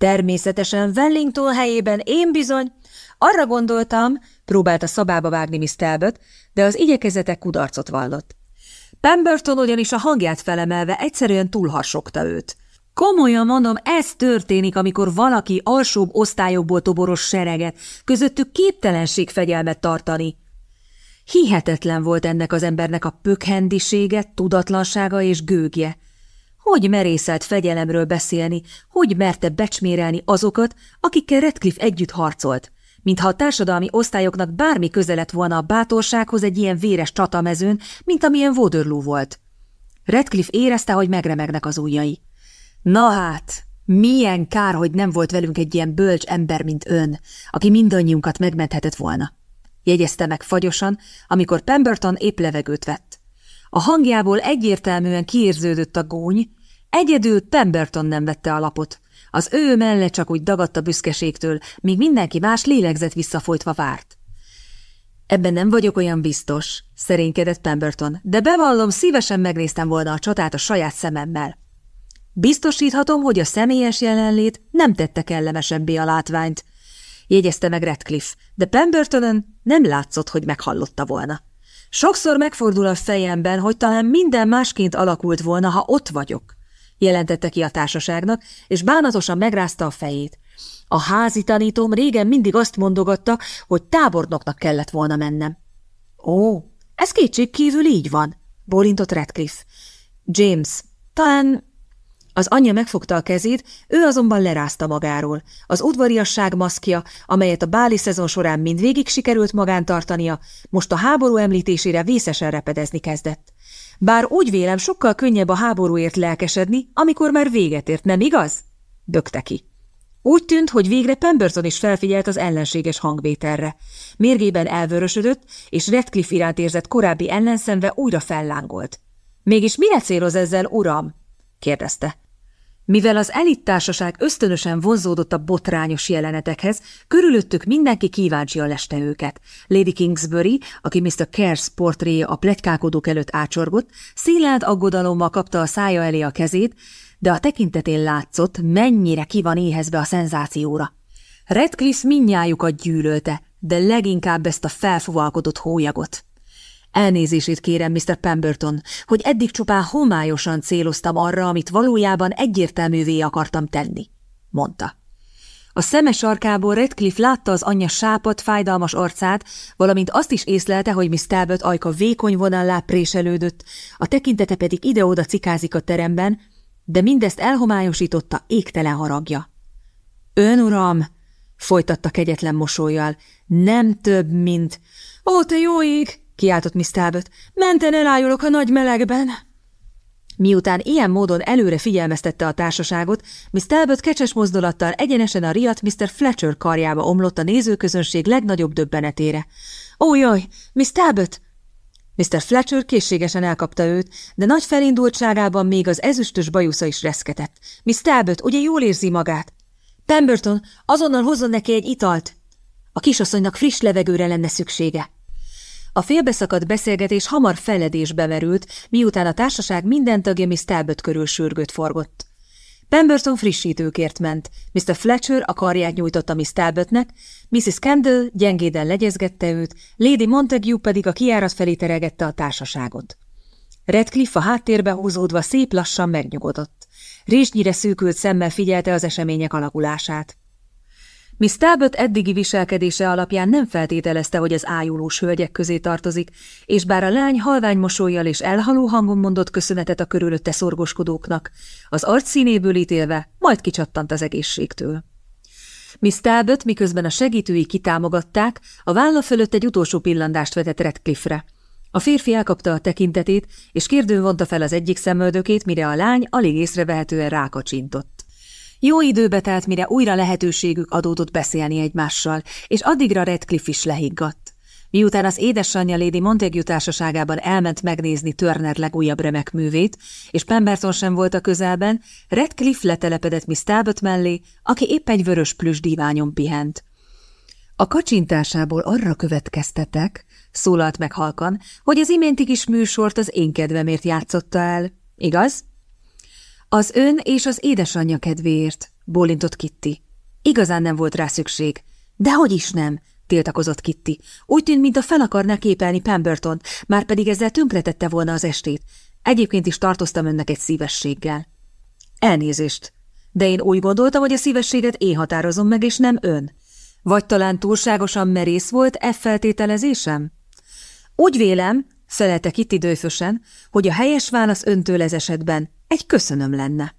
Természetesen Wellington helyében én bizony, arra gondoltam, próbálta szabába vágni Miss Talbot, de az igyekezetek kudarcot vallott. Pemberton ugyanis a hangját felemelve egyszerűen túlharsogta őt. Komolyan mondom, ez történik, amikor valaki alsóbb osztályokból toboros sereget, közöttük képtelenség fegyelmet tartani. Hihetetlen volt ennek az embernek a pökhendisége, tudatlansága és gőgje. Hogy merészelt fegyelemről beszélni, hogy merte becsmérelni azokat, akikkel Redcliffe együtt harcolt, mintha a társadalmi osztályoknak bármi köze lett volna a bátorsághoz egy ilyen véres csatamezőn, mint amilyen Waterloo volt. Redcliffe érezte, hogy megremegnek az ujjai. Na hát, milyen kár, hogy nem volt velünk egy ilyen bölcs ember, mint ön, aki mindannyiunkat megmenthetett volna. Jegyezte meg fagyosan, amikor Pemberton épp levegőt vett. A hangjából egyértelműen kiérződött a góny, egyedül Pemberton nem vette a lapot. Az ő melle csak úgy dagadt a büszkeségtől, míg mindenki más lélegzett visszafolytva várt. Ebben nem vagyok olyan biztos, szerénykedett Pemberton, de bevallom, szívesen megnéztem volna a csatát a saját szememmel. Biztosíthatom, hogy a személyes jelenlét nem tette kellemesebbé a látványt, jegyezte meg Redcliffe, de Pembertonen nem látszott, hogy meghallotta volna. Sokszor megfordul a fejemben, hogy talán minden másként alakult volna, ha ott vagyok, jelentette ki a társaságnak, és bánatosan megrázta a fejét. A házi tanítóm régen mindig azt mondogatta, hogy tábornoknak kellett volna mennem. Ó, ez kétségkívül így van, bólintott Redcliffe. James, talán az anyja megfogta a kezét, ő azonban lerázta magáról. Az udvariasság maszkja, amelyet a báli szezon során mindvégig sikerült magán tartania, most a háború említésére vészesen repedezni kezdett. Bár úgy vélem, sokkal könnyebb a háborúért lelkesedni, amikor már véget ért, nem igaz? Dögte ki. Úgy tűnt, hogy végre Pemberton is felfigyelt az ellenséges hangvételre. Mérgében elvörösödött, és Redcliffe iránt érzett korábbi ellenszenve újra fellángolt. Mégis mire céloz ezzel, uram? kérdezte. Mivel az elittársaság ösztönösen vonzódott a botrányos jelenetekhez, körülöttük mindenki kíváncsian leste őket. Lady Kingsbury, aki Mr. Kerrs portréja a pletykálkodók előtt ácsorgott, szilárd aggodalommal kapta a szája elé a kezét, de a tekintetén látszott, mennyire ki van éhezve a szenzációra. Redcliffe minnyájukat gyűlölte, de leginkább ezt a felfogalkodott hólyagot. Elnézését kérem, Mr. Pemberton, hogy eddig csupán homályosan céloztam arra, amit valójában egyértelművé akartam tenni, mondta. A szeme sarkából Redcliffe látta az anyja sápat, fájdalmas arcát, valamint azt is észlelte, hogy Miss Talbot ajka vékony vonallá préselődött, a tekintete pedig ide-oda cikázik a teremben, de mindezt elhomályosította égtelen haragja. Ön, uram, folytatta kegyetlen mosolyjal, nem több, mint... Ó, te jó ég! Kiáltott Miss Talbot. Menten elájulok a nagy melegben. Miután ilyen módon előre figyelmeztette a társaságot, Miss Talbot kecses mozdulattal egyenesen a riadt Mr. Fletcher karjába omlott a nézőközönség legnagyobb döbbenetére. Ó, jaj, Miss Talbot! Mr. Fletcher készségesen elkapta őt, de nagy felindultságában még az ezüstös bajusza is reszketett. Miss Talbot, ugye jól érzi magát? Pemberton, azonnal hozzon neki egy italt! A kisasszonynak friss levegőre lenne szüksége. A félbeszakadt beszélgetés hamar feledésbe merült, miután a társaság minden tagja Miss Talbot körül sürgőt forgott. Pemberton frissítőkért ment, Mr. Fletcher a karját nyújtotta Miss Talbotnek, Mrs. Kendall gyengéden legyezgette őt, Lady Montague pedig a kiárat felé teregette a társaságot. Redcliffe a háttérbe húzódva szép lassan megnyugodott. Résnyire szűkült szemmel figyelte az események alakulását. Miss Talbot eddigi viselkedése alapján nem feltételezte, hogy az ájulós hölgyek közé tartozik, és bár a lány halvány mosolyjal és elhaló hangon mondott köszönetet a körülötte szorgoskodóknak, az arcszínéből ítélve majd kicsattant az egészségtől. Miss Talbot, miközben a segítői kitámogatták, a válla fölött egy utolsó pillantást vetett Redcliffe-re. A férfi elkapta a tekintetét, és kérdőn vonta fel az egyik szemöldökét, mire a lány alig észrevehetően rákacsintott. Jó időbe telt, mire újra lehetőségük adódott beszélni egymással, és addigra Redcliffe is lehiggadt. Miután az édesanyja Lady Montague társaságában elment megnézni Turner legújabb remek művét, és Pemberton sem volt a közelben, Redcliffe letelepedett Miss Talbot mellé, aki épp egy vörös plüss diványon pihent. A kacsintásából arra következtetek, szólalt meg halkan, hogy az iménti kis műsort az én kedvemért játszotta el, igaz? Az ön és az édesanyja kedvéért, bólintott Kitty. Igazán nem volt rá szükség. Dehogy is nem, tiltakozott Kitty. Úgy tűnt, mintha fel akarná képelni Pemberton, már pedig ezzel tönkretette volna az estét. Egyébként is tartoztam önnek egy szívességgel. Elnézést, de én úgy gondoltam, hogy a szívességet én határozom meg, és nem ön. Vagy talán túlságosan merész volt e feltételezésem? Úgy vélem, felelte Kitty dőfösen, hogy a helyes válasz öntől ez esetben egy köszönöm lenne.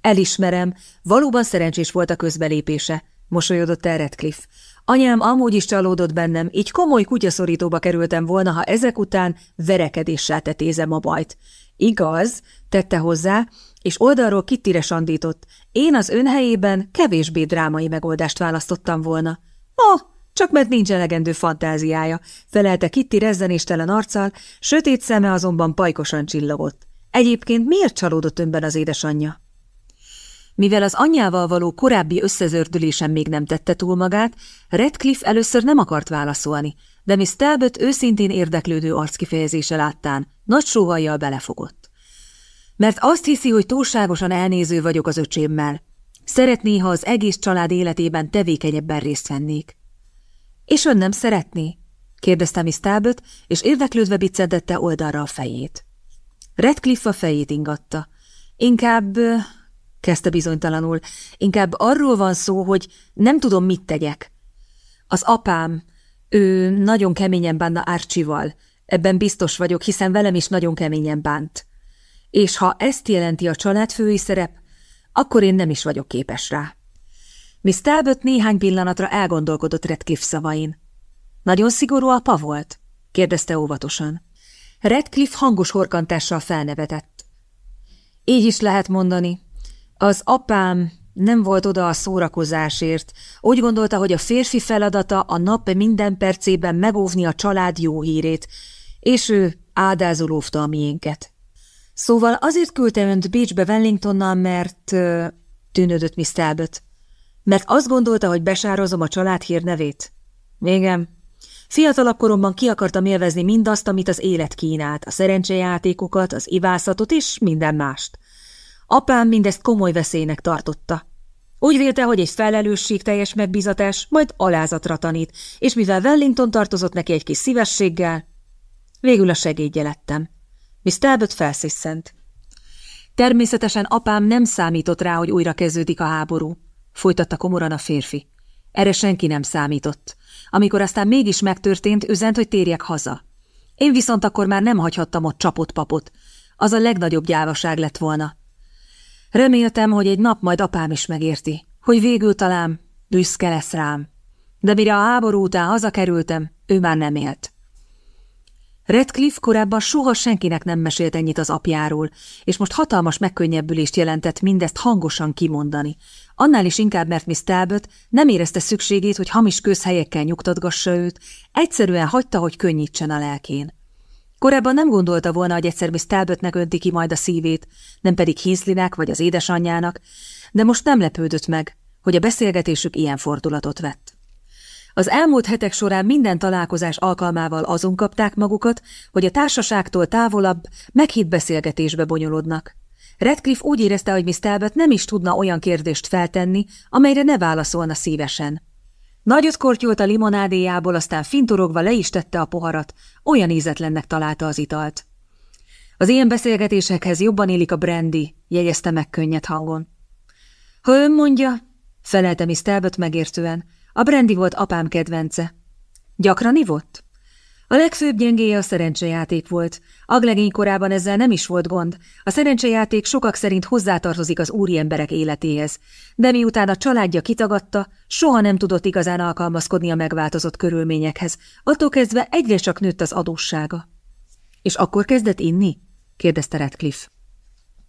Elismerem, valóban szerencsés volt a közbelépése, mosolyodott el Redcliffe. Anyám amúgy is csalódott bennem, így komoly kutyaszorítóba kerültem volna, ha ezek után verekedéssel tetézem a bajt. Igaz, tette hozzá, és oldalról Kittire sandított. Én az ön helyében kevésbé drámai megoldást választottam volna. Oh, csak mert nincs elegendő fantáziája, felelte Kitty rezzenéstelen arccal, sötét szeme azonban pajkosan csillogott. Egyébként miért csalódott önben az édesanyja? Mivel az anyjával való korábbi összezördülésen még nem tette túl magát, Redcliffe először nem akart válaszolni, de Miss Talbot őszintén érdeklődő arckifejezése láttán nagy sóhajjal belefogott. Mert azt hiszi, hogy túlságosan elnéző vagyok az öcsémmel. Szeretné, ha az egész család életében tevékenyebben részt vennék. És ön nem szeretné? kérdezte Miss Talbot, és érdeklődve biccedette oldalra a fejét. Redcliffe a fejét ingatta. Inkább kezdte bizonytalanul. Inkább arról van szó, hogy nem tudom, mit tegyek. Az apám, ő nagyon keményen bánna Árcsival. Ebben biztos vagyok, hiszen velem is nagyon keményen bánt. És ha ezt jelenti a családfői szerep, akkor én nem is vagyok képes rá. Miss Talbot néhány pillanatra elgondolkodott Redcliffe szavain. Nagyon szigorú apa volt? kérdezte óvatosan. Redcliffe hangos horkantással felnevetett. Így is lehet mondani, az apám nem volt oda a szórakozásért. Úgy gondolta, hogy a férfi feladata a nap minden percében megóvni a család jó hírét, és ő áldázolóvta a miénket. Szóval azért küldtem önt Bécsbe Wellingtonnal, mert... tűnődött Miss Talbot. Mert azt gondolta, hogy besározom a család hírnevét? Igen. Fiatalabb koromban ki akartam élvezni mindazt, amit az élet kínált, a szerencsejátékokat, az ivászatot és minden mást. Apám mindezt komoly veszélynek tartotta. Úgy vélte, hogy egy felelősségteljes megbízatás majd alázatra tanít, és mivel Wellington tartozott neki egy kis szívességgel, végül a segédje lettem. Miss Talbot felsziszent. Természetesen apám nem számított rá, hogy újra kezdődik a háború, folytatta komoran a férfi. Erre senki nem számított. Amikor aztán mégis megtörtént, üzent, hogy térjek haza. Én viszont akkor már nem hagyhattam ott csapott papot. Az a legnagyobb gyávaság lett volna. Reméltem, hogy egy nap majd apám is megérti, hogy végül talán büszke lesz rám. De mire a háború után hazakerültem, ő már nem élt. Redcliffe korábban soha senkinek nem mesélt ennyit az apjáról, és most hatalmas megkönnyebbülést jelentett mindezt hangosan kimondani. Annál is inkább, mert Miss Talbot nem érezte szükségét, hogy hamis közhelyekkel nyugtatgassa őt, egyszerűen hagyta, hogy könnyítsen a lelkén. Korábban nem gondolta volna, hogy egyszer Miss Talbotnek önti ki majd a szívét, nem pedig Hinsleynek vagy az édesanyjának, de most nem lepődött meg, hogy a beszélgetésük ilyen fordulatot vett. Az elmúlt hetek során minden találkozás alkalmával azon kapták magukat, hogy a társaságtól távolabb, meghitt beszélgetésbe bonyolodnak. Redcliffe úgy érezte, hogy Miss Talbot nem is tudna olyan kérdést feltenni, amelyre ne válaszolna szívesen. Nagyot kortyult a limonádéjából, aztán fintorogva le is tette a poharat, olyan ízetlennek találta az italt. Az ilyen beszélgetésekhez jobban élik a brandy, jegyezte meg könnyed hangon. Ha ön mondja, felelte Miss Talbot megértően, a brandy volt apám kedvence. Gyakran ivott? A legfőbb gyengéje a szerencsejáték volt. Aglegény korában ezzel nem is volt gond. A szerencsejáték sokak szerint hozzátartozik az úriemberek életéhez, de miután a családja kitagadta, soha nem tudott igazán alkalmazkodni a megváltozott körülményekhez, attól kezdve egyre csak nőtt az adóssága. És akkor kezdett inni? kérdezte Redcliffe.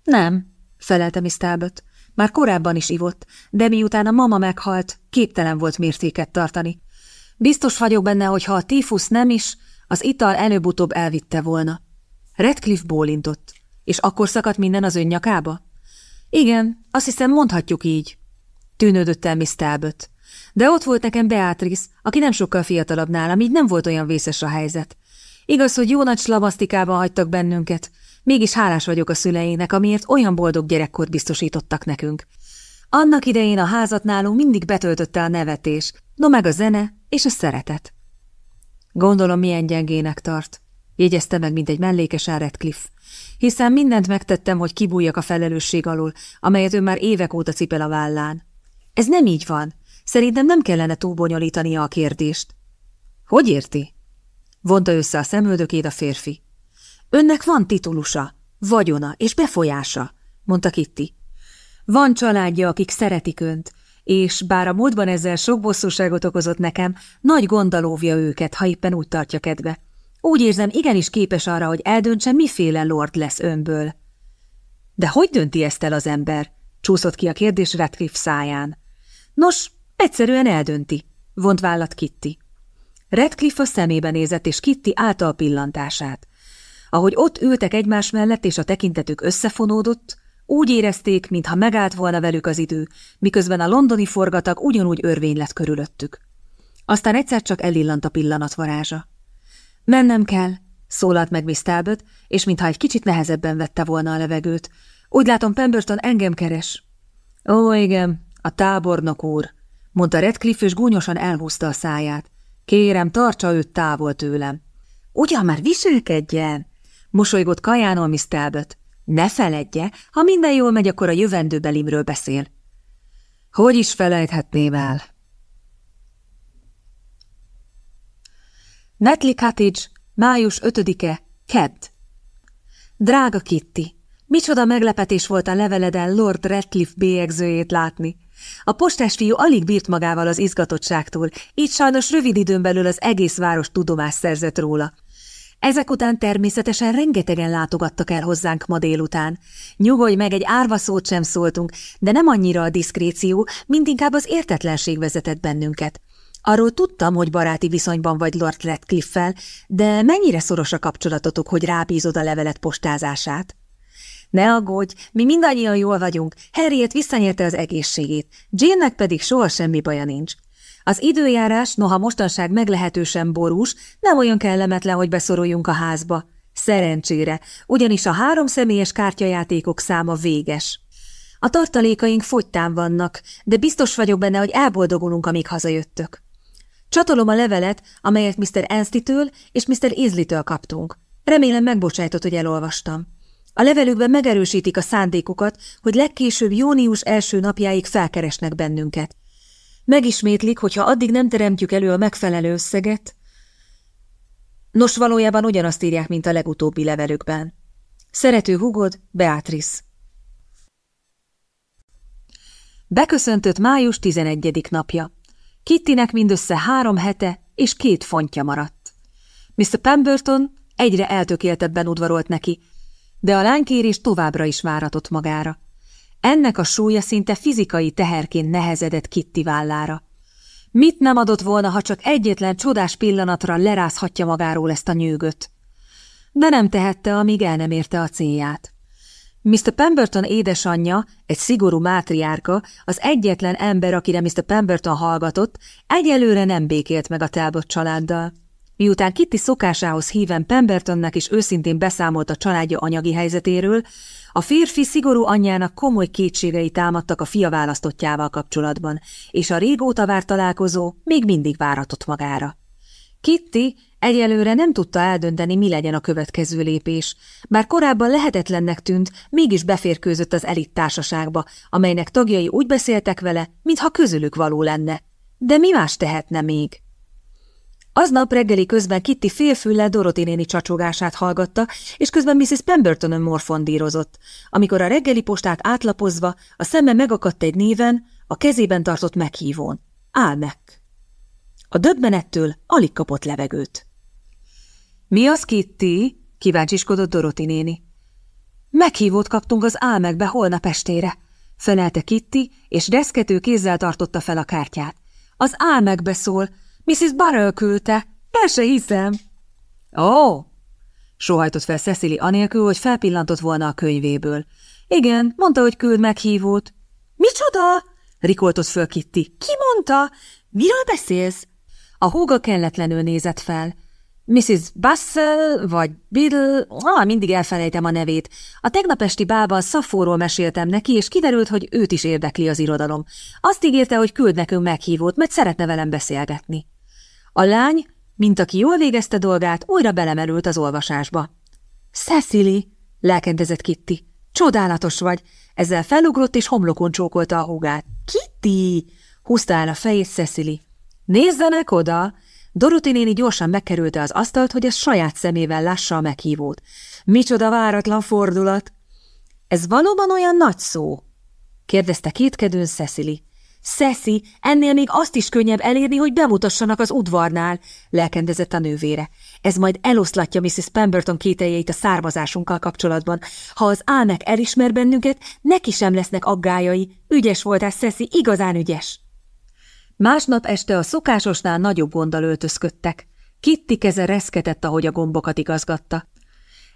Nem, felelte Miss Talbot. Már korábban is ivott, de miután a mama meghalt, képtelen volt mértéket tartani. Biztos vagyok benne, hogy ha a tífusz nem is, az ital előbb-utóbb elvitte volna. Redcliffe bólintott. És akkor szakadt minden az ön nyakába? Igen, azt hiszem mondhatjuk így. Tűnődött el Miss Talbot. De ott volt nekem Beatrice, aki nem sokkal fiatalabb nálam, így nem volt olyan vészes a helyzet. Igaz, hogy jó nagy slamasztikában hagytak bennünket, mégis hálás vagyok a szüleinek, amiért olyan boldog gyerekkort biztosítottak nekünk. Annak idején a házat nálunk mindig betöltötte a nevetés, no meg a zene és a szeretet. Gondolom, milyen gyengének tart, jegyezte meg, mint egy mellékes Redcliffe. Hiszen mindent megtettem, hogy kibújjak a felelősség alól, amelyet ő már évek óta cipel a vállán. Ez nem így van. Szerintem nem kellene túlbonyolítania a kérdést. Hogy érti? Vonta össze a szemöldökét a férfi. Önnek van titulusa, vagyona és befolyása, mondta Kitty. Van családja, akik szeretik önt, és bár a múltban ezzel sok bosszúságot okozott nekem, nagy gondalóvja őket, ha éppen úgy tartja kedve. Úgy érzem, igenis képes arra, hogy eldöntse, miféle lord lesz önből. De hogy dönti ezt el az ember? Csúszott ki a kérdés Radcliffe száján. Nos, egyszerűen eldönti, vont vállat Kitty. Redcliffe a szemébe nézett, és Kitty állta a pillantását. Ahogy ott ültek egymás mellett, és a tekintetük összefonódott, úgy érezték, mintha megállt volna velük az idő, miközben a londoni forgatag ugyanúgy örvény lett körülöttük. Aztán egyszer csak elillant a pillanat varázsa. Mennem kell, szólalt meg Miss Talbot, és mintha egy kicsit nehezebben vette volna a levegőt. Úgy látom, Pemberton engem keres. Ó, igen, a tábornok úr, mondta Redcliffe, és gúnyosan elhúzta a száját. Kérem, tartsa őt távol tőlem. Ugyan már viselkedjen, mosolygott kajánól Miss Talbot. Ne feledje, ha minden jól megy, akkor a jövendőbelimről beszél. Hogy is felejthetném el? Netley Cottage, május 5-e, Kedd. Drága Kitty, micsoda meglepetés volt a leveleden Lord Ratcliffe bélyegzőjét látni. A postás fiú alig bírt magával az izgatottságtól, így sajnos rövid időn belül az egész város tudomást szerzett róla. Ezek után természetesen rengetegen látogattak el hozzánk ma délután. Nyugodj meg, egy árva szót sem szóltunk, de nem annyira a diszkréció, mint inkább az értetlenség vezetett bennünket. Arról tudtam, hogy baráti viszonyban vagy Lord Radcliffe-fel, de mennyire szoros a kapcsolatotok, hogy rábízod a levelet postázását? Ne aggódj, mi mindannyian jól vagyunk, Harriet visszanyerte az egészségét, Jane-nek pedig soha semmi baja nincs. Az időjárás, noha mostanság meglehetősen borús, nem olyan kellemetlen, hogy beszoruljunk a házba. Szerencsére, ugyanis a három személyes kártyajátékok száma véges. A tartalékaink fogytán vannak, de biztos vagyok benne, hogy elboldogulunk, amíg hazajöttök. Csatolom a levelet, amelyet Mr. Anstey-től és Mr. Isley-től kaptunk. Remélem megbocsájtott, hogy elolvastam. A levelükben megerősítik a szándékukat, hogy legkésőbb június első napjáig felkeresnek bennünket. Megismétlik, hogy ha addig nem teremtjük elő a megfelelő összeget, nos valójában ugyanazt írják, mint a legutóbbi levelükben. Szerető hugod, Beatrice. Beköszöntött május 11. napja. Kittinek mindössze három hete és két fontja maradt. Mr. Pemberton egyre eltökéltebben udvarolt neki, de a lánykérés továbbra is váratott magára. Ennek a súlya szinte fizikai teherként nehezedett Kitty vállára. Mit nem adott volna, ha csak egyetlen csodás pillanatra lerázhatja magáról ezt a nyűgöt? De nem tehette, amíg el nem érte a célját. Mr. Pemberton édesanyja, egy szigorú mátriárka, az egyetlen ember, akire Mr. Pemberton hallgatott, egyelőre nem békélt meg a Talbot családdal. Miután Kitty szokásához híven Pembertonnak is őszintén beszámolt a családja anyagi helyzetéről, a férfi szigorú anyjának komoly kétségei támadtak a fia választottjával kapcsolatban, és a régóta várt találkozó még mindig váratott magára. Kitty egyelőre nem tudta eldönteni, mi legyen a következő lépés, bár korábban lehetetlennek tűnt, mégis beférkőzött az elit társaságba, amelynek tagjai úgy beszéltek vele, mintha közülük való lenne. De mi más tehetne még? Aznap reggeli közben Kitty félfüllel Dorothy néni csacsogását hallgatta, és közben Mrs. Pembertonon morfondírozott. Amikor a reggeli postát átlapozva, a szeme megakadt egy néven, a kezében tartott meghívón. Álmek. A döbbenettől alig kapott levegőt. – Mi az, Kitty? – kíváncsiskodott Dorothy néni. – Meghívót kaptunk az álmekbe holnap estére – felelte Kitty, és reszkető kézzel tartotta fel a kártyát. – Az álmekbe szól – Mrs. Barrel küldte. El se hiszem. Ó, oh, Sohajtott fel Cecily anélkül, hogy felpillantott volna a könyvéből. Igen, mondta, hogy küld meghívót. Micsoda? Rikoltott föl Kitty. Ki mondta? Miről beszélsz? A húga kelletlenül nézett fel. Mrs. Bussell, vagy Biddle, ah, mindig elfelejtem a nevét. A tegnap esti bálban Szafóról meséltem neki, és kiderült, hogy őt is érdekli az irodalom. Azt ígérte, hogy küld nekünk meghívót, mert szeretne velem beszélgetni. A lány mint aki jól végezte dolgát, újra belemerült az olvasásba. Cecily, lelkendezett Kitty, csodálatos vagy. Ezzel felugrott és homlokon csókolta a húgát. Kitty! húzta el a fejét Cecily. Nézzenek oda! Dorothy néni gyorsan megkerülte az asztalt, hogy ez saját szemével lássa a meghívót. Micsoda váratlan fordulat! Ez valóban olyan nagy szó? kérdezte kétkedőn Cecily. Szeszi, ennél még azt is könnyebb elérni, hogy bemutassanak az udvarnál, lelkendezett a nővére. Ez majd eloszlatja Mrs. Pemberton kételjeit a származásunkkal kapcsolatban. Ha az álmek elismer bennünket, neki sem lesznek aggájai. Ügyes voltál, Szeszi, igazán ügyes. Másnap este a szokásosnál nagyobb gonddal öltözködtek. Kitty keze reszketett, ahogy a gombokat igazgatta.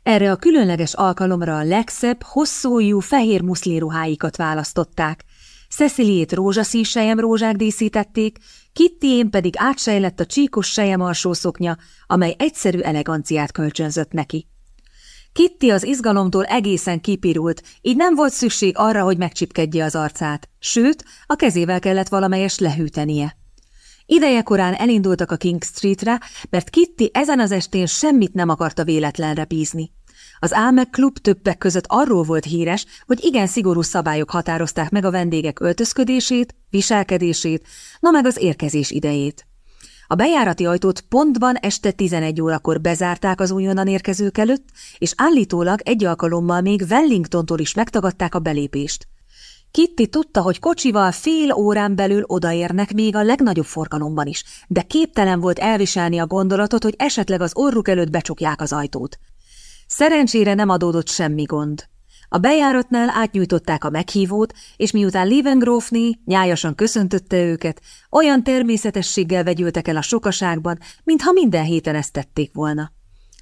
Erre a különleges alkalomra a legszebb, hosszújú, fehér muszliruháikat választották. Ceciliét rózsaszín rózsák díszítették, Kittyén pedig átsejlett a csíkos alsó szoknya, amely egyszerű eleganciát kölcsönzött neki. Kitty az izgalomtól egészen kipirult, így nem volt szükség arra, hogy megcsipkedje az arcát, sőt, a kezével kellett valamelyes lehűtenie. Ideje korán elindultak a King Streetre, mert Kitty ezen az estén semmit nem akarta véletlenre bízni. Az Álmek klub többek között arról volt híres, hogy igen szigorú szabályok határozták meg a vendégek öltözködését, viselkedését, na meg az érkezés idejét. A bejárati ajtót pontban este 11 órakor bezárták az újonnan érkezők előtt, és állítólag egy alkalommal még Wellingtontól is megtagadták a belépést. Kitty tudta, hogy kocsival fél órán belül odaérnek még a legnagyobb forgalomban is, de képtelen volt elviselni a gondolatot, hogy esetleg az orruk előtt becsukják az ajtót. Szerencsére nem adódott semmi gond. A bejáratnál átnyújtották a meghívót, és miután Levengrófné nyájasan köszöntötte őket, olyan természetességgel vegyültek el a sokaságban, mintha minden héten ezt tették volna.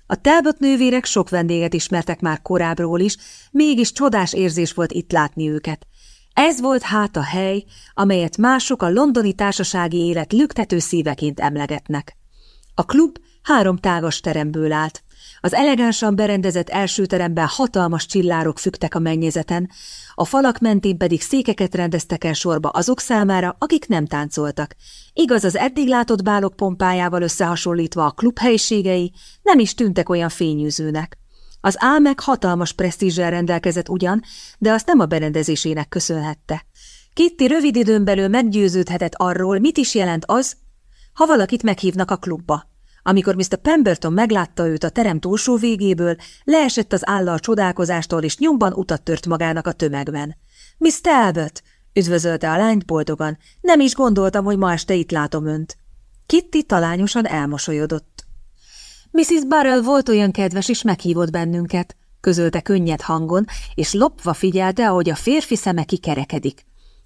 A Talbot nővérek sok vendéget ismertek már korábbról is, mégis csodás érzés volt itt látni őket. Ez volt hát a hely, amelyet mások a londoni társasági élet lüktető szíveként emlegetnek. A klub három tágas teremből állt, az elegánsan berendezett első teremben hatalmas csillárok fügtek a mennyezeten, a falak mentén pedig székeket rendeztek el sorba azok számára, akik nem táncoltak. Igaz, az eddig látott bálok pompájával összehasonlítva a klub helyiségei nem is tűntek olyan fényűzőnek. Az álmek hatalmas presztízsel rendelkezett ugyan, de azt nem a berendezésének köszönhette. Kitty rövid időn belül meggyőződhetett arról, mit is jelent az, ha valakit meghívnak a klubba. Amikor Mr. Pemberton meglátta őt a terem túlsó végéből, leesett az állal csodálkozástól, és nyomban utat tört magának a tömegben. – Miss Talbot! – üdvözölte a lányt boldogan. – Nem is gondoltam, hogy ma este itt látom önt. Kitty talányosan elmosolyodott. Mrs. Barrel volt olyan kedves, és meghívott bennünket, közölte könnyed hangon, és lopva figyelte, ahogy a férfi szeme kikerekedik.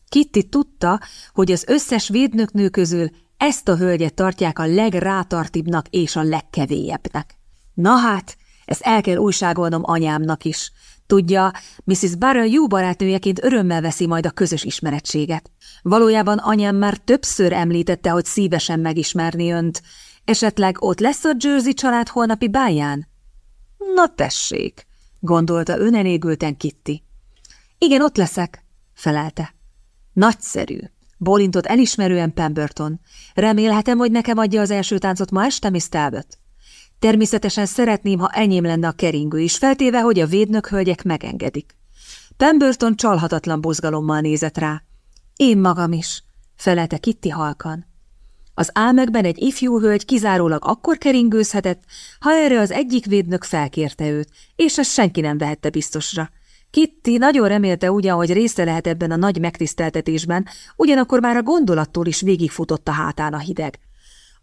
Kitty tudta, hogy az összes védnöknő közül ezt a hölgyet tartják a legrátartibbnak és a legkevélyebbnek. Na hát, ezt el kell újságolnom anyámnak is. Tudja, Mrs. Barrel jó barátnőjeként örömmel veszi majd a közös ismerettséget. Valójában anyám már többször említette, hogy szívesen megismerni önt. Esetleg ott lesz a Jersey család holnapi báján? Na tessék, gondolta önelégülten Kitty. Igen, ott leszek, felelte. Nagyszerű. Bólintott elismerően Pemberton. Remélhetem, hogy nekem adja az első táncot ma este, Miss Talbot. Természetesen szeretném, ha enyém lenne a keringő is, feltéve, hogy a védnök hölgyek megengedik. Pemberton csalhatatlan buzgalommal nézett rá. Én magam is, felelte Kitty halkan. Az álmekben egy ifjú hölgy kizárólag akkor keringőzhetett, ha erre az egyik védnök felkérte őt, és ezt senki nem vehette biztosra. Kitty nagyon remélte ugyan, hogy része lehet ebben a nagy megtiszteltetésben, ugyanakkor már a gondolattól is végigfutott a hátán a hideg.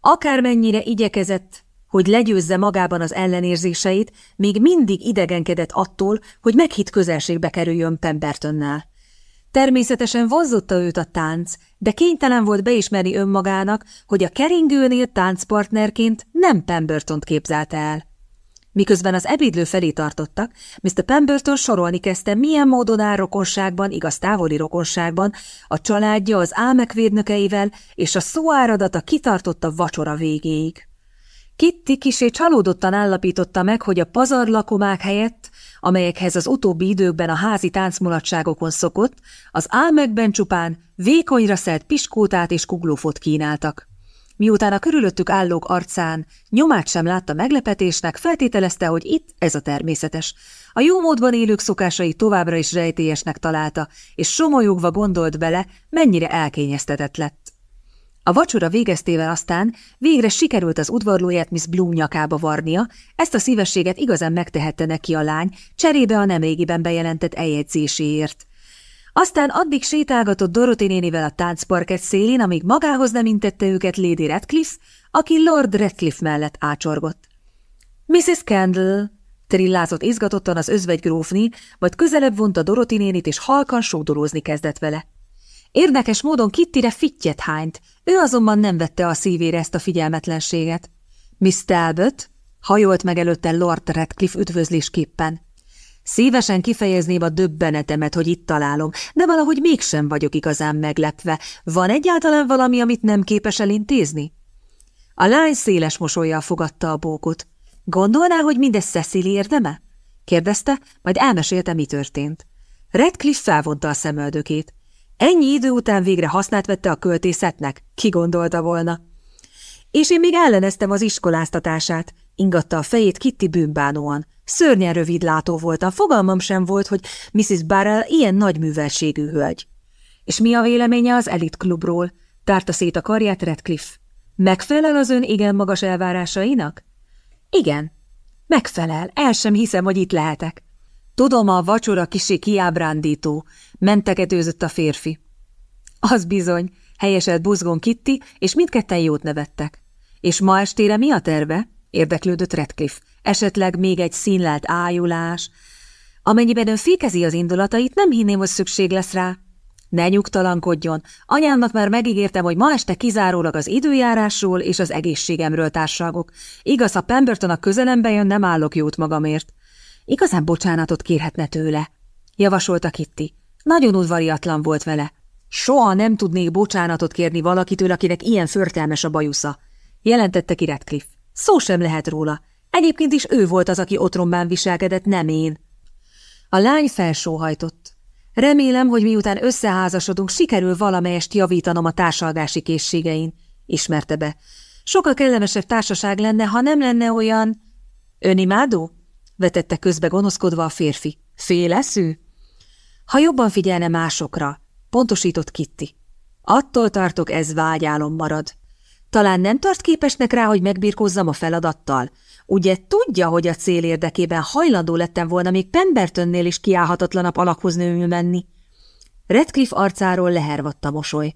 Akármennyire igyekezett, hogy legyőzze magában az ellenérzéseit, még mindig idegenkedett attól, hogy meghitt közelségbe kerüljön Pembertonnel. Természetesen vonzotta őt a tánc, de kénytelen volt beismerni önmagának, hogy a keringőnél táncpartnerként nem Pembertont képzelte el. Miközben az ebédlő felé tartottak, Mr. Pemberton sorolni kezdte, milyen módon áll rokonságban, igaz távoli rokonságban, a családja az álmek védnökeivel, és a szó áradata kitartott vacsora végéig. Kitty kisé csalódottan állapította meg, hogy a pazarlakomák helyett, amelyekhez az utóbbi időkben a házi táncmulatságokon szokott, az álmekben csupán vékonyra szelt piskótát és kuglófot kínáltak. Miután a körülöttük állók arcán nyomát sem látta meglepetésnek, feltételezte, hogy itt ez a természetes. A jó módban élők szokásai továbbra is rejtélyesnek találta, és somolyogva gondolt bele, mennyire elkényeztetett lett. A vacsora végeztével aztán végre sikerült az udvarlóját Miss Bloom nyakába varnia, ezt a szívességet igazán megtehette neki a lány, cserébe a nemrégiben bejelentett eljegyzéséért. Aztán addig sétálgatott Dorothy nénivel a táncparket szélén, amíg magához nem intette őket Lady Radcliffe, aki Lord Radcliffe mellett ácsorgott. Mrs. Kendall, trillázott izgatottan az özvegy grófni, majd közelebb vonta Dorothy nénit, és halkan sódolózni kezdett vele. Érdekes módon Kittire fittyet hányt, ő azonban nem vette a szívére ezt a figyelmetlenséget. Miss Talbot hajolt meg előtte Lord Radcliffe üdvözlésképpen. Szívesen kifejezném a döbbenetemet, hogy itt találom, de valahogy mégsem vagyok igazán meglepve. Van egyáltalán valami, amit nem képes elintézni? A lány széles mosolyjal fogadta a bókot. Gondolná, hogy mindez Cecily érdeme? kérdezte, majd elmesélte, mi történt. Redcliffe felvonta a szemöldökét. Ennyi idő után végre hasznát vette a költészetnek, ki gondolta volna. És én még elleneztem az iskoláztatását, ingatta a fejét Kitty bűnbánóan. Szörnyen rövidlátó voltam, fogalmam sem volt, hogy Mrs. Barrel ilyen nagy művelségű hölgy. És mi a véleménye az Elit Klubról? Tárta szét a karját Redcliffe. Megfelel az ön igen magas elvárásainak? Igen, megfelel, el sem hiszem, hogy itt lehetek. Tudom, a vacsora kisé kiábrándító, menteketőzött a férfi. Az bizony, helyeselt buzgón Kitty, és mindketten jót nevettek. És ma estére mi a terve? Érdeklődött Redcliffe. Esetleg még egy színlelt ájulás? Amennyiben ön fékezi az indulatait, nem hinném, hogy szükség lesz rá. Ne nyugtalankodjon. Anyámnak már megígértem, hogy ma este kizárólag az időjárásról és az egészségemről társalgok. Igaz, ha Pemberton a közelembe jön, nem állok jót magamért. Igazán bocsánatot kérhetne tőle, javasolta Kitty. Nagyon udvariatlan volt vele. Soha nem tudnék bocsánatot kérni valakitől, akinek ilyen förtelmes a bajusza, jelentette ki Radcliffe. Szó sem lehet róla. Egyébként is ő volt az, aki otromban viselkedett, nem én. A lány felsóhajtott. Remélem, hogy miután összeházasodunk, sikerül valamelyest javítanom a társalgási készségein, ismerte be. Sokkal kellemesebb társaság lenne, ha nem lenne olyan... Önimádó? vetette közbe gonoszkodva a férfi. Féleszű? Ha jobban figyelne másokra, pontosított Kitty. Attól tartok, ez vágyálom marad. Talán nem tart képesnek rá, hogy megbirkózzam a feladattal? Ugye tudja, hogy a cél érdekében hajlandó lettem volna még Pembertonnél is kiállhatatlanabb alakhoz nőmül menni? Redcliffe arcáról lehervadt a mosoly.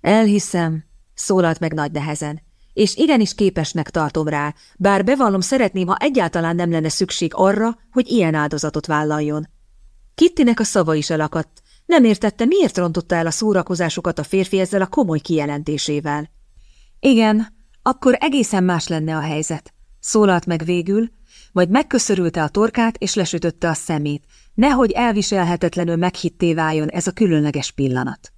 Elhiszem, szólalt meg nagy nehezen, és igenis képesnek tartom rá, bár bevallom szeretném, ha egyáltalán nem lenne szükség arra, hogy ilyen áldozatot vállaljon. Kittinek a szava is elakadt. Nem értette, miért rontotta el a szórakozásukat a férfi ezzel a komoly kijelentésével. Igen, akkor egészen más lenne a helyzet. Szólalt meg végül, majd megköszörülte a torkát és lesütötte a szemét, nehogy elviselhetetlenül meghitté váljon ez a különleges pillanat.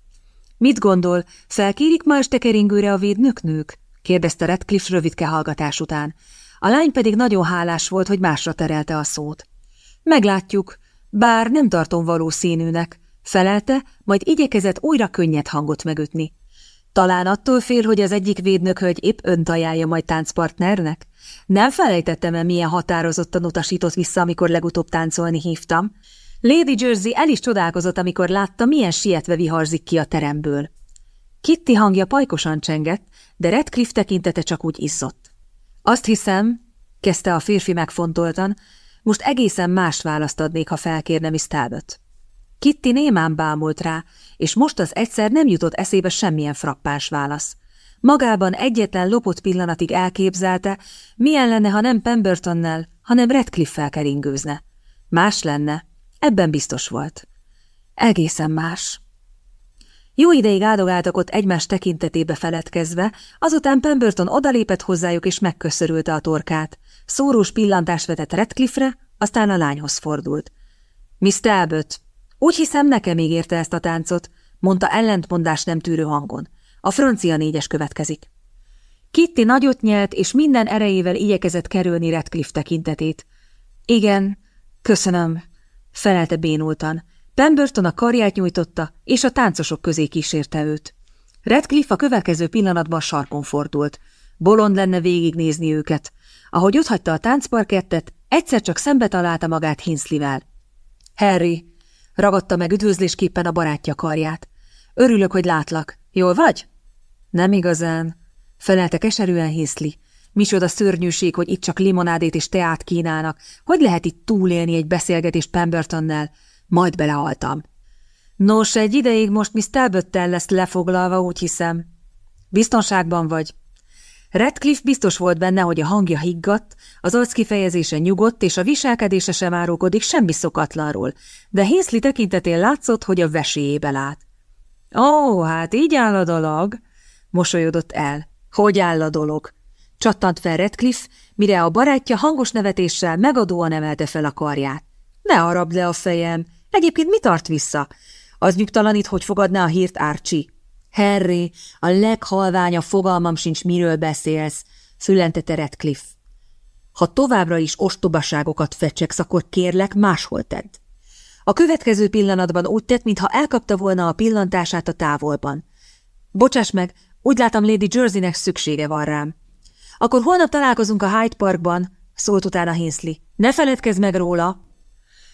Mit gondol, felkérik ma este keringőre a védnöknők? kérdezte Redcliffe rövidke hallgatás után. A lány pedig nagyon hálás volt, hogy másra terelte a szót. Meglátjuk, bár nem tartom valószínűnek, felelte, majd igyekezett újra könnyed hangot megütni. Talán attól fél, hogy az egyik védnökhölgy épp önt ajánlja majd táncpartnernek? Nem felejtettem el, milyen határozottan utasított vissza, amikor legutóbb táncolni hívtam. Lady Jersey el is csodálkozott, amikor látta, milyen sietve viharzik ki a teremből. Kitty hangja pajkosan csengett, de Redcliffe tekintete csak úgy izzott. Azt hiszem, kezdte a férfi megfontoltan, most egészen mást választ adnék, ha felkérne Miss Talbot. Kitty némán bámult rá, és most az egyszer nem jutott eszébe semmilyen frappáns válasz. Magában egyetlen lopott pillanatig elképzelte, milyen lenne, ha nem Pembertonnel, hanem Redcliffe-fel keringőzne. Más lenne, ebben biztos volt. Egészen más. Jó ideig áldogáltak ott egymás tekintetébe feledkezve, azután Pemberton odalépett hozzájuk és megköszörülte a torkát. Szórós pillantást vetett Redcliffe-re, aztán a lányhoz fordult. Miss Talbot, úgy hiszem nekem ígérte ezt a táncot, mondta ellentmondás nem tűrő hangon. A francia négyes következik. Kitty nagyot nyelt, és minden erejével igyekezett kerülni Redcliffe tekintetét. Igen, köszönöm, felelte bénultan. Pemberton a karját nyújtotta, és a táncosok közé kísérte őt. Redcliffe a következő pillanatban sarkon fordult. Bolond lenne végignézni őket. Ahogy otthagyta a táncparkettet, egyszer csak szembe találta magát Hinsleyvel. Harry, ragadta meg üdvözlésképpen a barátja karját. Örülök, hogy látlak. Jól vagy? Nem igazán, felelte keserűen Hinsley. Micsoda szörnyűség, hogy itt csak limonádét és teát kínálnak. Hogy lehet itt túlélni egy beszélgetést Pembertonnel? Majd belehaltam. Nos, egy ideig most Miss Talbottel lesz lefoglalva, úgy hiszem. Biztonságban vagy. Redcliffe biztos volt benne, hogy a hangja higgadt, az arc kifejezése nyugodt, és a viselkedése sem árulkodik semmi szokatlanról, de Hinsley tekintetén látszott, hogy a veséjébe lát. Ó, hát így áll a dolog, mosolyodott el. Hogy áll a dolog? Csattant fel Redcliffe, mire a barátja hangos nevetéssel megadóan emelte fel a karját. Ne harabd le a fejem, Egyébként mi tart vissza? Az nyugtalanít, hogy fogadná a hírt Árcsi. Harry, a leghalványabb fogalmam sincs, miről beszélsz, fülentette Redcliffe. Ha továbbra is ostobaságokat fecseksz, akkor kérlek, máshol tedd. A következő pillanatban úgy tett, mintha elkapta volna a pillantását a távolban. Bocsáss meg, úgy látom Lady Jerseynek szüksége van rám. Akkor holnap találkozunk a Hyde Parkban, szólt utána Hinsley. Ne feledkezz meg róla!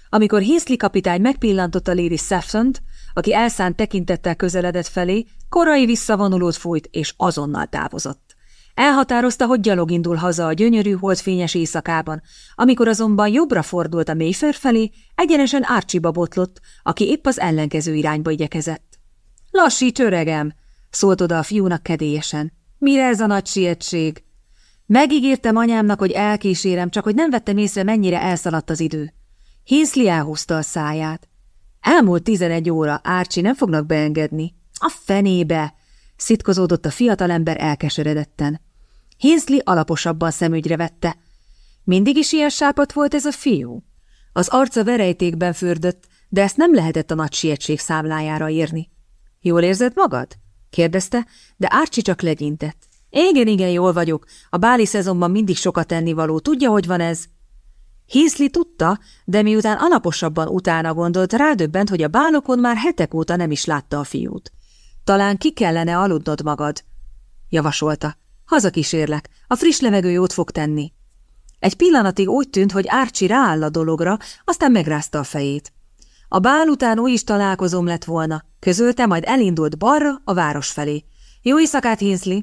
Amikor Hinsley kapitány megpillantotta Lady saffron aki elszánt tekintettel közeledett felé, korai visszavonulót fújt, és azonnal távozott. Elhatározta, hogy gyalog indul haza a gyönyörű, holdfényes éjszakában, amikor azonban jobbra fordult a Mayfair felé, egyenesen Árcsiba botlott, aki épp az ellenkező irányba igyekezett. – Lassíts, öregem! – szólt oda a fiúnak kedélyesen. – Mire ez a nagy sietség? Megígértem anyámnak, hogy elkísérem, csak hogy nem vettem észre, mennyire elszaladt az idő. Hinsley elhúzta a száját. Elmúlt tizenegy óra, Árcsi nem fognak beengedni. A fenébe! Szitkozódott a fiatalember elkeseredetten. Hinsley alaposabban szemügyre vette. Mindig is ilyen sápat volt ez a fiú? Az arca verejtékben fürdött, de ezt nem lehetett a nagy sietség számlájára írni. Jól érzed magad? kérdezte, de Árcsi csak legyintett. Igen, igen, jól vagyok. A báli szezonban mindig sokat ennivaló. Tudja, hogy van ez? Hinsley tudta, de miután alaposabban utána gondolt, rádöbbent, hogy a bálokon már hetek óta nem is látta a fiút. Talán ki kellene aludnod magad, javasolta. Hazakísérlek, a friss levegő jót fog tenni. Egy pillanatig úgy tűnt, hogy Árcsi rááll a dologra, aztán megrázta a fejét. A bál után új is találkozom lett volna, közölte, majd elindult balra, a város felé. Jó éjszakát, Hinsley!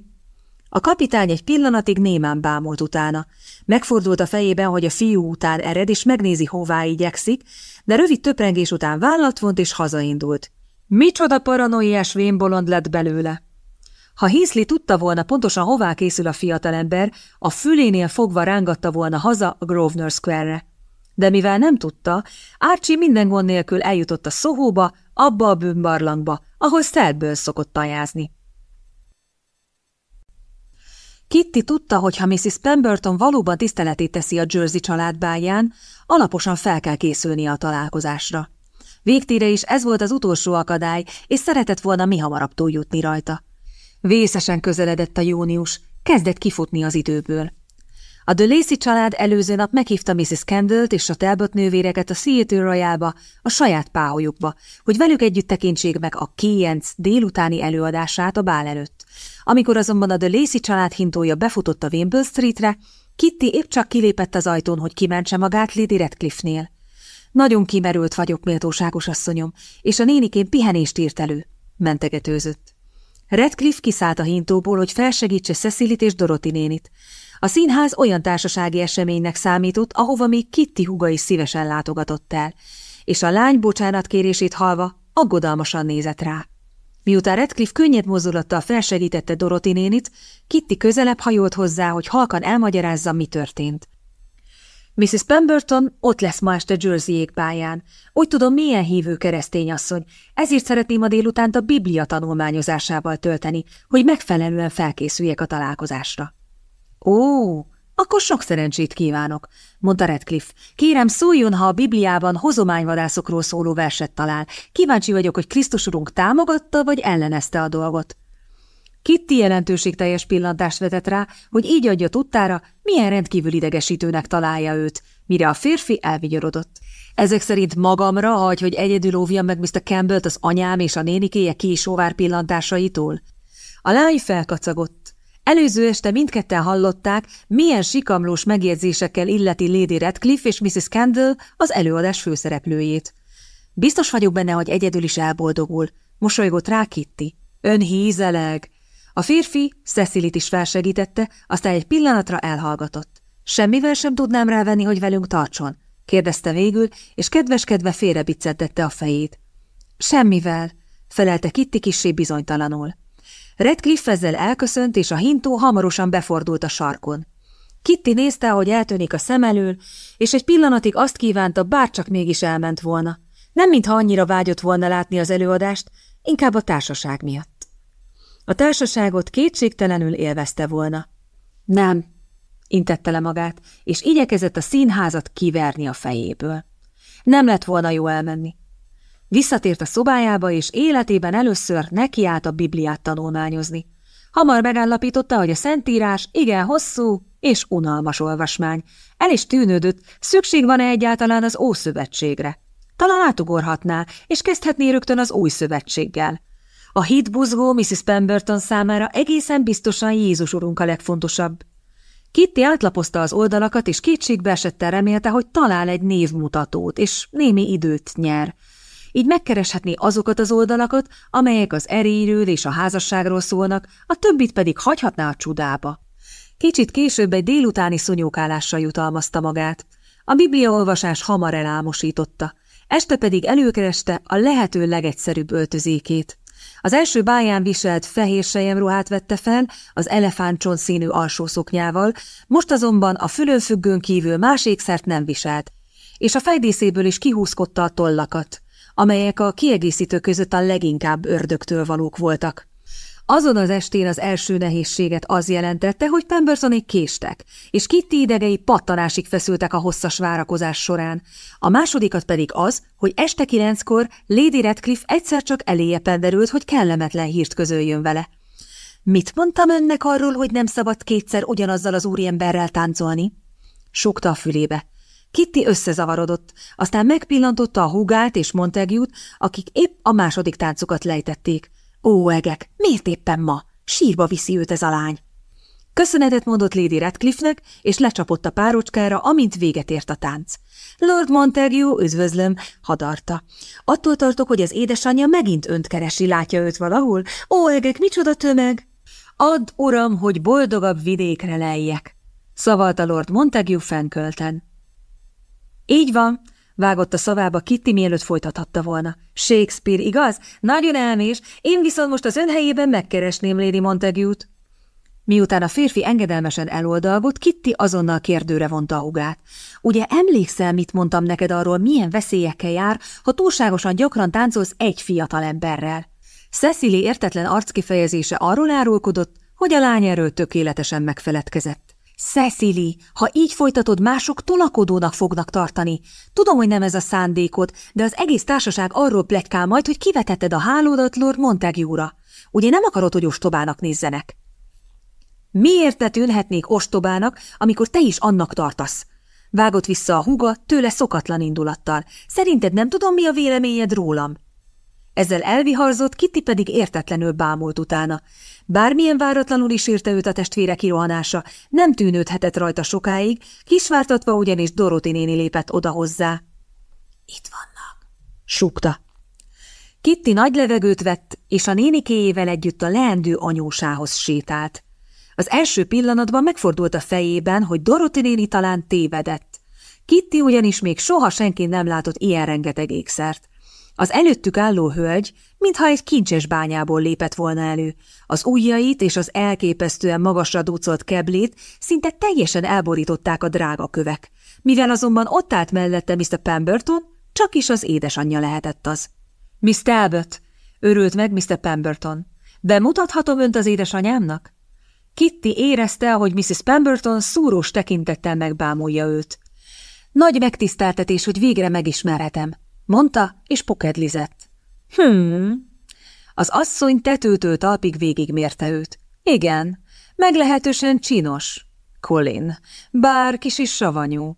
A kapitány egy pillanatig némán bámult utána. Megfordult a fejében, hogy a fiú után ered, és megnézi, hová igyekszik, de rövid töprengés után vállat vont, és hazaindult. Micsoda paranoiás vénbolond lett belőle! Ha Hinsley tudta volna pontosan hová készül a fiatalember, a fülénél fogva rángatta volna haza a Grosvenor Square-re. De mivel nem tudta, Archie minden gond nélkül eljutott a Szohóba, abba a bűnbarlangba, ahol Stelből szokott tajázni. Kitty tudta, hogy ha Mrs. Pemberton valóban tiszteletét teszi a Jersey családbáján, alaposan fel kell készülni a találkozásra. Végtére is ez volt az utolsó akadály, és szeretett volna mi hamarabb túljutni rajta. Vészesen közeledett a június, kezdett kifutni az időből. A de Lacey család előző nap meghívta Mrs. Kendall-t és a Talbot nővéreket a Theatre Royalba, a saját páholyukba, hogy velük együtt tekintsék meg a Kéjenc délutáni előadását a bál előtt. Amikor azonban a de Lacey család hintója befutott a Wimble Streetre, Kitty épp csak kilépett az ajtón, hogy kimentse magát Lady Redcliffe-nél. Nagyon kimerült vagyok, méltóságos asszonyom, és a nénikén pihenést írt elő, mentegetőzött. Redcliffe kiszállt a hintóból, hogy felsegítse Cecilit és Dorothy nénit. A színház olyan társasági eseménynek számított, ahova még Kitty huga is szívesen látogatott el, és a lány bocsánatkérését halva aggodalmasan nézett rá. Miután Redcliffe könnyed mozdulattal felsegítette Dorothy nénit, Kitty közelebb hajolt hozzá, hogy halkan elmagyarázza, mi történt. Mrs. Pemberton ott lesz ma este Jersey égpályán. Úgy tudom, milyen hívő keresztény ezért szeretném a délutánt a Biblia tanulmányozásával tölteni, hogy megfelelően felkészüljek a találkozásra. Ó, akkor sok szerencsét kívánok, mondta Redcliffe. Kérem, szóljon, ha a Bibliában hozományvadászokról szóló verset talál. Kíváncsi vagyok, hogy Krisztus urunk támogatta vagy ellenezte a dolgot. Kitty jelentőségteljes pillantást vetett rá, hogy így adja tudtára, milyen rendkívül idegesítőnek találja őt, mire a férfi elvigyorodott. Ezek szerint magamra hagy, hogy egyedül óvjam meg Mr. Campbell-t az anyám és a nénikéje késóvár pillantásaitól? A lány felkacagott. Előző este mindketten hallották, milyen sikamlós megjegyzésekkel illeti Lady Radcliffe és Mrs. Kendall az előadás főszereplőjét. Biztos vagyok benne, hogy egyedül is elboldogul. Mosolygott rá Kitty. Ön hízeleg. A férfi Cecilit is felsegítette, aztán egy pillanatra elhallgatott. Semmivel sem tudnám rávenni, hogy velünk tartson? kérdezte végül, és kedveskedve félrebiccentette a fejét. Semmivel, felelte Kitty kissé bizonytalanul. Redcliffe ezzel elköszönt, és a hintó hamarosan befordult a sarkon. Kitty nézte, hogy eltűnik a szem elől, és egy pillanatig azt kívánta, bárcsak mégis elment volna. Nem mintha annyira vágyott volna látni az előadást, inkább a társaság miatt. A társaságot kétségtelenül élvezte volna. Nem, intette le magát, és igyekezett a színházat kiverni a fejéből. Nem lett volna jó elmenni. Visszatért a szobájába, és életében először nekiállt a Bibliát tanulmányozni. Hamar megállapította, hogy a Szentírás igen hosszú és unalmas olvasmány. El is tűnődött, szükség van-e egyáltalán az Ószövetségre. Talán átugorhatná, és kezdhetné rögtön az Új Szövetséggel. A hitbuzgó Mrs. Pemberton számára egészen biztosan Jézus urunk a legfontosabb. Kitty átlapozta az oldalakat, és kétségbe esettel remélte, hogy talál egy névmutatót, és némi időt nyer. Így megkereshetné azokat az oldalakat, amelyek az erélyről és a házasságról szólnak, a többit pedig hagyhatná a csudába. Kicsit később egy délutáni szonyókálással jutalmazta magát. A bibliaolvasás hamar elámosította, este pedig előkereste a lehető legegyszerűbb öltözékét. Az első báján viselt fehér ruhát vette fel, az elefántcsont színű alsószoknyával, most azonban a fülönfüggőn kívül más ékszert nem viselt, és a fejdészéből is kihúzkodta a tollakat, amelyek a kiegészítő között a leginkább ördögtől valók voltak. Azon az estén az első nehézséget az jelentette, hogy Pembersonék késtek, és Kitty idegei pattanásig feszültek a hosszas várakozás során. A másodikat pedig az, hogy este kilenckor Lady Radcliffe egyszer csak eléje penderült, hogy kellemetlen hírt közöljön vele. Mit mondtam önnek arról, hogy nem szabad kétszer ugyanazzal az úriemberrel táncolni? Sokta a fülébe. Kitty összezavarodott, aztán megpillantotta a húgát és Montague-t, akik épp a második táncukat lejtették. Ó, egek, miért éppen ma? Sírba viszi őt ez a lány. Köszönetet mondott Lady Radcliffe-nek, és lecsapott a párocskára, amint véget ért a tánc. Lord Montague, üdvözlöm, hadarta. Attól tartok, hogy az édesanyja megint önt keresi, látja őt valahol. Ó, egek, micsoda tömeg! Add, uram, hogy boldogabb vidékre lejjek, szavalta Lord Montague fenkölten. Így van, Vágott a szavába Kitty, mielőtt folytathatta volna. Shakespeare, igaz? Nagyon elmés, én viszont most az ön helyében megkeresném Lady Montague-t. Miután a férfi engedelmesen eloldalgott, Kitty azonnal kérdőre vonta a hugát. Ugye emlékszel, mit mondtam neked arról, milyen veszélyekkel jár, ha túlságosan gyakran táncolsz egy fiatal emberrel? Cecily értetlen arckifejezése arról árulkodott, hogy a lány erről tökéletesen megfeledkezett. Cecily, ha így folytatod, mások tolakodónak fognak tartani. Tudom, hogy nem ez a szándékod, de az egész társaság arról plegykál majd, hogy kivetetted a hálódat Lord Montague-ra. Ugye nem akarod, hogy ostobának nézzenek? Miért te tűnhetnék ostobának, amikor te is annak tartasz? Vágott vissza a húga, tőle szokatlan indulattal. Szerinted nem tudom, mi a véleményed rólam? Ezzel elviharzott, Kitty pedig értetlenül bámult utána. Bármilyen váratlanul is érte őt a testvére kirohanása, nem tűnődhetett rajta sokáig, kisvártatva ugyanis Doroti néni lépett oda hozzá. Itt vannak, súgta. Kitty nagy levegőt vett, és a nénikéjével együtt a leendő anyósához sétált. Az első pillanatban megfordult a fejében, hogy Doroti néni talán tévedett. Kitty ugyanis még soha senki nem látott ilyen rengeteg ékszert. Az előttük álló hölgy, mintha egy kincses bányából lépett volna elő. Az ujjait és az elképesztően magasra dúcolt keblét szinte teljesen elborították a drága kövek. Mivel azonban ott állt mellette Mr. Pemberton, csak is az édesanyja lehetett az. Miss Talbot, örült meg Mr. Pemberton. Bemutathatom önt az édesanyámnak? Kitty érezte, hogy Mrs. Pemberton szúrós tekintettel megbámulja őt. Nagy megtiszteltetés, hogy végre megismerhetem, mondta, és pokedlizett. Hmm. Az asszony tetőtől talpig végigmérte őt. Igen, meglehetősen csinos. Colin, bár kis is savanyú.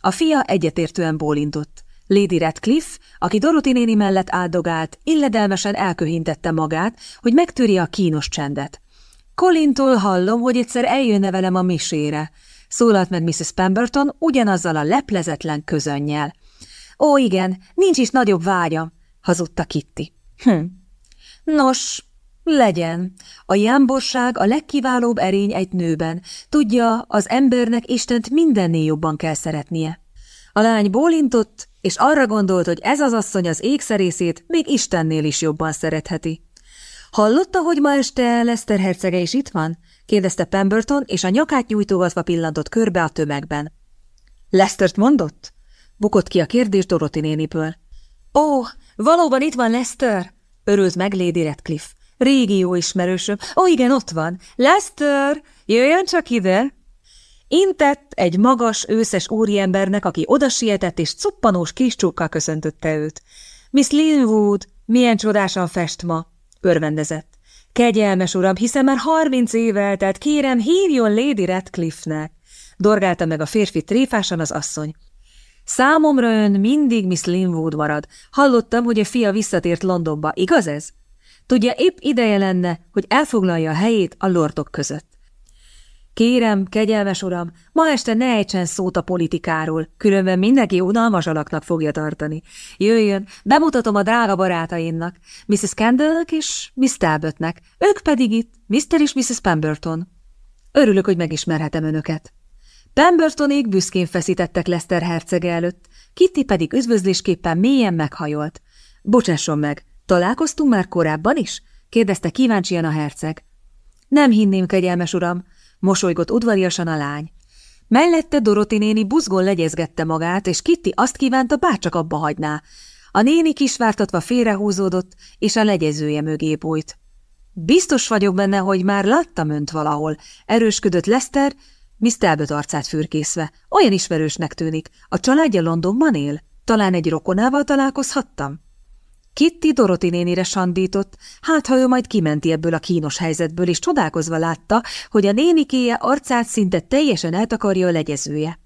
A fia egyetértően bólintott. Lady Radcliffe, aki Dorothy néni mellett áldogált, illedelmesen elköhintette magát, hogy megtörje a kínos csendet. Colintól hallom, hogy egyszer eljönne velem a misére, szólalt meg Mrs. Pemberton ugyanazzal a leplezetlen közönnyel. Ó, igen, nincs is nagyobb vágya, hazudta Kitty. Hm. Nos, legyen. A jámborság a legkiválóbb erény egy nőben. Tudja, az embernek Istent mindennél jobban kell szeretnie. A lány bólintott, és arra gondolt, hogy ez az asszony az ékszerészét még Istennél is jobban szeretheti. Hallotta, hogy ma este Lester hercege is itt van? kérdezte Pemberton, és a nyakát nyújtogatva pillantott körbe a tömegben. Lestert mondott? Bukott ki a kérdés Dorothy néniből. Ó, valóban itt van Lester? Örült meg Lady Redcliffe. Régi jó ismerősöm. Ó, igen, ott van. Lester, jöjjön csak ide! Intett egy magas, őszes úriembernek, aki odasietett és cuppanós kis csókkal köszöntötte őt. Miss Linwood, milyen csodásan fest ma, örvendezett. Kegyelmes uram, hiszen már harminc év eltelt, kérem, hívjon Lady Radcliffe-nek, dorgálta meg a férfi tréfásan az asszony. Számomra ön mindig Miss Linwood marad. Hallottam, hogy a fia visszatért Londonba, igaz ez? Tudja, épp ideje lenne, hogy elfoglalja a helyét a lordok között. Kérem, kegyelmes uram, ma este ne ejtsen szót a politikáról, különben mindenki unalmas alaknak fogja tartani. Jöjjön, bemutatom a drága barátaimnak, Mrs. Kendallnek és Miss Talbotnek, ők pedig itt, Mr. és Mrs. Pemberton. Örülök, hogy megismerhetem önöket. Pembertonék büszkén feszítettek Lester hercege előtt, Kitty pedig üdvözlésképpen mélyen meghajolt. Bocsásson meg, találkoztunk már korábban is? kérdezte kíváncsian a herceg. Nem hinném, kegyelmes uram, mosolygott udvariasan a lány. Mellette Doroti néni buzgón legyezgette magát, és Kitty azt kívánta, bárcsak abba hagyná. A néni kisvártatva félrehúzódott, és a legyezője mögé bújt. Biztos vagyok benne, hogy már láttam önt valahol, erősködött Lester, Miss Talbot arcát fürkészve. Olyan ismerősnek tűnik. A családja Londonban él? Talán egy rokonával találkozhattam? Kitty Doroti nénire sandított, hát ha ő majd kimenti ebből a kínos helyzetből, és csodálkozva látta, hogy a nénikéje arcát szinte teljesen eltakarja a legyezője.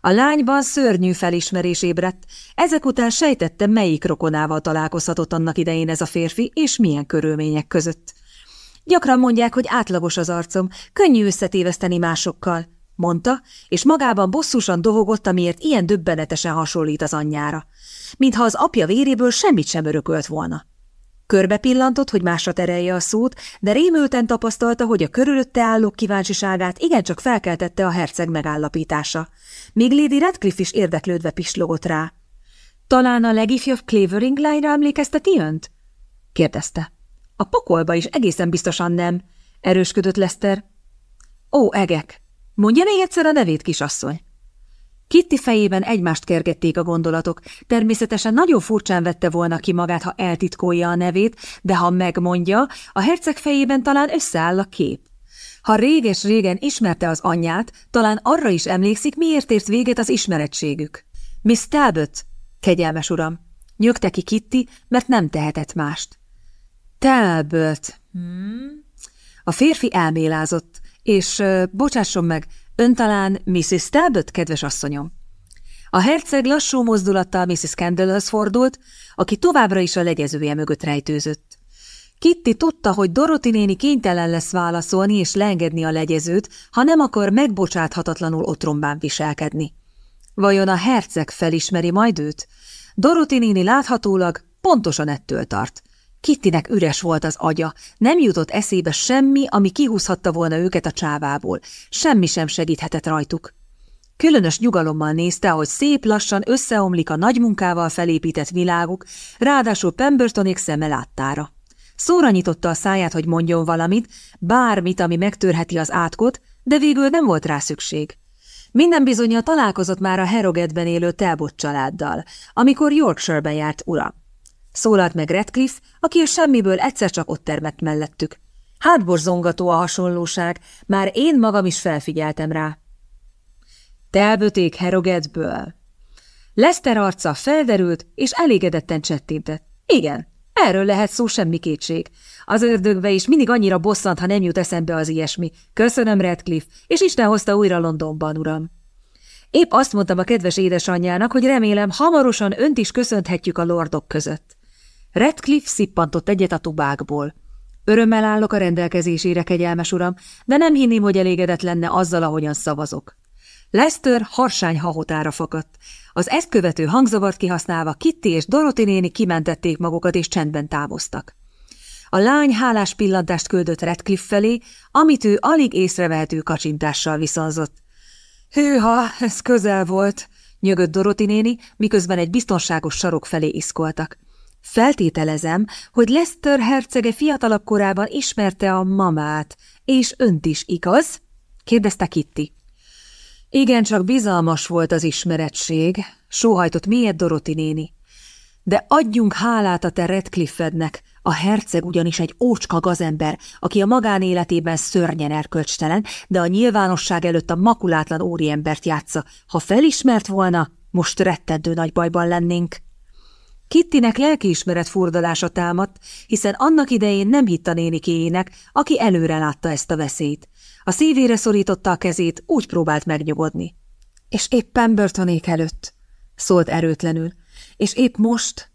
A lányban szörnyű felismerés ébredt, ezek után sejtette, melyik rokonával találkozhatott annak idején ez a férfi, és milyen körülmények között. Gyakran mondják, hogy átlagos az arcom, könnyű összetéveszteni másokkal, mondta, és magában bosszusan dohogott, amiért ilyen döbbenetesen hasonlít az anyjára mintha az apja véréből semmit sem örökölt volna. Körbe pillantott, hogy másra terelje a szót, de rémülten tapasztalta, hogy a körülötte állók kíváncsiságát igencsak felkeltette a herceg megállapítása. Még Lady Radcliffe is érdeklődve pislogott rá. Talán a legifjabb Clavering line emlékezteti önt? kérdezte. A pokolba is egészen biztosan nem, erősködött Lester. Ó, egek! Mondja még egyszer a nevét, kisasszony! Kitty fejében egymást kergették a gondolatok. Természetesen nagyon furcsán vette volna ki magát, ha eltitkolja a nevét, de ha megmondja, a herceg fejében talán összeáll a kép. Ha réges-régen ismerte az anyját, talán arra is emlékszik, miért ért véget az ismerettségük. Miss Talbot, kegyelmes uram, nyögte ki Kitty, mert nem tehetett mást. Talbot. Hmm? A férfi elmélázott, és, bocsásson meg, Ön talán Mrs. Talbot, kedves asszonyom? A herceg lassú mozdulattal Mrs. Kendallhez fordult, aki továbbra is a legyezője mögött rejtőzött. Kitty tudta, hogy Dorothy néni kénytelen lesz válaszolni és leengedni a legyezőt, ha nem akar megbocsáthatatlanul otrombán viselkedni. Vajon a herceg felismeri majd őt? Dorothy néni láthatólag pontosan ettől tart. Kittinek üres volt az agya, nem jutott eszébe semmi, ami kihúzhatta volna őket a csávából, semmi sem segíthetett rajtuk. Különös nyugalommal nézte, hogy szép lassan összeomlik a nagy munkával felépített világuk, ráadásul Pembertonék szeme láttára. Szóra nyitotta a száját, hogy mondjon valamit, bármit, ami megtörheti az átkot, de végül nem volt rá szükség. Minden bizonyja találkozott már a Herogetben élő Talbot családdal, amikor Yorkshire-ben járt ura. Szólalt meg Redcliffe, aki a semmiből egyszer csak ott termett mellettük. Hátborzongató a hasonlóság, már én magam is felfigyeltem rá. Telböték Herogetből. Lester arca felderült, és elégedetten csettintett. Igen, erről lehet szó semmi kétség. Az ördögbe is mindig annyira bosszant, ha nem jut eszembe az ilyesmi. Köszönöm, Redcliffe, és Isten hozta újra Londonban, uram. Épp azt mondtam a kedves édesanyjának, hogy remélem, hamarosan önt is köszönhetjük a lordok között. Redcliffe szippantott egyet a tubákból. Örömmel állok a rendelkezésére, kegyelmes uram, de nem hinném, hogy elégedett lenne azzal, ahogyan szavazok. Lester harsány hahotára fakadt. Az ezt követő hangzavart kihasználva Kitty és Dorothy néni kimentették magukat és csendben távoztak. A lány hálás pillantást küldött Redcliffe felé, amit ő alig észrevehető kacsintással viszonzott. Hűha, ez közel volt, nyögött Doroti néni, miközben egy biztonságos sarok felé iszkoltak. Feltételezem, hogy Lester hercege fiatalabb korában ismerte a mamát, és önt is, igaz? kérdezte Kitty. Igen, csak bizalmas volt az ismeretség, sóhajtott mélyed Doroti néni. De adjunk hálát a te Redcliffednek, a herceg ugyanis egy ócska gazember, aki a magánéletében szörnyen erkölcstelen, de a nyilvánosság előtt a makulátlan óriembert játsza. Ha felismert volna, most rettentő nagy bajban lennénk. Kittinek lelkiismeret furdalása támadt, hiszen annak idején nem hitt a nénikéjének, aki előre látta ezt a veszélyt. A szívére szorította a kezét, úgy próbált megnyugodni. És éppen Burtonék előtt, szólt erőtlenül, és épp most,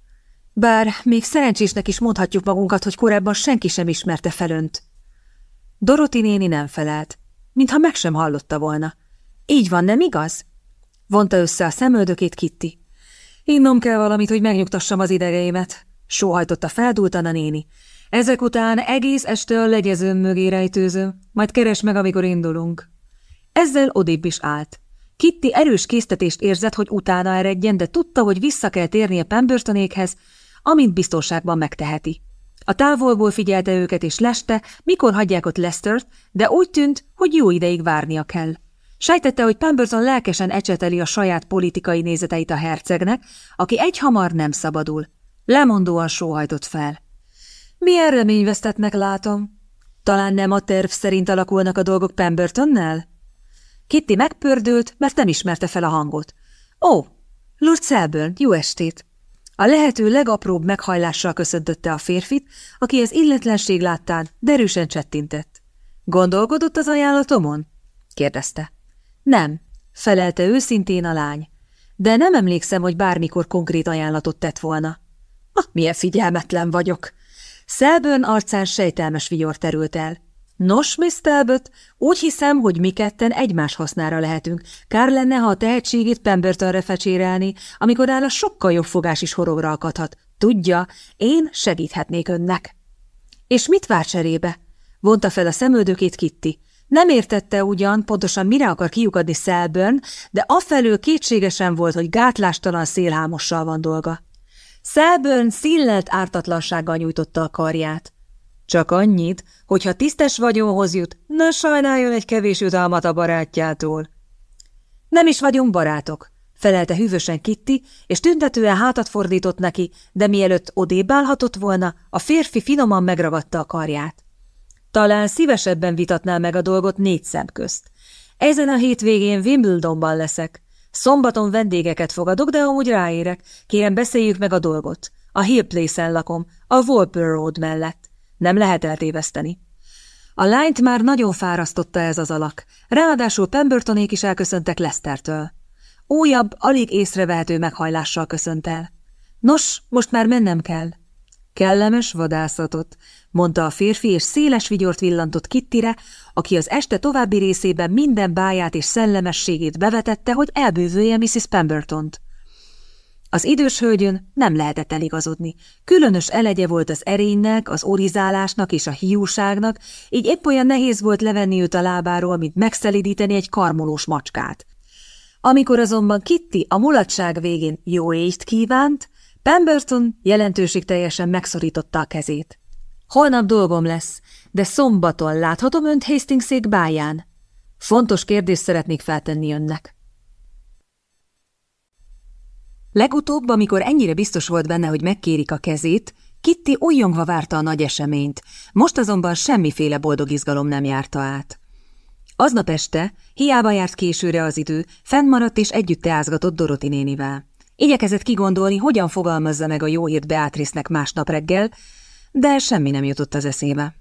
bár még szerencsésnek is mondhatjuk magunkat, hogy korábban senki sem ismerte fel önt. Doroti néni nem felelt, mintha meg sem hallotta volna. Így van, nem igaz? Vonta össze a szemöldökét Kitty. Innom kell valamit, hogy megnyugtassam az idegeimet, sóhajtotta feldúltan a néni. Ezek után egész este a legyezőm mögé rejtőzöm, majd keres meg, amikor indulunk. Ezzel odébb is állt. Kitty erős késztetést érzett, hogy utána eredjen, de tudta, hogy vissza kell térnie Pembertonékhez, amint biztonságban megteheti. A távolból figyelte őket és leste, mikor hagyják ott Lestert, de úgy tűnt, hogy jó ideig várnia kell. Sejtette, hogy Pemberton lelkesen ecseteli a saját politikai nézeteit a hercegnek, aki egyhamar nem szabadul. Lemondóan sóhajtott fel. Milyen reményvesztetnek látom? Talán nem a terv szerint alakulnak a dolgok Pembertonnel? Kitty megpördült, mert nem ismerte fel a hangot. Ó, Lord Selburn, jó estét! A lehető legapróbb meghajlással köszöntötte a férfit, aki az illetlenség láttán derűsen csettintett. Gondolkodott az ajánlatomon? kérdezte. Nem, felelte őszintén a lány. De nem emlékszem, hogy bármikor konkrét ajánlatot tett volna. Ah, milyen figyelmetlen vagyok! Szelbőn arcán sejtelmes vigyor terült el. Nos, Miss Talbot, úgy hiszem, hogy mi ketten egymás hasznára lehetünk. Kár lenne, ha a tehetségét Pembertonre fecsérelni, amikor áll a sokkal jobb fogás is horogra akadhat. Tudja, én segíthetnék önnek. És mit vár cserébe? Vonta fel a szemöldökét Kitty. Nem értette ugyan, pontosan mire akar kiukadni Szelbön, de afelől kétségesen volt, hogy gátlástalan szélhámossal van dolga. Szelbön szillelt ártatlansággal nyújtotta a karját. Csak annyit, hogyha tisztes vagyonhoz jut, ne sajnáljon egy kevés jutalmat a barátjától. Nem is vagyunk barátok, felelte hűvösen Kitty, és tüntetően hátat fordított neki, de mielőtt odébb állhatott volna, a férfi finoman megragadta a karját. Talán szívesebben vitatná meg a dolgot négy szem közt. Ezen a hétvégén Wimbledonban leszek. Szombaton vendégeket fogadok, de amúgy ráérek. Kérem, beszéljük meg a dolgot. A Hill Place-en lakom, a Walpole Road mellett. Nem lehet eltéveszteni. A lányt már nagyon fárasztotta ez az alak, ráadásul Pembertonék is elköszöntek Lestertől. Újabb, alig észrevehető meghajlással köszönt el. Nos, most már mennem kell. Kellemes vadászatot, mondta a férfi, és széles vigyort villantott Kittire, aki az este további részében minden báját és szellemességét bevetette, hogy elbővölje Mrs. Pembertont. Az idős hölgyön nem lehetett eligazodni. Különös elegye volt az erénynek, az orizálásnak és a hiúságnak, így épp olyan nehéz volt levenni őt a lábáról, mint megszelidíteni egy karmolós macskát. Amikor azonban Kitty a mulatság végén jó éjt kívánt, Pemberton jelentőségteljesen megszorította a kezét. Holnap dolgom lesz, de szombaton láthatom önt Hastingszék báján. Fontos kérdést szeretnék feltenni önnek. Legutóbb, amikor ennyire biztos volt benne, hogy megkérik a kezét, Kitty újjongva várta a nagy eseményt, most azonban semmiféle boldog izgalom nem járta át. Aznap este, hiába járt későre az idő, fennmaradt és együtt teázgatott Doroti nénivel. Igyekezett kigondolni, hogyan fogalmazza meg a jó hírt Beatrice-nek másnap reggel, de semmi nem jutott az eszébe.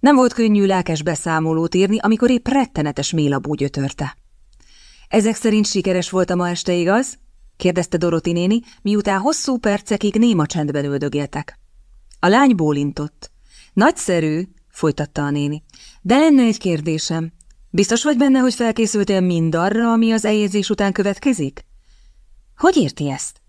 Nem volt könnyű lelkes beszámolót írni, amikor épp rettenetes mélabú gyötörte. Ezek szerint sikeres volt a ma este, igaz? kérdezte Doroti néni, miután hosszú percekig néma csendben üldögéltek. A lány bólintott. Nagyszerű, folytatta a néni. De lenne egy kérdésem. Biztos vagy benne, hogy felkészültél mindarra, ami az eljegyzés után következik? Hogy érti ezt?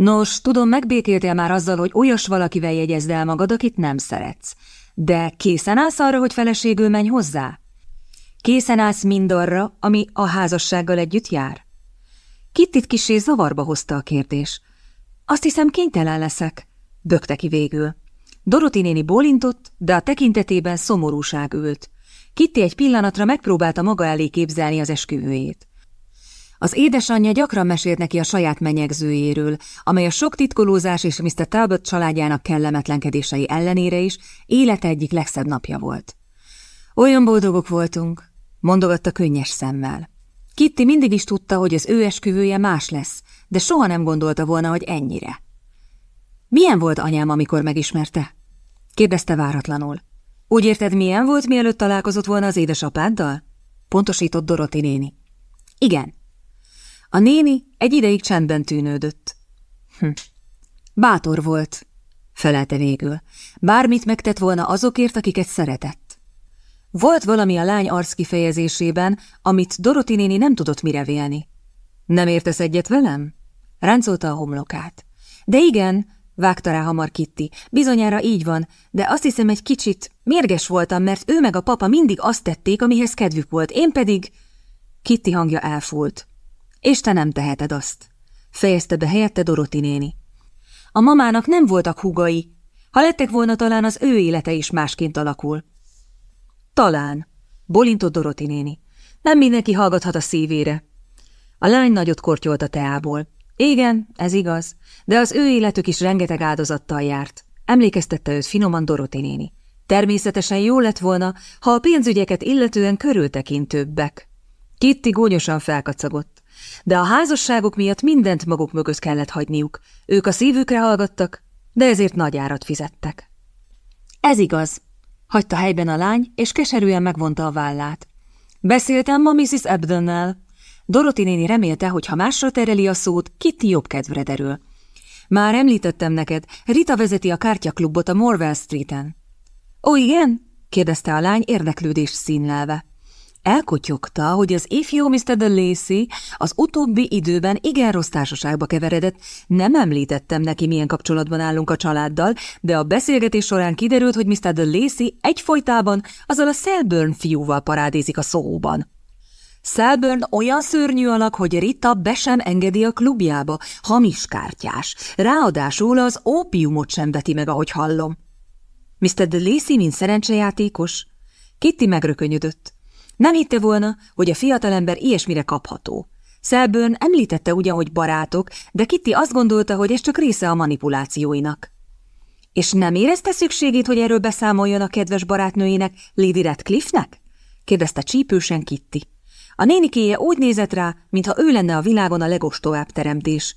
Nos, tudom, megbékéltél már azzal, hogy olyas valakivel jegyezd el magad, akit nem szeretsz. De készen állsz arra, hogy feleségül menj hozzá? Készen állsz mindarra, ami a házassággal együtt jár? Kittit kisé zavarba hozta a kérdés. Azt hiszem, kénytelen leszek, bökte ki végül. Doroti néni bólintott, de a tekintetében szomorúság ült. Kitti egy pillanatra megpróbálta maga elé képzelni az esküvőjét. Az édesanyja gyakran mesélt neki a saját menyegzőjéről, amely a sok titkolózás és Mr. Talbot családjának kellemetlenkedései ellenére is élete egyik legszebb napja volt. Olyan boldogok voltunk, mondogatta könnyes szemmel. Kitty mindig is tudta, hogy az ő esküvője más lesz, de soha nem gondolta volna, hogy ennyire. Milyen volt anyám, amikor megismerte? kérdezte váratlanul. Úgy érted, milyen volt, mielőtt találkozott volna az édesapáddal? Pontosított Doroti néni. Igen. A néni egy ideig csendben tűnődött. Hm. Bátor volt, felelte végül. Bármit megtett volna azokért, akiket szeretett. Volt valami a lány arc kifejezésében, amit Doroti néni nem tudott mire vélni. Nem értesz egyet velem? Ráncolta a homlokát. De igen, vágta rá hamar Kitty. Bizonyára így van, de azt hiszem egy kicsit mérges voltam, mert ő meg a papa mindig azt tették, amihez kedvük volt, én pedig... Kitty hangja elfúlt. És te nem teheted azt. Fejezte be helyette Doroti néni. A mamának nem voltak húgai. Ha lettek volna, talán az ő élete is másként alakul. Talán, bolintott Doroti néni. Nem mindenki hallgathat a szívére. A lány nagyot kortyolt a teából. Igen, ez igaz, de az ő életük is rengeteg áldozattal járt. Emlékeztette őt finoman Doroti néni. Természetesen jó lett volna, ha a pénzügyeket illetően körültekintőbbek. Kitty gólyosan felkacagott. De a házasságok miatt mindent maguk mögött kellett hagyniuk. Ők a szívükre hallgattak, de ezért nagy árat fizettek. Ez igaz, hagyta helyben a lány, és keserűen megvonta a vállát. Beszéltem ma Mrs. Ebdennel. Doroti néni remélte, hogy ha másra tereli a szót, Kitty jobb kedvre derül. Már említettem neked, Rita vezeti a kártyaklubot a Morwell Street-en. Ó, igen? kérdezte a lány érdeklődés színlelve. Elkotyogta, hogy az ifjú Mr. de Lacy az utóbbi időben igen rossz társaságba keveredett. Nem említettem neki, milyen kapcsolatban állunk a családdal, de a beszélgetés során kiderült, hogy Mr. de Lacy egyfolytában azzal a Selburn fiúval parádézik a szóban. Selburn olyan szörnyű alak, hogy Rita be sem engedi a klubjába, hamis kártyás. Ráadásul az ópiumot sem veti meg, ahogy hallom. Mr. de Lacy, mint szerencsejátékos? Kitty megrökönyödött. Nem hitte volna, hogy a fiatalember ilyesmire kapható. Selburn említette ugyan, hogy barátok, de Kitty azt gondolta, hogy ez csak része a manipulációinak. És nem érezte szükségét, hogy erről beszámoljon a kedves barátnőjének, Lady Radcliffe-nek? kérdezte csípősen Kitty. A nénikéje úgy nézett rá, mintha ő lenne a világon a legostobább teremtés.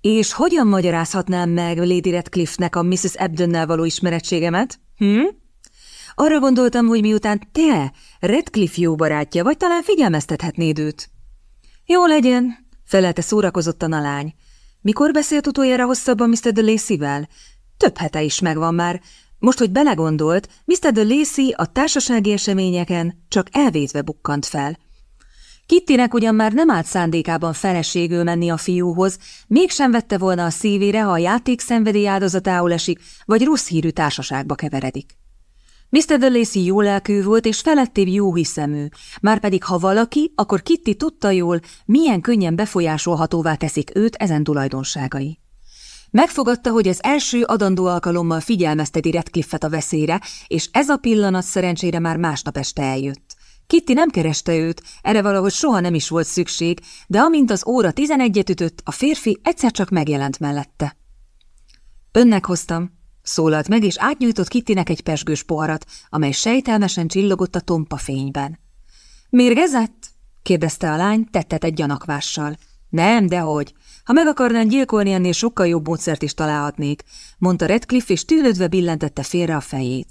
És hogyan magyarázhatnám meg Lady Radcliffe-nek a Mrs. Ebdennel való ismerettségemet? Hm? Arra gondoltam, hogy miután te Redcliffe jó barátja vagy, talán figyelmeztethetnéd őt. Jó legyen, felelte szórakozottan a lány. Mikor beszélt utoljára hosszabban Mr. de Lacy-vel? Több hete is megvan már. Most, hogy belegondolt, Mr. de Lacy a társasági eseményeken csak elvétve bukkant fel. Kittinek ugyan már nem állt szándékában feleségül menni a fiúhoz, mégsem vette volna a szívére, ha a játék szenvedély áldozatául esik, vagy rossz hírű társaságba keveredik. Mr. de Lacy jó lelkű volt, és felettébb jó hiszemű, márpedig ha valaki, akkor Kitty tudta jól, milyen könnyen befolyásolhatóvá teszik őt ezen tulajdonságai. Megfogadta, hogy az első adandó alkalommal figyelmezteti Redcliffe-et a veszélyre, és ez a pillanat szerencsére már másnap este eljött. Kitty nem kereste őt, erre valahogy soha nem is volt szükség, de amint az óra tizenegyet ütött, a férfi egyszer csak megjelent mellette. Önnek hoztam, szólalt meg, és átnyújtott Kittinek egy pesgős poharat, amely sejtelmesen csillogott a tompa fényben. Mérgezett? kérdezte a lány, tettet egy gyanakvással. Nem, dehogy. Ha meg akarnán gyilkolni, ennél sokkal jobb módszert is találhatnék, mondta Redcliffe, és tűnődve billentette félre a fejét.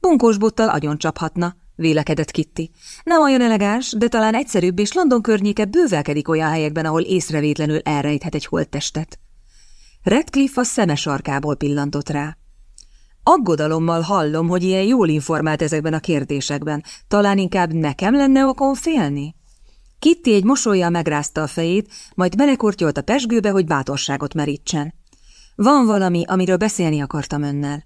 Bunkós bottal agyon csaphatna, vélekedett Kitty. Nem olyan elegáns, de talán egyszerűbb, és London környéke bővelkedik olyan helyekben, ahol észrevétlenül elrejthet egy holttestet. Redcliffe a szeme sarkából pillantott rá. Aggodalommal hallom, hogy ilyen jól informált ezekben a kérdésekben. Talán inkább nekem lenne okon félni? Kitty egy mosolya megrázta a fejét, majd belekortyolt a pesgőbe, hogy bátorságot merítsen. Van valami, amiről beszélni akartam önnel.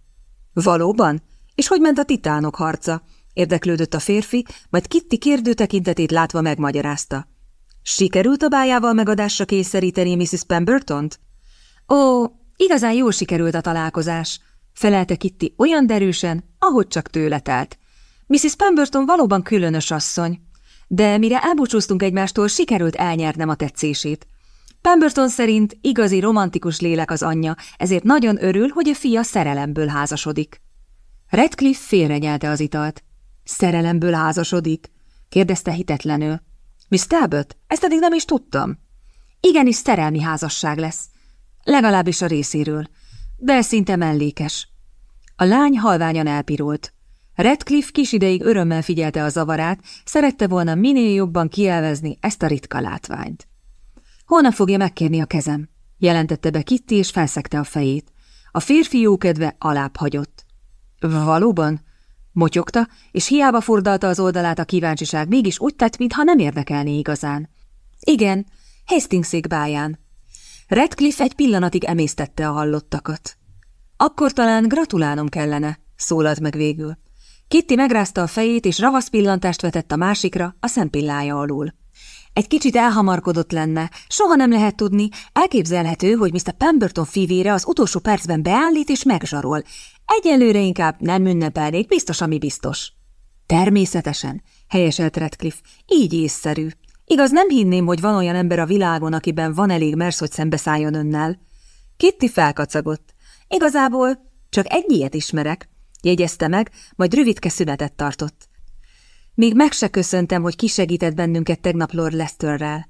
Valóban? És hogy ment a titánok harca? Érdeklődött a férfi, majd Kitty kérdő tekintetét látva megmagyarázta. Sikerült a bájával megadásra kényszeríteni Mrs. Pembertont? Ó, igazán jól sikerült a találkozás, felelte Kitty olyan derűsen, ahogy csak tőle telt. Mrs. Pemberton valóban különös asszony, de mire elbúcsúztunk egymástól, sikerült elnyernem a tetszését. Pemberton szerint igazi romantikus lélek az anyja, ezért nagyon örül, hogy a fia szerelemből házasodik. Redcliffe félrenyelte az italt. Szerelemből házasodik? kérdezte hitetlenül. Miss Talbot, ezt eddig nem is tudtam. Igenis szerelmi házasság lesz. Legalábbis a részéről. De szinte mellékes. A lány halványan elpirult. Redcliffe kis ideig örömmel figyelte a zavarát, szerette volna minél jobban kielvezni ezt a ritka látványt. Holnap fogja megkérni a kezem, jelentette be Kitty, és felszegte a fejét. A férfi jókedve alább hagyott. Valóban? Motyogta, és hiába fordalta az oldalát a kíváncsiság, mégis úgy tett, mintha nem érdekelné igazán. Igen, Hastingszék báján. Redcliffe egy pillanatig emésztette a hallottakat. Akkor talán gratulálnom kellene, szólalt meg végül. Kitty megrázta a fejét, és ravasz pillantást vetett a másikra, a szempillája alul. Egy kicsit elhamarkodott lenne, soha nem lehet tudni, elképzelhető, hogy Mr. Pemberton fivére az utolsó percben beállít és megzsarol. Egyelőre inkább nem ünnepelnék, biztos, ami biztos. Természetesen, helyeselt Redcliffe, így észszerű. Igaz, nem hinném, hogy van olyan ember a világon, akiben van elég mersz, hogy szembeszálljon önnel. Kitty felkacagott. Igazából csak egy ilyet ismerek, jegyezte meg, majd rövidke szünetet tartott. Még meg se köszöntem, hogy kisegített bennünket tegnap Lord Lesterrel.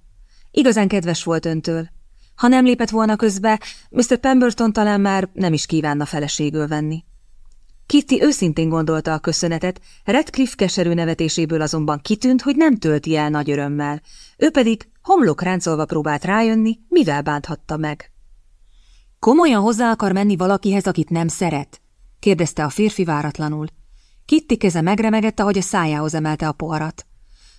Igazán kedves volt öntől. Ha nem lépett volna közbe, Mr. Pemberton talán már nem is kívánna feleségül venni. Kitty őszintén gondolta a köszönetet, Redcliffe keserű nevetéséből azonban kitűnt, hogy nem tölti el nagy örömmel. Ő pedig homlok ráncolva próbált rájönni, mivel bánthatta meg. Komolyan hozzá akar menni valakihez, akit nem szeret? kérdezte a férfi váratlanul. Kitty keze megremegette, hogy a szájához emelte a poharat.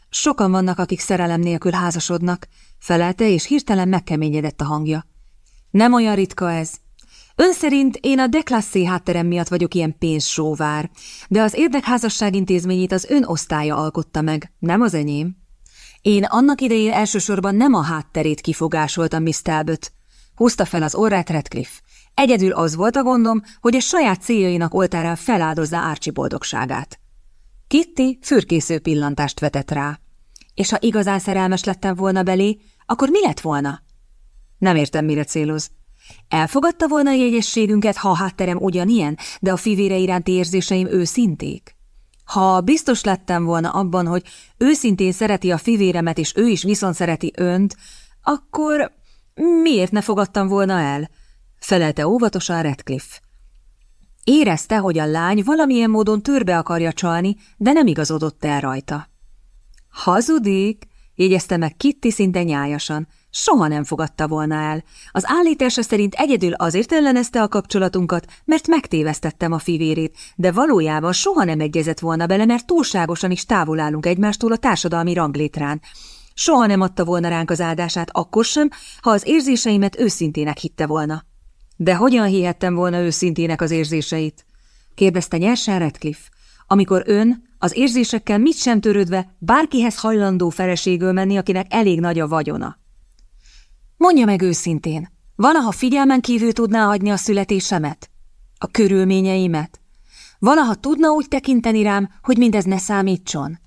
Sokan vannak, akik szerelem nélkül házasodnak, felelte, és hirtelen megkeményedett a hangja. Nem olyan ritka ez. Ön szerint én a deklasszé hátterem miatt vagyok ilyen pénzsóvár, de az érdekházasság intézményét az ön osztálya alkotta meg, nem az enyém. Én annak idején elsősorban nem a hátterét kifogásoltam, Miss Talbot. Húzta fel az orrát Redcliffe. Egyedül az volt a gondom, hogy a saját céljainak oltárán feláldozza Árcsi boldogságát. Kitty fürkésző pillantást vetett rá. És ha igazán szerelmes lettem volna belé, akkor mi lett volna? Nem értem, mire céloz. Elfogadta volna a jegyességünket, ha a hátterem ugyanilyen, de a fivére iránti érzéseim őszinték? Ha biztos lettem volna abban, hogy őszintén szereti a fivéremet, és ő is viszont szereti önt, akkor miért ne fogadtam volna el? felelte óvatosan Redcliffe. Érezte, hogy a lány valamilyen módon törbe akarja csalni, de nem igazodott el rajta. Hazudik, jegyezte meg Kitty szinte nyájasan. Soha nem fogadta volna el. Az állítása szerint egyedül azért ellenezte a kapcsolatunkat, mert megtévesztettem a fivérét, de valójában soha nem egyezett volna bele, mert túlságosan is távol állunk egymástól a társadalmi ranglétrán. Soha nem adta volna ránk az áldását, akkor sem, ha az érzéseimet őszintének hitte volna. De hogyan hihettem volna őszintének az érzéseit? kérdezte nyersen Redcliffe. Amikor ön, az érzésekkel mit sem törődve, bárkihez hajlandó feleségül menni, akinek elég nagy a vagyona. Mondja meg őszintén, valaha figyelmen kívül tudná hagyni a születésemet? A körülményeimet? Valaha tudna úgy tekinteni rám, hogy mindez ne számítson?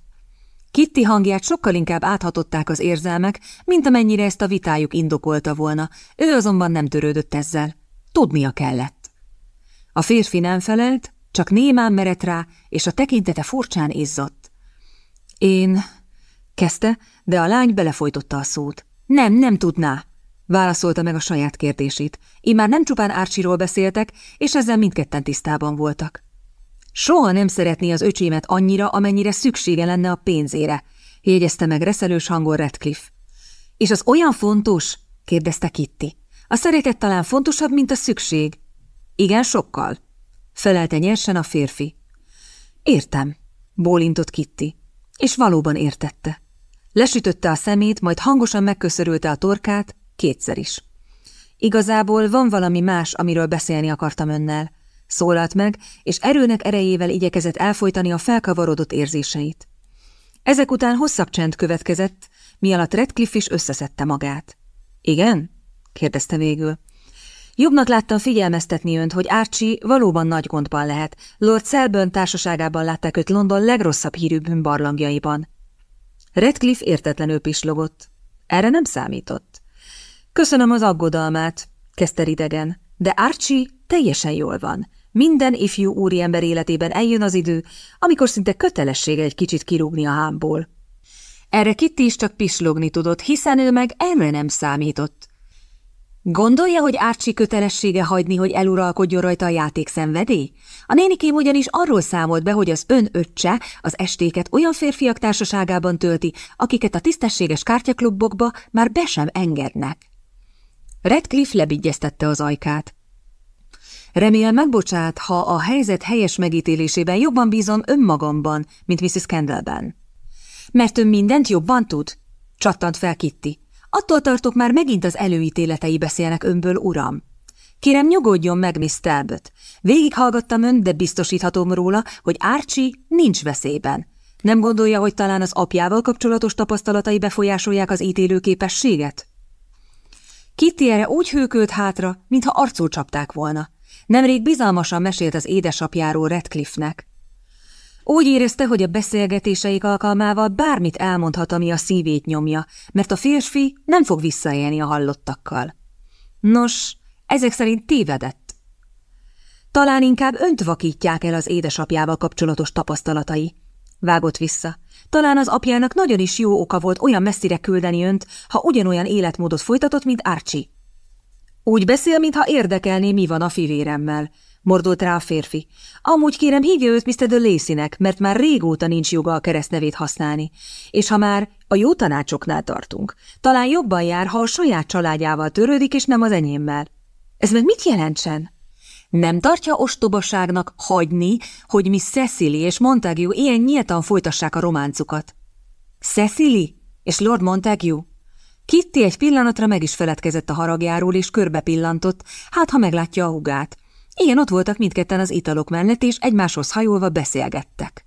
Kitty hangját sokkal inkább áthatották az érzelmek, mint amennyire ezt a vitájuk indokolta volna, ő azonban nem törődött ezzel. Tudnia kellett. A férfi nem felelt, csak némán merett rá, és a tekintete furcsán izzott. Én... kezdte, de a lány belefolytotta a szót. Nem, nem tudná, válaszolta meg a saját kérdését. Immár nem csupán Árcsiról beszéltek, és ezzel mindketten tisztában voltak. Soha nem szeretné az öcsémet annyira, amennyire szüksége lenne a pénzére, jegyezte meg reszelős hangon Redcliffe. És az olyan fontos? kérdezte Kitty. A szeretet talán fontosabb, mint a szükség. Igen, sokkal, felelte nyersen a férfi. Értem, bólintott Kitty, és valóban értette. Lesütötte a szemét, majd hangosan megköszörülte a torkát, kétszer is. Igazából van valami más, amiről beszélni akartam önnel, szólalt meg, és erőnek erejével igyekezett elfolytani a felkavarodott érzéseit. Ezek után hosszabb csend következett, mi alatt Redcliffe is összeszedte magát. Igen? kérdezte végül. Jobbnak láttam figyelmeztetni önt, hogy Archie valóban nagy gondban lehet. Lord Selburn társaságában látták őt London legrosszabb hírű bűnbarlangjaiban. Redcliffe értetlenül pislogott. Erre nem számított. Köszönöm az aggodalmát, kezdte idegen, de Archie teljesen jól van. Minden ifjú úriember életében eljön az idő, amikor szinte kötelessége egy kicsit kirúgni a hámból. Erre Kitty is csak pislogni tudott, hiszen ő meg erre nem számított. Gondolja, hogy Árcsi kötelessége hagyni, hogy eluralkodjon rajta a játékszenvedély? A nénikém ugyanis arról számolt be, hogy az ön öccse az estéket olyan férfiak társaságában tölti, akiket a tisztességes kártyaklubokba már be sem engednek. Redcliffe lebigyeztette az ajkát. Remélem megbocsát, ha a helyzet helyes megítélésében jobban bízom önmagamban, mint Mrs. Kendallben. Mert ön mindent jobban tud? Csattant fel Kitty. Attól tartok, már megint az előítéletei beszélnek önből, uram. Kérem, nyugodjon meg, Miss Talbot. Végighallgattam ön, de biztosíthatom róla, hogy Archie nincs veszélyben. Nem gondolja, hogy talán az apjával kapcsolatos tapasztalatai befolyásolják az ítélőképességet? Kitty erre úgy hőkölt hátra, mintha arcul csapták volna. Nemrég bizalmasan mesélt az édesapjáról Redcliffe-nek. Úgy érezte, hogy a beszélgetéseik alkalmával bármit elmondhat, ami a szívét nyomja, mert a férfi nem fog visszaélni a hallottakkal. Nos, ezek szerint tévedett. Talán inkább önt vakítják el az édesapjával kapcsolatos tapasztalatai. Vágott vissza. Talán az apjának nagyon is jó oka volt olyan messzire küldeni önt, ha ugyanolyan életmódot folytatott, mint Archie. Úgy beszél, mintha érdekelné, mi van a fivéremmel, mordult rá a férfi. Amúgy kérem, hívja őt Mr. de Lacey-nek, mert már régóta nincs joga a keresztnevét használni. És ha már a jó tanácsoknál tartunk, talán jobban jár, ha a saját családjával törődik, és nem az enyémmel. Ez meg mit jelentsen? Nem tartja ostobaságnak hagyni, hogy mi Cecily és Montague ilyen nyíltan folytassák a románcukat? Cecily és Lord Montague? Kitty egy pillanatra meg is feledkezett a haragjáról, és körbe pillantott, hát ha meglátja a hugát. Igen, ott voltak mindketten az italok mellett, és egymáshoz hajolva beszélgettek.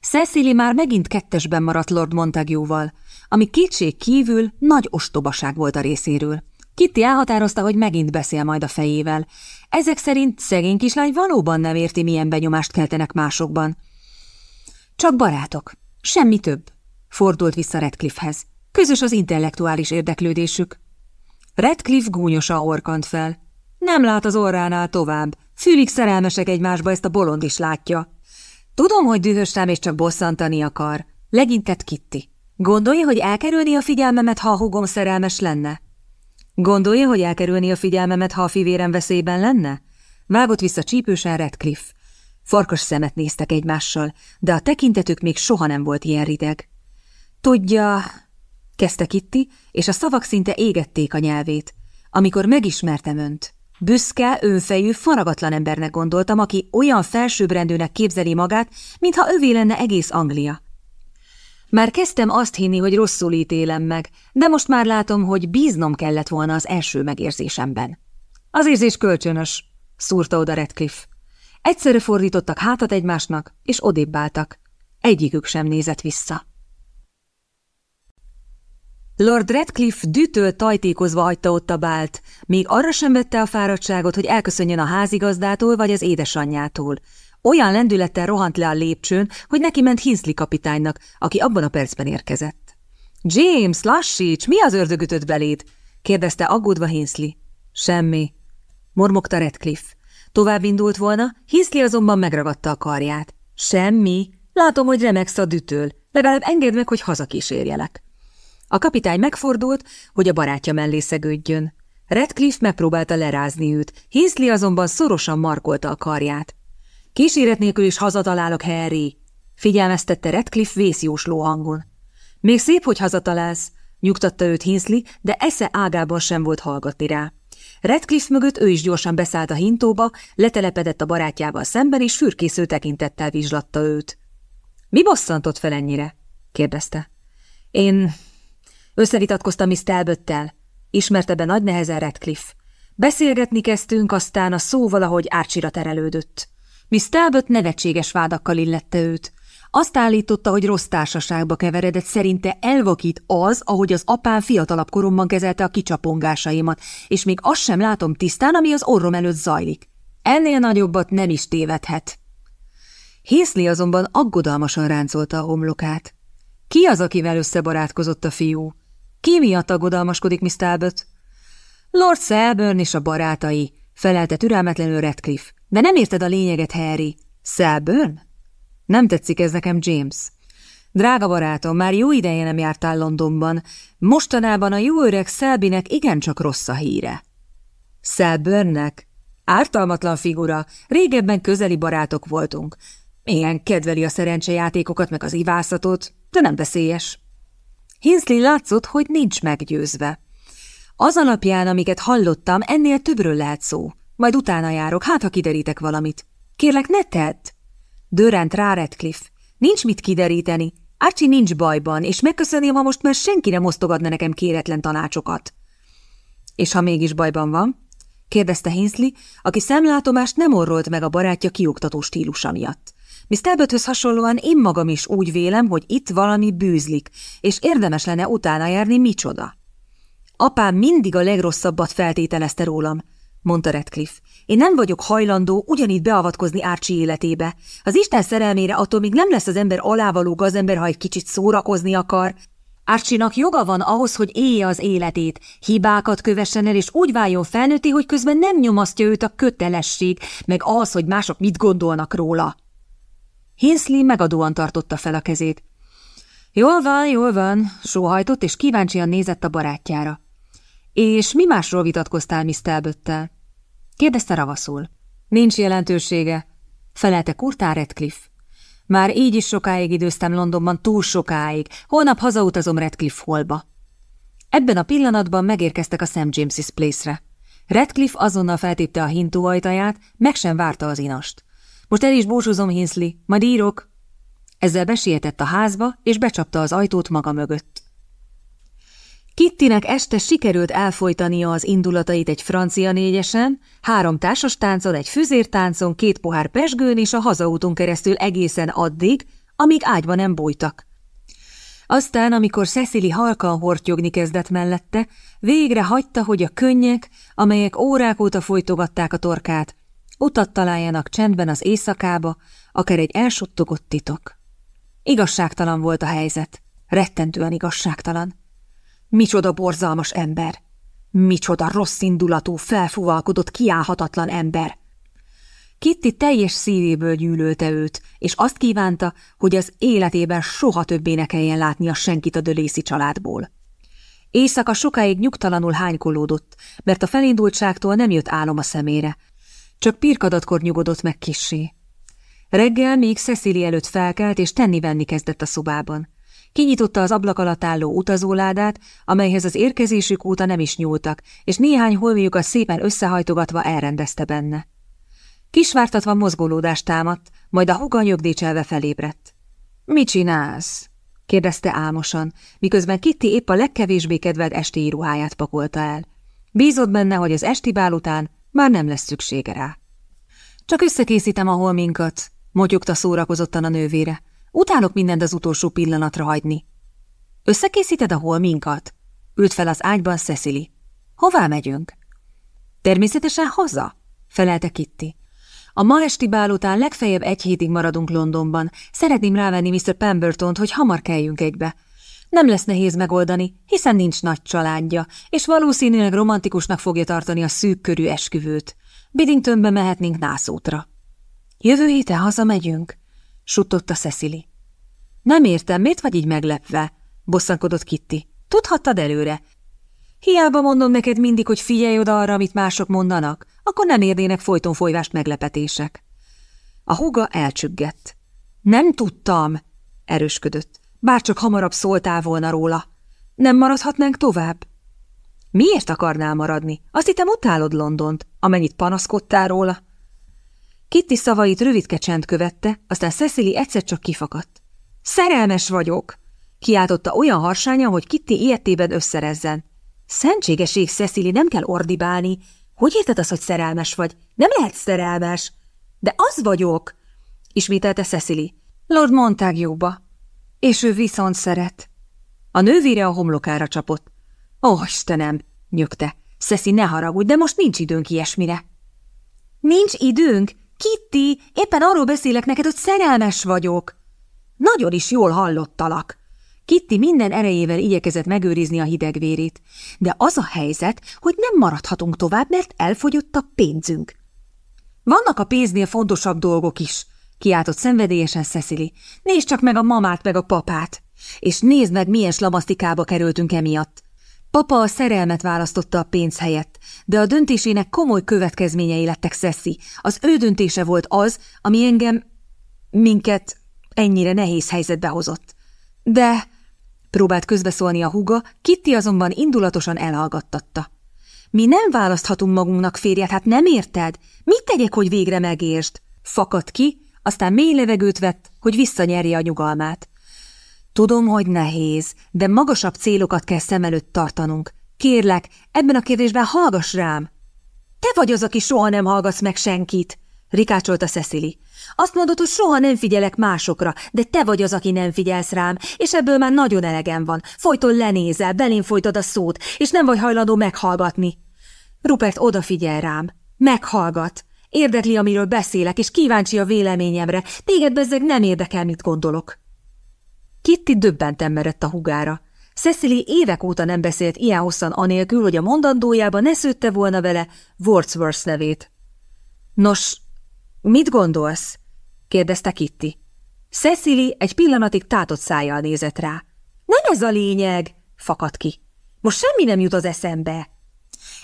Cecily már megint kettesben maradt Lord Montague-val, ami kétség kívül nagy ostobaság volt a részéről. Kitty elhatározta, hogy megint beszél majd a fejével. Ezek szerint szegény kislány valóban nem érti, milyen benyomást keltenek másokban. Csak barátok, semmi több, fordult vissza Redcliffe-hez. Közös az intellektuális érdeklődésük. Redcliffe gúnyosan orkant fel. Nem lát az orránál tovább. Fülig szerelmesek egymásba, ezt a bolond is látja. Tudom, hogy dühös rám és csak bosszantani akar. Legyintett Kitty. Gondolja, hogy elkerülni a figyelmemet, ha a hugom szerelmes lenne? Gondolja, hogy elkerülni a figyelmemet, ha a fivérem veszélyben lenne? Vágott vissza csípősen Redcliffe. Farkas szemet néztek egymással, de a tekintetük még soha nem volt ilyen rideg. Tudja, kezdte Kitty, és a szavak szinte égették a nyelvét. Amikor megismertem önt, büszke, önfejű, faragatlan embernek gondoltam, aki olyan felsőbbrendűnek képzeli magát, mintha övé lenne egész Anglia. Már kezdtem azt hinni, hogy rosszul ítélem meg, de most már látom, hogy bíznom kellett volna az első megérzésemben. Az érzés kölcsönös, szúrta oda Redcliffe. Egyszerre fordítottak hátat egymásnak, és odébb álltak. Egyikük sem nézett vissza. Lord Redcliffe dütől tajtékozva hagyta ott a bált, még arra sem vette a fáradtságot, hogy elköszönjön a házigazdától vagy az édesanyjától. Olyan lendülettel rohant le a lépcsőn, hogy neki ment Hinsley kapitánynak, aki abban a percben érkezett. – James, lassíts, mi az ördögütött beléd? – kérdezte aggódva Hinsley. – Semmi – mormogta Redcliffe. Tovább indult volna, Hinsley azonban megragadta a karját. – Semmi. Látom, hogy remegsz a dütől. Legalább engedd meg, hogy hazakísérjelek. A kapitány megfordult, hogy a barátja mellé szegődjön. Redcliffe megpróbálta lerázni őt, Hinsley azonban szorosan markolta a karját. Kíséret nélkül is hazatalálok, Harry, figyelmeztette Redcliffe vészjósló hangon. Még szép, hogy hazatalálsz, nyugtatta őt Hinsley, de esze ágában sem volt hallgatni rá. Redcliffe mögött ő is gyorsan beszállt a hintóba, letelepedett a barátjával szemben, és fürkésző tekintettel vizslatta őt. – Mi bosszantott fel ennyire? – kérdezte. – Én összevitatkoztam Miss Talbottel, ismerte be nagy nehezen Redcliffe. Beszélgetni kezdtünk, aztán a szó valahogy árcsira terelődött. Miss Talbot nevetséges vádakkal illette őt. Azt állította, hogy rossz társaságba keveredett, szerinte elvakít az, ahogy az apám fiatalabb koromban kezelte a kicsapongásaimat, és még azt sem látom tisztán, ami az orrom előtt zajlik. Ennél nagyobbat nem is tévedhet. Hészli azonban aggodalmasan ráncolta a homlokát. Ki az, akivel összebarátkozott a fiú? Ki miatt aggodalmaskodik Miss Talbot? Lord Selburn és a barátai, felelte türelmetlenül Redcliffe. De nem érted a lényeget, Harry. Selburn? Nem tetszik ez nekem, James. Drága barátom, már jó ideje nem jártál Londonban. Mostanában a jó öreg Selbynek igencsak rossz a híre. Selburnnek? Ártalmatlan figura, régebben közeli barátok voltunk. Ilyen kedveli a szerencsejátékokat meg az ivászatot, de nem veszélyes. Hinsley látszott, hogy nincs meggyőzve. Az alapján, amiket hallottam, ennél többről lehet szó. Majd utána járok, hát ha kiderítek valamit. Kérlek, ne tedd! Dörrent rá Redcliffe. Nincs mit kideríteni. Archie nincs bajban, és megköszönném, ha most már senki nem osztogatna nekem kéretlen tanácsokat. És ha mégis bajban van? kérdezte Hinsley, aki szemlátomást nem orrolt meg a barátja kioktató stílusa miatt. Miss Talbothöz hasonlóan én magam is úgy vélem, hogy itt valami bűzlik, és érdemes lenne utána járni micsoda. Apám mindig a legrosszabbat feltételezte rólam, mondta Redcliffe. Én nem vagyok hajlandó ugyanígy beavatkozni Árcsi életébe. Az Isten szerelmére attól még nem lesz az ember alávaló gazember, ha egy kicsit szórakozni akar. Árcsinak joga van ahhoz, hogy élje az életét, hibákat kövessen el, és úgy váljon felnőtti, hogy közben nem nyomasztja őt a kötelesség, meg az, hogy mások mit gondolnak róla. Hinsley megadóan tartotta fel a kezét. Jól van, jól van, sóhajtott, és kíváncsian nézett a barátjára. És mi másról vitatkoztál Miss Talbottel? kérdezte ravaszul. Nincs jelentősége, felelte kurtán Redcliffe. Már így is sokáig időztem Londonban, túl sokáig. Holnap hazautazom Redcliffe holba. Ebben a pillanatban megérkeztek a St. James's Place-re. Redcliffe azonnal feltépte a hintó ajtaját, meg sem várta az inast. Most el is búcsúzom, Hinsley, majd írok. Ezzel besietett a házba, és becsapta az ajtót maga mögött. Kittinek este sikerült elfolytania az indulatait egy francia négyesen, három társas táncon, egy füzértáncon, két pohár pesgőn és a hazaúton keresztül egészen addig, amíg ágyba nem bújtak. Aztán, amikor Cecily halkan hortyogni kezdett mellette, végre hagyta, hogy a könnyek, amelyek órák óta folytogatták a torkát, utat találjanak csendben az éjszakába, akár egy elsuttogott titok. Igazságtalan volt a helyzet, rettentően igazságtalan. Micsoda borzalmas ember! Micsoda rossz indulatú, felfúvalkodott, kiállhatatlan ember! Kitty teljes szívéből gyűlölte őt, és azt kívánta, hogy az életében soha többé ne kelljen látnia senkit a dölészi családból. Éjszaka sokáig nyugtalanul hánykolódott, mert a felindultságtól nem jött álom a szemére, csak pirkadatkor nyugodott meg kissé. Reggel még Cecily előtt felkelt, és tenni-venni kezdett a szobában. Kinyitotta az ablak alatt álló utazóládát, amelyhez az érkezésük óta nem is nyúltak, és néhány holmiukat szépen összehajtogatva elrendezte benne. Kisvártatva mozgolódást támadt, majd a huga nyögdécselve felébredt. – Mit csinálsz? – kérdezte álmosan, miközben Kitty épp a legkevésbé kedvelt esti ruháját pakolta el. Bízott benne, hogy az esti bál után már nem lesz szüksége rá. – Csak összekészítem a holminkat – motyogta szórakozottan a nővére. Utálok mindent az utolsó pillanatra hagyni. Összekészíted a holminkat? Ült fel az ágyban Cecily. Hová megyünk? Természetesen haza, felelte Kitty. A ma esti bál után legfeljebb egy hétig maradunk Londonban. Szeretném rávenni Mr. Pembertont, hogy hamar kelljünk egybe. Nem lesz nehéz megoldani, hiszen nincs nagy családja, és valószínűleg romantikusnak fogja tartani a szűk körű esküvőt. Biddingtonbe mehetnénk nászútra. Jövő héten hazamegyünk? Suttotta Cecily. Nem értem, miért vagy így meglepve? Bosszankodott Kitty. Tudhattad előre? Hiába mondom neked mindig, hogy figyelj oda arra, amit mások mondanak, akkor nem érnének folyton folyvást meglepetések. A húga elcsüggett. Nem tudtam, erősködött. Bárcsak hamarabb szóltál volna róla. Nem maradhatnánk tovább? Miért akarnál maradni? Azt hittem utálod Londont, amennyit panaszkodtál róla. Kitty szavait rövidke csend követte, aztán Cecily egyszer csak kifakadt. Szerelmes vagyok! Kiáltotta olyan harsánya, hogy Kitty ilyetében összerezzen. Szentségeség, Cecily, nem kell ordibálni. Hogy érted az, hogy szerelmes vagy? Nem lehet szerelmes. De az vagyok! Ismételte Cecily. Lord Montague-ba. És ő viszont szeret. A nővére a homlokára csapott. Ó, Istenem, nyögte. Szeszi, ne haragudj, de most nincs időnk ilyesmire. Nincs időnk? Kitty, éppen arról beszélek neked, hogy szerelmes vagyok. Nagyon is jól hallottalak. Kitty minden erejével igyekezett megőrizni a hidegvérét, de az a helyzet, hogy nem maradhatunk tovább, mert elfogyott a pénzünk. Vannak a pénznél fontosabb dolgok is, kiáltott szenvedélyesen Cecily. Nézd csak meg a mamát meg a papát, és nézd meg, milyen slamasztikába kerültünk emiatt. Papa a szerelmet választotta a pénz helyett, de a döntésének komoly következményei lettek Szeszi. Az ő döntése volt az, ami engem, minket ennyire nehéz helyzetbe hozott. De, próbált közbeszólni a húga, Kitty azonban indulatosan elhallgattatta. Mi nem választhatunk magunknak férjet, hát nem érted? Mit tegyek, hogy végre megértsd? Fakadt ki, aztán mély levegőt vett, hogy visszanyerje a nyugalmát. Tudom, hogy nehéz, de magasabb célokat kell szem előtt tartanunk. Kérlek, ebben a kérdésben hallgass rám. Te vagy az, aki soha nem hallgatsz meg senkit, rikácsolta Cecily. Azt mondod, hogy soha nem figyelek másokra, de te vagy az, aki nem figyelsz rám, és ebből már nagyon elegem van. Folyton lenézel, belén folytod a szót, és nem vagy hajlandó meghallgatni. Rupert odafigyel rám. Meghallgat. Érdekli, amiről beszélek, és kíváncsi a véleményemre. Téged bezzeg nem érdekel, mit gondolok. Kitty döbbenten merett a hugára. Cecily évek óta nem beszélt ilyen hosszan anélkül, hogy a mondandójába ne szőtte volna vele Wordsworth nevét. Nos, mit gondolsz? kérdezte Kitty. Cecily egy pillanatig tátott szájjal nézett rá. Nem ez a lényeg, fakadt ki. Most semmi nem jut az eszembe.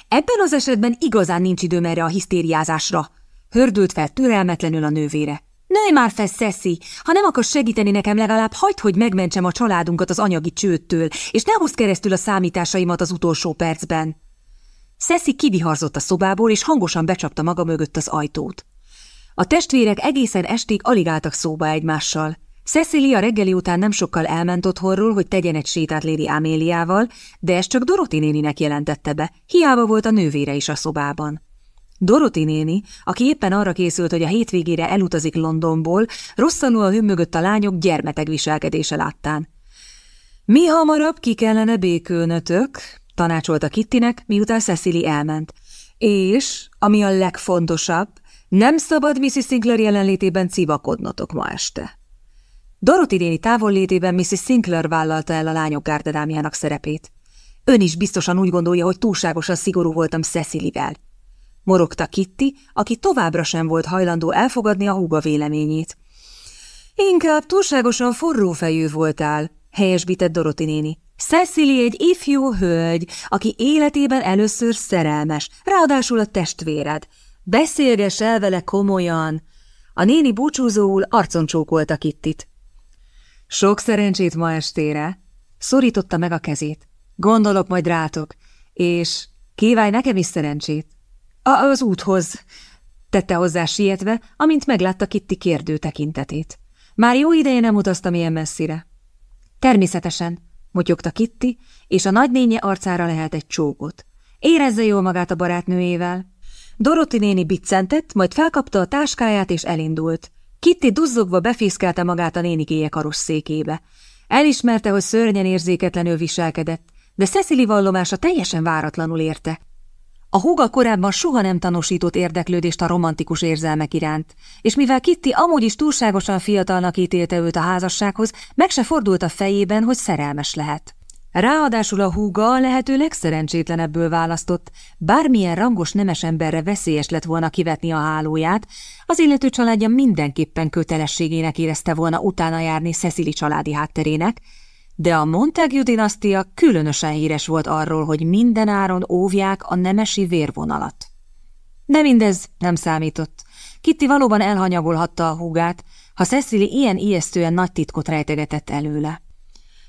Ebben az esetben igazán nincs időm erre a hisztériázásra, hördült fel türelmetlenül a nővére. Nőj már fel, Szeszi! Ha nem akarsz segíteni nekem, legalább hagyd, hogy megmentsem a családunkat az anyagi csőttől, és ne hozz keresztül a számításaimat az utolsó percben. Szeszi kiviharzott a szobából, és hangosan becsapta maga mögött az ajtót. A testvérek egészen estig alig álltak szóba egymással. Cecilia reggeli után nem sokkal elment otthonról, hogy tegyen egy sétát Léri Améliával, de ezt csak Doroti néninek jelentette be, hiába volt a nővére is a szobában. Doroti néni, aki éppen arra készült, hogy a hétvégére elutazik Londonból, rosszanul hümmögött a lányok gyermeteg viselkedése láttán. Mi hamarabb ki kellene békülnötök, tanácsolta Kittinek, miután Cecily elment. És, ami a legfontosabb, nem szabad Mrs. Sinclair jelenlétében civakodnotok ma este. Dorothy néni távollétében Mrs. Sinclair vállalta el a lányok gárdadámjának szerepét. Ön is biztosan úgy gondolja, hogy túlságosan szigorú voltam Cecilyvel morogta Kitty, aki továbbra sem volt hajlandó elfogadni a húga véleményét. Inkább túlságosan forró fejű voltál, helyesbített Doroti néni. Cecily egy ifjú hölgy, aki életében először szerelmes, ráadásul a testvéred. Beszélgess el vele komolyan. A néni búcsúzóul arcon csókolta Kittit. Sok szerencsét ma estére. Szorította meg a kezét. Gondolok majd rátok, és kívánj nekem is szerencsét. A az úthoz, tette hozzá sietve, amint meglátta Kitty kérdő tekintetét. Már jó ideje nem utaztam ilyen messzire. Természetesen, motyogta Kitty, és a nagynénye arcára lehet egy csókot. Érezze jól magát a barátnőjével. Doroti néni biccentett, majd felkapta a táskáját és elindult. Kitty duzzogva befészkelte magát a nénikéje karosszékébe. Elismerte, hogy szörnyen érzéketlenül viselkedett, de Cecily vallomása teljesen váratlanul érte. A húga korábban soha nem tanúsított érdeklődést a romantikus érzelmek iránt, és mivel Kitty amúgy is túlságosan fiatalnak ítélte őt a házassághoz, meg se fordult a fejében, hogy szerelmes lehet. Ráadásul a húga a lehető legszerencsétlenebből választott, bármilyen rangos nemes emberre veszélyes lett volna kivetni a hálóját, az illető családja mindenképpen kötelességének érezte volna utána járni Cecily családi hátterének, de a Montague dinasztia különösen híres volt arról, hogy minden áron óvják a nemesi vérvonalat. De mindez nem számított. Kitty valóban elhanyagolhatta a húgát, ha Cecily ilyen ijesztően nagy titkot rejtegetett előle.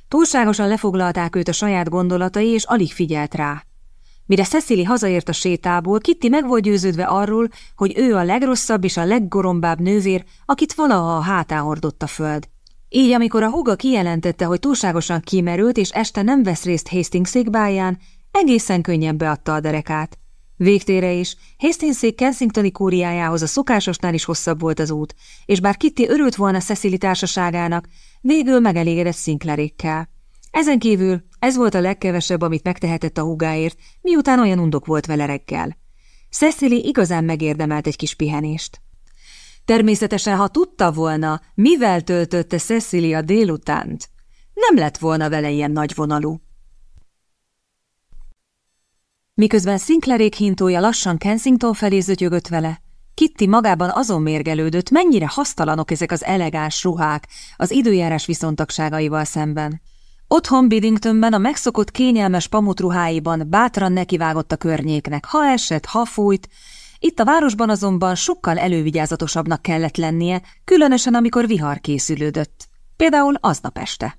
Túlságosan lefoglalták őt a saját gondolatai, és alig figyelt rá. Mire Cecily hazaért a sétából, Kitty meg volt győződve arról, hogy ő a legrosszabb és a leggorombább nővér, akit valaha a hátán hordott a föld. Így, amikor a húga kijelentette, hogy túlságosan kimerült, és este nem vesz részt Hastings székbáján, egészen könnyen beadta a derekát. Végtére is, Hastingszék Kensingtoni kúriájához a szokásosnál is hosszabb volt az út, és bár Kitty örült volna Cecily társaságának, végül megelégedett Sinclairékkel. Ezen kívül ez volt a legkevesebb, amit megtehetett a húgáért, miután olyan undok volt vele reggel. Cecily igazán megérdemelt egy kis pihenést. Természetesen, ha tudta volna, mivel töltötte Cecily a délutánt, nem lett volna vele ilyen nagyvonalú. Miközben Sinclairék hintója lassan Kensington felé zötyögött vele, Kitty magában azon mérgelődött, mennyire hasztalanok ezek az elegáns ruhák az időjárás viszontagságaival szemben. Otthon Biddingtonben a megszokott kényelmes pamutruháiban bátran nekivágott a környéknek, ha esett, ha fújt, itt a városban azonban sokkal elővigyázatosabbnak kellett lennie, különösen amikor vihar készülődött. Például aznap este.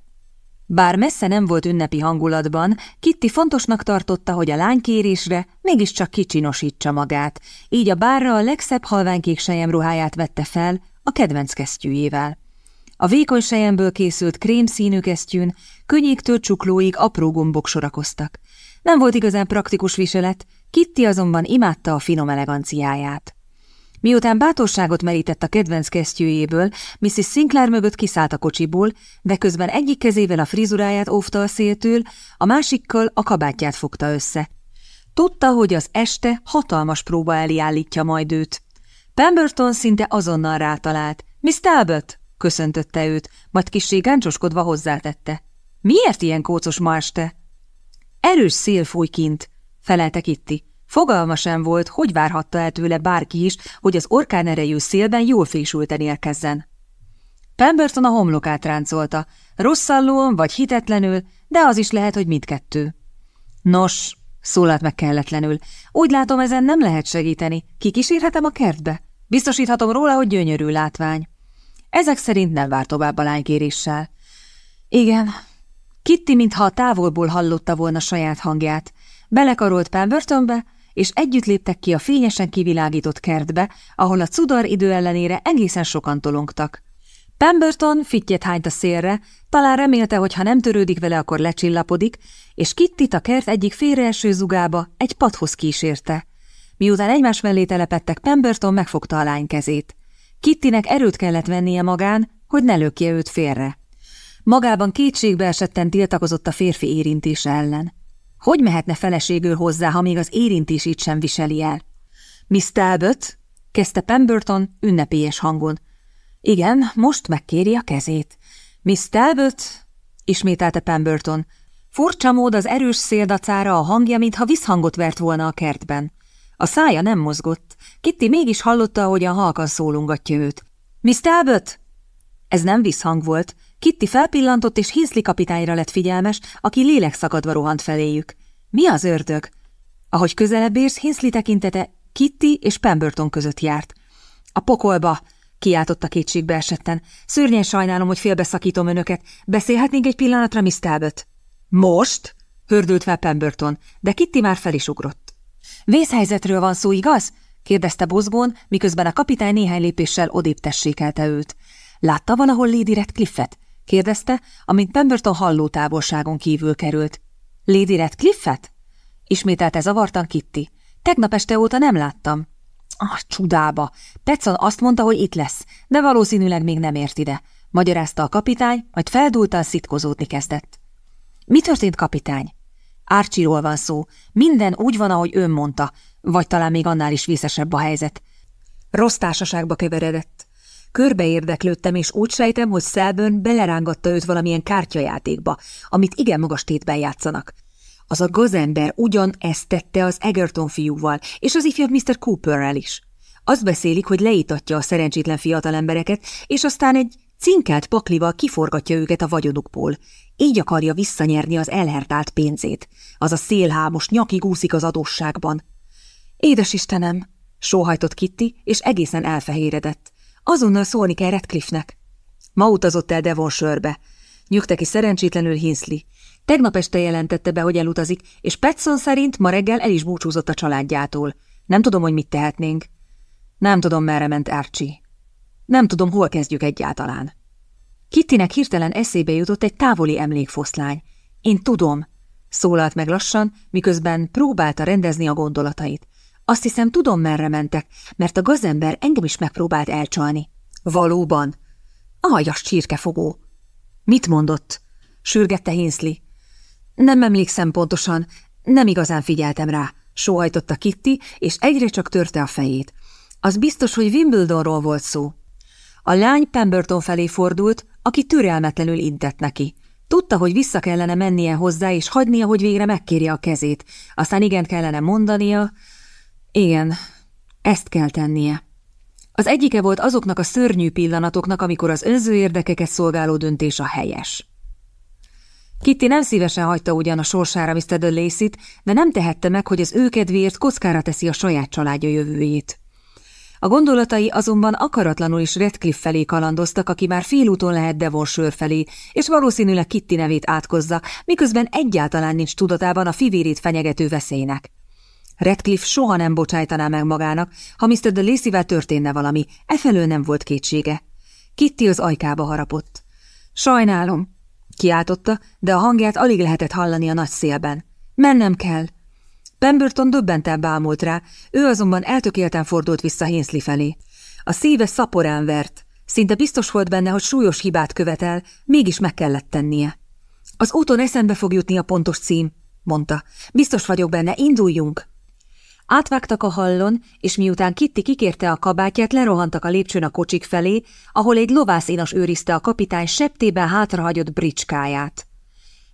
Bár messze nem volt ünnepi hangulatban, Kitty fontosnak tartotta, hogy a lánykérésre mégiscsak kicsinosítsa magát, így a bárra a legszebb halványkék ruháját vette fel a kedvenc kesztyűjével. A vékony sejemből készült krémszínű kesztyűn könnyéktől csuklóig apró gombok sorakoztak. Nem volt igazán praktikus viselet, Kitty azonban imádta a finom eleganciáját. Miután bátorságot merített a kedvenc kesztyűjéből, Mrs. Sinclair mögött kiszállt a kocsiból, de közben egyik kezével a frizuráját óvta a széltől, a másikkal a kabátját fogta össze. Tudta, hogy az este hatalmas próba elé állítja majd őt. Pemberton szinte azonnal rátalált. – Miss Talbot! – köszöntötte őt, majd kissé gáncsoskodva hozzátette. – Miért ilyen kócos ma este? – Erős szél fúj kint – felelte Kitty. Fogalma sem volt, hogy várhatta el tőle bárki is, hogy az orkán erejű szélben jól fésülten érkezzen. Pemberton a homlokát ráncolta, rosszallóan vagy hitetlenül, de az is lehet, hogy mindkettő. Nos, szólalt meg kelletlenül, úgy látom, ezen nem lehet segíteni. Kikísérhetem a kertbe? Biztosíthatom róla, hogy gyönyörű látvány. Ezek szerint nem vár tovább a lánykéréssel. Igen, Kitty mintha a távolból hallotta volna saját hangját. Belekarolt Pembertonbe, és együtt léptek ki a fényesen kivilágított kertbe, ahol a cudar idő ellenére egészen sokan tolongtak. Pemberton fittyet hányt a szélre, talán remélte, hogy ha nem törődik vele, akkor lecsillapodik, és Kittit a kert egyik félreeső zugába egy padhoz kísérte. Miután egymás mellé telepettek, Pemberton megfogta a lány kezét. Kittinek erőt kellett vennie magán, hogy ne lökje őt félre. Magában kétségbe esetten tiltakozott a férfi érintése ellen. Hogy mehetne feleségül hozzá, ha még az érintését sem viseli el? Miss Talbot, kezdte Pemberton ünnepélyes hangon. Igen, most megkéri a kezét. Miss Talbot, ismételte Pemberton. Furcsa mód az erős széldacára a hangja, mintha visszhangot vert volna a kertben. A szája nem mozgott. Kitty mégis hallotta, ahogyan halkan szólungatja őt. Miss Talbot! Ez nem visszhang volt, Kitty felpillantott, és Hinsley kapitányra lett figyelmes, aki lélekszakadva rohant feléjük. Mi az ördög? Ahogy közelebb érsz, Hinsley tekintete Kitty és Pemberton között járt. A pokolba! kiáltotta kétségbe esetten. Szörnyen sajnálom, hogy félbeszakítom önöket. Beszélhetnénk egy pillanatra, Miss Talbot? Most? hördült fel Pemberton, de Kitty már fel is ugrott. Vészhelyzetről van szó, igaz? kérdezte Bozbón, miközben a kapitány néhány lépéssel odébb tessékelte őt. Látta valahol Lady Redcliffe-et? Kérdezte, amint Pemberton halló távolságon kívül került. Lady Redcliffe-et? Ismételte zavartan Kitty. Tegnap este óta nem láttam. Ah, csudába! Tetson azt mondta, hogy itt lesz, de valószínűleg még nem ért ide. Magyarázta a kapitány, majd feldúltan szitkozódni kezdett. Mi történt, kapitány? Árcsiról van szó. Minden úgy van, ahogy ön mondta, vagy talán még annál is vészesebb a helyzet. Rossz társaságba keveredett. Körbe érdeklődtem, és úgy sejtem, hogy Szelbön belerángatta őt valamilyen kártyajátékba, amit igen magas tétben játszanak. Az a gazember ugyan ezt tette az Egerton fiúval, és az ifjabb Mr. Cooperrel is. Azt beszélik, hogy leítatja a szerencsétlen fiatalembereket, és aztán egy cinkelt paklival kiforgatja őket a vagyonukból. Így akarja visszanyerni az elhertált pénzét. Az a szélhámos nyakig úszik az adósságban. Édes Istenem! sóhajtott Kitty, és egészen elfehéredett. Azonnal szólni kell Redcliffe-nek. Ma utazott el Devonshire-be. Nyugta ki szerencsétlenül Hinsley. Tegnap este jelentette be, hogy elutazik, és Petson szerint ma reggel el is búcsúzott a családjától. Nem tudom, hogy mit tehetnénk. Nem tudom, merre ment Archie. Nem tudom, hol kezdjük egyáltalán. Kittinek hirtelen eszébe jutott egy távoli emlékfoszlány. Én tudom, szólalt meg lassan, miközben próbálta rendezni a gondolatait. Azt hiszem, tudom, merre mentek, mert a gazember engem is megpróbált elcsalni. Valóban? Aljas csirkefogó. Mit mondott? Sürgette Hinsley. Nem emlékszem pontosan, nem igazán figyeltem rá, sóhajtotta Kitty, és egyre csak törte a fejét. Az biztos, hogy Wimbledonról volt szó. A lány Pemberton felé fordult, aki türelmetlenül intett neki. Tudta, hogy vissza kellene mennie hozzá, és hagynia, hogy végre megkérje a kezét. Aztán igen kellene mondania. Igen, ezt kell tennie. Az egyike volt azoknak a szörnyű pillanatoknak, amikor az önző érdekeket szolgáló döntés a helyes. Kitty nem szívesen hagyta ugyan a sorsára Mr. de de nem tehette meg, hogy az ő kedvéért kockára teszi a saját családja jövőjét. A gondolatai azonban akaratlanul is Redcliffe felé kalandoztak, aki már félúton lehet Devonshire felé, és valószínűleg Kitty nevét átkozza, miközben egyáltalán nincs tudatában a fivérét fenyegető veszélynek. Redcliffe soha nem bocsájtaná meg magának, ha Mr. de Lacey-vel történne valami, efelől nem volt kétsége. Kitty az ajkába harapott. Sajnálom, kiáltotta, de a hangját alig lehetett hallani a nagy szélben. Mennem kell. Pemberton döbbenten bámult rá, ő azonban eltökélten fordult vissza Hinsley felé. A szíve szaporán vert, szinte biztos volt benne, hogy súlyos hibát követel, mégis meg kellett tennie. Az úton eszembe fog jutni a pontos cím, mondta. Biztos vagyok benne, induljunk. Átvágtak a hallon, és miután Kitty kikérte a kabátját, lerohantak a lépcsőn a kocsik felé, ahol egy lovászínos őrizte a kapitány septében hátrahagyott bricskáját.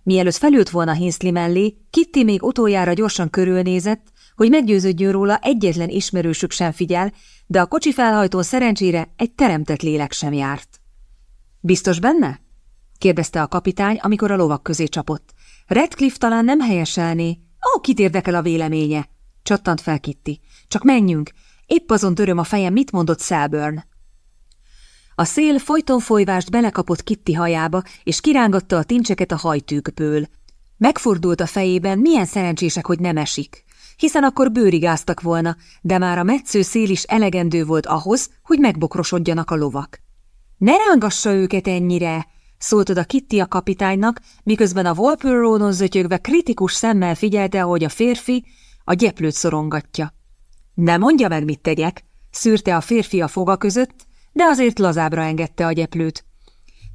Mielőtt felült volna Hinsley mellé, Kitty még utoljára gyorsan körülnézett, hogy meggyőződjön róla egyetlen ismerősük sem figyel, de a kocsi felhajtó szerencsére egy teremtett lélek sem járt. Biztos benne? kérdezte a kapitány, amikor a lovak közé csapott. Redcliffe talán nem helyeselné. Ó, kit érdekel a véleménye? Csattant fel Kitty. Csak menjünk. Épp azon töröm a fejem, mit mondott Selburn. A szél folyton folyvást belekapott Kitty hajába, és kirángatta a tincseket a hajtűkből. Megfordult a fejében, milyen szerencsések, hogy nem esik, hiszen akkor bőrigáztak volna, de már a metsző szél is elegendő volt ahhoz, hogy megbokrosodjanak a lovak. Ne rángassa őket ennyire, szólt oda Kitty a kapitánynak, miközben a Walpole Roadon zötyögve kritikus szemmel figyelte, ahogy a férfi a gyeplőt szorongatja. Ne mondja meg, mit tegyek, szűrte a férfi a foga között, de azért lazábra engedte a gyeplőt.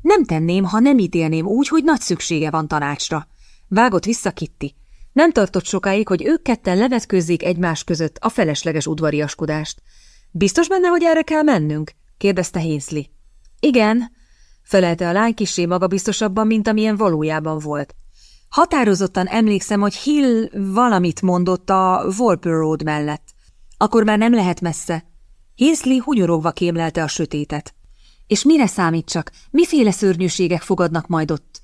Nem tenném, ha nem ítélném úgy, hogy nagy szüksége van tanácsra. Vágott vissza Kitty. Nem tartott sokáig, hogy ők ketten levetkőzzék egymás között a felesleges udvariaskodást. Biztos benne, hogy erre kell mennünk? kérdezte Hinsley. Igen, felelte a lány kisé magabiztosabban, mint amilyen valójában volt. Határozottan emlékszem, hogy Hill valamit mondott a Walpole Road mellett. Akkor már nem lehet messze. Hinsley hunyorogva kémlelte a sötétet. És mire számít csak? Miféle szörnyűségek fogadnak majd ott?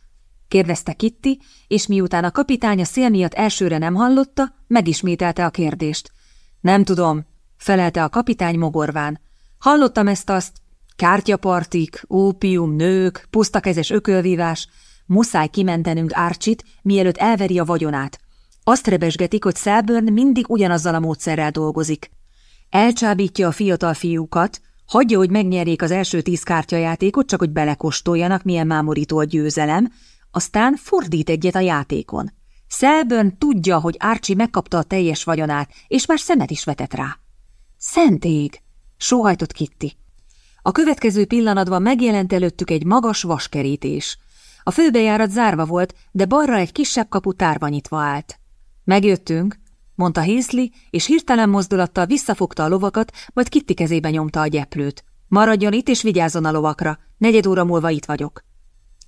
kérdezte Kitty, és miután a kapitány a szél miatt elsőre nem hallotta, megismételte a kérdést. Nem tudom, felelte a kapitány mogorván. Hallottam ezt-azt, kártyapartik, ópium, nők, pusztakezes ökölvívás, muszáj kimentenünk Árcsit, mielőtt elveri a vagyonát. Azt rebesgetik, hogy Selburn mindig ugyanazzal a módszerrel dolgozik. Elcsábítja a fiatal fiúkat, hagyja, hogy megnyerjék az első tíz kártyajátékot, csak hogy belekostoljanak, milyen mámorító a győzelem, aztán fordít egyet a játékon. Selburn tudja, hogy Archie megkapta a teljes vagyonát, és már szemet is vetett rá. Szentég! sóhajtott Kitty. A következő pillanatban megjelent előttük egy magas vaskerítés. A főbejárat zárva volt, de balra egy kisebb kapu tárva nyitva állt. Megjöttünk, mondta Hinsley, és hirtelen mozdulattal visszafogta a lovakat, majd Kitty kezébe nyomta a gyeplőt. Maradjon itt, és vigyázzon a lovakra. Negyed óra múlva itt vagyok.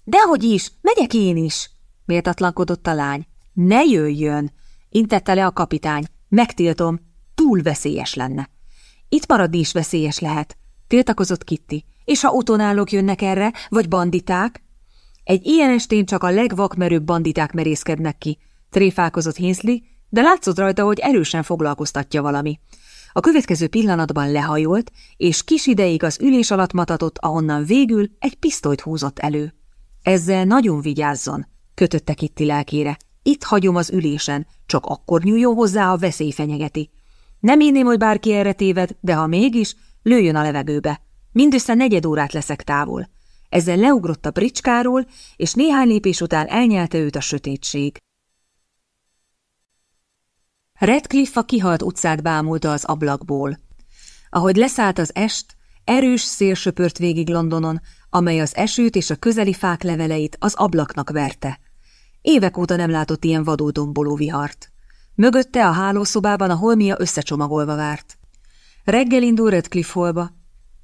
Dehogy is, megyek én is, méltatlankodott a lány. Ne jöjjön, intette le a kapitány. Megtiltom, túl veszélyes lenne. Itt maradni is veszélyes lehet, tiltakozott Kitty. És ha utonállók jönnek erre, vagy banditák? Egy ilyen estén csak a legvakmerőbb banditák merészkednek ki, tréfálkozott Hinsley, de látszott rajta, hogy erősen foglalkoztatja valami. A következő pillanatban lehajolt, és kis ideig az ülés alatt matatott, ahonnan végül egy pisztolyt húzott elő. Ezzel nagyon vigyázzon, kötötte Kitty lelkére. Itt hagyom az ülésen, csak akkor nyújjon hozzá, a veszély fenyegeti. Nem inném, hogy bárki erre téved, de ha mégis, lőjön a levegőbe. Mindössze negyed órát leszek távol. Ezzel leugrott a bricskáról, és néhány lépés után elnyelte őt a sötétség. Redcliffe a kihalt utcát bámulta az ablakból. Ahogy leszállt az est, erős szél söpört végig Londonon, amely az esőt és a közeli fák leveleit az ablaknak verte. Évek óta nem látott ilyen vadó domboló vihart. Mögötte a hálószobában a holmia összecsomagolva várt. Reggel indul Redcliffe holba.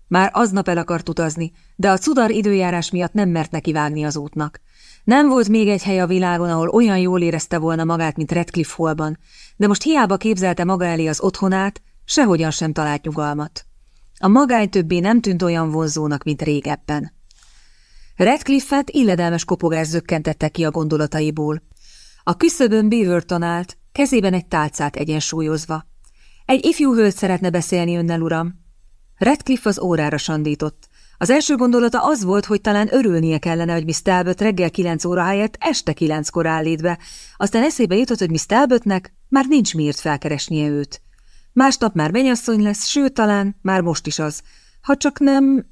Már aznap el akart utazni, de a cudar időjárás miatt nem mert neki vágni az útnak. Nem volt még egy hely a világon, ahol olyan jól érezte volna magát, mint Redcliffe holban, de most hiába képzelte maga elé az otthonát, sehogyan sem talált nyugalmat. A magány többé nem tűnt olyan vonzónak, mint régebben. Redcliffe-et illedelmes kopogás zökkentette ki a gondolataiból. A küszöbön Beaverton állt, kezében egy tálcát egyensúlyozva. Egy ifjú hölgy szeretne beszélni önnel, uram. Redcliffe az órára sandított. Az első gondolata az volt, hogy talán örülnie kellene, hogy Miss Talbot reggel kilenc óra helyett este kilenckor áll. Aztán eszébe jutott, hogy Miss Talbotnek már nincs miért felkeresnie őt. Másnap már menyasszony lesz, sőt, talán már most is az. Ha csak nem...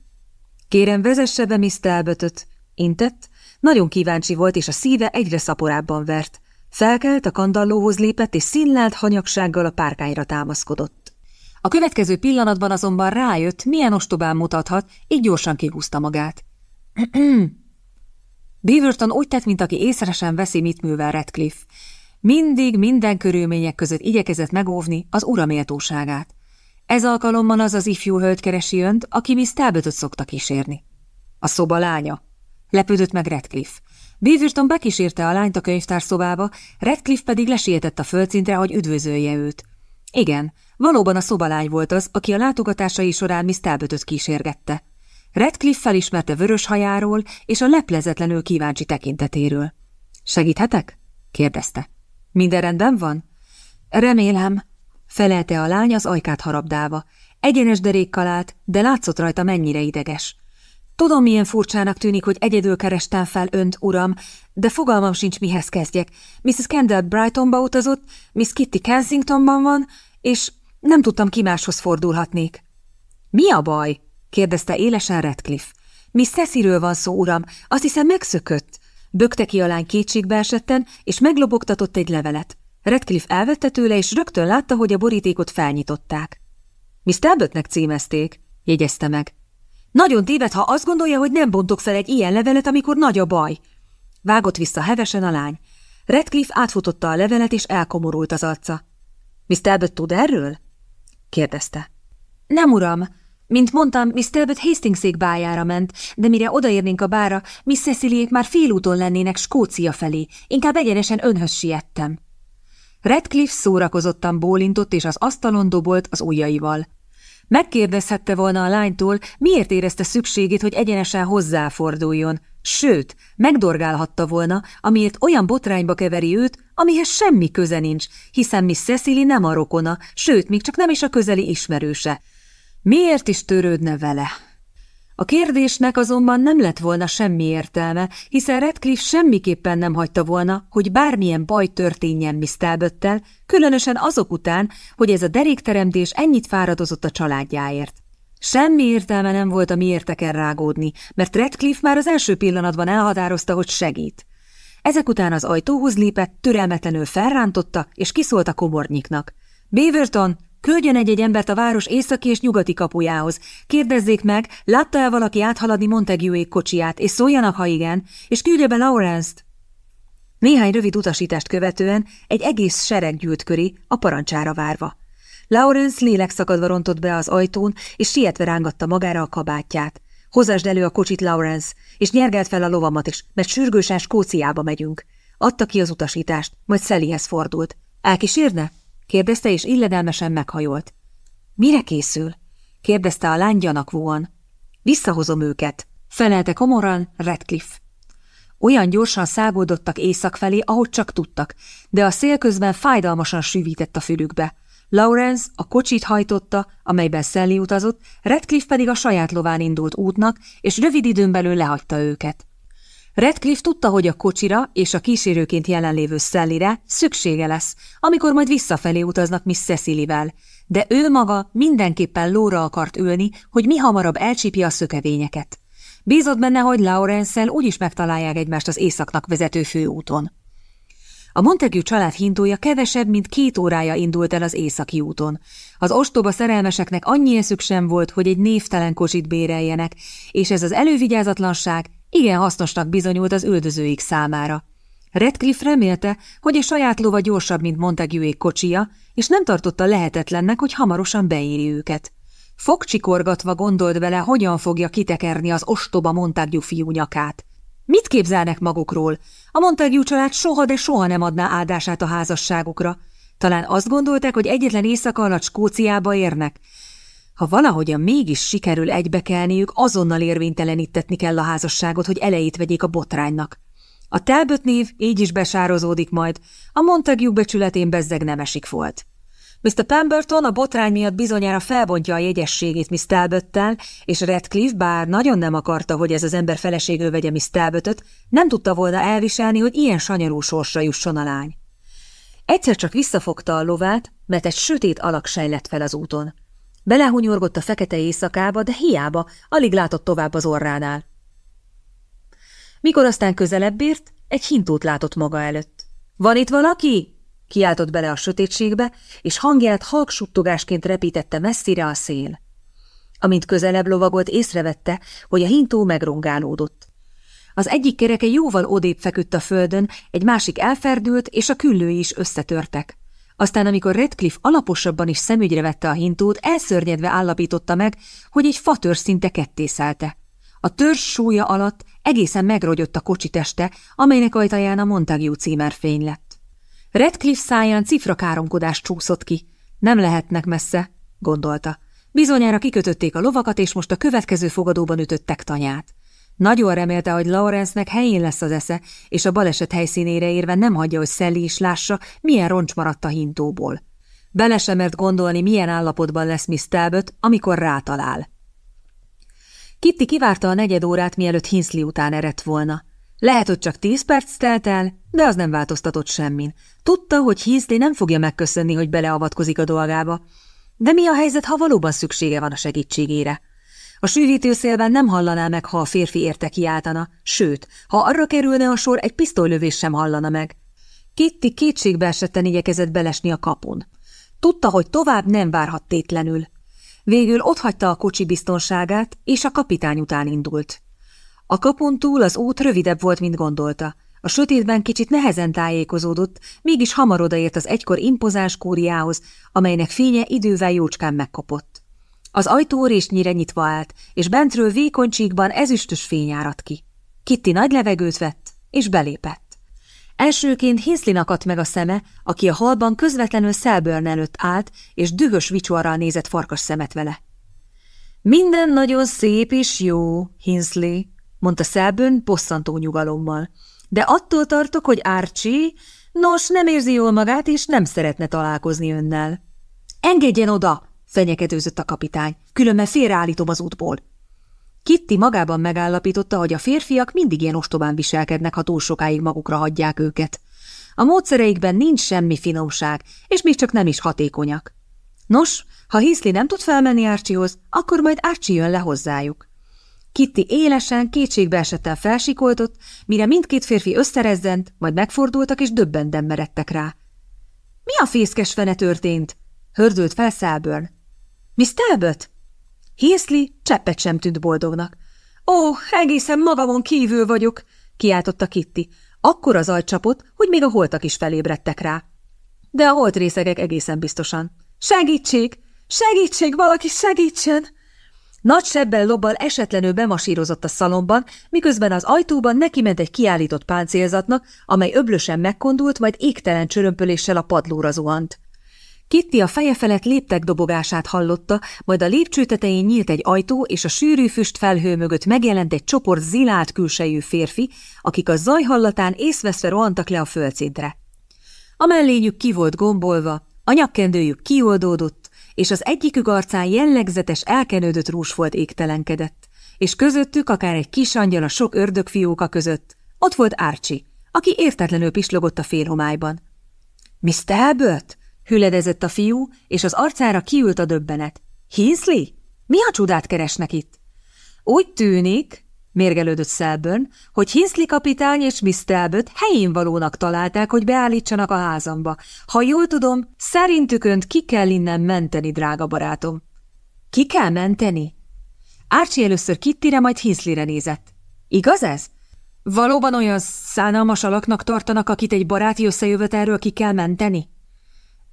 Kérem, vezesse be Miss Talbotot, intett. Nagyon kíváncsi volt, és a szíve egyre szaporábban vert. Felkelt, a kandallóhoz lépett, és színlelt hanyagsággal a párkányra támaszkodott. A következő pillanatban azonban rájött, milyen ostobán mutathat, így gyorsan kihúzta magát. Beaverton úgy tett, mint aki észresen veszi, mit művel Redcliffe. Mindig, minden körülmények között igyekezett megóvni az ura. Ez alkalommal az az ifjú hölgy keresi önt, aki Miss Talbotot szokta kísérni. A szoba lánya. Lepődött meg Redcliffe. Beaverton bekísérte a lányt a könyvtárszobába, Redcliffe pedig lesietett a földszintre, hogy üdvözölje őt. Igen, valóban a szobalány volt az, aki a látogatásai során Miss Talbotot kísérgette. Redcliffe felismerte vörös hajáról és a leplezetlenül kíváncsi tekintetéről. Segíthetek? kérdezte. Minden rendben van? Remélem, felelte a lány az ajkát harabdálva. Egyenes derékkal állt, de látszott rajta mennyire ideges. Tudom, milyen furcsának tűnik, hogy egyedül kerestem fel önt, uram, de fogalmam sincs, mihez kezdjek. Mrs. Kendall Brightonba utazott, Miss Kitty Kensingtonban van, és nem tudtam, ki máshoz fordulhatnék. Mi a baj? kérdezte élesen Redcliffe. Miss Ceciről van szó, uram, azt hiszem megszökött. Bökte ki a lány kétségbe esetten, és meglobogtatott egy levelet. Redcliffe elvette tőle, és rögtön látta, hogy a borítékot felnyitották. Miss Talbotnek címezték, jegyezte meg. Nagyon téved, ha azt gondolja, hogy nem bontok fel egy ilyen levelet, amikor nagy a baj. Vágott vissza hevesen a lány. Redcliffe átfutotta a levelet, és elkomorult az arca. Miss Talbot tud erről? Kérdezte. Nem, uram. Mint mondtam, Miss Talbot Hastingszék bájára ment, de mire odaérnénk a bára, Miss Ceciliék már félúton lennének Skócia felé. Inkább egyenesen önhöz siettem. Redcliffe szórakozottan bólintott, és az asztalon dobolt az ujjaival. Megkérdezhette volna a lánytól, miért érezte szükségét, hogy egyenesen hozzáforduljon, sőt, megdorgálhatta volna, amiért olyan botrányba keveri őt, amihez semmi köze nincs, hiszen Miss Cecily nem a rokona, sőt, még csak nem is a közeli ismerőse. Miért is törődne vele? A kérdésnek azonban nem lett volna semmi értelme, hiszen Redcliffe semmiképpen nem hagyta volna, hogy bármilyen baj történjen Miss Talbottel, különösen azok után, hogy ez a derékteremtés ennyit fáradozott a családjáért. Semmi értelme nem volt a miérteken rágódni, mert Redcliffe már az első pillanatban elhatározta, hogy segít. Ezek után az ajtóhoz lépett, türelmetlenül felrántotta, és kiszólt a komornyiknak. Beaverton, Küldjön egy-egy embert a város északi és nyugati kapujához. Kérdezzék meg, látta-e valaki áthaladni Montague kocsiját, és szóljanak, ha igen, és küldje be Lawrence-t. Néhány rövid utasítást követően egy egész sereg gyűlt köré, a parancsára várva. Lawrence lélekszakadva rontott be az ajtón, és sietve rángatta magára a kabátját. Hozásd elő a kocsit, Lawrence, és nyergelt fel a lovamat is, mert sürgősen Skóciába megyünk. Adta ki az utasítást, majd Szellihez fordult. Elkísérne? Kérdezte, és illedelmesen meghajolt. Mire készül? kérdezte a lány gyanakvóan. Visszahozom őket, felelte komoran Redcliffe. Olyan gyorsan száguldottak észak felé, ahogy csak tudtak, de a szél közben fájdalmasan sűvített a fülükbe. Lawrence a kocsit hajtotta, amelyben Sally utazott, Redcliffe pedig a saját lován indult útnak, és rövid időn belül lehagyta őket. Redcliffe tudta, hogy a kocsira és a kísérőként jelenlévő Szellyre szüksége lesz, amikor majd visszafelé utaznak Miss Cecily-vel, de ő maga mindenképpen lóra akart ülni, hogy mi hamarabb elcsípje a szökevényeket. Bízott benne, hogy Lawrence-el úgyis megtalálják egymást az északnak vezető főúton. A Montague család hintója kevesebb, mint két órája indult el az északi úton. Az ostoba szerelmeseknek annyi eszük sem volt, hogy egy névtelen kocsit béreljenek, és ez az elővigyázatlanság igen hasznosnak bizonyult az üldözőik számára. Redcliffe remélte, hogy a saját lova gyorsabb, mint montague kocsia, és nem tartotta lehetetlennek, hogy hamarosan beéri őket. Fogcsikorgatva gondolt vele, hogyan fogja kitekerni az ostoba Montague fiú nyakát. Mit képzelnek magukról? A Montague család soha, de soha nem adná áldását a házasságukra. Talán azt gondolták, hogy egyetlen éjszaka alatt Skóciába érnek. Ha valahogyan mégis sikerül egybekelniük, azonnal érvénytelenítetni kell a házasságot, hogy elejét vegyék a botránynak. A Talbot név így is besározódik majd, a Montague becsületén bezzeg nem esik volt. Mr. Pemberton a botrány miatt bizonyára felbontja a jegyességét Miss Talbottel, és Redcliffe, bár nagyon nem akarta, hogy ez az ember feleségül vegye Miss Talbotot, nem tudta volna elviselni, hogy ilyen sanyarú sorsra jusson a lány. Egyszer csak visszafogta a lovát, mert egy sötét alak sejlett fel az úton. Belehunyorgott a fekete éjszakába, de hiába, alig látott tovább az orránál. Mikor aztán közelebb ért, egy hintót látott maga előtt. – Van itt valaki? Kiáltott bele a sötétségbe, és hangját halk suttogásként repítette messzire a szél. Amint közelebb lovagolt, észrevette, hogy a hintó megrongálódott. Az egyik kereke jóval odébb feküdt a földön, egy másik elferdült, és a küllői is összetörtek. Aztán, amikor Redcliffe alaposabban is szemügyre vette a hintót, elszörnyedve állapította meg, hogy egy fatör szinte kettészelte. A törzs súlya alatt egészen megrogyott a kocsi teste, amelynek ajtaján a Montague címerfény lett. Redcliffe száján cifrakáromkodás csúszott ki. Nem lehetnek messze, gondolta. Bizonyára kikötötték a lovakat, és most a következő fogadóban ütöttek tanyát. Nagyon remélte, hogy Lawrence-nek helyén lesz az esze, és a baleset helyszínére érve nem hagyja, hogy Sally is lássa, milyen roncs maradt a hintóból. Bele sem mert gondolni, milyen állapotban lesz Miss Talbot, amikor rátalál. Kitty kivárta a negyed órát, mielőtt Hinsley után eredt volna. Lehet, hogy csak tíz perc telt el, de az nem változtatott semmin. Tudta, hogy Hinsley nem fogja megköszönni, hogy beleavatkozik a dolgába. De mi a helyzet, ha valóban szüksége van a segítségére? A sűvítőszélben nem hallaná meg, ha a férfi érte kiáltana, sőt, ha arra kerülne a sor, egy pisztolylövés sem hallana meg. Kitty kétségbe esetten igyekezett belesni a kapun. Tudta, hogy tovább nem várhat tétlenül. Végül otthagyta a kocsi biztonságát, és a kapitány után indult. A kapun túl az út rövidebb volt, mint gondolta. A sötétben kicsit nehezen tájékozódott, mégis hamar odaért az egykor impozáns kóriához, amelynek fénye idővel jócskán megkopott. Az ajtó résnyire nyitva állt, és bentről vékony csíkban ezüstös fény áradt ki. Kitty nagy levegőt vett, és belépett. Elsőként Hinsley akadt meg a szeme, aki a halban közvetlenül Selburn előtt állt, és dühös vicsorral nézett farkas szemet vele. Minden nagyon szép és jó, Hinsley, mondta Selburn bosszantó nyugalommal. De attól tartok, hogy Archie, nos, nem érzi jól magát, és nem szeretne találkozni önnel. Engedjen oda, fenyegetőzött a kapitány, különben félreállítom az útból. Kitty magában megállapította, hogy a férfiak mindig ilyen ostobán viselkednek, ha túl sokáig magukra hagyják őket. A módszereikben nincs semmi finomság, és még csak nem is hatékonyak. Nos, ha Hiszli nem tud felmenni Árcsihoz, akkor majd Árcsi jön le hozzájuk. Kitty élesen, kétségbe esettel felsikoltott, mire mindkét férfi összerezzent, majd megfordultak és döbbenten meredtek rá. – Mi a fészkes fene történt? – hördült fel Selburn. – Miss Talbot? Hészli cseppet sem tűnt boldognak. – Ó, egészen magamon kívül vagyok! – kiáltotta Kitty. – Akkor az csapott, hogy még a holtak is felébredtek rá. De a holt részegek egészen biztosan. Segítség! Segítség! Valaki segítsen! Nagy sebbel lobbal esetlenül bemasírozott a szalomban, miközben az ajtóban neki ment egy kiállított páncélzatnak, amely öblösen megkondult, majd égtelen csörömpöléssel a padlóra zuhant. Kitty a feje felett léptek dobogását hallotta, majd a lépcső tetején nyílt egy ajtó, és a sűrű füst felhő mögött megjelent egy csoport zilált külsejű férfi, akik a zaj hallatán észveszve rohantak le a földszintre. A mellényük ki volt gombolva, a nyakkendőjük kioldódott, és az egyikük arcán jellegzetes elkenődött rús volt égtelenkedett, és közöttük akár egy kis angyal a sok ördögfióka között, ott volt Archie, aki értetlenül pislogott a félhomályban. – Mr. Albert? Hüledezett a fiú, és az arcára kiült a döbbenet. Hinsley? Mi a csodát keresnek itt? Úgy tűnik, mérgelődött Selburn, hogy Hinsley kapitány és Miss Talbot helyén valónak találták, hogy beállítsanak a házamba. Ha jól tudom, szerintük önt ki kell innen menteni, drága barátom. Ki kell menteni? Archie először Kittire, majd Hinsleyre nézett. Igaz ez? Valóban olyan szánalmas alaknak tartanak, akit egy baráti összejövetelről ki kell menteni?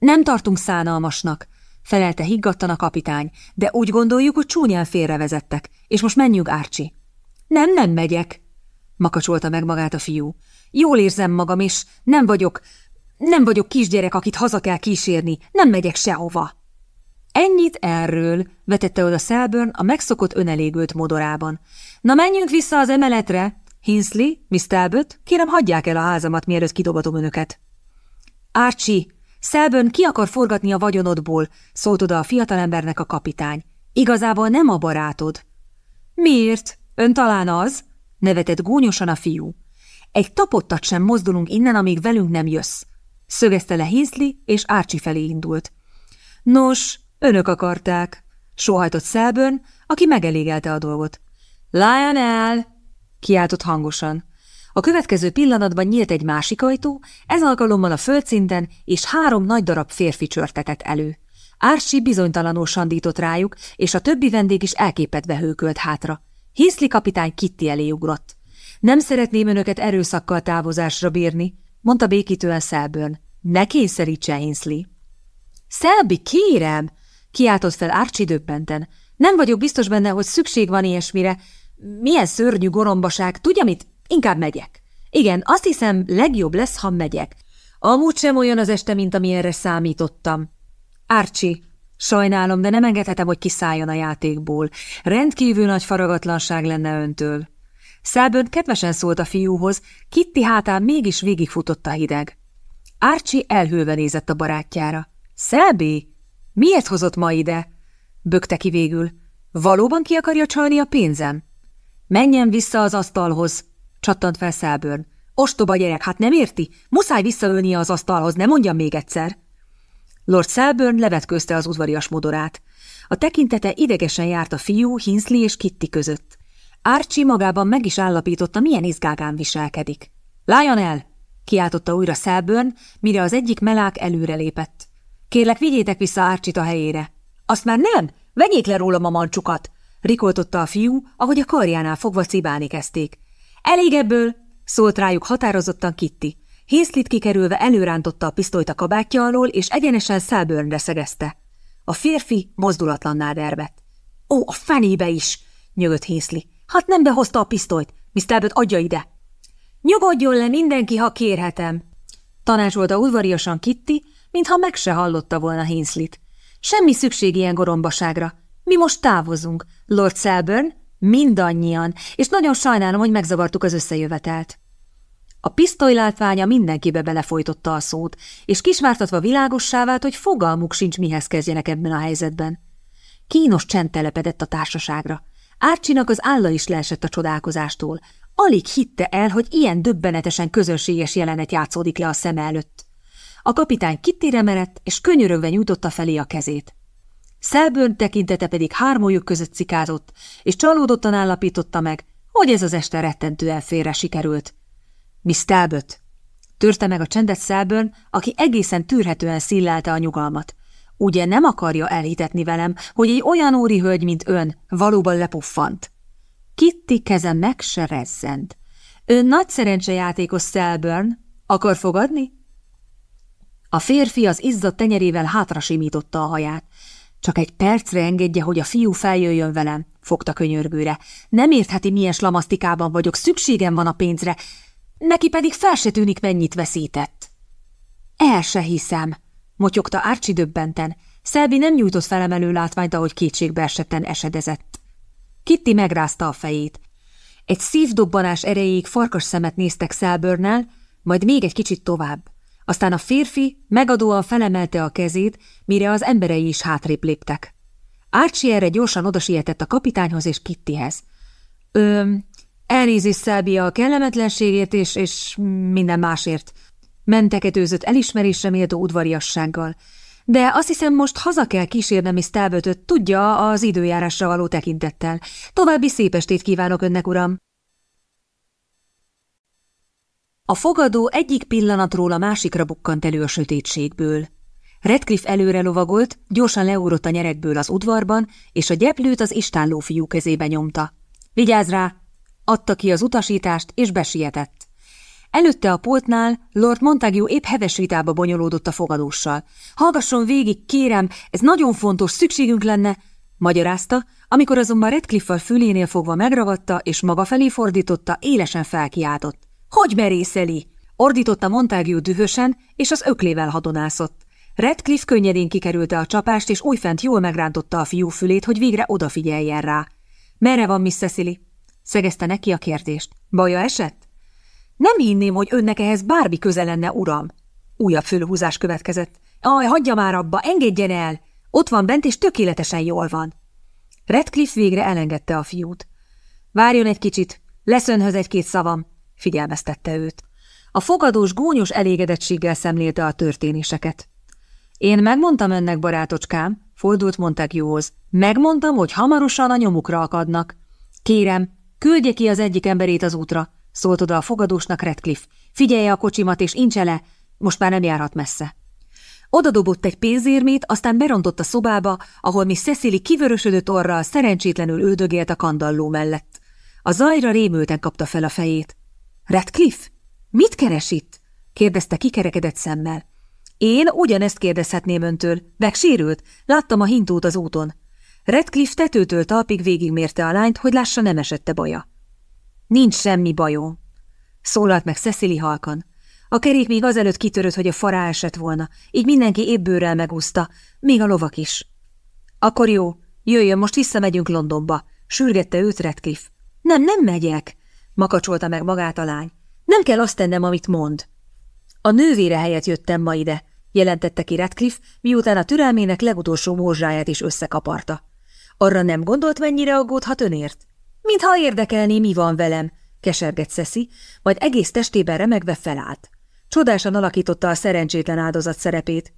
Nem tartunk szánalmasnak, felelte higgadtan a kapitány, de úgy gondoljuk, hogy csúnyán félrevezettek, és most menjünk, Árcsi. Nem, nem megyek, makacsolta meg magát a fiú. Jól érzem magam, és nem vagyok, nem vagyok kisgyerek, akit haza kell kísérni, nem megyek sehova. Ennyit erről, vetette oda Selburn a megszokott önelégült modorában. Na menjünk vissza az emeletre. Hinsley, Miss Talbot, kérem hagyják el a házamat, mielőtt kidobatom önöket. Archie, Szelbön ki akar forgatni a vagyonodból, szólt oda a fiatalembernek a kapitány. Igazából nem a barátod. Miért? Ön talán az? nevetett gúnyosan a fiú. Egy tapottat sem mozdulunk innen, amíg velünk nem jössz. Szögezte le Hinsley, és Árcsi felé indult. Nos, önök akarták, sóhajtott Szelbön, aki megelégelte a dolgot. Lionel! kiáltott hangosan. A következő pillanatban nyílt egy másik ajtó, ez alkalommal a földszinten, és három nagy darab férfi csörtetett elő. Ársi bizonytalanul sandított rájuk, és a többi vendég is elképedve hőkölt hátra. Hiszli kapitány Kitty elé ugrott. Nem szeretném önöket erőszakkal távozásra bírni, mondta békítően Szelbön. Ne kényszerítse, Hinsley. Szelbi, kérem! kiáltott fel Árcsi döbbenten. Nem vagyok biztos benne, hogy szükség van ilyesmire. Milyen szörnyű gorombaság, tudja mit? Inkább megyek. Igen, azt hiszem, legjobb lesz, ha megyek. Amúgy sem olyan az este, mint amilyenre számítottam. Árcsi, sajnálom, de nem engedhetem, hogy kiszálljon a játékból. Rendkívül nagy faragatlanság lenne öntől. Szelbön kedvesen szólt a fiúhoz, Kitti hátán mégis végigfutott a hideg. Árcsi elhőve nézett a barátjára. Szelbi, miért hozott ma ide? Bökte ki végül. Valóban ki akarja csalni a pénzem? Menjen vissza az asztalhoz, Csattant fel Szelbőrn. Ostoba gyerek, hát nem érti? Muszáj visszaölnie az asztalhoz, ne mondjam még egyszer. Lord Selburn levetközte az udvarias modorát. A tekintete idegesen járt a fiú, Hinsley és Kitty között. Archie magában meg is állapította, milyen izgágán viselkedik. Lionel! el! kiáltotta újra Selburn, mire az egyik melák előrelépett. Kérlek, vigyétek vissza Archit a helyére. Azt már nem! Vegyék le rólam a mancsukat! rikoltotta a fiú, ahogy a karjánál fogva cibálni kezdték. Elég ebből, szólt rájuk határozottan Kitty. Hészlit kikerülve előrántotta a pisztolyt a kabátja alól, és egyenesen Selburnre szegezte. A férfi mozdulatlanná dervett. Ó, a fenébe is, nyögött Hészli. Hát nem behozta a pisztolyt. Talbot, adja ide. Nyugodjon le mindenki, ha kérhetem. Tanácsolta udvariasan Kitty, mintha meg se hallotta volna Hinslit. Semmi szükség ilyen gorombaságra. Mi most távozunk. Lord Selburn, Mindannyian, és nagyon sajnálom, hogy megzavartuk az összejövetelt. A pisztoly látványa mindenkibe belefolytotta a szót, és kisvártatva világossá vált, hogy fogalmuk sincs, mihez kezdjenek ebben a helyzetben. Kínos csend telepedett a társaságra. Árcsinak az álla is leesett a csodálkozástól. Alig hitte el, hogy ilyen döbbenetesen közönséges jelenet játszódik le a szem előtt. A kapitány kittére merett, és könyörögve nyújtotta felé a kezét. Szelbőn tekintete pedig hármójuk között cikázott, és csalódottan állapította meg, hogy ez az este rettentően félre sikerült. Miss Talbot! Törte meg a csendet Szelbőn, aki egészen tűrhetően szillelte a nyugalmat. Ugye nem akarja elhitetni velem, hogy egy olyan óri hölgy, mint ön, valóban lepuffant. Kitty keze meg se rezzent. Ön nagy szerencsejátékos Selburn. Akar fogadni? A férfi az izzadt tenyerével hátra simította a haját. Csak egy percre engedje, hogy a fiú feljöjjön velem, fogta könyörgőre. Nem értheti, milyen slamasztikában vagyok, szükségem van a pénzre, neki pedig fel se tűnik, mennyit veszített. El se hiszem, motyogta Árcsi döbbenten. Szelbi nem nyújtott felemelő látványt, ahogy kétségbe esetten esedezett. Kitty megrázta a fejét. Egy szívdobbanás erejéig farkas szemet néztek Szelbörnel, majd még egy kicsit tovább. Aztán a férfi megadóan felemelte a kezét, mire az emberei is hátrébb léptek. Archie erre gyorsan odasietett a kapitányhoz és Kittyhez. Ö, elnézést Szelbi a kellemetlenségért és, és minden másért. Menteketőzött elismerésre méltó udvariassággal. De azt hiszem, most haza kell kísérnem Miss Talbotot, tudja, az időjárásra való tekintettel. További szép estét kívánok önnek, uram! A fogadó egyik pillanatról a másikra bukkant elő a sötétségből. Redcliffe előre lovagolt, gyorsan leugrott a nyerekből az udvarban, és a gyeplőt az istálló fiú kezébe nyomta. Vigyázz rá! Adta ki az utasítást, és besietett. Előtte a poltnál Lord Montague épp heves vitába bonyolódott a fogadóssal. Hallgasson végig, kérem, ez nagyon fontos, szükségünk lenne, magyarázta, amikor azonban Redcliffe-val fülénél fogva megragadta, és maga felé fordította, élesen felkiáltott. Hogy merészeli? Ordította Montague dühösen, és az öklével hadonászott. Redcliffe könnyedén kikerülte a csapást, és újfent jól megrántotta a fiú fülét, hogy végre odafigyeljen rá. Merre van Miss Cecily? Szegezte neki a kérdést. Baja esett? Nem hinném, hogy önnek ehhez bármi köze lenne, uram. Újabb fölhúzás következett. Aj, hagyja már abba, engedjen el! Ott van bent, és tökéletesen jól van. Redcliffe végre elengedte a fiút. Várjon egy kicsit, lesz önhöz egy-két szavam, figyelmeztette őt. A fogadós gónyos elégedettséggel szemlélte a történéseket. Én megmondtam önnek, barátocskám, fordult Montaguehoz. Megmondtam, hogy hamarosan a nyomukra akadnak. Kérem, küldje ki az egyik emberét az útra, szólt oda a fogadósnak Redcliffe. Figyelje a kocsimat és incse most már nem járhat messze. Oda dobott egy pénzérmét, aztán berontott a szobába, ahol mi Cecily kivörösödött orral szerencsétlenül üldögélt a kandalló mellett. A zajra rémülten kapta fel a fejét. Redcliffe? Mit keres itt? kérdezte kikerekedett szemmel. Én ugyanezt kérdezhetném öntől. Megsérült? Láttam a hintót az úton. Redcliffe tetőtől talpig végigmérte a lányt, hogy lássa nem esette baja. Nincs semmi bajom. Szólalt meg Cecily halkan. A kerék még azelőtt kitörött, hogy a fará esett volna, így mindenki ébbőrrel megúszta, még a lovak is. Akkor jó, jöjjön, most visszamegyünk Londonba, sürgette őt Redcliffe. Nem, nem megyek, makacsolta meg magát a lány. Nem kell azt tennem, amit mond. A nővére helyett jöttem ma ide, jelentette ki Radcliffe, miután a türelmének legutolsó morzsáját is összekaparta. Arra nem gondolt, mennyire aggódhat önért? Mintha érdekelné, mi van velem, kesergett Szeszi, majd egész testében remegve felállt. Csodásan alakította a szerencsétlen áldozat szerepét.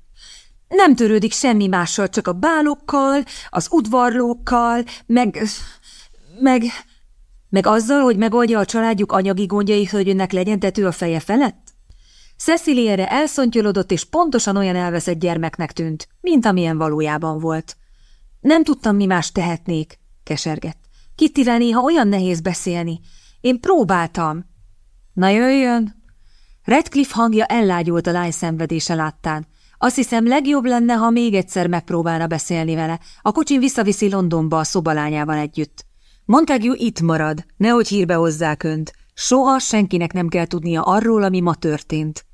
Nem törődik semmi mással, csak a bálokkal, az udvarlókkal, meg... meg... meg azzal, hogy megoldja a családjuk anyagi gondjai, hogy önnek legyen tető a feje felett? Cecily erre elszontyolodott, és pontosan olyan elveszett gyermeknek tűnt, mint amilyen valójában volt. Nem tudtam, mi más tehetnék, kesergett. Kittivel néha olyan nehéz beszélni. Én próbáltam. Na jöjjön! Redcliffe hangja ellágyult a lány szenvedése láttán. Azt hiszem, legjobb lenne, ha még egyszer megpróbálna beszélni vele. A kocsin visszaviszi Londonba a szobalányával együtt. Montague itt marad, nehogy hírbe hozzák önt. Soha senkinek nem kell tudnia arról, ami ma történt.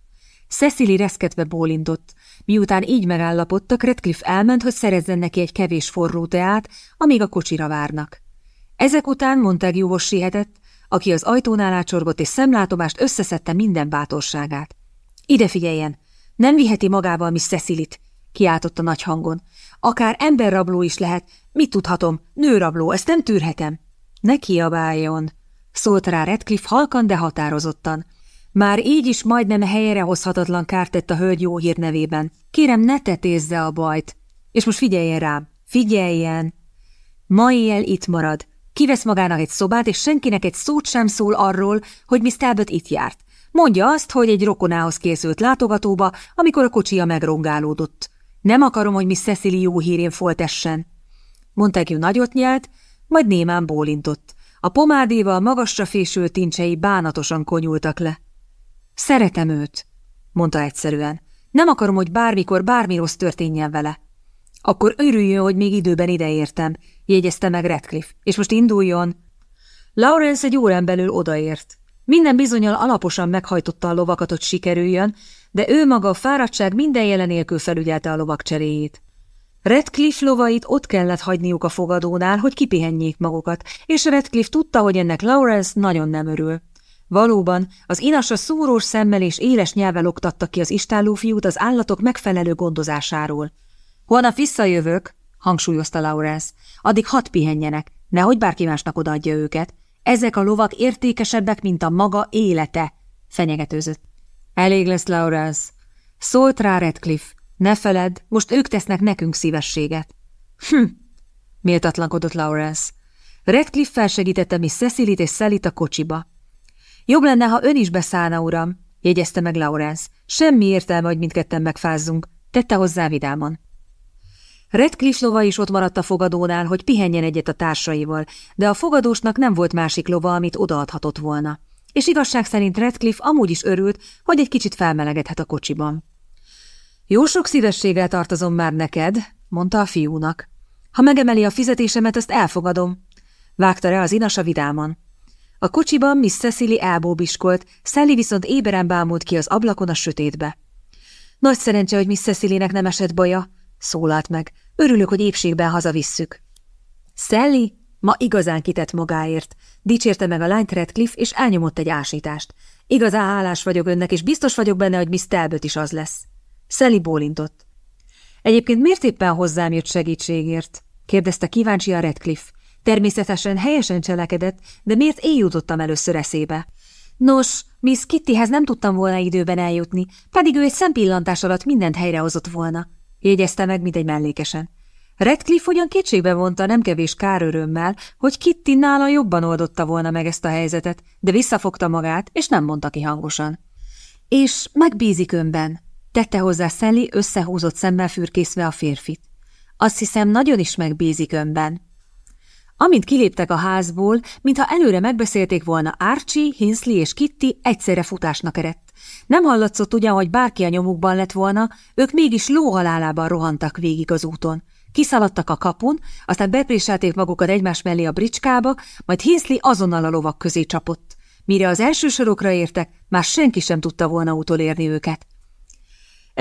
Cecily reszketve bólintott. Miután így megállapodtak, Redcliffe elment, hogy szerezzen neki egy kevés forró teát, amíg a kocsira várnak. Ezek után Montague-hoz sihetett, aki az ajtónál ácsorgott és szemlátomást összeszedte minden bátorságát. Ide figyeljen! Nem viheti magával Miss Cecilit, kiáltotta nagy hangon. Akár emberrabló is lehet, mit tudhatom, nőrabló, ezt nem tűrhetem. Ne kiabáljon, szólt rá Redcliffe halkan, de határozottan. Már így is majdnem helyre hozhatatlan kárt tett a hölgy jó hírnevében. Kérem, ne tetézze a bajt. És most figyeljen rám, figyeljen! Ma éjjel itt marad. Kivesz magának egy szobát, és senkinek egy szót sem szól arról, hogy Miss Talbot itt járt. Mondja azt, hogy egy rokonához készült látogatóba, amikor a kocsia megrongálódott. Nem akarom, hogy Miss Cecily jó hírén foltessen. Montague nagyot nyelt, majd némán bólintott. A pomádéval magasra fésült tincsei bánatosan konyultak le. Szeretem őt, mondta egyszerűen. Nem akarom, hogy bármikor bármi rossz történjen vele. Akkor örüljön, hogy még időben ideértem, jegyezte meg Redcliffe, és most induljon. Lawrence egy órán belül odaért. Minden bizonyal alaposan meghajtotta a lovakat, hogy sikerüljön, de ő maga a fáradtság minden jelenélkül felügyelte a lovak cseréjét. Redcliffe lovait ott kellett hagyniuk a fogadónál, hogy kipihenjék magukat, és Redcliffe tudta, hogy ennek Lawrence nagyon nem örül. Valóban, az inasa szúrós szemmel és éles nyelvel oktatta ki az istálló fiút az állatok megfelelő gondozásáról. Holnap visszajövök, hangsúlyozta Lawrence, addig hat pihenjenek, nehogy bárki másnak odaadja őket. Ezek a lovak értékesebbek, mint a maga élete, fenyegetőzött. Elég lesz, Lawrence. Szólt rá Redcliffe. Ne feledd, most ők tesznek nekünk szívességet. Hm, méltatlankodott Lawrence. Redcliffe felsegítette Miss Cecilit és Szelit a kocsiba. Jobb lenne, ha ön is beszállna, uram, jegyezte meg Lawrence. Semmi értelme, hogy mindketten megfázzunk, tette hozzá vidáman. Redcliffe lova is ott maradt a fogadónál, hogy pihenjen egyet a társaival, de a fogadósnak nem volt másik lova, amit odaadhatott volna. És igazság szerint Redcliffe amúgy is örült, hogy egy kicsit felmelegedhet a kocsiban. Jó sok szívességgel tartozom már neked, mondta a fiúnak. Ha megemeli a fizetésemet, azt elfogadom. Vágta rá az inasa vidáman. A kocsiban Miss Cecily elbóbiskolt, Sally viszont éberen bámult ki az ablakon a sötétbe. Nagy szerencse, hogy Miss Cecilynek nem esett baja, szólalt meg. Örülök, hogy épségben hazavisszük. Sally ma igazán kitett magáért. Dicsérte meg a lányt Redcliffe, és elnyomott egy ásítást. Igazán hálás vagyok önnek, és biztos vagyok benne, hogy Miss Talbot is az lesz. Sally bólintott. Egyébként miért éppen hozzám jött segítségért? kérdezte kíváncsi a Redcliffe. Természetesen helyesen cselekedett, de miért én jutottam először eszébe? Nos, Miss Kittyhez nem tudtam volna időben eljutni, pedig ő egy szempillantás alatt mindent helyrehozott volna, jegyezte meg, mint egy mellékesen. Redcliffe ugyan kétségbe vonta nem kevés kárörömmel, hogy Kitty nála jobban oldotta volna meg ezt a helyzetet, de visszafogta magát, és nem mondta ki hangosan. És megbízik önben, tette hozzá Sally összehúzott szemmel fürkészve a férfit. Azt hiszem, nagyon is megbízik önben. Amint kiléptek a házból, mintha előre megbeszélték volna Archie, Hinsley és Kitty egyszerre futásnak eredt. Nem hallatszott ugyan, hogy bárki a nyomukban lett volna, ők mégis lóhalálában rohantak végig az úton. Kiszaladtak a kapun, aztán bepréselték magukat egymás mellé a bricskába, majd Hinsley azonnal a lovak közé csapott. Mire az első sorokra értek, már senki sem tudta volna utolérni őket. –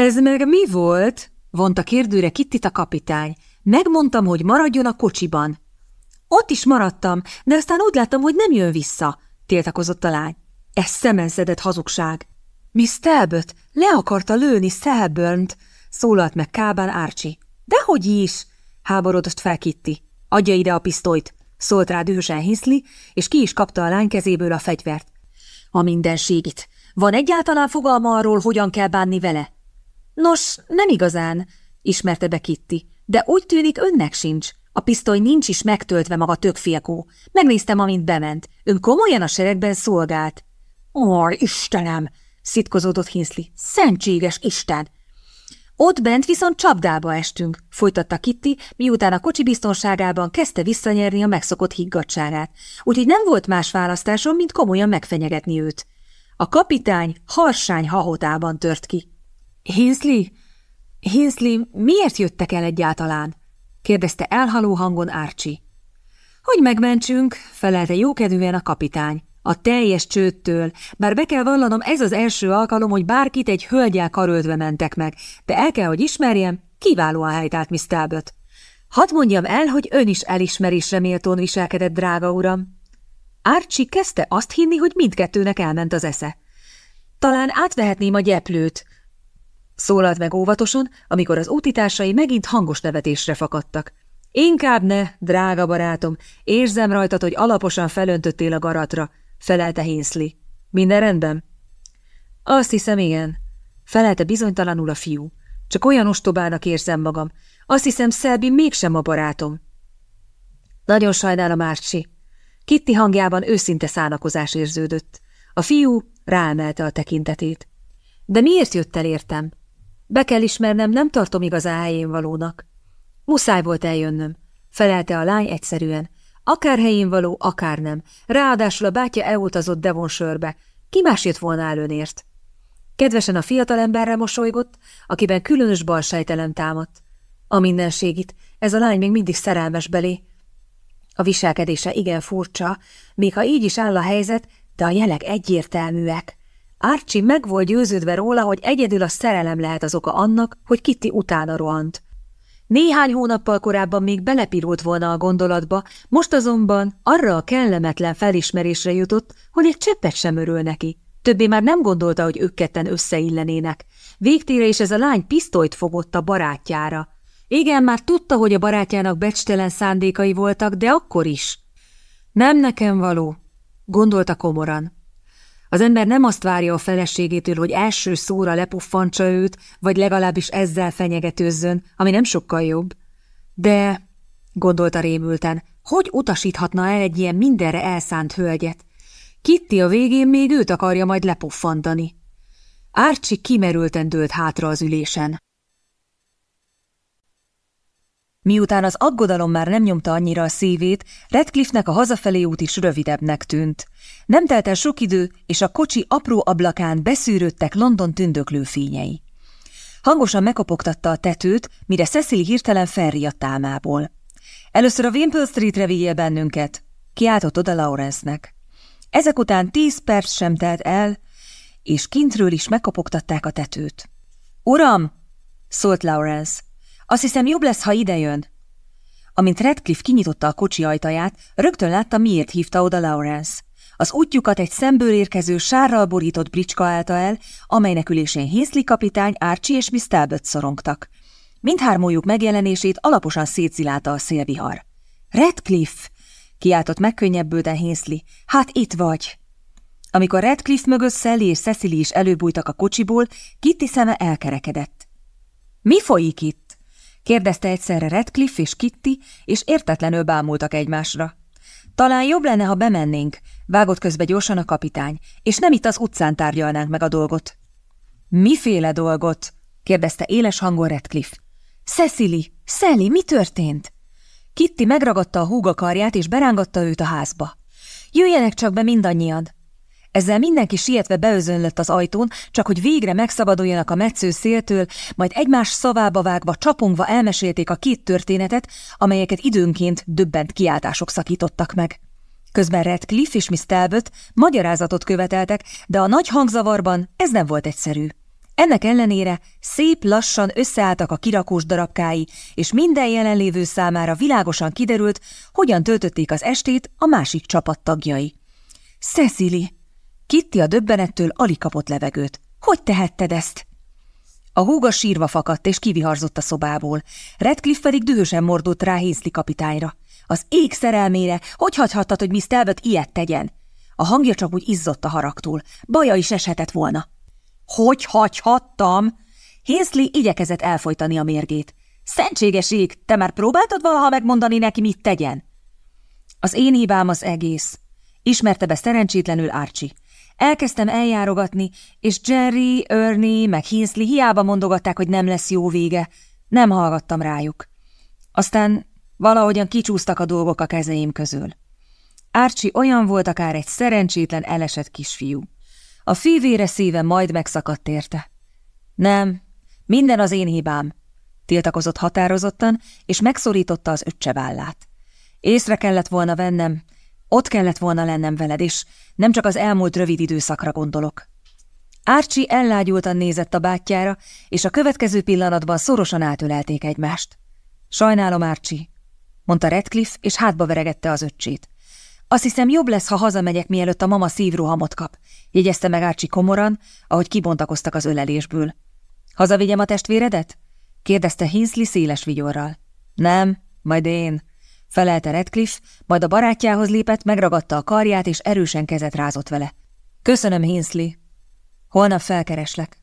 Ez meg mi volt? – vonta kérdőre Kittit a kapitány. – Megmondtam, hogy maradjon a kocsiban. – Ott is maradtam, de aztán úgy láttam, hogy nem jön vissza – tiltakozott a lány. – Ez szemenszedett hazugság. – Miss Talbot le akarta lőni Selburnt – szólalt meg kábán Archie. Dehogy is! háborodott fel Kitty. Adja ide a pisztolyt, szólt rá dühösen Hinsley, és ki is kapta a lány kezéből a fegyvert. A mindenségit. Van egyáltalán fogalma arról, hogyan kell bánni vele? Nos, nem igazán, ismerte be Kitty, de úgy tűnik önnek sincs. A pisztoly nincs is megtöltve maga tökfélkó. Megnéztem, amint bement. Ön komolyan a seregben szolgált. Ó, Istenem! szitkozódott Hinsley. Szentséges Isten! Ott bent viszont csapdába estünk, folytatta Kitty, miután a kocsi biztonságában kezdte visszanyerni a megszokott higgadságát, úgyhogy nem volt más választásom, mint komolyan megfenyegetni őt. A kapitány harsány hahotában tört ki. Hinsley? Hinsley, miért jöttek el egyáltalán? kérdezte elhaló hangon Archie. Hogy megmentsünk, felelte jókedvűen a kapitány. A teljes csőttől, bár be kell vallanom, ez az első alkalom, hogy bárkit egy hölgyel karöltve mentek meg, de el kell, hogy ismerjem, kiválóan helytált Miss Talbot. Hadd mondjam el, hogy ön is elismerésre méltón viselkedett, drága uram. Archie kezdte azt hinni, hogy mindkettőnek elment az esze. Talán átvehetném a gyeplőt, szólalt meg óvatosan, amikor az útitársai megint hangos nevetésre fakadtak. Inkább ne, drága barátom, érzem rajtad, hogy alaposan felöntöttél a garatra, felelte Hinsley. Minden rendben? Azt hiszem, igen, felelte bizonytalanul a fiú. Csak olyan ostobának érzem magam. Azt hiszem, Szelbi mégsem a barátom. Nagyon sajnálom, Árcsi. Kitti hangjában őszinte szánakozás érződött. A fiú ráemelte a tekintetét. De miért jött el értem? Be kell ismernem, nem tartom igazán helyén valónak. Muszáj volt eljönnöm, felelte a lány egyszerűen. Akár helyén való, akár nem. Ráadásul a bátyja elutazott Devonshire-be. Ki más jött volna előnért? Kedvesen a fiatalemberre mosolygott, akiben különös balsejtelem támadt. A mindenségit, ez a lány még mindig szerelmes belé. A viselkedése igen furcsa, még ha így is áll a helyzet, de a jelek egyértelműek. Archie meg volt győződve róla, hogy egyedül a szerelem lehet az oka annak, hogy Kitty utána rohant. Néhány hónappal korábban még belepirult volna a gondolatba, most azonban arra a kellemetlen felismerésre jutott, hogy egy cseppet sem örül neki. Többé már nem gondolta, hogy ők ketten összeillenének. Végtére is ez a lány pisztolyt fogott a barátjára. Igen, már tudta, hogy a barátjának becstelen szándékai voltak, de akkor is. Nem nekem való, gondolta komoran. Az ember nem azt várja a feleségétől, hogy első szóra lepuffantsa őt, vagy legalábbis ezzel fenyegetőzzön, ami nem sokkal jobb. De, gondolta rémülten, hogy utasíthatna el egy ilyen mindenre elszánt hölgyet? Kitty a végén még őt akarja majd lepuffantani. Árcsi kimerülten dőlt hátra az ülésen. Miután az aggodalom már nem nyomta annyira a szívét, Redcliffe-nek a hazafelé út is rövidebbnek tűnt. Nem telt el sok idő, és a kocsi apró ablakán beszűrődtek London tündöklő fényei. Hangosan megkopogtatta a tetőt, mire Cecily hirtelen felriadt álmából. Először a Wimple Streetre vigyél bennünket, kiáltott oda Lawrence-nek. Ezek után tíz perc sem telt el, és kintről is megkopogtatták a tetőt. Uram! szólt Lawrence. Azt hiszem jobb lesz, ha idejön. Amint Redcliffe kinyitotta a kocsi ajtaját, rögtön látta, miért hívta oda Lawrence. Az útjukat egy szemből érkező sárral borított bricska állta el, amelynek ülésén Hészli kapitány, Archie és Miss Talbot szorongtak. Mindhármójuk megjelenését alaposan szétszilálta a szélvihar. Redcliffe! kiáltott megkönnyebbülten Hészli. Hát itt vagy! Amikor Redcliffe mögött Sally és Cecily is előbújtak a kocsiból, Kitty szeme elkerekedett. Mi folyik itt? Kérdezte egyszerre Redcliffe és Kitty, és értetlenül bámultak egymásra. Talán jobb lenne, ha bemennénk, vágott közbe gyorsan a kapitány, és nem itt az utcán tárgyalnánk meg a dolgot. Miféle dolgot? kérdezte éles hangon Redcliffe. Cecily, Sally, mi történt? Kitty megragadta a húga karját, és berángatta őt a házba. Jöjjenek csak be mindannyian, ezzel mindenki sietve beözönlött az ajtón, csak hogy végre megszabaduljanak a metsző széltől, majd egymás szavába vágva, csapongva elmesélték a két történetet, amelyeket időnként döbbent kiáltások szakítottak meg. Közben Redcliffe és Miss Talbot magyarázatot követeltek, de a nagy hangzavarban ez nem volt egyszerű. Ennek ellenére szép lassan összeálltak a kirakós darabkái, és minden jelenlévő számára világosan kiderült, hogyan töltötték az estét a másik csapat tagjai. Cecily, Kitty a döbbenettől alig kapott levegőt. Hogy tehetted ezt? A húga sírva fakadt és kiviharzott a szobából. Redcliffe pedig dühösen mordult rá Hészli kapitányra. Az ég szerelmére, hogy hagyhattad, hogy Miss Talbot ilyet tegyen? A hangja csak úgy izzott a haragtól. Baja is eshetett volna. Hogy hagyhattam? Hészli igyekezett elfolytani a mérgét. Szentséges ég, te már próbáltad valaha megmondani neki, mit tegyen? Az én hibám az egész. Ismerte be szerencsétlenül Archie. Elkezdtem eljárogatni, és Jerry, Ernie, meg Hinsley hiába mondogatták, hogy nem lesz jó vége. Nem hallgattam rájuk. Aztán valahogyan kicsúsztak a dolgok a kezeim közül. Árcsi olyan volt akár egy szerencsétlen elesett kisfiú. A fivére szíve majd megszakadt érte. Nem, minden az én hibám, tiltakozott határozottan, és megszorította az öccse vállát. Észre kellett volna vennem, ott kellett volna lennem veled, és nem csak az elmúlt rövid időszakra gondolok. Árcsi ellágyultan nézett a bátyjára, és a következő pillanatban szorosan átölelték egymást. Sajnálom, Árcsi, mondta Redcliffe, és hátba veregette az öccsét. Azt hiszem, jobb lesz, ha hazamegyek, mielőtt a mama szívrohamot kap, jegyezte meg Árcsi komoran, ahogy kibontakoztak az ölelésből. Hazavigyem a testvéredet? kérdezte Hinsley széles vigyorral. Nem, majd én, felelte Redcliffe, majd a barátjához lépett, megragadta a karját, és erősen kezet rázott vele. Köszönöm, Hinsley. Holnap felkereslek.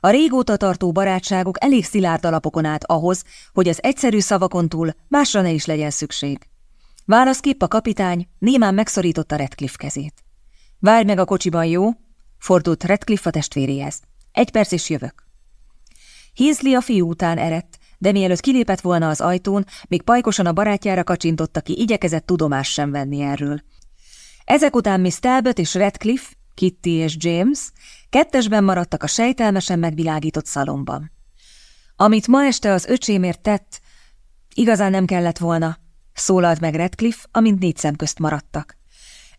A régóta tartó barátságok elég szilárd alapokon át ahhoz, hogy az egyszerű szavakon túl másra ne is legyen szükség. Válaszképp a kapitány némán megszorította Redcliffe kezét. Várj meg a kocsiban, jó? Fordult Redcliffe a testvéréhez. Egy perc is jövök. Hinsley a fiú után erett, de mielőtt kilépett volna az ajtón, még pajkosan a barátjára kacsintotta ki, igyekezett tudomást sem venni erről. Ezek után Miss Talbot és Redcliffe, Kitty és James kettesben maradtak a sejtelmesen megvilágított szalomban. Amit ma este az öcsémért tett, igazán nem kellett volna, szólalt meg Redcliffe, amint négy szem közt maradtak.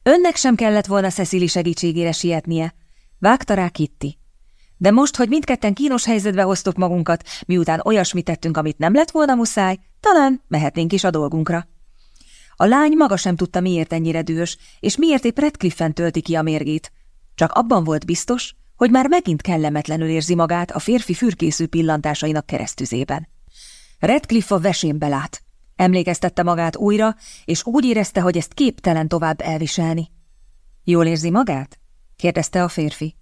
Önnek sem kellett volna Cecily segítségére sietnie, vágta rá Kitty. De most, hogy mindketten kínos helyzetbe hoztuk magunkat, miután olyasmit tettünk, amit nem lett volna muszáj, talán mehetnénk is a dolgunkra. A lány maga sem tudta, miért ennyire dühös, és miért épp Redcliffe-en tölti ki a mérgét. Csak abban volt biztos, hogy már megint kellemetlenül érzi magát a férfi fürkésző pillantásainak keresztüzében. Redcliffe a vesénbe lát. Emlékeztette magát újra, és úgy érezte, hogy ezt képtelen tovább elviselni. Jól érzi magát? kérdezte a férfi.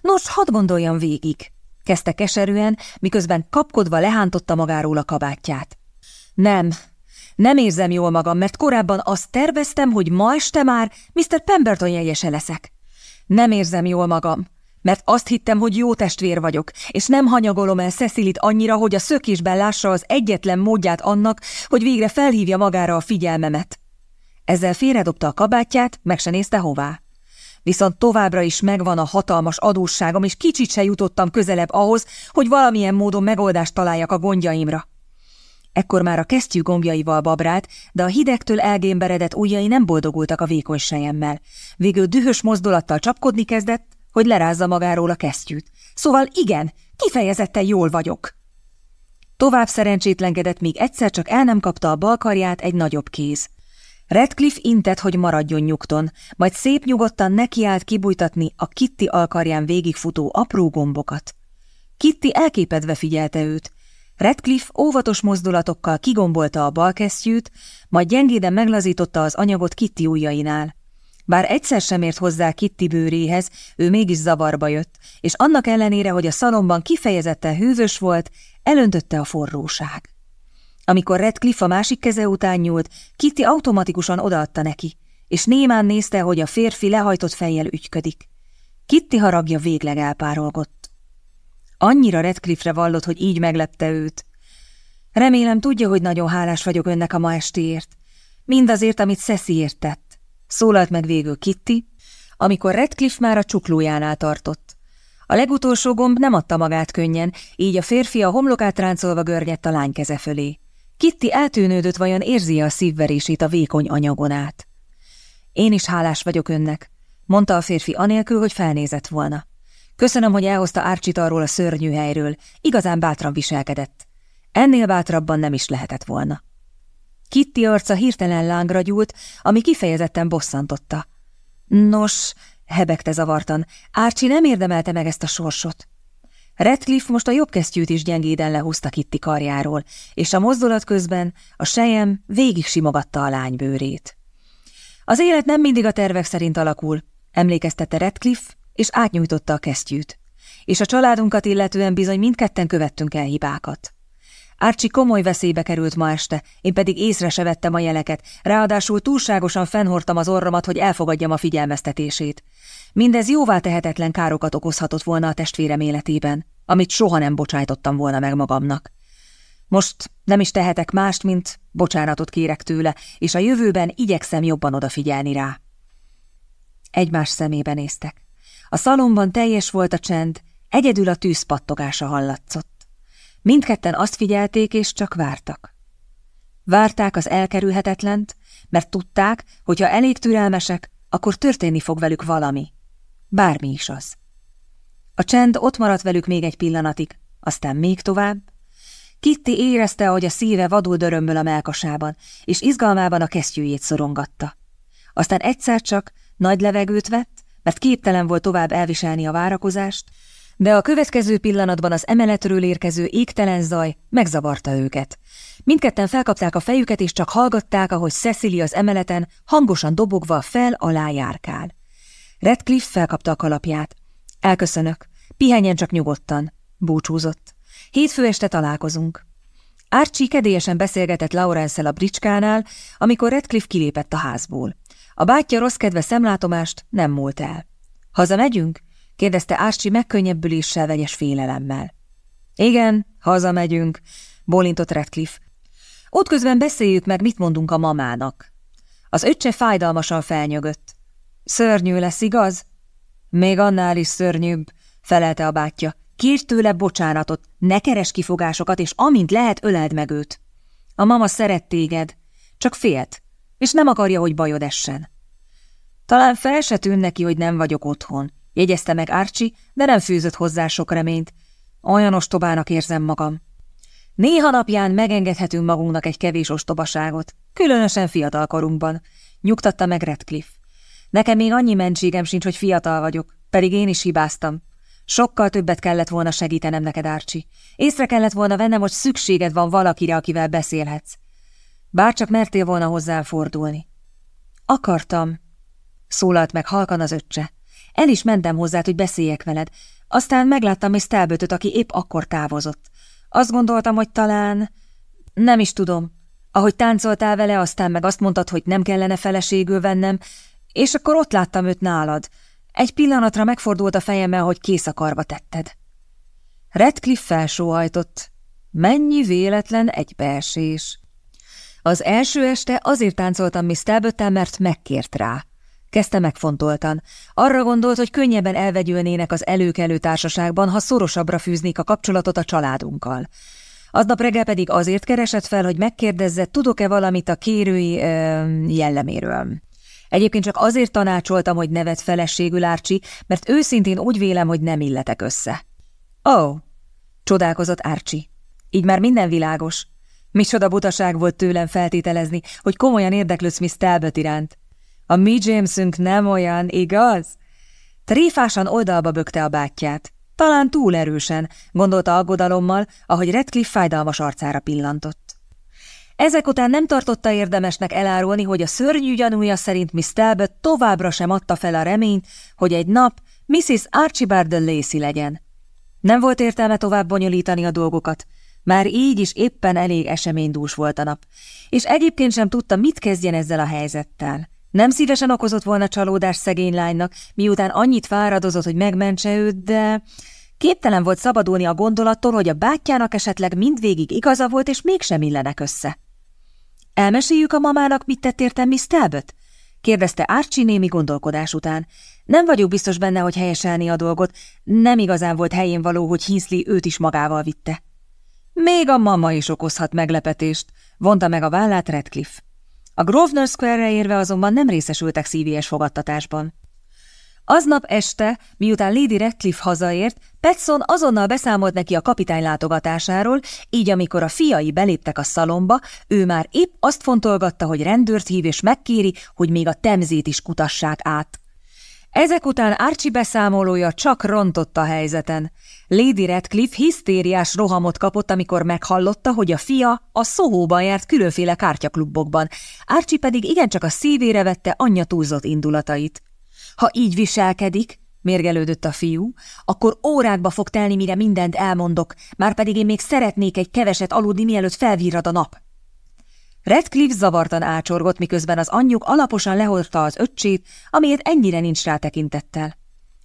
Nos, hadd gondoljam végig, kezdte keserűen, miközben kapkodva lehántotta magáról a kabátját. Nem, nem érzem jól magam, mert korábban azt terveztem, hogy ma este már Mr. Pemberton jegyese leszek. Nem érzem jól magam, mert azt hittem, hogy jó testvér vagyok, és nem hanyagolom el Cecilit annyira, hogy a szökésben lássa az egyetlen módját annak, hogy végre felhívja magára a figyelmemet. Ezzel félredobta a kabátját, meg se nézte hová. Viszont továbbra is megvan a hatalmas adósságom, és kicsit se jutottam közelebb ahhoz, hogy valamilyen módon megoldást találjak a gondjaimra. Ekkor már a kesztyű gombjaival babrált, de a hidegtől elgémberedett ujjai nem boldogultak a vékony sejemmel. Végül dühös mozdulattal csapkodni kezdett, hogy lerázza magáról a kesztyűt. Szóval igen, kifejezetten jól vagyok. Tovább szerencsétlenkedett, míg egyszer csak el nem kapta a balkarját egy nagyobb kéz. Redcliffe intett, hogy maradjon nyugton, majd szép nyugodtan nekiállt kibújtatni a Kitty alkarján végigfutó apró gombokat. Kitty elképedve figyelte őt. Redcliffe óvatos mozdulatokkal kigombolta a balkesztyűt, majd gyengéden meglazította az anyagot Kitty ujjainál. Bár egyszer sem ért hozzá Kitty bőréhez, ő mégis zavarba jött, és annak ellenére, hogy a szalomban kifejezetten hűvös volt, elöntötte a forróság. Amikor Redcliffe a másik keze után nyúlt, Kitty automatikusan odaadta neki, és némán nézte, hogy a férfi lehajtott fejjel ügyködik. Kitty haragja végleg elpárolgott. Annyira Redcliffe-re vallott, hogy így meglepte őt. Remélem tudja, hogy nagyon hálás vagyok önnek a ma estéért. Mindazért, amit Ceciért tett. Szólalt meg végül Kitty, amikor Redcliffe már a csuklójánál tartott. A legutolsó gomb nem adta magát könnyen, így a férfi a homlokát ráncolva görnyett a lány keze fölé. Kitty eltűnődött, vajon érzi a szívverését a vékony anyagon át. Én is hálás vagyok önnek, mondta a férfi anélkül, hogy felnézett volna. Köszönöm, hogy elhozta Árcsit arról a szörnyű helyről, igazán bátran viselkedett. Ennél bátrabban nem is lehetett volna. Kitty arca hirtelen lángra gyúlt, ami kifejezetten bosszantotta. Nos, hebegte zavartan, Árcsi nem érdemelte meg ezt a sorsot. Redcliffe most a jobb kesztyűt is gyengéden lehúzta Kitty karjáról, és a mozdulat közben a sejem végig simogatta a lány bőrét. Az élet nem mindig a tervek szerint alakul, emlékeztette Redcliffe, és átnyújtotta a kesztyűt. És a családunkat illetően bizony mindketten követtünk el hibákat. Árcsi komoly veszélybe került ma este, én pedig észre se vettem a jeleket, ráadásul túlságosan fennhortam az orromat, hogy elfogadjam a figyelmeztetését. Mindez jóvá tehetetlen károkat okozhatott volna a testvérem életében, amit soha nem bocsájtottam volna meg magamnak. Most nem is tehetek mást, mint bocsánatot kérek tőle, és a jövőben igyekszem jobban odafigyelni rá. Egymás szemébe néztek. A szalomban teljes volt a csend, egyedül a tűz pattogása hallatszott. Mindketten azt figyelték, és csak vártak. Várták az elkerülhetetlent, mert tudták, hogy ha elég türelmesek, akkor történni fog velük valami. Bármi is az. A csend ott maradt velük még egy pillanatig, aztán még tovább. Kitty érezte, hogy a szíve vadul dörömböl a melkasában, és izgalmában a kesztyűjét szorongatta. Aztán egyszer csak nagy levegőt vett, mert képtelen volt tovább elviselni a várakozást, de a következő pillanatban az emeletről érkező égtelen zaj megzavarta őket. Mindketten felkapták a fejüket, és csak hallgatták, ahogy Cecily az emeleten hangosan dobogva fel-alá járkál. Redcliffe felkapta a kalapját. Elköszönök. Pihenjen csak nyugodtan. Búcsúzott. Hétfő este találkozunk. Archie kedélyesen beszélgetett laurence a bricskánál, amikor Redcliffe kilépett a házból. A bátyja rossz kedve szemlátomást nem múlt el. Haza megyünk? kérdezte Árcsi megkönnyebbüléssel vegyes félelemmel. Igen, hazamegyünk, bólintott Redcliffe. Útközben beszéljük meg, mit mondunk a mamának. Az öccse fájdalmasan felnyögött. Szörnyű lesz, igaz? Még annál is szörnyűbb, felelte a bátyja. Kérj tőle bocsánatot, ne keres kifogásokat, és amint lehet, öleld meg őt. A mama szeret téged, csak félt, és nem akarja, hogy bajod essen. Talán fel se tűn neki, hogy nem vagyok otthon, jegyezte meg Archie, de nem fűzött hozzá sok reményt. Olyan ostobának érzem magam. Néha napján megengedhetünk magunknak egy kevés ostobaságot, különösen fiatal korunkban, nyugtatta meg Redcliffe. Nekem még annyi mentségem sincs, hogy fiatal vagyok, pedig én is hibáztam. Sokkal többet kellett volna segítenem neked, Árcsi. Észre kellett volna vennem, hogy szükséged van valakire, akivel beszélhetsz. Bárcsak mertél volna hozzám fordulni. Akartam, szólalt meg halkan az öccse. El is mentem hozzá, hogy beszéljek veled. Aztán megláttam Miss Talbotot, aki épp akkor távozott. Azt gondoltam, hogy talán... Nem is tudom. Ahogy táncoltál vele, aztán meg azt mondtad, hogy nem kellene feleségül vennem, és akkor ott láttam őt nálad. Egy pillanatra megfordult a fejemmel, hogy kész a karba tetted. Redcliffe felsóhajtott. Mennyi véletlen egybeesés. Az első este azért táncoltam Miss talbot mert megkért rá. Kezdte megfontoltan. Arra gondolt, hogy könnyebben elvegyülnének az előkelő társaságban, ha szorosabbra fűznék a kapcsolatot a családunkkal. Aznap reggel pedig azért keresett fel, hogy megkérdezze, tudok-e valamit a kérői ö, jelleméről. Egyébként csak azért tanácsoltam, hogy nevet feleségül Árcsi, mert őszintén úgy vélem, hogy nem illetek össze. Ó, oh, csodálkozott Árcsi. Így már minden világos. Micsoda butaság volt tőlem feltételezni, hogy komolyan érdeklődsz Miss Talbot iránt. A mi Jamesünk nem olyan, igaz? Tréfásan oldalba bökte a bátyját. Talán túl erősen, gondolta aggodalommal, ahogy Redcliffe fájdalmas arcára pillantott. Ezek után nem tartotta érdemesnek elárulni, hogy a szörnyű gyanúja szerint Miss Talbot továbbra sem adta fel a reményt, hogy egy nap Mrs. Archibald Lacey legyen. Nem volt értelme tovább bonyolítani a dolgokat, már így is éppen elég eseménydús volt a nap, és egyébként sem tudta, mit kezdjen ezzel a helyzettel. Nem szívesen okozott volna csalódás szegény lánynak, miután annyit fáradozott, hogy megmentse őt, de képtelen volt szabadulni a gondolattól, hogy a bátyjának esetleg mindvégig igaza volt, és mégsem illenek össze. Elmeséljük a mamának, mit tett értem Miss Talbot? kérdezte Archie némi gondolkodás után. Nem vagyok biztos benne, hogy helyeselni a dolgot. Nem igazán volt helyén való, hogy Hinsley őt is magával vitte. Még a mama is okozhat meglepetést, vonta meg a vállát Redcliffe. A Grosvenor Square-re érve azonban nem részesültek szívélyes fogadtatásban. Aznap este, miután Lady Redcliffe hazaért, Petson azonnal beszámolt neki a kapitány látogatásáról, így amikor a fiai beléptek a szalomba, ő már épp azt fontolgatta, hogy rendőrt hív és megkéri, hogy még a temzét is kutassák át. Ezek után Archie beszámolója csak rontott a helyzeten. Lady Redcliffe hisztériás rohamot kapott, amikor meghallotta, hogy a fia a Szóhóban járt különféle kártyaklubokban, Archie pedig igencsak a szívére vette anyja túlzott indulatait. Ha így viselkedik, mérgelődött a fiú, akkor órákba fog telni, mire mindent elmondok, már pedig én még szeretnék egy keveset aludni, mielőtt felvírad a nap. Redcliffe zavartan ácsorgott, miközben az anyjuk alaposan lehordta az öccsét, amiért ennyire nincs rá tekintettel.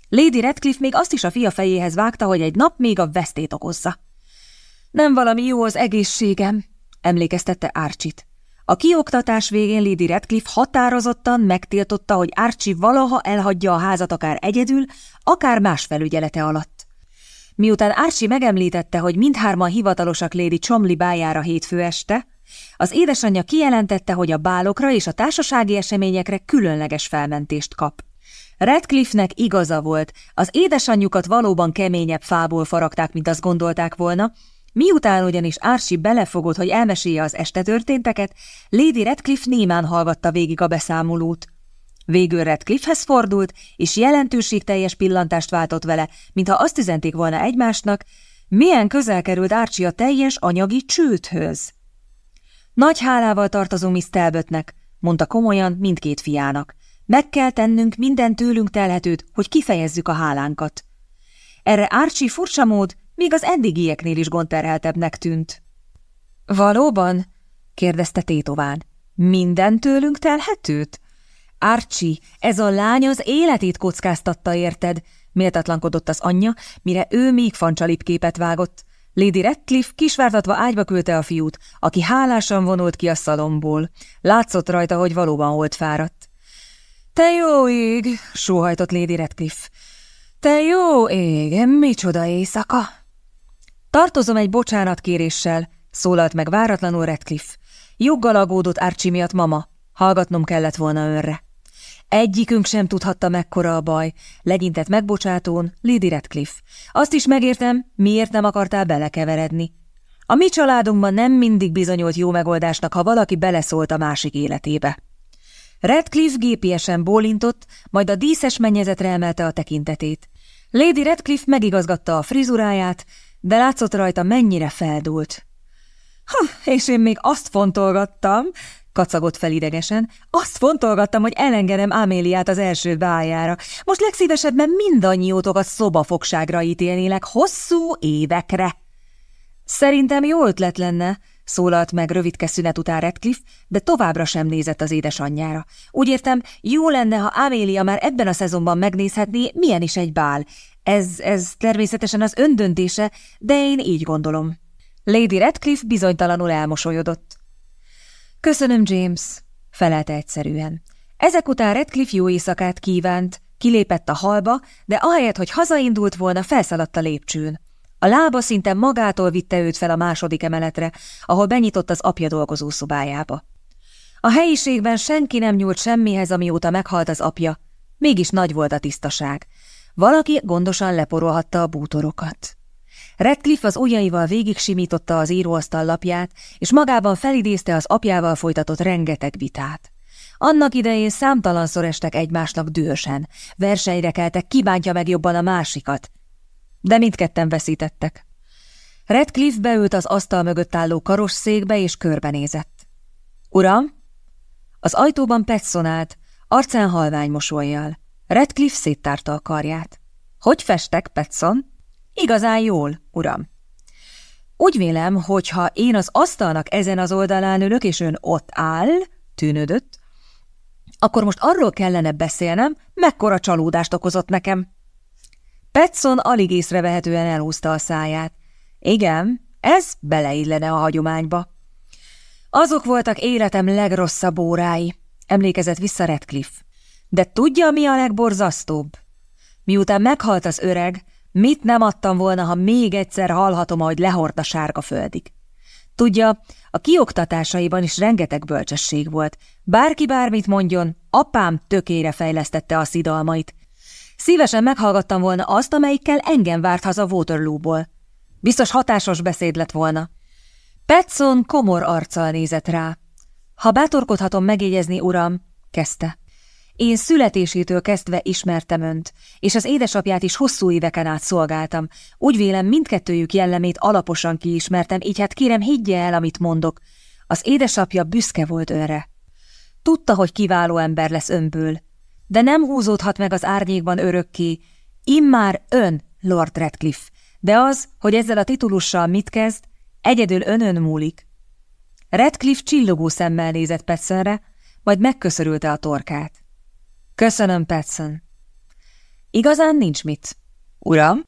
Lady Redcliffe még azt is a fia fejéhez vágta, hogy egy nap még a vesztét okozza. Nem valami jó az egészségem, emlékeztette Archit. A kioktatás végén Lady Redcliffe határozottan megtiltotta, hogy Archie valaha elhagyja a házat akár egyedül, akár más felügyelete alatt. Miután Archie megemlítette, hogy mindhárman hivatalosak Lady Chomley bájára hétfő este, az édesanyja kijelentette, hogy a bálokra és a társasági eseményekre különleges felmentést kap. Redcliffe-nek igaza volt, az édesanyjukat valóban keményebb fából faragták, mint azt gondolták volna, miután ugyanis Archie belefogott, hogy elmesélje az este történteket, Lady Redcliffe némán hallgatta végig a beszámolót. Végül Redcliffehez fordult, és jelentőségteljes pillantást váltott vele, mintha azt üzenték volna egymásnak, milyen közel került Archie a teljes anyagi csőthöz. Nagy hálával tartozunk Miss Talbotnek, mondta komolyan mindkét fiának. Meg kell tennünk minden tőlünk telhetőt, hogy kifejezzük a hálánkat. Erre Archie furcsa mód még az eddigieknél is gondterheltebbnek tűnt. Valóban? kérdezte tétován. Minden tőlünk telhetőt? Archie, ez a lány az életét kockáztatta, érted? Méltatlankodott az anyja, mire ő még fancsalip képet vágott. Lady Radcliffe kisvártatva ágyba küldte a fiút, aki hálásan vonult ki a szalomból. Látszott rajta, hogy valóban volt fáradt. Te jó ég, sóhajtott Lady Radcliffe. Te jó ég, micsoda éjszaka! Tartozom egy bocsánatkéréssel, szólalt meg váratlanul Radcliffe. Joggal aggódott Archie miatt mama, hallgatnom kellett volna önre. Egyikünk sem tudhatta mekkora a baj, legyintett megbocsátón Lady Radcliffe. Azt is megértem, miért nem akartál belekeveredni. A mi családunkban nem mindig bizonyult jó megoldásnak, ha valaki beleszólt a másik életébe. Radcliffe gépiesen bólintott, majd a díszes mennyezetre emelte a tekintetét. Lady Radcliffe megigazgatta a frizuráját, de látszott rajta mennyire feldult. Ha, és én még azt fontolgattam, kacagott fel idegesen, azt fontolgattam, hogy elengedem Améliát az első bájára. Most legszívesebben mindannyiótokat szobafogságra ítélnélek hosszú évekre. Szerintem jó ötlet lenne, szólalt meg rövidke szünet után Redcliffe, de továbbra sem nézett az édesanyjára. Úgy értem, jó lenne, ha Amélia már ebben a szezonban megnézhetné, milyen is egy bál. Ez, ez természetesen az öndöntése, de én így gondolom. Lady Redcliffe bizonytalanul elmosolyodott. Köszönöm, James, felelte egyszerűen. Ezek után Redcliffe jó éjszakát kívánt, kilépett a halba, de ahelyett, hogy hazaindult volna, felszaladt a lépcsőn. A lába szinte magától vitte őt fel a második emeletre, ahol benyitott az apja dolgozó szobájába. A helyiségben senki nem nyúlt semmihez, amióta meghalt az apja, mégis nagy volt a tisztaság. Valaki gondosan leporolhatta a bútorokat. Redcliffe az ujjaival végig simította az íróasztal lapját, és magában felidézte az apjával folytatott rengeteg vitát. Annak idején számtalanszor estek egymásnak dühösen, versenyre keltek, kibántja meg jobban a másikat, de mindketten veszítettek. Redcliffe beült az asztal mögött álló karosszékbe és körbenézett. Uram? Az ajtóban Petson állt, arcán halvány mosolyjal. Redcliffe széttárta a karját. Hogy festek, Petson? Igazán jól, uram. Úgy vélem, hogy ha én az asztalnak ezen az oldalán ülök, és ön ott áll, tűnődött, akkor most arról kellene beszélnem, mekkora csalódást okozott nekem. Petson alig észrevehetően elhúzta a száját. Igen, ez beleillene a hagyományba. Azok voltak életem legrosszabb órái, emlékezett vissza Redcliffe. De tudja, mi a legborzasztóbb? Miután meghalt az öreg, Mit nem adtam volna, ha még egyszer hallhatom, ahogy lehord a sárga földig? Tudja, a kioktatásaiban is rengeteg bölcsesség volt. Bárki bármit mondjon, apám tökére fejlesztette a szidalmait. Szívesen meghallgattam volna azt, amelyikkel engem várt haza Waterloo-ból. Biztos hatásos beszéd lett volna. Petson komor arccal nézett rá. Ha bátorkodhatom megjegyezni, uram, kezdte. Én születésétől kezdve ismertem önt, és az édesapját is hosszú éveken át szolgáltam. Úgy vélem, mindkettőjük jellemét alaposan kiismertem, így hát kérem, higgye el, amit mondok. Az édesapja büszke volt önre. Tudta, hogy kiváló ember lesz önből, de nem húzódhat meg az árnyékban örökké. Immár ön, Lord Radcliffe, de az, hogy ezzel a titulussal mit kezd, egyedül önön múlik. Radcliffe csillogó szemmel nézett Petsonre, majd megköszörülte a torkát. Köszönöm, Petson. Igazán nincs mit. Uram?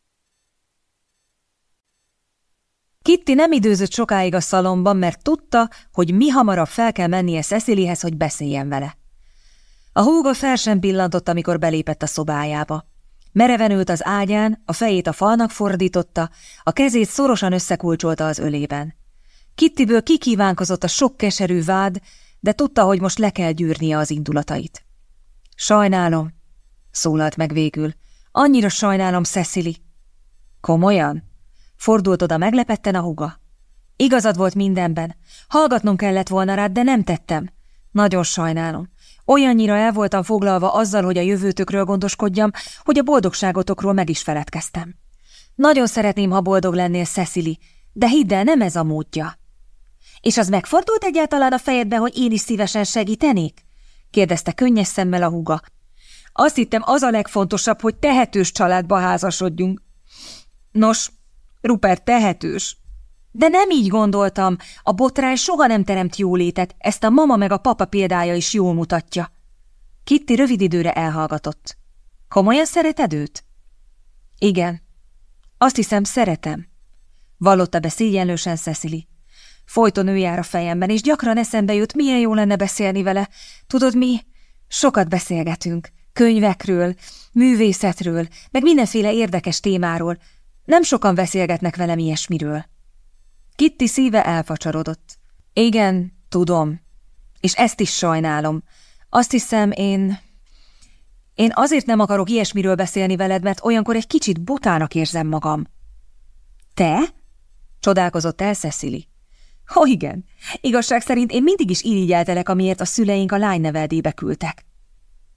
Kitty nem időzött sokáig a szalomban, mert tudta, hogy mi hamarabb fel kell mennie Cecilyhez, hogy beszéljen vele. A húga fel sem pillantott, amikor belépett a szobájába. Mereven ült az ágyán, a fejét a falnak fordította, a kezét szorosan összekulcsolta az ölében. Kittiből kikívánkozott a sok keserű vád, de tudta, hogy most le kell gyűrnie az indulatait. Sajnálom, szólalt meg végül. Annyira sajnálom, Cecily. Komolyan? Fordult oda meglepetten a huga. Igazad volt mindenben. Hallgatnom kellett volna rád, de nem tettem. Nagyon sajnálom. Olyannyira el voltam foglalva azzal, hogy a jövőtökről gondoskodjam, hogy a boldogságotokról meg is feledkeztem. Nagyon szeretném, ha boldog lennél, Cecily, de hidd el, nem ez a módja. És az megfordult egyáltalán a fejedbe, hogy én is szívesen segítenék? Kérdezte könnyes szemmel a húga. Azt hittem, az a legfontosabb, hogy tehetős családba házasodjunk. Nos, Rupert tehetős. De nem így gondoltam. A botrány soha nem teremt jólétet, ezt a mama meg a papa példája is jól mutatja. Kitty rövid időre elhallgatott. Komolyan szereted őt? Igen. Azt hiszem, szeretem. vallotta be szégyenlősen Cecily. Folyton ő jár a fejemben, és gyakran eszembe jut, milyen jó lenne beszélni vele. Tudod mi? Sokat beszélgetünk. Könyvekről, művészetről, meg mindenféle érdekes témáról. Nem sokan beszélgetnek velem ilyesmiről. Kitty szíve elfacsarodott. Igen, tudom. És ezt is sajnálom. Azt hiszem, én... Én azért nem akarok ilyesmiről beszélni veled, mert olyankor egy kicsit butának érzem magam. Te? Csodálkozott el Cecily. Ó, oh, igen. Igazság szerint én mindig is irigyeltelek, amiért a szüleink a lány neveldébe küldtek.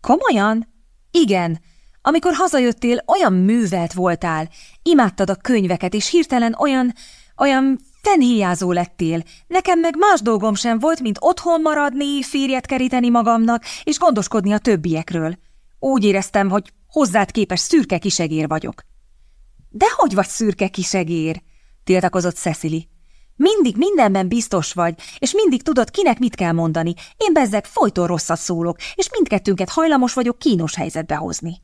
Komolyan? Igen. Amikor hazajöttél, olyan művelt voltál. Imádtad a könyveket, és hirtelen olyan, olyan fenhéjázó lettél. Nekem meg más dolgom sem volt, mint otthon maradni, férjet keríteni magamnak, és gondoskodni a többiekről. Úgy éreztem, hogy hozzád képes szürke kisegér vagyok. De hogy vagy szürke kisegér? tiltakozott Cecily. Mindig mindenben biztos vagy, és mindig tudod, kinek mit kell mondani. Én bezzeg folyton rosszat szólok, és mindkettőnket hajlamos vagyok kínos helyzetbe hozni.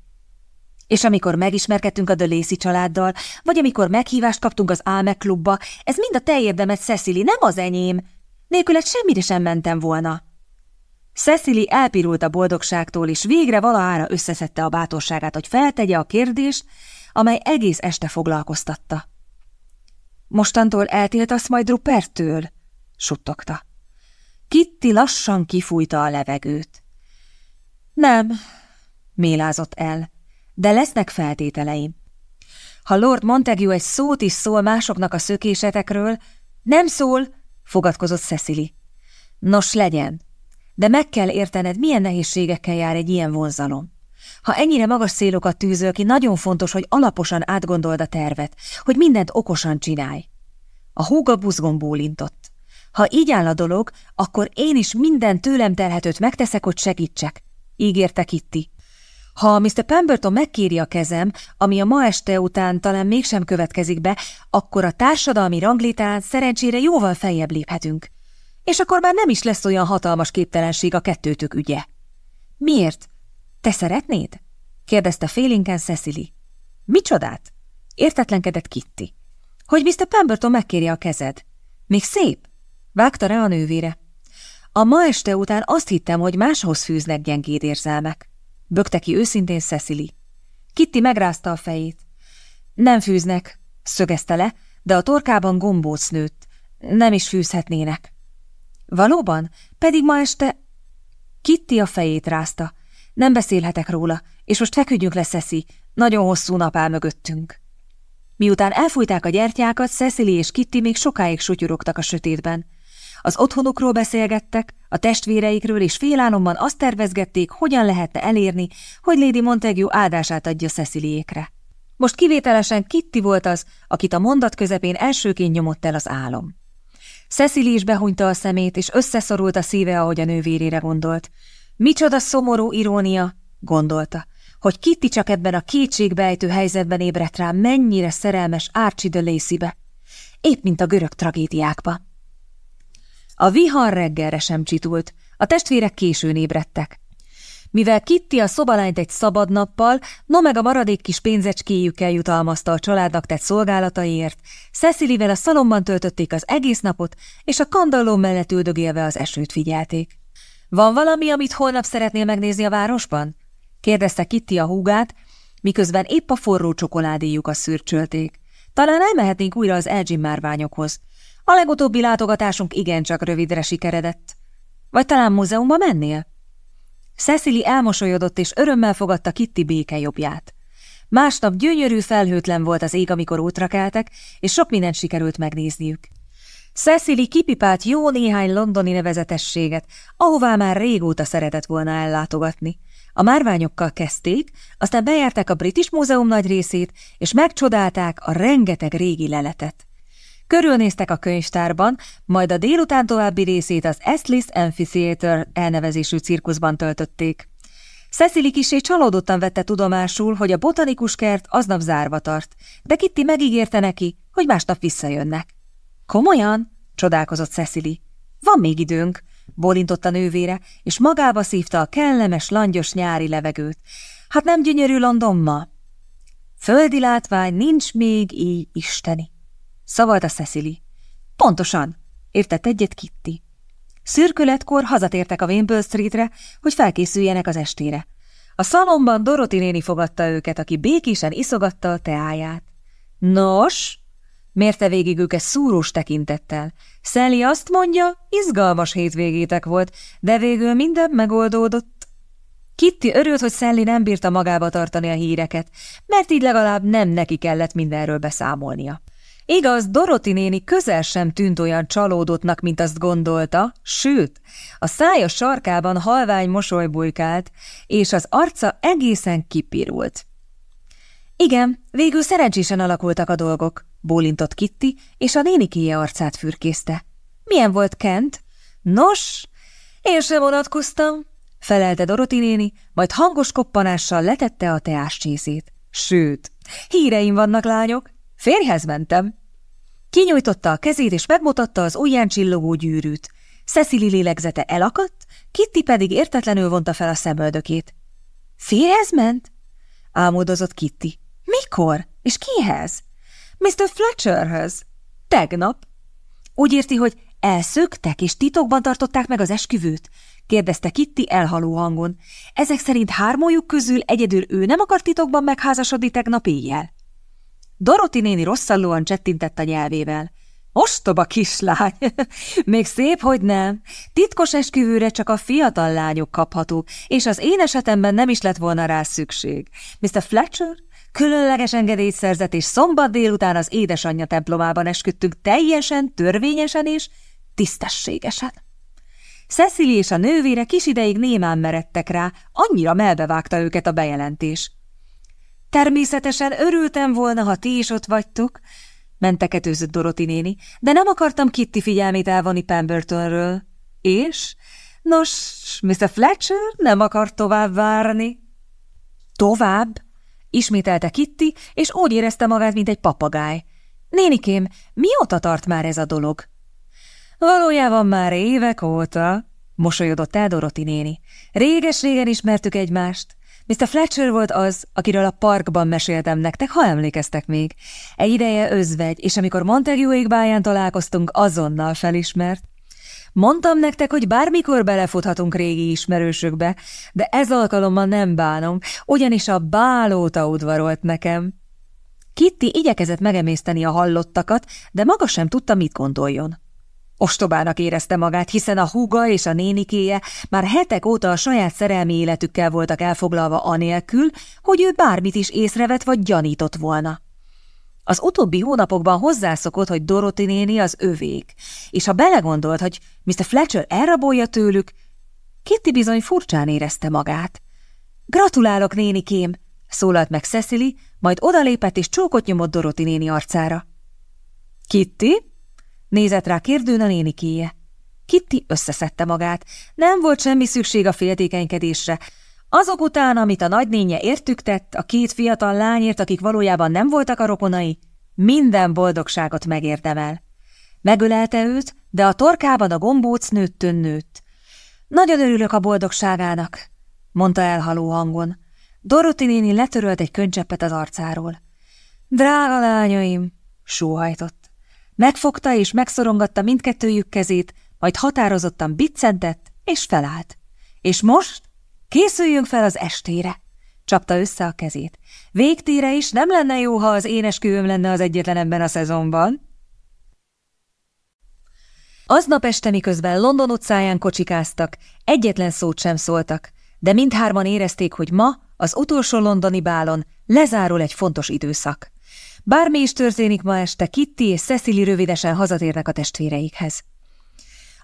És amikor megismerkedtünk a Dölészi családdal, vagy amikor meghívást kaptunk az Álmek klubba, ez mind a te érdemed, Cecily, nem az enyém. Nélküled semmire sem mentem volna. Cecily elpirult a boldogságtól, és végre valahára összeszedte a bátorságát, hogy feltegye a kérdést, amely egész este foglalkoztatta. Mostantól eltiltasz majd Ruperttől? suttogta. Kitty lassan kifújta a levegőt. Nem, mélázott el, de lesznek feltételeim. Ha Lord Montague egy szót is szól másoknak a szökésetekről, nem szól, fogadkozott Cecily. Nos, legyen, de meg kell értened, milyen nehézségekkel jár egy ilyen vonzalom. Ha ennyire magas célokat tűzöl ki, nagyon fontos, hogy alaposan átgondold a tervet, hogy mindent okosan csinálj. A húga buzgón bólintott. Ha így áll a dolog, akkor én is minden tőlem telhetőt megteszek, hogy segítsek, ígérte Kitty. Ha Mr. Pemberton megkéri a kezem, ami a ma este után talán mégsem következik be, akkor a társadalmi ranglétán szerencsére jóval feljebb léphetünk. És akkor már nem is lesz olyan hatalmas képtelenség a kettőtök ügye. Miért? Te szeretnéd? kérdezte félénken Cecily. Micsodát? Értetlenkedett Kitty. Hogy Mr. Pemberton megkérje a kezed. Még szép? Vágta rá a nővére. A ma este után azt hittem, hogy máshoz fűznek gyengéd érzelmek. Bökte ki őszintén Cecily. Kitty megrázta a fejét. Nem fűznek, szögezte le, de a torkában gombóc nőtt. Nem is fűzhetnének. Valóban? Pedig ma este... Kitty a fejét rázta. Nem beszélhetek róla, és most feküdjünk le, Ceci. Nagyon hosszú nap áll mögöttünk. Miután elfújták a gyertyákat, Cecily és Kitty még sokáig sutyorogtak a sötétben. Az otthonukról beszélgettek, a testvéreikről és félálomban azt tervezgették, hogyan lehetne elérni, hogy Lady Montague áldását adja Cecilyékre. Most kivételesen Kitty volt az, akit a mondat közepén elsőként nyomott el az álom. Cecily is behunyta a szemét, és összeszorult a szíve, ahogy a nővérére gondolt. Micsoda szomorú irónia, gondolta, hogy Kitty csak ebben a kétségbejtő helyzetben ébredt rá, mennyire szerelmes Archie de Lacey-be, épp mint a görög tragédiákba. A vihar reggelre sem csitult, a testvérek későn ébredtek. Mivel Kitty a szobalányt egy szabad nappal, no meg a maradék kis pénzecskéjükkel jutalmazta a családnak tett szolgálataiért, Cecilyvel a szalomban töltötték az egész napot, és a kandalló mellett üldögélve az esőt figyelték. Van valami, amit holnap szeretnél megnézni a városban? kérdezte Kitty a húgát, miközben épp a forró csokoládéjukat szürcsölték. Talán elmehetnénk újra az Elgin márványokhoz. A legutóbbi látogatásunk igencsak rövidre sikeredett. Vagy talán múzeumba mennél? Cecily elmosolyodott, és örömmel fogadta Kitty békejobbját. Másnap gyönyörű felhőtlen volt az ég, amikor útra keltek, és sok mindent sikerült megnézniük. Cecily kipipált jó néhány londoni nevezetességet, ahová már régóta szeretett volna ellátogatni. A márványokkal kezdték, aztán bejárták a British Múzeum nagy részét, és megcsodálták a rengeteg régi leletet. Körülnéztek a könyvtárban, majd a délután további részét az Eslis Amphitheater elnevezésű cirkuszban töltötték. Cecily kisé csalódottan vette tudomásul, hogy a botanikus kert aznap zárva tart, de Kitty megígérte neki, hogy másnap visszajönnek. Komolyan? csodálkozott Cecily. Van még időnk, bólintott a nővére, és magába szívta a kellemes, langyos nyári levegőt. Hát nem gyönyörű London ma? Földi látvány nincs még így isteni. szavalta Cecily. Pontosan, értett egyet Kitty. Szürkületkor hazatértek a Wimble Streetre, hogy felkészüljenek az estére. A szalomban Doroti néni fogadta őket, aki békésen iszogatta a teáját. Nos, mérte végig őket szúrós tekintettel. Sally azt mondja, izgalmas hétvégétek volt, de végül minden megoldódott. Kitty örült, hogy Sally nem bírta magába tartani a híreket, mert így legalább nem neki kellett mindenről beszámolnia. Igaz, Doroti néni közel sem tűnt olyan csalódottnak, mint azt gondolta, sőt, a szája sarkában halvány mosoly bujkált, és az arca egészen kipirult. Igen, végül szerencsésen alakultak a dolgok, bólintott Kitty, és a nénikéje arcát fürkészte. Milyen volt Kent? Nos, én sem vonatkoztam, felelte Doroti néni, majd hangos koppanással letette a teás csészét. Sőt, híreim vannak, lányok, férjhez mentem. Kinyújtotta a kezét, és megmutatta az ujján csillogó gyűrűt. Cecily lélegzete elakadt, Kitty pedig értetlenül vonta fel a szemöldökét. Férhez ment? Álmodozott Kitty. Mikor? És kihez? Mr. Fletcherhöz. Tegnap. Úgy érti, hogy elszöktek és titokban tartották meg az esküvőt? kérdezte Kitty elhaló hangon. Ezek szerint hármójuk közül egyedül ő nem akart titokban megházasodni tegnap éjjel? Doroti néni rosszallóan csettintett a nyelvével. Ostoba kislány! Még szép, hogy nem. Titkos esküvőre csak a fiatal lányok kaphatók, és az én esetemben nem is lett volna rá szükség. Mr. Fletcher különleges engedélyt szerzett, és szombat délután az édesanyja templomában esküdtünk teljesen, törvényesen és tisztességesen. Cecily és a nővére kis ideig némán meredtek rá, annyira melbevágta őket a bejelentés. Természetesen örültem volna, ha ti is ott vagytok, menteketőzött Doroti néni, de nem akartam Kitty figyelmét elvonni Pembertonről. És? Nos, Mr. Fletcher nem akar tovább várni. Tovább? Ismételte Kitty, és úgy érezte magát, mint egy papagáj. Nénikém, mióta tart már ez a dolog? Valójában már évek óta, mosolyodott el Doroti néni. Réges-régen ismertük egymást. Mr. Fletcher volt az, akiről a parkban meséltem nektek, ha emlékeztek még. Egy ideje özvegy, és amikor Montague égbáján találkoztunk, azonnal felismert. Mondtam nektek, hogy bármikor belefuthatunk régi ismerősökbe, de ez alkalommal nem bánom, ugyanis a bálóta udvarolt nekem. Kitty igyekezett megemészteni a hallottakat, de maga sem tudta, mit gondoljon. Ostobának érezte magát, hiszen a húga és a nénikéje már hetek óta a saját szerelmi életükkel voltak elfoglalva anélkül, hogy ő bármit is észrevett vagy gyanított volna. Az utóbbi hónapokban hozzászokott, hogy Dorothy néni az övék, és ha belegondolt, hogy Mr. Fletcher elrabolja tőlük, Kitty bizony furcsán érezte magát. Gratulálok, nénikém, szólalt meg Cecily, majd odalépett és csókot nyomott Dorothy néni arcára. Kitty? Nézett rá kérdőn a nénikéje. Kitty összeszedte magát. Nem volt semmi szükség a féltékenykedésre. Azok után, amit a nagynénye értük tett, a két fiatal lányért, akik valójában nem voltak a rokonai, minden boldogságot megérdemel. Megölelte őt, de a torkában a gombóc nőttön nőtt. Nagyon örülök a boldogságának, mondta elhaló hangon. Dorothy néni letörölt egy könycseppet az arcáról. Drága lányaim, sóhajtott. Megfogta és megszorongatta mindkettőjük kezét, majd határozottan biccentett, és felállt. És most készüljünk fel az estére! Csapta össze a kezét. Végtére is nem lenne jó, ha az énesküvőm lenne az egyetlen ebben a szezonban. Aznap este miközben London utcáján kocsikáztak, egyetlen szót sem szóltak, de mindhárman érezték, hogy ma, az utolsó londoni bálon lezárul egy fontos időszak. Bármi is történik ma este, Kitty és Cecily rövidesen hazatérnek a testvéreikhez.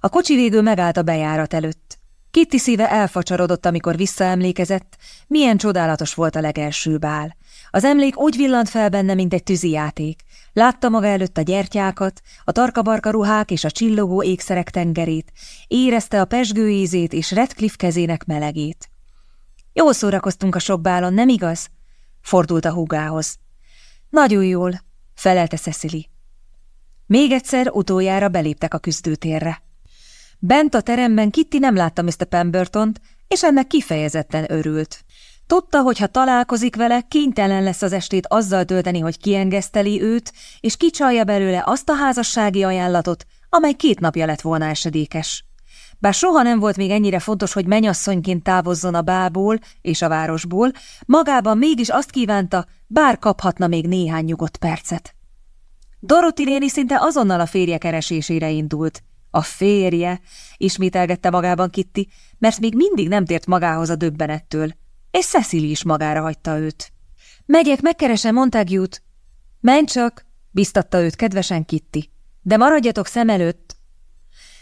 A kocsi végül megállt a bejárat előtt. Kitty szíve elfacsarodott, amikor visszaemlékezett, milyen csodálatos volt a legelső bál. Az emlék úgy villant fel benne, mint egy tűzijáték. Látta maga előtt a gyertyákat, a tarkabarka ruhák és a csillogó ékszerek tengerét, érezte a pesgő ízét és Redcliffe kezének melegét. Jól szórakoztunk a sok bálon, nem igaz? Fordult a húgához. Nagyon jól, felelte Cecily. Még egyszer utoljára beléptek a küzdőtérre. Bent a teremben Kitty nem látta Mr. Pembertont, és ennek kifejezetten örült. Tudta, hogy ha találkozik vele, kénytelen lesz az estét azzal tölteni, hogy kiengeszteli őt, és kicsalja belőle azt a házassági ajánlatot, amely két napja lett volna esedékes. Bár soha nem volt még ennyire fontos, hogy menyasszonyként távozzon a bából és a városból, magában mégis azt kívánta, bár kaphatna még néhány nyugodt percet. Dorothy léni szinte azonnal a férje keresésére indult. A férje, ismételgette magában Kitty, mert még mindig nem tért magához a döbbenettől, és Cecily is magára hagyta őt. Megyek, megkeresem Montague-t. Menj csak, biztatta őt kedvesen Kitty, de maradjatok szem előtt.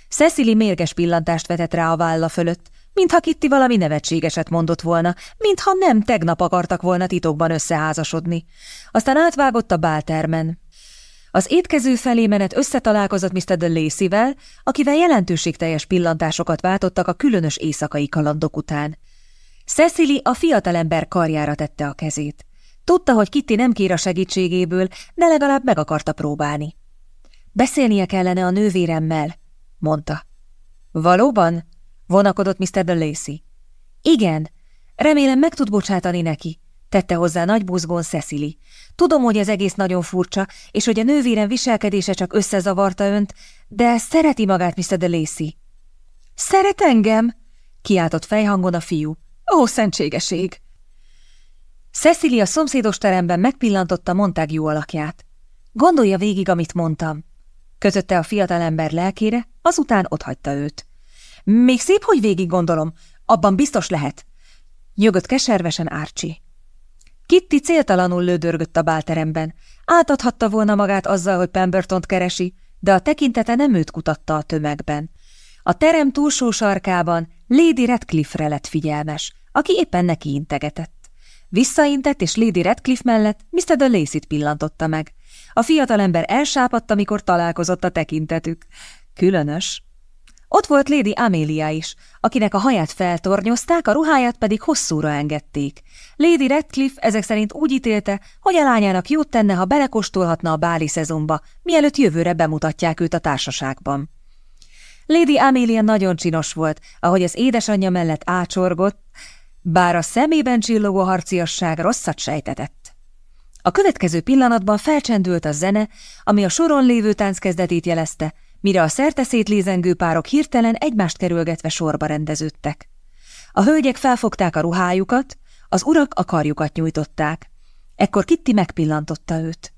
Cecily mérges pillantást vetett rá a válla fölött, mintha Kitty valami nevetségeset mondott volna, mintha nem tegnap akartak volna titokban összeházasodni. Aztán átvágott a báltermen. Az étkező felé menet összetalálkozott Mr. de Lacey-vel, akivel jelentőségteljes pillantásokat váltottak a különös éjszakai kalandok után. Cecily a fiatalember karjára tette a kezét. Tudta, hogy Kitty nem kér a segítségéből, de legalább meg akarta próbálni. Beszélnie kellene a nővéremmel, mondta. Valóban? vonakodott Mr. de Lacey. Igen, remélem meg tud bocsátani neki, tette hozzá nagy buzgón Cecily. Tudom, hogy ez egész nagyon furcsa, és hogy a nővérem viselkedése csak összezavarta önt, de szereti magát Mr. de Lacey. Szeret engem? kiáltott fejhangon a fiú. Ó, szentségeség! Cecily a szomszédos teremben megpillantotta Montague alakját. Gondolja végig, amit mondtam. Kötötte a fiatalember lelkére, azután otthagyta őt. Még szép, hogy végig gondolom, abban biztos lehet. Nyögött keservesen Árcsi. Kitty céltalanul lődörgött a bálteremben. Átadhatta volna magát azzal, hogy Pembertont keresi, de a tekintete nem őt kutatta a tömegben. A terem túlsó sarkában Lady Redcliffe-re lett figyelmes, aki éppen neki integetett. Visszaintett, és Lady Redcliffe mellett Mr. de Lacey-t pillantotta meg. A fiatalember elsápadt, amikor találkozott a tekintetük. Különös. Ott volt Lady Amelia is, akinek a haját feltornyozták, a ruháját pedig hosszúra engedték. Lady Redcliffe ezek szerint úgy ítélte, hogy a lányának jót tenne, ha belekóstolhatna a báli szezonba, mielőtt jövőre bemutatják őt a társaságban. Lady Amelia nagyon csinos volt, ahogy az édesanyja mellett ácsorgott, bár a szemében csillogó harciasság rosszat sejtetett. A következő pillanatban felcsendült a zene, ami a soron lévő tánc kezdetét jelezte, mire a szerteszét lézengő párok hirtelen egymást kerülgetve sorba rendeződtek. A hölgyek felfogták a ruhájukat, az urak a karjukat nyújtották. Ekkor Kitty megpillantotta őt.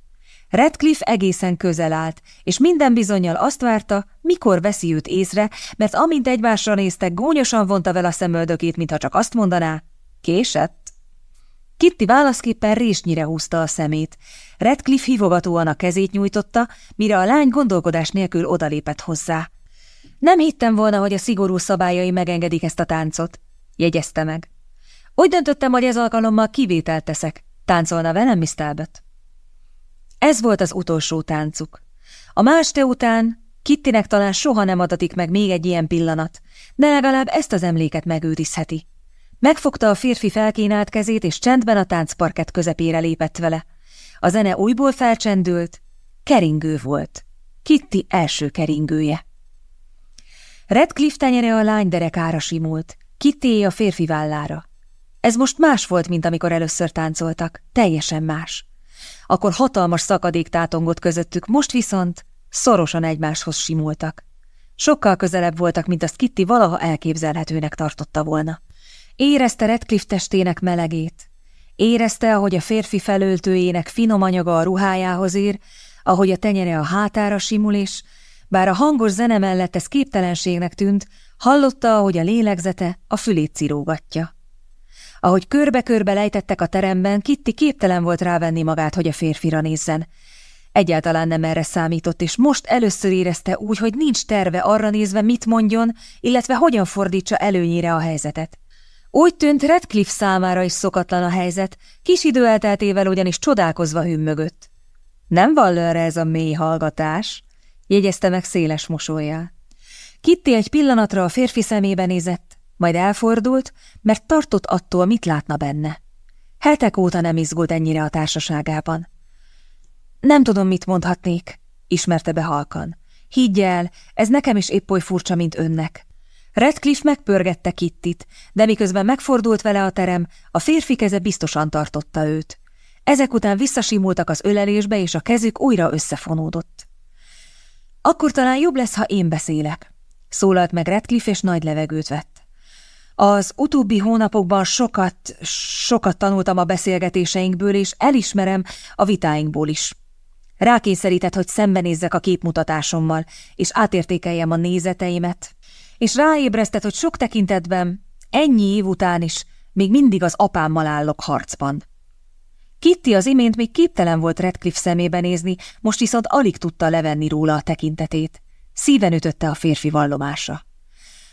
Redcliffe egészen közel állt, és minden bizonyal azt várta, mikor veszi őt észre, mert amint egymásra néztek, gónyosan vonta vele a szemöldökét, mintha csak azt mondaná, késett. Kitty válaszképpen résnyire húzta a szemét. Redcliffe hívogatóan a kezét nyújtotta, mire a lány gondolkodás nélkül odalépett hozzá. Nem hittem volna, hogy a szigorú szabályai megengedik ezt a táncot, jegyezte meg. Úgy döntöttem, hogy ez alkalommal kivételt teszek. Táncolna velem, Miss Talbot? Ez volt az utolsó táncuk. A más te után Kittinek talán soha nem adatik meg még egy ilyen pillanat, de legalább ezt az emléket megőrizheti. Megfogta a férfi felkínált kezét, és csendben a táncparket közepére lépett vele. A zene újból felcsendült, keringő volt. Kitty első keringője. Redcliffe tenyere a lány derekára simult, Kitty a férfi vállára. Ez most más volt, mint amikor először táncoltak, teljesen más. Akkor hatalmas szakadék tátongott közöttük, most viszont szorosan egymáshoz simultak. Sokkal közelebb voltak, mint azt Kitty valaha elképzelhetőnek tartotta volna. Érezte Redcliffe testének melegét. Érezte, ahogy a férfi felöltőjének finom anyaga a ruhájához ér, ahogy a tenyere a hátára simul, és bár a hangos zene mellett ez képtelenségnek tűnt, hallotta, ahogy a lélegzete a fülét cirógatja. Ahogy körbe-körbe lejtettek a teremben, Kitty képtelen volt rávenni magát, hogy a férfira nézzen. Egyáltalán nem erre számított, és most először érezte úgy, hogy nincs terve arra nézve, mit mondjon, illetve hogyan fordítsa előnyére a helyzetet. Úgy tűnt Redcliffe számára is szokatlan a helyzet, kis idő elteltével ugyanis csodálkozva hümmögött. Nem vall erre ez a mély hallgatás, jegyezte meg széles mosolyjal. Kitty egy pillanatra a férfi szemébe nézett, majd elfordult, mert tartott attól, mit látna benne. Hetek óta nem izgult ennyire a társaságában. Nem tudom, mit mondhatnék, ismerte be halkan. Higgy el, ez nekem is épp oly furcsa, mint önnek. Redcliffe megpörgette Kittit, de miközben megfordult vele a terem, a férfi keze biztosan tartotta őt. Ezek után visszasimultak az ölelésbe, és a kezük újra összefonódott. Akkor talán jobb lesz, ha én beszélek, szólalt meg Redcliffe, és nagy levegőt vett. Az utóbbi hónapokban sokat, sokat tanultam a beszélgetéseinkből, és elismerem a vitáinkból is. Rákényszerített, hogy szembenézzek a képmutatásommal, és átértékeljem a nézeteimet, és ráébresztett, hogy sok tekintetben, ennyi év után is, még mindig az apámmal állok harcban. Kitty az imént még képtelen volt Redcliffe szemébe nézni, most viszont alig tudta levenni róla a tekintetét. Szíven ütötte a férfi vallomása.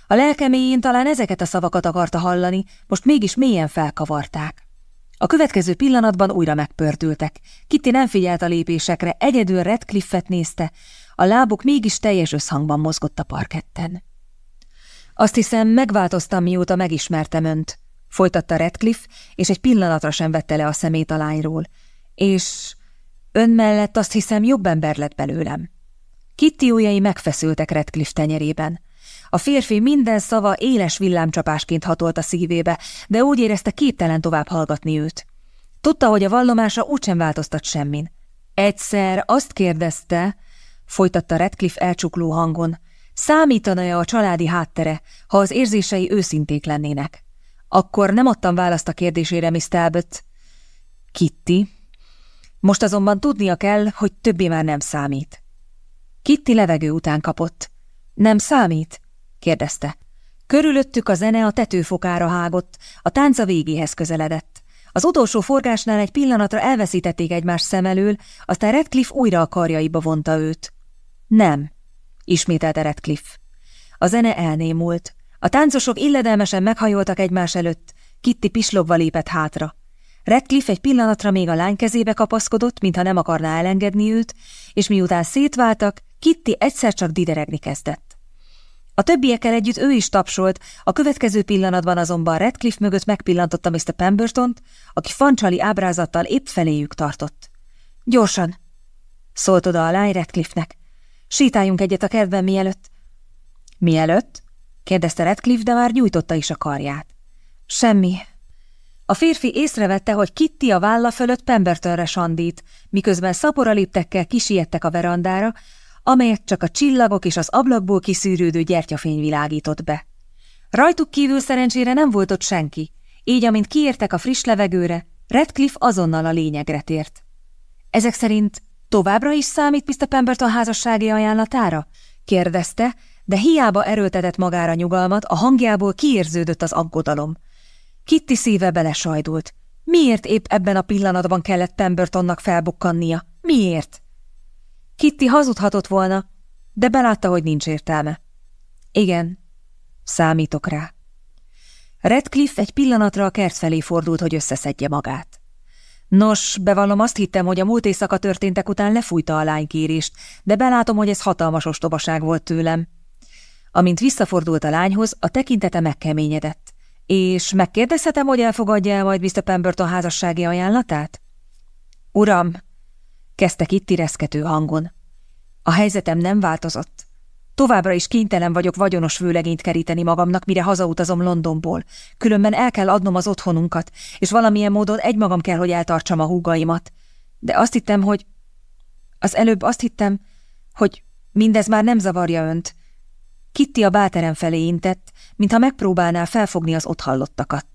A lelkeméjén talán ezeket a szavakat akarta hallani, most mégis mélyen felkavarták. A következő pillanatban újra megpördültek. Kitty nem figyelt a lépésekre, egyedül Redcliffe-et nézte, a lábuk mégis teljes összhangban mozgott a parketten. Azt hiszem, megváltoztam, mióta megismertem önt, folytatta Redcliffe, és egy pillanatra sem vette le a szemét a lányról. És ön mellett azt hiszem, jobb ember lett belőlem. Kitty ujjai megfeszültek Redcliffe tenyerében. A férfi minden szava éles villámcsapásként hatolt a szívébe, de úgy érezte képtelen tovább hallgatni őt. Tudta, hogy a vallomása úgysem változtat semmin. Egyszer azt kérdezte, folytatta Redcliffe elcsukló hangon, számítana-e a családi háttere, ha az érzései őszinték lennének. Akkor nem adtam választ a kérdésére, Miss Talbot. Kitty. Most azonban tudnia kell, hogy többé már nem számít. Kitty levegő után kapott. Nem számít? kérdezte. Körülöttük a zene a tetőfokára hágott, a tánca végéhez közeledett. Az utolsó forgásnál egy pillanatra elveszítették egymás szem elől, aztán Redcliffe újra a karjaiba vonta őt. Nem, ismételte Redcliffe. A zene elnémult. A táncosok illedelmesen meghajoltak egymás előtt, Kitty pislogva lépett hátra. Redcliffe egy pillanatra még a lány kezébe kapaszkodott, mintha nem akarná elengedni őt, és miután szétváltak, Kitty egyszer csak dideregni kezdett. A többiekkel együtt ő is tapsolt, a következő pillanatban azonban Redcliffe mögött megpillantotta Mr. Pemberton-t, aki fancsali ábrázattal épp feléjük tartott. Gyorsan! szólt oda a lány Redcliffe-nek. Sétáljunk egyet a kertben mielőtt. Mielőtt? kérdezte Redcliffe, de már nyújtotta is a karját. Semmi. A férfi észrevette, hogy Kitty a válla fölött Pembertonre sandít, miközben szapora léptekkel kisiettek a verandára, amelyet csak a csillagok és az ablakból kiszűrődő gyertyafény világított be. Rajtuk kívül szerencsére nem volt ott senki, így amint kiértek a friss levegőre, Redcliffe azonnal a lényegre tért. Ezek szerint továbbra is számít Mr. Pemberton házassági ajánlatára? kérdezte, de hiába erőltetett magára nyugalmat, a hangjából kiérződött az aggodalom. Kitty szíve belesajdult. Miért épp ebben a pillanatban kellett Pembertonnak felbukkannia? Miért? Kitty hazudhatott volna, de belátta, hogy nincs értelme. Igen, számítok rá. Redcliffe egy pillanatra a kert felé fordult, hogy összeszedje magát. Nos, bevallom, azt hittem, hogy a múlt éjszaka történtek után lefújta a lánykérést, de belátom, hogy ez hatalmas ostobaság volt tőlem. Amint visszafordult a lányhoz, a tekintete megkeményedett. És megkérdezhetem, hogy elfogadja el majd Mr. Pemberton házassági ajánlatát? Uram, kezdte itt tireszkető hangon. A helyzetem nem változott. Továbbra is kénytelen vagyok vagyonos vőlegényt keríteni magamnak, mire hazautazom Londonból. Különben el kell adnom az otthonunkat, és valamilyen módon egymagam kell, hogy eltartsam a húgaimat. De azt hittem, hogy... Az előbb azt hittem, hogy mindez már nem zavarja önt. Kitty a báterem felé intett, mintha megpróbálná felfogni az ott hallottakat.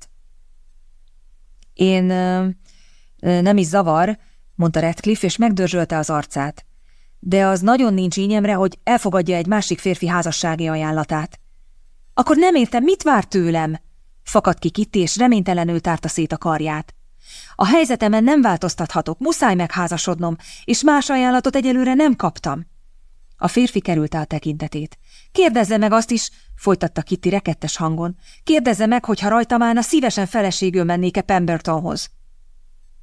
Én... nem is zavar, mondta Redcliffe, és megdörzsölte az arcát. De az nagyon nincs ínyemre, hogy elfogadja egy másik férfi házassági ajánlatát. Akkor nem értem, mit vár tőlem? Fakadt ki Kitty, és reménytelenül tárta szét a karját. A helyzetemen nem változtathatok, muszáj megházasodnom, és más ajánlatot egyelőre nem kaptam. A férfi kerülte a tekintetét. Kérdezze meg azt is, folytatta Kitty rekettes hangon. Kérdezze meg, hogyha rajtam állna, szívesen feleségül mennék-e Pembertonhoz.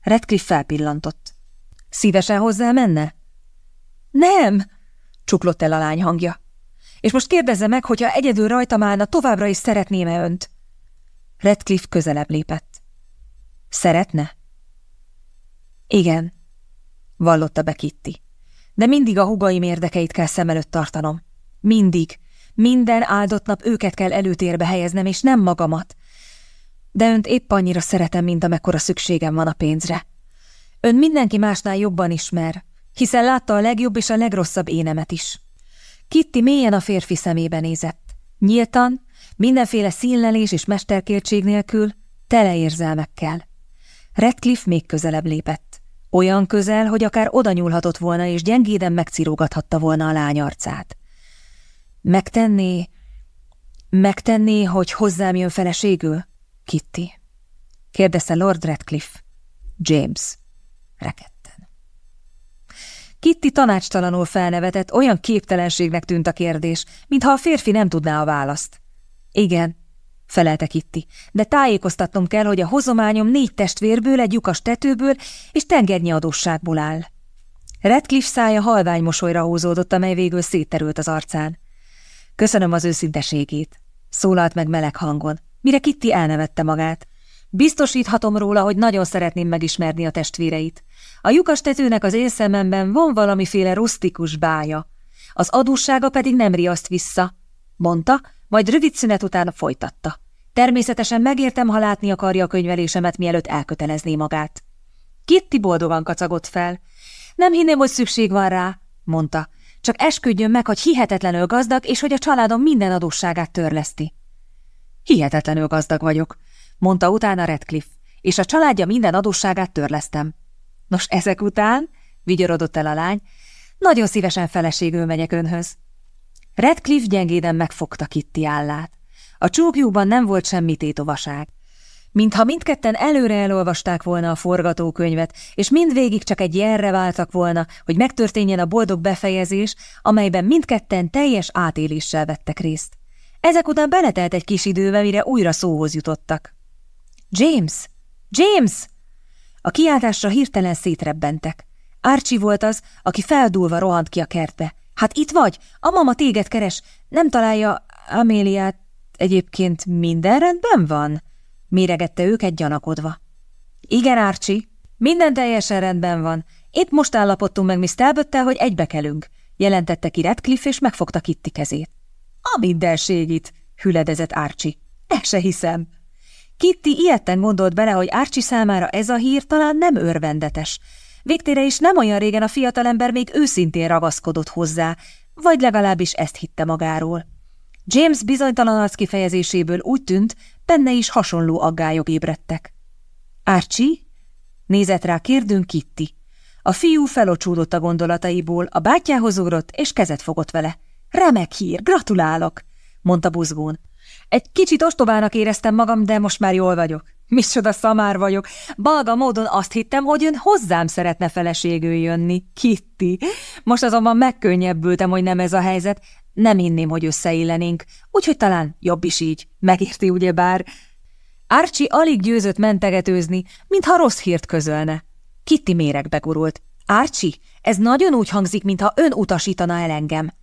Redcliffe felpillantott. Szívesen hozzá menne? Nem, csuklott el a lány hangja. És most kérdezze meg, hogyha egyedül rajtam állna, továbbra is szeretném-e önt? Redcliffe közelebb lépett. Szeretne? Igen, vallotta be Kitty. De mindig a hugaim érdekeit kell szem előtt tartanom. Mindig, Minden áldott nap őket kell előtérbe helyeznem, és nem magamat. De önt épp annyira szeretem, mint amekkora szükségem van a pénzre. Ön mindenki másnál jobban ismer, hiszen látta a legjobb és a legrosszabb énemet is. Kitty mélyen a férfi szemébe nézett. Nyíltan, mindenféle színlelés és mesterkértség nélkül, tele érzelmekkel. Redcliffe még közelebb lépett. Olyan közel, hogy akár oda nyúlhatott volna, és gyengéden megcirógathatta volna a lány arcát. Megtenné, megtenné, hogy hozzám jön feleségül? Kitty. Kérdezte Lord Redcliffe. James. Reketten. Kitty tanácstalanul felnevetett, olyan képtelenségnek tűnt a kérdés, mintha a férfi nem tudná a választ. Igen, felelte Kitty, de tájékoztatnom kell, hogy a hozományom négy testvérből, egy lyukas tetőből és tengernyi adósságból áll. Redcliffe szája halvány mosolyra húzódott, amely végül szétterült az arcán. Köszönöm az őszinteségét, szólalt meg meleg hangon, mire Kitty elnevette magát. Biztosíthatom róla, hogy nagyon szeretném megismerni a testvéreit. A lyukas tetőnek az élszememben van valamiféle rustikus bája. Az adóssága pedig nem riaszt vissza, mondta, majd rövid szünet után folytatta. Természetesen megértem, ha látni akarja a könyvelésemet, mielőtt elkötelezné magát. Kitty boldogan kacagott fel. Nem hinném, hogy szükség van rá, mondta. Csak esküdjön meg, hogy hihetetlenül gazdag, és hogy a családom minden adósságát törleszti. Hihetetlenül gazdag vagyok, mondta utána Redcliffe, és a családja minden adósságát törlesztem. Nos, ezek után, vigyorodott el a lány, nagyon szívesen feleségül megyek önhöz. Redcliffe gyengéden megfogta Kitty állát. A csókjukban nem volt semmi tétovaság. Mintha mindketten előre elolvasták volna a forgatókönyvet, és mindvégig csak egy jelre váltak volna, hogy megtörténjen a boldog befejezés, amelyben mindketten teljes átéléssel vettek részt. Ezek után beletelt egy kis időbe, mire újra szóhoz jutottak. James! James! A kiáltásra hirtelen szétrebbentek. Archie volt az, aki feldúlva rohant ki a kertbe. Hát itt vagy, a mama téged keres, nem találja Améliát, egyébként minden rendben van? Méregette őket gyanakodva. Igen, Archie, minden teljesen rendben van. Épp most állapodtunk meg Miss Talbottel, hogy egybekelünk, jelentette ki Redcliffe, és megfogta Kitty kezét. A mindenségit, hüledezett Archie. E se hiszem. Kitty ilyetten gondolt bele, hogy Archie számára ez a hír talán nem örvendetes, Végtére is nem olyan régen a fiatalember még őszintén ragaszkodott hozzá, vagy legalábbis ezt hitte magáról. James bizonytalan arc kifejezéséből úgy tűnt, benne is hasonló aggályok ébredtek. Archie? Nézett rá kérdőn Kitty. A fiú felocsúdott a gondolataiból, a bátyjához ugrott, és kezet fogott vele. Remek hír, gratulálok, mondta buzgón. Egy kicsit ostobának éreztem magam, de most már jól vagyok. Micsoda szamár vagyok. Balga módon azt hittem, hogy ön hozzám szeretne feleségül jönni. Kitty. Most azonban megkönnyebbültem, hogy nem ez a helyzet. Nem hinném, hogy összeillenénk. Úgyhogy talán jobb is így. Megérti ugyebár. Archie alig győzött mentegetőzni, mintha rossz hírt közölne. Kitty méregbe gurult. Archie, ez nagyon úgy hangzik, mintha ön utasítana el engem.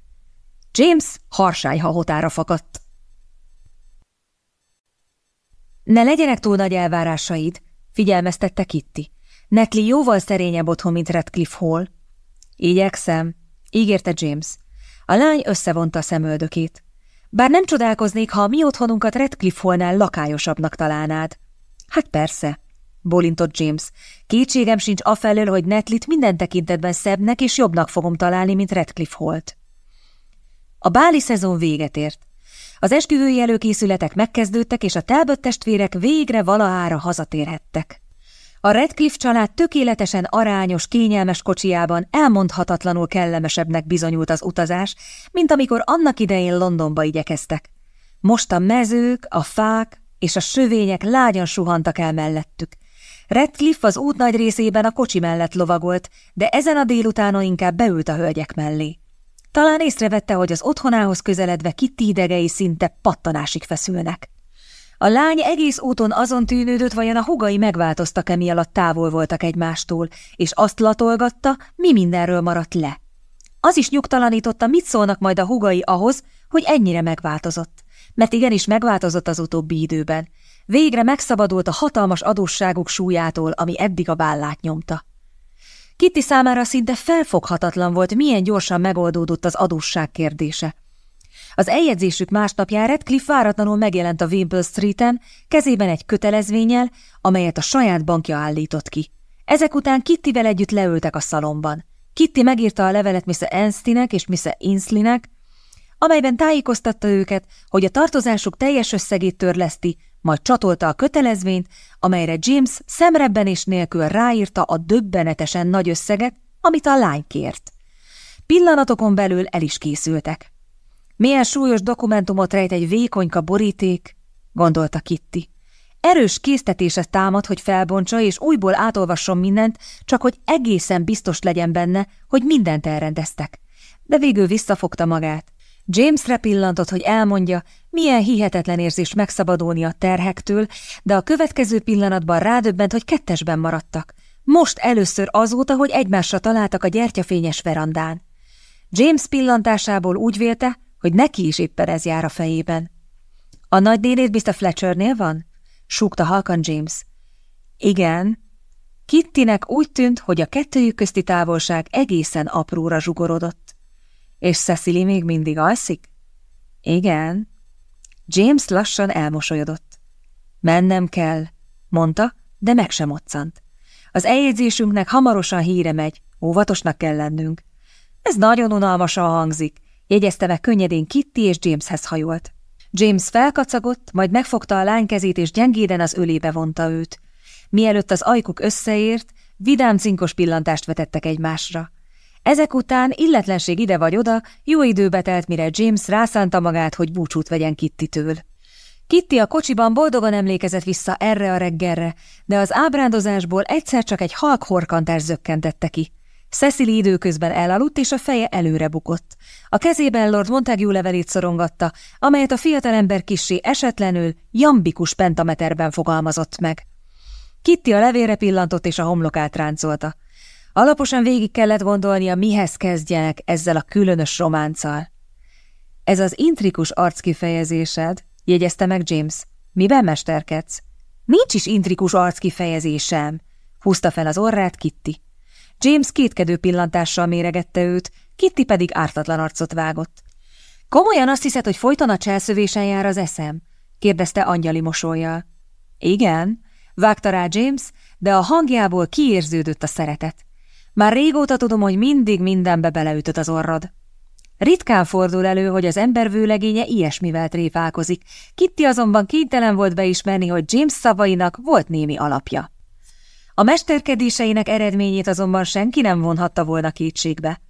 James harsályha hotára fakadt. Ne legyenek túl nagy elvárásaid, figyelmeztette Kitty. Nekli jóval szerényebb otthon, mint Redcliffe Hall. Igyekszem, ígérte James. A lány összevonta a szemöldökét. Bár nem csodálkoznék, ha a mi otthonunkat Redcliffe Hallnál lakályosabbnak találnád. Hát persze, bólintott James. Kétségem sincs afelől, hogy Netlit minden tekintetben szebbnek és jobbnak fogom találni, mint Redcliffe Holt. A báli szezon véget ért. Az esküvői előkészületek megkezdődtek, és a Talbot testvérek végre valahára hazatérhettek. A Redcliffe család tökéletesen arányos, kényelmes kocsiában elmondhatatlanul kellemesebbnek bizonyult az utazás, mint amikor annak idején Londonba igyekeztek. Most a mezők, a fák és a sövények lágyan suhantak el mellettük. Redcliffe az út nagy részében a kocsi mellett lovagolt, de ezen a délutánon inkább beült a hölgyek mellé. Talán észrevette, hogy az otthonához közeledve Kitty szinte pattanásig feszülnek. A lány egész úton azon tűnődött, vajon a hugai megváltoztak-e mi alatt távol voltak egymástól, és azt latolgatta, mi mindenről maradt le. Az is nyugtalanította, mit szólnak majd a hugai ahhoz, hogy ennyire megváltozott. Mert igenis megváltozott az utóbbi időben. Végre megszabadult a hatalmas adósságok súlyától, ami eddig a vállát nyomta. Kitty számára szinte felfoghatatlan volt, milyen gyorsan megoldódott az adósság kérdése. Az eljegyzésük másnapján Redcliffe váratlanul megjelent a Wimple Street-en, kezében egy kötelezvényel, amelyet a saját bankja állított ki. Ezek után Kittivel együtt leültek a szalomban. Kitty megírta a levelet Mr. Enstinek és Mr. Inslinek, amelyben tájékoztatta őket, hogy a tartozásuk teljes összegét törleszti, majd csatolta a kötelezvényt, amelyre James szemrebbenés nélkül ráírta a döbbenetesen nagy összeget, amit a lány kért. Pillanatokon belül el is készültek. Milyen súlyos dokumentumot rejt egy vékonyka boríték, gondolta Kitty. Erős késztetése támad, hogy felbontsa és újból átolvasson mindent, csak hogy egészen biztos legyen benne, hogy mindent elrendeztek. De végül visszafogta magát. Jamesre pillantott, hogy elmondja, milyen hihetetlen érzés megszabadulni a terhektől, de a következő pillanatban rádöbbent, hogy kettesben maradtak. Most először azóta, hogy egymásra találtak a gyertyafényes verandán. James pillantásából úgy vélte, hogy neki is éppen ez jár a fejében. A nagydénét Mr. Fletchernél van? súgta halkan James. Igen. Kittinek úgy tűnt, hogy a kettőjük közti távolság egészen apróra zsugorodott. És Cecily még mindig alszik? Igen. James lassan elmosolyodott. Mennem kell, mondta, de meg sem moccant. Az eljegyzésünknek hamarosan híre megy, óvatosnak kell lennünk. Ez nagyon unalmasan hangzik, jegyezte meg könnyedén Kitty és Jameshez hajolt. James felkacagott, majd megfogta a lány kezét és gyengéden az ölébe vonta őt. Mielőtt az ajkuk összeért, vidám cinkos pillantást vetettek egymásra. Ezek után illetlenség ide vagy oda, jó időbe telt, mire James rászánta magát, hogy búcsút vegyen Kitty-től. Kitty a kocsiban boldogan emlékezett vissza erre a reggelre, de az ábrándozásból egyszer csak egy halk horkantás zökkentette ki. Cecily időközben elaludt, és a feje előre bukott. A kezében Lord Montague levelét szorongatta, amelyet a fiatalember kissé esetlenül, jambikus pentameterben fogalmazott meg. Kitty a levére pillantott, és a homlokát ráncolta. Alaposan végig kellett gondolnia, mihez kezdjenek ezzel a különös románccal. Ez az intrikus arckifejezésed, jegyezte meg James. Miben mesterkedsz? Nincs is intrikus arckifejezésem, húzta fel az orrát Kitty. James kétkedő pillantással méregette őt, Kitty pedig ártatlan arcot vágott. Komolyan azt hiszed, hogy folyton a cselszövésen jár az eszem? kérdezte angyali mosolyjal. Igen, vágta rá James, de a hangjából kiérződött a szeretet. Már régóta tudom, hogy mindig mindenbe beleütött az orrod. Ritkán fordul elő, hogy az ember vőlegénye ilyesmivel tréfálkozik, Kitty azonban kénytelen volt beismerni, hogy James szavainak volt némi alapja. A mesterkedéseinek eredményét azonban senki nem vonhatta volna kétségbe.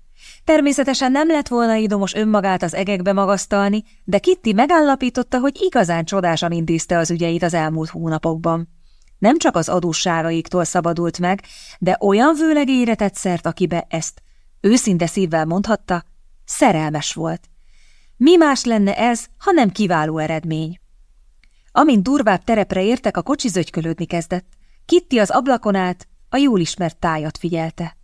Természetesen nem lett volna idomos önmagát az egekbe magasztalni, de Kitty megállapította, hogy igazán csodásan intézte az ügyeit az elmúlt hónapokban. Nem csak az adósságaiktól szabadult meg, de olyan vőlegényre tett szert, akibe ezt őszinte szívvel mondhatta, szerelmes volt. Mi más lenne ez, ha nem kiváló eredmény? Amint durvább terepre értek, a kocsi zögykölődni kezdett. Kitty az ablakon át a jól ismert tájat figyelte.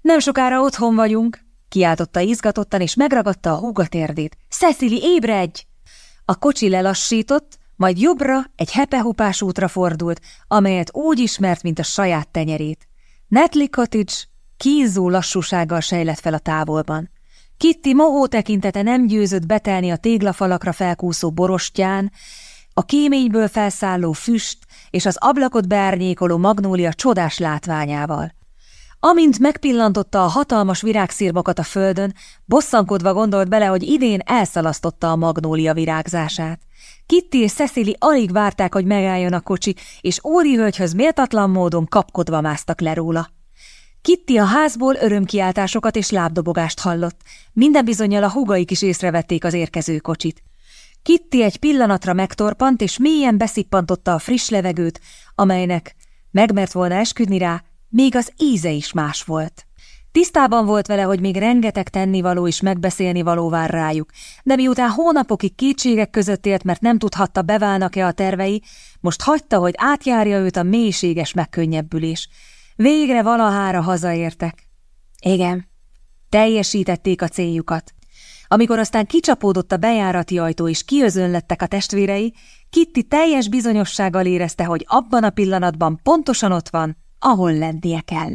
Nem sokára otthon vagyunk, kiáltotta izgatottan, és megragadta a húga térdét. Cecily, ébredj! A kocsi lelassított, majd jobbra egy hepehupás útra fordult, amelyet úgy ismert, mint a saját tenyerét. Netli Cottage kínzó lassúsággal sejlett fel a távolban. Kitty mohó tekintete nem győzött betelni a téglafalakra felkúszó borostyán, a kéményből felszálló füst és az ablakot beárnyékoló magnólia csodás látványával. Amint megpillantotta a hatalmas virágszírmokat a földön, bosszankodva gondolt bele, hogy idén elszalasztotta a magnólia virágzását. Kitty és Cecily alig várták, hogy megálljon a kocsi, és Óri hölgyhöz méltatlan módon kapkodva másztak le róla. Kitty a házból örömkiáltásokat és lábdobogást hallott. Minden bizonyal a húgaik is észrevették az érkező kocsit. Kitty egy pillanatra megtorpant, és mélyen beszippantotta a friss levegőt, amelynek megmert volna esküdni rá, még az íze is más volt. Tisztában volt vele, hogy még rengeteg tennivaló is megbeszélni való vár rájuk, de miután hónapokig kétségek között élt, mert nem tudhatta, beválnak-e a tervei, most hagyta, hogy átjárja őt a mélységes megkönnyebbülés. Végre valahára hazaértek. Igen, teljesítették a céljukat. Amikor aztán kicsapódott a bejárati ajtó és kiözönlettek a testvérei, Kitty teljes bizonyossággal érezte, hogy abban a pillanatban pontosan ott van, ahol lennie kell.